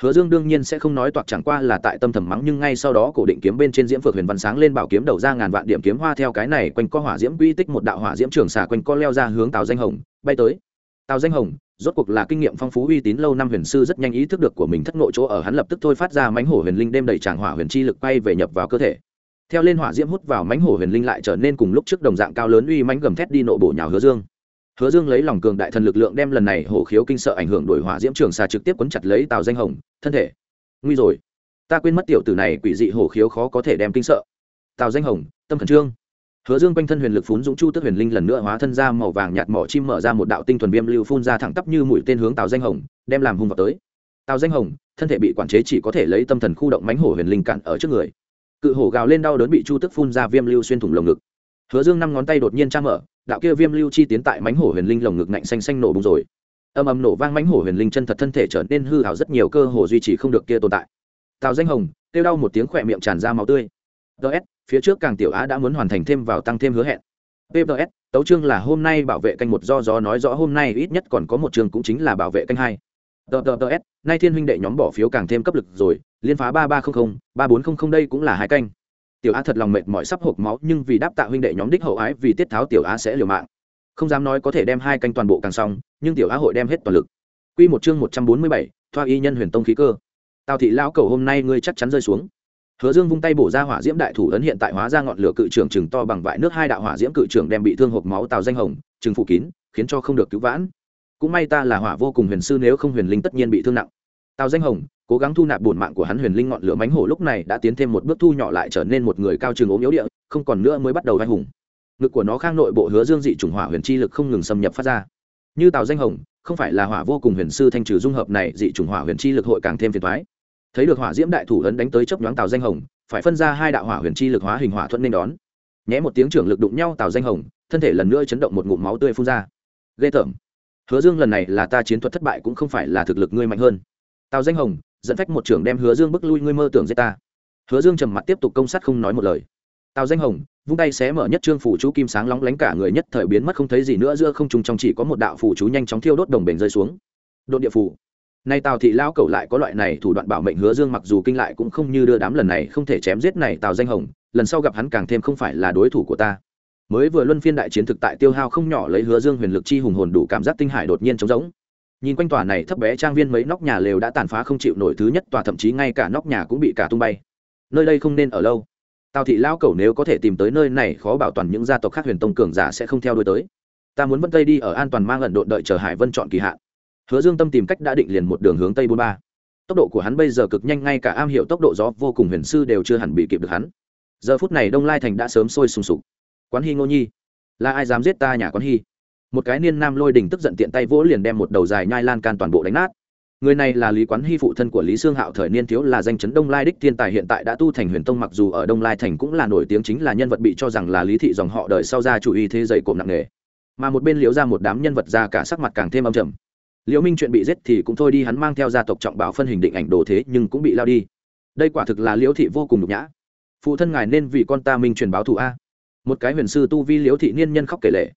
hứa dương đương nhiên sẽ không nói toạc chẳng qua là tại tâm thầm mắng, nhưng ngay sau đó cổ định kiếm bên trên diễm phược huyền văn sáng lên bảo kiếm đầu ra ngàn vạn điểm kiếm hoa theo cái này quanh co hỏa diễm quy tích một đạo hỏa diễm trường xà quanh co leo ra hướng tào danh hồng, bay tới. Tào danh hồng, rốt cuộc là kinh nghiệm phong phú uy tín lâu năm huyền sư rất nhanh ý thức được của mình thất nội chỗ ở, hắn lập tức thôi phát ra mánh hổ huyền linh đêm đầy tràng hỏa huyền chi lực quay về nhập vào cơ thể. Theo lên hỏa diễm hút vào mánh hổ huyền linh lại trở nên cùng lúc trước đồng dạng cao lớn uy mánh gầm thét đi nộ bổ nhào hứa dương hứa dương lấy lòng cường đại thần lực lượng đem lần này hổ khiếu kinh sợ ảnh hưởng đổi hỏa diễm trường xà trực tiếp quấn chặt lấy tào danh hồng, thân thể, nguy rồi. Ta quên mất tiểu tử này, quỷ dị hổ khiếu khó có thể đem kinh sợ. Tào danh hồng, tâm khẩn trương. Hứa dương quanh thân huyền lực phún dũng chu tức huyền linh lần nữa hóa thân ra màu vàng nhạt mỏ chim mở ra một đạo tinh thuần viêm lưu phun ra thẳng tắp như mũi tên hướng tào danh hồng, đem làm hung vào tới. Tào danh hồng, thân thể bị quản chế chỉ có thể lấy tâm thần khu động mánh hổ huyền linh cản ở trước người. Cự hổ gào lên đau đớn bị chu tức phun ra viêm lưu xuyên thủng lồng ngực. Hứa dương năm ngón tay đột nhiên tra mở đạo kia viêm lưu chi tiến tại mánh hổ huyền linh lồng ngực ngạnh xanh xanh nổ bùng rồi. Âm âm nổ vang mánh hổ huyền linh chân thật thân thể trở nên hư hào rất nhiều, cơ hồ duy trì không được kia tồn tại. Tào danh hồng, kêu đau một tiếng khỏe miệng tràn ra máu tươi. Ts phía trước càng tiểu á đã muốn hoàn thành thêm vào tăng thêm hứa hẹn. Pps tấu chương là hôm nay bảo vệ canh một, do gió nói rõ hôm nay ít nhất còn có một chương cũng chính là bảo vệ canh hai. Ts nay thiên huynh đệ nhóm bỏ phiếu càng thêm cấp lực rồi, liên phá ba ba trăm linh ba bốn trăm linh đây cũng là hai canh tiểu á thật lòng mệt mỏi sắp hộp máu nhưng vì đáp tạ huynh đệ nhóm đích hậu ái vì tiết tháo tiểu á sẽ liều mạng. Không dám nói có thể đem hai canh toàn bộ càng xong nhưng tiểu á hội đem hết toàn lực. Quy một chương một trăm bốn mươi bảy, thoa y nhân huyền tông khí cơ. Tào thị lão cầu hôm nay ngươi chắc chắn rơi xuống. Hứa dương vung tay bổ ra hỏa diễm đại thủ ấn hiện tại hóa ra ngọn lửa cự trưởng chừng to bằng vại nước hai đạo hỏa diễm cự trưởng đem bị thương hộp máu tào danh hồng chừng phủ kín khiến cho không được cứu vãn. Cũng may ta là hỏa vô cùng huyền sư nếu không huyền linh tất nhiên bị thương nặng. Tào danh hồng cố gắng thu nạp bổn mạng của hắn huyền linh ngọn lửa mánh hổ lúc này đã tiến thêm một bước thu nhỏ lại trở nên một người cao trường ốm yếu địa, không còn nữa mới bắt đầu vai hùng. Ngực của nó khang nội bộ hứa dương dị chủng hỏa huyền chi lực không ngừng xâm nhập phát ra. Như tào danh hồng, không phải là hỏa vô cùng huyền sư thanh trừ dung hợp này, dị chủng hỏa huyền chi lực hội càng thêm phiền thoái thấy được hỏa diễm đại thủ ấn đánh tới chốc nhoáng tào danh hồng, phải phân ra hai đạo hỏa huyền chi lực hóa hình hỏa thuận nên đón. Nhé một tiếng trưởng lực đụng nhau tào danh hồng, thân thể lần nữa chấn động một ngụm máu tươi phun ra. Ghê tởm. Hứa dương lần này là ta chiến thuật thất bại cũng không phải là thực lực ngươi mạnh hơn. Tào danh hồng dẫn phách một trưởng đem hứa dương bức lui, ngươi mơ tưởng giết ta. Hứa dương trầm mặt tiếp tục công sát không nói một lời. Tào danh hồng, vung tay xé mở nhất trương phủ chú kim sáng lóng lánh cả người nhất thời biến mất không thấy gì nữa, giữa không trùng trong chỉ có một đạo phủ chú nhanh chóng thiêu đốt đồng bền rơi xuống. Đột địa phủ. Nay tào thị lao cẩu lại có loại này thủ đoạn bảo mệnh hứa dương mặc dù kinh lại cũng không như đưa đám lần này không thể chém giết này tào danh hồng, lần sau gặp hắn càng thêm không phải là đối thủ của ta. Mới vừa luân phiên đại chiến thực tại tiêu hao không nhỏ, lấy hứa dương huyền lực chi hùng hồn đủ cảm giác tinh hải đột nhiên trống rỗng nhìn quanh tòa này thấp bé trang viên mấy nóc nhà lều đã tàn phá không chịu nổi thứ nhất tòa, thậm chí ngay cả nóc nhà cũng bị cả tung bay. Nơi đây không nên ở lâu. Tào thị lao cẩu nếu có thể tìm tới nơi này, khó bảo toàn những gia tộc khác huyền tông cường giả sẽ không theo đuôi tới. Ta muốn vân tây đi ở an toàn mang ẩn độn đợi chờ hải vân chọn kỳ hạn. Hứa dương tâm tìm cách đã định liền một đường hướng tây bốn ba. Tốc độ của hắn bây giờ cực nhanh, ngay cả am hiểu tốc độ gió vô cùng huyền sư đều chưa hẳn bị kịp được hắn. Giờ phút này đông lai thành đã sớm sôi sùng sục. Quán hy ngô nhi, là ai dám giết ta nhà quán hy? Một cái niên nam lôi đình tức giận tiện tay vỗ liền đem một đầu dài nhai lan can toàn bộ đánh nát. Người này là lý quán hy phụ thân của lý sương hạo thời niên thiếu là danh chấn đông lai đích thiên tài hiện tại đã tu thành huyền tông mặc dù ở đông lai thành cũng là nổi tiếng chính là nhân vật bị cho rằng là lý thị dòng họ đời sau ra chủ y thế dày cộm nặng nề. Mà một bên liếu ra một đám nhân vật ra cả sắc mặt càng thêm âm trầm. Liễu minh chuyện bị giết thì cũng thôi đi, hắn mang theo gia tộc trọng bảo phân hình định ảnh đồ thế nhưng cũng bị lao đi. Đây quả thực là liễu thị vô cùng nhục nhã. Phụ thân ngài nên vì con ta minh truyền báo thù a. Một cái huyền sư tu vi liễu thị niên nhân khóc kể lệ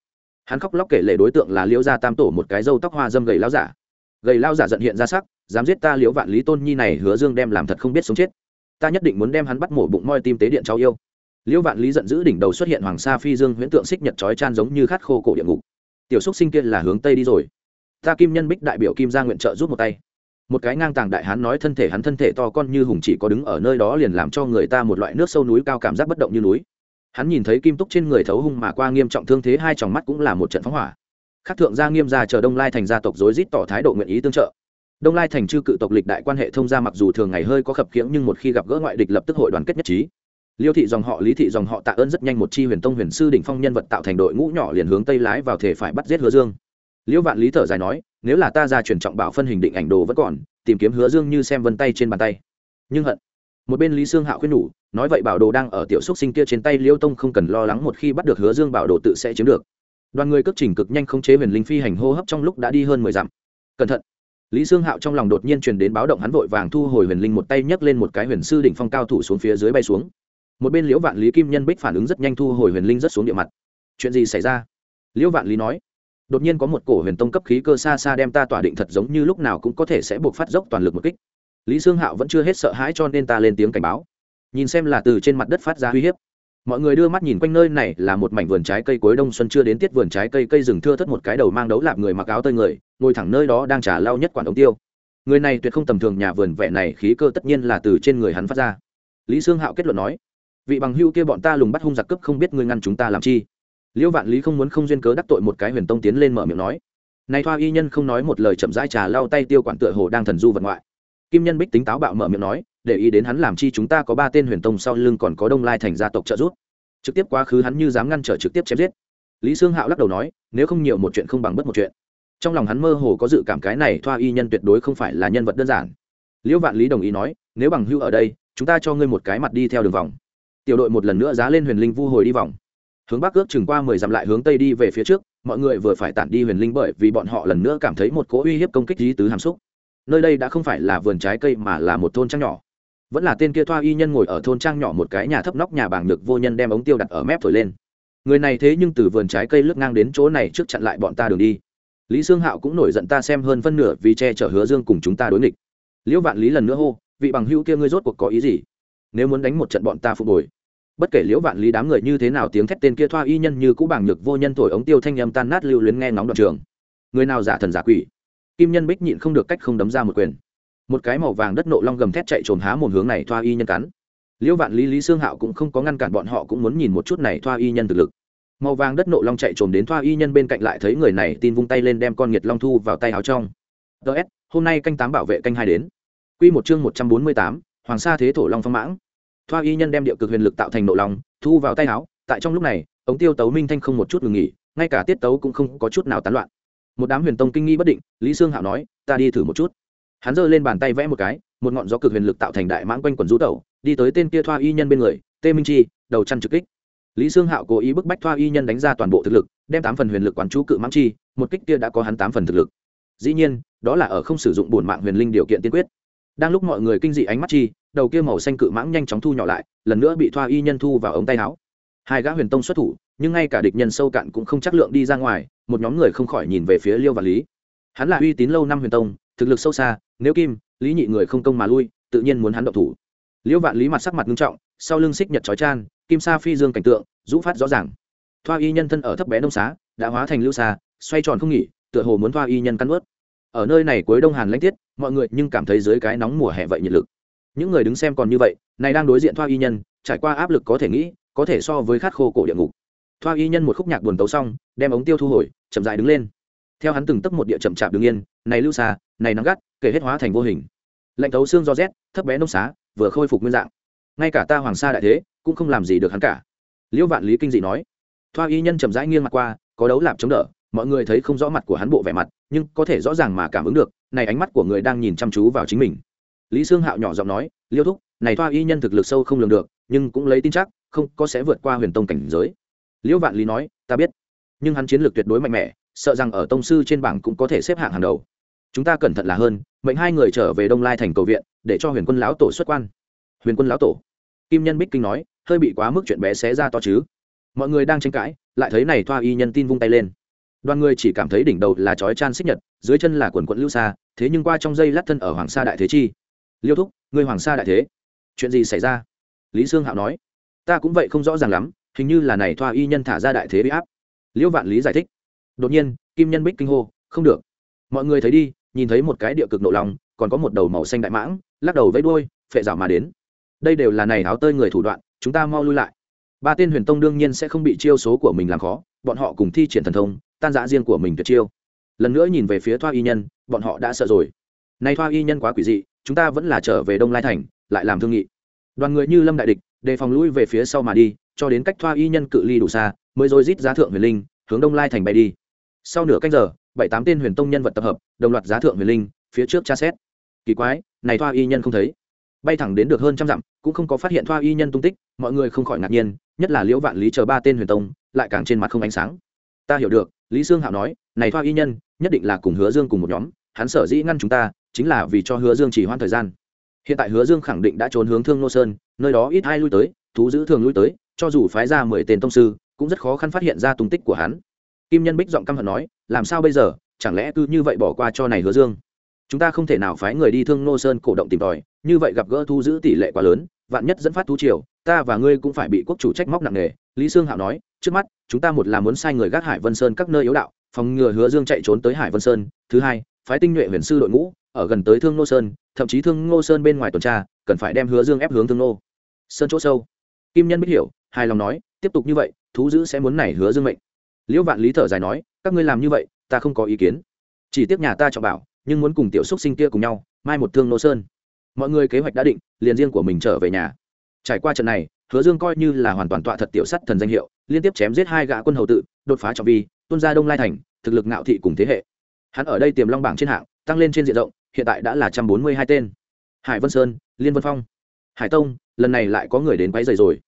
hắn khóc lóc kể lể đối tượng là liễu gia tam tổ một cái râu tóc hoa dâm gầy lao giả. Gầy lao giả giận hiện ra sắc, dám giết ta liễu vạn lý tôn nhi này hứa dương đem làm thật không biết sống chết. Ta nhất định muốn đem hắn bắt mổ bụng moi tim tế điện cháu yêu. Liễu vạn lý giận dữ đỉnh đầu xuất hiện hoàng sa phi dương huyễn tượng xích nhật chói chan giống như khát khô cổ địa ngục. Tiểu xúc sinh kia là hướng tây đi rồi. Ta kim nhân bích đại biểu kim gia nguyện trợ giúp một tay. Một cái ngang tàng đại hán nói thân thể hắn thân thể to con như hùng chỉ có đứng ở nơi đó liền làm cho người ta một loại nước sâu núi cao cảm giác bất động như núi hắn nhìn thấy kim túc trên người thấu hung mà qua nghiêm trọng thương thế, hai tròng mắt cũng là một trận phóng hỏa. Khắc thượng gia nghiêm gia chờ đông lai thành gia tộc rối rít tỏ thái độ nguyện ý tương trợ. Đông lai thành chư cự tộc lịch đại quan hệ thông gia mặc dù thường ngày hơi có khập khiễng nhưng một khi gặp gỡ ngoại địch lập tức hội đoàn kết nhất trí. Liêu thị dòng họ lý thị dòng họ tạ ơn rất nhanh một chi huyền tông huyền sư đỉnh phong nhân vật tạo thành đội ngũ nhỏ liền hướng tây lái vào thể phải bắt giết hứa dương. Liễu vạn lý thở dài nói, nếu là ta ra truyền trọng bảo phân hình định ảnh đồ vẫn còn, tìm kiếm hứa dương như xem vân tay trên bàn tay. Nhưng hận một bên lý sương hạo khuyên nhủ, nói vậy bảo đồ đang ở tiểu xúc sinh kia trên tay Liêu tông không cần lo lắng một khi bắt được hứa dương bảo đồ tự sẽ chiếm được. Đoàn người cất trình cực nhanh không chế huyền linh phi hành hô hấp trong lúc đã đi hơn mười dặm. Cẩn thận. Lý sương hạo trong lòng đột nhiên truyền đến báo động hắn vội vàng thu hồi huyền linh một tay nhấc lên một cái huyền sư đỉnh phong cao thủ xuống phía dưới bay xuống. Một bên liễu vạn lý kim nhân bích phản ứng rất nhanh thu hồi huyền linh rất xuống địa mặt. Chuyện gì xảy ra? Liễu vạn lý nói. Đột nhiên có một cổ huyền tông cấp khí cơ xa xa đem ta tỏa định thật giống như lúc nào cũng có thể sẽ buộc phát dốc toàn lực một kích lý sương hạo vẫn chưa hết sợ hãi cho nên ta lên tiếng cảnh báo. Nhìn xem là từ trên mặt đất phát ra uy hiếp. Mọi người đưa mắt nhìn quanh nơi này là một mảnh vườn trái cây cuối đông xuân chưa đến tiết vườn trái cây cây rừng thưa thất một cái đầu mang đấu lạp người mặc áo tơi người, ngồi thẳng nơi đó đang trả lao nhất quản ống tiêu. Người này tuyệt không tầm thường, nhà vườn vẻ này khí cơ tất nhiên là từ trên người hắn phát ra. Lý sương hạo kết luận nói, vị bằng hưu kia bọn ta lùng bắt hung giặc cướp không biết ngươi ngăn chúng ta làm chi? Liễu vạn lý không muốn không duyên cớ đắc tội một cái huyền tông tiến lên mở miệng nói, này thoa y nhân không nói một lời chậm rãi trà lau tay tiêu quản tựa hồ đang thần du vật ngoại kim nhân bích tính táo bạo mở miệng nói, để ý đến hắn làm chi chúng ta có ba tên huyền tông sau lưng còn có đông lai thành gia tộc trợ giúp. Trực tiếp quá khứ hắn như dám ngăn trở trực tiếp chém giết. Lý sương hạo lắc đầu nói, nếu không nhiều một chuyện không bằng bất một chuyện. Trong lòng hắn mơ hồ có dự cảm cái này thoa y nhân tuyệt đối không phải là nhân vật đơn giản. Liễu vạn lý đồng ý nói, nếu bằng hưu ở đây, chúng ta cho ngươi một cái mặt đi theo đường vòng. Tiểu đội một lần nữa giá lên huyền linh vu hồi đi vòng. Hướng bắc ước chừng qua mười dặm lại hướng tây đi về phía trước, mọi người vừa phải tản đi huyền linh bởi vì bọn họ lần nữa cảm thấy một cỗ uy hiếp công kích dí tứ hàm xúc nơi đây đã không phải là vườn trái cây mà là một thôn trang nhỏ. Vẫn là tên kia thoa y nhân ngồi ở thôn trang nhỏ một cái nhà thấp nóc nhà bảng được vô nhân đem ống tiêu đặt ở mép thổi lên. Người này thế nhưng từ vườn trái cây lướt ngang đến chỗ này trước chặn lại bọn ta đường đi. Lý sương hạo cũng nổi giận ta xem hơn phân nửa vì che chở hứa dương cùng chúng ta đối nghịch. Liễu vạn lý lần nữa hô, vị bằng hữu kia ngươi rốt cuộc có ý gì? Nếu muốn đánh một trận bọn ta phục hồi. Bất kể liễu vạn lý đám người như thế nào tiếng thét tên kia thoa y nhân như cũ bảng nhược vô nhân thổi ống tiêu thanh âm tan nát lưu luyến nghe ngóng đoạn trường. Người nào giả thần giả quỷ? Kim nhân bích nhịn không được cách không đấm ra một quyền. Một cái màu vàng đất nộ long gầm thét chạy trồm há một hướng này thoa y nhân cắn. Liễu vạn lý lý sương hạo cũng không có ngăn cản bọn họ cũng muốn nhìn một chút này thoa y nhân thực lực. Màu vàng đất nộ long chạy trồm đến thoa y nhân bên cạnh lại thấy người này tin vung tay lên đem con nghiệt long thu vào tay áo trong. Ts hôm nay canh tám bảo vệ canh hai đến. Q một chương một trăm bốn mươi tám, hoàng sa thế thổ long phong mãng. Thoa y nhân đem địa cực huyền lực tạo thành nộ long, thu vào tay áo, tại trong lúc này, ống tiêu tấu minh thanh không một chút ngừng nghỉ, ngay cả tiết tấu cũng không có chút nào tán loạn một đám huyền tông kinh nghi bất định, lý sương hạo nói, ta đi thử một chút. Hắn giơ lên bàn tay vẽ một cái, một ngọn gió cực huyền lực tạo thành đại mãng quanh quần rú tẩu, đi tới tên kia thoa y nhân bên người, tê minh chi, đầu chăn trực kích. Lý sương hạo cố ý bức bách thoa y nhân đánh ra toàn bộ thực lực, đem tám phần huyền lực quán chú cự mãng chi, một kích kia đã có hắn tám phần thực lực. Dĩ nhiên, đó là ở không sử dụng bổn mạng huyền linh điều kiện tiên quyết. Đang lúc mọi người kinh dị ánh mắt chi, đầu kia màu xanh cự mãng nhanh chóng thu nhỏ lại, lần nữa bị thoa y nhân thu vào ống tay áo hai gã huyền tông xuất thủ, nhưng ngay cả địch nhân sâu cạn cũng không chắc lượng đi ra ngoài, một nhóm người không khỏi nhìn về phía liêu và lý. Hắn là uy tín lâu năm huyền tông, thực lực sâu xa, nếu kim, lý nhị người không công mà lui, tự nhiên muốn hắn động thủ. Liễu vạn lý mặt sắc mặt nghiêm trọng, sau lưng xích nhật trói chan kim sa phi dương cảnh tượng, rũ phát rõ ràng. Thoa y nhân thân ở thấp bé đông xá, đã hóa thành lưu xa, xoay tròn không nghỉ, tựa hồ muốn thoa y nhân cắn ướt. Ở nơi này cuối đông hàn lãnh tiết, mọi người nhưng cảm thấy dưới cái nóng mùa hè vậy nhiệt lực. Những người đứng xem còn như vậy, này đang đối diện thoa y nhân, trải qua áp lực có thể nghĩ có thể so với khát khô cổ địa ngục. Thoa y nhân một khúc nhạc buồn tấu xong, đem ống tiêu thu hồi, chậm dài đứng lên. Theo hắn từng tấp một địa chậm chạp đứng yên, này lưu xa, này nắng gắt, kể hết hóa thành vô hình. Lạnh tấu xương do rét, thấp bé nông xá, vừa khôi phục nguyên dạng. Ngay cả ta hoàng sa đại thế, cũng không làm gì được hắn cả. Liễu vạn lý kinh dị nói. Thoa y nhân chậm rãi nghiêng mặt qua, có đấu lạp chống đỡ, mọi người thấy không rõ mặt của hắn bộ vẻ mặt, nhưng có thể rõ ràng mà cảm ứng được, này ánh mắt của người đang nhìn chăm chú vào chính mình. Lý sương hạo nhỏ giọng nói, liêu thúc, này thoa y nhân thực lực sâu không lường được, nhưng cũng lấy tin chắc không có sẽ vượt qua huyền tông cảnh giới. Liễu vạn lý nói, ta biết, nhưng hắn chiến lược tuyệt đối mạnh mẽ, sợ rằng ở tông sư trên bảng cũng có thể xếp hạng hàng đầu. Chúng ta cẩn thận là hơn, mệnh hai người trở về đông lai thành cầu viện, để cho huyền quân lão tổ xuất quan. Huyền quân lão tổ. Kim nhân bích kinh nói, hơi bị quá mức chuyện bé xé ra to chứ. Mọi người đang tranh cãi, lại thấy này thoa y nhân tin vung tay lên. Đoàn người chỉ cảm thấy đỉnh đầu là chói chan xích nhật, dưới chân là quần quận lưu xa thế nhưng qua trong dây lát thân ở hoàng sa đại thế chi. Liêu thúc người hoàng sa đại thế, chuyện gì xảy ra? Lý sương hạo nói ta cũng vậy không rõ ràng lắm, hình như là này thoa y nhân thả ra đại thế bị áp. Liễu vạn lý giải thích. Đột nhiên, kim nhân bích kinh hô, không được. Mọi người thấy đi, nhìn thấy một cái địa cực nộ lòng, còn có một đầu màu xanh đại mãng, lắc đầu vẫy đuôi, phệ rào mà đến. Đây đều là này áo tơi người thủ đoạn, chúng ta mau lui lại. Ba tên huyền tông đương nhiên sẽ không bị chiêu số của mình làm khó, bọn họ cùng thi triển thần thông, tan giã riêng của mình tuyệt chiêu. Lần nữa nhìn về phía thoa y nhân, bọn họ đã sợ rồi. Nay thoa y nhân quá quỷ dị, chúng ta vẫn là trở về đông lai thành, lại làm thương nghị. Đoàn người như lâm đại địch đề phòng lui về phía sau mà đi, cho đến cách thoa y nhân cự ly đủ xa, mới rồi rít giá thượng huyền linh, hướng đông lai thành bay đi. Sau nửa canh giờ, bảy tám tên huyền tông nhân vật tập hợp, đồng loạt giá thượng huyền linh, phía trước tra xét. Kỳ quái, này thoa y nhân không thấy. Bay thẳng đến được hơn trăm dặm, cũng không có phát hiện thoa y nhân tung tích, mọi người không khỏi ngạc nhiên, nhất là liễu vạn lý chờ ba tên huyền tông, lại càng trên mặt không ánh sáng. Ta hiểu được, lý sương hạo nói, này thoa y nhân, nhất định là cùng hứa dương cùng một nhóm, hắn sở dĩ ngăn chúng ta, chính là vì cho hứa dương chỉ hoãn thời gian. Hiện tại hứa dương khẳng định đã trốn hướng thương nô sơn nơi đó ít ai lui tới, thú giữ thường lui tới, cho dù phái ra mười tên tông sư, cũng rất khó khăn phát hiện ra tung tích của hắn. Kim nhân bích giọng căm hận nói, làm sao bây giờ? Chẳng lẽ cứ như vậy bỏ qua cho này hứa dương? Chúng ta không thể nào phái người đi thương nô sơn cổ động tìm tòi, như vậy gặp gỡ thu giữ tỷ lệ quá lớn, vạn nhất dẫn phát thú triều, ta và ngươi cũng phải bị quốc chủ trách móc nặng nề. Lý sương hạo nói, trước mắt, chúng ta một là muốn sai người gác hải vân sơn các nơi yếu đạo, phòng ngừa hứa dương chạy trốn tới hải vân sơn, thứ hai, phái tinh nhuệ huyền sư đội ngũ ở gần tới thương nô sơn, thậm chí thương ngô sơn bên ngoài tuần tra, cần phải đem hứa dương ép hướng thương nô sơn chỗ sâu. Kim nhân biết hiểu, hài lòng nói, tiếp tục như vậy, thú dữ sẽ muốn này hứa dương mệnh. Liễu vạn lý thở dài nói, các ngươi làm như vậy, ta không có ý kiến. Chỉ tiếc nhà ta cho bảo, nhưng muốn cùng tiểu xúc sinh kia cùng nhau, mai một thương nô sơn. Mọi người kế hoạch đã định, liền riêng của mình trở về nhà. Trải qua trận này, hứa dương coi như là hoàn toàn tọa thật tiểu sắt thần danh hiệu, liên tiếp chém giết hai gã quân hầu tự, đột phá trọng vi tuân ra đông lai thành, thực lực ngạo thị cùng thế hệ. Hắn ở đây tiềm long bảng trên hạng, tăng lên trên diện rộng, hiện tại đã là trăm bốn mươi hai tên. Hải vân sơn, liên vân phong hải tông, lần này lại có người đến quấy rầy rồi.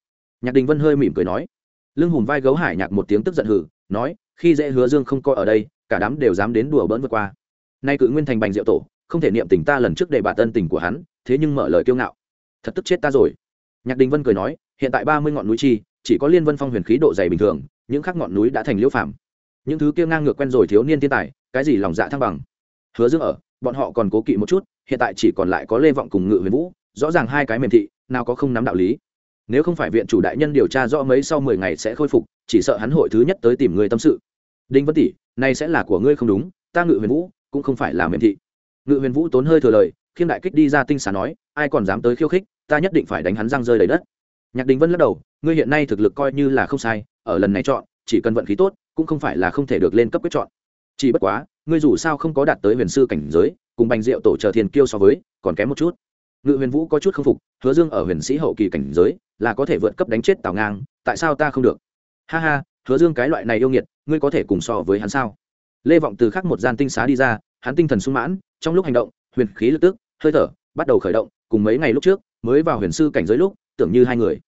Nhạc đình vân hơi mỉm cười nói. Lưng hùm vai gấu hải nhạc một tiếng tức giận hử, nói, khi dễ hứa dương không coi ở đây, cả đám đều dám đến đùa bỡn vượt qua. Nay cự nguyên thành bành diệu tổ, không thể niệm tình ta lần trước để bà tân tình của hắn, thế nhưng mở lời kiêu ngạo. Thật tức chết ta rồi. Nhạc đình vân cười nói, hiện tại ba mươi ngọn núi chi, chỉ có liên vân phong huyền khí độ dày bình thường, những khác ngọn núi đã thành liễu phạm những thứ kia ngang ngược quen rồi thiếu niên thiên tài, cái gì lòng dạ thăng bằng? Hứa dương ở, bọn họ còn cố kỵ một chút, hiện tại chỉ còn lại có lê vọng cùng ngự huyền vũ rõ ràng hai cái mềm thị, nào có không nắm đạo lý. Nếu không phải viện chủ đại nhân điều tra rõ mấy sau mười ngày sẽ khôi phục, chỉ sợ hắn hội thứ nhất tới tìm người tâm sự. Đinh vân tỷ, này sẽ là của ngươi không đúng, ta ngự huyền vũ cũng không phải là mềm thị. Ngự huyền vũ tốn hơi thừa lời, khiêm đại kích đi ra tinh xà nói, ai còn dám tới khiêu khích, ta nhất định phải đánh hắn răng rơi đầy đất. Nhạc đình vân lắc đầu, ngươi hiện nay thực lực coi như là không sai, ở lần này chọn, chỉ cần vận khí tốt, cũng không phải là không thể được lên cấp quyết chọn. Chỉ bất quá, ngươi dù sao không có đạt tới huyền sư cảnh giới, cùng bành diệu tổ chờ thiền kiêu so với, còn kém một chút ngự huyền vũ có chút k phục, hứa dương ở huyền sĩ hậu kỳ cảnh giới, là có thể vượt cấp đánh chết tào ngang, tại sao ta không được? Ha ha, hứa dương cái loại này yêu nghiệt, ngươi có thể cùng so với hắn sao? Lê vọng từ khắc một gian tinh xá đi ra, hắn tinh thần sung mãn, trong lúc hành động, huyền khí lực tức, hơi thở, bắt đầu khởi động, cùng mấy ngày lúc trước, mới vào huyền sư cảnh giới lúc, tưởng như hai người.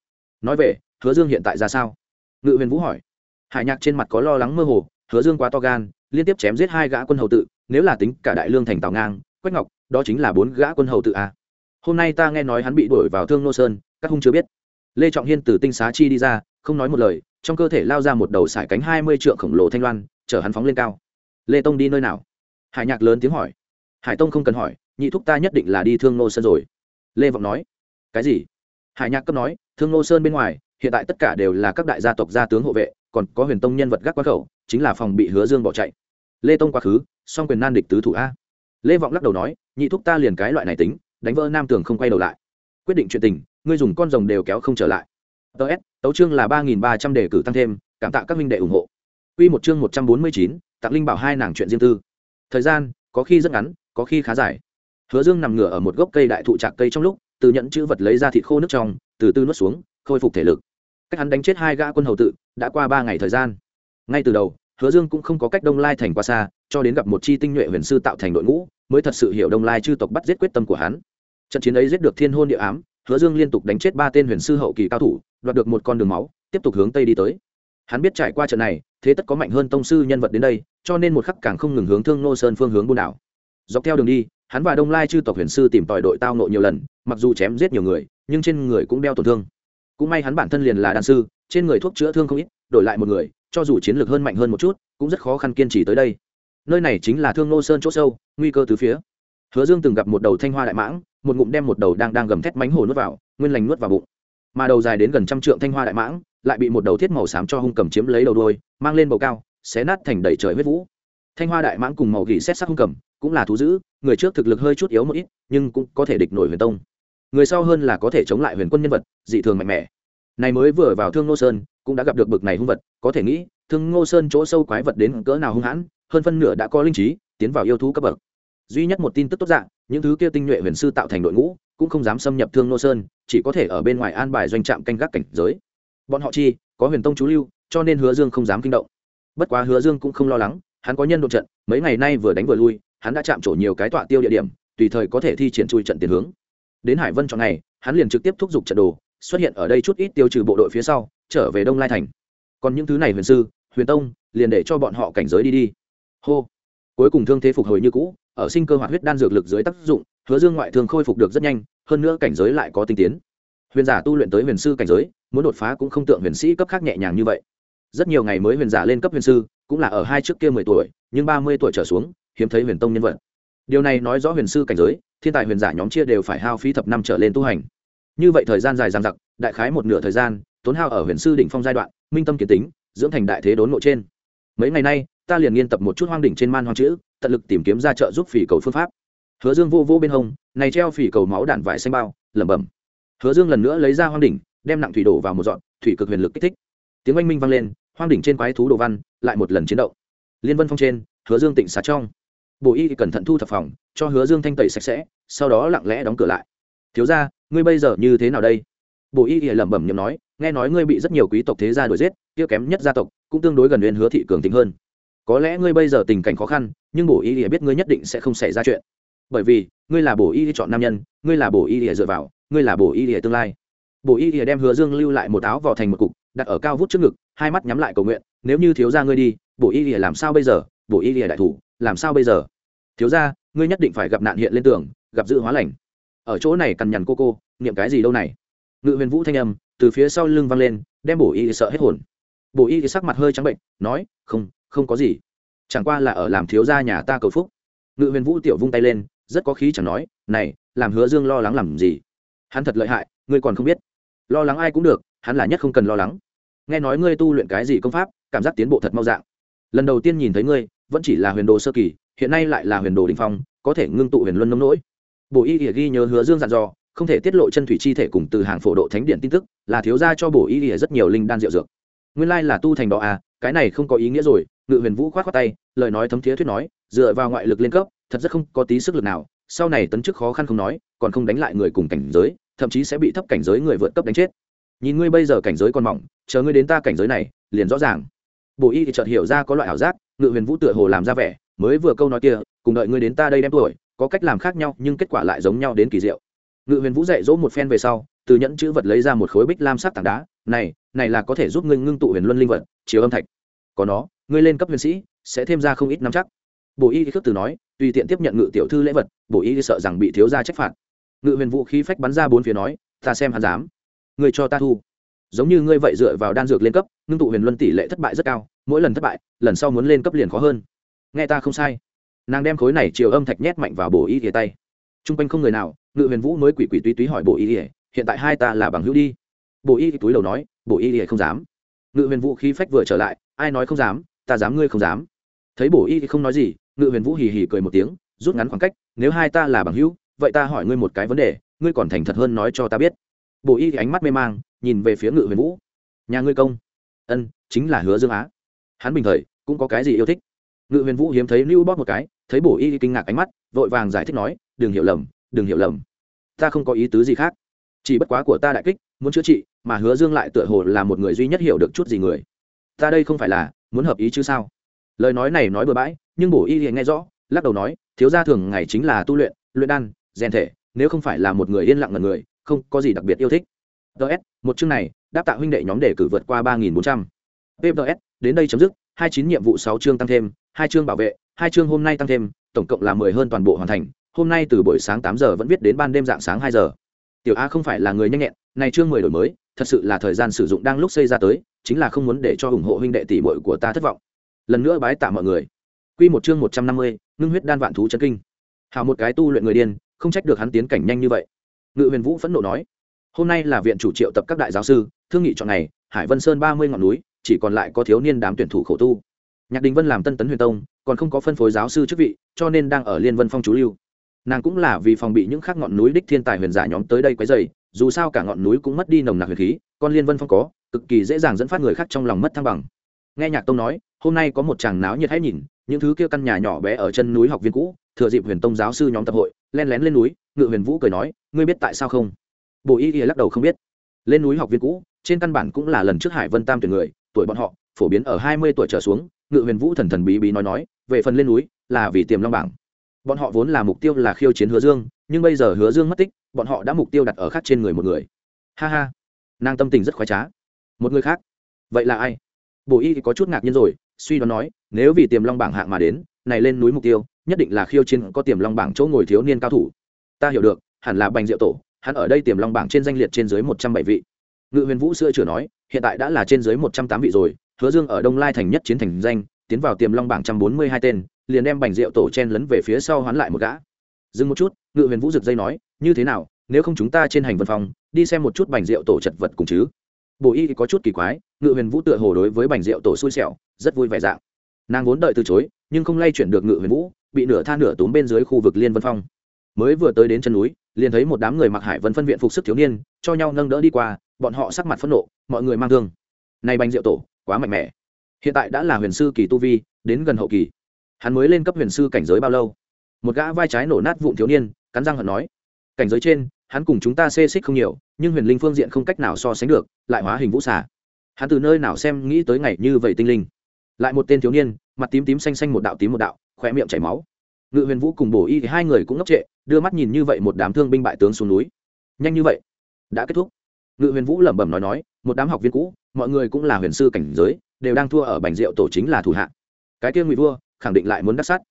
Nói về, hứa dương hiện tại ra sao? Ngự huyền vũ hỏi. Hải nhạc trên mặt có lo lắng mơ hồ, hứa dương quá to gan, liên tiếp chém giết hai gã quân hầu tự, nếu là tính cả đại lương thành tào ngang, quách ngọc, đó chính là bốn gã quân hầu tự a hôm nay ta nghe nói hắn bị đuổi vào thương nô sơn, các hung chưa biết. Lê trọng hiên từ tinh xá chi đi ra, không nói một lời, trong cơ thể lao ra một đầu sải cánh hai mươi trượng khổng lồ thanh loan, chở hắn phóng lên cao. Lê tông đi nơi nào? Hải nhạc lớn tiếng hỏi. Hải tông không cần hỏi, nhị thúc ta nhất định là đi thương nô sơn rồi. Lê vọng nói. Cái gì? Hải nhạc cấp nói, thương nô sơn bên ngoài, hiện tại tất cả đều là các đại gia tộc gia tướng hộ vệ, còn có huyền tông nhân vật gác quá khẩu, chính là phòng bị hứa dương bỏ chạy. Lê tông quá khứ, song quyền nan địch tứ thủ a. Lê vọng lắc đầu nói, nhị thúc ta liền cái loại này tính đánh vỡ nam tường không quay đầu lại. Quyết định chuyện tình, ngươi dùng con rồng đều kéo không trở lại. Ts tấu chương là ba nghìn ba trăm đề cử tăng thêm, cảm tạ các minh đệ ủng hộ. Quy một chương một trăm bốn mươi chín, tặng linh bảo hai nàng chuyện riêng tư. Thời gian, có khi rất ngắn, có khi khá dài. Hứa dương nằm ngửa ở một gốc cây đại thụ trạc cây trong lúc, từ nhận chữ vật lấy ra thịt khô nước trong, từ từ nuốt xuống, khôi phục thể lực. Cách hắn đánh chết hai gã quân hầu tự, đã qua ba ngày thời gian. Ngay từ đầu, hứa dương cũng không có cách đông lai thành qua xa, cho đến gặp một chi tinh nhuệ huyền sư tạo thành đội ngũ mới thật sự hiểu đông lai chư tộc bắt giết quyết tâm của hắn. Trận chiến ấy giết được thiên hôn địa ám, hứa dương liên tục đánh chết ba tên huyền sư hậu kỳ cao thủ, đoạt được một con đường máu, tiếp tục hướng tây đi tới. Hắn biết trải qua trận này, thế tất có mạnh hơn tông sư nhân vật đến đây, cho nên một khắc càng không ngừng hướng thương nô sơn phương hướng buôn đảo. Dọc theo đường đi, hắn và đông lai chư tộc huyền sư tìm tòi đội tao nộ nhiều lần, mặc dù chém giết nhiều người, nhưng trên người cũng đeo tổn thương. Cũng may hắn bản thân liền là đan sư, trên người thuốc chữa thương không ít, đổi lại một người, cho dù chiến lược hơn mạnh hơn một chút, cũng rất khó khăn kiên trì tới đây nơi này chính là thương nô sơn chỗ sâu, nguy cơ từ phía. Hứa dương từng gặp một đầu thanh hoa đại mãng, một ngụm đem một đầu đang đang gầm thét mánh hồ nuốt vào, nguyên lành nuốt vào bụng. Mà đầu dài đến gần trăm trượng thanh hoa đại mãng, lại bị một đầu thiết màu xám cho hung cầm chiếm lấy đầu đôi mang lên bầu cao, xé nát thành đầy trời huyết vũ. Thanh hoa đại mãng cùng màu gỉ xét sắc hung cầm, cũng là thú dữ, người trước thực lực hơi chút yếu một ít, nhưng cũng có thể địch nổi huyền tông. Người sau hơn là có thể chống lại huyền quân nhân vật, dị thường mạnh mẽ. Này mới vừa vào thương ngô sơn, cũng đã gặp được bực này hung vật, có thể nghĩ, thương ngô sơn chỗ sâu quái vật đến cỡ nào hung hãn hơn phân nửa đã có linh trí, tiến vào yêu thú cấp bậc. Duy nhất một tin tức tốt dạng, những thứ kia tinh nhuệ huyền sư tạo thành đội ngũ, cũng không dám xâm nhập thương nô sơn, chỉ có thể ở bên ngoài an bài doanh trạm canh gác cảnh giới. Bọn họ chi, có huyền tông chú lưu, cho nên hứa dương không dám kinh động. Bất quá hứa dương cũng không lo lắng, hắn có nhân đột trận, mấy ngày nay vừa đánh vừa lui, hắn đã chạm trổ nhiều cái tọa tiêu địa điểm, tùy thời có thể thi triển chui trận tiền hướng. Đến hải vân chọn này hắn liền trực tiếp thúc giục trận đồ, xuất hiện ở đây chút ít tiêu trừ bộ đội phía sau, trở về đông lai thành. Còn những thứ này huyền sư, huyền tông, liền để cho bọn họ cảnh giới đi đi hô. Cuối cùng thương thế phục hồi như cũ, ở sinh cơ hoạt huyết đan dược lực dưới tác dụng, hứa dương ngoại thương khôi phục được rất nhanh, hơn nữa cảnh giới lại có tinh tiến. Huyền giả tu luyện tới huyền sư cảnh giới, muốn đột phá cũng không tượng huyền sĩ cấp khác nhẹ nhàng như vậy. Rất nhiều ngày mới huyền giả lên cấp huyền sư, cũng là ở hai trước kia mười tuổi, nhưng ba mươi tuổi trở xuống, hiếm thấy huyền tông nhân vật. Điều này nói rõ huyền sư cảnh giới, thiên tài huyền giả nhóm chia đều phải hao phí thập năm trở lên tu hành. Như vậy thời gian dài dằng dặc, đại khái một nửa thời gian, tốn hao ở huyền sư đỉnh phong giai đoạn, minh tâm kiến tính, dưỡng thành đại thế đốn ngộ trên. Mấy ngày nay ta liền nghiên tập một chút hoang đỉnh trên man hoang chữ, tận lực tìm kiếm ra trợ giúp phỉ cầu phương pháp. Hứa dương vô vô bên hông, này treo phỉ cầu máu đạn vải xanh bao, lẩm bẩm. Hứa dương lần nữa lấy ra hoang đỉnh, đem nặng thủy đổ vào một dọn thủy cực huyền lực kích thích. Tiếng oanh minh vang lên, hoang đỉnh trên quái thú đồ văn lại một lần chiến động. Liên vân phong trên, hứa dương tịnh xá trong. Bộ y cẩn thận thu thập phòng, cho hứa dương thanh tẩy sạch sẽ, sau đó lặng lẽ đóng cửa lại. Thiếu ra ngươi bây giờ như thế nào đây? Bộ y lẩm bẩm nhầm nói, nghe nói ngươi bị rất nhiều quý tộc thế gia đuổi giết, kia kém nhất gia tộc cũng tương đối gần huyền hứa thị cường tính hơn có lẽ ngươi bây giờ tình cảnh khó khăn, nhưng bổ y biết ngươi nhất định sẽ không xảy ra chuyện. Bởi vì, ngươi là bổ y chọn nam nhân, ngươi là bổ y dựa vào, ngươi là bổ y tương lai. Bổ y đem hứa dương lưu lại một áo vào thành một cục, đặt ở cao vút trước ngực, hai mắt nhắm lại cầu nguyện, nếu như thiếu gia ngươi đi, bổ y làm sao bây giờ? Bổ y đại thủ, làm sao bây giờ? Thiếu gia, ngươi nhất định phải gặp nạn hiện lên tường, gặp dự hóa lành. Ở chỗ này cằn nhằn cô cô, niệm cái gì đâu này? Ngự huyền vũ thanh âm từ phía sau lưng văng lên, đem bổ y sợ hết hồn. Bổ y sắc mặt hơi trắng bệnh, nói, không không có gì. Chẳng qua là ở làm thiếu gia nhà ta cầu phúc. Ngự huyền vũ tiểu vung tay lên, rất có khí chẳng nói, này, làm hứa dương lo lắng làm gì? Hắn thật lợi hại, ngươi còn không biết. Lo lắng ai cũng được, hắn là nhất không cần lo lắng. Nghe nói ngươi tu luyện cái gì công pháp, cảm giác tiến bộ thật mau dạng. Lần đầu tiên nhìn thấy ngươi, vẫn chỉ là huyền đồ sơ kỳ, hiện nay lại là huyền đồ đình phong, có thể ngưng tụ huyền luân nông nỗi. Bổ y ỉa ghi nhớ hứa dương dặn dò, không thể tiết lộ chân thủy chi thể cùng từ hàng phổ độ thánh điện tin tức, là thiếu gia cho bổ y ỉa rất nhiều linh đan rượu dược. Nguyên lai là tu thành đó à cái này không có ý nghĩa rồi, ngự huyền vũ khoát khoát tay, lời nói thấm thiế thuyết nói, dựa vào ngoại lực lên cấp, thật rất không có tí sức lực nào, sau này tấn chức khó khăn không nói, còn không đánh lại người cùng cảnh giới, thậm chí sẽ bị thấp cảnh giới người vượt cấp đánh chết. Nhìn ngươi bây giờ cảnh giới còn mỏng, chờ ngươi đến ta cảnh giới này, liền rõ ràng. Bộ y thì chợt hiểu ra có loại ảo giác, ngự huyền vũ tựa hồ làm ra vẻ, mới vừa câu nói kia, cùng đợi ngươi đến ta đây đem tuổi, có cách làm khác nhau, nhưng kết quả lại giống nhau đến kỳ diệu. Ngự huyền vũ dạy dỗ một phen về sau từ nhẫn chữ vật lấy ra một khối bích lam sắc tảng đá, này này là có thể giúp ngươi ngưng tụ huyền luân linh vật, chiếu âm thạch. Có nó, ngươi lên cấp huyền sĩ, sẽ thêm ra không ít năm chắc. Bộ y khước từ nói, tùy tiện tiếp nhận ngự tiểu thư lễ vật. Bộ y sợ rằng bị thiếu gia trách phạt. Ngự huyền vũ khí phách bắn ra bốn phía nói, ta xem hắn dám. Ngươi cho ta thu. Giống như ngươi vậy dựa vào đan dược lên cấp, ngưng tụ huyền luân tỷ lệ thất bại rất cao, mỗi lần thất bại, lần sau muốn lên cấp liền khó hơn. Nghe ta không sai. Nàng đem khối này chiều âm thạch nhét mạnh vào bổ y thìa tay. T r u n g quanh không người nào, ngự huyền vũ mới quỷ quỷ túy túy hỏi bổ y thìa hiện tại hai ta là bằng hữu đi. Bộ y túi đầu nói, bộ y thì không dám. Ngự huyền vũ khí phách vừa trở lại, ai nói không dám, ta dám ngươi không dám. Thấy bổ y thì không nói gì, ngự huyền vũ hì hì cười một tiếng, rút ngắn khoảng cách, nếu hai ta là bằng hữu, vậy ta hỏi ngươi một cái vấn đề, ngươi còn thành thật hơn nói cho ta biết. Bổ y ánh mắt mê mang, nhìn về phía ngự huyền vũ. Nhà ngươi công. Ân, chính là hứa dương á. Hắn bình thời, cũng có cái gì yêu thích? Ngự huyền vũ hiếm thấy lưu bóp một cái, thấy bổ y kinh ngạc ánh mắt, vội vàng giải thích nói, đừng hiểu lầm, đừng hiểu lầm. Ta không có ý tứ gì khác chỉ bất quá của ta đại kích, muốn chữa trị, mà hứa dương lại tựa hồ là một người duy nhất hiểu được chút gì người. Ta đây không phải là muốn hợp ý chứ sao? Lời nói này nói bừa bãi, nhưng bổ y liền nghe rõ, lắc đầu nói, thiếu gia thường ngày chính là tu luyện luyện đan, rèn thể, nếu không phải là một người yên lặng ngần người, không có gì đặc biệt yêu thích. Ts một chương này, đáp tạ huynh đệ nhóm đề cử vượt qua ba nghìn bốn trăm. Pts đến đây chấm dứt, hai chín nhiệm vụ sáu chương tăng thêm, hai chương bảo vệ, hai chương hôm nay tăng thêm, tổng cộng là mười hơn toàn bộ hoàn thành, hôm nay từ buổi sáng tám giờ vẫn viết đến ban đêm dạng sáng hai giờ tiểu a không phải là người nhanh nhẹn này chương mười đổi mới, thật sự là thời gian sử dụng đang lúc xây ra tới, chính là không muốn để cho ủng hộ huynh đệ tỷ muội của ta thất vọng. Lần nữa bái tạ mọi người. Quy một chương một trăm năm mươi, ngưng huyết đan vạn thú chân kinh. Hào một cái tu luyện người điên, không trách được hắn tiến cảnh nhanh như vậy. Ngự huyền vũ phẫn nộ nói, hôm nay là viện chủ triệu tập các đại giáo sư, thương nghị chọn ngày, hải vân sơn ba mươi ngọn núi, chỉ còn lại có thiếu niên đám tuyển thủ khổ tu. Nhạc đình vân làm tân tấn huyền tông, còn không có phân phối giáo sư chức vị, cho nên đang ở liên vân phong chú lưu nàng cũng là vì phòng bị những khác ngọn núi đích thiên tài huyền giả nhóm tới đây quấy dày dù sao cả ngọn núi cũng mất đi nồng nặc huyền khí, con liên vân phong có, cực kỳ dễ dàng dẫn phát người khác trong lòng mất thăng bằng. Nghe nhạc tông nói, hôm nay có một chàng náo nhiệt hãy nhìn, những thứ kia căn nhà nhỏ bé ở chân núi học viên cũ, thừa dịp huyền tông giáo sư nhóm tập hội, len lén lên núi, ngự huyền vũ cười nói, ngươi biết tại sao không? Bộ y y lắc đầu không biết. Lên núi học viên cũ, trên căn bản cũng là lần trước hải vân tam tuyển người, tuổi bọn họ, phổ biến ở hai mươi tuổi trở xuống, ngự huyền vũ thần thần bí bí nói nói, về phần lên núi, là vì tiềm long bảng bọn họ vốn là mục tiêu là khiêu chiến hứa dương, nhưng bây giờ hứa dương mất tích, bọn họ đã mục tiêu đặt ở khác trên người một người. Ha ha. Nàng tâm tình rất khoái trá. Một người khác. Vậy là ai? Bổ y thì có chút ngạc nhiên rồi, suy đoán nói, nếu vì tiềm long bảng hạng mà đến, này lên núi mục tiêu, nhất định là khiêu chiến có tiềm long bảng chỗ ngồi thiếu niên cao thủ. Ta hiểu được, hẳn là bành diệu tổ, hắn ở đây tiềm long bảng trên danh liệt trên dưới một trăm bảy vị. Ngự huyền vũ xưa chửa nói, hiện tại đã là trên dưới một trăm tám vị rồi, hứa dương ở đông lai thành nhất chiến thành danh, tiến vào tiềm long bảng trăm bốn mươi hai tên liền đem bành rượu tổ chen lấn về phía sau hoán lại một gã. Dừng một chút, ngự huyền vũ rực dây nói, như thế nào, nếu không chúng ta trên hành vân phòng đi xem một chút bành rượu tổ chật vật cùng chứ? Bổ y có chút kỳ quái, ngự huyền vũ tựa hồ đối với bành rượu tổ xui xẻo, rất vui vẻ dạng. Nàng vốn đợi từ chối, nhưng không lay chuyển được ngự huyền vũ, bị nửa tha nửa túm bên dưới khu vực liên vân phong. Mới vừa tới đến chân núi, liền thấy một đám người mặc hải vân phân viện phục sức thiếu niên, cho nhau nâng đỡ đi qua, bọn họ sắc mặt phẫn nộ, mọi người mang thương. Này bành rượu tổ, quá mạnh mẽ. Hiện tại đã là huyền sư kỳ tu vi, đến gần hậu kỳ hắn mới lên cấp huyền sư cảnh giới bao lâu? Một gã vai trái nổ nát vụn thiếu niên, cắn răng hận nói. Cảnh giới trên, hắn cùng chúng ta xê xích không nhiều, nhưng huyền linh phương diện không cách nào so sánh được, lại hóa hình vũ xà. Hắn từ nơi nào xem nghĩ tới ngày như vậy tinh linh? Lại một tên thiếu niên, mặt tím tím xanh xanh một đạo tím một đạo khỏe miệng chảy máu. Ngự huyền vũ cùng bổ y thì hai người cũng ngốc trệ, đưa mắt nhìn như vậy một đám thương binh bại tướng xuống núi. Nhanh như vậy, đã kết thúc. Ngự huyền vũ lẩm bẩm nói nói, một đám học viên cũ, mọi người cũng là huyền sư cảnh giới, đều đang thua ở bành rượu tổ chính là thủ hạ. Cái kia ngụy vua khẳng định lại muốn đắc sát.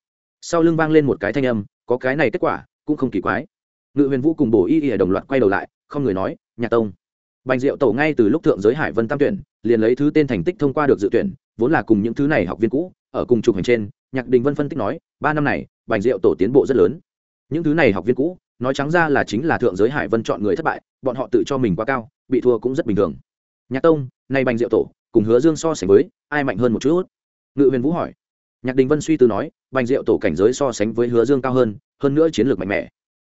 Sau lưng vang lên một cái thanh âm, có cái này kết quả, cũng không kỳ quái. Ngự huyền vũ cùng bổ y y đồng loạt quay đầu lại, không người nói nhạc tông. Bành diệu tổ ngay từ lúc thượng giới hải vân tam tuyển, liền lấy thứ tên thành tích thông qua được dự tuyển, vốn là cùng những thứ này học viên cũ, ở cùng chụp hành trên, nhạc đình vân phân tích nói, ba năm này, bành diệu tổ tiến bộ rất lớn. Những thứ này học viên cũ, nói trắng ra là chính là thượng giới hải vân chọn người thất bại, bọn họ tự cho mình quá cao, bị thua cũng rất bình thường. Nhạc tông nay bành diệu tổ cùng hứa dương so sánh với, ai mạnh hơn một chút? Ngự huyền vũ hỏi nhạc đình vân suy tư nói, bành diệu tổ cảnh giới so sánh với hứa dương cao hơn hơn nữa chiến lược mạnh mẽ.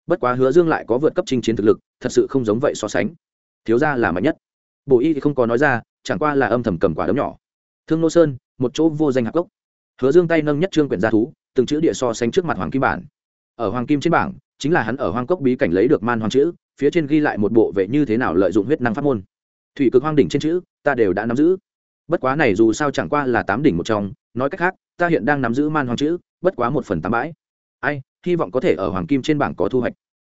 Bất quá hứa dương lại có vượt cấp chinh chiến thực lực, thật sự không giống vậy so sánh. Thiếu ra là mạnh nhất. Bổ y thì không có nói ra, chẳng qua là âm thầm cầm quả đấm nhỏ. Thương nô sơn, một chỗ vô danh hạc gốc. Hứa dương tay nâng nhất trương quyển gia thú, từng chữ địa so sánh trước mặt hoàng kim bản. Ở hoàng kim trên bảng, chính là hắn ở hoang cốc bí cảnh lấy được man hoàng chữ, phía trên ghi lại một bộ vệ như thế nào lợi dụng huyết năng pháp môn. Thủy cực hoang đỉnh trên chữ, ta đều đã nắm giữ. Bất quá này dù sao chẳng qua là tám đỉnh một trong nói cách khác, ta hiện đang nắm giữ man hoàng chữ, bất quá một phần tám bãi. Ai, hy vọng có thể ở hoàng kim trên bảng có thu hoạch.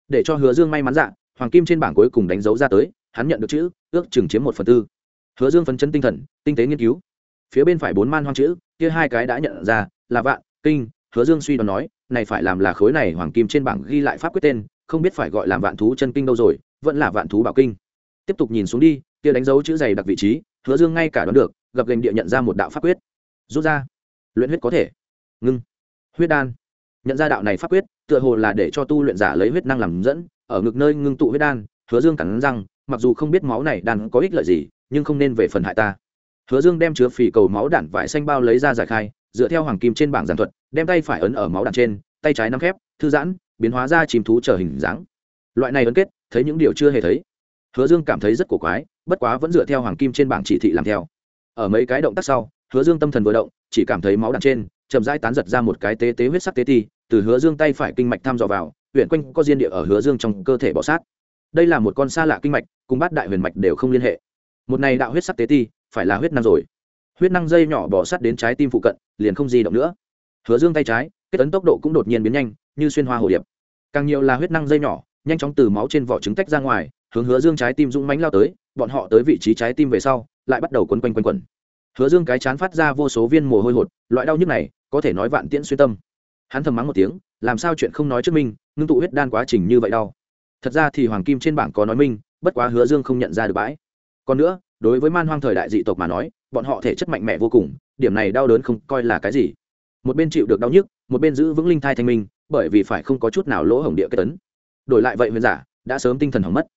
Để cho hứa dương may mắn dạ hoàng kim trên bảng cuối cùng đánh dấu ra tới, hắn nhận được chữ, ước chừng chiếm một phần tư. Hứa dương phấn chấn tinh thần, tinh tế nghiên cứu. Phía bên phải bốn man hoang chữ, kia hai cái đã nhận ra, là vạn, kinh, hứa dương suy đoán nói, này phải làm là khối này hoàng kim trên bảng ghi lại pháp quyết tên, không biết phải gọi là vạn thú chân kinh đâu rồi, vẫn là vạn thú bảo kinh. Tiếp tục nhìn xuống đi, kia đánh dấu chữ dày đặc vị trí, hứa dương ngay cả đoán được, gặp gành địa nhận ra một đạo pháp quyết rút ra. Luyện huyết có thể. Ngưng. Huyết đan. Nhận ra đạo này pháp quyết, tựa hồ là để cho tu luyện giả lấy huyết năng làm dẫn, ở ngực nơi ngưng tụ huyết đan, hứa dương cắn răng, mặc dù không biết máu này đan có ích lợi gì, nhưng không nên về phần hại ta. Hứa dương đem chứa phì cầu máu đạn vải xanh bao lấy ra giải khai, dựa theo hoàng kim trên bảng giản thuật, đem tay phải ấn ở máu đạn trên, tay trái nắm khép, thư giãn, biến hóa ra chìm thú trở hình dáng. Loại này ấn kết, thấy những điều chưa hề thấy. Hứa dương cảm thấy rất cổ quái, bất quá vẫn dựa theo hoàng kim trên bảng chỉ thị làm theo. Ở mấy cái động tác sau hứa dương tâm thần vừa động, chỉ cảm thấy máu đạn trên, chậm rãi tán giật ra một cái tế tế huyết sắc tế ti, từ hứa dương tay phải kinh mạch thăm dò vào, huyện quanh có diên địa ở hứa dương trong cơ thể bọ sát. Đây là một con xa lạ kinh mạch, cùng bát đại huyền mạch đều không liên hệ. Một này đạo huyết sắc tế ti, phải là huyết năng rồi. Huyết năng dây nhỏ bò sát đến trái tim phụ cận, liền không di động nữa. Hứa dương tay trái, kết tấn tốc độ cũng đột nhiên biến nhanh, như xuyên hoa hồ điệp. Càng nhiều là huyết năng dây nhỏ, nhanh chóng từ máu trên vỏ trứng tách ra ngoài, hướng hứa dương trái tim dũng mánh lao tới, bọn họ tới vị trí trái tim về sau, lại bắt đầu quấn quanh quanh quẩn hứa dương cái chán phát ra vô số viên mồ hôi hột, loại đau nhức này, có thể nói vạn tiễn xuyên tâm. Hắn thầm mắng một tiếng, làm sao chuyện không nói trước minh, ngưng tụ huyết đan quá trình như vậy đau. Thật ra thì hoàng kim trên bảng có nói minh, bất quá hứa dương không nhận ra được bãi. Còn nữa, đối với man hoang thời đại dị tộc mà nói, bọn họ thể chất mạnh mẽ vô cùng, điểm này đau đớn không coi là cái gì. Một bên chịu được đau nhức, một bên giữ vững linh thai thanh minh, bởi vì phải không có chút nào lỗ hổng địa kết tấn. Đổi lại vậy huyền giả, đã sớm tinh thần hỏng mất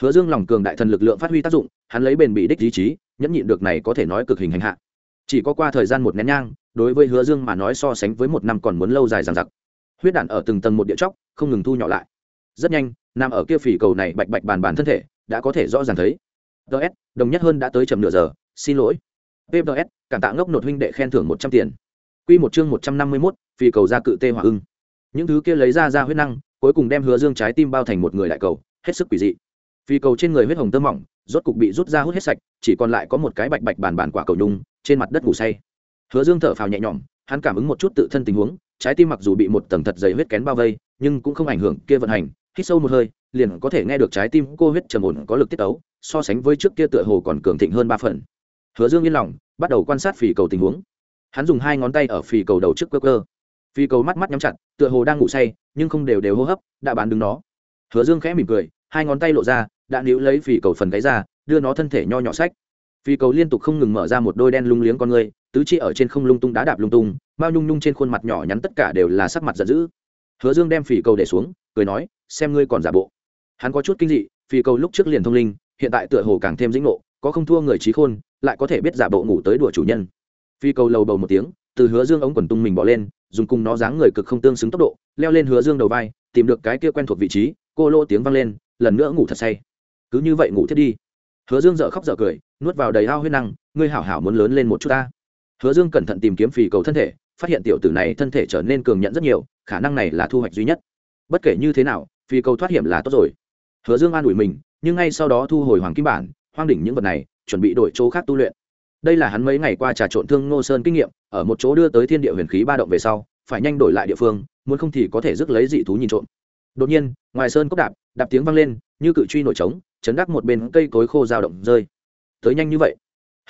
hứa dương lòng cường đại thần lực lượng phát huy tác dụng, hắn lấy bền bị đích ý chí, nhẫn nhịn được này có thể nói cực hình hành hạ. Chỉ có qua thời gian một nén nhang, đối với hứa dương mà nói so sánh với một năm còn muốn lâu dài dằng dặc. Huyết đạn ở từng tầng một địa chóc, không ngừng thu nhỏ lại. Rất nhanh nằm ở kia phỉ cầu này bạch bạch bàn bàn thân thể, đã có thể rõ ràng thấy. Ts đồng nhất hơn đã tới chậm nửa giờ, xin lỗi. Pps cảm tạ ngốc nột huynh đệ khen thưởng một trăm tiền. Q một chương một trăm năm mươi mốt, phỉ cầu ra cự tê hỏa ưng. Những thứ kia lấy ra ra huyết năng, cuối cùng đem hứa dương trái tim bao thành một người đại cầu, hết sức quỷ dị phi cầu trên người huyết hồng tơ mỏng, rốt cục bị rút ra hút hết sạch, chỉ còn lại có một cái bạch bạch bàn bàn quả cầu nhung trên mặt đất ngủ say. Hứa dương thở phào nhẹ nhõm, hắn cảm ứng một chút tự thân tình huống, trái tim mặc dù bị một tầng thật dày huyết kén bao vây, nhưng cũng không ảnh hưởng kia vận hành, hít sâu một hơi, liền có thể nghe được trái tim cô huyết trầm ổn có lực tiết tấu, so sánh với trước kia tựa hồ còn cường thịnh hơn ba phần. Hứa dương yên lòng, bắt đầu quan sát phì cầu tình huống. Hắn dùng hai ngón tay ở phì cầu đầu trước cơ cơ. Phì cầu mắt mắt nhắm chặt, tựa hồ đang ngủ say, nhưng không đều đều hô hấp, đã bán đứng nó. Hứa dương khẽ mỉm cười hai ngón tay lộ ra, đã níu lấy phì cầu phần gáy ra, đưa nó thân thể nho nhỏ sách. Phì cầu liên tục không ngừng mở ra một đôi đen lung liếng con người, tứ chi ở trên không lung tung đá đạp lung tung bao nhung nhung trên khuôn mặt nhỏ nhắn tất cả đều là sắc mặt giận dữ. Hứa dương đem phì cầu để xuống, cười nói, xem ngươi còn giả bộ. Hắn có chút kinh dị phi cầu lúc trước liền thông linh, hiện tại tựa hồ càng thêm dĩnh ngộ, có không thua người trí khôn, lại có thể biết giả bộ ngủ tới đùa chủ nhân. Phi cầu lầu bầu một tiếng, từ hứa dương ống quần tung mình bỏ lên, dùng cùng nó dáng người cực không tương xứng tốc độ, leo lên hứa dương đầu vai, tìm được cái kia quen thuộc vị trí, cô lô tiếng vang lên lần nữa ngủ thật say. Cứ như vậy ngủ thiết đi. Hứa dương dợ khóc dợ cười, nuốt vào đầy ao huyết năng, ngươi hảo hảo muốn lớn lên một chút ta. Hứa dương cẩn thận tìm kiếm phì cầu thân thể, phát hiện tiểu tử này thân thể trở nên cường nhận rất nhiều, khả năng này là thu hoạch duy nhất. Bất kể như thế nào, phì cầu thoát hiểm là tốt rồi. Hứa dương an ủi mình, nhưng ngay sau đó thu hồi hoàng kim bản, hoang đỉnh những vật này, chuẩn bị đổi chỗ khác tu luyện. Đây là hắn mấy ngày qua trà trộn thương ngô sơn kinh nghiệm, ở một chỗ đưa tới thiên địa huyền khí ba động về sau, phải nhanh đổi lại địa phương, muốn không thì có thể rước lấy dị thú nhìn trộm đột nhiên, ngoài sơn cốc đạp đạp tiếng vang lên, như cự truy nổi trống, chấn đắc một bên cây cối khô dao động rơi. Tới nhanh như vậy.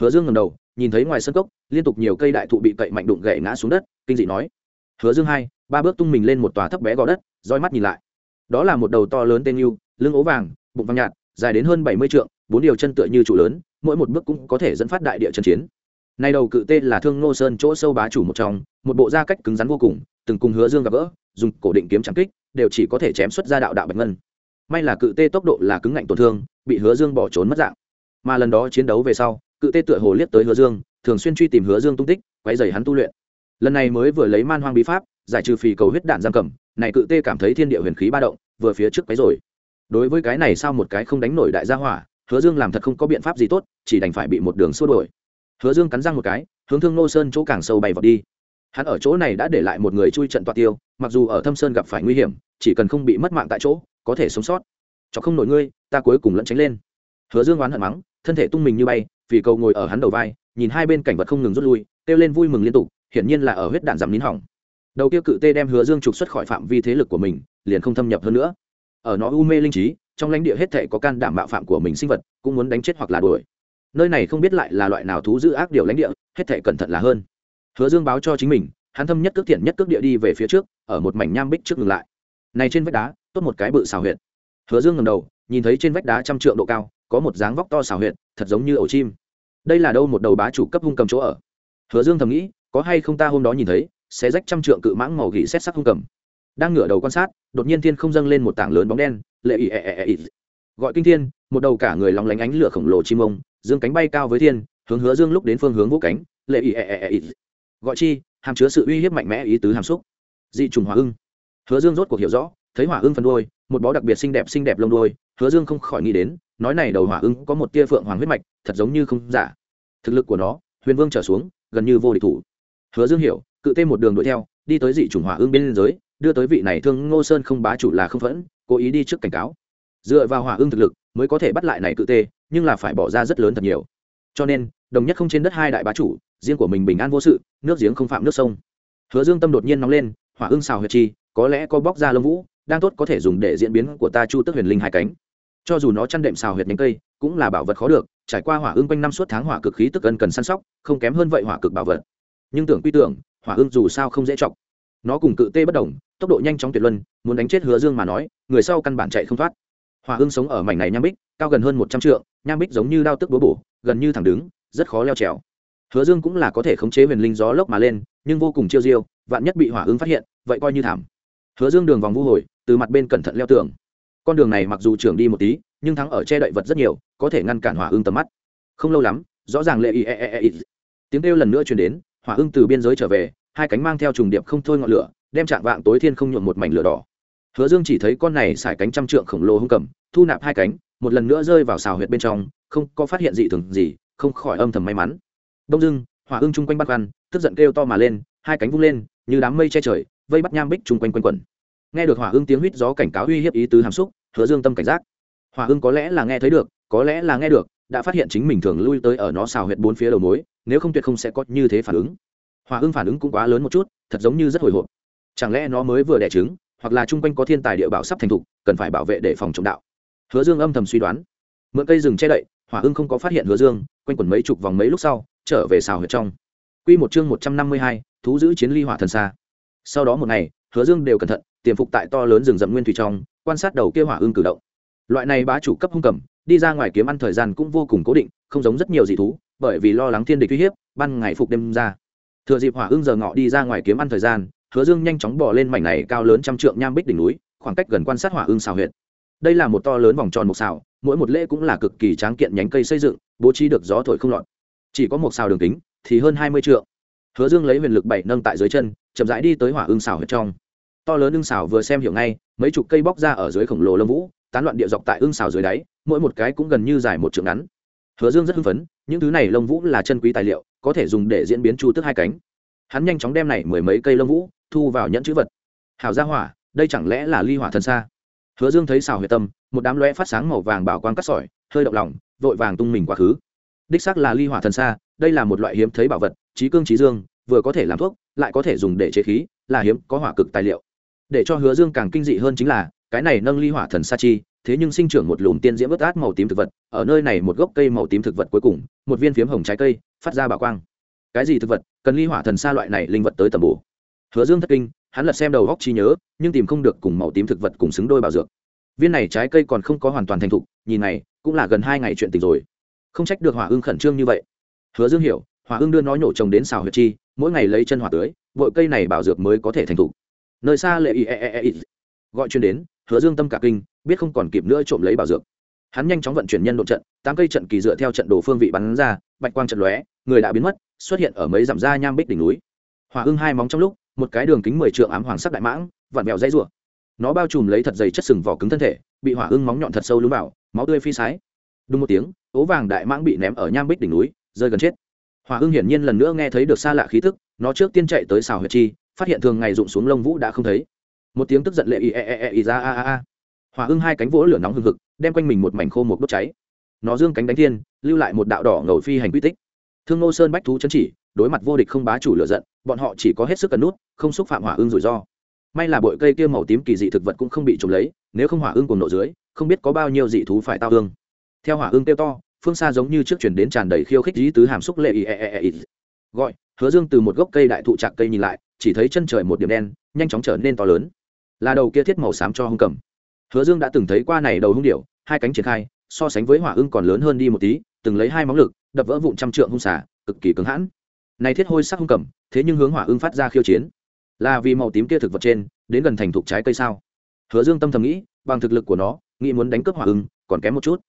Hứa dương ngầm đầu, nhìn thấy ngoài sân cốc, liên tục nhiều cây đại thụ bị cậy mạnh đụng gậy ngã xuống đất, kinh dị nói. Hứa dương hai, ba bước tung mình lên một tòa thấp bé gò đất, roi mắt nhìn lại. Đó là một đầu to lớn tên yêu lưng ố vàng, bụng vàng nhạt, dài đến hơn bảy mươi trượng, bốn điều chân tựa như trụ lớn, mỗi một bước cũng có thể dẫn phát đại địa chân chiến. Nay đầu cự tên là thương ngô sơn chỗ sâu bá chủ một trong, một bộ da cách cứng rắn vô cùng, từng cùng hứa dương gặp gỡ, dùng cổ định kiếm trắng kích đều chỉ có thể chém xuất ra đạo đạo bạch ngân. May là cự tê tốc độ là cứng ngạnh tổn thương, bị hứa dương bỏ trốn mất dạng. Mà lần đó chiến đấu về sau, cự tê tựa hồ liếc tới hứa dương, thường xuyên truy tìm hứa dương tung tích quay dày hắn tu luyện. Lần này mới vừa lấy man hoang bí pháp, giải trừ phì cầu huyết đạn giam cầm, này cự tê cảm thấy thiên địa huyền khí ba động, vừa phía trước quấy rồi đối với cái này sao một cái không đánh nổi đại gia hỏa, hứa dương làm thật không có biện pháp gì tốt, chỉ đành phải bị một đường xua đổi hứa dương cắn răng một cái, hướng thương nô sơn chỗ càng sâu bay vào đi hắn ở chỗ này đã để lại một người chui trận toa tiêu, mặc dù ở thâm sơn gặp phải nguy hiểm, chỉ cần không bị mất mạng tại chỗ, có thể sống sót. Cho không nổi ngươi, ta cuối cùng lẫn tránh lên. Hứa dương oán hận mắng, thân thể tung mình như bay, vì cầu ngồi ở hắn đầu vai, nhìn hai bên cảnh vật không ngừng rút lui, kêu lên vui mừng liên tục, hiển nhiên là ở huyết đạn giảm nín hỏng. Đầu kia cự tê đem hứa dương trục xuất khỏi phạm vi thế lực của mình, liền không thâm nhập hơn nữa. Ở nó u mê linh trí, trong lãnh địa hết thể có can đảm bạo phạm của mình sinh vật, cũng muốn đánh chết hoặc là đuổi. Nơi này không biết lại là loại nào thú giữ ác điều lãnh địa, hết thể cẩn thận là hơn hứa dương báo cho chính mình, hắn thâm nhất cước thiện nhất cước địa đi về phía trước, ở một mảnh nham bích trước ngừng lại. Này trên vách đá, tốt một cái bự xào huyệt. Hứa dương ngầm đầu, nhìn thấy trên vách đá trăm trượng độ cao, có một dáng vóc to xào huyệt, thật giống như ổ chim. Đây là đâu một đầu bá chủ cấp hung cầm chỗ ở? Hứa dương thầm nghĩ, có hay không ta hôm đó nhìn thấy, sẽ rách trăm trượng cự mãng màu gỉ xét sắc hung cầm. Đang ngửa đầu quan sát, đột nhiên thiên không dâng lên một tảng lớn bóng đen, lệ ỉ ẹ ẹ ẹ gọi kinh thiên, một đầu cả người lóng lánh ánh lửa khổng lồ chim ông, dương cánh bay cao với thiên, hướng hứa dương lúc đến phương hướng vũ cánh, lệ ỉ ẹ ẹ ẹ gọi chi, hàm chứa sự uy hiếp mạnh mẽ ý tứ hàm xúc. Dị trùng hỏa ưng hứa dương rốt cuộc hiểu rõ, thấy hỏa ưng phần đuôi, một bó đặc biệt xinh đẹp xinh đẹp lông đuôi, hứa dương không khỏi nghĩ đến, nói này đầu hỏa ưng có một tia phượng hoàng huyết mạch, thật giống như không giả. Thực lực của nó, huyền vương trở xuống, gần như vô địch thủ. Hứa dương hiểu, cự tê một đường đuổi theo, đi tới dị chủng hỏa ưng bên giới đưa tới vị này thương ngô sơn không bá chủ là không phẫn, cố ý đi trước cảnh cáo. Dựa vào hỏa ưng thực lực, mới có thể bắt lại này cự tê, nhưng là phải bỏ ra rất lớn thật nhiều. Cho nên, đồng nhất không trên đất hai đại bá chủ riêng của mình bình an vô sự, nước giếng không phạm nước sông. Hứa dương tâm đột nhiên nóng lên, hỏa ưng xào huyệt chi, có lẽ có bóc ra lông vũ, đang tốt có thể dùng để diễn biến của ta chu tức huyền linh hai cánh. Cho dù nó chăn đệm xào huyệt nhánh cây, cũng là bảo vật khó được, trải qua hỏa ưng quanh năm suốt tháng hỏa cực khí tức ân cần săn sóc, không kém hơn vậy hỏa cực bảo vật. Nhưng tưởng quy tưởng, hỏa ưng dù sao không dễ chọc. Nó cùng cự tê bất đồng, tốc độ nhanh chóng tuyệt luân, muốn đánh chết hứa dương mà nói, người sau căn bản chạy không thoát. Hỏa ưng sống ở mảnh này nham bích, cao gần hơn một trăm trượng, nham bích giống như đao tức búa bổ, gần như thẳng đứng, rất khó leo trèo hứa dương cũng là có thể khống chế huyền linh gió lốc mà lên, nhưng vô cùng chiêu diêu, vạn nhất bị hỏa ứng phát hiện, vậy coi như thảm. Hứa dương đường vòng vu hồi, từ mặt bên cẩn thận leo tường. Con đường này mặc dù trưởng đi một tí, nhưng thắng ở che đậy vật rất nhiều, có thể ngăn cản hỏa ưng tầm mắt. Không lâu lắm, rõ ràng lệ y e e e, e. tiếng kêu lần nữa chuyển đến, hỏa ưng từ biên giới trở về, hai cánh mang theo trùng điệp không thôi ngọn lửa, đem chạm vạng tối thiên không nhuộm một mảnh lửa đỏ. Hứa dương chỉ thấy con này xài cánh trăm trượng khổng lồ hung cầm, thu nạp hai cánh, một lần nữa rơi vào xào huyệt bên trong, không có phát hiện gì thường gì, không khỏi âm thầm may mắn đông dưng hỏa ưng chung quanh bắt văn tức giận kêu to mà lên, hai cánh vung lên, như đám mây che trời, vây bắt nham bích chung quanh quanh quẩn. Nghe được hỏa ưng tiếng huýt gió cảnh cáo uy hiếp ý tứ hàm xúc, hứa dương tâm cảnh giác. Hỏa ưng có lẽ là nghe thấy được, có lẽ là nghe được, đã phát hiện chính mình thường lui tới ở nó xào huyệt bốn phía đầu mối, nếu không tuyệt không sẽ có như thế phản ứng. Hỏa ưng phản ứng cũng quá lớn một chút, thật giống như rất hồi hộp. Chẳng lẽ nó mới vừa đẻ trứng, hoặc là chung quanh có thiên tài địa bảo sắp thành thục, cần phải bảo vệ để phòng chống đạo? Hứa dương âm thầm suy đoán. Mượn cây rừng che đậy, hỏa ưng không có phát hiện hứa dương, quanh quẩn mấy chục vòng mấy lúc sau trở về xào huyệt trong Quy một chương một trăm năm mươi hai, thú giữ chiến ly hỏa thần xa. Sau đó một ngày, Hứa Dương đều cẩn thận, tiềm phục tại to lớn rừng rậm nguyên thủy trong, quan sát đầu kia hỏa ương cử động. Loại này bá chủ cấp hung cầm, đi ra ngoài kiếm ăn thời gian cũng vô cùng cố định, không giống rất nhiều dị thú, bởi vì lo lắng thiên địch uy hiếp, ban ngày phục đêm ra. Thừa dịp hỏa ương giờ ngọ đi ra ngoài kiếm ăn thời gian, Hứa Dương nhanh chóng bò lên mảnh này cao lớn trăm trượng nham bích đỉnh núi, khoảng cách gần quan sát hỏa ương xào huyệt. đây là một to lớn vòng tròn một xào mỗi một lễ cũng là cực kỳ tráng kiện nhánh cây xây dựng bố trí được gió thổi không lọt chỉ có một xào đường kính, thì hơn hai mươi triệu hứa dương lấy huyền lực bảy nâng tại dưới chân, chậm rãi đi tới hỏa ưng xào huyệt trong. To lớn ưng xào vừa xem hiểu ngay, mấy chục cây bóc ra ở dưới khổng lồ lâm vũ, tán loạn địa dọc tại ưng xào dưới đáy, mỗi một cái cũng gần như dài một trượng ngắn. Hứa dương rất hưng phấn, những thứ này lông vũ là chân quý tài liệu, có thể dùng để diễn biến chu tức hai cánh. Hắn nhanh chóng đem này mười mấy cây lông vũ, thu vào nhẫn chữ vật. Hào gia hỏa, đây chẳng lẽ là ly hỏa thần xa hứa dương thấy xào huyệt tâm, một đám lóe phát sáng màu vàng bảo quang cắt sỏi, hơi động lòng, vội vàng tung mình quá khứ đích xác là ly hỏa thần xa, đây là một loại hiếm thấy bảo vật, trí cương trí dương, vừa có thể làm thuốc, lại có thể dùng để chế khí, là hiếm, có hỏa cực tài liệu. Để cho hứa dương càng kinh dị hơn chính là, cái này nâng ly hỏa thần sa chi, thế nhưng sinh trưởng một lùm tiên diễm ướt át màu tím thực vật, ở nơi này một gốc cây màu tím thực vật cuối cùng, một viên phiếm hồng trái cây, phát ra bảo quang. Cái gì thực vật? Cần ly hỏa thần sa loại này linh vật tới tầm bổ. Hứa dương thất kinh, hắn lật xem đầu góc chi nhớ, nhưng tìm không được cùng màu tím thực vật cùng xứng đôi bảo dược. Viên này trái cây còn không có hoàn toàn thành thục, nhìn này, cũng là gần hai ngày chuyện tình rồi không trách được hỏa ương khẩn trương như vậy. Hứa dương hiểu, hỏa ương đưa nó nhổ trồng đến xào huyệt chi, mỗi ngày lấy chân hỏa tưới, bội cây này bảo dược mới có thể thành thục. Nơi xa lệ y e e e gọi chuyên đến, hứa dương tâm cả kinh, biết không còn kịp nữa trộm lấy bảo dược. Hắn nhanh chóng vận chuyển nhân độ trận, tám cây trận kỳ dựa theo trận đồ phương vị bắn ra, bạch quang trận lóe, người đã biến mất, xuất hiện ở mấy dặm ra nham bích đỉnh núi. Hỏa ưng hai móng trong lúc, một cái đường kính mười trượng ám hoàng sắc đại mãng, vặn vẹo dây rùa nó bao trùm lấy thật dày chất sừng vỏ cứng thân thể, bị hỏa ưng móng nhọn thật sâu lún vào, máu tươi phi sái đúng một tiếng, ố vàng đại mãng bị ném ở nham bích đỉnh núi, rơi gần chết. Hòa hưng hiển nhiên lần nữa nghe thấy được xa lạ khí tức, nó trước tiên chạy tới xào huyệt chi, phát hiện thường ngày rụng xuống lông vũ đã không thấy. Một tiếng tức giận lệ y e e e ra a a a. Hòa hưng hai cánh vỗ lửa nóng hừng hực, đem quanh mình một mảnh khô một đốt cháy. Nó dương cánh đánh thiên, lưu lại một đạo đỏ ngầu phi hành quy tích. Thương nô sơn bách thú chấn chỉ, đối mặt vô địch không bá chủ lựa giận, bọn họ chỉ có hết sức cần nút, không xúc phạm hỏa ưng rủi ro. May là bội cây kia màu tím kỳ dị thực vật cũng không bị trộm lấy, nếu không hỏa ưng cùng nộ dưới, không biết có bao nhiêu dị thú phải tao hương theo hỏa ương kêu to phương xa giống như trước chuyển đến tràn đầy khiêu khích dí tứ hàm xúc lệ ý, ý, ý, ý. gọi hứa dương từ một gốc cây đại thụ trạc cây nhìn lại chỉ thấy chân trời một điểm đen nhanh chóng trở nên to lớn. Là đầu kia thiết màu xám cho hung cầm. Hứa dương đã từng thấy qua này đầu hung điệu hai cánh triển khai so sánh với hỏa ưng còn lớn hơn đi một tí từng lấy hai móng lực đập vỡ vụn trăm trượng hung xả cực kỳ cứng hãn. Này thiết hôi sắc hung cầm thế nhưng hướng hỏa ưng phát ra khiêu chiến. Là vì màu tím kia thực vật trên đến gần thành thục trái cây sao? Hứa dương tâm thầm nghĩ bằng thực lực của nó nghĩ muốn đánh cướp hỏa ưng còn kém một chút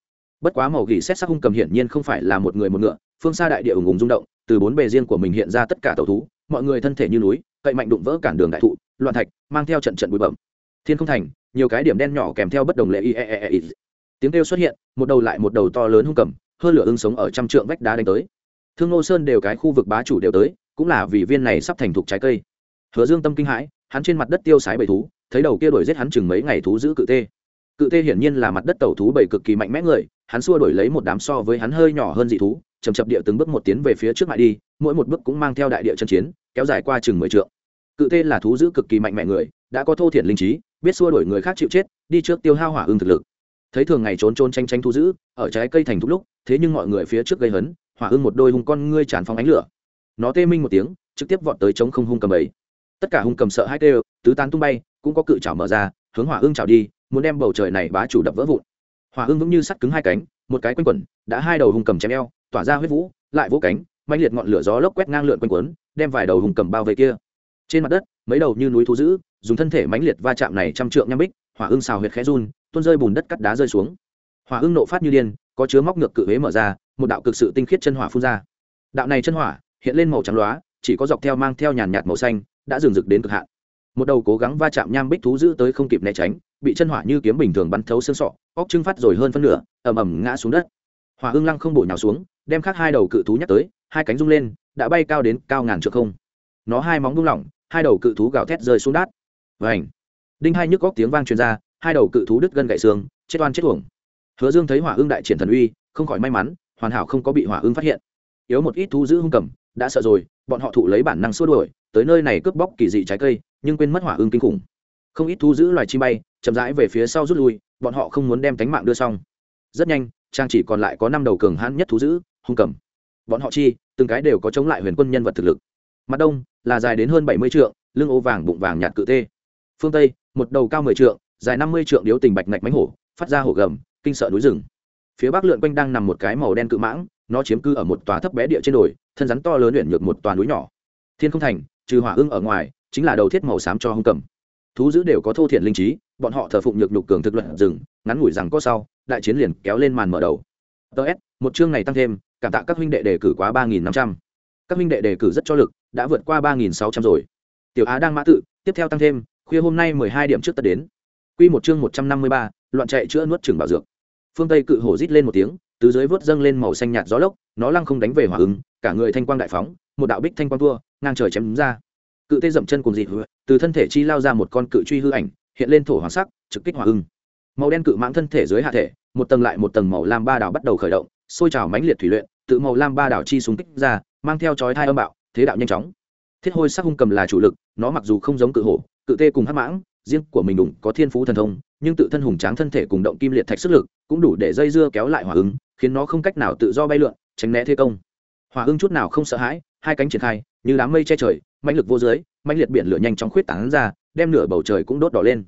bất quá màu gỉ xét sắc hung cầm hiển nhiên không phải là một người một ngựa, phương xa đại địa ủng ủng rung động, từ bốn bề riêng của mình hiện ra tất cả tàu thú, mọi người thân thể như núi, cậy mạnh đụng vỡ cản đường đại thụ, loạn thạch, mang theo trận trận bụi bẩm thiên không thành, nhiều cái điểm đen nhỏ kèm theo bất đồng lệ i e, e e e tiếng kêu xuất hiện, một đầu lại một đầu to lớn hung cầm, hơn lửa ưng sống ở trăm trượng vách đá đánh tới. Thương ngô sơn đều cái khu vực bá chủ đều tới, cũng là vì viên này sắp thành thục trái cây. Hứa dương tâm kinh hãi, hắn trên mặt đất tiêu sái bầy thú, thấy đầu kia đuổi giết hắn chừng mấy ngày thú giữ cự tê. Cự tê hiển nhiên là mặt đất tẩu thú bầy cực kỳ mạnh mẽ người hắn xua đổi lấy một đám so với hắn hơi nhỏ hơn dị thú chầm chập địa từng bước một tiến về phía trước mại đi, mỗi một bước cũng mang theo đại địa chân chiến, kéo dài qua chừng mười trượng. Cự tê là thú giữ cực kỳ mạnh mẽ người, đã có thô thiện linh trí, biết xua đổi người khác chịu chết, đi trước tiêu hao hỏa ương thực lực. Thấy thường ngày trốn trốn tranh tranh thú giữ ở trái cây thành thúc lúc, thế nhưng mọi người phía trước gây hấn, hỏa ương một đôi hung con ngươi tràn phóng ánh lửa. Nó tê minh một tiếng, trực tiếp vọt tới chống không hung cầm ấy. Tất cả hung cầm sợ hai tê tứ tán tung bay, cũng có cự trảo mở ra, hướng hỏa ương trảo đi, muốn đem bầu trời này bá chủ đập vỡ vụn hỏa ưng vững như sắt cứng hai cánh, một cái quanh quẩn, đã hai đầu hung cầm chém eo, tỏa ra huyết vũ, lại vỗ cánh mạnh liệt ngọn lửa gió lốc quét ngang lượn quanh quấn, đem vài đầu hung cầm bao vây kia. Trên mặt đất, mấy đầu như núi thú dữ, dùng thân thể mãnh liệt va chạm này trăm trượng nham bích, hỏa ưng xào huyệt khẽ run, tuôn rơi bùn đất cắt đá rơi xuống. Hỏa ưng nộ phát như điên, có chứa móc ngược cự huế mở ra, một đạo cực sự tinh khiết chân hỏa phun ra. Đạo này chân hỏa, hiện lên màu trắng loá chỉ có dọc theo mang theo nhàn nhạt màu xanh, đã dừng rực đến cực hạn. Một đầu cố gắng va chạm nham bích thú giữ tới không kịp né tránh, bị chân hỏa như kiếm bình thường bắn thấu xương sọ óc trưng phát rồi hơn phân nửa, ầm ầm ngã xuống đất. Hỏa ưng lăng không bổ nhào xuống, đem khác hai đầu cự thú nhắc tới, hai cánh rung lên, đã bay cao đến cao ngàn trượng không. Nó hai móng buông lỏng, hai đầu cự thú gào thét rơi xuống đát Vành. đinh hai nhức góc tiếng vang truyền ra, hai đầu cự thú đứt gân gãy xương, chết oan chết uổng. Hứa dương thấy hỏa ưng đại triển thần uy, không khỏi may mắn, hoàn hảo không có bị hỏa ưng phát hiện. Yếu một ít thú giữ hung cầm, đã sợ rồi, bọn họ thụ lấy bản năng xua đuổi, tới nơi này cướp bóc kỳ dị trái cây, nhưng quên mất hỏa ưng kinh khủng. Không ít thú giữ loài chim bay, chậm rãi về phía sau rút lui bọn họ không muốn đem tánh mạng đưa xong. Rất nhanh, trang chỉ còn lại có năm đầu cường hãn nhất thú giữ hung cầm. Bọn họ chi, từng cái đều có chống lại huyền quân nhân vật thực lực. Mặt đông, là dài đến hơn bảy mươi trượng, lưng ô vàng bụng vàng nhạt cự tê. Phương tây, một đầu cao mười trượng, dài năm mươi trượng điếu tình bạch ngạch mánh hổ, phát ra hổ gầm, kinh sợ núi rừng. Phía bắc lượn quanh đang nằm một cái màu đen cự mãng, nó chiếm cư ở một tòa thấp bé địa trên đồi, thân rắn to lớn luyện nhược một tòa núi nhỏ. Thiên không thành, trừ hỏa ưng ở ngoài, chính là đầu thiết màu xám cho hung cầm. Thú giữ đều có thô thiện linh trí bọn họ thờ phụng nhược nhục cường thực luận rừng, ngắn ngủi rằng có sau, đại chiến liền kéo lên màn mở đầu. Ts một chương này tăng thêm, cảm tạ các huynh đệ đề cử quá ba nghìn năm trăm. Các huynh đệ đề cử rất cho lực, đã vượt qua ba nghìn sáu trăm rồi. Tiểu á đang mã tự, tiếp theo tăng thêm, khuya hôm nay mười hai điểm trước tất đến. Q một chương một trăm năm mươi ba, loạn chạy chữa nuốt trừng bảo dược. Phương tây cự hổ rít lên một tiếng từ dưới vớt dâng lên màu xanh nhạt gió lốc, nó lăng không đánh về hỏa ứng, cả người thanh quang đại phóng, một đạo bích thanh quang tua, ngang trời chém ra. Cự tê dậm chân cùng dị từ thân thể chi lao ra một con cự truy hư ảnh hiện lên thổ hoàng sắc, trực kích hỏa hưng. màu đen cự mãng thân thể dưới hạ thể, một tầng lại một tầng màu lam ba đảo bắt đầu khởi động, sôi trào mãnh liệt thủy luyện, tự màu lam ba đảo chi súng kích ra, mang theo chói thai âm bạo, thế đạo nhanh chóng thiết hôi sắc hung cầm là chủ lực, nó mặc dù không giống cự hổ, cự tê cùng hắc mãng, riêng của mình đủng có thiên phú thần thông, nhưng tự thân hùng tráng thân thể cùng động kim liệt thạch sức lực cũng đủ để dây dưa kéo lại hỏa ứng khiến nó không cách nào tự do bay lượn, tránh né thế công hỏa ứng chút nào không sợ hãi, hai cánh triển khai, như đám mây che trời, mãnh lực vô dưới, mãnh liệt biển lửa nhanh chóng khuyết tán ra đem nửa bầu trời cũng đốt đỏ lên.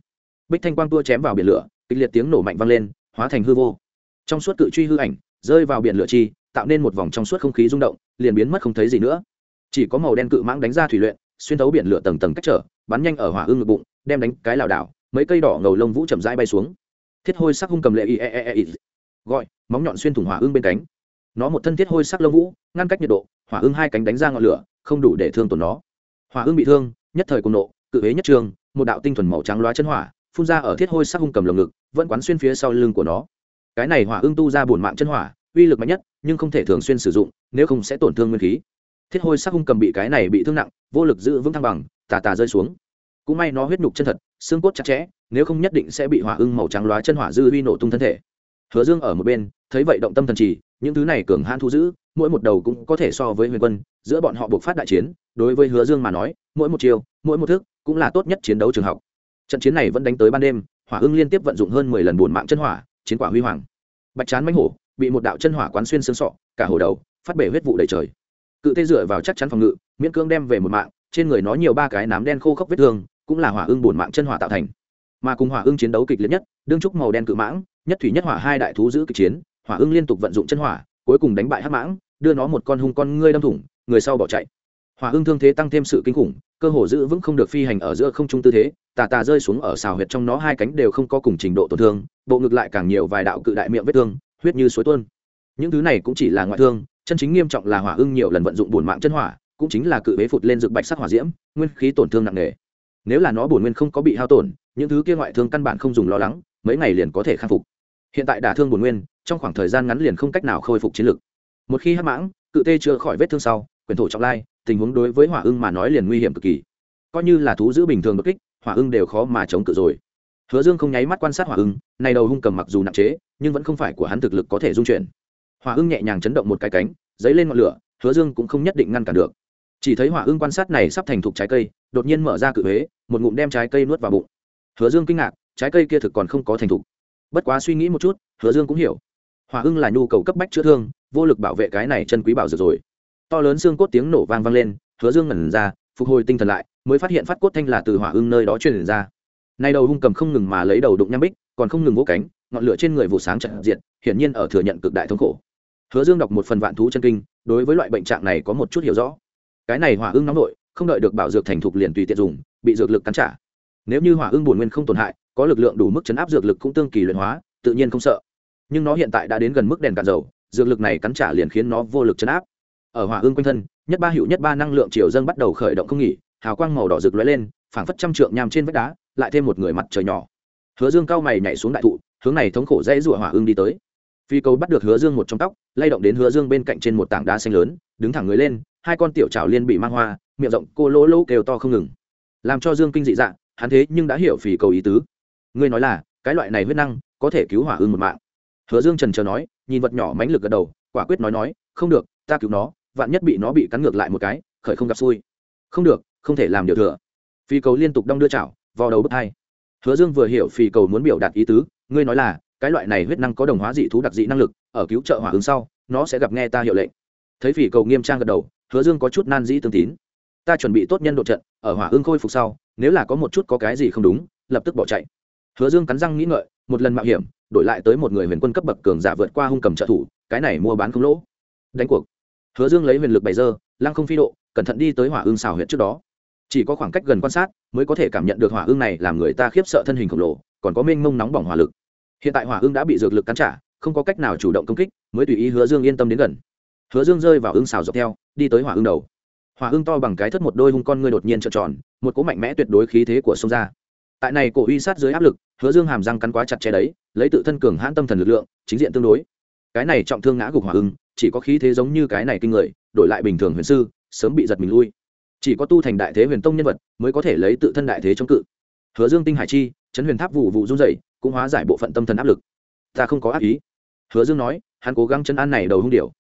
Bích thanh quang tua chém vào biển lửa, kịch liệt tiếng nổ mạnh vang lên, hóa thành hư vô. Trong suốt cự truy hư ảnh, rơi vào biển lửa chi, tạo nên một vòng trong suốt không khí rung động, liền biến mất không thấy gì nữa. Chỉ có màu đen cự mãng đánh ra thủy luyện, xuyên thấu biển lửa tầng tầng cách trở, bắn nhanh ở hỏa ưng ngực bụng, đem đánh cái lảo đảo, mấy cây đỏ ngầu lông vũ chậm rãi bay xuống. Thiết hôi sắc hung cầm lệ y e e e, e. gọi, móng nhọn xuyên thủng hỏa ưng bên cánh. Nó một thân thiết hôi sắc lông vũ, ngăn cách nhiệt độ, hỏa ưng hai cánh đánh ra ngọn lửa, không đủ để thương tổn nó. Hỏa ưng bị thương, nhất thời cùng nộ cự hế nhất trường, một đạo tinh thuần màu trắng loá chân hỏa, phun ra ở thiết hôi sắc hung cầm lồng ngực, vẫn quán xuyên phía sau lưng của nó. Cái này hỏa ưng tu ra bổn mạng chân hỏa, uy lực mạnh nhất, nhưng không thể thường xuyên sử dụng, nếu không sẽ tổn thương nguyên khí. Thiết hôi sắc hung cầm bị cái này bị thương nặng, vô lực giữ vững thăng bằng, tà tà rơi xuống. Cũng may nó huyết nhục chân thật, xương cốt chặt chẽ, nếu không nhất định sẽ bị hỏa ưng màu trắng loá chân hỏa dư uy nổ tung thân thể. Hứa dương ở một bên, thấy vậy động tâm thần trì, những thứ này cường hãn thu giữ, mỗi một đầu cũng có thể so với huyền quân, giữa bọn họ buộc phát đại chiến, đối với hứa dương mà nói, mỗi một chiều mỗi một thức cũng là tốt nhất chiến đấu trường học. Trận chiến này vẫn đánh tới ban đêm, hỏa ưng liên tiếp vận dụng hơn mười lần bùn mạng chân hỏa, chiến quả huy hoàng. Bạch chán mánh hổ, bị một đạo chân hỏa quán xuyên xương sọ, cả hổ đầu, phát bể huyết vụ đầy trời. Cự tê dựa vào chắc chắn phòng ngự, miễn cưỡng đem về một mạng, trên người nó nhiều ba cái nám đen khô khốc vết thương, cũng là hỏa ưng bùn mạng chân hỏa tạo thành. Mà cùng hỏa ưng chiến đấu kịch liệt nhất, đương trúc màu đen cự mãng, nhất thủy nhất hỏa hai đại thú giữ kịch chiến, hỏa ưng liên tục vận dụng chân hỏa, cuối cùng đánh bại hắc mãng, đưa nó một con hung con ngươi đâm thủng, người sau bỏ chạy. Hỏa ưng thương thế tăng thêm sự kinh khủng cơ hồ giữ vững không được phi hành ở giữa không trung tư thế, tà tà rơi xuống ở xào huyệt trong nó hai cánh đều không có cùng trình độ tổn thương, bộ ngực lại càng nhiều vài đạo cự đại miệng vết thương, huyết như suối tuôn. Những thứ này cũng chỉ là ngoại thương, chân chính nghiêm trọng là hỏa ưng nhiều lần vận dụng bổn mạng chân hỏa, cũng chính là cự bế phụt lên rực bạch sắc hỏa diễm, nguyên khí tổn thương nặng nề. Nếu là nó bổn nguyên không có bị hao tổn, những thứ kia ngoại thương căn bản không dùng lo lắng, mấy ngày liền có thể khắc phục. Hiện tại đả thương bổn nguyên, trong khoảng thời gian ngắn liền không cách nào khôi phục chiến lực. Một khi hắc mãng, cự tê chưa khỏi vết thương sau, quyền thổ trọng lai tình huống đối với hỏa ưng mà nói liền nguy hiểm cực kỳ. Coi như là thú giữ bình thường bất kích, hỏa ưng đều khó mà chống cự rồi. Hứa dương không nháy mắt quan sát hỏa ưng, này đầu hung cầm mặc dù nặng chế nhưng vẫn không phải của hắn thực lực có thể dung chuyển. Hỏa ưng nhẹ nhàng chấn động một cái cánh dấy lên ngọn lửa, hứa dương cũng không nhất định ngăn cản được. Chỉ thấy hỏa ưng quan sát này sắp thành thục trái cây, đột nhiên mở ra cự huế một ngụm đem trái cây nuốt vào bụng. Hứa dương kinh ngạc, trái cây kia thực còn không có thành thục. Bất quá suy nghĩ một chút, hứa dương cũng hiểu. Hỏa ưng là nhu cầu cấp bách chữa thương, vô lực bảo vệ cái này chân quý bảo dược rồi to lớn xương cốt tiếng nổ vang vang lên, hứa dương ngẩn ra, phục hồi tinh thần lại, mới phát hiện phát cốt thanh là từ hỏa ưng nơi đó truyền ra. Nay đầu hung cầm không ngừng mà lấy đầu đụng nham bích, còn không ngừng vỗ cánh, ngọn lửa trên người vụ sáng trận diện hiển nhiên ở thừa nhận cực đại thống khổ. Hứa dương đọc một phần vạn thú chân kinh, đối với loại bệnh trạng này có một chút hiểu rõ. Cái này hỏa ưng nóng nội, không đợi được bảo dược thành thục liền tùy tiện dùng, bị dược lực cắn trả. Nếu như hỏa ưng bổn nguyên không tổn hại, có lực lượng đủ mức chấn áp dược lực cũng tương kỳ luyện hóa, tự nhiên không sợ. Nhưng nó hiện tại đã đến gần mức đèn cạn dầu, dược lực này cắn trả liền khiến nó vô lực chấn áp ở hỏa ương quanh thân, nhất ba hiệu nhất ba năng lượng triều dâng bắt đầu khởi động không nghỉ, hào quang màu đỏ rực lóe lên, phảng phất trăm trượng nham trên vách đá, lại thêm một người mặt trời nhỏ. Hứa dương cao mày nhảy xuống đại thụ, hướng này thống khổ dễ rủa hỏa ương đi tới. Phi cầu bắt được hứa dương một trong tóc, lay động đến hứa dương bên cạnh trên một tảng đá xanh lớn, đứng thẳng người lên, hai con tiểu trào liên bị mang hoa, miệng rộng, cô lỗ lỗ kêu to không ngừng. Làm cho dương kinh dị dạng hắn thế nhưng đã hiểu phì cầu ý tứ. Ngươi nói là, cái loại này huyết năng, có thể cứu hỏa ương một mạng. Hứa dương trần chờ nói, nhìn vật nhỏ mánh lực gật đầu, quả quyết nói nói, không được, ta cứu nó vạn nhất bị nó bị cắn ngược lại một cái, khởi không gặp xui. Không được, không thể làm điều thừa. Phi cầu liên tục đong đưa chảo vào đầu bức hai. Hứa dương vừa hiểu phi cầu muốn biểu đạt ý tứ, ngươi nói là, cái loại này huyết năng có đồng hóa dị thú đặc dị năng lực, ở cứu trợ hỏa ứng sau, nó sẽ gặp nghe ta hiệu lệnh. Thấy phi cầu nghiêm trang gật đầu, hứa dương có chút nan dĩ tương tín. Ta chuẩn bị tốt nhân độ trận, ở hỏa ương khôi phục sau, nếu là có một chút có cái gì không đúng, lập tức bỏ chạy. Hứa dương cắn răng nghĩ ngợi, một lần mạo hiểm, đổi lại tới một người huyền quân cấp bậc cường giả vượt qua hung cầm trợ thủ, cái này mua bán không lỗ. Đánh cuộc hứa dương lấy huyền lực bày dơ lăng không phi độ, cẩn thận đi tới hỏa ương xào huyệt trước đó. Chỉ có khoảng cách gần quan sát mới có thể cảm nhận được hỏa ương này làm người ta khiếp sợ thân hình khổng lồ, còn có mênh mông nóng bỏng hỏa lực. Hiện tại hỏa ương đã bị dược lực cắn trả, không có cách nào chủ động công kích, mới tùy ý hứa dương yên tâm đến gần. Hứa dương rơi vào ương xào dọc theo, đi tới hỏa ương đầu. Hỏa ương to bằng cái thất một đôi hung con ngươi đột nhiên trợn tròn, một cỗ mạnh mẽ tuyệt đối khí thế của sông ra. Tại này cổ uy sát dưới áp lực, hứa dương hàm răng cắn quá chặt chẽ đấy, lấy tự thân cường hãn tâm thần lực lượng, chính diện tương đối. Cái này trọng thương ngã gục hỏa ưng chỉ có khí thế giống như cái này kinh người, đổi lại bình thường huyền sư, sớm bị giật mình lui. Chỉ có tu thành đại thế huyền tông nhân vật mới có thể lấy tự thân đại thế chống cự. Hứa dương tinh hải chi, chấn huyền tháp vụ vụ run dày cũng hóa giải bộ phận tâm thần áp lực. Ta không có ác ý. Hứa dương nói, hắn cố gắng chân an này đầu hung điệu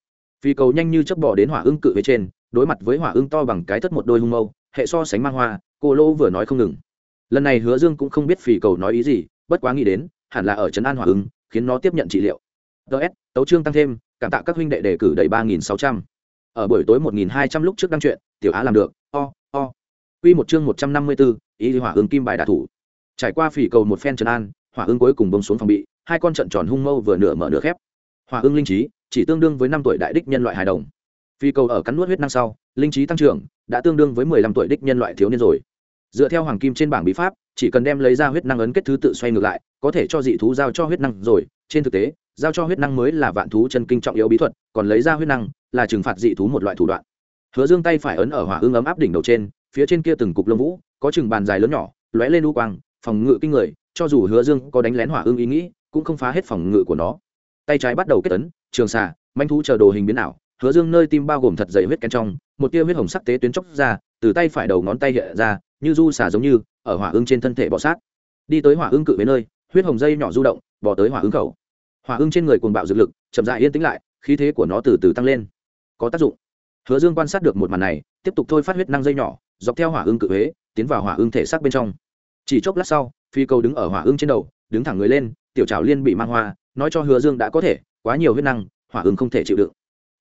phi cầu nhanh như chấp bỏ đến hỏa ưng cự với trên, đối mặt với hỏa ưng to bằng cái thất một đôi hung mâu, hệ so sánh mang hoa, cô lô vừa nói không ngừng. Lần này hứa dương cũng không biết phì cầu nói ý gì, bất quá nghĩ đến, hẳn là ở trấn an hỏa ưng, khiến nó tiếp nhận trị liệu. Ts tấu trương tăng thêm cảm tạ các huynh đệ đề cử đầy ba nghìn sáu trăm. Ở buổi tối một nghìn hai trăm lúc trước đăng chuyện, tiểu á làm được, o o. Quy một chương một trăm năm mươi bốn ý hỏa ưng kim bài đạ thủ. Trải qua phỉ cầu một phen trấn an, hỏa ưng cuối cùng bông xuống phòng bị, hai con trận tròn hung mâu vừa nửa mở nửa khép. Hỏa ưng linh trí, chỉ tương đương với năm tuổi đại đích nhân loại hài đồng. Phi cầu ở cắn nuốt huyết năng sau, linh trí tăng trưởng, đã tương đương với mười lăm tuổi đích nhân loại thiếu niên rồi. Dựa theo hoàng kim trên bảng bí pháp, chỉ cần đem lấy ra huyết năng ấn kết thứ tự xoay ngược lại, có thể cho dị thú giao cho huyết năng rồi, trên thực tế giao cho huyết năng mới là vạn thú chân kinh trọng yếu bí thuật, còn lấy ra huyết năng là trừng phạt dị thú một loại thủ đoạn. Hứa dương tay phải ấn ở hỏa hương ấm áp đỉnh đầu trên, phía trên kia từng cục lông vũ, có chừng bàn dài lớn nhỏ, lóe lên u quang, phòng ngự kinh người, cho dù hứa dương có đánh lén hỏa hương ý nghĩ, cũng không phá hết phòng ngự của nó. Tay trái bắt đầu kết tấn trường xà, manh thú chờ đồ hình biến ảo, hứa dương nơi tim bao gồm thật dày huyết kén trong, một tia huyết hồng sắc tế tuyến chóc ra, từ tay phải đầu ngón tay hiện ra, như du xả giống như, ở hỏa hương trên thân thể bọ sát. Đi tới hỏa hương cự với nơi, huyết hồng dây nhỏ du động bỏ tới hỏa hương khẩu hỏa ưng trên người cuồng bạo dược lực, chậm dại yên tĩnh lại, khí thế của nó từ từ tăng lên. Có tác dụng. Hứa dương quan sát được một màn này, tiếp tục thôi phát huyết năng dây nhỏ, dọc theo hỏa ưng cự huế tiến vào hỏa ưng thể xác bên trong. Chỉ chốc lát sau, phi cầu đứng ở hỏa ưng trên đầu, đứng thẳng người lên, tiểu trào liên bị mang hoa, nói cho hứa dương đã có thể, quá nhiều huyết năng, hỏa ưng không thể chịu đựng.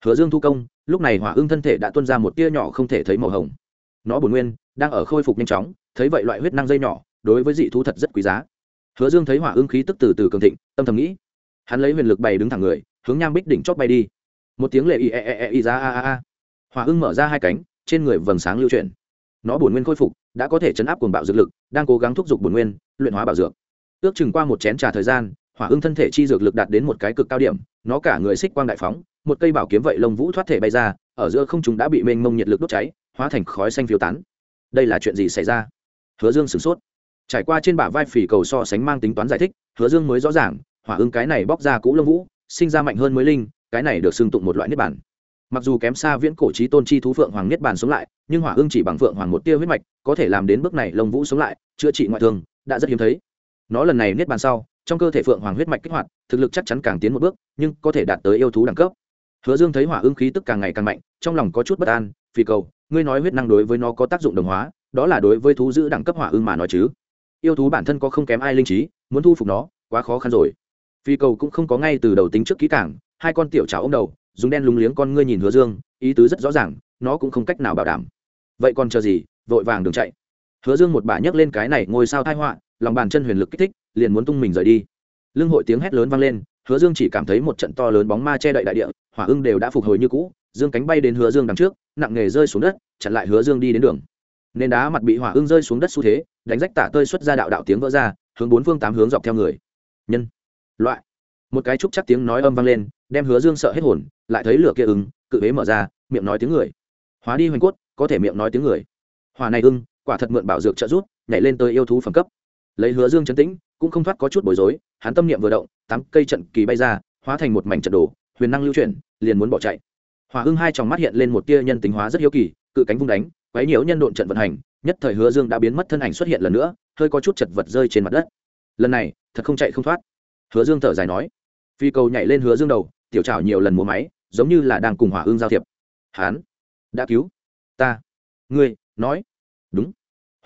Hứa dương thu công, lúc này hỏa ưng thân thể đã tuôn ra một tia nhỏ không thể thấy màu hồng. Nó bổn nguyên, đang ở khôi phục nhanh chóng, thấy vậy loại huyết năng dây nhỏ, đối với dị thú thật rất quý giá. Hứa dương thấy hỏa ưng khí tức từ từ cường thịnh, tâm thầm nghĩ hắn lấy huyền lực bày đứng thẳng người, hướng nham bích đỉnh chót bay đi. Một tiếng lệ y e e e y ra a a a. Hỏa ưng mở ra hai cánh, trên người vầng sáng lưu chuyển. Nó bổn nguyên khôi phục, đã có thể chấn áp cuồng bạo dược lực, đang cố gắng thúc giục bổn nguyên, luyện hóa bảo dược. Ước chừng qua một chén trà thời gian, hỏa ưng thân thể chi dược lực đạt đến một cái cực cao điểm, nó cả người xích quang đại phóng, một cây bảo kiếm vậy lông vũ thoát thể bay ra, ở giữa không chúng đã bị mênh mông nhiệt lực đốt cháy, hóa thành khói xanh phiêu tán. Đây là chuyện gì xảy ra? Hứa dương sửng sốt. Trải qua trên bả vai phỉ cầu so sánh mang tính toán giải thích, hứa dương mới rõ ràng hỏa ưng cái này bóc ra cũ lông vũ, sinh ra mạnh hơn mới linh, cái này được xưng tụng một loại niết bản mặc dù kém xa viễn cổ trí tôn chi thú phượng hoàng niết bàn sống lại, nhưng hỏa ưng chỉ bằng phượng hoàng một tia huyết mạch, có thể làm đến bước này lông vũ sống lại, chữa trị ngoại thương, đã rất hiếm thấy. Nó lần này niết bàn sau, trong cơ thể phượng hoàng huyết mạch kích hoạt, thực lực chắc chắn càng tiến một bước, nhưng có thể đạt tới yêu thú đẳng cấp. Hứa dương thấy hỏa ưng khí tức càng ngày càng mạnh, trong lòng có chút bất an phi cầu, ngươi nói huyết năng đối với nó có tác dụng đồng hóa, đó là đối với thú giữ đẳng cấp hỏa ưng mà nói chứ. Yêu thú bản thân có không kém ai linh trí, muốn thu phục nó, quá khó khăn rồi phi cầu cũng không có ngay từ đầu tính trước kỹ cảng hai con tiểu cháo ô m đầu, dùng đen lúng liếng con ngươi nhìn hứa dương, ý tứ rất rõ ràng, nó cũng không cách nào bảo đảm. Vậy còn chờ gì, vội vàng đường chạy. Hứa dương một bà nhấc lên cái này ngôi sao thai họa, lòng bàn chân huyền lực kích thích, liền muốn tung mình rời đi. Lưng hội tiếng hét lớn vang lên, hứa dương chỉ cảm thấy một trận to lớn bóng ma che đậy đại địa, hỏa ưng đều đã phục hồi như cũ, dương cánh bay đến hứa dương đằng trước, nặng nghề rơi xuống đất, chặn lại hứa dương đi đến đường. Nên đá mặt bị hỏa ưng rơi xuống đất xu thế, đánh rách tả tơi xuất ra đạo đạo tiếng vỡ ra, hướng bốn phương tám hướng dọc theo người. Nhân loại. Một cái trúc chắc tiếng nói âm vang lên, đem hứa dương sợ hết hồn, lại thấy lửa kia ưng, cự ế mở ra, miệng nói tiếng người. Hóa đi hoành cốt, có thể miệng nói tiếng người. Hòa này ưng, quả thật mượn bảo dược trợ rút nhảy lên tới yêu thú phẩm cấp. Lấy hứa dương chấn tĩnh, cũng không thoát có chút bối rối, hắn tâm niệm vừa động, tám cây trận kỳ bay ra, hóa thành một mảnh trận đồ, huyền năng lưu chuyển, liền muốn bỏ chạy. Hòa ưng hai tròng mắt hiện lên một tia nhân tính hóa rất hiếu kỳ, cự cánh vung đánh, quấy nhiễu nhân độn trận vận hành, nhất thời hứa dương đã biến mất thân ảnh xuất hiện lần nữa, hơi có chút chật vật rơi trên mặt đất. Lần này, thật không chạy không thoát hứa dương thở dài nói, phi cầu nhảy lên hứa dương đầu, tiểu trào nhiều lần múa máy, giống như là đang cùng hỏa ương giao thiệp. Hán đã cứu ta. Ngươi nói. Đúng.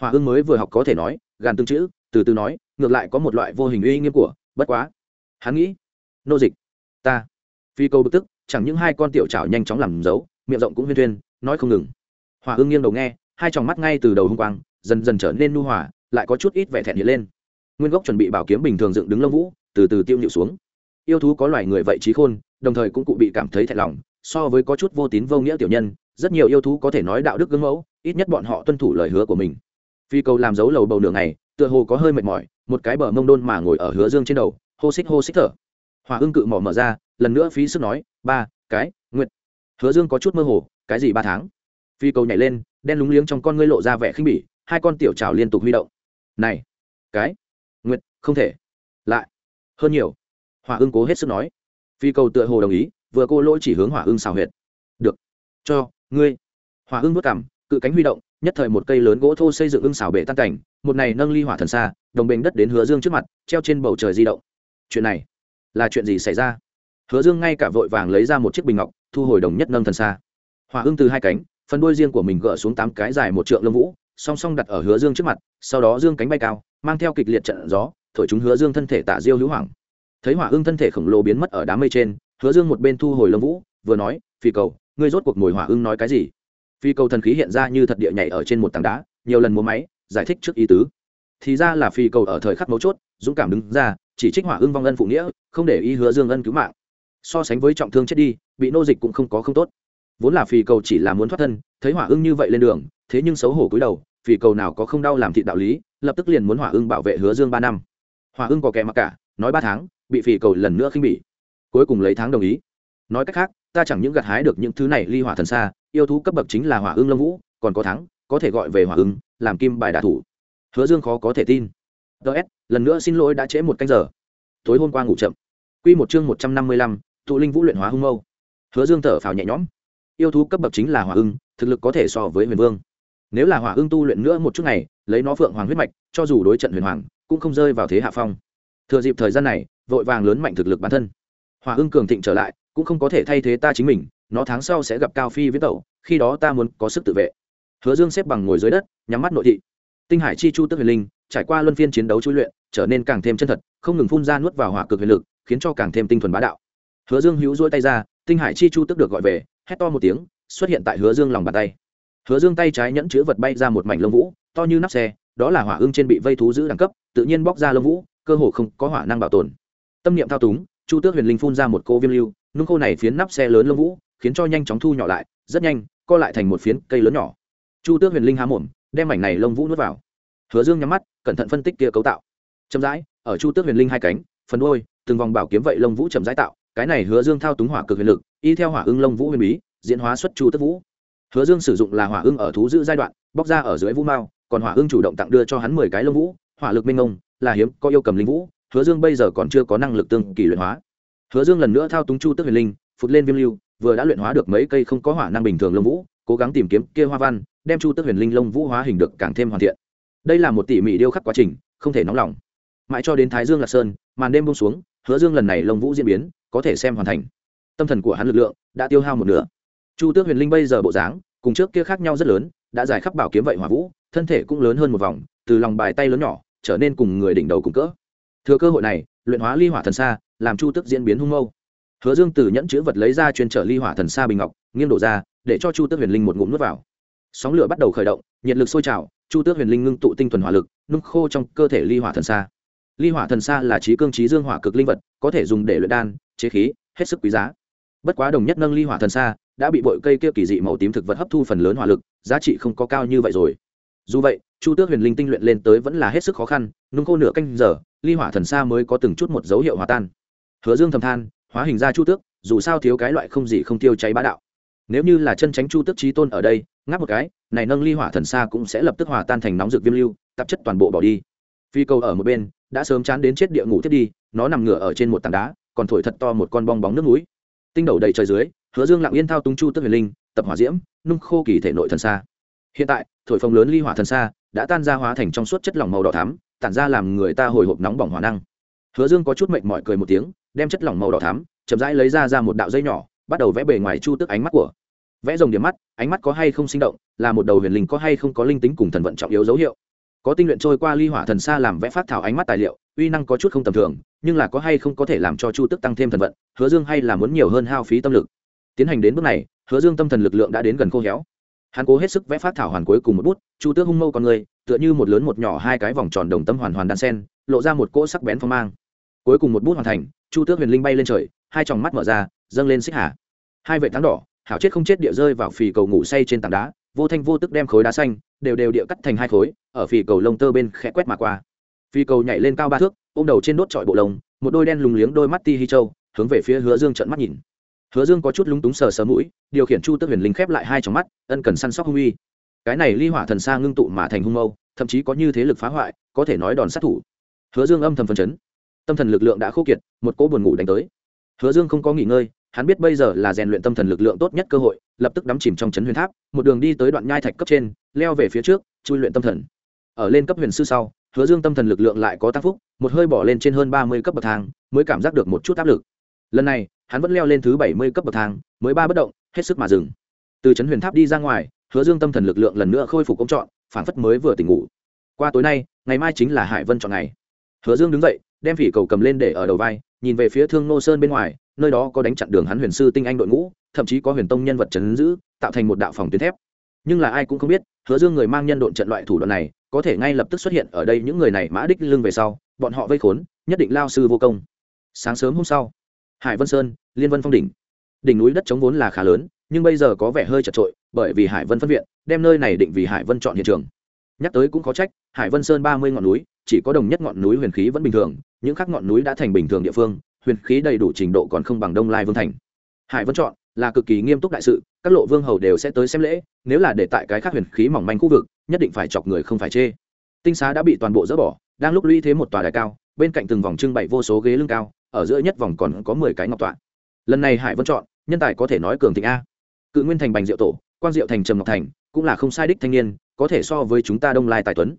Hỏa ương mới vừa học có thể nói, gàn tương chữ, từ từ nói, ngược lại có một loại vô hình uy nghiêm của, bất quá, hắn nghĩ, nô dịch, ta. Phi câu bực tức, chẳng những hai con tiểu trào nhanh chóng làm dấu, miệng rộng cũng huyên thuyên, nói không ngừng. Hỏa ương nghiêng đầu nghe, hai tròng mắt ngay từ đầu h quang, dần dần trở nên nu hòa, lại có chút ít vẻ thẹn hiện lên. Nguyên gốc chuẩn bị bảo kiếm bình thường dựng đứng lông vũ từ từ tiêu nhịu xuống. Yêu thú có loài người vậy trí khôn, đồng thời cũng cụ bị cảm thấy thẹn lòng, so với có chút vô tín vô nghĩa tiểu nhân, rất nhiều yêu thú có thể nói đạo đức gương mẫu, ít nhất bọn họ tuân thủ lời hứa của mình. Phi cầu làm dấu lầu bầu nửa ngày, tựa hồ có hơi mệt mỏi, một cái bờ mông đôn mà ngồi ở hứa dương trên đầu, hô xích hô xích thở. Hỏa ưng cự mỏ mở ra, lần nữa phí sức nói, ba, cái nguyện hứa dương có chút mơ hồ, cái gì ba tháng? Phi cầu nhảy lên, đen lúng liếng trong con ngươi lộ ra vẻ khinh bỉ, hai con tiểu trào liên tục huy động. Này, cái, Nguyệt, không thể hơn nhiều, hỏa ưng cố hết sức nói. Phi cầu tựa hồ đồng ý, vừa cô lỗi chỉ hướng hỏa ưng xào huyệt. Được, cho ngươi. Hỏa ưng vất cảm cự cánh huy động, nhất thời một cây lớn gỗ thô xây dựng ưng xào bể tan cảnh, một này nâng ly hỏa thần xa, đồng bình đất đến hứa dương trước mặt, treo trên bầu trời di động. Chuyện này là chuyện gì xảy ra? Hứa dương ngay cả vội vàng lấy ra một chiếc bình ngọc, thu hồi đồng nhất nâng thần xa. Hỏa ưng từ hai cánh, phần đuôi riêng của mình gỡ xuống tám cái dài một trượng lông vũ, song song đặt ở hứa dương trước mặt, sau đó dương cánh bay cao, mang theo kịch liệt trận gió thổi chúng hứa dương thân thể tạ diêu hữu hoàng thấy hỏa ương thân thể khổng lồ biến mất ở đám mây trên, hứa dương một bên thu hồi lâm vũ, vừa nói, phi cầu, ngươi rốt cuộc mồi hỏa ương nói cái gì? Phi cầu thần khí hiện ra như thật địa nhảy ở trên một tảng đá, nhiều lần múa máy, giải thích trước ý tứ. Thì ra là phi cầu ở thời khắc mấu chốt, dũng cảm đứng ra, chỉ trích hỏa ương vong ân phụ nghĩa, không để ý hứa dương ân cứu mạng. So sánh với trọng thương chết đi, bị nô dịch cũng không có không tốt. Vốn là phi cầu chỉ là muốn thoát thân, thấy hỏa ưng như vậy lên đường, thế nhưng xấu hổ cúi đầu, phi cầu nào có không đau làm thị đạo lý, lập tức liền muốn hỏa ưng bảo vệ hứa dương ba năm hòa ưng có kẻ mặc cả, nói ba tháng, bị phì cầu lần nữa khinh bỉ. Cuối cùng lấy tháng đồng ý. Nói cách khác, ta chẳng những gặt hái được những thứ này ly hỏa thần xa, yêu thú cấp bậc chính là hỏa ưng lâm vũ, còn có thắng, có thể gọi về hỏa ưng, làm kim bài đả thủ. Hứa dương khó có thể tin. Ts lần nữa xin lỗi đã trễ một canh giờ. Tối hôm qua ngủ chậm. Q một chương một trăm năm mươi lăm tụ linh vũ luyện hóa hung mâu. Hứa dương thở phào nhẹ nhõm. Yêu thú cấp bậc chính là hỏa ưng, thực lực có thể so với huyền vương. Nếu là hỏa ưng tu luyện nữa một chút ngày, lấy nó phượng hoàng huyết mạch, cho dù đối trận huyền hoàng cũng không rơi vào thế hạ phong. Thừa dịp thời gian này, vội vàng lớn mạnh thực lực bản thân. Hỏa ưng cường thịnh trở lại, cũng không có thể thay thế ta chính mình, nó tháng sau sẽ gặp cao phi viết tẩu, khi đó ta muốn có sức tự vệ. Hứa dương xếp bằng ngồi dưới đất, nhắm mắt nội thị. Tinh hải chi chu tức huyền linh, trải qua luân phiên chiến đấu chui luyện, trở nên càng thêm chân thật, không ngừng phun ra nuốt vào hỏa cực huyền lực, khiến cho càng thêm tinh thuần bá đạo. Hứa dương hữu rỗi tay ra, tinh hải chi chu tức được gọi về, hét to một tiếng, xuất hiện tại hứa dương lòng bàn tay. Hứa dương tay trái nhẫn chứa vật bay ra một mảnh lông vũ, to như nắp xe đó là hỏa ưng trên bị vây thú giữ đẳng cấp, tự nhiên bóc ra lông vũ, cơ hồ không có hỏa năng bảo tồn. Tâm niệm thao túng, chu tước huyền linh phun ra một cô viêm lưu, nung khô này phiến nắp xe lớn lông vũ, khiến cho nhanh chóng thu nhỏ lại, rất nhanh, co lại thành một phiến cây lớn nhỏ. Chu tước huyền linh há mồm, đem mảnh này lông vũ nuốt vào. Hứa dương nhắm mắt, cẩn thận phân tích kia cấu tạo. Chậm rãi, ở chu tước huyền linh hai cánh, phần đôi từng vòng bảo kiếm vậy lông vũ chậm rãi tạo, cái này hứa dương thao túng hỏa cực huyền lực, y theo hỏa ưng lông vũ huyền bí, diễn hóa xuất chu tước vũ. Hứa dương sử dụng là hỏa ưng ở thú giữ giai đoạn, bóc ra ở dưới vũ mao còn hỏa ương chủ động tặng đưa cho hắn mười cái lông vũ, hỏa lực minh ông, là hiếm, có yêu cầm linh vũ, hứa dương bây giờ còn chưa có năng lực tương kỳ luyện hóa. Hứa dương lần nữa thao túng chu tức huyền linh, phụt lên viêm lưu, vừa đã luyện hóa được mấy cây không có hỏa năng bình thường lông vũ, cố gắng tìm kiếm kia hoa văn, đem chu tức huyền linh lông vũ hóa hình được càng thêm hoàn thiện. Đây là một tỉ mỉ điêu khắc quá trình, không thể nóng lòng. Mãi cho đến thái dương lạc sơn, màn đêm bông xuống, hứa dương lần này lông vũ diễn biến, có thể xem hoàn thành. Tâm thần của hắn lực lượng đã tiêu hao một nửa. Chu tước huyền linh bây giờ bộ dáng, cùng trước kia khác nhau rất lớn, đã giải khắp bảo kiếm vậy hỏa vũ thân thể cũng lớn hơn một vòng, từ lòng bài tay lớn nhỏ, trở nên cùng người đỉnh đầu cùng cỡ. Thừa cơ hội này, luyện hóa ly hỏa thần xa làm chu tước diễn biến hung mâu. Hứa dương từ nhẫn chữ vật lấy ra chuyên trở ly hỏa thần xa bình ngọc, nghiêng đổ ra, để cho chu tước huyền linh một ngụm nuốt vào. Sóng lửa bắt đầu khởi động, nhiệt lực sôi trào, chu tước huyền linh ngưng tụ tinh thuần hỏa lực, nung khô trong cơ thể ly hỏa thần xa ly hỏa thần xa là trí cương trí dương hỏa cực linh vật, có thể dùng để luyện đan, chế khí, hết sức quý giá. Bất quá đồng nhất nâng ly hỏa thần xa đã bị bội cây kia kỳ dị màu tím thực vật hấp thu phần lớn hỏa lực, giá trị không có cao như vậy rồi dù vậy, chu tước huyền linh tinh luyện lên tới vẫn là hết sức khó khăn, nung khô nửa canh giờ, ly hỏa thần xa mới có từng chút một dấu hiệu hòa tan. Hứa dương thầm than, hóa hình ra chu tước, dù sao thiếu cái loại không gì không tiêu cháy bá đạo. Nếu như là chân tránh chu tước trí tôn ở đây, ngáp một cái, này nâng ly hỏa thần xa cũng sẽ lập tức hòa tan thành nóng rực viêm lưu, tạp chất toàn bộ bỏ đi. Phi cầu ở một bên, đã sớm chán đến chết địa ngủ thiết đi, nó nằm ngửa ở trên một tảng đá, còn thổi thật to một con bong bóng nước núi. Tinh đầu đầy trời dưới, hứa dương lặng yên thao túng chu tước huyền linh, tập hỏa diễm, nung khô kỳ thể nội thần xa hiện tại, thổi phồng lớn ly hỏa thần xa đã tan ra hóa thành trong suốt chất lỏng màu đỏ thắm, tản ra làm người ta hồi hộp nóng bỏng hỏa năng. Hứa dương có chút mệnh mỏi cười một tiếng, đem chất lỏng màu đỏ thắm, chậm rãi lấy ra ra một đạo dây nhỏ, bắt đầu vẽ bề ngoài chu tức ánh mắt của. Vẽ rồng điểm mắt, ánh mắt có hay không sinh động, là một đầu huyền linh có hay không có linh tính cùng thần vận trọng yếu dấu hiệu. Có tinh luyện trôi qua ly hỏa thần xa làm vẽ phát thảo ánh mắt tài liệu, uy năng có chút không tầm thường, nhưng là có hay không có thể làm cho chu tức tăng thêm thần vận, hứa dương hay là muốn nhiều hơn hao phí tâm lực. Tiến hành đến bước này, hứa dương tâm thần lực lượng đã đến gần khô héo hắn cố hết sức vẽ phát thảo hoàn cuối cùng một bút, chu tước hung mâu con người, tựa như một lớn một nhỏ hai cái vòng tròn đồng tâm hoàn hoàn đan sen, lộ ra một cỗ sắc bén phong mang. Cuối cùng một bút hoàn thành, chu tước huyền linh bay lên trời, hai tròng mắt mở ra, dâng lên xích hà. Hai vệ thắng đỏ, hảo chết không chết địa rơi vào phì cầu ngủ say trên tảng đá, vô thanh vô tức đem khối đá xanh đều đều địa cắt thành hai khối, ở phì cầu lông tơ bên khẽ quét mà qua. Phì cầu nhảy lên cao ba thước, ôm đầu trên đốt trọi bộ lông, một đôi đen lùng liếng đôi mắt ti hi châu, hướng về phía hứa dương trận mắt nhìn hứa dương có chút lúng túng sờ sờ mũi, điều khiển chu tước huyền linh khép lại hai trong mắt, ân cần săn sóc hung uy. Cái này ly hỏa thần xa ngưng tụ mà thành hung mâu, thậm chí có như thế lực phá hoại, có thể nói đòn sát thủ. Hứa dương âm thầm phấn chấn. Tâm thần lực lượng đã khô kiệt, một cỗ buồn ngủ đánh tới. Hứa dương không có nghỉ ngơi, hắn biết bây giờ là rèn luyện tâm thần lực lượng tốt nhất cơ hội, lập tức đắm chìm trong chấn huyền tháp, một đường đi tới đoạn nhai thạch cấp trên, leo về phía trước, chui luyện tâm thần. Ở lên cấp huyền sư sau, hứa dương tâm thần lực lượng lại có tăng phúc, một hơi bỏ lên trên hơn ba mươi cấp bậc thang, mới cảm giác được một chút áp lực. Lần này hắn vẫn leo lên thứ bảy mươi cấp bậc thang, mới ba bất động, hết sức mà dừng. Từ chấn huyền tháp đi ra ngoài, hứa dương tâm thần lực lượng lần nữa khôi phục công trọn phản phất mới vừa tỉnh ngủ. Qua tối nay, ngày mai chính là hải vân chọn ngày. Hứa dương đứng dậy, đem phỉ cầu cầm lên để ở đầu vai, nhìn về phía thương nô sơn bên ngoài, nơi đó có đánh chặn đường hắn huyền sư tinh anh đội ngũ, thậm chí có huyền tông nhân vật chấn giữ, tạo thành một đạo phòng tuyến thép. Nhưng là ai cũng không biết, hứa dương người mang nhân độn trận loại thủ đoạn này, có thể ngay lập tức xuất hiện ở đây những người này mã đích lưng về sau, bọn họ vây khốn, nhất định lao sư vô công. Sáng sớm hôm sau hải vân sơn, liên vân phong đỉnh. Đỉnh núi đất chống vốn là khá lớn, nhưng bây giờ có vẻ hơi chật trội, bởi vì hải vân phân viện, đem nơi này định vì hải vân chọn hiện trường. Nhắc tới cũng có trách, hải vân sơn ba mươi ngọn núi, chỉ có đồng nhất ngọn núi huyền khí vẫn bình thường, những khác ngọn núi đã thành bình thường địa phương, huyền khí đầy đủ trình độ còn không bằng đông lai vương thành. Hải vân chọn là cực kỳ nghiêm túc đại sự, các lộ vương hầu đều sẽ tới xem lễ, nếu là để tại cái khác huyền khí mỏng manh khu vực, nhất định phải chọc người không phải chê. Tinh xá đã bị toàn bộ dỡ bỏ, đang lúc lũy thế một tòa đài cao, bên cạnh từng vòng trưng bày vô số ghế lưng cao ở giữa nhất vòng còn có mười cái ngọc tọa. Lần này hải vân chọn, nhân tài có thể nói cường thịnh a. Cự nguyên thành bành diệu tổ, quang diệu thành trầm ngọc thành, cũng là không sai đích thanh niên, có thể so với chúng ta đông lai tài tuấn.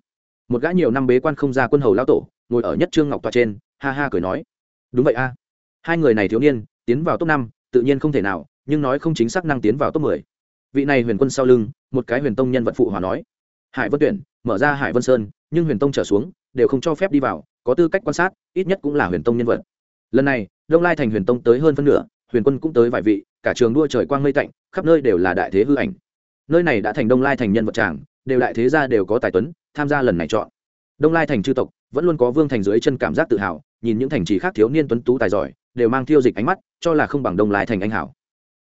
Một gã nhiều năm bế quan không ra quân hầu lao tổ, ngồi ở nhất trương ngọc tọa trên, ha ha cười nói. Đúng vậy a. Hai người này thiếu niên, tiến vào top năm, tự nhiên không thể nào, nhưng nói không chính xác năng tiến vào top mười. Vị này huyền quân sau lưng, một cái huyền tông nhân vật phụ hòa nói. Hải vân tuyển, mở ra hải vân sơn, nhưng huyền tông trở xuống, đều không cho phép đi vào, có tư cách quan sát, ít nhất cũng là huyền tông nhân vật lần này, đông lai thành huyền tông tới hơn phân nửa, huyền quân cũng tới vài vị, cả trường đua trời quang mây tạnh, khắp nơi đều là đại thế hư ảnh. Nơi này đã thành đông lai thành nhân vật tràng, đều đại thế gia đều có tài tuấn, tham gia lần này chọn. Đông lai thành chư tộc, vẫn luôn có vương thành dưới chân cảm giác tự hào, nhìn những thành trì khác thiếu niên tuấn tú tài giỏi, đều mang tiêu dịch ánh mắt, cho là không bằng đông lai thành anh hảo.